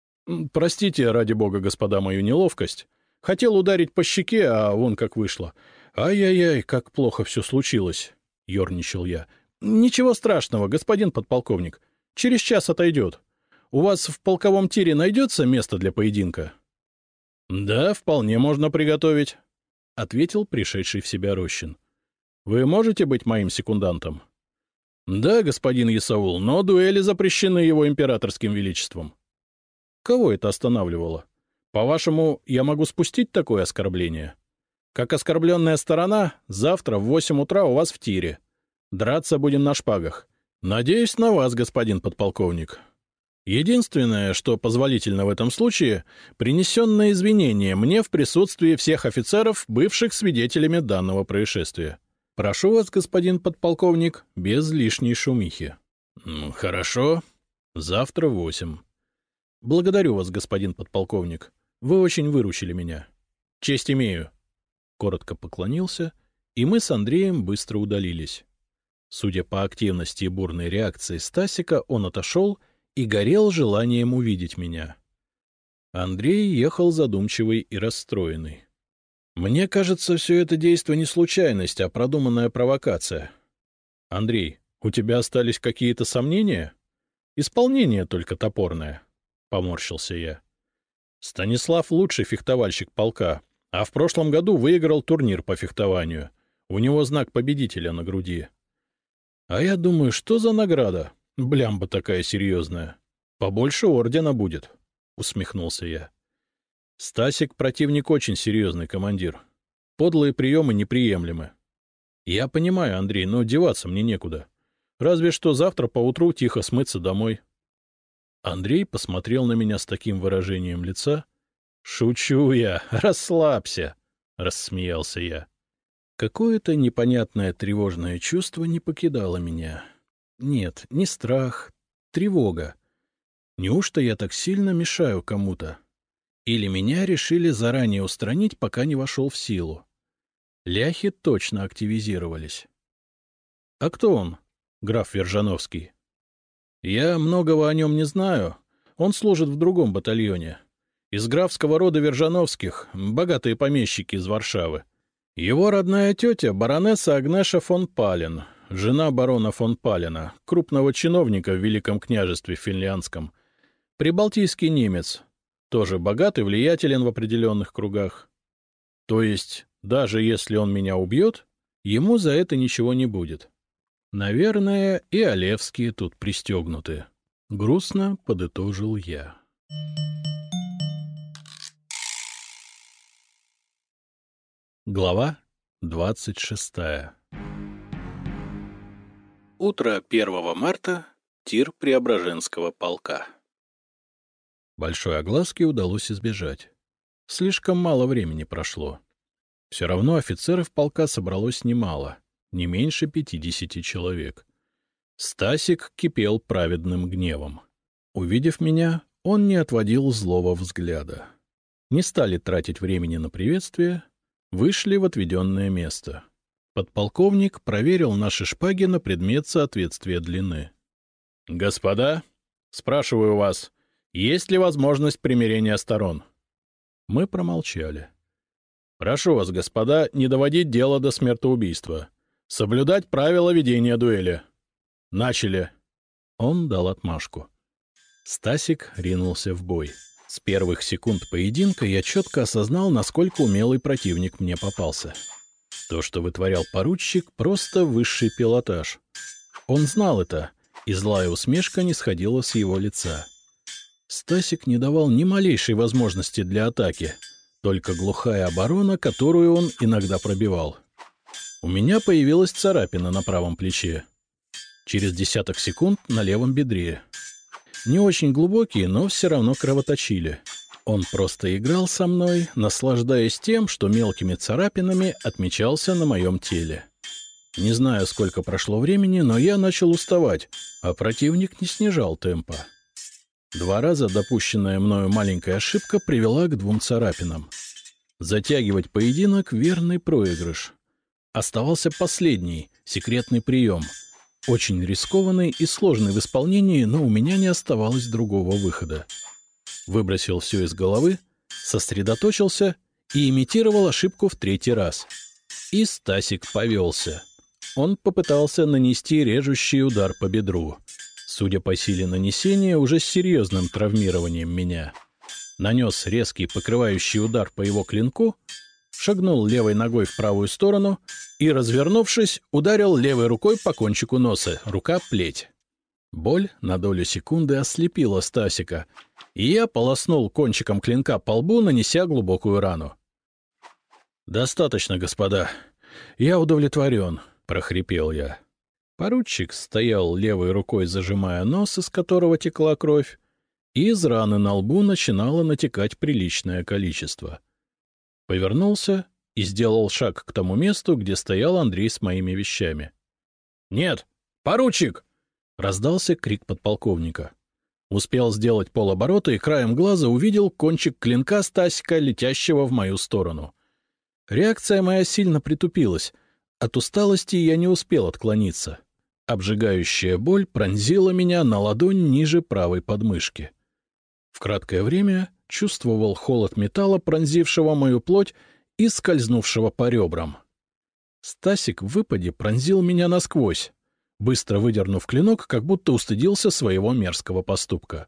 — Простите, ради бога, господа, мою неловкость. Хотел ударить по щеке, а вон как вышло. Ай-яй-яй, как плохо все случилось, — ерничал я. — Ничего страшного, господин подполковник. Через час отойдет. У вас в полковом тире найдется место для поединка? — Да, вполне можно приготовить, — ответил пришедший в себя Рощин. — Вы можете быть моим секундантом? — Да, господин Исаул, но дуэли запрещены его императорским величеством. — Кого это останавливало? — по-вашему, я могу спустить такое оскорбление? Как оскорбленная сторона, завтра в восемь утра у вас в тире. Драться будем на шпагах. Надеюсь на вас, господин подполковник. Единственное, что позволительно в этом случае, принесенное извинение мне в присутствии всех офицеров, бывших свидетелями данного происшествия. Прошу вас, господин подполковник, без лишней шумихи. — Хорошо. Завтра восемь. — Благодарю вас, господин подполковник. Вы очень выручили меня. Честь имею. Коротко поклонился, и мы с Андреем быстро удалились. Судя по активности и бурной реакции Стасика, он отошел и горел желанием увидеть меня. Андрей ехал задумчивый и расстроенный. Мне кажется, все это действие не случайность, а продуманная провокация. Андрей, у тебя остались какие-то сомнения? Исполнение только топорное, — поморщился я. Станислав лучший фехтовальщик полка, а в прошлом году выиграл турнир по фехтованию. У него знак победителя на груди. А я думаю, что за награда? Блямба такая серьезная. Побольше ордена будет, — усмехнулся я. Стасик — противник очень серьезный, командир. Подлые приемы неприемлемы. Я понимаю, Андрей, но деваться мне некуда. Разве что завтра поутру тихо смыться домой. Андрей посмотрел на меня с таким выражением лица. — Шучу я, расслабься, — рассмеялся я. Какое-то непонятное тревожное чувство не покидало меня. Нет, не страх, тревога. Неужто я так сильно мешаю кому-то? Или меня решили заранее устранить, пока не вошел в силу? Ляхи точно активизировались. — А кто он, граф Вержановский? Я многого о нем не знаю. Он служит в другом батальоне. Из графского рода Вержановских, богатые помещики из Варшавы. Его родная тетя — баронесса Агнеша фон Пален, жена барона фон Палена, крупного чиновника в Великом княжестве финляндском. Прибалтийский немец, тоже богат и влиятелен в определенных кругах. То есть, даже если он меня убьет, ему за это ничего не будет. Наверное, и Олевские тут пристегнуты. Грустно подытожил я. Глава двадцать шестая Утро 1 марта. Тир Преображенского полка. Большой огласки удалось избежать. Слишком мало времени прошло. Все равно офицеров полка собралось немало не меньше пятидесяти человек. Стасик кипел праведным гневом. Увидев меня, он не отводил злого взгляда. Не стали тратить времени на приветствие, вышли в отведенное место. Подполковник проверил наши шпаги на предмет соответствия длины. — Господа, спрашиваю вас, есть ли возможность примирения сторон? Мы промолчали. — Прошу вас, господа, не доводить дело до смертоубийства. Соблюдать правила ведения дуэли. Начали. Он дал отмашку. Стасик ринулся в бой. С первых секунд поединка я четко осознал, насколько умелый противник мне попался. То, что вытворял поручик, просто высший пилотаж. Он знал это, и злая усмешка не сходила с его лица. Стасик не давал ни малейшей возможности для атаки, только глухая оборона, которую он иногда пробивал. У меня появилась царапина на правом плече. Через десяток секунд на левом бедре. Не очень глубокие, но все равно кровоточили. Он просто играл со мной, наслаждаясь тем, что мелкими царапинами отмечался на моем теле. Не знаю, сколько прошло времени, но я начал уставать, а противник не снижал темпа. Два раза допущенная мною маленькая ошибка привела к двум царапинам. Затягивать поединок — верный проигрыш. Оставался последний, секретный прием. Очень рискованный и сложный в исполнении, но у меня не оставалось другого выхода. Выбросил все из головы, сосредоточился и имитировал ошибку в третий раз. И Стасик повелся. Он попытался нанести режущий удар по бедру. Судя по силе нанесения, уже с серьезным травмированием меня. Нанес резкий покрывающий удар по его клинку, шагнул левой ногой в правую сторону и, развернувшись, ударил левой рукой по кончику носа, рука плеть. Боль на долю секунды ослепила Стасика, и я полоснул кончиком клинка по лбу, нанеся глубокую рану. «Достаточно, господа. Я удовлетворен», — прохрипел я. Поручик стоял левой рукой, зажимая нос, из которого текла кровь, и из раны на лбу начинало натекать приличное количество. Повернулся и сделал шаг к тому месту, где стоял Андрей с моими вещами. — Нет! Поручик! — раздался крик подполковника. Успел сделать полоборота и краем глаза увидел кончик клинка Стасика, летящего в мою сторону. Реакция моя сильно притупилась. От усталости я не успел отклониться. Обжигающая боль пронзила меня на ладонь ниже правой подмышки. В краткое время чувствовал холод металла, пронзившего мою плоть и скользнувшего по ребрам. Стасик в выпаде пронзил меня насквозь, быстро выдернув клинок, как будто устыдился своего мерзкого поступка.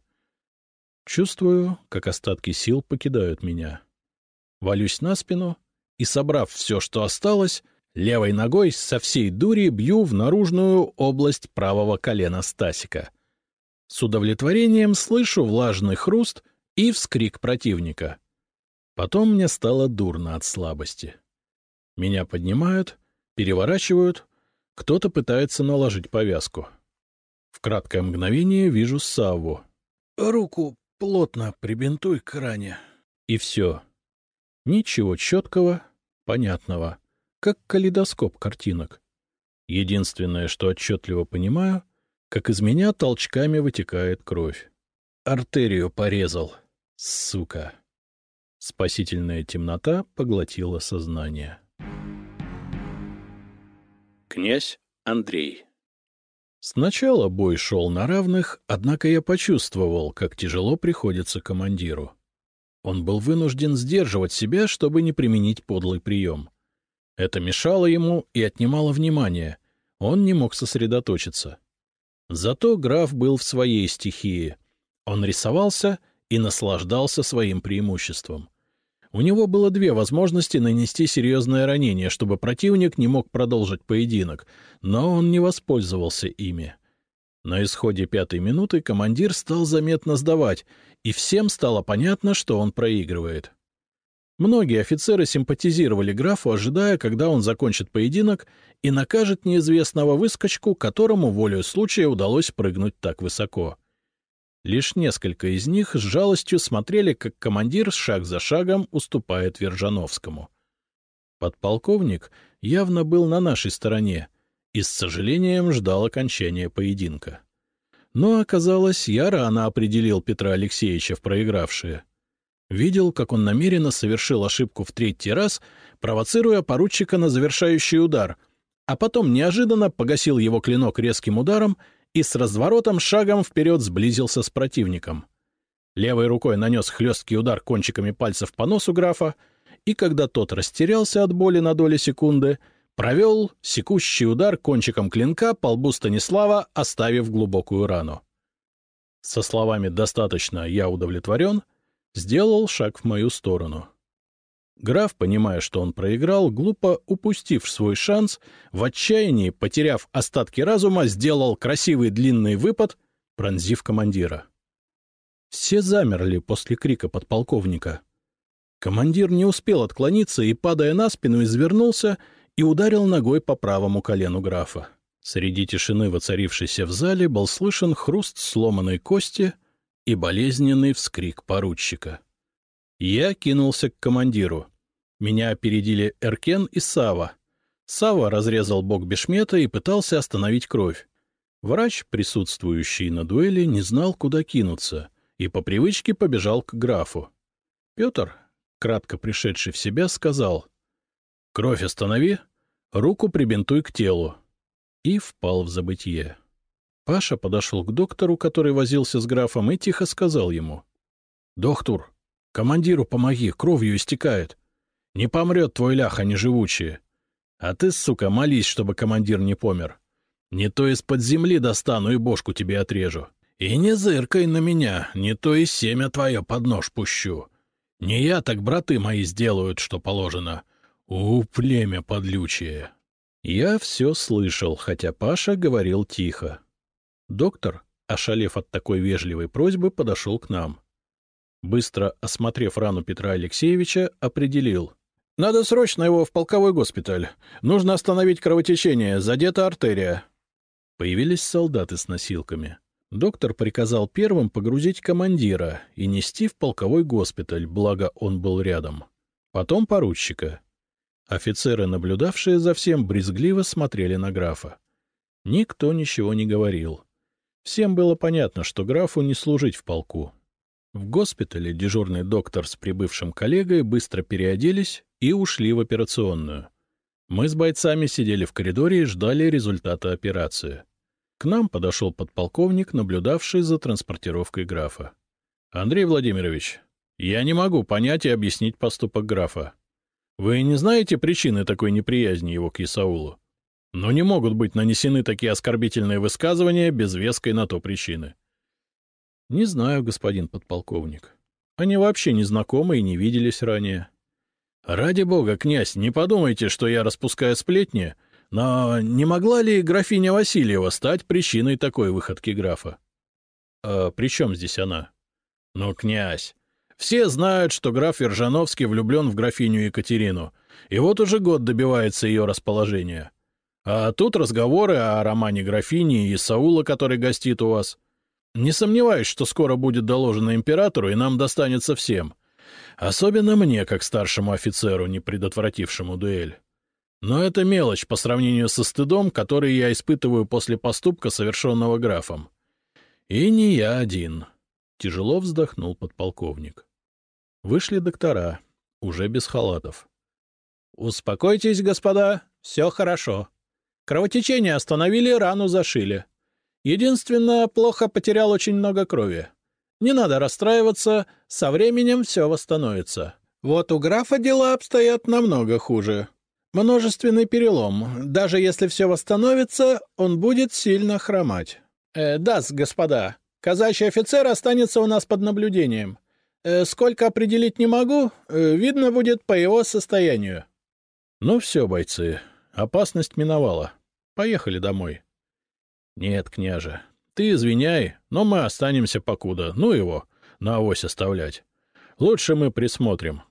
Чувствую, как остатки сил покидают меня. Валюсь на спину и, собрав все, что осталось, левой ногой со всей дури бью в наружную область правого колена Стасика. С удовлетворением слышу влажный хруст и вскрик противника. Потом мне стало дурно от слабости. Меня поднимают, переворачивают, кто-то пытается наложить повязку. В краткое мгновение вижу Савву. «Руку плотно прибинтуй к ране». И все. Ничего четкого, понятного, как калейдоскоп картинок. Единственное, что отчетливо понимаю, как из меня толчками вытекает кровь. Артерию порезал. Сука. Спасительная темнота поглотила сознание. Князь Андрей Сначала бой шел на равных, однако я почувствовал, как тяжело приходится командиру. Он был вынужден сдерживать себя, чтобы не применить подлый прием. Это мешало ему и отнимало внимание. Он не мог сосредоточиться. Зато граф был в своей стихии. Он рисовался и наслаждался своим преимуществом. У него было две возможности нанести серьезное ранение, чтобы противник не мог продолжить поединок, но он не воспользовался ими. На исходе пятой минуты командир стал заметно сдавать, и всем стало понятно, что он проигрывает. Многие офицеры симпатизировали графу, ожидая, когда он закончит поединок и накажет неизвестного выскочку, которому волею случая удалось прыгнуть так высоко. Лишь несколько из них с жалостью смотрели, как командир шаг за шагом уступает Вержановскому. Подполковник явно был на нашей стороне и с сожалением ждал окончания поединка. Но оказалось, я рано определил Петра Алексеевича в проигравшие. Видел, как он намеренно совершил ошибку в третий раз, провоцируя поручика на завершающий удар, а потом неожиданно погасил его клинок резким ударом и с разворотом шагом вперед сблизился с противником. Левой рукой нанес хлесткий удар кончиками пальцев по носу графа, и когда тот растерялся от боли на доли секунды, провел секущий удар кончиком клинка по лбу Станислава, оставив глубокую рану. Со словами «достаточно, я удовлетворен», сделал шаг в мою сторону. Граф, понимая, что он проиграл, глупо упустив свой шанс, в отчаянии, потеряв остатки разума, сделал красивый длинный выпад, пронзив командира. Все замерли после крика подполковника. Командир не успел отклониться и, падая на спину, извернулся и ударил ногой по правому колену графа. Среди тишины, воцарившейся в зале, был слышен хруст сломанной кости и болезненный вскрик поручика. Я кинулся к командиру. Меня опередили Эркен и Сава. Сава разрезал бок бешмета и пытался остановить кровь. Врач, присутствующий на дуэли, не знал, куда кинуться, и по привычке побежал к графу. Петр, кратко пришедший в себя, сказал — Кровь останови, руку прибинтуй к телу. И впал в забытье. Паша подошел к доктору, который возился с графом, и тихо сказал ему. — Доктор, командиру помоги, кровью истекает. Не помрет твой лях, они живучие. А ты, сука, молись, чтобы командир не помер. Не то из-под земли достану и бошку тебе отрежу. И не зыркай на меня, не то и семя твое под нож пущу. Не я, так браты мои сделают, что положено. У, племя подлючее. Я все слышал, хотя Паша говорил тихо. Доктор, ошалев от такой вежливой просьбы, подошел к нам. Быстро осмотрев рану Петра Алексеевича, определил. — Надо срочно его в полковой госпиталь. Нужно остановить кровотечение, задета артерия. Появились солдаты с носилками. Доктор приказал первым погрузить командира и нести в полковой госпиталь, благо он был рядом. Потом поручика. Офицеры, наблюдавшие за всем, брезгливо смотрели на графа. Никто ничего не говорил. Всем было понятно, что графу не служить в полку. В госпитале дежурный доктор с прибывшим коллегой быстро переоделись и ушли в операционную. Мы с бойцами сидели в коридоре и ждали результата операции. К нам подошел подполковник, наблюдавший за транспортировкой графа. — Андрей Владимирович, я не могу понять и объяснить поступок графа. Вы не знаете причины такой неприязни его к Исаулу? Но не могут быть нанесены такие оскорбительные высказывания без веской на то причины. — Не знаю, господин подполковник. Они вообще не знакомы и не виделись ранее. — Ради бога, князь, не подумайте, что я распускаю сплетни, но не могла ли графиня Васильева стать причиной такой выходки графа? — А при чем здесь она? — Ну, князь, все знают, что граф Вержановский влюблен в графиню Екатерину, и вот уже год добивается ее расположения. А тут разговоры о романе графини и Саула, который гостит у вас. Не сомневаюсь, что скоро будет доложено императору, и нам достанется всем. Особенно мне, как старшему офицеру, не предотвратившему дуэль. Но это мелочь по сравнению со стыдом, который я испытываю после поступка, совершенного графом. И не я один. Тяжело вздохнул подполковник. Вышли доктора, уже без халатов. — Успокойтесь, господа, все хорошо. Кровотечение остановили, рану зашили. Единственное, плохо потерял очень много крови. Не надо расстраиваться, со временем все восстановится. Вот у графа дела обстоят намного хуже. Множественный перелом. Даже если все восстановится, он будет сильно хромать. Э, да, господа, казачий офицер останется у нас под наблюдением. Э, сколько определить не могу, э, видно будет по его состоянию. Ну все, бойцы, опасность миновала. Поехали домой. — Нет, княже, ты извиняй, но мы останемся покуда. Ну его, на авось оставлять. Лучше мы присмотрим.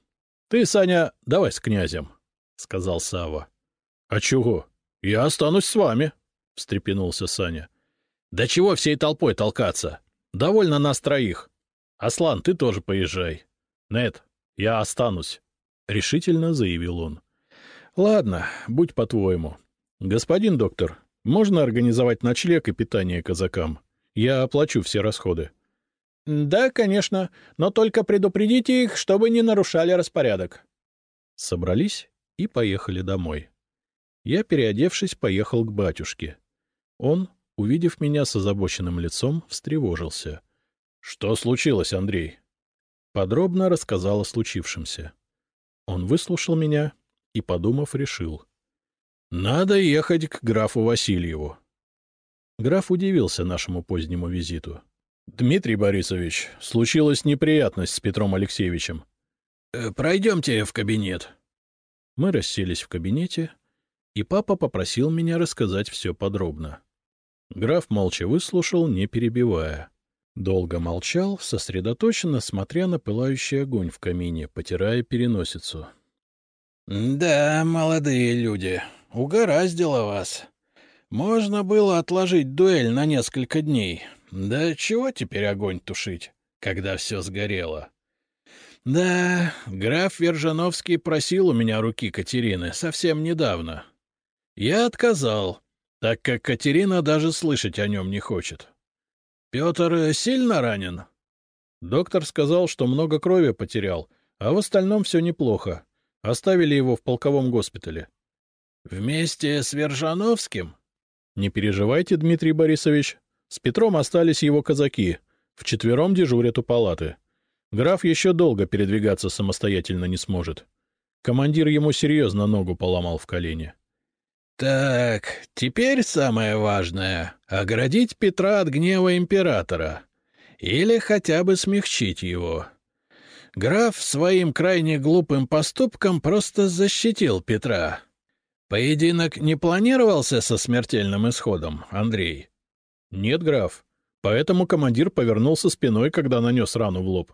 Ты, Саня, давай с князем, — сказал Сава. А чего? Я останусь с вами, — встрепенулся Саня. — Да чего всей толпой толкаться? Довольно нас троих. Аслан, ты тоже поезжай. Нет, я останусь, — решительно заявил он. — Ладно, будь по-твоему. — Господин доктор, можно организовать ночлег и питание казакам? Я оплачу все расходы. — Да, конечно, но только предупредите их, чтобы не нарушали распорядок. Собрались и поехали домой. Я, переодевшись, поехал к батюшке. Он, увидев меня с озабоченным лицом, встревожился. — Что случилось, Андрей? Подробно рассказал о случившемся. Он выслушал меня и, подумав, решил — надо ехать к графу Васильеву. Граф удивился нашему позднему визиту. — Дмитрий Борисович, случилась неприятность с Петром Алексеевичем. «Э, — Пройдемте в кабинет. Мы расселись в кабинете, и папа попросил меня рассказать все подробно. Граф молча выслушал, не перебивая. Долго молчал, сосредоточенно смотря на пылающий огонь в камине, потирая переносицу. — Да, молодые люди, Угораздило вас. Можно было отложить дуэль на несколько дней. Да чего теперь огонь тушить, когда все сгорело? Да, граф Вержановский просил у меня руки Катерины совсем недавно. Я отказал, так как Катерина даже слышать о нем не хочет. Петр сильно ранен? Доктор сказал, что много крови потерял, а в остальном все неплохо. Оставили его в полковом госпитале. — Вместе с Вержановским? — Не переживайте, Дмитрий Борисович. С Петром остались его казаки. Вчетвером дежурят у палаты. Граф еще долго передвигаться самостоятельно не сможет. Командир ему серьезно ногу поломал в колени. — Так, теперь самое важное — оградить Петра от гнева императора. Или хотя бы смягчить его. Граф своим крайне глупым поступком просто защитил Петра. Поединок не планировался со смертельным исходом, Андрей? — Нет, граф. Поэтому командир повернулся спиной, когда нанес рану в лоб.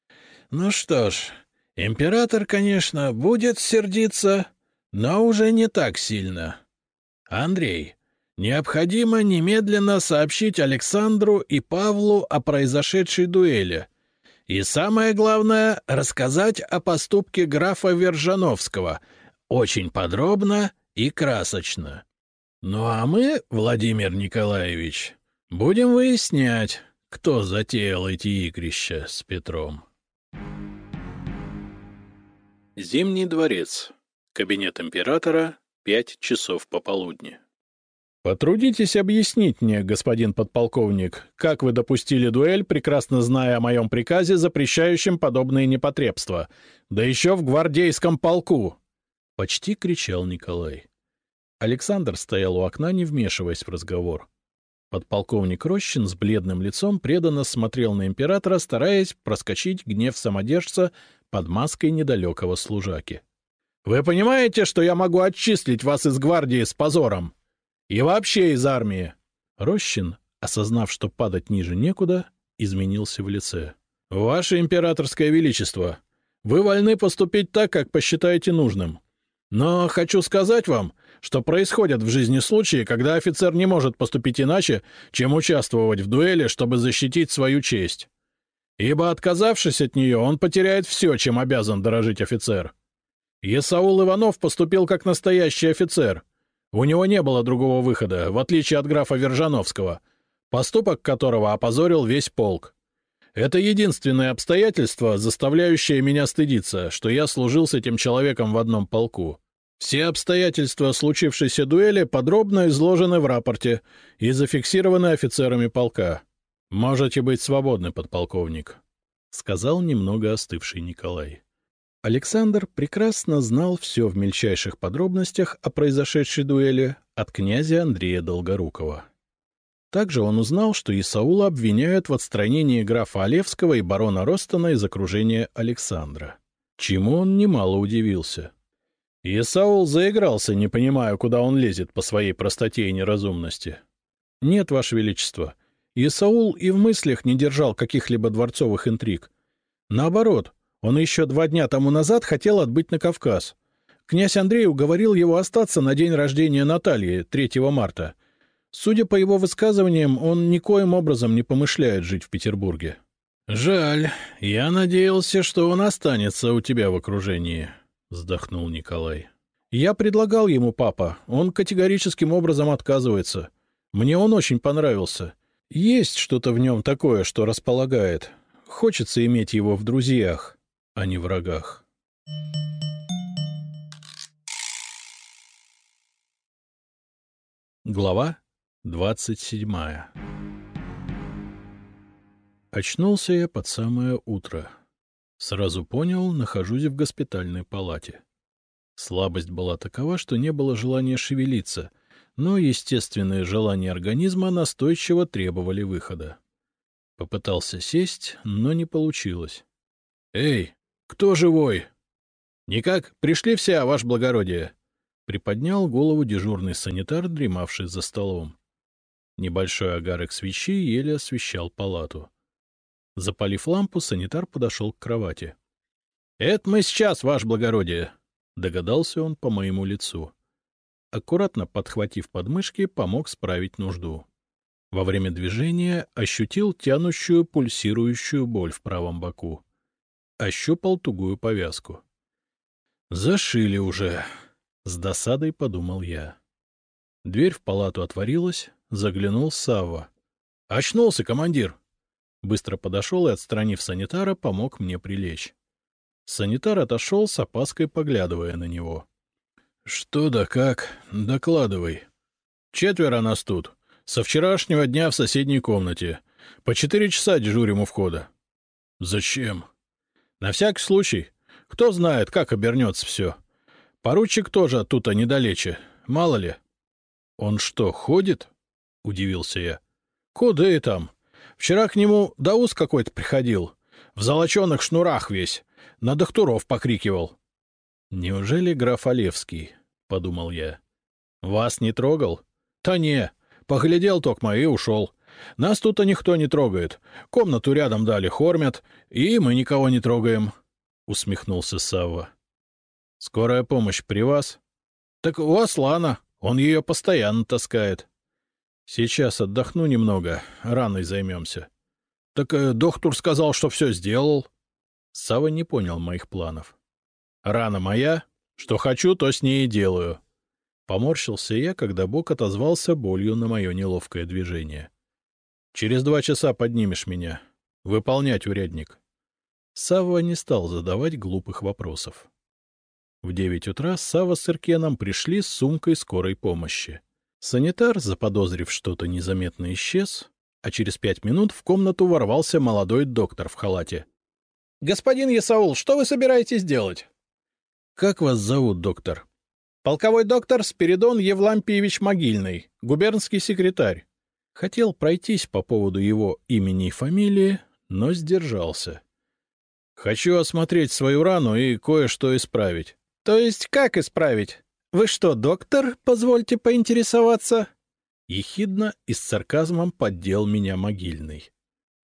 — Ну что ж, император, конечно, будет сердиться, но уже не так сильно. Андрей, необходимо немедленно сообщить Александру и Павлу о произошедшей дуэли. И самое главное — рассказать о поступке графа Вержановского, очень подробно и красочно. Ну а мы, Владимир Николаевич, будем выяснять, кто затеял эти игрища с Петром. Зимний дворец. Кабинет императора. Пять часов пополудни. Потрудитесь объяснить мне, господин подполковник, как вы допустили дуэль, прекрасно зная о моем приказе, запрещающем подобные непотребства, да еще в гвардейском полку! — почти кричал Николай. Александр стоял у окна, не вмешиваясь в разговор. Подполковник Рощин с бледным лицом преданно смотрел на императора, стараясь проскочить гнев самодержца под маской недалекого служаки. — Вы понимаете, что я могу отчислить вас из гвардии с позором? И вообще из армии? Рощин, осознав, что падать ниже некуда, изменился в лице. — Ваше императорское величество, вы вольны поступить так, как посчитаете нужным. Но хочу сказать вам, что происходят в жизни случаи, когда офицер не может поступить иначе, чем участвовать в дуэли, чтобы защитить свою честь. Ибо, отказавшись от нее, он потеряет все, чем обязан дорожить офицер. Есаул Иванов поступил как настоящий офицер. У него не было другого выхода, в отличие от графа Вержановского, поступок которого опозорил весь полк. Это единственное обстоятельство, заставляющее меня стыдиться, что я служил с этим человеком в одном полку. Все обстоятельства случившейся дуэли подробно изложены в рапорте и зафиксированы офицерами полка. Можете быть свободны, подполковник, — сказал немного остывший Николай. Александр прекрасно знал все в мельчайших подробностях о произошедшей дуэли от князя Андрея Долгорукова. Также он узнал, что Исаула обвиняют в отстранении графа Олевского и барона Ростона из окружения Александра. Чему он немало удивился. Исаул заигрался, не понимая, куда он лезет по своей простоте и неразумности. — Нет, Ваше Величество, Исаул и в мыслях не держал каких-либо дворцовых интриг. Наоборот, он еще два дня тому назад хотел отбыть на Кавказ. Князь Андрей уговорил его остаться на день рождения Натальи, 3 марта. Судя по его высказываниям, он никоим образом не помышляет жить в Петербурге. — Жаль. Я надеялся, что он останется у тебя в окружении, вздохнул Николай. Я предлагал ему, папа. Он категорическим образом отказывается. Мне он очень понравился. Есть что-то в нем такое, что располагает. Хочется иметь его в друзьях, а не врагах. Глава двадцать седьмая Очнулся я под самое утро. Сразу понял, нахожусь в госпитальной палате. Слабость была такова, что не было желания шевелиться, но естественные желания организма настойчиво требовали выхода. Попытался сесть, но не получилось. — Эй, кто живой? — Никак, пришли все, ваше благородие. Приподнял голову дежурный санитар, дремавший за столом. Небольшой огарок свечи еле освещал палату. Запалив лампу, санитар подошел к кровати. — Это мы сейчас, ваше благородие! — догадался он по моему лицу. Аккуратно подхватив подмышки, помог справить нужду. Во время движения ощутил тянущую пульсирующую боль в правом боку. Ощупал тугую повязку. — Зашили уже, — с досадой подумал я. Дверь в палату отворилась, заглянул Савва. — Очнулся, командир! Быстро подошел и, отстранив санитара, помог мне прилечь. Санитар отошел с опаской, поглядывая на него. — Что да как? Докладывай. — Четверо нас тут. Со вчерашнего дня в соседней комнате. По четыре часа дежурим у входа. — Зачем? — На всякий случай. Кто знает, как обернется все. Поручик тоже тут недалече. Мало ли. — Он что, ходит? — удивился я. — Куда и там. Вчера к нему Даус какой-то приходил. В золоченых шнурах весь. На докторов покрикивал. — Неужели граф Олевский? — подумал я. — Вас не трогал? — Да не. Поглядел токма и ушел. Нас тут -то никто не трогает. Комнату рядом дали, хормят, и мы никого не трогаем. — усмехнулся Савва. — Скорая помощь при вас? — Так у Аслана. Он ее постоянно таскает. — Сейчас отдохну немного, раной займемся. — Так э, доктор сказал, что все сделал. Сава не понял моих планов. — Рана моя. Что хочу, то с ней и делаю. Поморщился я, когда Бог отозвался болью на мое неловкое движение. — Через два часа поднимешь меня. Выполнять, урядник. Савва не стал задавать глупых вопросов. В девять утра Сава с Иркеном пришли с сумкой скорой помощи. Санитар, заподозрив что-то незаметно, исчез, а через пять минут в комнату ворвался молодой доктор в халате. — Господин Ясаул, что вы собираетесь делать? — Как вас зовут, доктор? — Полковой доктор Спиридон Евлампиевич Могильный, губернский секретарь. Хотел пройтись по поводу его имени и фамилии, но сдержался. — Хочу осмотреть свою рану и кое-что исправить. — То есть как исправить? Вы что, доктор, позвольте поинтересоваться? Ехидно и с сарказмом поддел меня могильный.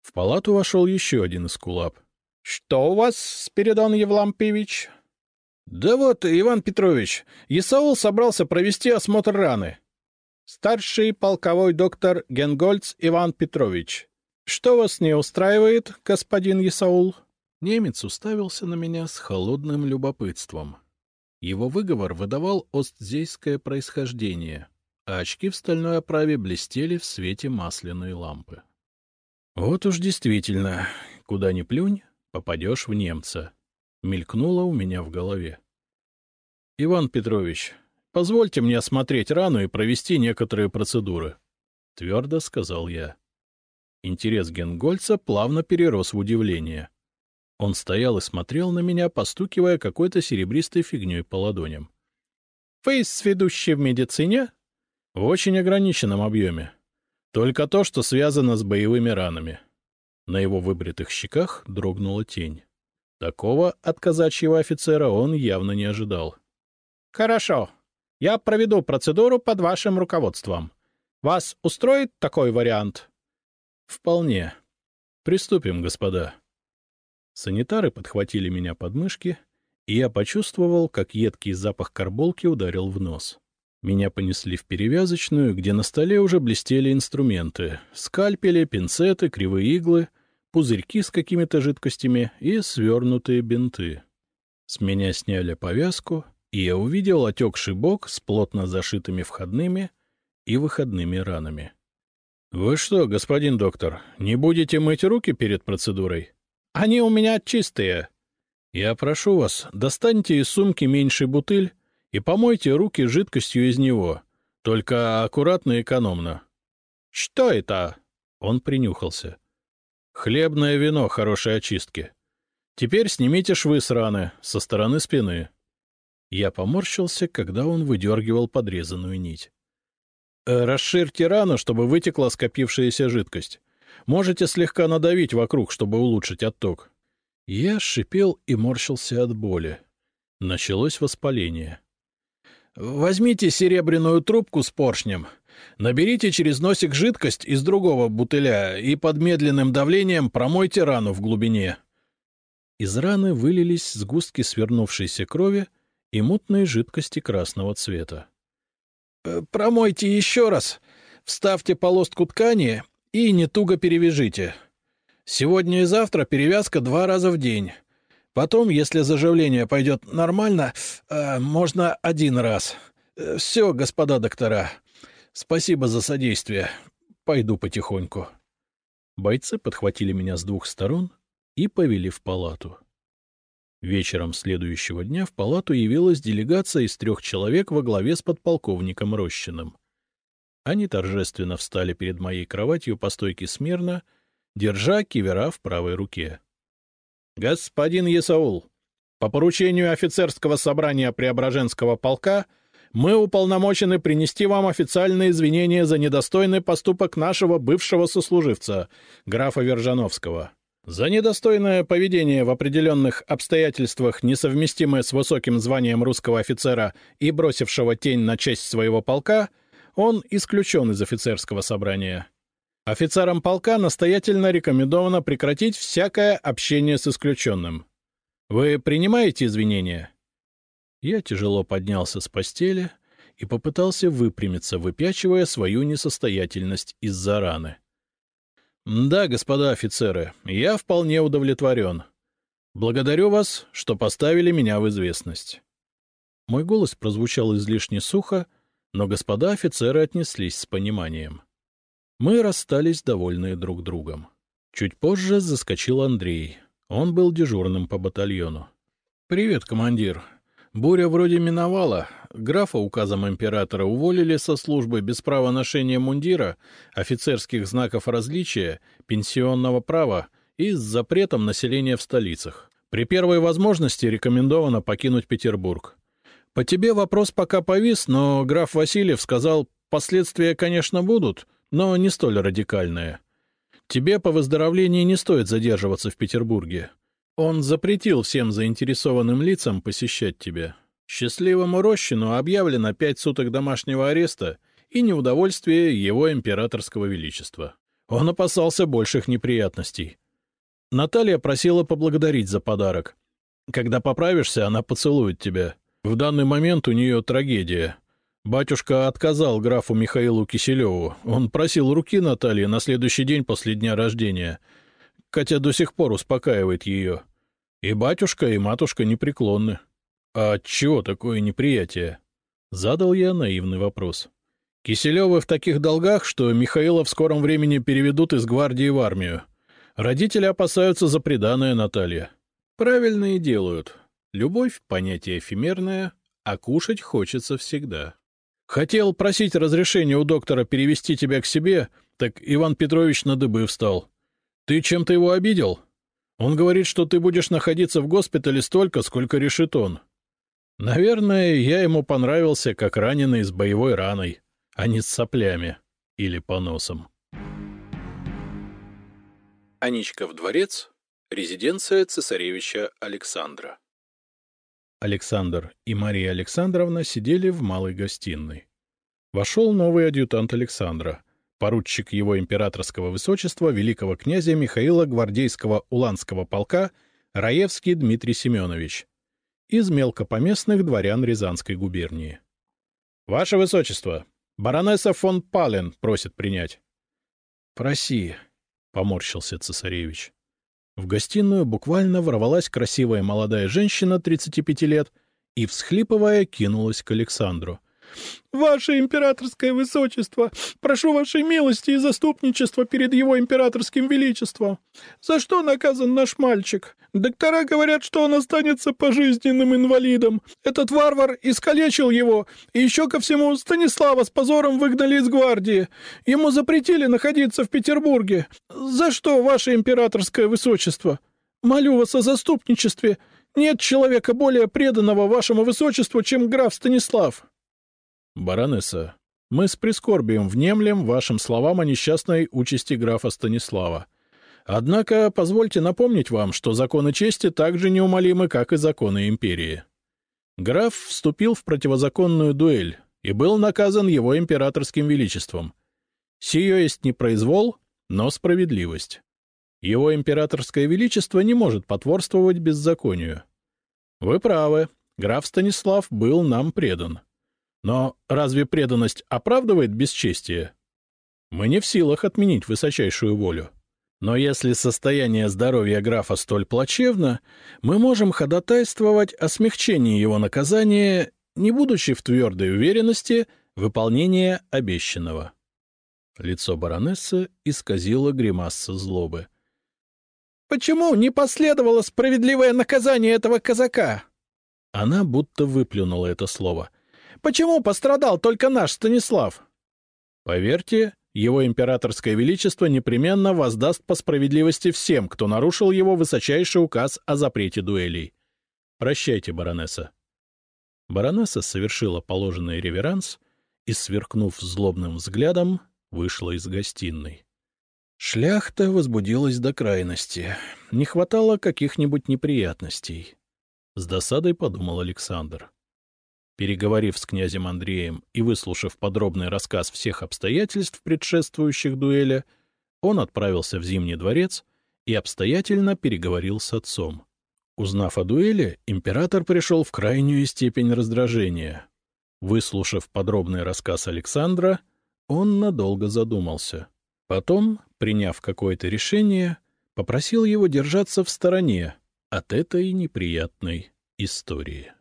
В палату вошел еще один эскулап. — Что у вас, Спиридон Евлампиевич? — Да вот, Иван Петрович, Исаул собрался провести осмотр раны. — Старший полковой доктор Генгольц Иван Петрович. Что вас не устраивает, господин Исаул? Немец уставился на меня с холодным любопытством. Его выговор выдавал остзейское происхождение, а очки в стальной оправе блестели в свете масляной лампы. Вот уж действительно, куда ни плюнь, попадешь в немца мелькнуло у меня в голове. — Иван Петрович, позвольте мне осмотреть рану и провести некоторые процедуры, — твердо сказал я. Интерес Генгольца плавно перерос в удивление. Он стоял и смотрел на меня, постукивая какой-то серебристой фигней по ладоням. — Вы сведущий в медицине? — В очень ограниченном объеме. Только то, что связано с боевыми ранами. На его выбритых щеках дрогнула тень. Такого от казачьего офицера он явно не ожидал. — Хорошо. Я проведу процедуру под вашим руководством. Вас устроит такой вариант? — Вполне. Приступим, господа. Санитары подхватили меня под мышки, и я почувствовал, как едкий запах карболки ударил в нос. Меня понесли в перевязочную, где на столе уже блестели инструменты — скальпели, пинцеты, кривые иглы — пузырьки с какими-то жидкостями и свернутые бинты. С меня сняли повязку, и я увидел отекший бок с плотно зашитыми входными и выходными ранами. — Вы что, господин доктор, не будете мыть руки перед процедурой? — Они у меня чистые. — Я прошу вас, достаньте из сумки меньший бутыль и помойте руки жидкостью из него, только аккуратно и экономно. — Что это? Он принюхался. Хлебное вино хорошей очистки. Теперь снимите швы с раны, со стороны спины. Я поморщился, когда он выдергивал подрезанную нить. «Э, расширьте рану, чтобы вытекла скопившаяся жидкость. Можете слегка надавить вокруг, чтобы улучшить отток. Я шипел и морщился от боли. Началось воспаление. «Возьмите серебряную трубку с поршнем, Наберите через носик жидкость из другого бутыля и под медленным давлением промойте рану в глубине. Из раны вылились сгустки свернувшейся крови и мутной жидкости красного цвета. «Э, — Промойте еще раз, вставьте полоску ткани и не туго перевяжите. Сегодня и завтра перевязка два раза в день. Потом, если заживление пойдет нормально, э, можно один раз. Э, все, господа доктора. — Спасибо за содействие. Пойду потихоньку. Бойцы подхватили меня с двух сторон и повели в палату. Вечером следующего дня в палату явилась делегация из трех человек во главе с подполковником Рощиным. Они торжественно встали перед моей кроватью по стойке смирно, держа кивера в правой руке. — Господин Есаул, по поручению офицерского собрания Преображенского полка мы уполномочены принести вам официальные извинения за недостойный поступок нашего бывшего сослуживца, графа Вержановского. За недостойное поведение в определенных обстоятельствах, несовместимое с высоким званием русского офицера и бросившего тень на честь своего полка, он исключен из офицерского собрания. Офицерам полка настоятельно рекомендовано прекратить всякое общение с исключенным. Вы принимаете извинения? Я тяжело поднялся с постели и попытался выпрямиться, выпячивая свою несостоятельность из-за раны. — Да, господа офицеры, я вполне удовлетворен. Благодарю вас, что поставили меня в известность. Мой голос прозвучал излишне сухо, но господа офицеры отнеслись с пониманием. Мы расстались довольные друг другом. Чуть позже заскочил Андрей, он был дежурным по батальону. — Привет, командир. Буря вроде миновала. Графа указом императора уволили со службы без права ношения мундира, офицерских знаков различия, пенсионного права и с запретом населения в столицах. При первой возможности рекомендовано покинуть Петербург. По тебе вопрос пока повис, но граф Васильев сказал, последствия, конечно, будут, но не столь радикальные. Тебе по выздоровлении не стоит задерживаться в Петербурге. Он запретил всем заинтересованным лицам посещать тебя. Счастливому Рощину объявлено пять суток домашнего ареста и неудовольствие его императорского величества. Он опасался больших неприятностей. Наталья просила поблагодарить за подарок. Когда поправишься, она поцелует тебя. В данный момент у нее трагедия. Батюшка отказал графу Михаилу Киселеву. Он просил руки Натальи на следующий день после дня рождения. Катя до сих пор успокаивает ее. И батюшка, и матушка непреклонны. А чего такое неприятие? Задал я наивный вопрос. Киселевы в таких долгах, что Михаила в скором времени переведут из гвардии в армию. Родители опасаются за преданное Наталья. Правильно и делают. Любовь — понятие эфемерное, а кушать хочется всегда. Хотел просить разрешения у доктора перевести тебя к себе, так Иван Петрович на дыбы встал. Ты чем-то его обидел? Он говорит, что ты будешь находиться в госпитале столько, сколько решит он. Наверное, я ему понравился, как раненый с боевой раной, а не с соплями или поносом. Аничков дворец, резиденция цесаревича Александра. Александр и Мария Александровна сидели в малой гостиной. Вошел новый адъютант Александра, поручик его императорского высочества великого князя Михаила Гвардейского Уланского полка Раевский Дмитрий Семенович из мелкопоместных дворян Рязанской губернии. — Ваше Высочество, баронесса фон Пален просит принять. — Проси, — поморщился цесаревич. В гостиную буквально ворвалась красивая молодая женщина 35 лет и, всхлипывая, кинулась к Александру. «Ваше императорское высочество, прошу вашей милости и заступничества перед его императорским величеством. За что наказан наш мальчик? Доктора говорят, что он останется пожизненным инвалидом. Этот варвар искалечил его, и еще ко всему Станислава с позором выгнали из гвардии. Ему запретили находиться в Петербурге. За что, ваше императорское высочество? Молю вас о заступничестве. Нет человека более преданного вашему высочеству, чем граф Станислав». «Баронесса, мы с прискорбием внемлем вашим словам о несчастной участи графа Станислава. Однако позвольте напомнить вам, что законы чести так же неумолимы, как и законы империи. Граф вступил в противозаконную дуэль и был наказан его императорским величеством. Сие есть не произвол, но справедливость. Его императорское величество не может потворствовать беззаконию. Вы правы, граф Станислав был нам предан. Но разве преданность оправдывает бесчестие? Мы не в силах отменить высочайшую волю. Но если состояние здоровья графа столь плачевно, мы можем ходатайствовать о смягчении его наказания, не будучи в твердой уверенности, Выполнение обещанного. Лицо баронессы исказило гримаса злобы. — Почему не последовало справедливое наказание этого казака? Она будто выплюнула это слово. — Почему пострадал только наш Станислав? — Поверьте, его императорское величество непременно воздаст по справедливости всем, кто нарушил его высочайший указ о запрете дуэлей. Прощайте, баронесса. Баронесса совершила положенный реверанс и, сверкнув злобным взглядом, вышла из гостиной. Шляхта возбудилась до крайности. Не хватало каких-нибудь неприятностей. С досадой подумал Александр. Переговорив с князем Андреем и выслушав подробный рассказ всех обстоятельств предшествующих дуэля, он отправился в Зимний дворец и обстоятельно переговорил с отцом. Узнав о дуэли, император пришел в крайнюю степень раздражения. Выслушав подробный рассказ Александра, он надолго задумался. Потом, приняв какое-то решение, попросил его держаться в стороне от этой неприятной истории.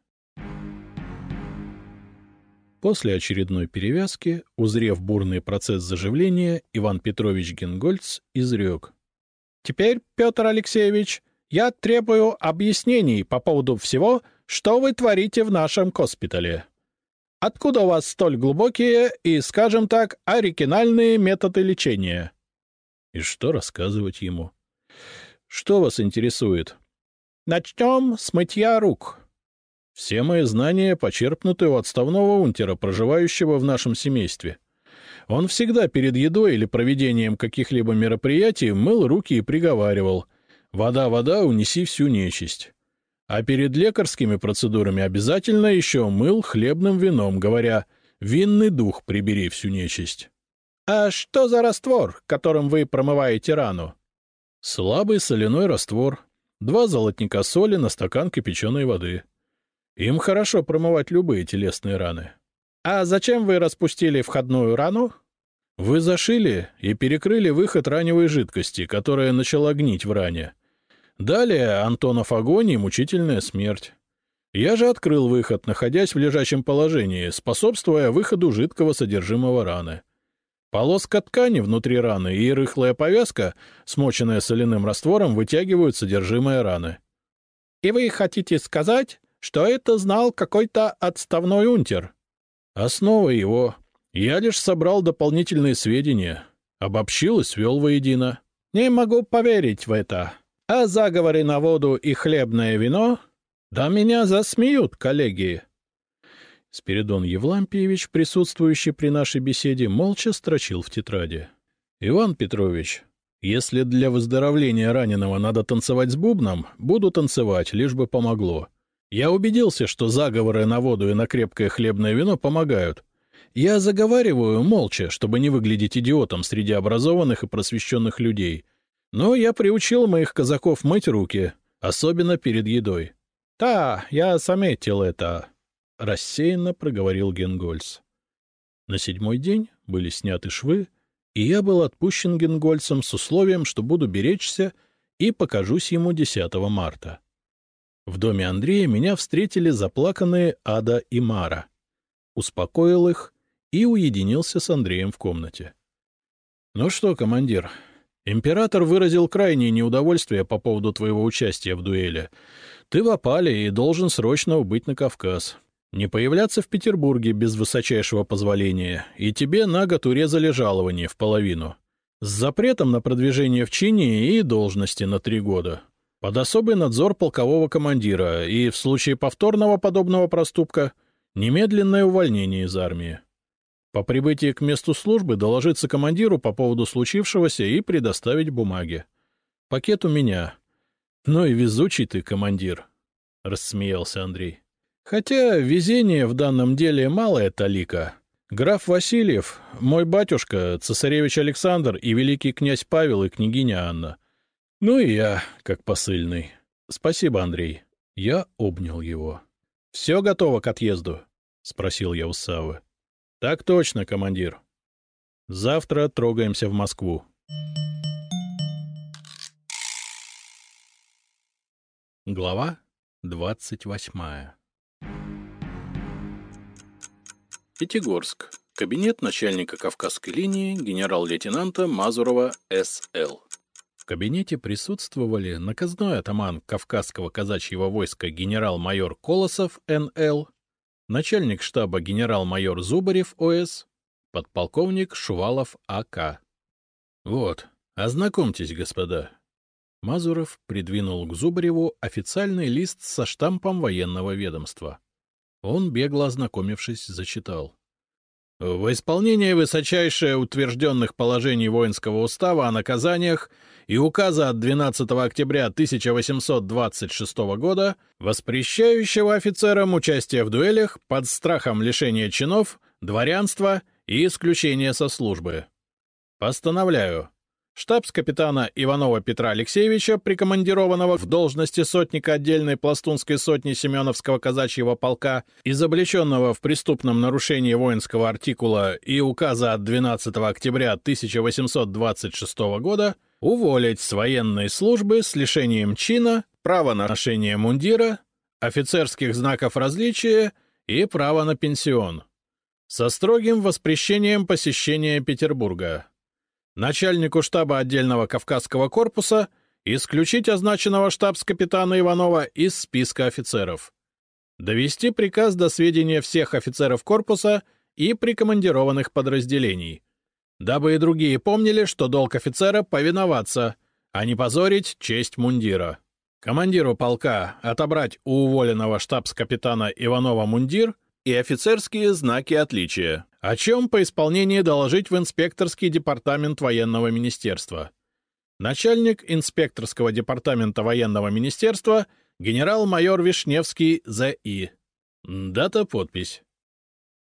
После очередной перевязки, узрев бурный процесс заживления, Иван Петрович Генгольц изрек. — Теперь, Петр Алексеевич, я требую объяснений по поводу всего, что вы творите в нашем госпитале. Откуда у вас столь глубокие и, скажем так, оригинальные методы лечения? — И что рассказывать ему? — Что вас интересует? — Начнем с мытья рук. Все мои знания почерпнуты у отставного унтера, проживающего в нашем семействе. Он всегда перед едой или проведением каких-либо мероприятий мыл руки и приговаривал «Вода, вода, унеси всю нечисть». А перед лекарскими процедурами обязательно еще мыл хлебным вином, говоря «Винный дух прибери всю нечисть». «А что за раствор, которым вы промываете рану?» «Слабый соляной раствор. Два золотника соли на стакан кипяченой воды». Им хорошо промывать любые телесные раны. — А зачем вы распустили входную рану? — Вы зашили и перекрыли выход раневой жидкости, которая начала гнить в ране. Далее Антонов огонь и мучительная смерть. Я же открыл выход, находясь в лежачем положении, способствуя выходу жидкого содержимого раны. Полоска ткани внутри раны и рыхлая повязка, смоченная соляным раствором, вытягивают содержимое раны. — И вы хотите сказать, что это знал какой-то отставной унтер. Основа его. Я лишь собрал дополнительные сведения, обобщил и свел воедино. Не могу поверить в это. А заговоры на воду и хлебное вино? Да меня засмеют, коллеги. Спиридон Евлампиевич, присутствующий при нашей беседе, молча строчил в тетради. — Иван Петрович, если для выздоровления раненого надо танцевать с бубном, буду танцевать, лишь бы помогло. Я убедился, что заговоры на воду и на крепкое хлебное вино помогают. Я заговариваю молча, чтобы не выглядеть идиотом среди образованных и просвещенных людей. Но я приучил моих казаков мыть руки, особенно перед едой. — Да, я заметил это, — рассеянно проговорил Генгольц. На седьмой день были сняты швы, и я был отпущен Генгольцем с условием, что буду беречься и покажусь ему 10 марта. В доме Андрея меня встретили заплаканные Ада и Мара. Успокоил их и уединился с Андреем в комнате. — Ну что, командир, император выразил крайнее неудовольствие по поводу твоего участия в дуэли. Ты в опале и должен срочно убыть на Кавказ. Не появляться в Петербурге без высочайшего позволения, и тебе на год урезали жалование в половину. С запретом на продвижение в чине и должности на три года под особый надзор полкового командира и, в случае повторного подобного проступка, немедленное увольнение из армии. По прибытии к месту службы доложиться командиру по поводу случившегося и предоставить бумаги. Пакет у меня. Ну и везучий ты, командир, — рассмеялся Андрей. Хотя везение в данном деле малая талика. Граф Васильев, мой батюшка, цесаревич Александр и великий князь Павел и княгиня Анна ну и я, как посыльный. Спасибо, Андрей. Я обнял его. — Все готово к отъезду? — спросил я у Савы. — Так точно, командир. Завтра трогаемся в Москву. Глава двадцать восьмая Пятигорск. кабинет начальника Кавказской линии генерал-лейтенанта Мазурова С.Л. В кабинете присутствовали наказной атаман Кавказского казачьего войска генерал-майор Колосов Н.Л., начальник штаба генерал-майор Зубарев О.С., подполковник Шувалов А.К. — Вот, ознакомьтесь, господа. Мазуров придвинул к Зубареву официальный лист со штампом военного ведомства. Он, бегло ознакомившись, зачитал. В исполнение высочайшее утвержденных положений воинского устава о наказаниях и указа от 12 октября 1826 года, воспрещающего офицерам участие в дуэлях под страхом лишения чинов, дворянства и исключения со службы. Постановляю штабс-капитана Иванова Петра Алексеевича, прикомандированного в должности сотника отдельной пластунской сотни Семеновского казачьего полка, изобличенного в преступном нарушении воинского артикула и указа от 12 октября 1826 года, уволить с военной службы с лишением чина, права на ношение мундира, офицерских знаков различия и права на пенсион. Со строгим воспрещением посещения Петербурга начальнику штаба отдельного Кавказского корпуса исключить означенного штабс-капитана Иванова из списка офицеров. Довести приказ до сведения всех офицеров корпуса и прикомандированных подразделений, дабы и другие помнили, что долг офицера — повиноваться, а не позорить честь мундира. Командиру полка отобрать у уволенного штабс-капитана Иванова мундир и офицерские знаки отличия, о чем по исполнении доложить в инспекторский департамент военного министерства. Начальник инспекторского департамента военного министерства генерал-майор Вишневский З.И. Дата-подпись.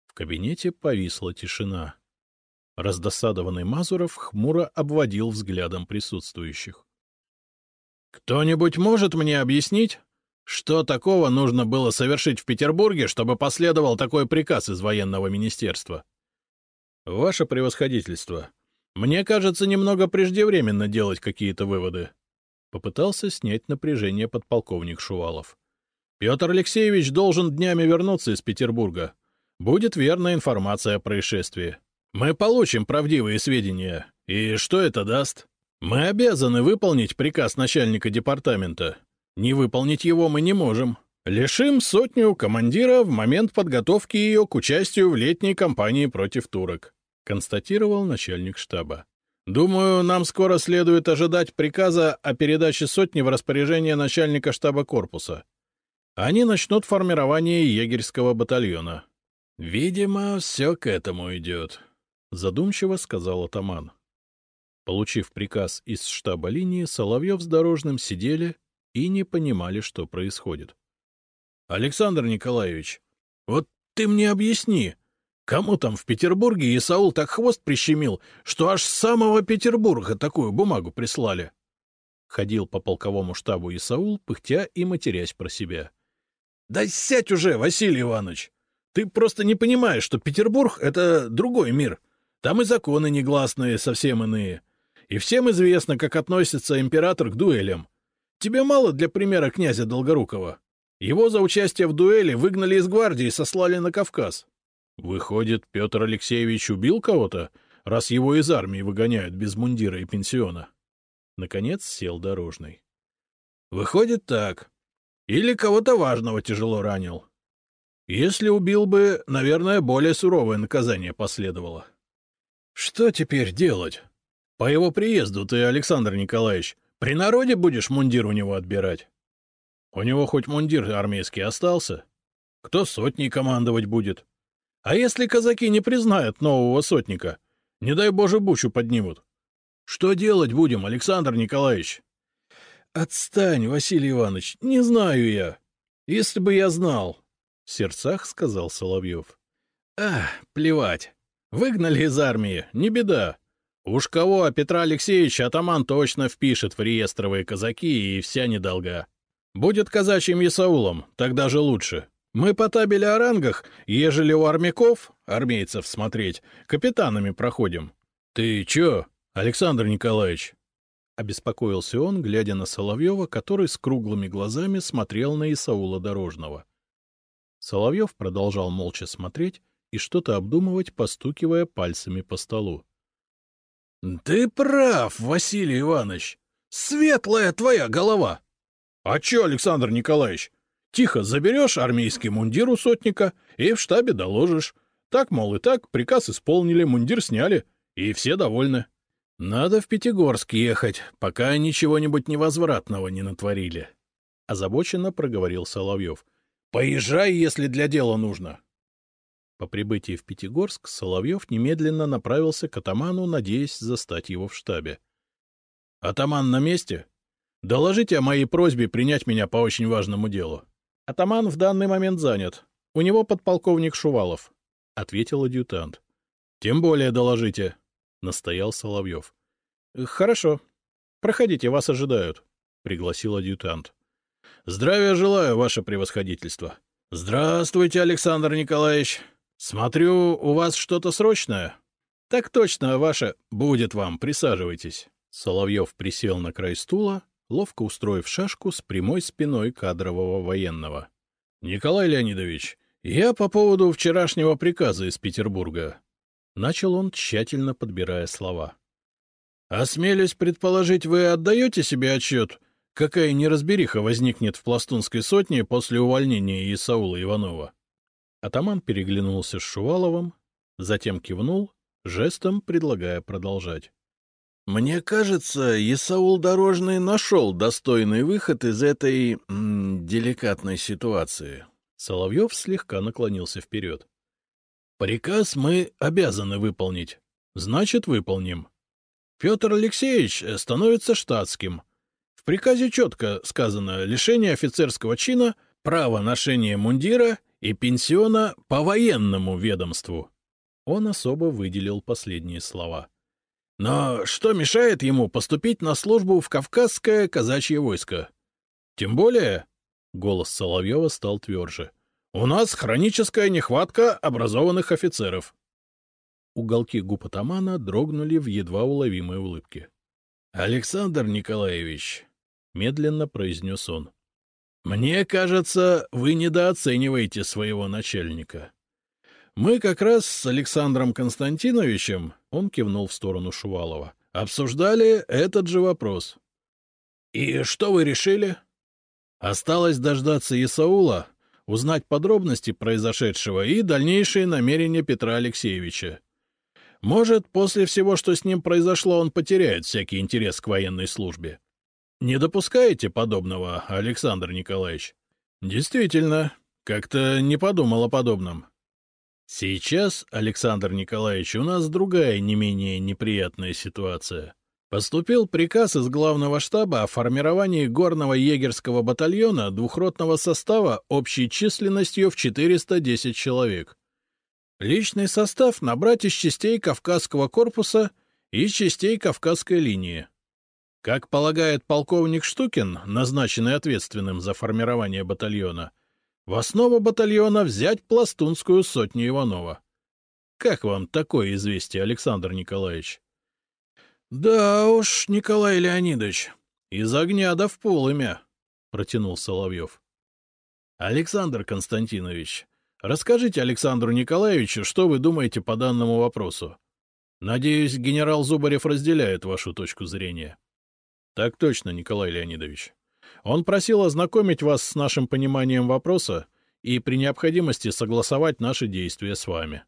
В кабинете повисла тишина. Раздосадованный Мазуров хмуро обводил взглядом присутствующих. — Кто-нибудь может мне объяснить, что такого нужно было совершить в Петербурге, чтобы последовал такой приказ из военного министерства? Ваше превосходительство, мне кажется, немного преждевременно делать какие-то выводы. Попытался снять напряжение подполковник Шувалов. Петр Алексеевич должен днями вернуться из Петербурга. Будет верная информация о происшествии. Мы получим правдивые сведения. И что это даст? Мы обязаны выполнить приказ начальника департамента не выполнить его мы не можем. Лишим сотню командира в момент подготовки ее к участию в летней кампании против турок», — констатировал начальник штаба. «Думаю, нам скоро следует ожидать приказа о передаче сотни в распоряжение начальника штаба корпуса. Они начнут формирование егерского батальона». «Видимо, все к этому идет», — задумчиво сказал атаман. Получив приказ из штаба линии, Соловьев с Дорожным сидели, и не понимали, что происходит. — Александр Николаевич, вот ты мне объясни, кому там в Петербурге Исаул так хвост прищемил, что аж с самого Петербурга такую бумагу прислали? Ходил по полковому штабу Исаул, пыхтя и матерясь про себя. — Да сядь уже, Василий Иванович! Ты просто не понимаешь, что Петербург — это другой мир. Там и законы негласные, совсем иные. И всем известно, как относится император к дуэлям. Тебе мало для примера князя Долгорукова? Его за участие в дуэли выгнали из гвардии и сослали на Кавказ. Выходит, Петр Алексеевич убил кого-то, раз его из армии выгоняют без мундира и пенсиона. Наконец сел дорожный. Выходит так. Или кого-то важного тяжело ранил. Если убил бы, наверное, более суровое наказание последовало. Что теперь делать? По его приезду ты, Александр Николаевич, при народе будешь мундир у него отбирать? У него хоть мундир армейский остался? Кто сотней командовать будет? А если казаки не признают нового сотника? Не дай Боже, бучу поднимут. Что делать будем, Александр Николаевич? Отстань, Василий Иванович, не знаю я. Если бы я знал, — в сердцах сказал Соловьев. А, плевать. Выгнали из армии, не беда. Уж кого, а Петра Алексеевича атаман точно впишет в реестровые казаки и вся недолга. Будет казачьим Исаулом, тогда же лучше. Мы по табели о рангах, ежели у армяков, армейцев смотреть, капитанами проходим. Ты чё, Александр Николаевич? Обеспокоился он, глядя на Соловьева, который с круглыми глазами смотрел на Исаула Дорожного. Соловьев продолжал молча смотреть и что-то обдумывать, постукивая пальцами по столу. — Ты прав, Василий Иванович. Светлая твоя голова. — А чё, Александр Николаевич? Тихо заберешь армейский мундир у сотника и в штабе доложишь. Так, мол, и так, приказ исполнили, мундир сняли, и все довольны. — Надо в Пятигорск ехать, пока ничего-нибудь невозвратного не натворили. — озабоченно проговорил Соловьев. — Поезжай, если для дела нужно. По прибытии в Пятигорск Соловьев немедленно направился к атаману, надеясь застать его в штабе. — Атаман на месте? Доложите о моей просьбе принять меня по очень важному делу. — Атаман в данный момент занят. У него подполковник Шувалов, — ответил адъютант. — Тем более доложите, — настоял Соловьев. — Хорошо. Проходите, вас ожидают, — пригласил адъютант. — Здравия желаю, ваше превосходительство. — Здравствуйте, Александр Николаевич. Смотрю, у вас что-то срочное? — Так точно, ваше. Будет вам, присаживайтесь. Соловьев присел на край стула, ловко устроив шашку с прямой спиной кадрового военного. — Николай Леонидович, я по поводу вчерашнего приказа из Петербурга. Начал он, тщательно подбирая слова. — Осмелюсь предположить, вы отдаете себе отчет, какая неразбериха возникнет в пластунской сотне после увольнения Исаула Иванова? Атаман переглянулся с Шуваловым, затем кивнул, жестом предлагая продолжать. — Мне кажется, Исаул Дорожный нашел достойный выход из этой м, деликатной ситуации. Соловьев слегка наклонился вперед. — Приказ мы обязаны выполнить. Значит, выполним. Петр Алексеевич становится штатским. В приказе четко сказано лишение офицерского чина, право ношения мундира и пенсиона по военному ведомству. Он особо выделил последние слова. Но что мешает ему поступить на службу в Кавказское казачье войско? Тем более, — голос Соловьева стал тверже, — у нас хроническая нехватка образованных офицеров. Уголки губ атамана дрогнули в едва уловимой улыбке. — Александр Николаевич, — медленно произнес он, мне кажется, вы недооцениваете своего начальника. Мы как раз с Александром Константиновичем, он кивнул в сторону Шувалова, обсуждали этот же вопрос. И что вы решили? Осталось дождаться Исаула, узнать подробности произошедшего и дальнейшие намерения Петра Алексеевича. Может, после всего, что с ним произошло, он потеряет всякий интерес к военной службе. Не допускаете подобного, Александр Николаевич? Действительно, как-то не подумал о подобном. Сейчас, Александр Николаевич, у нас другая не менее неприятная ситуация. Поступил приказ из главного штаба о формировании горного егерского батальона двухротного состава общей численностью в 410 человек. Личный состав набрать из частей Кавказского корпуса и частей Кавказской линии. Как полагает полковник Штукин, назначенный ответственным за формирование батальона, в основу батальона взять пластунскую сотню Иванова. Как вам такое известие, Александр Николаевич? — Да уж, Николай Леонидович, из огня да в полымя, — протянул Соловьев. — Александр Константинович, расскажите Александру Николаевичу, что вы думаете по данному вопросу. Надеюсь, генерал Зубарев разделяет вашу точку зрения. —— Так точно, Николай Леонидович. Он просил ознакомить вас с нашим пониманием вопроса и при необходимости согласовать наши действия с вами.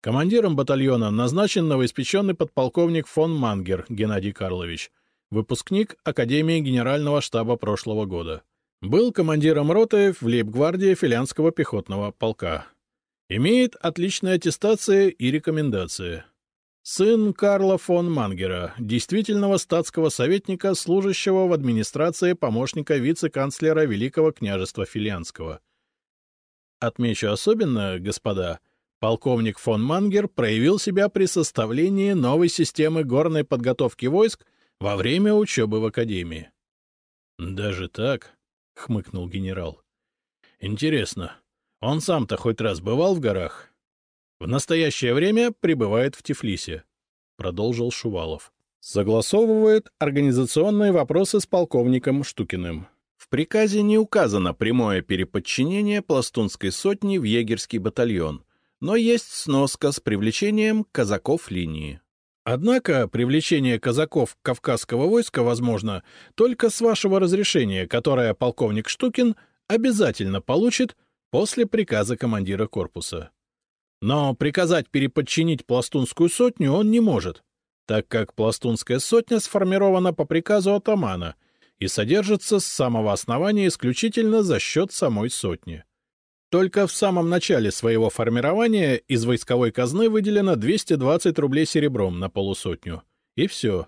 Командиром батальона назначен новоиспеченный подполковник фон Мангер Геннадий Карлович, выпускник Академии Генерального штаба прошлого года. Был командиром роты в лейб-гвардии филянского пехотного полка. Имеет отличные аттестации и рекомендации. Сын Карла фон Мангера, действительного статского советника, служащего в администрации помощника вице-канцлера Великого княжества Филианского. Отмечу особенно, господа, полковник фон Мангер проявил себя при составлении новой системы горной подготовки войск во время учебы в Академии. — Даже так? — хмыкнул генерал. — Интересно, он сам-то хоть раз бывал в горах? В настоящее время пребывает в Тифлисе, — продолжил Шувалов. Согласовывает организационные вопросы с полковником Штукиным. В приказе не указано прямое переподчинение пластунской сотни в егерский батальон, но есть сноска с привлечением казаков линии. Однако привлечение казаков Кавказского войска возможно только с вашего разрешения, которое полковник Штукин обязательно получит после приказа командира корпуса. Но приказать переподчинить пластунскую сотню он не может, так как пластунская сотня сформирована по приказу атамана и содержится с самого основания исключительно за счет самой сотни. Только в самом начале своего формирования из войсковой казны выделено 220 рублей серебром на полусотню. И все.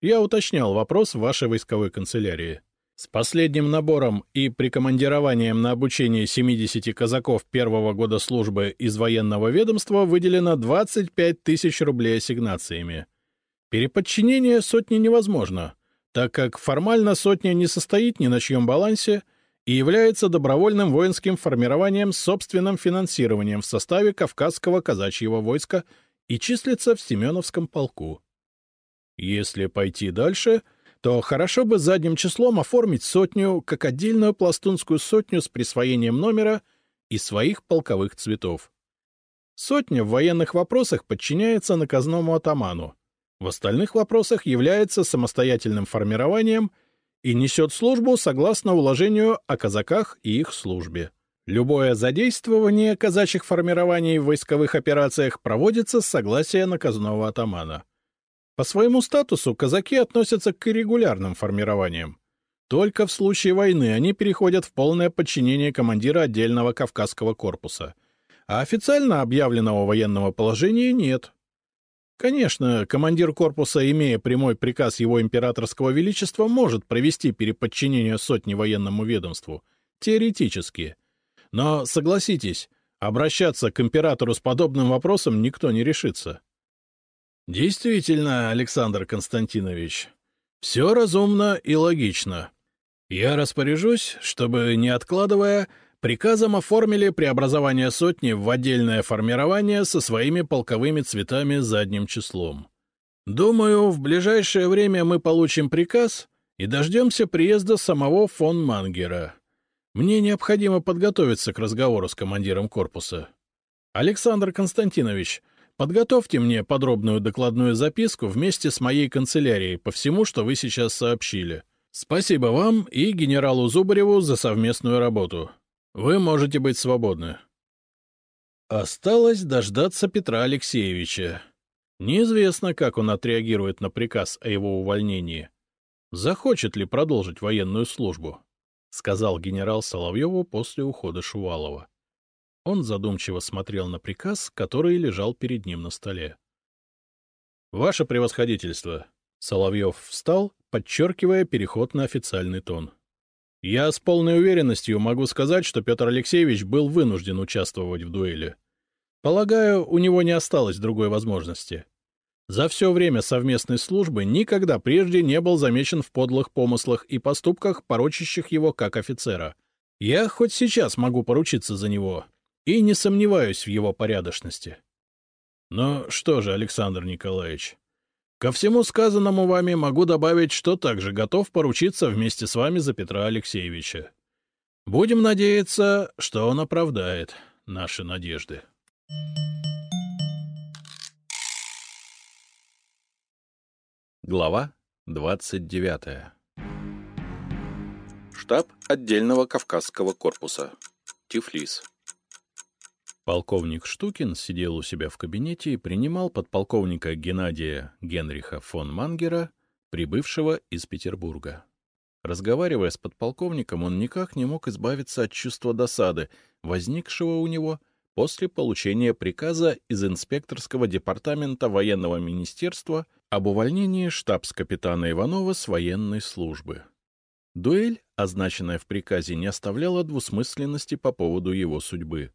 Я уточнял вопрос в вашей войсковой канцелярии. С последним набором и прикомандированием на обучение 70 казаков первого года службы из военного ведомства выделено 25 тысяч рублей ассигнациями. Переподчинение сотни невозможно, так как формально сотня не состоит ни на чьем балансе — и является добровольным воинским формированием с собственным финансированием в составе Кавказского казачьего войска и числится в Семеновском полку. Если пойти дальше, то хорошо бы задним числом оформить сотню как отдельную пластунскую сотню с присвоением номера и своих полковых цветов. Сотня в военных вопросах подчиняется наказному атаману, в остальных вопросах является самостоятельным формированием — и несет службу согласно уложению о казаках и их службе. Любое задействование казачьих формирований в войсковых операциях проводится с согласия наказного атамана. По своему статусу казаки относятся к регулярным формированиям. Только в случае войны они переходят в полное подчинение командира отдельного Кавказского корпуса. А официально объявленного военного положения нет. Конечно, командир корпуса, имея прямой приказ его императорского величества, может провести переподчинение сотни военному ведомству. Теоретически. Но, согласитесь, обращаться к императору с подобным вопросом никто не решится. Действительно, Александр Константинович, все разумно и логично. Я распоряжусь, чтобы, не откладывая, Приказом оформили преобразование сотни в отдельное формирование со своими полковыми цветами задним числом. Думаю, в ближайшее время мы получим приказ и дождемся приезда самого фон Мангера. Мне необходимо подготовиться к разговору с командиром корпуса. Александр Константинович, подготовьте мне подробную докладную записку вместе с моей канцелярией по всему, что вы сейчас сообщили. Спасибо вам и генералу Зубареву за совместную работу. Вы можете быть свободны. Осталось дождаться Петра Алексеевича. Неизвестно, как он отреагирует на приказ о его увольнении. Захочет ли продолжить военную службу, — сказал генерал Соловьеву после ухода Шувалова. Он задумчиво смотрел на приказ, который лежал перед ним на столе. — Ваше превосходительство! Соловьев встал, подчеркивая переход на официальный тон. — я с полной уверенностью могу сказать, что Петр Алексеевич был вынужден участвовать в дуэли. Полагаю, у него не осталось другой возможности. За все время совместной службы никогда прежде не был замечен в подлых помыслах и поступках, порочащих его как офицера. Я хоть сейчас могу поручиться за него и не сомневаюсь в его порядочности. Но что же, Александр Николаевич, Ко всему сказанному вами могу добавить, что также готов поручиться вместе с вами за Петра Алексеевича. Будем надеяться, что он оправдает наши надежды. Глава 29 Штаб отдельного Кавказского корпуса. Тифлис. Полковник Штукин сидел у себя в кабинете и принимал подполковника Геннадия Генриха фон Мангера, прибывшего из Петербурга. Разговаривая с подполковником, он никак не мог избавиться от чувства досады, возникшего у него после получения приказа из инспекторского департамента военного министерства об увольнении штабс-капитана Иванова с военной службы. Дуэль, означенная в приказе, не оставляла двусмысленности по поводу его судьбы.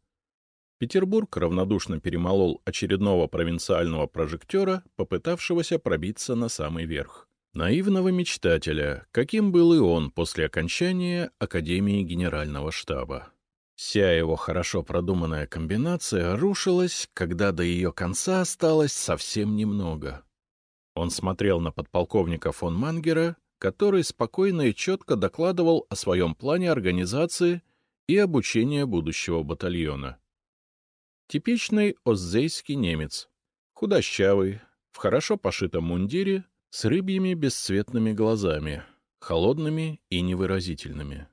Петербург равнодушно перемолол очередного провинциального прожектора, попытавшегося пробиться на самый верх. Наивного мечтателя, каким был и он после окончания Академии Генерального штаба. Вся его хорошо продуманная комбинация рушилась, когда до ее конца осталось совсем немного. Он смотрел на подполковника фон Мангера, который спокойно и четко докладывал о своем плане организации и обучения будущего батальона. Типичный оззейский немец. Худощавый, в хорошо пошитом мундире, с рыбьими бесцветными глазами, холодными и невыразительными.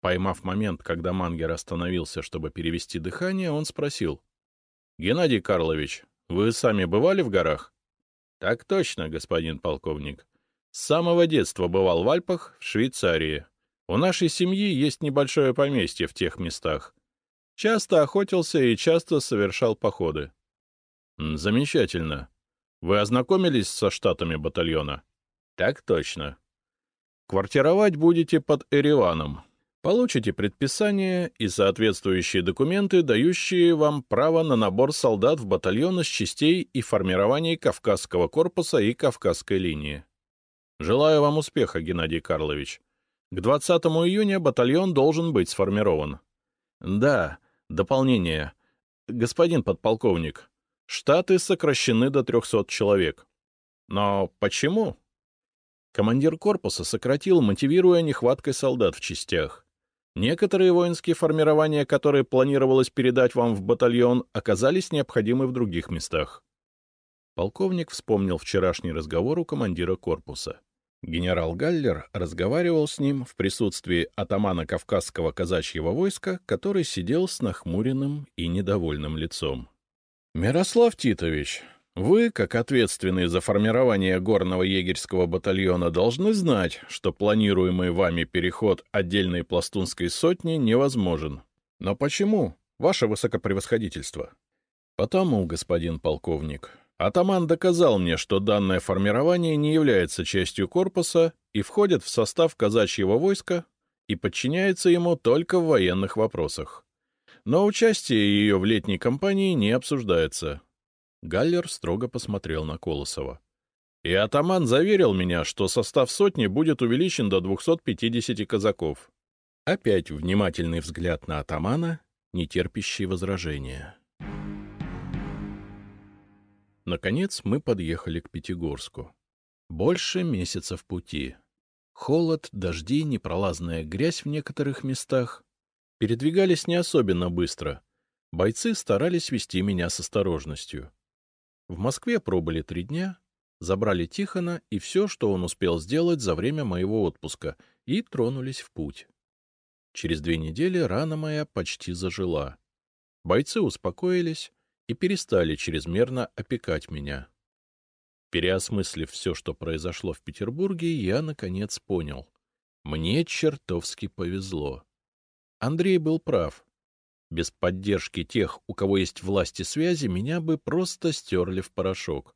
Поймав момент, когда Мангер остановился, чтобы перевести дыхание, он спросил. — Геннадий Карлович, вы сами бывали в горах? — Так точно, господин полковник. С самого детства бывал в Альпах, в Швейцарии. У нашей семьи есть небольшое поместье в тех местах. Часто охотился и часто совершал походы. — Замечательно. Вы ознакомились со штатами батальона? — Так точно. Квартировать будете под Эреваном. Получите предписание и соответствующие документы, дающие вам право на набор солдат в батальон из частей и формирование Кавказского корпуса и Кавказской линии. Желаю вам успеха, Геннадий Карлович. К 20 июня батальон должен быть сформирован. Да, дополнение. Господин подполковник, штаты сокращены до 300 человек. Но почему? Командир корпуса сократил, мотивируя нехваткой солдат в частях. Некоторые воинские формирования, которые планировалось передать вам в батальон, оказались необходимы в других местах. Полковник вспомнил вчерашний разговор у командира корпуса. Генерал Галлер разговаривал с ним в присутствии атамана Кавказского казачьего войска, который сидел с нахмуренным и недовольным лицом. — Мирослав Титович, вы, как ответственный за формирование горного егерского батальона, должны знать, что планируемый вами переход отдельной пластунской сотни невозможен. Но почему, ваше высокопревосходительство? — Потому, господин полковник, Атаман доказал мне, что данное формирование не является частью корпуса и входит в состав казачьего войска и подчиняется ему только в военных вопросах. Но участие ее в летней кампании не обсуждается. Галлер строго посмотрел на Колосова. И атаман заверил меня, что состав сотни будет увеличен до 250 казаков. Опять внимательный взгляд на атамана, не терпящий возражения. Наконец мы подъехали к Пятигорску. Больше месяца в пути. Холод, дожди, непролазная грязь в некоторых местах. Передвигались не особенно быстро. Бойцы старались вести меня с осторожностью. В Москве пробыли три дня, забрали Тихона и все, что он успел сделать за время моего отпуска, и тронулись в путь. Через две недели рана моя почти зажила. Бойцы успокоились, и перестали чрезмерно опекать меня. Переосмыслив все, что произошло в Петербурге, я, наконец, понял. Мне чертовски повезло. Андрей был прав. Без поддержки тех, у кого есть власти связи, меня бы просто стерли в порошок.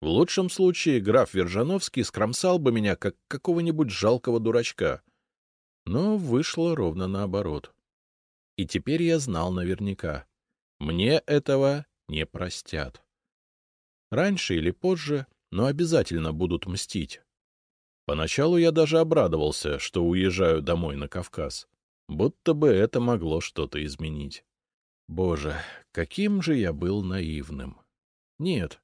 В лучшем случае граф Вержановский скромсал бы меня, как какого-нибудь жалкого дурачка. Но вышло ровно наоборот. И теперь я знал наверняка. Мне этого не простят. Раньше или позже, но обязательно будут мстить. Поначалу я даже обрадовался, что уезжаю домой на Кавказ. Будто бы это могло что-то изменить. Боже, каким же я был наивным. Нет,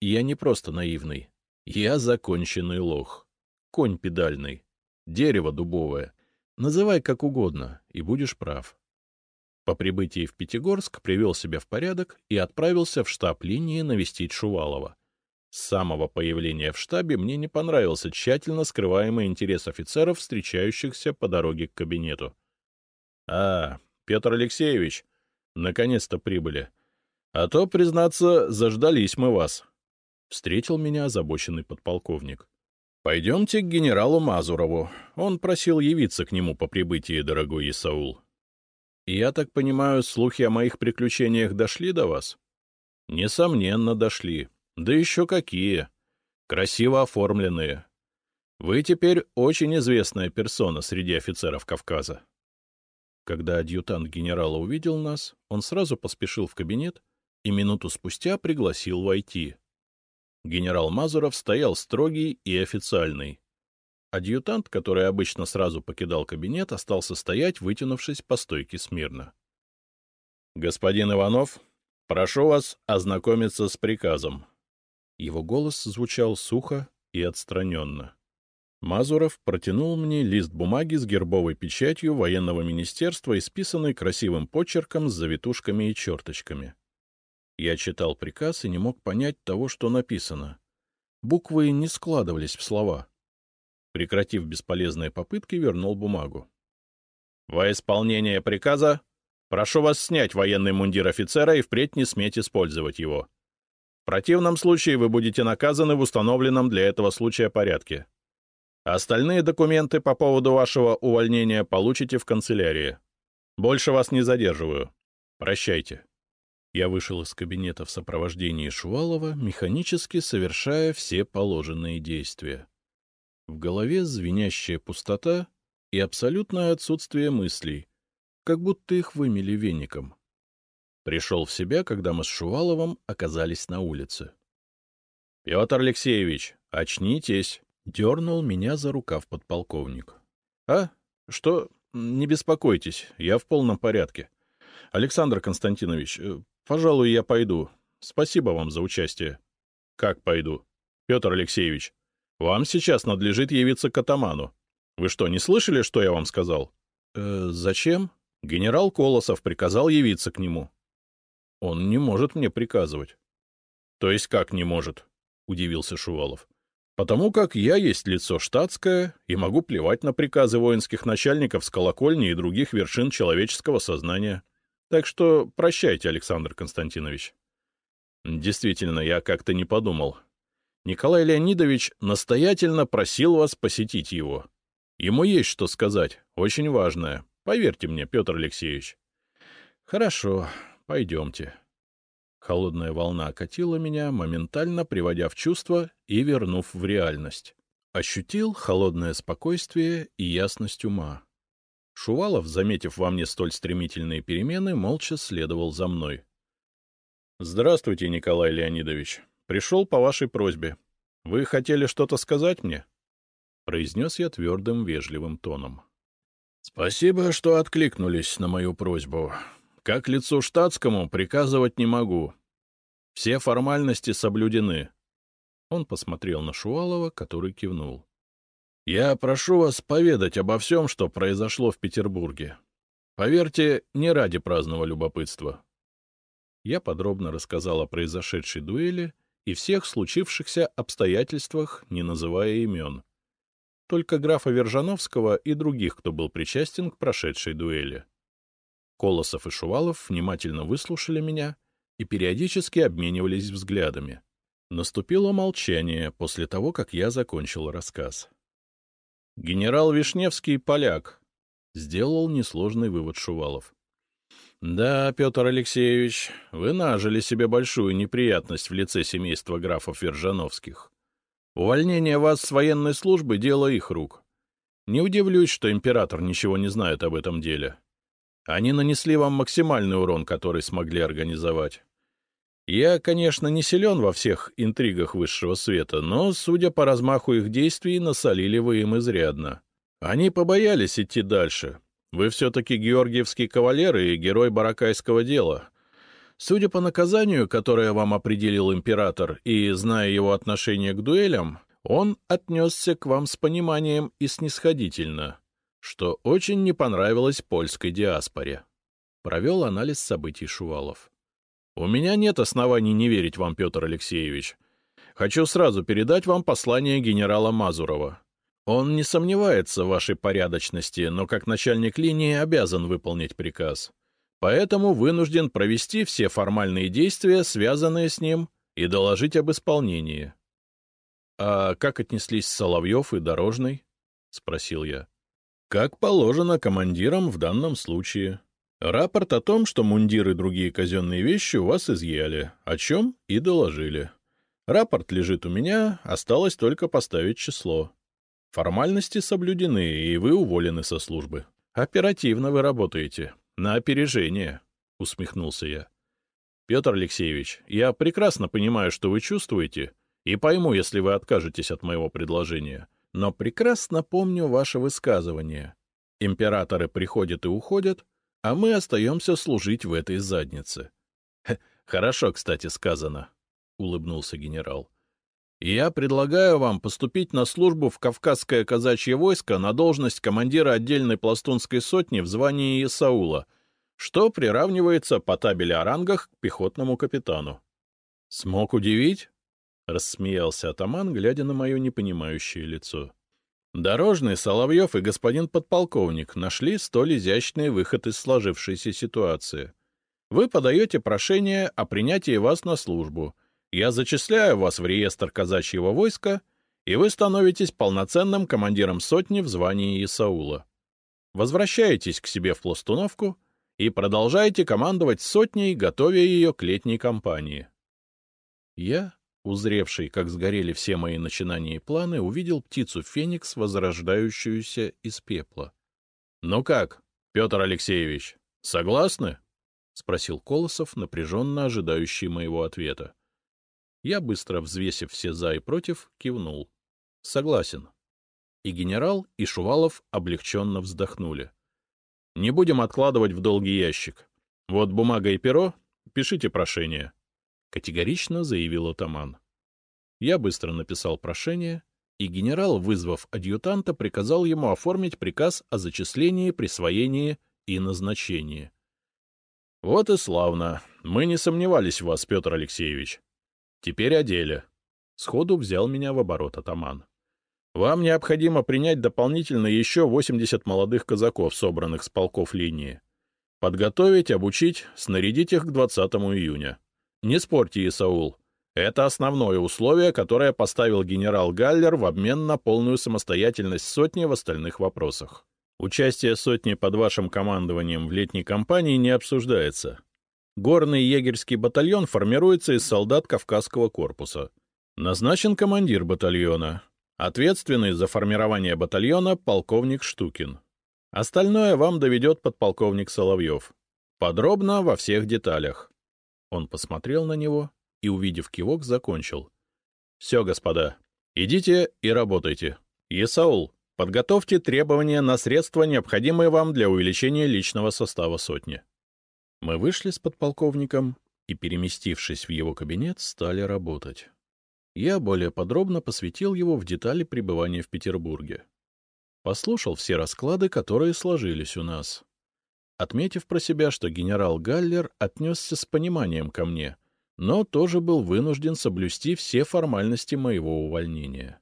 я не просто наивный. Я законченный лох. Конь педальный. Дерево дубовое. Называй как угодно, и будешь прав. По прибытии в Пятигорск привел себя в порядок и отправился в штаб линии навестить Шувалова. С самого появления в штабе мне не понравился тщательно скрываемый интерес офицеров, встречающихся по дороге к кабинету. — А, Петр Алексеевич, наконец-то прибыли. А то, признаться, заждались мы вас. Встретил меня озабоченный подполковник. — Пойдемте к генералу Мазурову. Он просил явиться к нему по прибытии, дорогой Исаул. Я так понимаю, слухи о моих приключениях дошли до вас? Несомненно, дошли. Да еще какие. Красиво оформленные. Вы теперь очень известная персона среди офицеров Кавказа. Когда адъютант генерала увидел нас, он сразу поспешил в кабинет и минуту спустя пригласил войти. Генерал Мазуров стоял строгий и официальный. Адъютант, который обычно сразу покидал кабинет, остался стоять, вытянувшись по стойке смирно. — Господин Иванов, прошу вас ознакомиться с приказом. Его голос звучал сухо и отстраненно. Мазуров протянул мне лист бумаги с гербовой печатью военного министерства, исписанный красивым почерком с завитушками и черточками. Я читал приказ и не мог понять того, что написано. Буквы не складывались в слова. Прекратив бесполезные попытки, вернул бумагу. — Во исполнение приказа прошу вас снять военный мундир офицера и впредь не сметь использовать его. В противном случае вы будете наказаны в установленном для этого случая порядке. Остальные документы по поводу вашего увольнения получите в канцелярии. Больше вас не задерживаю. Прощайте. Я вышел из кабинета в сопровождении Шувалова, механически совершая все положенные действия. В голове звенящая пустота и абсолютное отсутствие мыслей, как будто их вымели веником. Пришел в себя, когда мы с Шуваловым оказались на улице. — Петр Алексеевич, очнитесь! — дернул меня за рукав подполковник. — А? Что? Не беспокойтесь, я в полном порядке. Александр Константинович, э, пожалуй, я пойду. Спасибо вам за участие. — Как пойду? Петр Алексеевич, вам сейчас надлежит явиться к атаману. Вы что, не слышали, что я вам сказал? «Э, — Зачем? Генерал Колосов приказал явиться к нему. — Он не может мне приказывать. — То есть как не может? — удивился Шувалов. — Потому как я есть лицо штатское и могу плевать на приказы воинских начальников с колокольни и других вершин человеческого сознания. Так что прощайте, Александр Константинович. Действительно, я как-то не подумал. Николай Леонидович настоятельно просил вас посетить его. Ему есть что сказать, очень важное. Поверьте мне, Петр Алексеевич. — Хорошо, пойдемте. Холодная волна окатила меня, моментально приводя в чувство и вернув в реальность. Ощутил холодное спокойствие и ясность ума. Шувалов, заметив во мне столь стремительные перемены, молча следовал за мной. — Здравствуйте, Николай Леонидович. Пришел по вашей просьбе. Вы хотели что-то сказать мне? — произнес я твердым, вежливым тоном. — Спасибо, что откликнулись на мою просьбу. Как лицу штатскому приказывать не могу. Все формальности соблюдены. Он посмотрел на Шуалова, который кивнул. — Я прошу вас поведать обо всем, что произошло в Петербурге. Поверьте, не ради праздного любопытства. Я подробно рассказал о произошедшей дуэли и всех случившихся обстоятельствах, не называя имен. Только графа Вержановского и других, кто был причастен к прошедшей дуэли. Колосов и Шувалов внимательно выслушали меня и периодически обменивались взглядами. Наступило молчание после того, как я закончил рассказ. «Генерал Вишневский — поляк», — сделал несложный вывод Шувалов. — Да, Петр Алексеевич, вы нажили себе большую неприятность в лице семейства графов Вержановских. Увольнение вас с военной службы — дело их рук. Не удивлюсь, что император ничего не знает об этом деле. Они нанесли вам максимальный урон, который смогли организовать. Я, конечно, не силен во всех интригах высшего света, но, судя по размаху их действий, насолили вы им изрядно. Они побоялись идти дальше, вы все-таки георгиевский кавалер и герой баракайского дела. Судя по наказанию, которое вам определил император, и зная его отношение к дуэлям, он отнесся к вам с пониманием и снисходительно, что очень не понравилось польской диаспоре. Провел анализ событий Шувалов. У меня нет оснований не верить вам, Петр Алексеевич. Хочу сразу передать вам послание генерала Мазурова. Он не сомневается в вашей порядочности, но как начальник линии обязан выполнить приказ. Поэтому вынужден провести все формальные действия, связанные с ним, и доложить об исполнении. — А как отнеслись Соловьев и Дорожный? — спросил я. — Как положено командирам в данном случае. Рапорт о том, что мундиры и другие казенные вещи у вас изъяли, о чем и доложили. Рапорт лежит у меня, осталось только поставить число. Формальности соблюдены, и вы уволены со службы. Оперативно вы работаете. На опережение, — усмехнулся я. Петр Алексеевич, я прекрасно понимаю, что вы чувствуете, и пойму, если вы откажетесь от моего предложения. Но прекрасно помню ваше высказывание. Императоры приходят и уходят, а мы остаемся служить в этой заднице. — Хорошо, кстати, сказано, — улыбнулся генерал. Я предлагаю вам поступить на службу в Кавказское казачье войско на должность командира отдельной пластунской сотни в звании Исаула, что приравнивается по табели о рангах к пехотному капитану. — Смог удивить? — рассмеялся атаман, глядя на мое непонимающее лицо. Дорожный, Соловьев и господин подполковник нашли столь изящный выход из сложившейся ситуации. Вы подаете прошение о принятии вас на службу. Я зачисляю вас в реестр казачьего войска, и вы становитесь полноценным командиром сотни в звании Исаула. Возвращаетесь к себе в Пластуновку — и продолжаете командовать сотней, готовя ее к летней кампании. Я, узревший, как сгорели все мои начинания и планы, увидел птицу Феникс, возрождающуюся из пепла. — Ну как, Петр Алексеевич, согласны? — спросил Колосов, напряженно ожидающий моего ответа. Я, быстро взвесив все «за» и «против», кивнул. — Согласен. И генерал, и Шувалов облегченно вздохнули. — не будем откладывать в долгий ящик. Вот бумага и перо, пишите прошение. Категорично заявил атаман. Я быстро написал прошение, и генерал, вызвав адъютанта, приказал ему оформить приказ о зачислении, присвоении и назначении. — Вот и славно. Мы не сомневались в вас, Петр Алексеевич. Теперь о деле. Сходу взял меня в оборот атаман. Вам необходимо принять дополнительно еще 80 молодых казаков, собранных с полков линии. Подготовить, обучить, снарядить их к 20 июня. Не спорьте, Исаул. Это основное условие, которое поставил генерал Галлер в обмен на полную самостоятельность сотни в остальных вопросах. Участие сотни под вашим командованием в летней кампании не обсуждается. Горный егерский батальон формируется из солдат Кавказского корпуса. Назначен командир батальона, Ответственный за формирование батальона полковник Штукин. Остальное вам доведет подполковник Соловьев. Подробно во всех деталях. Он посмотрел на него и, увидев кивок, закончил. — Все, господа, идите и работайте. Есаул, подготовьте требования на средства, необходимые вам для увеличения личного состава сотни. Мы вышли с подполковником и, переместившись в его кабинет, стали работать я более подробно посвятил его в детали пребывания в Петербурге. Послушал все расклады, которые сложились у нас. Отметив про себя, что генерал Галлер отнесся с пониманием ко мне, но тоже был вынужден соблюсти все формальности моего увольнения.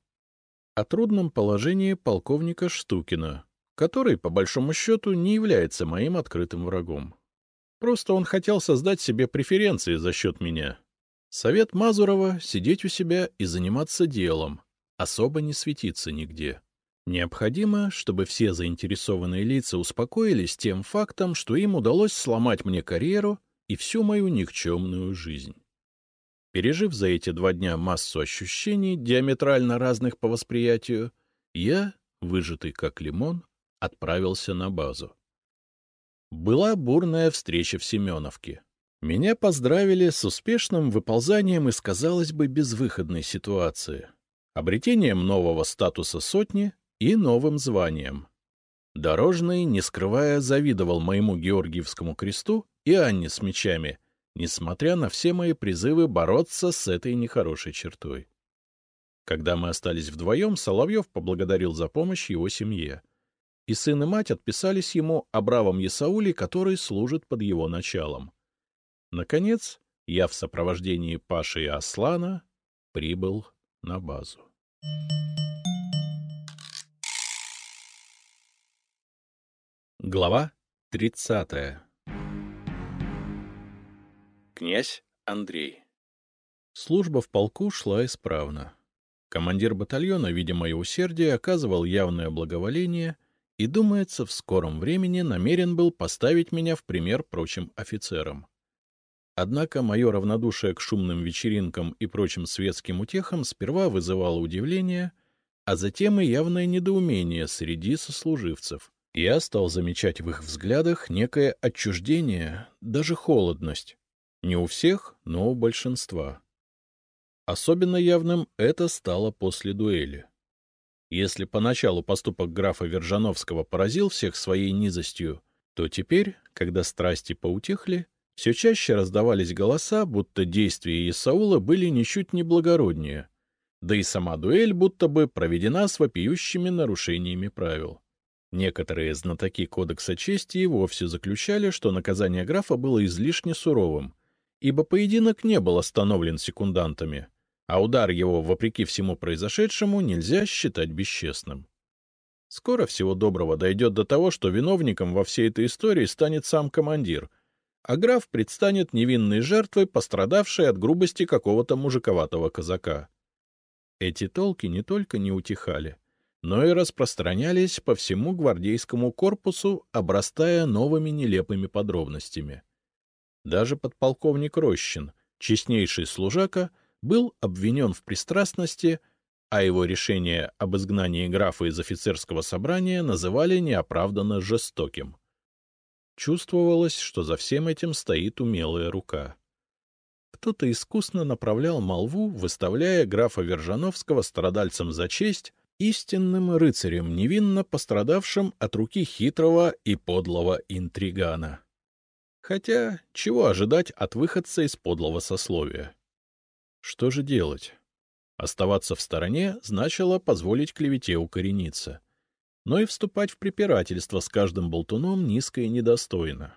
О трудном положении полковника Штукина, который, по большому счету, не является моим открытым врагом. Просто он хотел создать себе преференции за счет меня, Совет Мазурова — сидеть у себя и заниматься делом, особо не светиться нигде. Необходимо, чтобы все заинтересованные лица успокоились тем фактом, что им удалось сломать мне карьеру и всю мою никчемную жизнь. Пережив за эти два дня массу ощущений, диаметрально разных по восприятию, я, выжатый как лимон, отправился на базу. Была бурная встреча в Семеновке. Меня поздравили с успешным выползанием из, казалось бы, безвыходной ситуации, обретением нового статуса сотни и новым званием. Дорожный, не скрывая, завидовал моему Георгиевскому кресту и Анне с мечами, несмотря на все мои призывы бороться с этой нехорошей чертой. Когда мы остались вдвоем, Соловьев поблагодарил за помощь его семье. И сын и мать отписались ему о бравом Есауле, который служит под его началом. Наконец, я в сопровождении Паши и Аслана прибыл на базу. Глава 30 Князь Андрей Служба в полку шла исправно. Командир батальона, видя мое усердие, оказывал явное благоволение и, думается, в скором времени намерен был поставить меня в пример прочим офицерам. Однако мое равнодушие к шумным вечеринкам и прочим светским утехам сперва вызывало удивление, а затем и явное недоумение среди сослуживцев. Я стал замечать в их взглядах некое отчуждение, даже холодность. Не у всех, но у большинства. Особенно явным это стало после дуэли. Если поначалу поступок графа Вержановского поразил всех своей низостью, то теперь, когда страсти поутихли, все чаще раздавались голоса, будто действия Исаула были ничуть не благороднее, да и сама дуэль будто бы проведена с вопиющими нарушениями правил. Некоторые знатоки Кодекса чести и вовсе заключали, что наказание графа было излишне суровым, ибо поединок не был остановлен секундантами, а удар его, вопреки всему произошедшему, нельзя считать бесчестным. Скоро всего доброго дойдет до того, что виновником во всей этой истории станет сам командир, а граф предстанет невинной жертвой, пострадавшей от грубости какого-то мужиковатого казака. Эти толки не только не утихали, но и распространялись по всему гвардейскому корпусу, обрастая новыми нелепыми подробностями. Даже подполковник Рощин, честнейший служака, был обвинен в пристрастности, а его решение об изгнании графа из офицерского собрания называли неоправданно жестоким. Чувствовалось, что за всем этим стоит умелая рука. Кто-то искусно направлял молву, выставляя графа Вержановского страдальцем за честь, истинным рыцарем, невинно пострадавшим от руки хитрого и подлого интригана. Хотя, чего ожидать от выходца из подлого сословия? Что же делать? Оставаться в стороне значило позволить клевете укорениться. Но и вступать в препирательство с каждым болтуном низко и недостойно.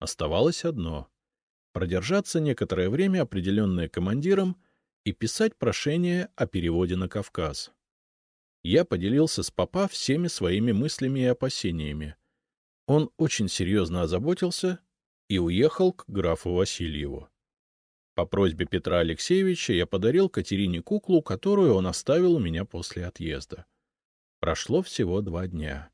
Оставалось одно — продержаться некоторое время, определенное командиром, и писать прошение о переводе на Кавказ. Я поделился с папа всеми своими мыслями и опасениями. Он очень серьезно озаботился и уехал к графу Васильеву. По просьбе Петра Алексеевича я подарил Катерине куклу, которую он оставил у меня после отъезда. Прошло всего два дня.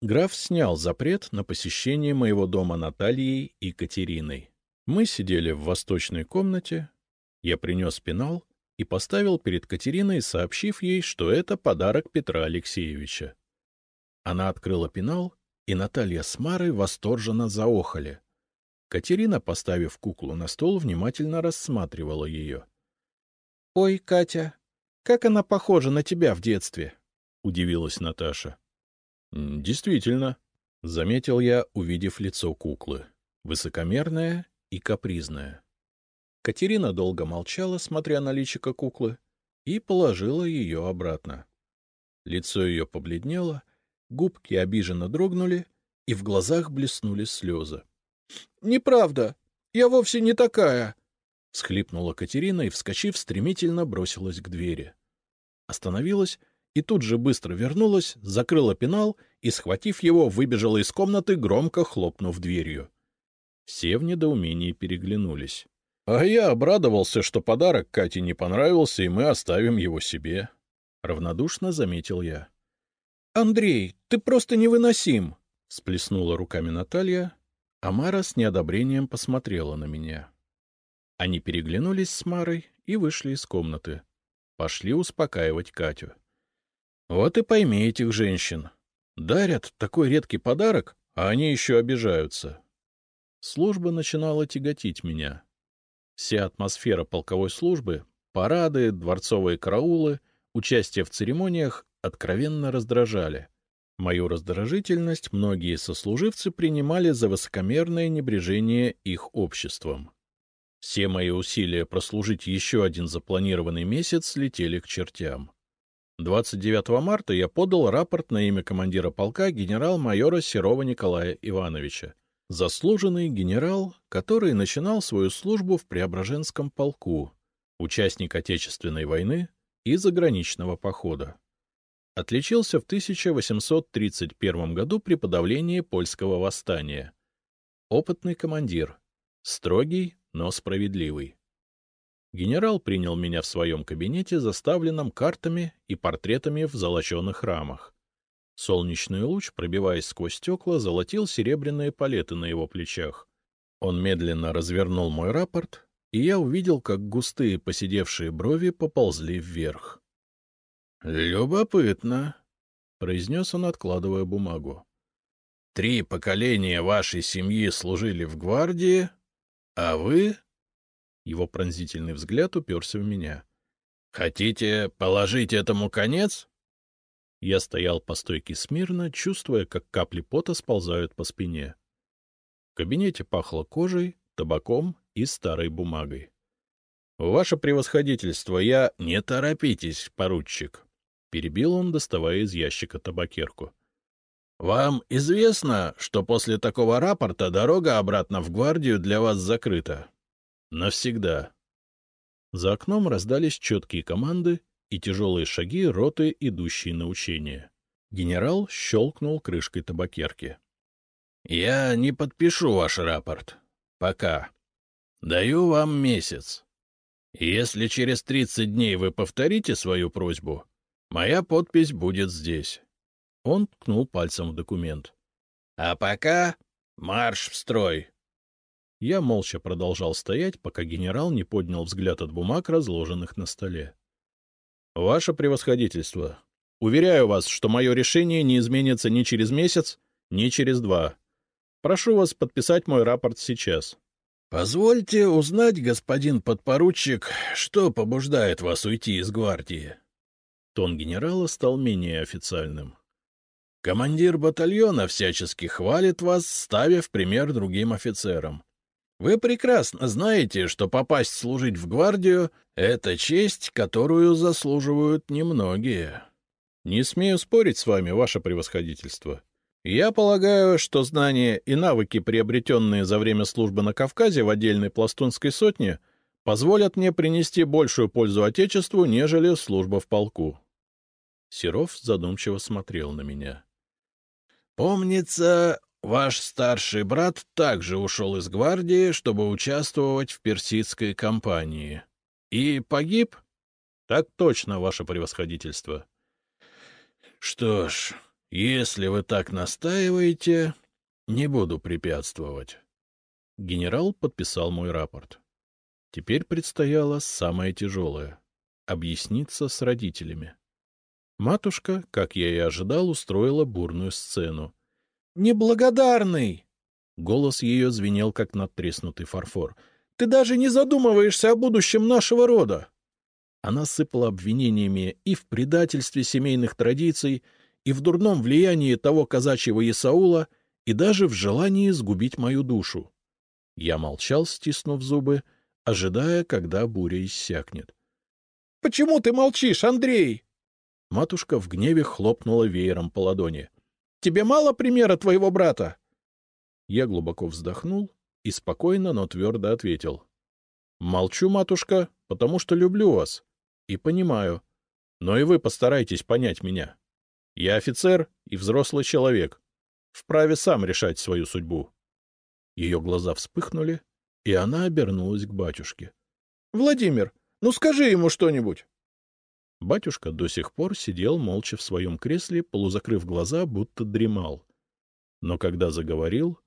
Граф снял запрет на посещение моего дома Натальей и Катериной. Мы сидели в восточной комнате. Я принес пенал и поставил перед Катериной, сообщив ей, что это подарок Петра Алексеевича. Она открыла пенал, и Наталья с Марой восторженно заохали. Катерина, поставив куклу на стол, внимательно рассматривала ее. — Ой, Катя, как она похожа на тебя в детстве! — удивилась Наташа. — Действительно, — заметил я, увидев лицо куклы. Высокомерное и капризное. Катерина долго молчала, смотря на личико куклы, и положила ее обратно. Лицо ее побледнело, губки обиженно дрогнули, и в глазах блеснули слезы. — Неправда. Я вовсе не такая. — всхлипнула Катерина и, вскочив, стремительно бросилась к двери. Остановилась и тут же быстро вернулась, закрыла пенал и, схватив его, выбежала из комнаты, громко хлопнув дверью. Все в недоумении переглянулись. А я обрадовался, что подарок Кате не понравился, и мы оставим его себе. Равнодушно заметил я. — Андрей, ты просто невыносим! — всплеснула руками Наталья, Амара с неодобрением посмотрела на меня. Они переглянулись с Марой и вышли из комнаты. Пошли успокаивать Катю. Вот и пойми этих женщин. Дарят такой редкий подарок, а они еще обижаются. Служба начинала тяготить меня. Вся атмосфера полковой службы, парады, дворцовые караулы, участие в церемониях откровенно раздражали. Мою раздражительность многие сослуживцы принимали за высокомерное небрежение их обществом. Все мои усилия прослужить еще один запланированный месяц летели к чертям. 29 марта я подал рапорт на имя командира полка генерал-майора Серова Николая Ивановича. Заслуженный генерал, который начинал свою службу в Преображенском полку, участник Отечественной войны и заграничного похода отличился в 1831 году при подавлении польского восстания. Опытный командир, строгий, но справедливый. Генерал принял меня в своем кабинете, заставленном картами и портретами в золоченых рамах. Солнечный луч, пробиваясь сквозь стекла, золотил серебряные палеты на его плечах. Он медленно развернул мой рапорт, и я увидел, как густые поседевшие брови поползли вверх. — Любопытно, — произнес он, откладывая бумагу. — Три поколения вашей семьи служили в гвардии, а вы... Его пронзительный взгляд уперся в меня. — Хотите положить этому конец? Я стоял по стойке смирно, чувствуя, как капли пота сползают по спине. В кабинете пахло кожей, табаком и старой бумагой. — Ваше превосходительство, я... — Не торопитесь, поручик, — перебил он, доставая из ящика табакерку. — Вам известно, что после такого рапорта дорога обратно в гвардию для вас закрыта? — Навсегда. За окном раздались четкие команды и тяжелые шаги роты, идущие на учение. Генерал щелкнул крышкой табакерки. — Я не подпишу ваш рапорт. Пока. Даю вам месяц. Если через тридцать дней вы повторите свою просьбу, моя подпись будет здесь. Он ткнул пальцем в документ. — А пока марш в строй! Я молча продолжал стоять, пока генерал не поднял взгляд от бумаг, разложенных на столе. — Ваше превосходительство, уверяю вас, что мое решение не изменится ни через месяц, ни через два. Прошу вас подписать мой рапорт сейчас. — Позвольте узнать, господин подпоручик, что побуждает вас уйти из гвардии? Тон генерала стал менее официальным. Командир батальона всячески хвалит вас, ставя в пример другим офицерам. Вы прекрасно знаете, что попасть служить в гвардию — это честь, которую заслуживают немногие. Не смею спорить с вами, ваше превосходительство. Я полагаю, что знания и навыки, приобретенные за время службы на Кавказе в отдельной пластунской сотне, позволят мне принести большую пользу Отечеству, нежели служба в полку. Серов задумчиво смотрел на меня. — Помнится, Ваш старший брат также ушел из гвардии, чтобы участвовать в персидской кампании. И погиб? Так точно, ваше превосходительство. Что ж, если вы так настаиваете, не буду препятствовать. Генерал подписал мой рапорт. Теперь предстояло самое тяжелое — объясниться с родителями. Матушка, как я и ожидал, устроила бурную сцену. Неблагодарный! Голос ее звенел, как надтреснутый фарфор. — Ты даже не задумываешься о будущем нашего рода! Она сыпала обвинениями и в предательстве семейных традиций, и в дурном влиянии того казачьего Исаула, и даже в желании сгубить мою душу. Я молчал, стиснув зубы, ожидая, когда буря иссякнет. — Почему ты молчишь, Андрей? Матушка в гневе хлопнула веером по ладони. Тебе мало примера твоего брата? Я глубоко вздохнул и спокойно, но твердо ответил. — Молчу, матушка, потому что люблю вас. И понимаю. Но и вы постарайтесь понять меня. Я офицер и взрослый человек. Вправе сам решать свою судьбу. Ее глаза вспыхнули, и она обернулась к батюшке. — Владимир, ну скажи ему что-нибудь. Батюшка до сих пор сидел молча в своем кресле, полузакрыв глаза, будто дремал. Но когда заговорил,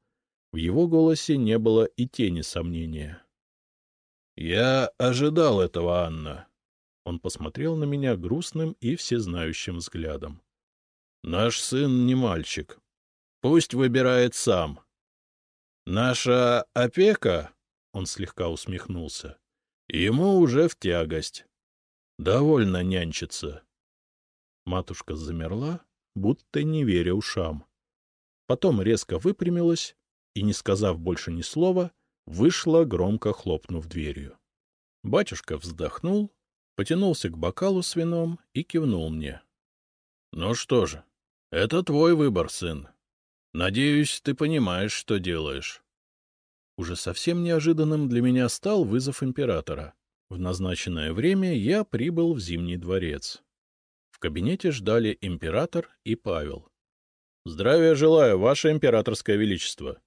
в его голосе не было и тени сомнения. — Я ожидал этого, Анна. Он посмотрел на меня грустным и всезнающим взглядом. — Наш сын не мальчик. Пусть выбирает сам. Наша опека, — он слегка усмехнулся, — ему уже в тягость. Довольно нянчиться. Матушка замерла, будто не веря ушам. Потом резко выпрямилась и, не сказав больше ни слова, вышла, громко хлопнув дверью. Батюшка вздохнул, потянулся к бокалу с вином и кивнул мне. — Ну что же, это твой выбор, сын. Надеюсь, ты понимаешь, что делаешь. Уже совсем неожиданным для меня стал вызов императора. В назначенное время я прибыл в Зимний дворец. В кабинете ждали император и Павел. — Здравия желаю, ваше императорское величество!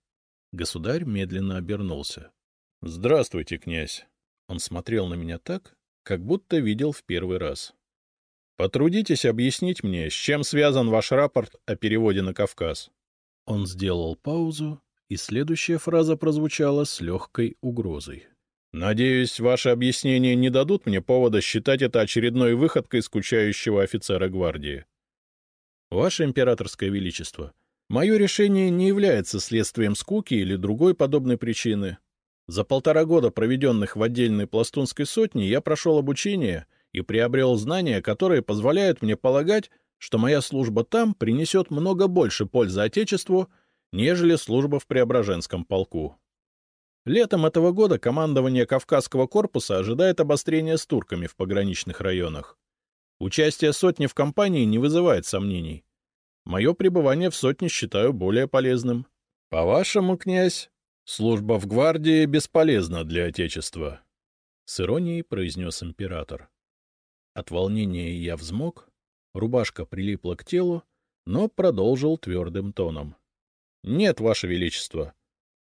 Государь медленно обернулся. — Здравствуйте, князь! Он смотрел на меня так, как будто видел в первый раз. — Потрудитесь объяснить мне, с чем связан ваш рапорт о переводе на Кавказ. Он сделал паузу, и следующая фраза прозвучала с легкой угрозой. — Надеюсь, ваши объяснения не дадут мне повода считать это очередной выходкой скучающего офицера гвардии. Ваше императорское величество, мое решение не является следствием скуки или другой подобной причины. За полтора года, проведенных в отдельной пластунской сотне, я прошел обучение и приобрел знания, которые позволяют мне полагать, что моя служба там принесет много больше пользы Отечеству, нежели служба в Преображенском полку. Летом этого года командование Кавказского корпуса ожидает обострения с турками в пограничных районах. Участие сотни в кампании не вызывает сомнений. Мое пребывание в сотне считаю более полезным. По-вашему, князь, служба в гвардии бесполезна для Отечества. С иронией произнес император. От волнения я взмок, рубашка прилипла к телу, но продолжил твердым тоном. — Нет, Ваше Величество.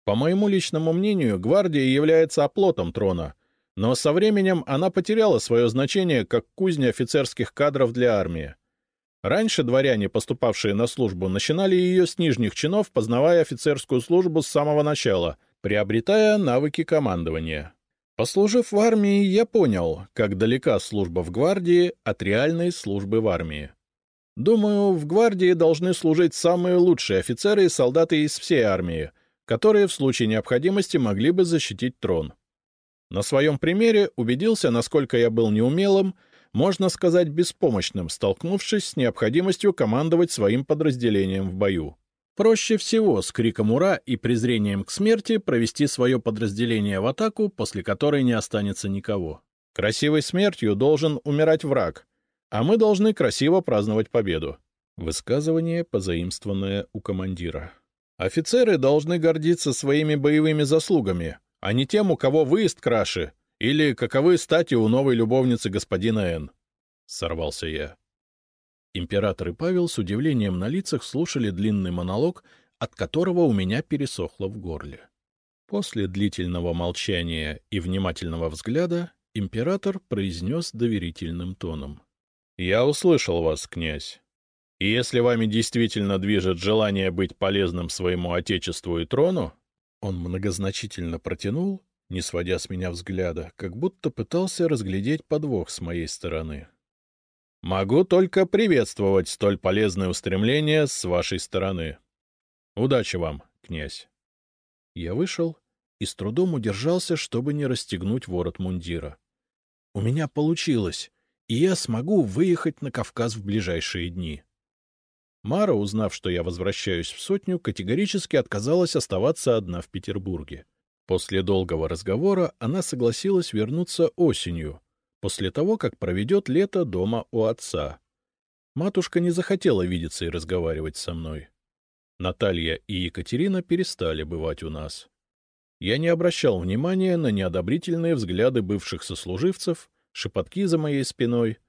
По моему личному мнению, гвардия является оплотом трона, но со временем она потеряла свое значение как кузня офицерских кадров для армии. Раньше дворяне, поступавшие на службу, начинали ее с нижних чинов, познавая офицерскую службу с самого начала, приобретая навыки командования. Послужив в армии, я понял, как далека служба в гвардии от реальной службы в армии. Думаю, в гвардии должны служить самые лучшие офицеры и солдаты из всей армии, которые в случае необходимости могли бы защитить трон. На своем примере убедился, насколько я был неумелым, можно сказать, беспомощным, столкнувшись с необходимостью командовать своим подразделением в бою. Проще всего с криком «Ура!» и презрением к смерти провести свое подразделение в атаку, после которой не останется никого. Красивой смертью должен умирать враг, а мы должны красиво праздновать победу. Высказывание, позаимствованное у командира. Офицеры должны гордиться своими боевыми заслугами, а не тем, у кого выезд краше, или каковы стати у новой любовницы господина Н. Сорвался я. Император и Павел с удивлением на лицах слушали длинный монолог, от которого у меня пересохло в горле. После длительного молчания и внимательного взгляда император произнес доверительным тоном. — Я услышал вас, князь. И если вами действительно движет желание быть полезным своему отечеству и трону, он многозначительно протянул не сводя с меня взгляда, как будто пытался разглядеть подвох с моей стороны. «Могу только приветствовать столь полезное устремление с вашей стороны. Удачи вам, князь!» Я вышел и с трудом удержался, чтобы не расстегнуть ворот мундира. «У меня получилось, и я смогу выехать на Кавказ в ближайшие дни». Мара, узнав, что я возвращаюсь в сотню, категорически отказалась оставаться одна в Петербурге. После долгого разговора она согласилась вернуться осенью, после того, как проведет лето дома у отца. Матушка не захотела видеться и разговаривать со мной. Наталья и Екатерина перестали бывать у нас. Я не обращал внимания на неодобрительные взгляды бывших сослуживцев, шепотки за моей спиной.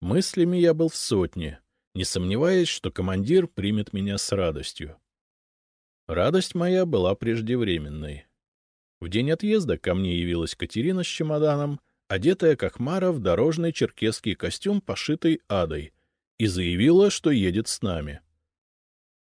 Мыслями я был в сотне, не сомневаясь, что командир примет меня с радостью. Радость моя была преждевременной. В день отъезда ко мне явилась Катерина с чемоданом, одетая как Мара в дорожный черкесский костюм, пошитый адой, и заявила, что едет с нами.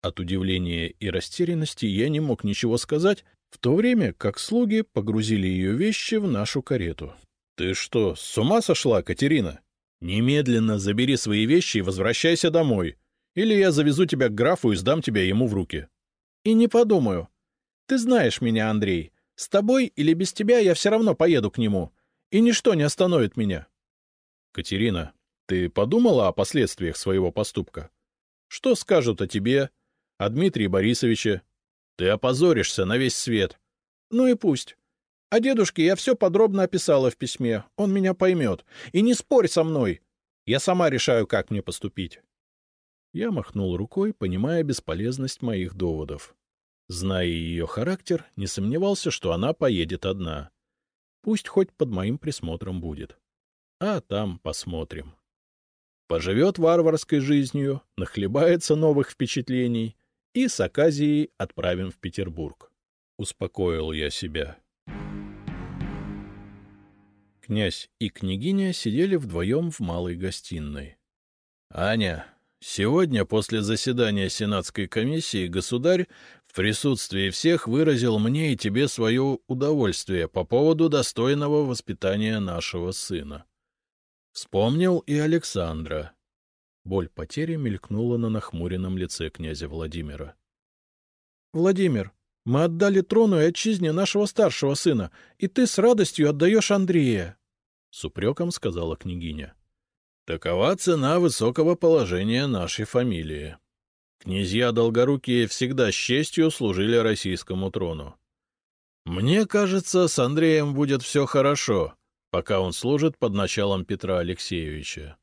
От удивления и растерянности я не мог ничего сказать, в то время как слуги погрузили ее вещи в нашу карету. — Ты что, с ума сошла, Катерина? Немедленно забери свои вещи и возвращайся домой, или я завезу тебя к графу и сдам тебя ему в руки. — И не подумаю. Ты знаешь меня, Андрей. С тобой или без тебя я все равно поеду к нему, и ничто не остановит меня. — Катерина, ты подумала о последствиях своего поступка? Что скажут о тебе, о Дмитрии Борисовиче? Ты опозоришься на весь свет. Ну и пусть. О дедушке я все подробно описала в письме, он меня поймет. И не спорь со мной, я сама решаю, как мне поступить. Я махнул рукой, понимая бесполезность моих доводов. Зная ее характер, не сомневался, что она поедет одна. Пусть хоть под моим присмотром будет. А там посмотрим. Поживет варварской жизнью, нахлебается новых впечатлений, и с Аказией отправим в Петербург. Успокоил я себя. Князь и княгиня сидели вдвоем в малой гостиной. — Аня, сегодня после заседания Сенатской комиссии государь в присутствии всех выразил мне и тебе свое удовольствие по поводу достойного воспитания нашего сына. Вспомнил и Александра. Боль потери мелькнула на нахмуренном лице князя Владимира. — Владимир, мы отдали трону и отчизне нашего старшего сына, и ты с радостью отдаешь Андрея, — с упреком сказала княгиня. — Такова цена высокого положения нашей фамилии, Князья Долгорукие всегда с честью служили российскому трону. Мне кажется, с Андреем будет все хорошо, пока он служит под началом Петра Алексеевича.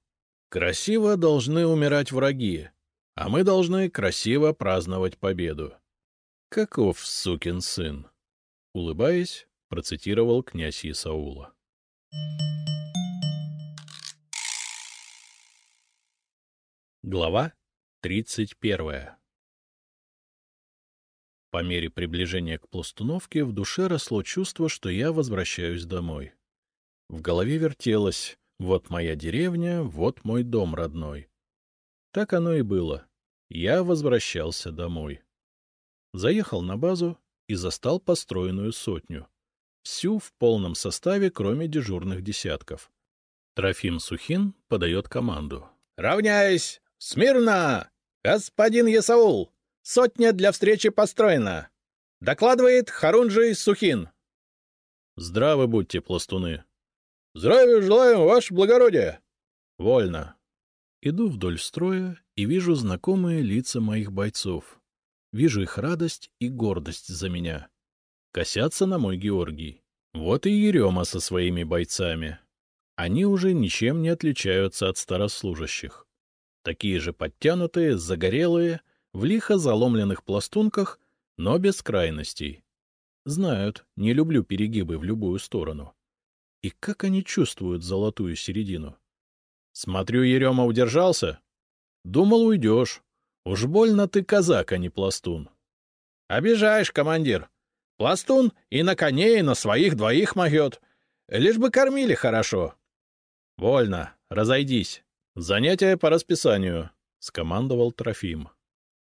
Красиво должны умирать враги, а мы должны красиво праздновать победу. Каков сукин сын? Улыбаясь, процитировал князь Исаула. Глава тридцать первая По мере приближения к пластуновке в душе росло чувство, что я возвращаюсь домой. В голове вертелось «Вот моя деревня, вот мой дом родной». Так оно и было. Я возвращался домой. Заехал на базу и застал построенную сотню. Всю в полном составе, кроме дежурных десятков. Трофим Сухин подает команду. — Равняйсь! Смирно! Господин Ясаул! Сотня для встречи построена! Докладывает Харунжий Сухин. — Здравы будьте, пластуны! — Здравия желаем, ваше благородие! — Вольно! Иду вдоль строя и вижу знакомые лица моих бойцов. Вижу их радость и гордость за меня. Косятся на мой Георгий. Вот и Ерема со своими бойцами. Они уже ничем не отличаются от старослужащих. Такие же подтянутые, загорелые, в лихо заломленных пластунках, но без крайностей. Знают, не люблю перегибы в любую сторону. И как они чувствуют золотую середину? Смотрю, Ерема удержался. Думал, уйдешь. Уж больно ты казак, а не пластун. — Обижаешь, командир. Пластун и на коне, и на своих двоих могет. Лишь бы кормили хорошо. — Вольно, разойдись. Занятия по расписанию, — скомандовал Трофим.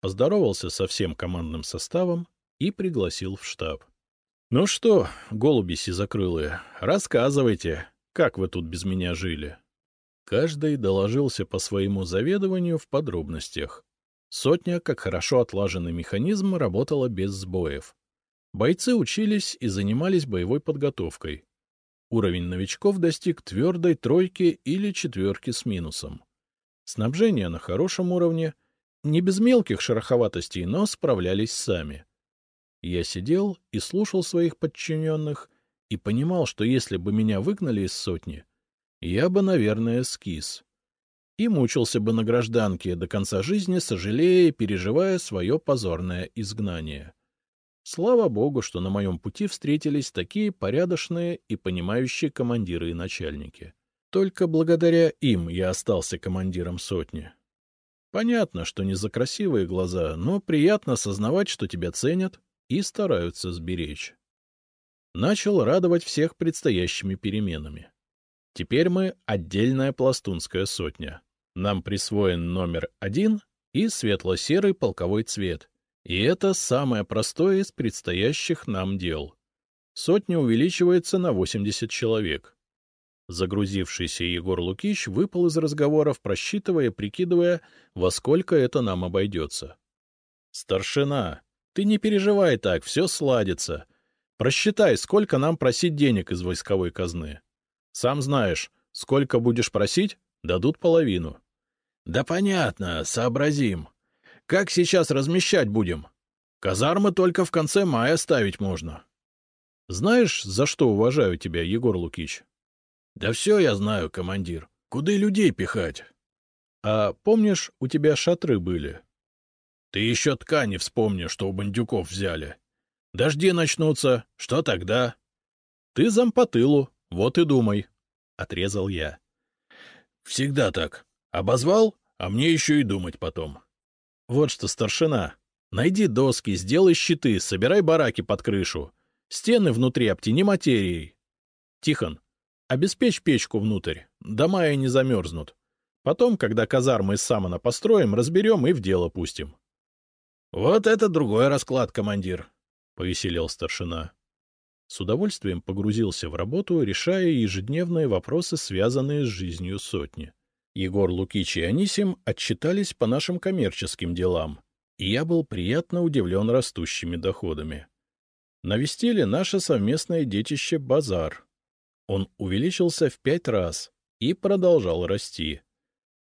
Поздоровался со всем командным составом и пригласил в штаб. — Ну что, голуби сизокрылые, рассказывайте, как вы тут без меня жили? Каждый доложился по своему заведованию в подробностях. Сотня, как хорошо отлаженный механизм, работала без сбоев. Бойцы учились и занимались боевой подготовкой. Уровень новичков достиг твердой тройки или четверки с минусом. Снабжение на хорошем уровне, не без мелких шероховатостей, но справлялись сами. Я сидел и слушал своих подчиненных и понимал, что если бы меня выгнали из сотни, я бы, наверное, скис и мучился бы на гражданке до конца жизни, сожалея и переживая свое позорное изгнание. Слава богу, что на моем пути встретились такие порядочные и понимающие командиры и начальники. Только благодаря им я остался командиром сотни. Понятно, что не за красивые глаза, но приятно осознавать, что тебя ценят и стараются сберечь. Начал радовать всех предстоящими переменами. Теперь мы отдельная пластунская сотня. Нам присвоен номер один и светло-серый полковой цвет. И это самое простое из предстоящих нам дел. Сотня увеличивается на 80 человек. Загрузившийся Егор Лукич выпал из разговоров, просчитывая, прикидывая, во сколько это нам обойдется. — Старшина, ты не переживай так, все сладится. Просчитай, сколько нам просить денег из войсковой казны. Сам знаешь, сколько будешь просить, дадут половину. Да понятно, сообразим. Как сейчас размещать будем? Казармы только в конце мая ставить можно. Знаешь, за что уважаю тебя, Егор Лукич? Да все я знаю, командир. Куда людей пихать? А помнишь, у тебя шатры были? Ты еще ткани вспомни, что у бандюков взяли. Дожди начнутся, что тогда? Ты зам по тылу, вот и думай, — отрезал я. — Всегда так. Обозвал, а мне еще и думать потом. Вот что, старшина, найди доски, сделай щиты, собирай бараки под крышу. Стены внутри обтяни материей. Тихон, обеспечь печку внутрь, дома и не замерзнут. Потом, когда казармы из самана построим, разберем и в дело пустим. — Вот это другой расклад, командир, — повеселел старшина. С удовольствием погрузился в работу, решая ежедневные вопросы, связанные с жизнью сотни. Егор Лукич и Анисим отчитались по нашим коммерческим делам, и я был приятно удивлен растущими доходами. Навестили наше совместное детище «Базар». Он увеличился в пять раз и продолжал расти.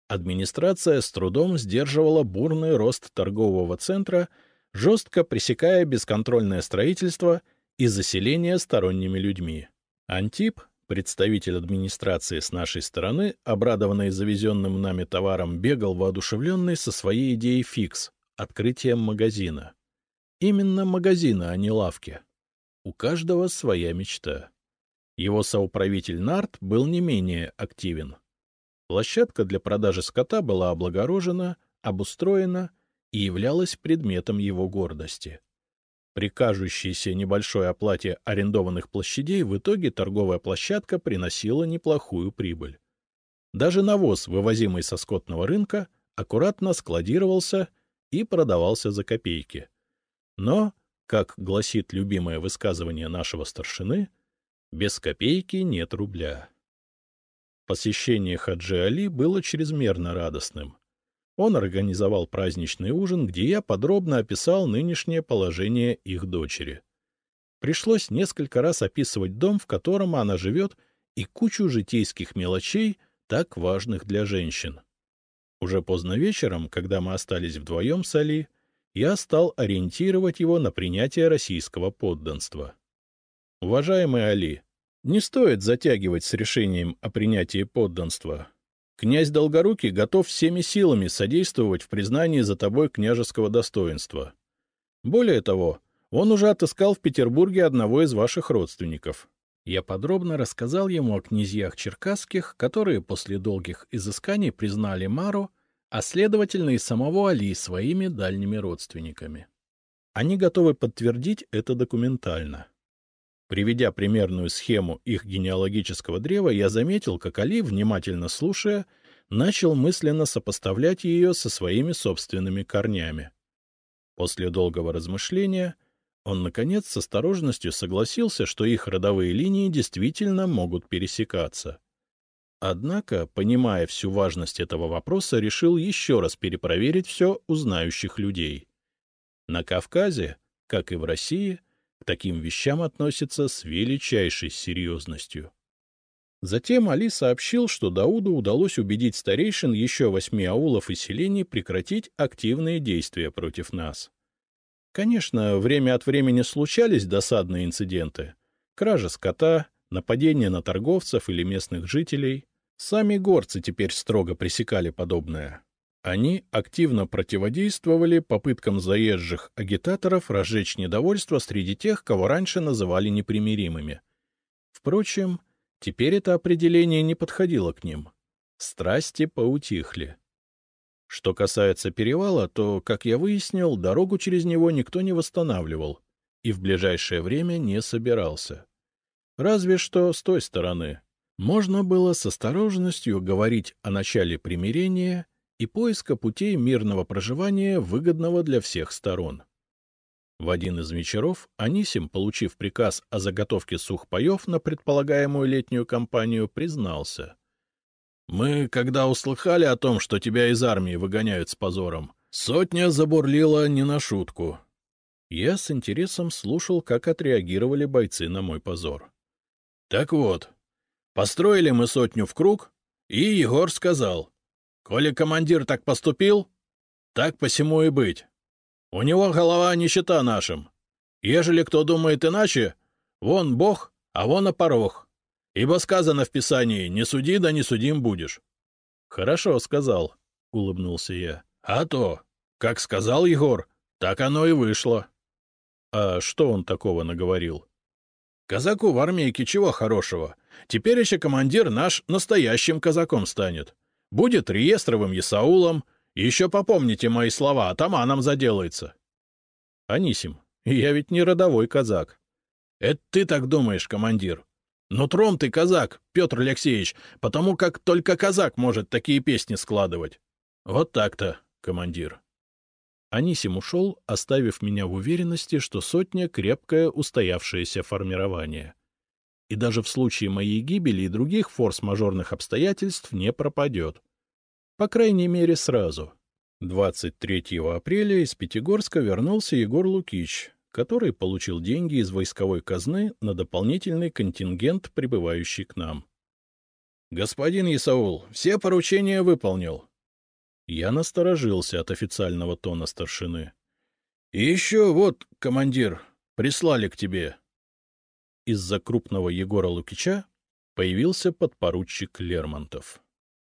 Администрация с трудом сдерживала бурный рост торгового центра, жестко пресекая бесконтрольное строительство и заселение сторонними людьми. Антип Представитель администрации с нашей стороны, обрадованный завезенным нами товаром, бегал воодушевленный со своей идеей фикс — открытием магазина. Именно магазина, а не лавки. У каждого своя мечта. Его соуправитель Нарт был не менее активен. Площадка для продажи скота была облагорожена, обустроена и являлась предметом его гордости. При кажущейся небольшой оплате арендованных площадей в итоге торговая площадка приносила неплохую прибыль. Даже навоз, вывозимый со скотного рынка, аккуратно складировался и продавался за копейки. Но, как гласит любимое высказывание нашего старшины, без копейки нет рубля. Посещение Хаджи Али было чрезмерно радостным. Он организовал праздничный ужин, где я подробно описал нынешнее положение их дочери. Пришлось несколько раз описывать дом, в котором она живет, и кучу житейских мелочей, так важных для женщин. Уже поздно вечером, когда мы остались вдвоем с Али, я стал ориентировать его на принятие российского подданства. Уважаемый Али, не стоит затягивать с решением о принятии подданства. Князь Долгорукий готов всеми силами содействовать в признании за тобой княжеского достоинства. Более того, он уже отыскал в Петербурге одного из ваших родственников. Я подробно рассказал ему о князьях черкасских, которые после долгих изысканий признали Мару, а следовательно и самого Али своими дальними родственниками. Они готовы подтвердить это документально. Приведя примерную схему их генеалогического древа, я заметил, как Али, внимательно слушая, начал мысленно сопоставлять ее со своими собственными корнями. После долгого размышления он, наконец, с осторожностью согласился, что их родовые линии действительно могут пересекаться. Однако, понимая всю важность этого вопроса, решил еще раз перепроверить все у людей. На Кавказе, как и в России, — к таким вещам относятся с величайшей серьезностью. Затем Али сообщил, что Дауду удалось убедить старейшин еще восьми аулов и селений прекратить активные действия против нас. Конечно, время от времени случались досадные инциденты. Кража скота, нападения на торговцев или местных жителей. Сами горцы теперь строго пресекали подобное. Они активно противодействовали попыткам заезжих агитаторов разжечь недовольство среди тех, кого раньше называли непримиримыми. Впрочем, теперь это определение не подходило к ним. Страсти поутихли. Что касается перевала, то, как я выяснил, дорогу через него никто не восстанавливал и в ближайшее время не собирался. Разве что с той стороны. Можно было с осторожностью говорить о начале примирения и поиска путей мирного проживания, выгодного для всех сторон. В один из вечеров Анисим, получив приказ о заготовке сухпаев на предполагаемую летнюю кампанию, признался. — Мы, когда услыхали о том, что тебя из армии выгоняют с позором, сотня забурлила не на шутку. Я с интересом слушал, как отреагировали бойцы на мой позор. — Так вот, построили мы сотню в круг, и Егор сказал, Коли командир так поступил, так посему и быть. У него голова не счета нашим. Ежели кто думает иначе, вон бог, а вон опорох. Ибо сказано в Писании «не суди, да не судим будешь». — Хорошо сказал, — улыбнулся я. — А то, как сказал Егор, так оно и вышло. — А что он такого наговорил? — Казаку в армейке чего хорошего? Теперь еще командир наш настоящим казаком станет. Будет реестровым Исаулом, еще попомните мои слова, атаманом заделается. Анисим, я ведь не родовой казак. Это ты так думаешь, командир. Нутром ты казак, Петр Алексеевич, потому как только казак может такие песни складывать. Вот так-то, командир. Анисим ушел, оставив меня в уверенности, что сотня — крепкое устоявшееся формирование и даже в случае моей гибели и других форс-мажорных обстоятельств не пропадет. По крайней мере, сразу. 23 апреля из Пятигорска вернулся Егор Лукич, который получил деньги из войсковой казны на дополнительный контингент, прибывающий к нам. — Господин Исаул, все поручения выполнил. Я насторожился от официального тона старшины. — И еще вот, командир, прислали к тебе. Из-за крупного Егора Лукича Появился подпоручик Лермонтов.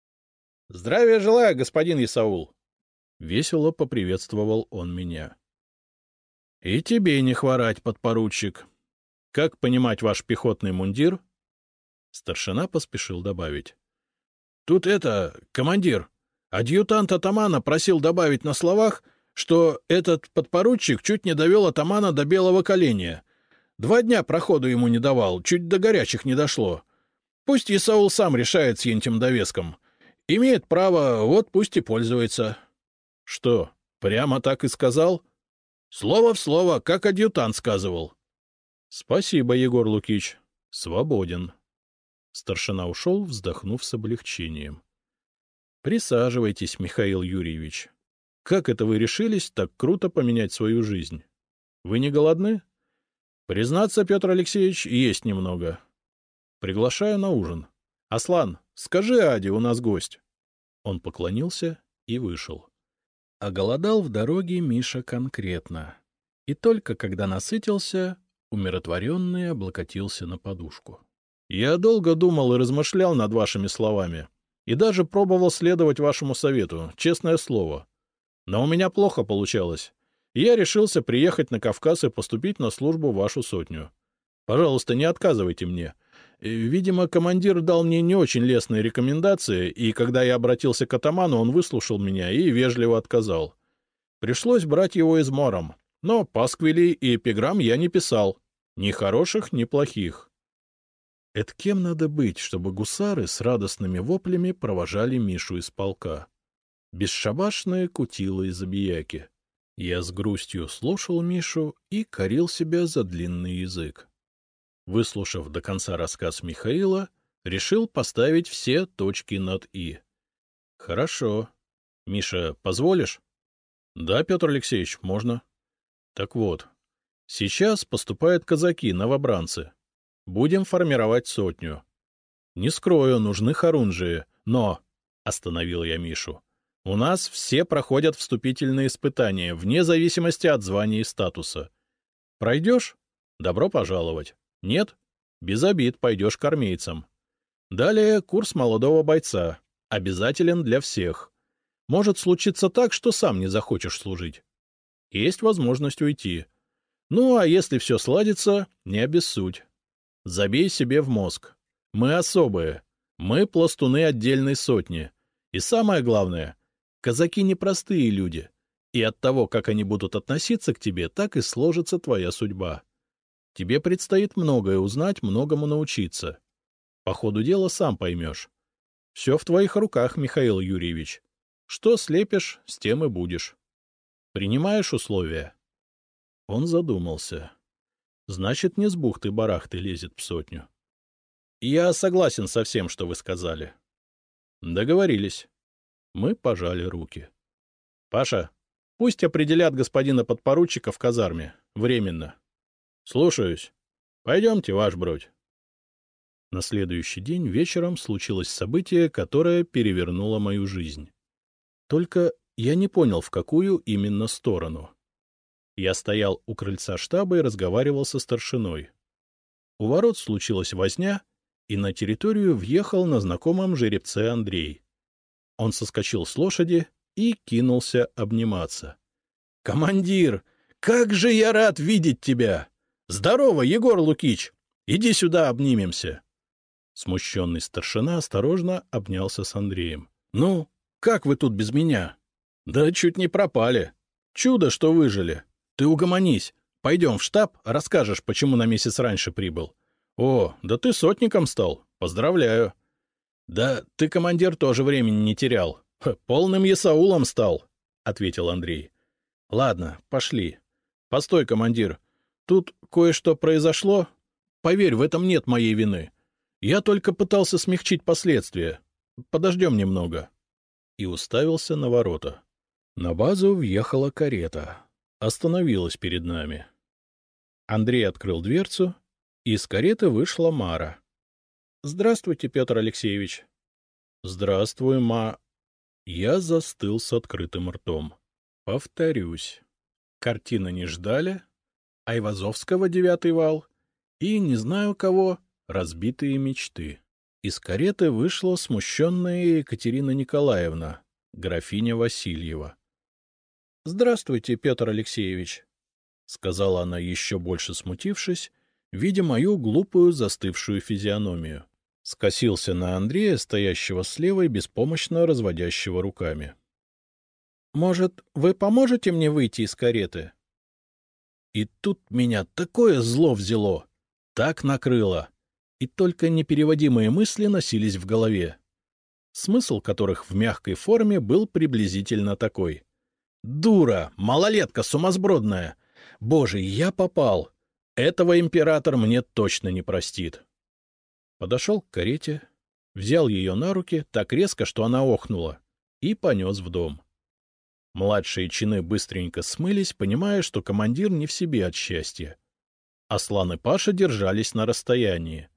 — Здравия желаю, господин Исаул! — весело поприветствовал он меня. — И тебе не хворать, подпоручик. Как понимать ваш пехотный мундир? Старшина поспешил добавить. — Тут это, командир, адъютант атамана просил добавить на словах, что этот подпоручик чуть не довел атамана до белого коленя. Два дня проходу ему не давал, чуть до горячих не дошло. Пусть Исаул сам решает с ентим довеском. Имеет право, вот пусть и пользуется. — Что, прямо так и сказал? — Слово в слово, как адъютант сказывал. — Спасибо, Егор Лукич. Свободен. Старшина ушел, вздохнув с облегчением. — Присаживайтесь, Михаил Юрьевич. Как это вы решились так круто поменять свою жизнь? Вы не голодны? Признаться, Петр Алексеевич, есть немного. Приглашаю на ужин. Аслан, скажи Аде, у нас гость. Он поклонился и вышел. А голодал в дороге Миша конкретно. И только когда насытился, умиротворенный облокотился на подушку. Я долго думал и размышлял над вашими словами, и даже пробовал следовать вашему совету, честное слово. Но у меня плохо получалось, и я решился приехать на Кавказ и поступить на службу в вашу сотню. Пожалуйста, не отказывайте мне. Видимо, командир дал мне не очень лестные рекомендации, и когда я обратился к атаману, он выслушал меня и вежливо отказал. Пришлось брать его измором, но пасквилей и эпиграмм я не писал. Ни хороших, ни плохих. Это кем надо быть, чтобы гусары с радостными воплями провожали Мишу из полка? Бесшабашные кутила и забияки. Я с грустью слушал Мишу и корил себя за длинный язык. Выслушав до конца рассказ Михаила, решил поставить все точки над «и». — Хорошо. Миша, позволишь? — Да, Петр Алексеевич, можно. — Так вот, сейчас поступают казаки, новобранцы. Будем формировать сотню. Не скрою, нужны хорунжие, но... — остановил я Мишу. — У нас все проходят вступительные испытания, вне зависимости от звания и статуса. Пройдешь — добро пожаловать. Нет — без обид пойдешь к армейцам. Далее курс молодого бойца. Обязателен для всех. Может случиться так, что сам не захочешь служить. Есть возможность уйти. Ну, а если все сладится, не обессудь. Забей себе в мозг. Мы особые. Мы пластуны отдельной сотни. И самое главное, казаки непростые люди. И от того, как они будут относиться к тебе, так и сложится твоя судьба. Тебе предстоит многое узнать, многому научиться. По ходу дела сам поймешь. Все в твоих руках, Михаил Юрьевич. Что слепишь, с тем и будешь. Принимаешь условия? Он задумался. Значит, не с бухты-барахты лезет в сотню. Я согласен со всем, что вы сказали. Договорились. Мы пожали руки. Паша, пусть определят господина подпоручика в казарме. Временно. Слушаюсь. Пойдемте, ваш бродь. На следующий день вечером случилось событие, которое перевернуло мою жизнь. Только я не понял, в какую именно сторону. Я стоял у крыльца штаба и разговаривал со старшиной. У ворот случилась возня, и на территорию въехал на знакомом жеребце Андрей. Он соскочил с лошади и кинулся обниматься. — Командир, как же я рад видеть тебя! Здорово, Егор Лукич! Иди сюда, обнимемся! Смущенный старшина осторожно обнялся с Андреем. — Ну, как вы тут без меня? — Да чуть не пропали. Чудо, что выжили. Ты угомонись. Пойдем в штаб, расскажешь, почему на месяц раньше прибыл. О, да ты сотником стал. Поздравляю. Да ты, командир, тоже времени не терял. Полным Есаулом стал, — ответил Андрей. Ладно, пошли. Постой, командир. Тут кое-что произошло. Поверь, в этом нет моей вины. Я только пытался смягчить последствия. Подождем немного. И уставился на ворота. На базу въехала карета остановилась перед нами. Андрей открыл дверцу, и из кареты вышла Мара. — Здравствуйте, Петр Алексеевич. — Здравствуй, Ма... Я застыл с открытым ртом. Повторюсь. Картина не ждали, Айвазовского девятый вал и, не знаю кого, разбитые мечты. Из кареты вышла смущенная Екатерина Николаевна, графиня Васильева. — Здравствуйте, Петр Алексеевич, — сказала она, еще больше смутившись, видя мою глупую застывшую физиономию. Скосился на Андрея, стоящего слева и беспомощно разводящего руками. — Может, вы поможете мне выйти из кареты? И тут меня такое зло взяло, так накрыло, и только непереводимые мысли носились в голове, смысл которых в мягкой форме был приблизительно такой. «Дура! Малолетка сумасбродная! Боже, я попал! Этого император мне точно не простит!» Подошел к карете, взял ее на руки так резко, что она охнула, и понес в дом. Младшие чины быстренько смылись, понимая, что командир не в себе от счастья. Аслан и Паша держались на расстоянии.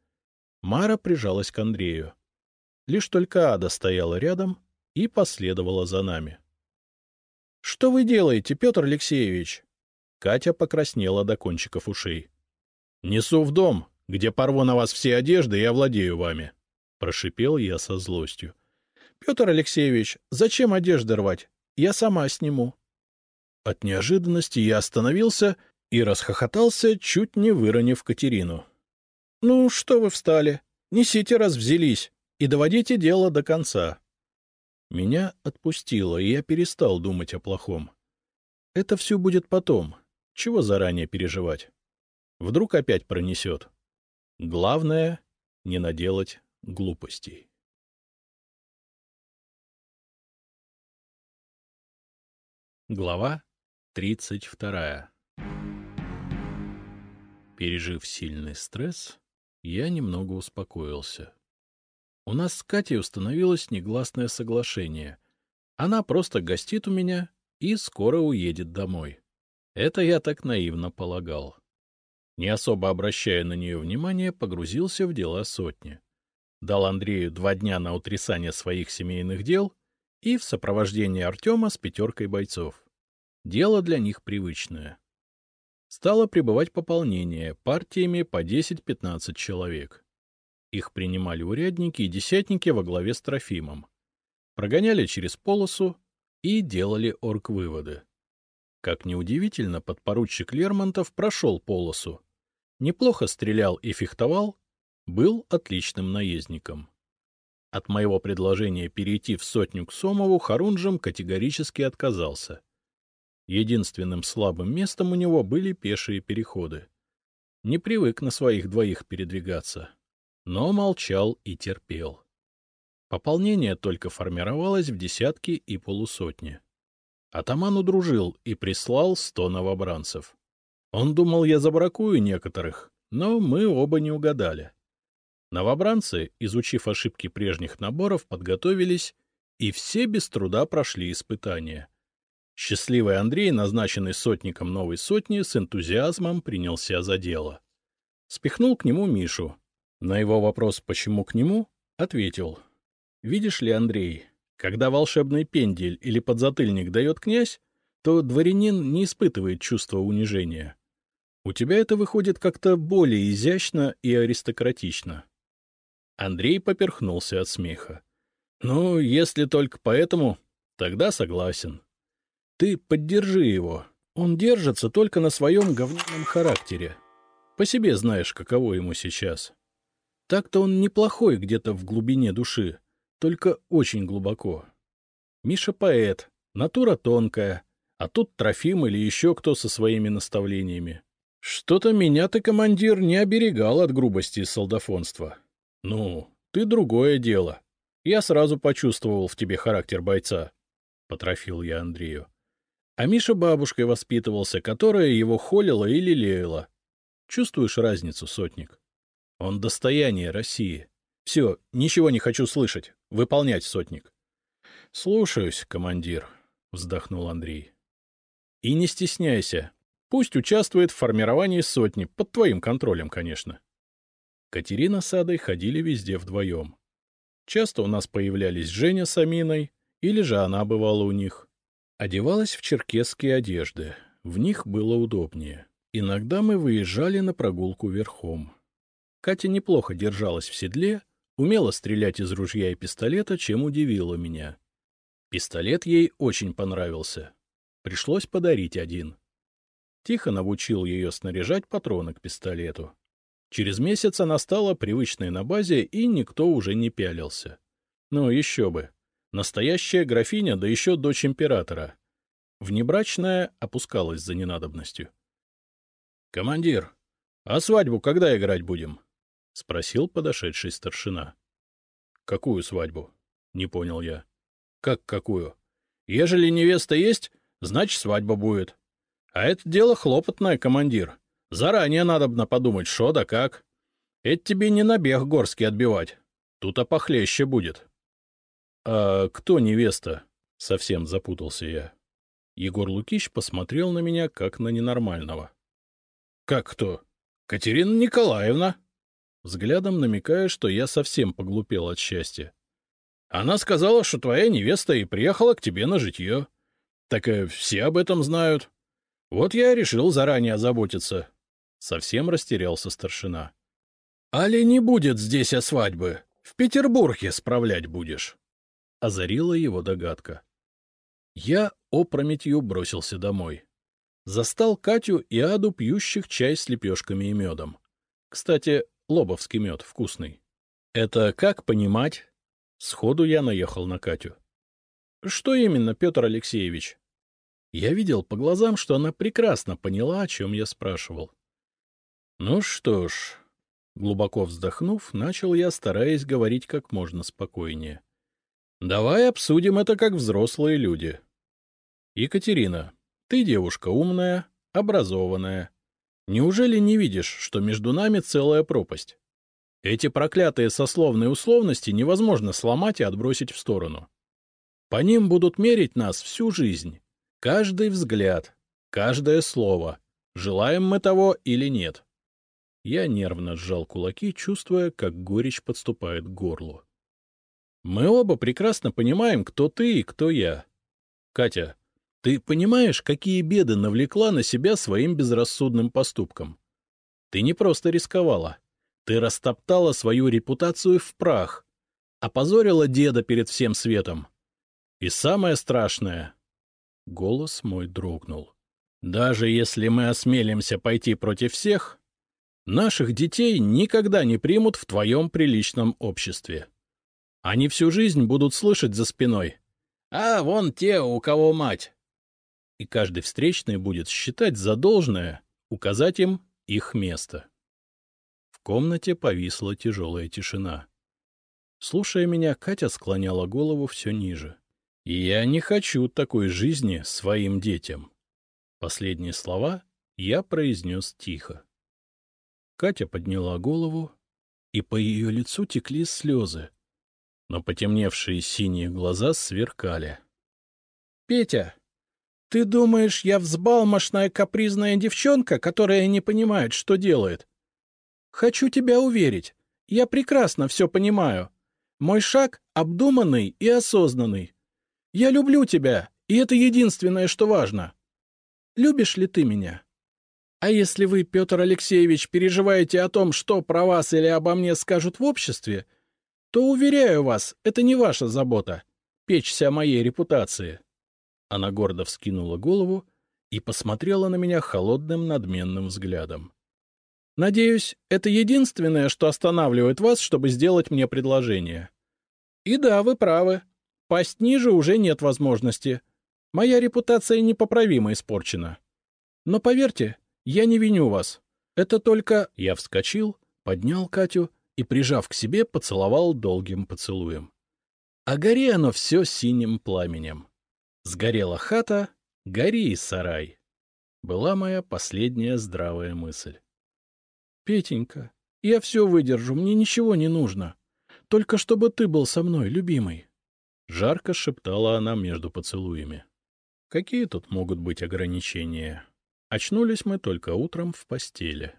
Мара прижалась к Андрею. Лишь только Ада стояла рядом и последовала за нами. — Что вы делаете, Петр Алексеевич? Катя покраснела до кончиков ушей. — Несу в дом, где порву на вас все одежды и овладею вами. Прошипел я со злостью. — Петр Алексеевич, зачем одежды рвать? Я сама сниму. От неожиданности я остановился и расхохотался, чуть не выронив Катерину. — Ну, что вы встали? Несите, раз взялись, и доводите дело до конца. Меня отпустило, и я перестал думать о плохом. Это все будет потом. Чего заранее переживать? Вдруг опять пронесет. Главное — не наделать глупостей. Глава тридцать вторая Пережив сильный стресс, я немного успокоился. У нас с Катей установилось негласное соглашение. Она просто гостит у меня и скоро уедет домой. Это я так наивно полагал. Не особо обращая на нее внимания, погрузился в дела сотни. Дал Андрею два дня на утрясание своих семейных дел и в сопровождении Артема с пятеркой бойцов. Дело для них привычное. Стало прибывать пополнение партиями по 10-15 человек. Их принимали урядники и десятники во главе с Трофимом. Прогоняли через полосу и делали орг-выводы. Как неудивительно, подпоручик Лермонтов прошел полосу. Неплохо стрелял и фехтовал, был отличным наездником. От моего предложения перейти в сотню к Сомову Харунжем категорически отказался. Единственным слабым местом у него были пешие переходы. Не привык на своих двоих передвигаться, но молчал и терпел. Пополнение только формировалось в десятки и полусотни. Атаман удружил и прислал сто новобранцев. Он думал, я забракую некоторых, но мы оба не угадали. Новобранцы, изучив ошибки прежних наборов, подготовились, и все без труда прошли испытания. Счастливый Андрей, назначенный сотником новой сотни, с энтузиазмом принялся за дело. Спихнул к нему Мишу. На его вопрос «почему к нему?» ответил. «Видишь ли, Андрей, когда волшебный пендель или подзатыльник дает князь, то дворянин не испытывает чувства унижения. У тебя это выходит как-то более изящно и аристократично. Андрей поперхнулся от смеха. — Ну, если только поэтому, тогда согласен. Ты поддержи его. Он держится только на своем говняном характере. По себе знаешь, каково ему сейчас. Так-то он неплохой где-то в глубине души, только очень глубоко. Миша поэт, натура тонкая, а тут Трофим или еще кто со своими наставлениями. Что-то меня ты, командир, не оберегал от грубости и солдафонства. Ну, ты другое дело. Я сразу почувствовал в тебе характер бойца, — потрофил я Андрею. А Миша бабушкой воспитывался, которая его холила и лелеяла. Чувствуешь разницу, сотник? Он достояние России. Все, ничего не хочу слышать. Выполнять, сотник. — Слушаюсь, командир, — вздохнул Андрей. — И не стесняйся. Пусть участвует в формировании сотни, под твоим контролем, конечно. Катерина с Адой ходили везде вдвоем. Часто у нас появлялись Женя с Аминой, или же она бывала у них. Одевалась в черкесские одежды, в них было удобнее. Иногда мы выезжали на прогулку верхом. Катя неплохо держалась в седле, Умела стрелять из ружья и пистолета, чем удивила меня. Пистолет ей очень понравился. Пришлось подарить один. Тихо научил ее снаряжать патроны к пистолету. Через месяц она стала привычной на базе, и никто уже не пялился. Ну, еще бы. Настоящая графиня, да еще дочь императора. Внебрачная опускалась за ненадобностью. — Командир, а свадьбу когда играть будем? — спросил подошедший старшина. — Какую свадьбу? — не понял я. — Как какую? Ежели невеста есть, значит, свадьба будет. А это дело хлопотное, командир. Заранее надо бы подумать, что да как. Это тебе не набег горский отбивать. Тут опохлеще будет. — А кто невеста? — совсем запутался я. Егор Лукич посмотрел на меня, как на ненормального. — Как кто? Катерина Николаевна. Взглядом намекая, что я совсем поглупел от счастья. Она сказала, что твоя невеста и приехала к тебе на житье. Так и все об этом знают. Вот я решил заранее озаботиться. Совсем растерялся старшина. — Али не будет здесь о свадьбы. В Петербурге справлять будешь. Озарила его догадка. Я опрометью бросился домой. Застал Катю и Аду, пьющих чай с лепешками и медом. Кстати, лобовский мед вкусный. Это как понимать? Сходу я наехал на Катю. — Что именно, Петр Алексеевич? Я видел по глазам, что она прекрасно поняла, о чем я спрашивал. — Ну что ж, глубоко вздохнув, начал я, стараясь говорить как можно спокойнее. — Давай обсудим это как взрослые люди. Екатерина, ты девушка умная, образованная. Неужели не видишь, что между нами целая пропасть? Эти проклятые сословные условности невозможно сломать и отбросить в сторону. По ним будут мерить нас всю жизнь. Каждый взгляд, каждое слово, желаем мы того или нет. Я нервно сжал кулаки, чувствуя, как горечь подступает к горлу. Мы оба прекрасно понимаем, кто ты и кто я. Катя, ты понимаешь, какие беды навлекла на себя своим безрассудным поступком? Ты не просто рисковала. Ты растоптала свою репутацию в прах, опозорила деда перед всем светом. И самое страшное... Голос мой дрогнул. Даже если мы осмелимся пойти против всех, наших детей никогда не примут в твоем приличном обществе. Они всю жизнь будут слышать за спиной. А вон те, у кого мать и каждый встречный будет считать за должное указать им их место. В комнате повисла тяжелая тишина. Слушая меня, Катя склоняла голову все ниже. «Я не хочу такой жизни своим детям». Последние слова я произнес тихо. Катя подняла голову, и по ее лицу текли слезы, но потемневшие синие глаза сверкали. — Петя, ты думаешь, я взбалмошная капризная девчонка, которая не понимает, что делает? Хочу тебя уверить. Я прекрасно все понимаю. Мой шаг обдуманный и осознанный. Я люблю тебя, и это единственное, что важно. Любишь ли ты меня? А если вы, Петр Алексеевич, переживаете о том, что про вас или обо мне скажут в обществе, то, уверяю вас, это не ваша забота — печься о моей репутации. Она гордо вскинула голову и посмотрела на меня холодным надменным взглядом. — Надеюсь, это единственное, что останавливает вас, чтобы сделать мне предложение. — И да, вы правы. Пасть ниже уже нет возможности. Моя репутация непоправимо испорчена. Но поверьте, я не виню вас. Это только... Я вскочил, поднял Катю и, прижав к себе, поцеловал долгим поцелуем. А гори оно все синим пламенем. Сгорела хата, гори и сарай. Была моя последняя здравая мысль. — Петенька, я все выдержу, мне ничего не нужно. Только чтобы ты был со мной, любимый. Жарко шептала она между поцелуями. Какие тут могут быть ограничения? Очнулись мы только утром в постели.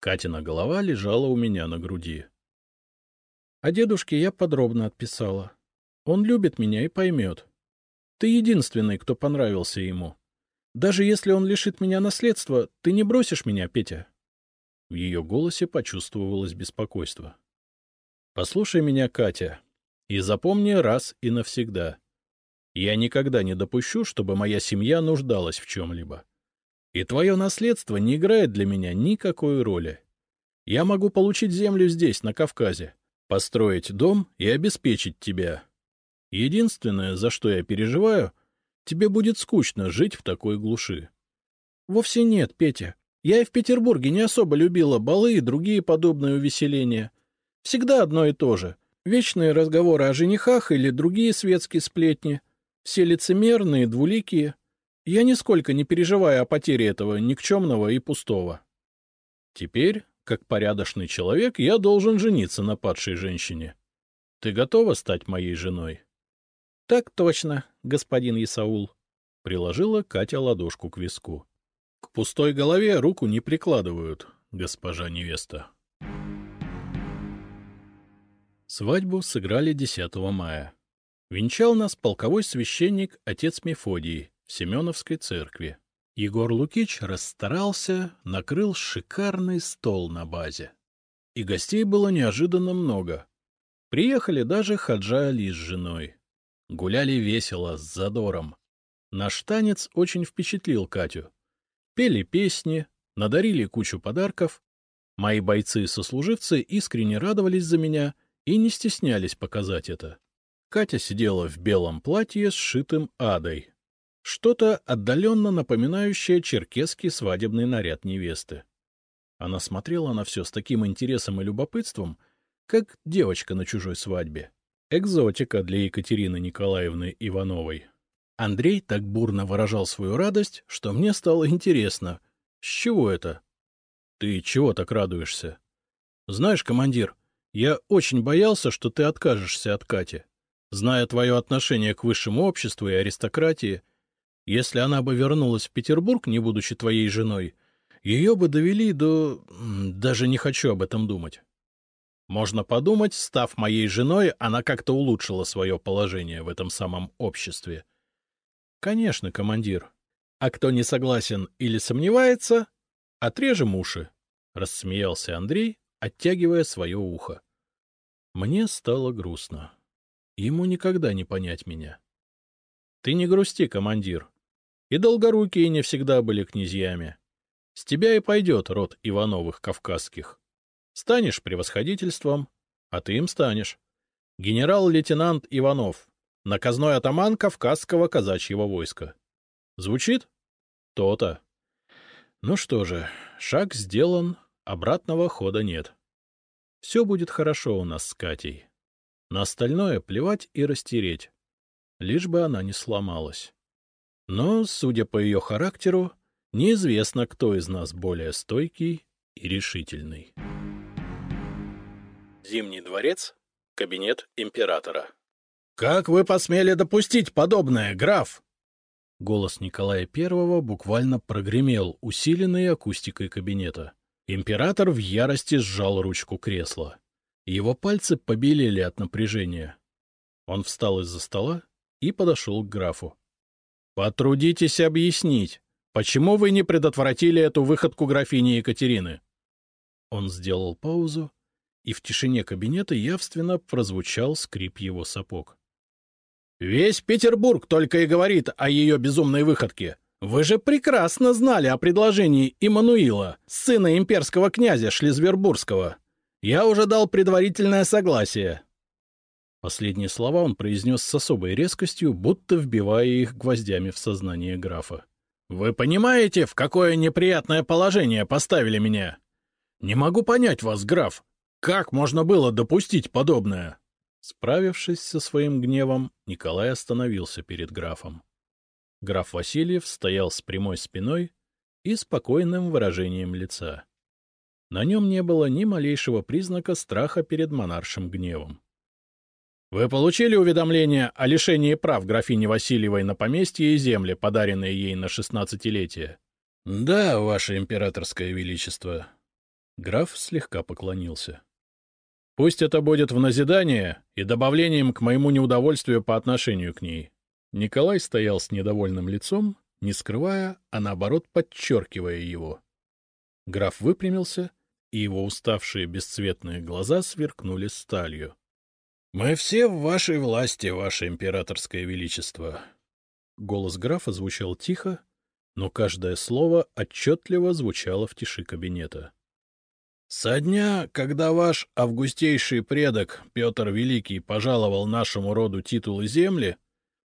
Катина голова лежала у меня на груди. О дедушке я подробно отписала. Он любит меня и поймет. Ты единственный, кто понравился ему. Даже если он лишит меня наследства, ты не бросишь меня, Петя? В ее голосе почувствовалось беспокойство. Послушай меня, Катя, и запомни раз и навсегда. Я никогда не допущу, чтобы моя семья нуждалась в чем-либо. И твое наследство не играет для меня никакой роли. Я могу получить землю здесь, на Кавказе, построить дом и обеспечить тебя. Единственное, за что я переживаю, тебе будет скучно жить в такой глуши. — Вовсе нет, Петя. Я и в Петербурге не особо любила балы и другие подобные увеселения. Всегда одно и то же. Вечные разговоры о женихах или другие светские сплетни. Все лицемерные, двуликие. Я нисколько не переживаю о потере этого никчемного и пустого. Теперь, как порядочный человек, я должен жениться на падшей женщине. Ты готова стать моей женой? — Так точно, господин Исаул, — приложила Катя ладошку к виску. — К пустой голове руку не прикладывают, госпожа невеста. Свадьбу сыграли 10 мая. Венчал нас полковой священник отец Мефодий в Семеновской церкви. Егор Лукич расстарался, накрыл шикарный стол на базе. И гостей было неожиданно много. Приехали даже Хаджа Али с женой. Гуляли весело, с задором. Наш танец очень впечатлил Катю. Пели песни, надарили кучу подарков. Мои бойцы-сослуживцы искренне радовались за меня и не стеснялись показать это. Катя сидела в белом платье, сшитым адой. Что-то отдаленно напоминающее черкесский свадебный наряд невесты. Она смотрела на все с таким интересом и любопытством, как девочка на чужой свадьбе. Экзотика для Екатерины Николаевны Ивановой. Андрей так бурно выражал свою радость, что мне стало интересно, с чего это? Ты чего так радуешься? Знаешь, командир, я очень боялся, что ты откажешься от Кати. Зная твое отношение к высшему обществу и аристократии, если она бы вернулась в Петербург, не будучи твоей женой, ее бы довели до... Даже не хочу об этом думать. Можно подумать, став моей женой, она как-то улучшила свое положение в этом самом обществе. Конечно, командир. А кто не согласен или сомневается, отрежем уши, — рассмеялся Андрей, оттягивая свое ухо. Мне стало грустно. Ему никогда не понять меня. — Ты не грусти, командир. И долгорукие не всегда были князьями. С тебя и пойдет род Ивановых кавказских. Станешь превосходительством, а ты им станешь. Генерал-лейтенант Иванов, наказной атаман Кавказского казачьего войска. Звучит? То-то. Ну что же, шаг сделан, обратного хода нет. Все будет хорошо у нас с Катей. На остальное плевать и растереть, лишь бы она не сломалась. Но, судя по ее характеру, неизвестно, кто из нас более стойкий и решительный. Зимний дворец, кабинет императора. — Как вы посмели допустить подобное, граф? Голос Николая Первого буквально прогремел, усиленный акустикой кабинета. Император в ярости сжал ручку кресла. Его пальцы побелели от напряжения. Он встал из-за стола и подошел к графу. — Потрудитесь объяснить, почему вы не предотвратили эту выходку графини Екатерины? Он сделал паузу, и в тишине кабинета явственно прозвучал скрип его сапог. — Весь Петербург только и говорит о ее безумной выходке. Вы же прекрасно знали о предложении Иммануила, сына имперского князя Шлизвербургского. Я уже дал предварительное согласие. Последние слова он произнес с особой резкостью, будто вбивая их гвоздями в сознание графа. — Вы понимаете, в какое неприятное положение поставили меня? Не могу понять вас, граф. Как можно было допустить подобное? Справившись со своим гневом, Николай остановился перед графом. Граф Васильев стоял с прямой спиной и спокойным выражением лица. На нем не было ни малейшего признака страха перед монаршим гневом. — Вы получили уведомление о лишении прав графини Васильевой на поместье и земли, подаренные ей на шестнадцатилетие? — Да, ваше императорское величество. Граф слегка поклонился. — Пусть это будет в назидание и добавлением к моему неудовольствию по отношению к ней. Николай стоял с недовольным лицом, не скрывая, а наоборот подчеркивая его. Граф выпрямился и его уставшие бесцветные глаза сверкнули сталью. — Мы все в вашей власти, ваше императорское величество. Голос графа звучал тихо, но каждое слово отчетливо звучало в тиши кабинета. — Со дня, когда ваш августейший предок Петр Великий пожаловал нашему роду титулы земли,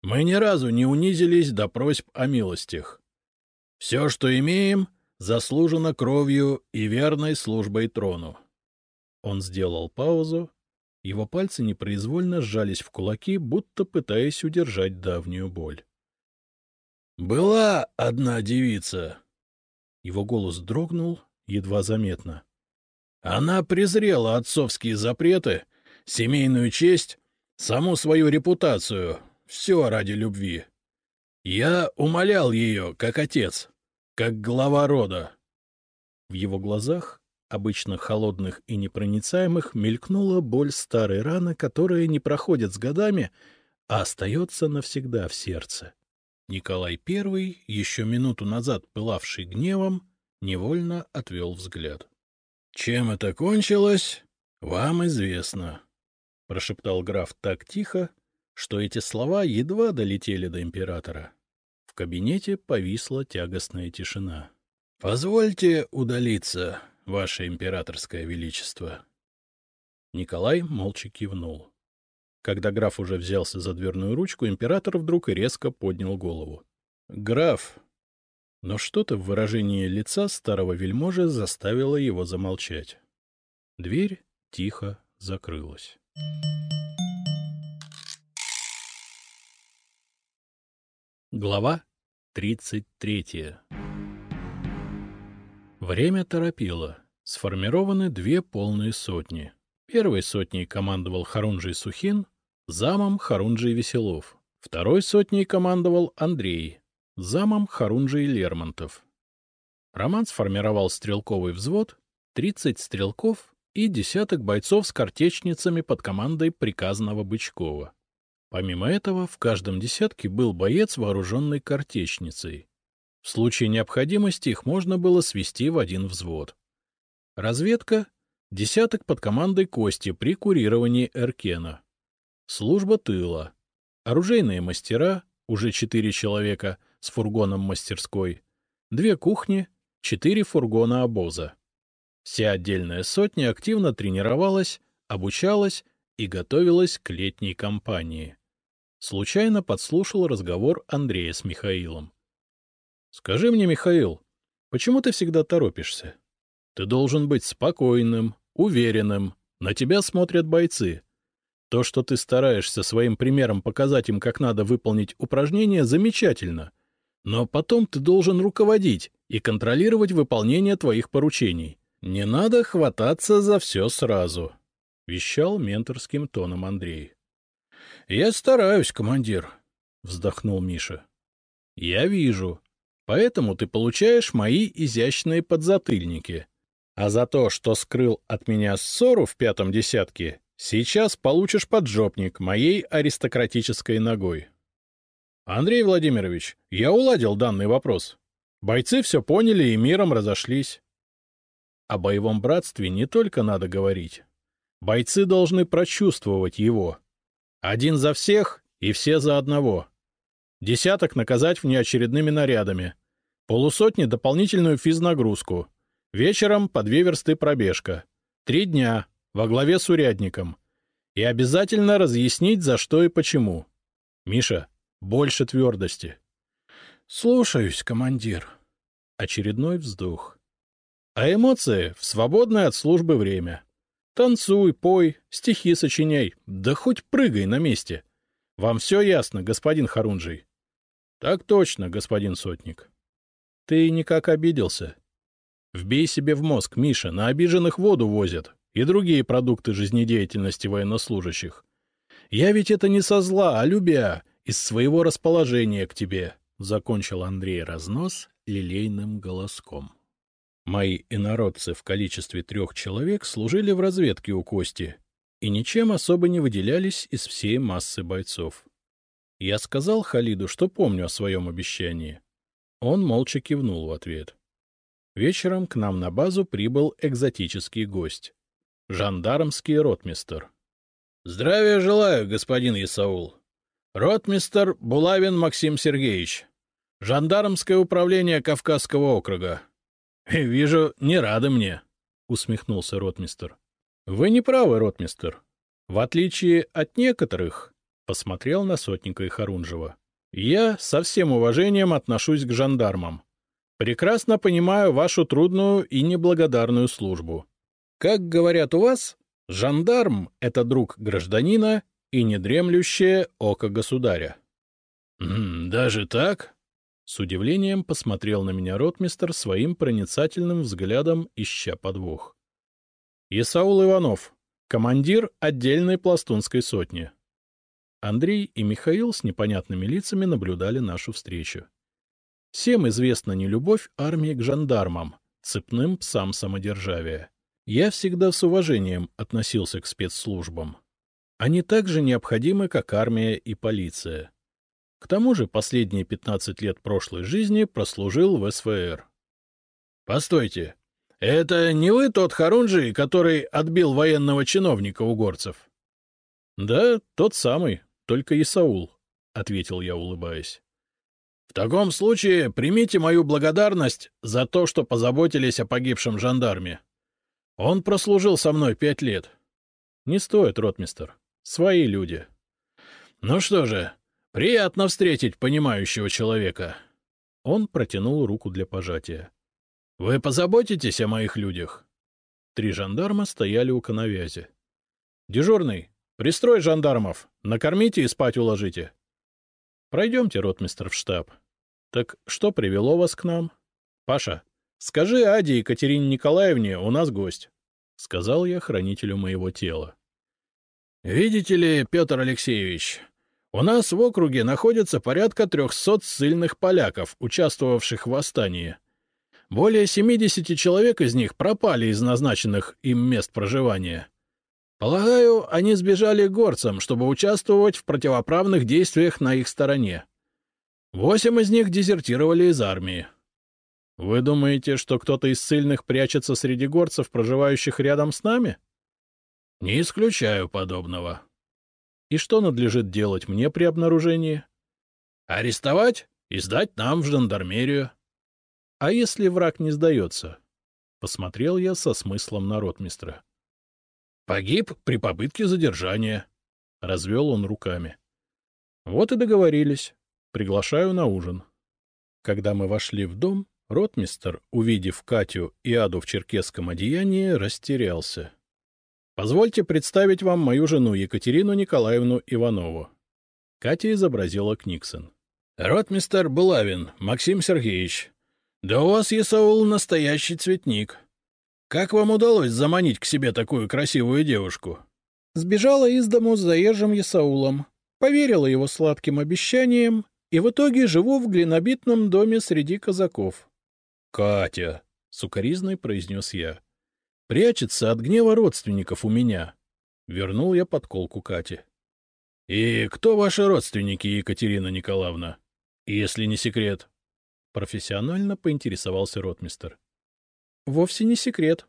мы ни разу не унизились до просьб о милостях. Все, что имеем, заслужено кровью и верной службой трону. Он сделал паузу. Его пальцы непроизвольно сжались в кулаки, будто пытаясь удержать давнюю боль. — Была одна девица. Его голос дрогнул, едва заметно. Она презрела отцовские запреты, семейную честь, саму свою репутацию, все ради любви. Я умолял ее, как отец, как глава рода. В его глазах, обычно холодных и непроницаемых, мелькнула боль старой раны, которая не проходит с годами, а остается навсегда в сердце. Николай I, еще минуту назад пылавший гневом, невольно отвел взгляд. — Чем это кончилось, вам известно, — прошептал граф так тихо, что эти слова едва долетели до императора. В кабинете повисла тягостная тишина. — Позвольте удалиться, ваше императорское величество. Николай молча кивнул. Когда граф уже взялся за дверную ручку, император вдруг резко поднял голову. — Граф! Но что-то в выражении лица старого вельможи заставило его замолчать. Дверь тихо закрылась. Глава 33 Время торопило. Сформированы две полные сотни. Первой сотней командовал Харунжий Сухин, замом Харунжий Веселов. Второй сотней командовал Андрей, замом Харунжий Лермонтов. Роман сформировал стрелковый взвод, 30 стрелков и десяток бойцов с картечницами под командой приказного Бычкова. Помимо этого, в каждом десятке был боец, вооруженный картечницей. В случае необходимости их можно было свести в один взвод. Разведка — десяток под командой Кости при курировании Эркена. Служба тыла. Оружейные мастера, уже четыре человека, с фургоном мастерской. Две кухни, четыре фургона обоза. Вся отдельная сотня активно тренировалась, обучалась и готовилась к летней кампании случайно подслушал разговор Андрея с Михаилом. — Скажи мне, Михаил, почему ты всегда торопишься? Ты должен быть спокойным, уверенным, на тебя смотрят бойцы. То, что ты стараешься своим примером показать им, как надо выполнить упражнение, замечательно. Но потом ты должен руководить и контролировать выполнение твоих поручений. Не надо хвататься за все сразу, — вещал менторским тоном Андрей. — Я стараюсь, командир, — вздохнул Миша. — Я вижу. Поэтому ты получаешь мои изящные подзатыльники. А за то, что скрыл от меня ссору в пятом десятке, сейчас получишь поджопник моей аристократической ногой. Андрей Владимирович, я уладил данный вопрос. Бойцы все поняли и миром разошлись. О боевом братстве не только надо говорить. Бойцы должны прочувствовать его. Один за всех и все за одного. Десяток наказать внеочередными нарядами. Полусотни дополнительную физнагрузку. Вечером по две версты пробежка. Три дня во главе с урядником. И обязательно разъяснить, за что и почему. Миша, больше твердости. — Слушаюсь, командир. Очередной вздох. А эмоции в свободное от службы время. Танцуй, пой, стихи сочиняй, да хоть прыгай на месте. Вам все ясно, господин Харунжий? — Так точно, господин Сотник. — Ты никак обиделся. Вбей себе в мозг, Миша, на обиженных воду возят и другие продукты жизнедеятельности военнослужащих. Я ведь это не со зла, а любя, из своего расположения к тебе, — закончил Андрей разнос лилейным голоском. Мои инородцы в количестве трех человек служили в разведке у Кости и ничем особо не выделялись из всей массы бойцов. Я сказал Халиду, что помню о своем обещании. Он молча кивнул в ответ. Вечером к нам на базу прибыл экзотический гость. Жандармский ротмистер. — Здравия желаю, господин Исаул. Ротмистер Булавин Максим Сергеевич. Жандармское управление Кавказского округа. — Вижу, не рады мне, — усмехнулся ротмистер. — Вы не правы, ротмистер. В отличие от некоторых, — посмотрел на сотника и Харунжева, — я со всем уважением отношусь к жандармам. Прекрасно понимаю вашу трудную и неблагодарную службу. Как говорят у вас, жандарм — это друг гражданина и недремлющее око государя. — Даже так? С удивлением посмотрел на меня ротмистер своим проницательным взглядом, ища подвох. — Исаул Иванов, командир отдельной пластунской сотни. Андрей и Михаил с непонятными лицами наблюдали нашу встречу. Всем известна нелюбовь армии к жандармам, цепным псам самодержавия. Я всегда с уважением относился к спецслужбам. Они так же необходимы, как армия и полиция. К тому же последние 15 лет прошлой жизни прослужил в СВР. — Постойте, это не вы тот Харунжий, который отбил военного чиновника у горцев? — Да, тот самый, только Исаул, — ответил я, улыбаясь. В таком случае примите мою благодарность за то, что позаботились о погибшем жандарме. Он прослужил со мной пять лет. — Не стоит, ротмистер. Свои люди. — Ну что же, приятно встретить понимающего человека. Он протянул руку для пожатия. — Вы позаботитесь о моих людях? Три жандарма стояли у коновязи. — Дежурный, пристрой жандармов, накормите и спать уложите. — Пройдемте, ротмистер, в штаб. Так что привело вас к нам? Паша, скажи Аде Екатерине Николаевне, у нас гость, — сказал я хранителю моего тела. — Видите ли, Петр Алексеевич, у нас в округе находится порядка трехсот ссыльных поляков, участвовавших в восстании. Более семидесяти человек из них пропали из назначенных им мест проживания. Полагаю, они сбежали горцам, чтобы участвовать в противоправных действиях на их стороне. Восемь из них дезертировали из армии. — Вы думаете, что кто-то из ссыльных прячется среди горцев, проживающих рядом с нами? — Не исключаю подобного. — И что надлежит делать мне при обнаружении? — Арестовать и сдать нам в жандармерию. — А если враг не сдается? Посмотрел я со смыслом на ротмистра. — Погиб при попытке задержания. Развел он руками. — Вот и договорились. Приглашаю на ужин. Когда мы вошли в дом, ротмистер, увидев Катю и Аду в черкесском одеянии, растерялся. — Позвольте представить вам мою жену Екатерину Николаевну Иванову. Катя изобразила Книксон. — Ротмистер Булавин, Максим Сергеевич. Да у вас, Исаул, настоящий цветник. Как вам удалось заманить к себе такую красивую девушку? Сбежала из дому с заезжим Исаулом, поверила его сладким обещаниям и в итоге живу в глинобитном доме среди казаков. — Катя! — сукоризной произнес я. — Прячется от гнева родственников у меня. Вернул я подколку Кате. — И кто ваши родственники, Екатерина Николаевна? Если не секрет. Профессионально поинтересовался ротмистер. — Вовсе не секрет.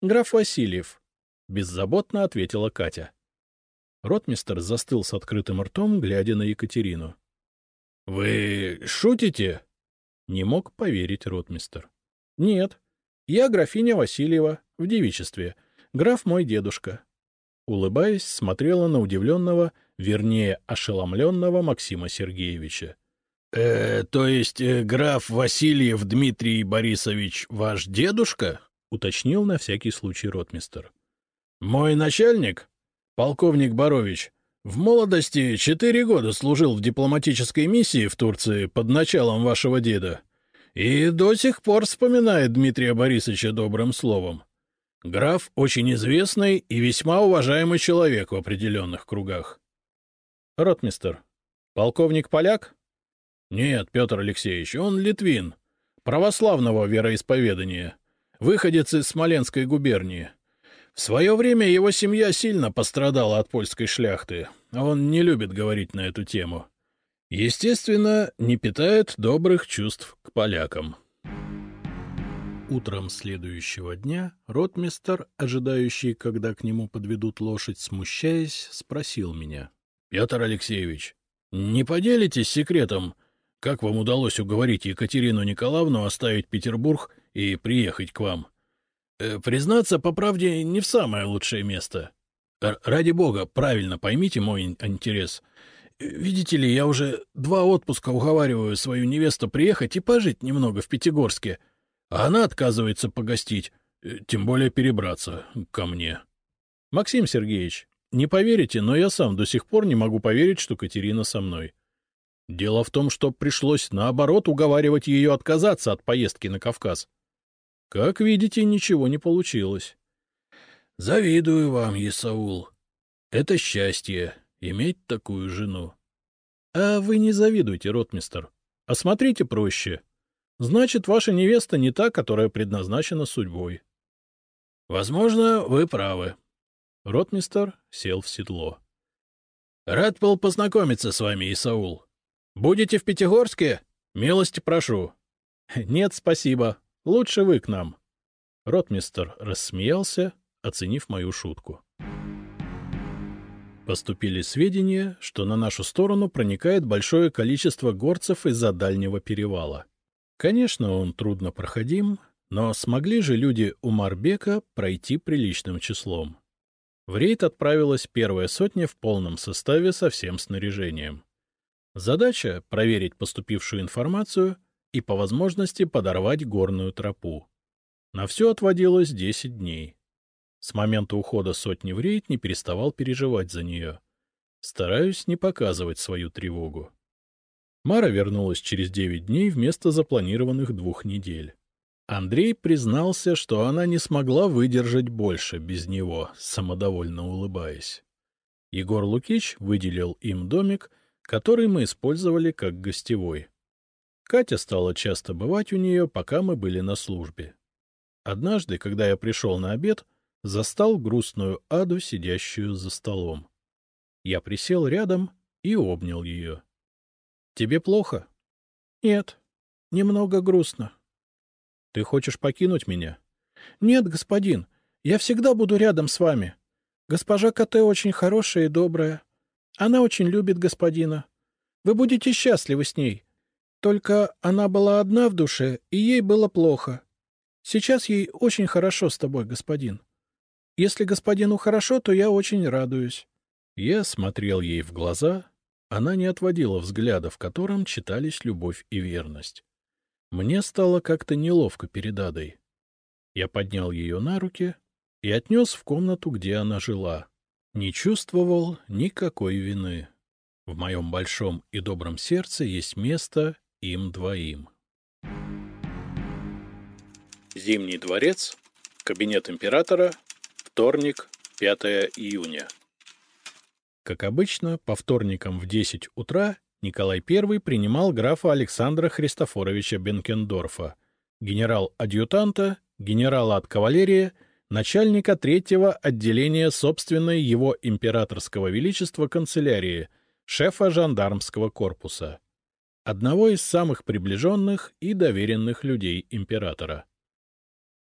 Граф Васильев. Беззаботно ответила Катя. Ротмистер застыл с открытым ртом, глядя на Екатерину. — Вы шутите? — не мог поверить ротмистер. — Нет. Я графиня Васильева, в девичестве. Граф мой дедушка. Улыбаясь, смотрела на удивленного, вернее, ошеломленного Максима Сергеевича. «Э, — То есть э, граф Васильев Дмитрий Борисович ваш дедушка? — уточнил на всякий случай ротмистер. — Мой начальник, полковник Борович, в молодости четыре года служил в дипломатической миссии в Турции под началом вашего деда и до сих пор вспоминает Дмитрия Борисовича добрым словом. Граф очень известный и весьма уважаемый человек в определенных кругах. — Ротмистер, полковник поляк? — Нет, Петр Алексеевич, он литвин, православного вероисповедания, выходец из Смоленской губернии. В свое время его семья сильно пострадала от польской шляхты. Он не любит говорить на эту тему. Естественно, не питает добрых чувств к полякам. Утром следующего дня ротмистер, ожидающий, когда к нему подведут лошадь, смущаясь, спросил меня. — Петр Алексеевич, не поделитесь секретом, как вам удалось уговорить Екатерину Николаевну оставить Петербург и приехать к вам? Э, признаться, по правде, не в самое лучшее место. Ради бога, правильно поймите мой интерес. Видите ли, я уже два отпуска уговариваю свою невесту приехать и пожить немного в Пятигорске, а она отказывается погостить, э, тем более перебраться ко мне. Максим Сергеевич, не поверите, но я сам до сих пор не могу поверить, что Катерина со мной. Дело в том, что пришлось, наоборот, уговаривать ее отказаться от поездки на Кавказ. Как видите, ничего не получилось. — Завидую вам, Исаул. Это счастье — иметь такую жену. — А вы не завидуйте, ротмистер. А смотрите проще. Значит, ваша невеста не та, которая предназначена судьбой. — Возможно, вы правы, Ротмистер сел в седло. — Рад был познакомиться с вами, Исаул. Будете в Пятигорске? Милости прошу. — Нет, спасибо. Лучше вы к нам. Ротмистер рассмеялся, оценив мою шутку. Поступили сведения, что на нашу сторону проникает большое количество горцев из-за дальнего перевала. Конечно, он трудно проходим, но смогли же люди у Марбека пройти приличным числом. В рейд отправилась первая сотня в полном составе со всем снаряжением. Задача — проверить поступившую информацию и, по возможности, подорвать горную тропу. На все отводилось 10 дней. С момента ухода сотни в рейд не переставал переживать за нее. Стараюсь не показывать свою тревогу. Мара вернулась через 9 дней вместо запланированных двух недель. Андрей признался, что она не смогла выдержать больше без него, самодовольно улыбаясь. Егор Лукич выделил им домик, который мы использовали как гостевой. Катя стала часто бывать у нее, пока мы были на службе. Однажды, когда я пришел на обед, застал грустную Аду, сидящую за столом. Я присел рядом и обнял ее. — Тебе плохо? — Нет, немного грустно. Ты хочешь покинуть меня? — Нет, господин, я всегда буду рядом с вами. Госпожа Кате очень хорошая и добрая. Она очень любит господина. Вы будете счастливы с ней. Только она была одна в душе, и ей было плохо. Сейчас ей очень хорошо с тобой, господин. Если господину хорошо, то я очень радуюсь. Я смотрел ей в глаза. Она не отводила взгляда, в котором читались любовь и верность. Мне стало как-то неловко перед Адой. Я поднял ее на руки и отнес в комнату, где она жила. Не чувствовал никакой вины. В моем большом и добром сердце есть место им двоим. Зимний дворец, кабинет императора, вторник, 5 июня. Как обычно, по вторникам в 10 утра Николай I принимал графа Александра Христофоровича Бенкендорфа, генерал-адъютанта, генерала от кавалерии, начальника третьего отделения собственной его императорского величества канцелярии, шефа жандармского корпуса, одного из самых приближенных и доверенных людей императора. —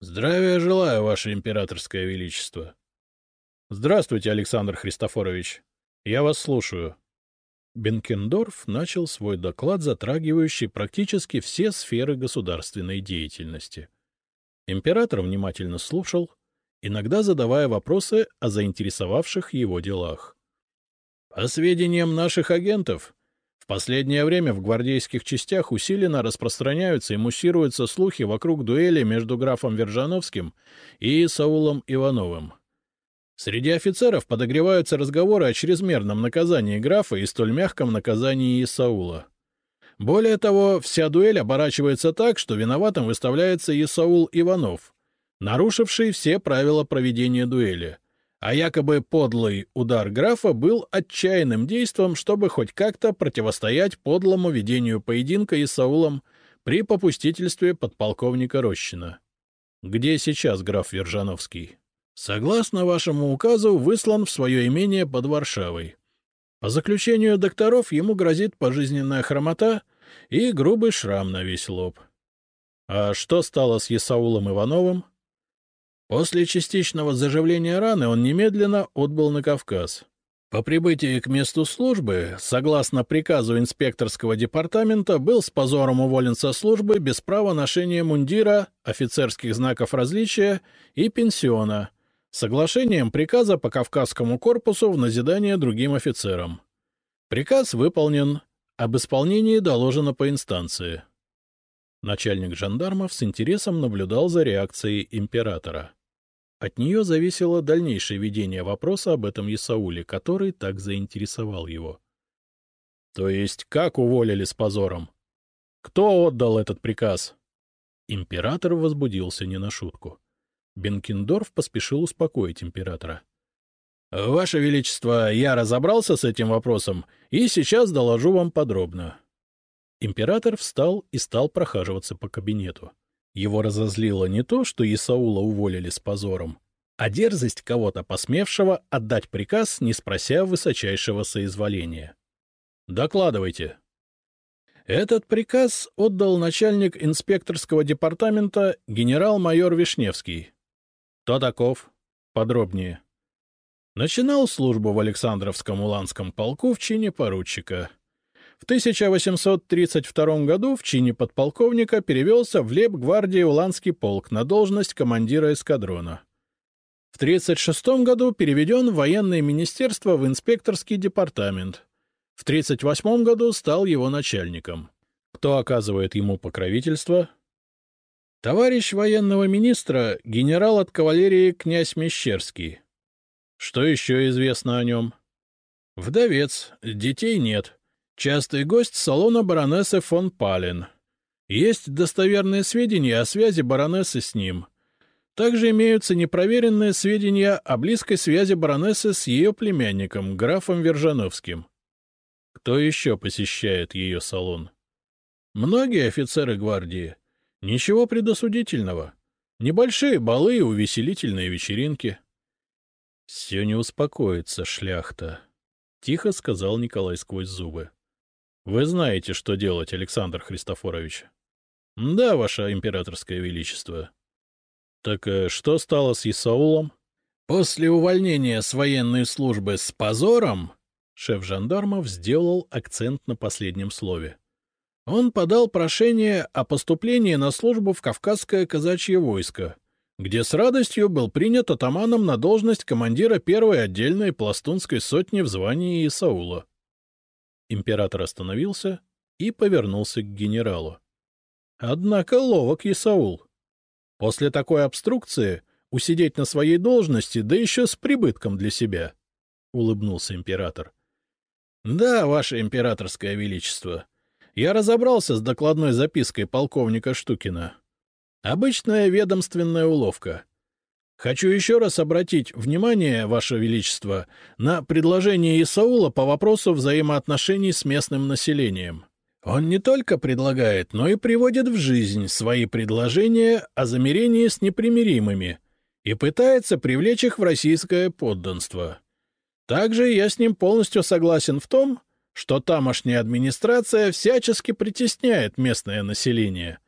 Здравия желаю, ваше императорское величество. — Здравствуйте, Александр Христофорович. Я вас слушаю. Бенкендорф начал свой доклад, затрагивающий практически все сферы государственной деятельности. Император внимательно слушал, иногда задавая вопросы о заинтересовавших его делах. По сведениям наших агентов, в последнее время в гвардейских частях усиленно распространяются и муссируются слухи вокруг дуэли между графом Вержановским и Саулом Ивановым. Среди офицеров подогреваются разговоры о чрезмерном наказании графа и столь мягком наказании Исаула. Более того, вся дуэль оборачивается так, что виноватым выставляется Исаул Иванов, нарушивший все правила проведения дуэли, а якобы подлый удар графа был отчаянным действом, чтобы хоть как-то противостоять подлому ведению поединка Исаулом при попустительстве подполковника Рощина. Где сейчас граф Вержановский? Согласно вашему указу, выслан в свое имение под Варшавой. По заключению докторов ему грозит пожизненная хромота и грубый шрам на весь лоб. — А что стало с Исаулом Ивановым? После частичного заживления раны он немедленно отбыл на Кавказ. По прибытии к месту службы, согласно приказу инспекторского департамента, был с позором уволен со службы без права ношения мундира, офицерских знаков различия и пенсиона, соглашением приказа по Кавказскому корпусу в назидание другим офицерам. Приказ выполнен, об исполнении доложено по инстанции. Начальник жандармов с интересом наблюдал за реакцией императора. От нее зависело дальнейшее ведение вопроса об этом Исауле, который так заинтересовал его. — То есть как уволили с позором? Кто отдал этот приказ? Император возбудился не на шутку. Бенкендорф поспешил успокоить императора. — Ваше Величество, я разобрался с этим вопросом и сейчас доложу вам подробно. Император встал и стал прохаживаться по кабинету. Его разозлило не то, что Исаула уволили с позором, а дерзость кого-то посмевшего отдать приказ, не спрося высочайшего соизволения. «Докладывайте». Этот приказ отдал начальник инспекторского департамента генерал-майор Вишневский. Кто таков? Подробнее. Начинал службу в Александровском Уланском полку в чине поручика. В 1832 году в чине подполковника перевелся в лейб-гвардии Уланский полк на должность командира эскадрона. В 1936 году переведен в военное министерство в инспекторский департамент. В 1938 году стал его начальником. Кто оказывает ему покровительство? Товарищ военного министра, генерал от кавалерии князь Мещерский. Что еще известно о нем? Вдовец, детей нет. Частый гость салона баронессы фон Пален. Есть достоверные сведения о связи баронессы с ним. Также имеются непроверенные сведения о близкой связи баронессы с ее племянником, графом Вержановским. Кто еще посещает ее салон? Многие офицеры гвардии. Ничего предосудительного. Небольшие балы и увеселительные вечеринки. — Все не успокоится, шляхта, — тихо сказал Николай сквозь зубы. Вы знаете, что делать, Александр Христофорович. — Да, ваше императорское величество. — Так э, что стало с Исаулом? — После увольнения с военной службы с позором, шеф жандармов сделал акцент на последнем слове. Он подал прошение о поступлении на службу в Кавказское казачье войско, где с радостью был принят атаманом на должность командира первой отдельной пластунской сотни в звании Исаула. Император остановился и повернулся к генералу. Однако ловок Исаул. После такой обструкции усидеть на своей должности, да еще с прибытком для себя, — улыбнулся император. — Да, ваше императорское величество, я разобрался с докладной запиской полковника Штукина. Обычная ведомственная уловка. Хочу еще раз обратить внимание, Ваше Величество, на предложение Исаула по вопросу взаимоотношений с местным населением. Он не только предлагает, но и приводит в жизнь свои предложения о замирении с непримиримыми и пытается привлечь их в российское подданство. Также я с ним полностью согласен в том, что тамошняя администрация всячески притесняет местное население.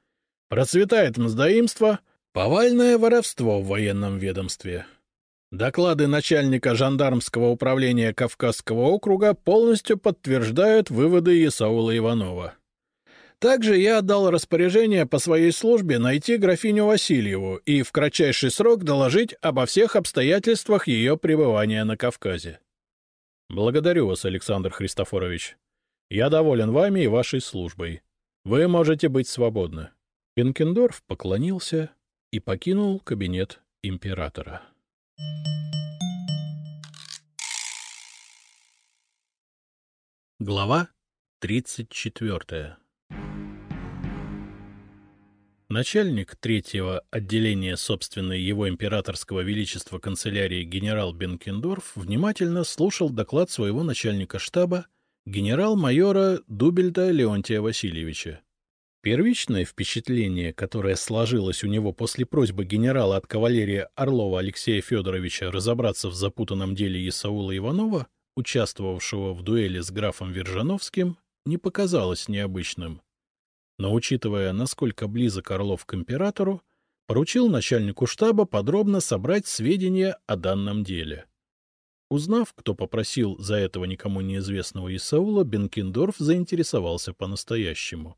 Процветает мздоимство — Повальное воровство в военном ведомстве. Доклады начальника жандармского управления Кавказского округа полностью подтверждают выводы Исаула Иванова. Также я отдал распоряжение по своей службе найти графиню Васильеву и в кратчайший срок доложить обо всех обстоятельствах ее пребывания на Кавказе. Благодарю вас, Александр Христофорович. Я доволен вами и вашей службой. Вы можете быть свободны. Пенкендорф поклонился и покинул кабинет императора. Глава 34 Начальник третьего отделения собственной его императорского величества канцелярии генерал Бенкендорф внимательно слушал доклад своего начальника штаба генерал-майора Дубельта Леонтия Васильевича. Первичное впечатление, которое сложилось у него после просьбы генерала от кавалерии Орлова Алексея Федоровича разобраться в запутанном деле Исаула Иванова, участвовавшего в дуэли с графом Вержановским, не показалось необычным. но, учитывая, насколько близок Орлов к императору, поручил начальнику штаба подробно собрать сведения о данном деле. Узнав, кто попросил за этого никому неизвестного Исаула, Бенкендорф заинтересовался по-настоящему.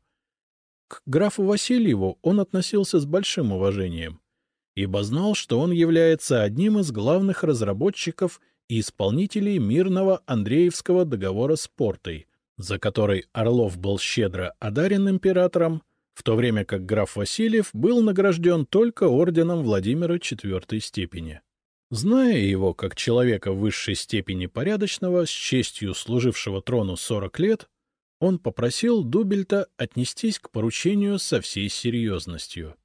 К графу Васильеву он относился с большим уважением, ибо знал, что он является одним из главных разработчиков и исполнителей мирного Андреевского договора с Портой, за который Орлов был щедро одарен императором, в то время как граф Васильев был награжден только орденом Владимира IV степени. Зная его как человека высшей степени порядочного, с честью служившего трону 40 лет, он попросил Дубельта отнестись к поручению со всей серьезностью.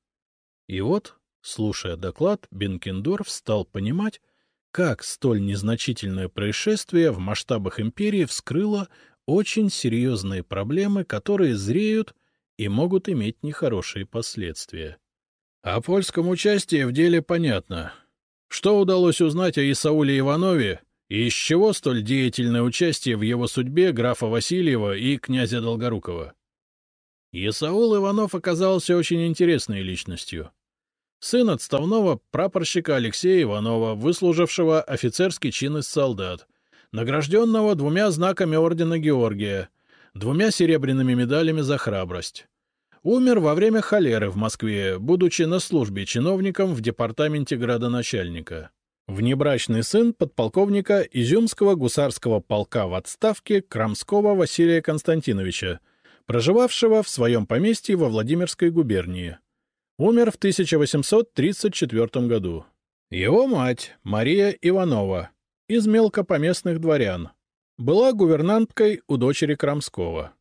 И вот, слушая доклад, Бенкендорф стал понимать, как столь незначительное происшествие в масштабах империи вскрыло очень серьезные проблемы, которые зреют и могут иметь нехорошие последствия. О польском участии в деле понятно. Что удалось узнать о Исауле Иванове и из чего столь деятельное участие в его судьбе графа Васильева и князя Долгорукова? Исаул Иванов оказался очень интересной личностью. Сын отставного прапорщика Алексея Иванова, выслужившего офицерский чин из солдат, награжденного двумя знаками ордена Георгия, двумя серебряными медалями за храбрость. Умер во время холеры в Москве, будучи на службе чиновником в департаменте градоначальника. Внебрачный сын подполковника Изюмского гусарского полка в отставке Крамского Василия Константиновича, проживавшего в своем поместье во Владимирской губернии. Умер в 1834 году. Его мать, Мария Иванова, из мелкопоместных дворян, была гувернанткой у дочери Крамского.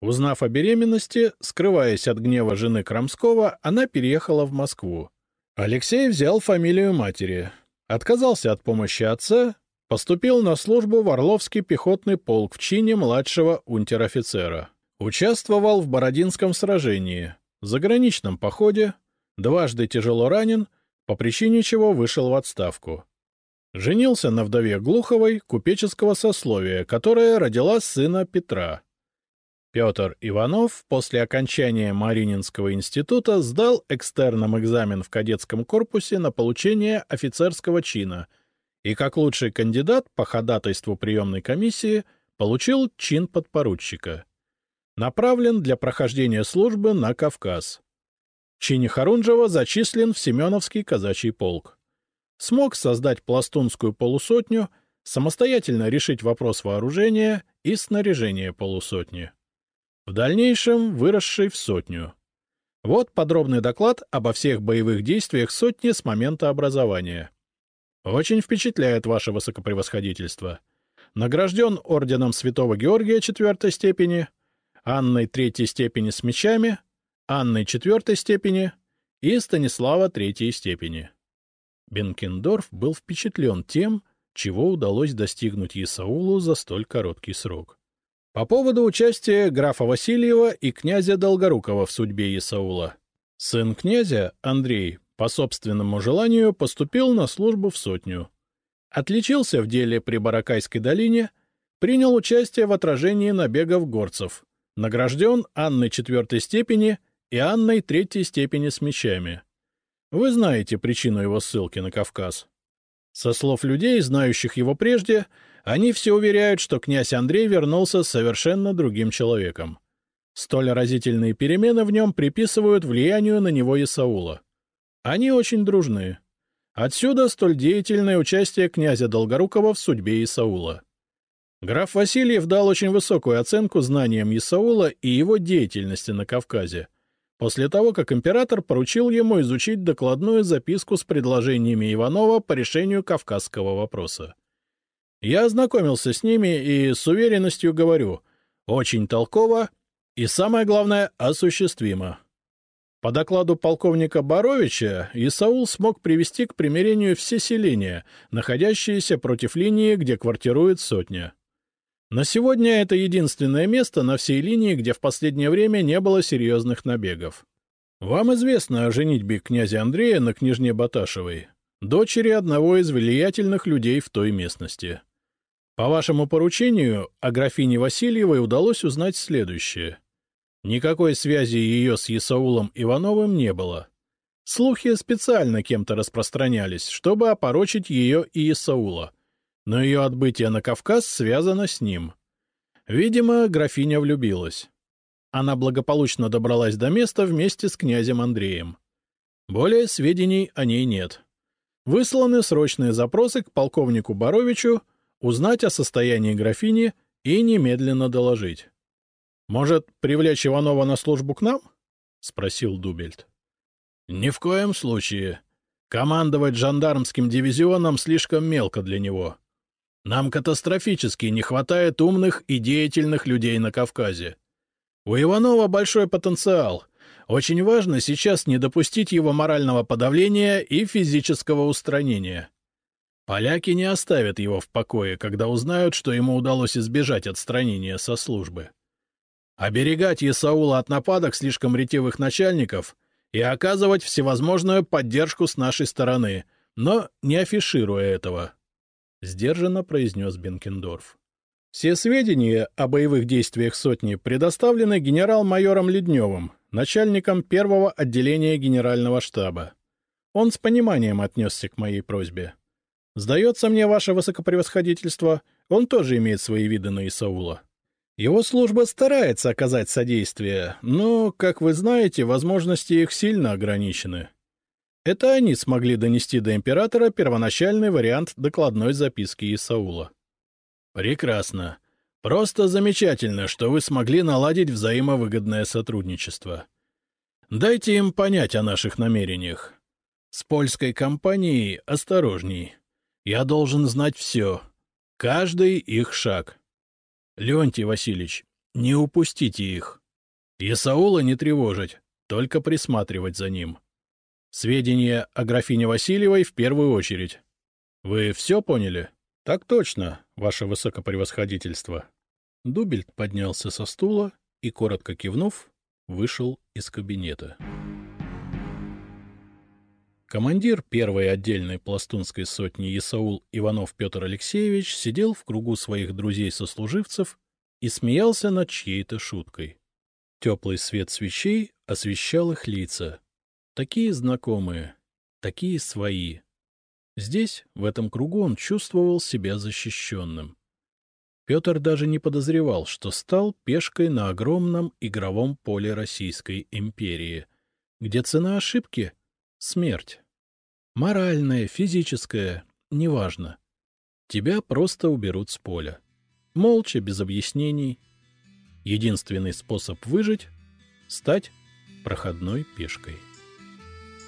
Узнав о беременности, скрываясь от гнева жены Крамского, она переехала в Москву. Алексей взял фамилию матери, Отказался от помощи отца, поступил на службу в Орловский пехотный полк в чине младшего унтер-офицера. Участвовал в Бородинском сражении, заграничном походе, дважды тяжело ранен, по причине чего вышел в отставку. Женился на вдове Глуховой купеческого сословия, которая родила сына Петра. Петр Иванов после окончания Марининского института сдал экстерном экзамен в кадетском корпусе на получение офицерского чина и как лучший кандидат по ходатайству приемной комиссии получил чин подпоручика. Направлен для прохождения службы на Кавказ. Чине Харунжева зачислен в Семеновский казачий полк. Смог создать пластунскую полусотню, самостоятельно решить вопрос вооружения и снаряжения полусотни в дальнейшем выросший в сотню. Вот подробный доклад обо всех боевых действиях сотни с момента образования. Очень впечатляет ваше высокопревосходительство. Награжден орденом Святого Георгия четвертой степени, Анной третьей степени с мечами, Анной четвертой степени и Станислава третьей степени. Бенкендорф был впечатлен тем, чего удалось достигнуть Исаулу за столь короткий срок. По поводу участия графа Васильева и князя Долгорукова в судьбе Исаула. Сын князя, Андрей, по собственному желанию поступил на службу в сотню. Отличился в деле при Баракайской долине, принял участие в отражении набегов горцев, награжден Анной четвертой степени и Анной третьей степени с мечами. Вы знаете причину его ссылки на Кавказ. Со слов людей, знающих его прежде, они все уверяют, что князь Андрей вернулся совершенно другим человеком. Столь разительные перемены в нем приписывают влиянию на него Исаула. Они очень дружны. Отсюда столь деятельное участие князя Долгорукова в судьбе Исаула. Граф Васильев дал очень высокую оценку знаниям Исаула и его деятельности на Кавказе, после того, как император поручил ему изучить докладную записку с предложениями Иванова по решению кавказского вопроса. Я ознакомился с ними и с уверенностью говорю, очень толково и, самое главное, осуществимо. По докладу полковника Боровича, Исаул смог привести к примирению все селения, находящиеся против линии, где квартирует сотня. На сегодня это единственное место на всей линии, где в последнее время не было серьезных набегов. Вам известно о женитьбе князя Андрея на княжне Баташевой, дочери одного из влиятельных людей в той местности. По вашему поручению о графине Васильевой удалось узнать следующее. Никакой связи ее с Исаулом Ивановым не было. Слухи специально кем-то распространялись, чтобы опорочить ее и Исаула, но ее отбытие на Кавказ связано с ним. Видимо, графиня влюбилась. Она благополучно добралась до места вместе с князем Андреем. Более сведений о ней нет. Высланы срочные запросы к полковнику Боровичу узнать о состоянии графини и немедленно доложить. — Может, привлечь Иванова на службу к нам? — спросил Дубельт. — Ни в коем случае. Командовать жандармским дивизионом слишком мелко для него. Нам катастрофически не хватает умных и деятельных людей на Кавказе. У Иванова большой потенциал. Очень важно сейчас не допустить его морального подавления и физического устранения. Поляки не оставят его в покое, когда узнают, что ему удалось избежать отстранения со службы. Оберегать Исаула от нападок слишком ретивых начальников и оказывать всевозможную поддержку с нашей стороны, но не афишируя этого. — сдержанно произнес Бенкендорф. Все сведения о боевых действиях сотни предоставлены генерал-майором Ледневым, начальником первого отделения генерального штаба. Он с пониманием отнесся к моей просьбе. Сдается мне, ваше высокопревосходительство, он тоже имеет свои виды на Исаула. Его служба старается оказать содействие, но, как вы знаете, возможности их сильно ограничены. Это они смогли донести до императора первоначальный вариант докладной записки Исаула. Прекрасно. Просто замечательно, что вы смогли наладить взаимовыгодное сотрудничество. Дайте им понять о наших намерениях. С польской компанией осторожней. Я должен знать все. Каждый их шаг. Леонтий Васильевич, не упустите их. Исаула не тревожить, только присматривать за ним. Сведения о графине Васильевой в первую очередь. Вы все поняли? — Так точно, ваше высокопревосходительство. Дубельт поднялся со стула и, коротко кивнув, вышел из кабинета. Командир первой отдельной пластунской сотни Исаул Иванов Петр Алексеевич сидел в кругу своих друзей-сослуживцев и смеялся над чьей-то шуткой. Теплый свет свечей освещал их лица — Такие знакомые, такие свои. Здесь, в этом кругу, он чувствовал себя защищенным. Петр даже не подозревал, что стал пешкой на огромном игровом поле Российской империи, где цена ошибки — смерть. Моральная, физическая — неважно. Тебя просто уберут с поля. Молча, без объяснений. Единственный способ выжить — стать проходной пешкой.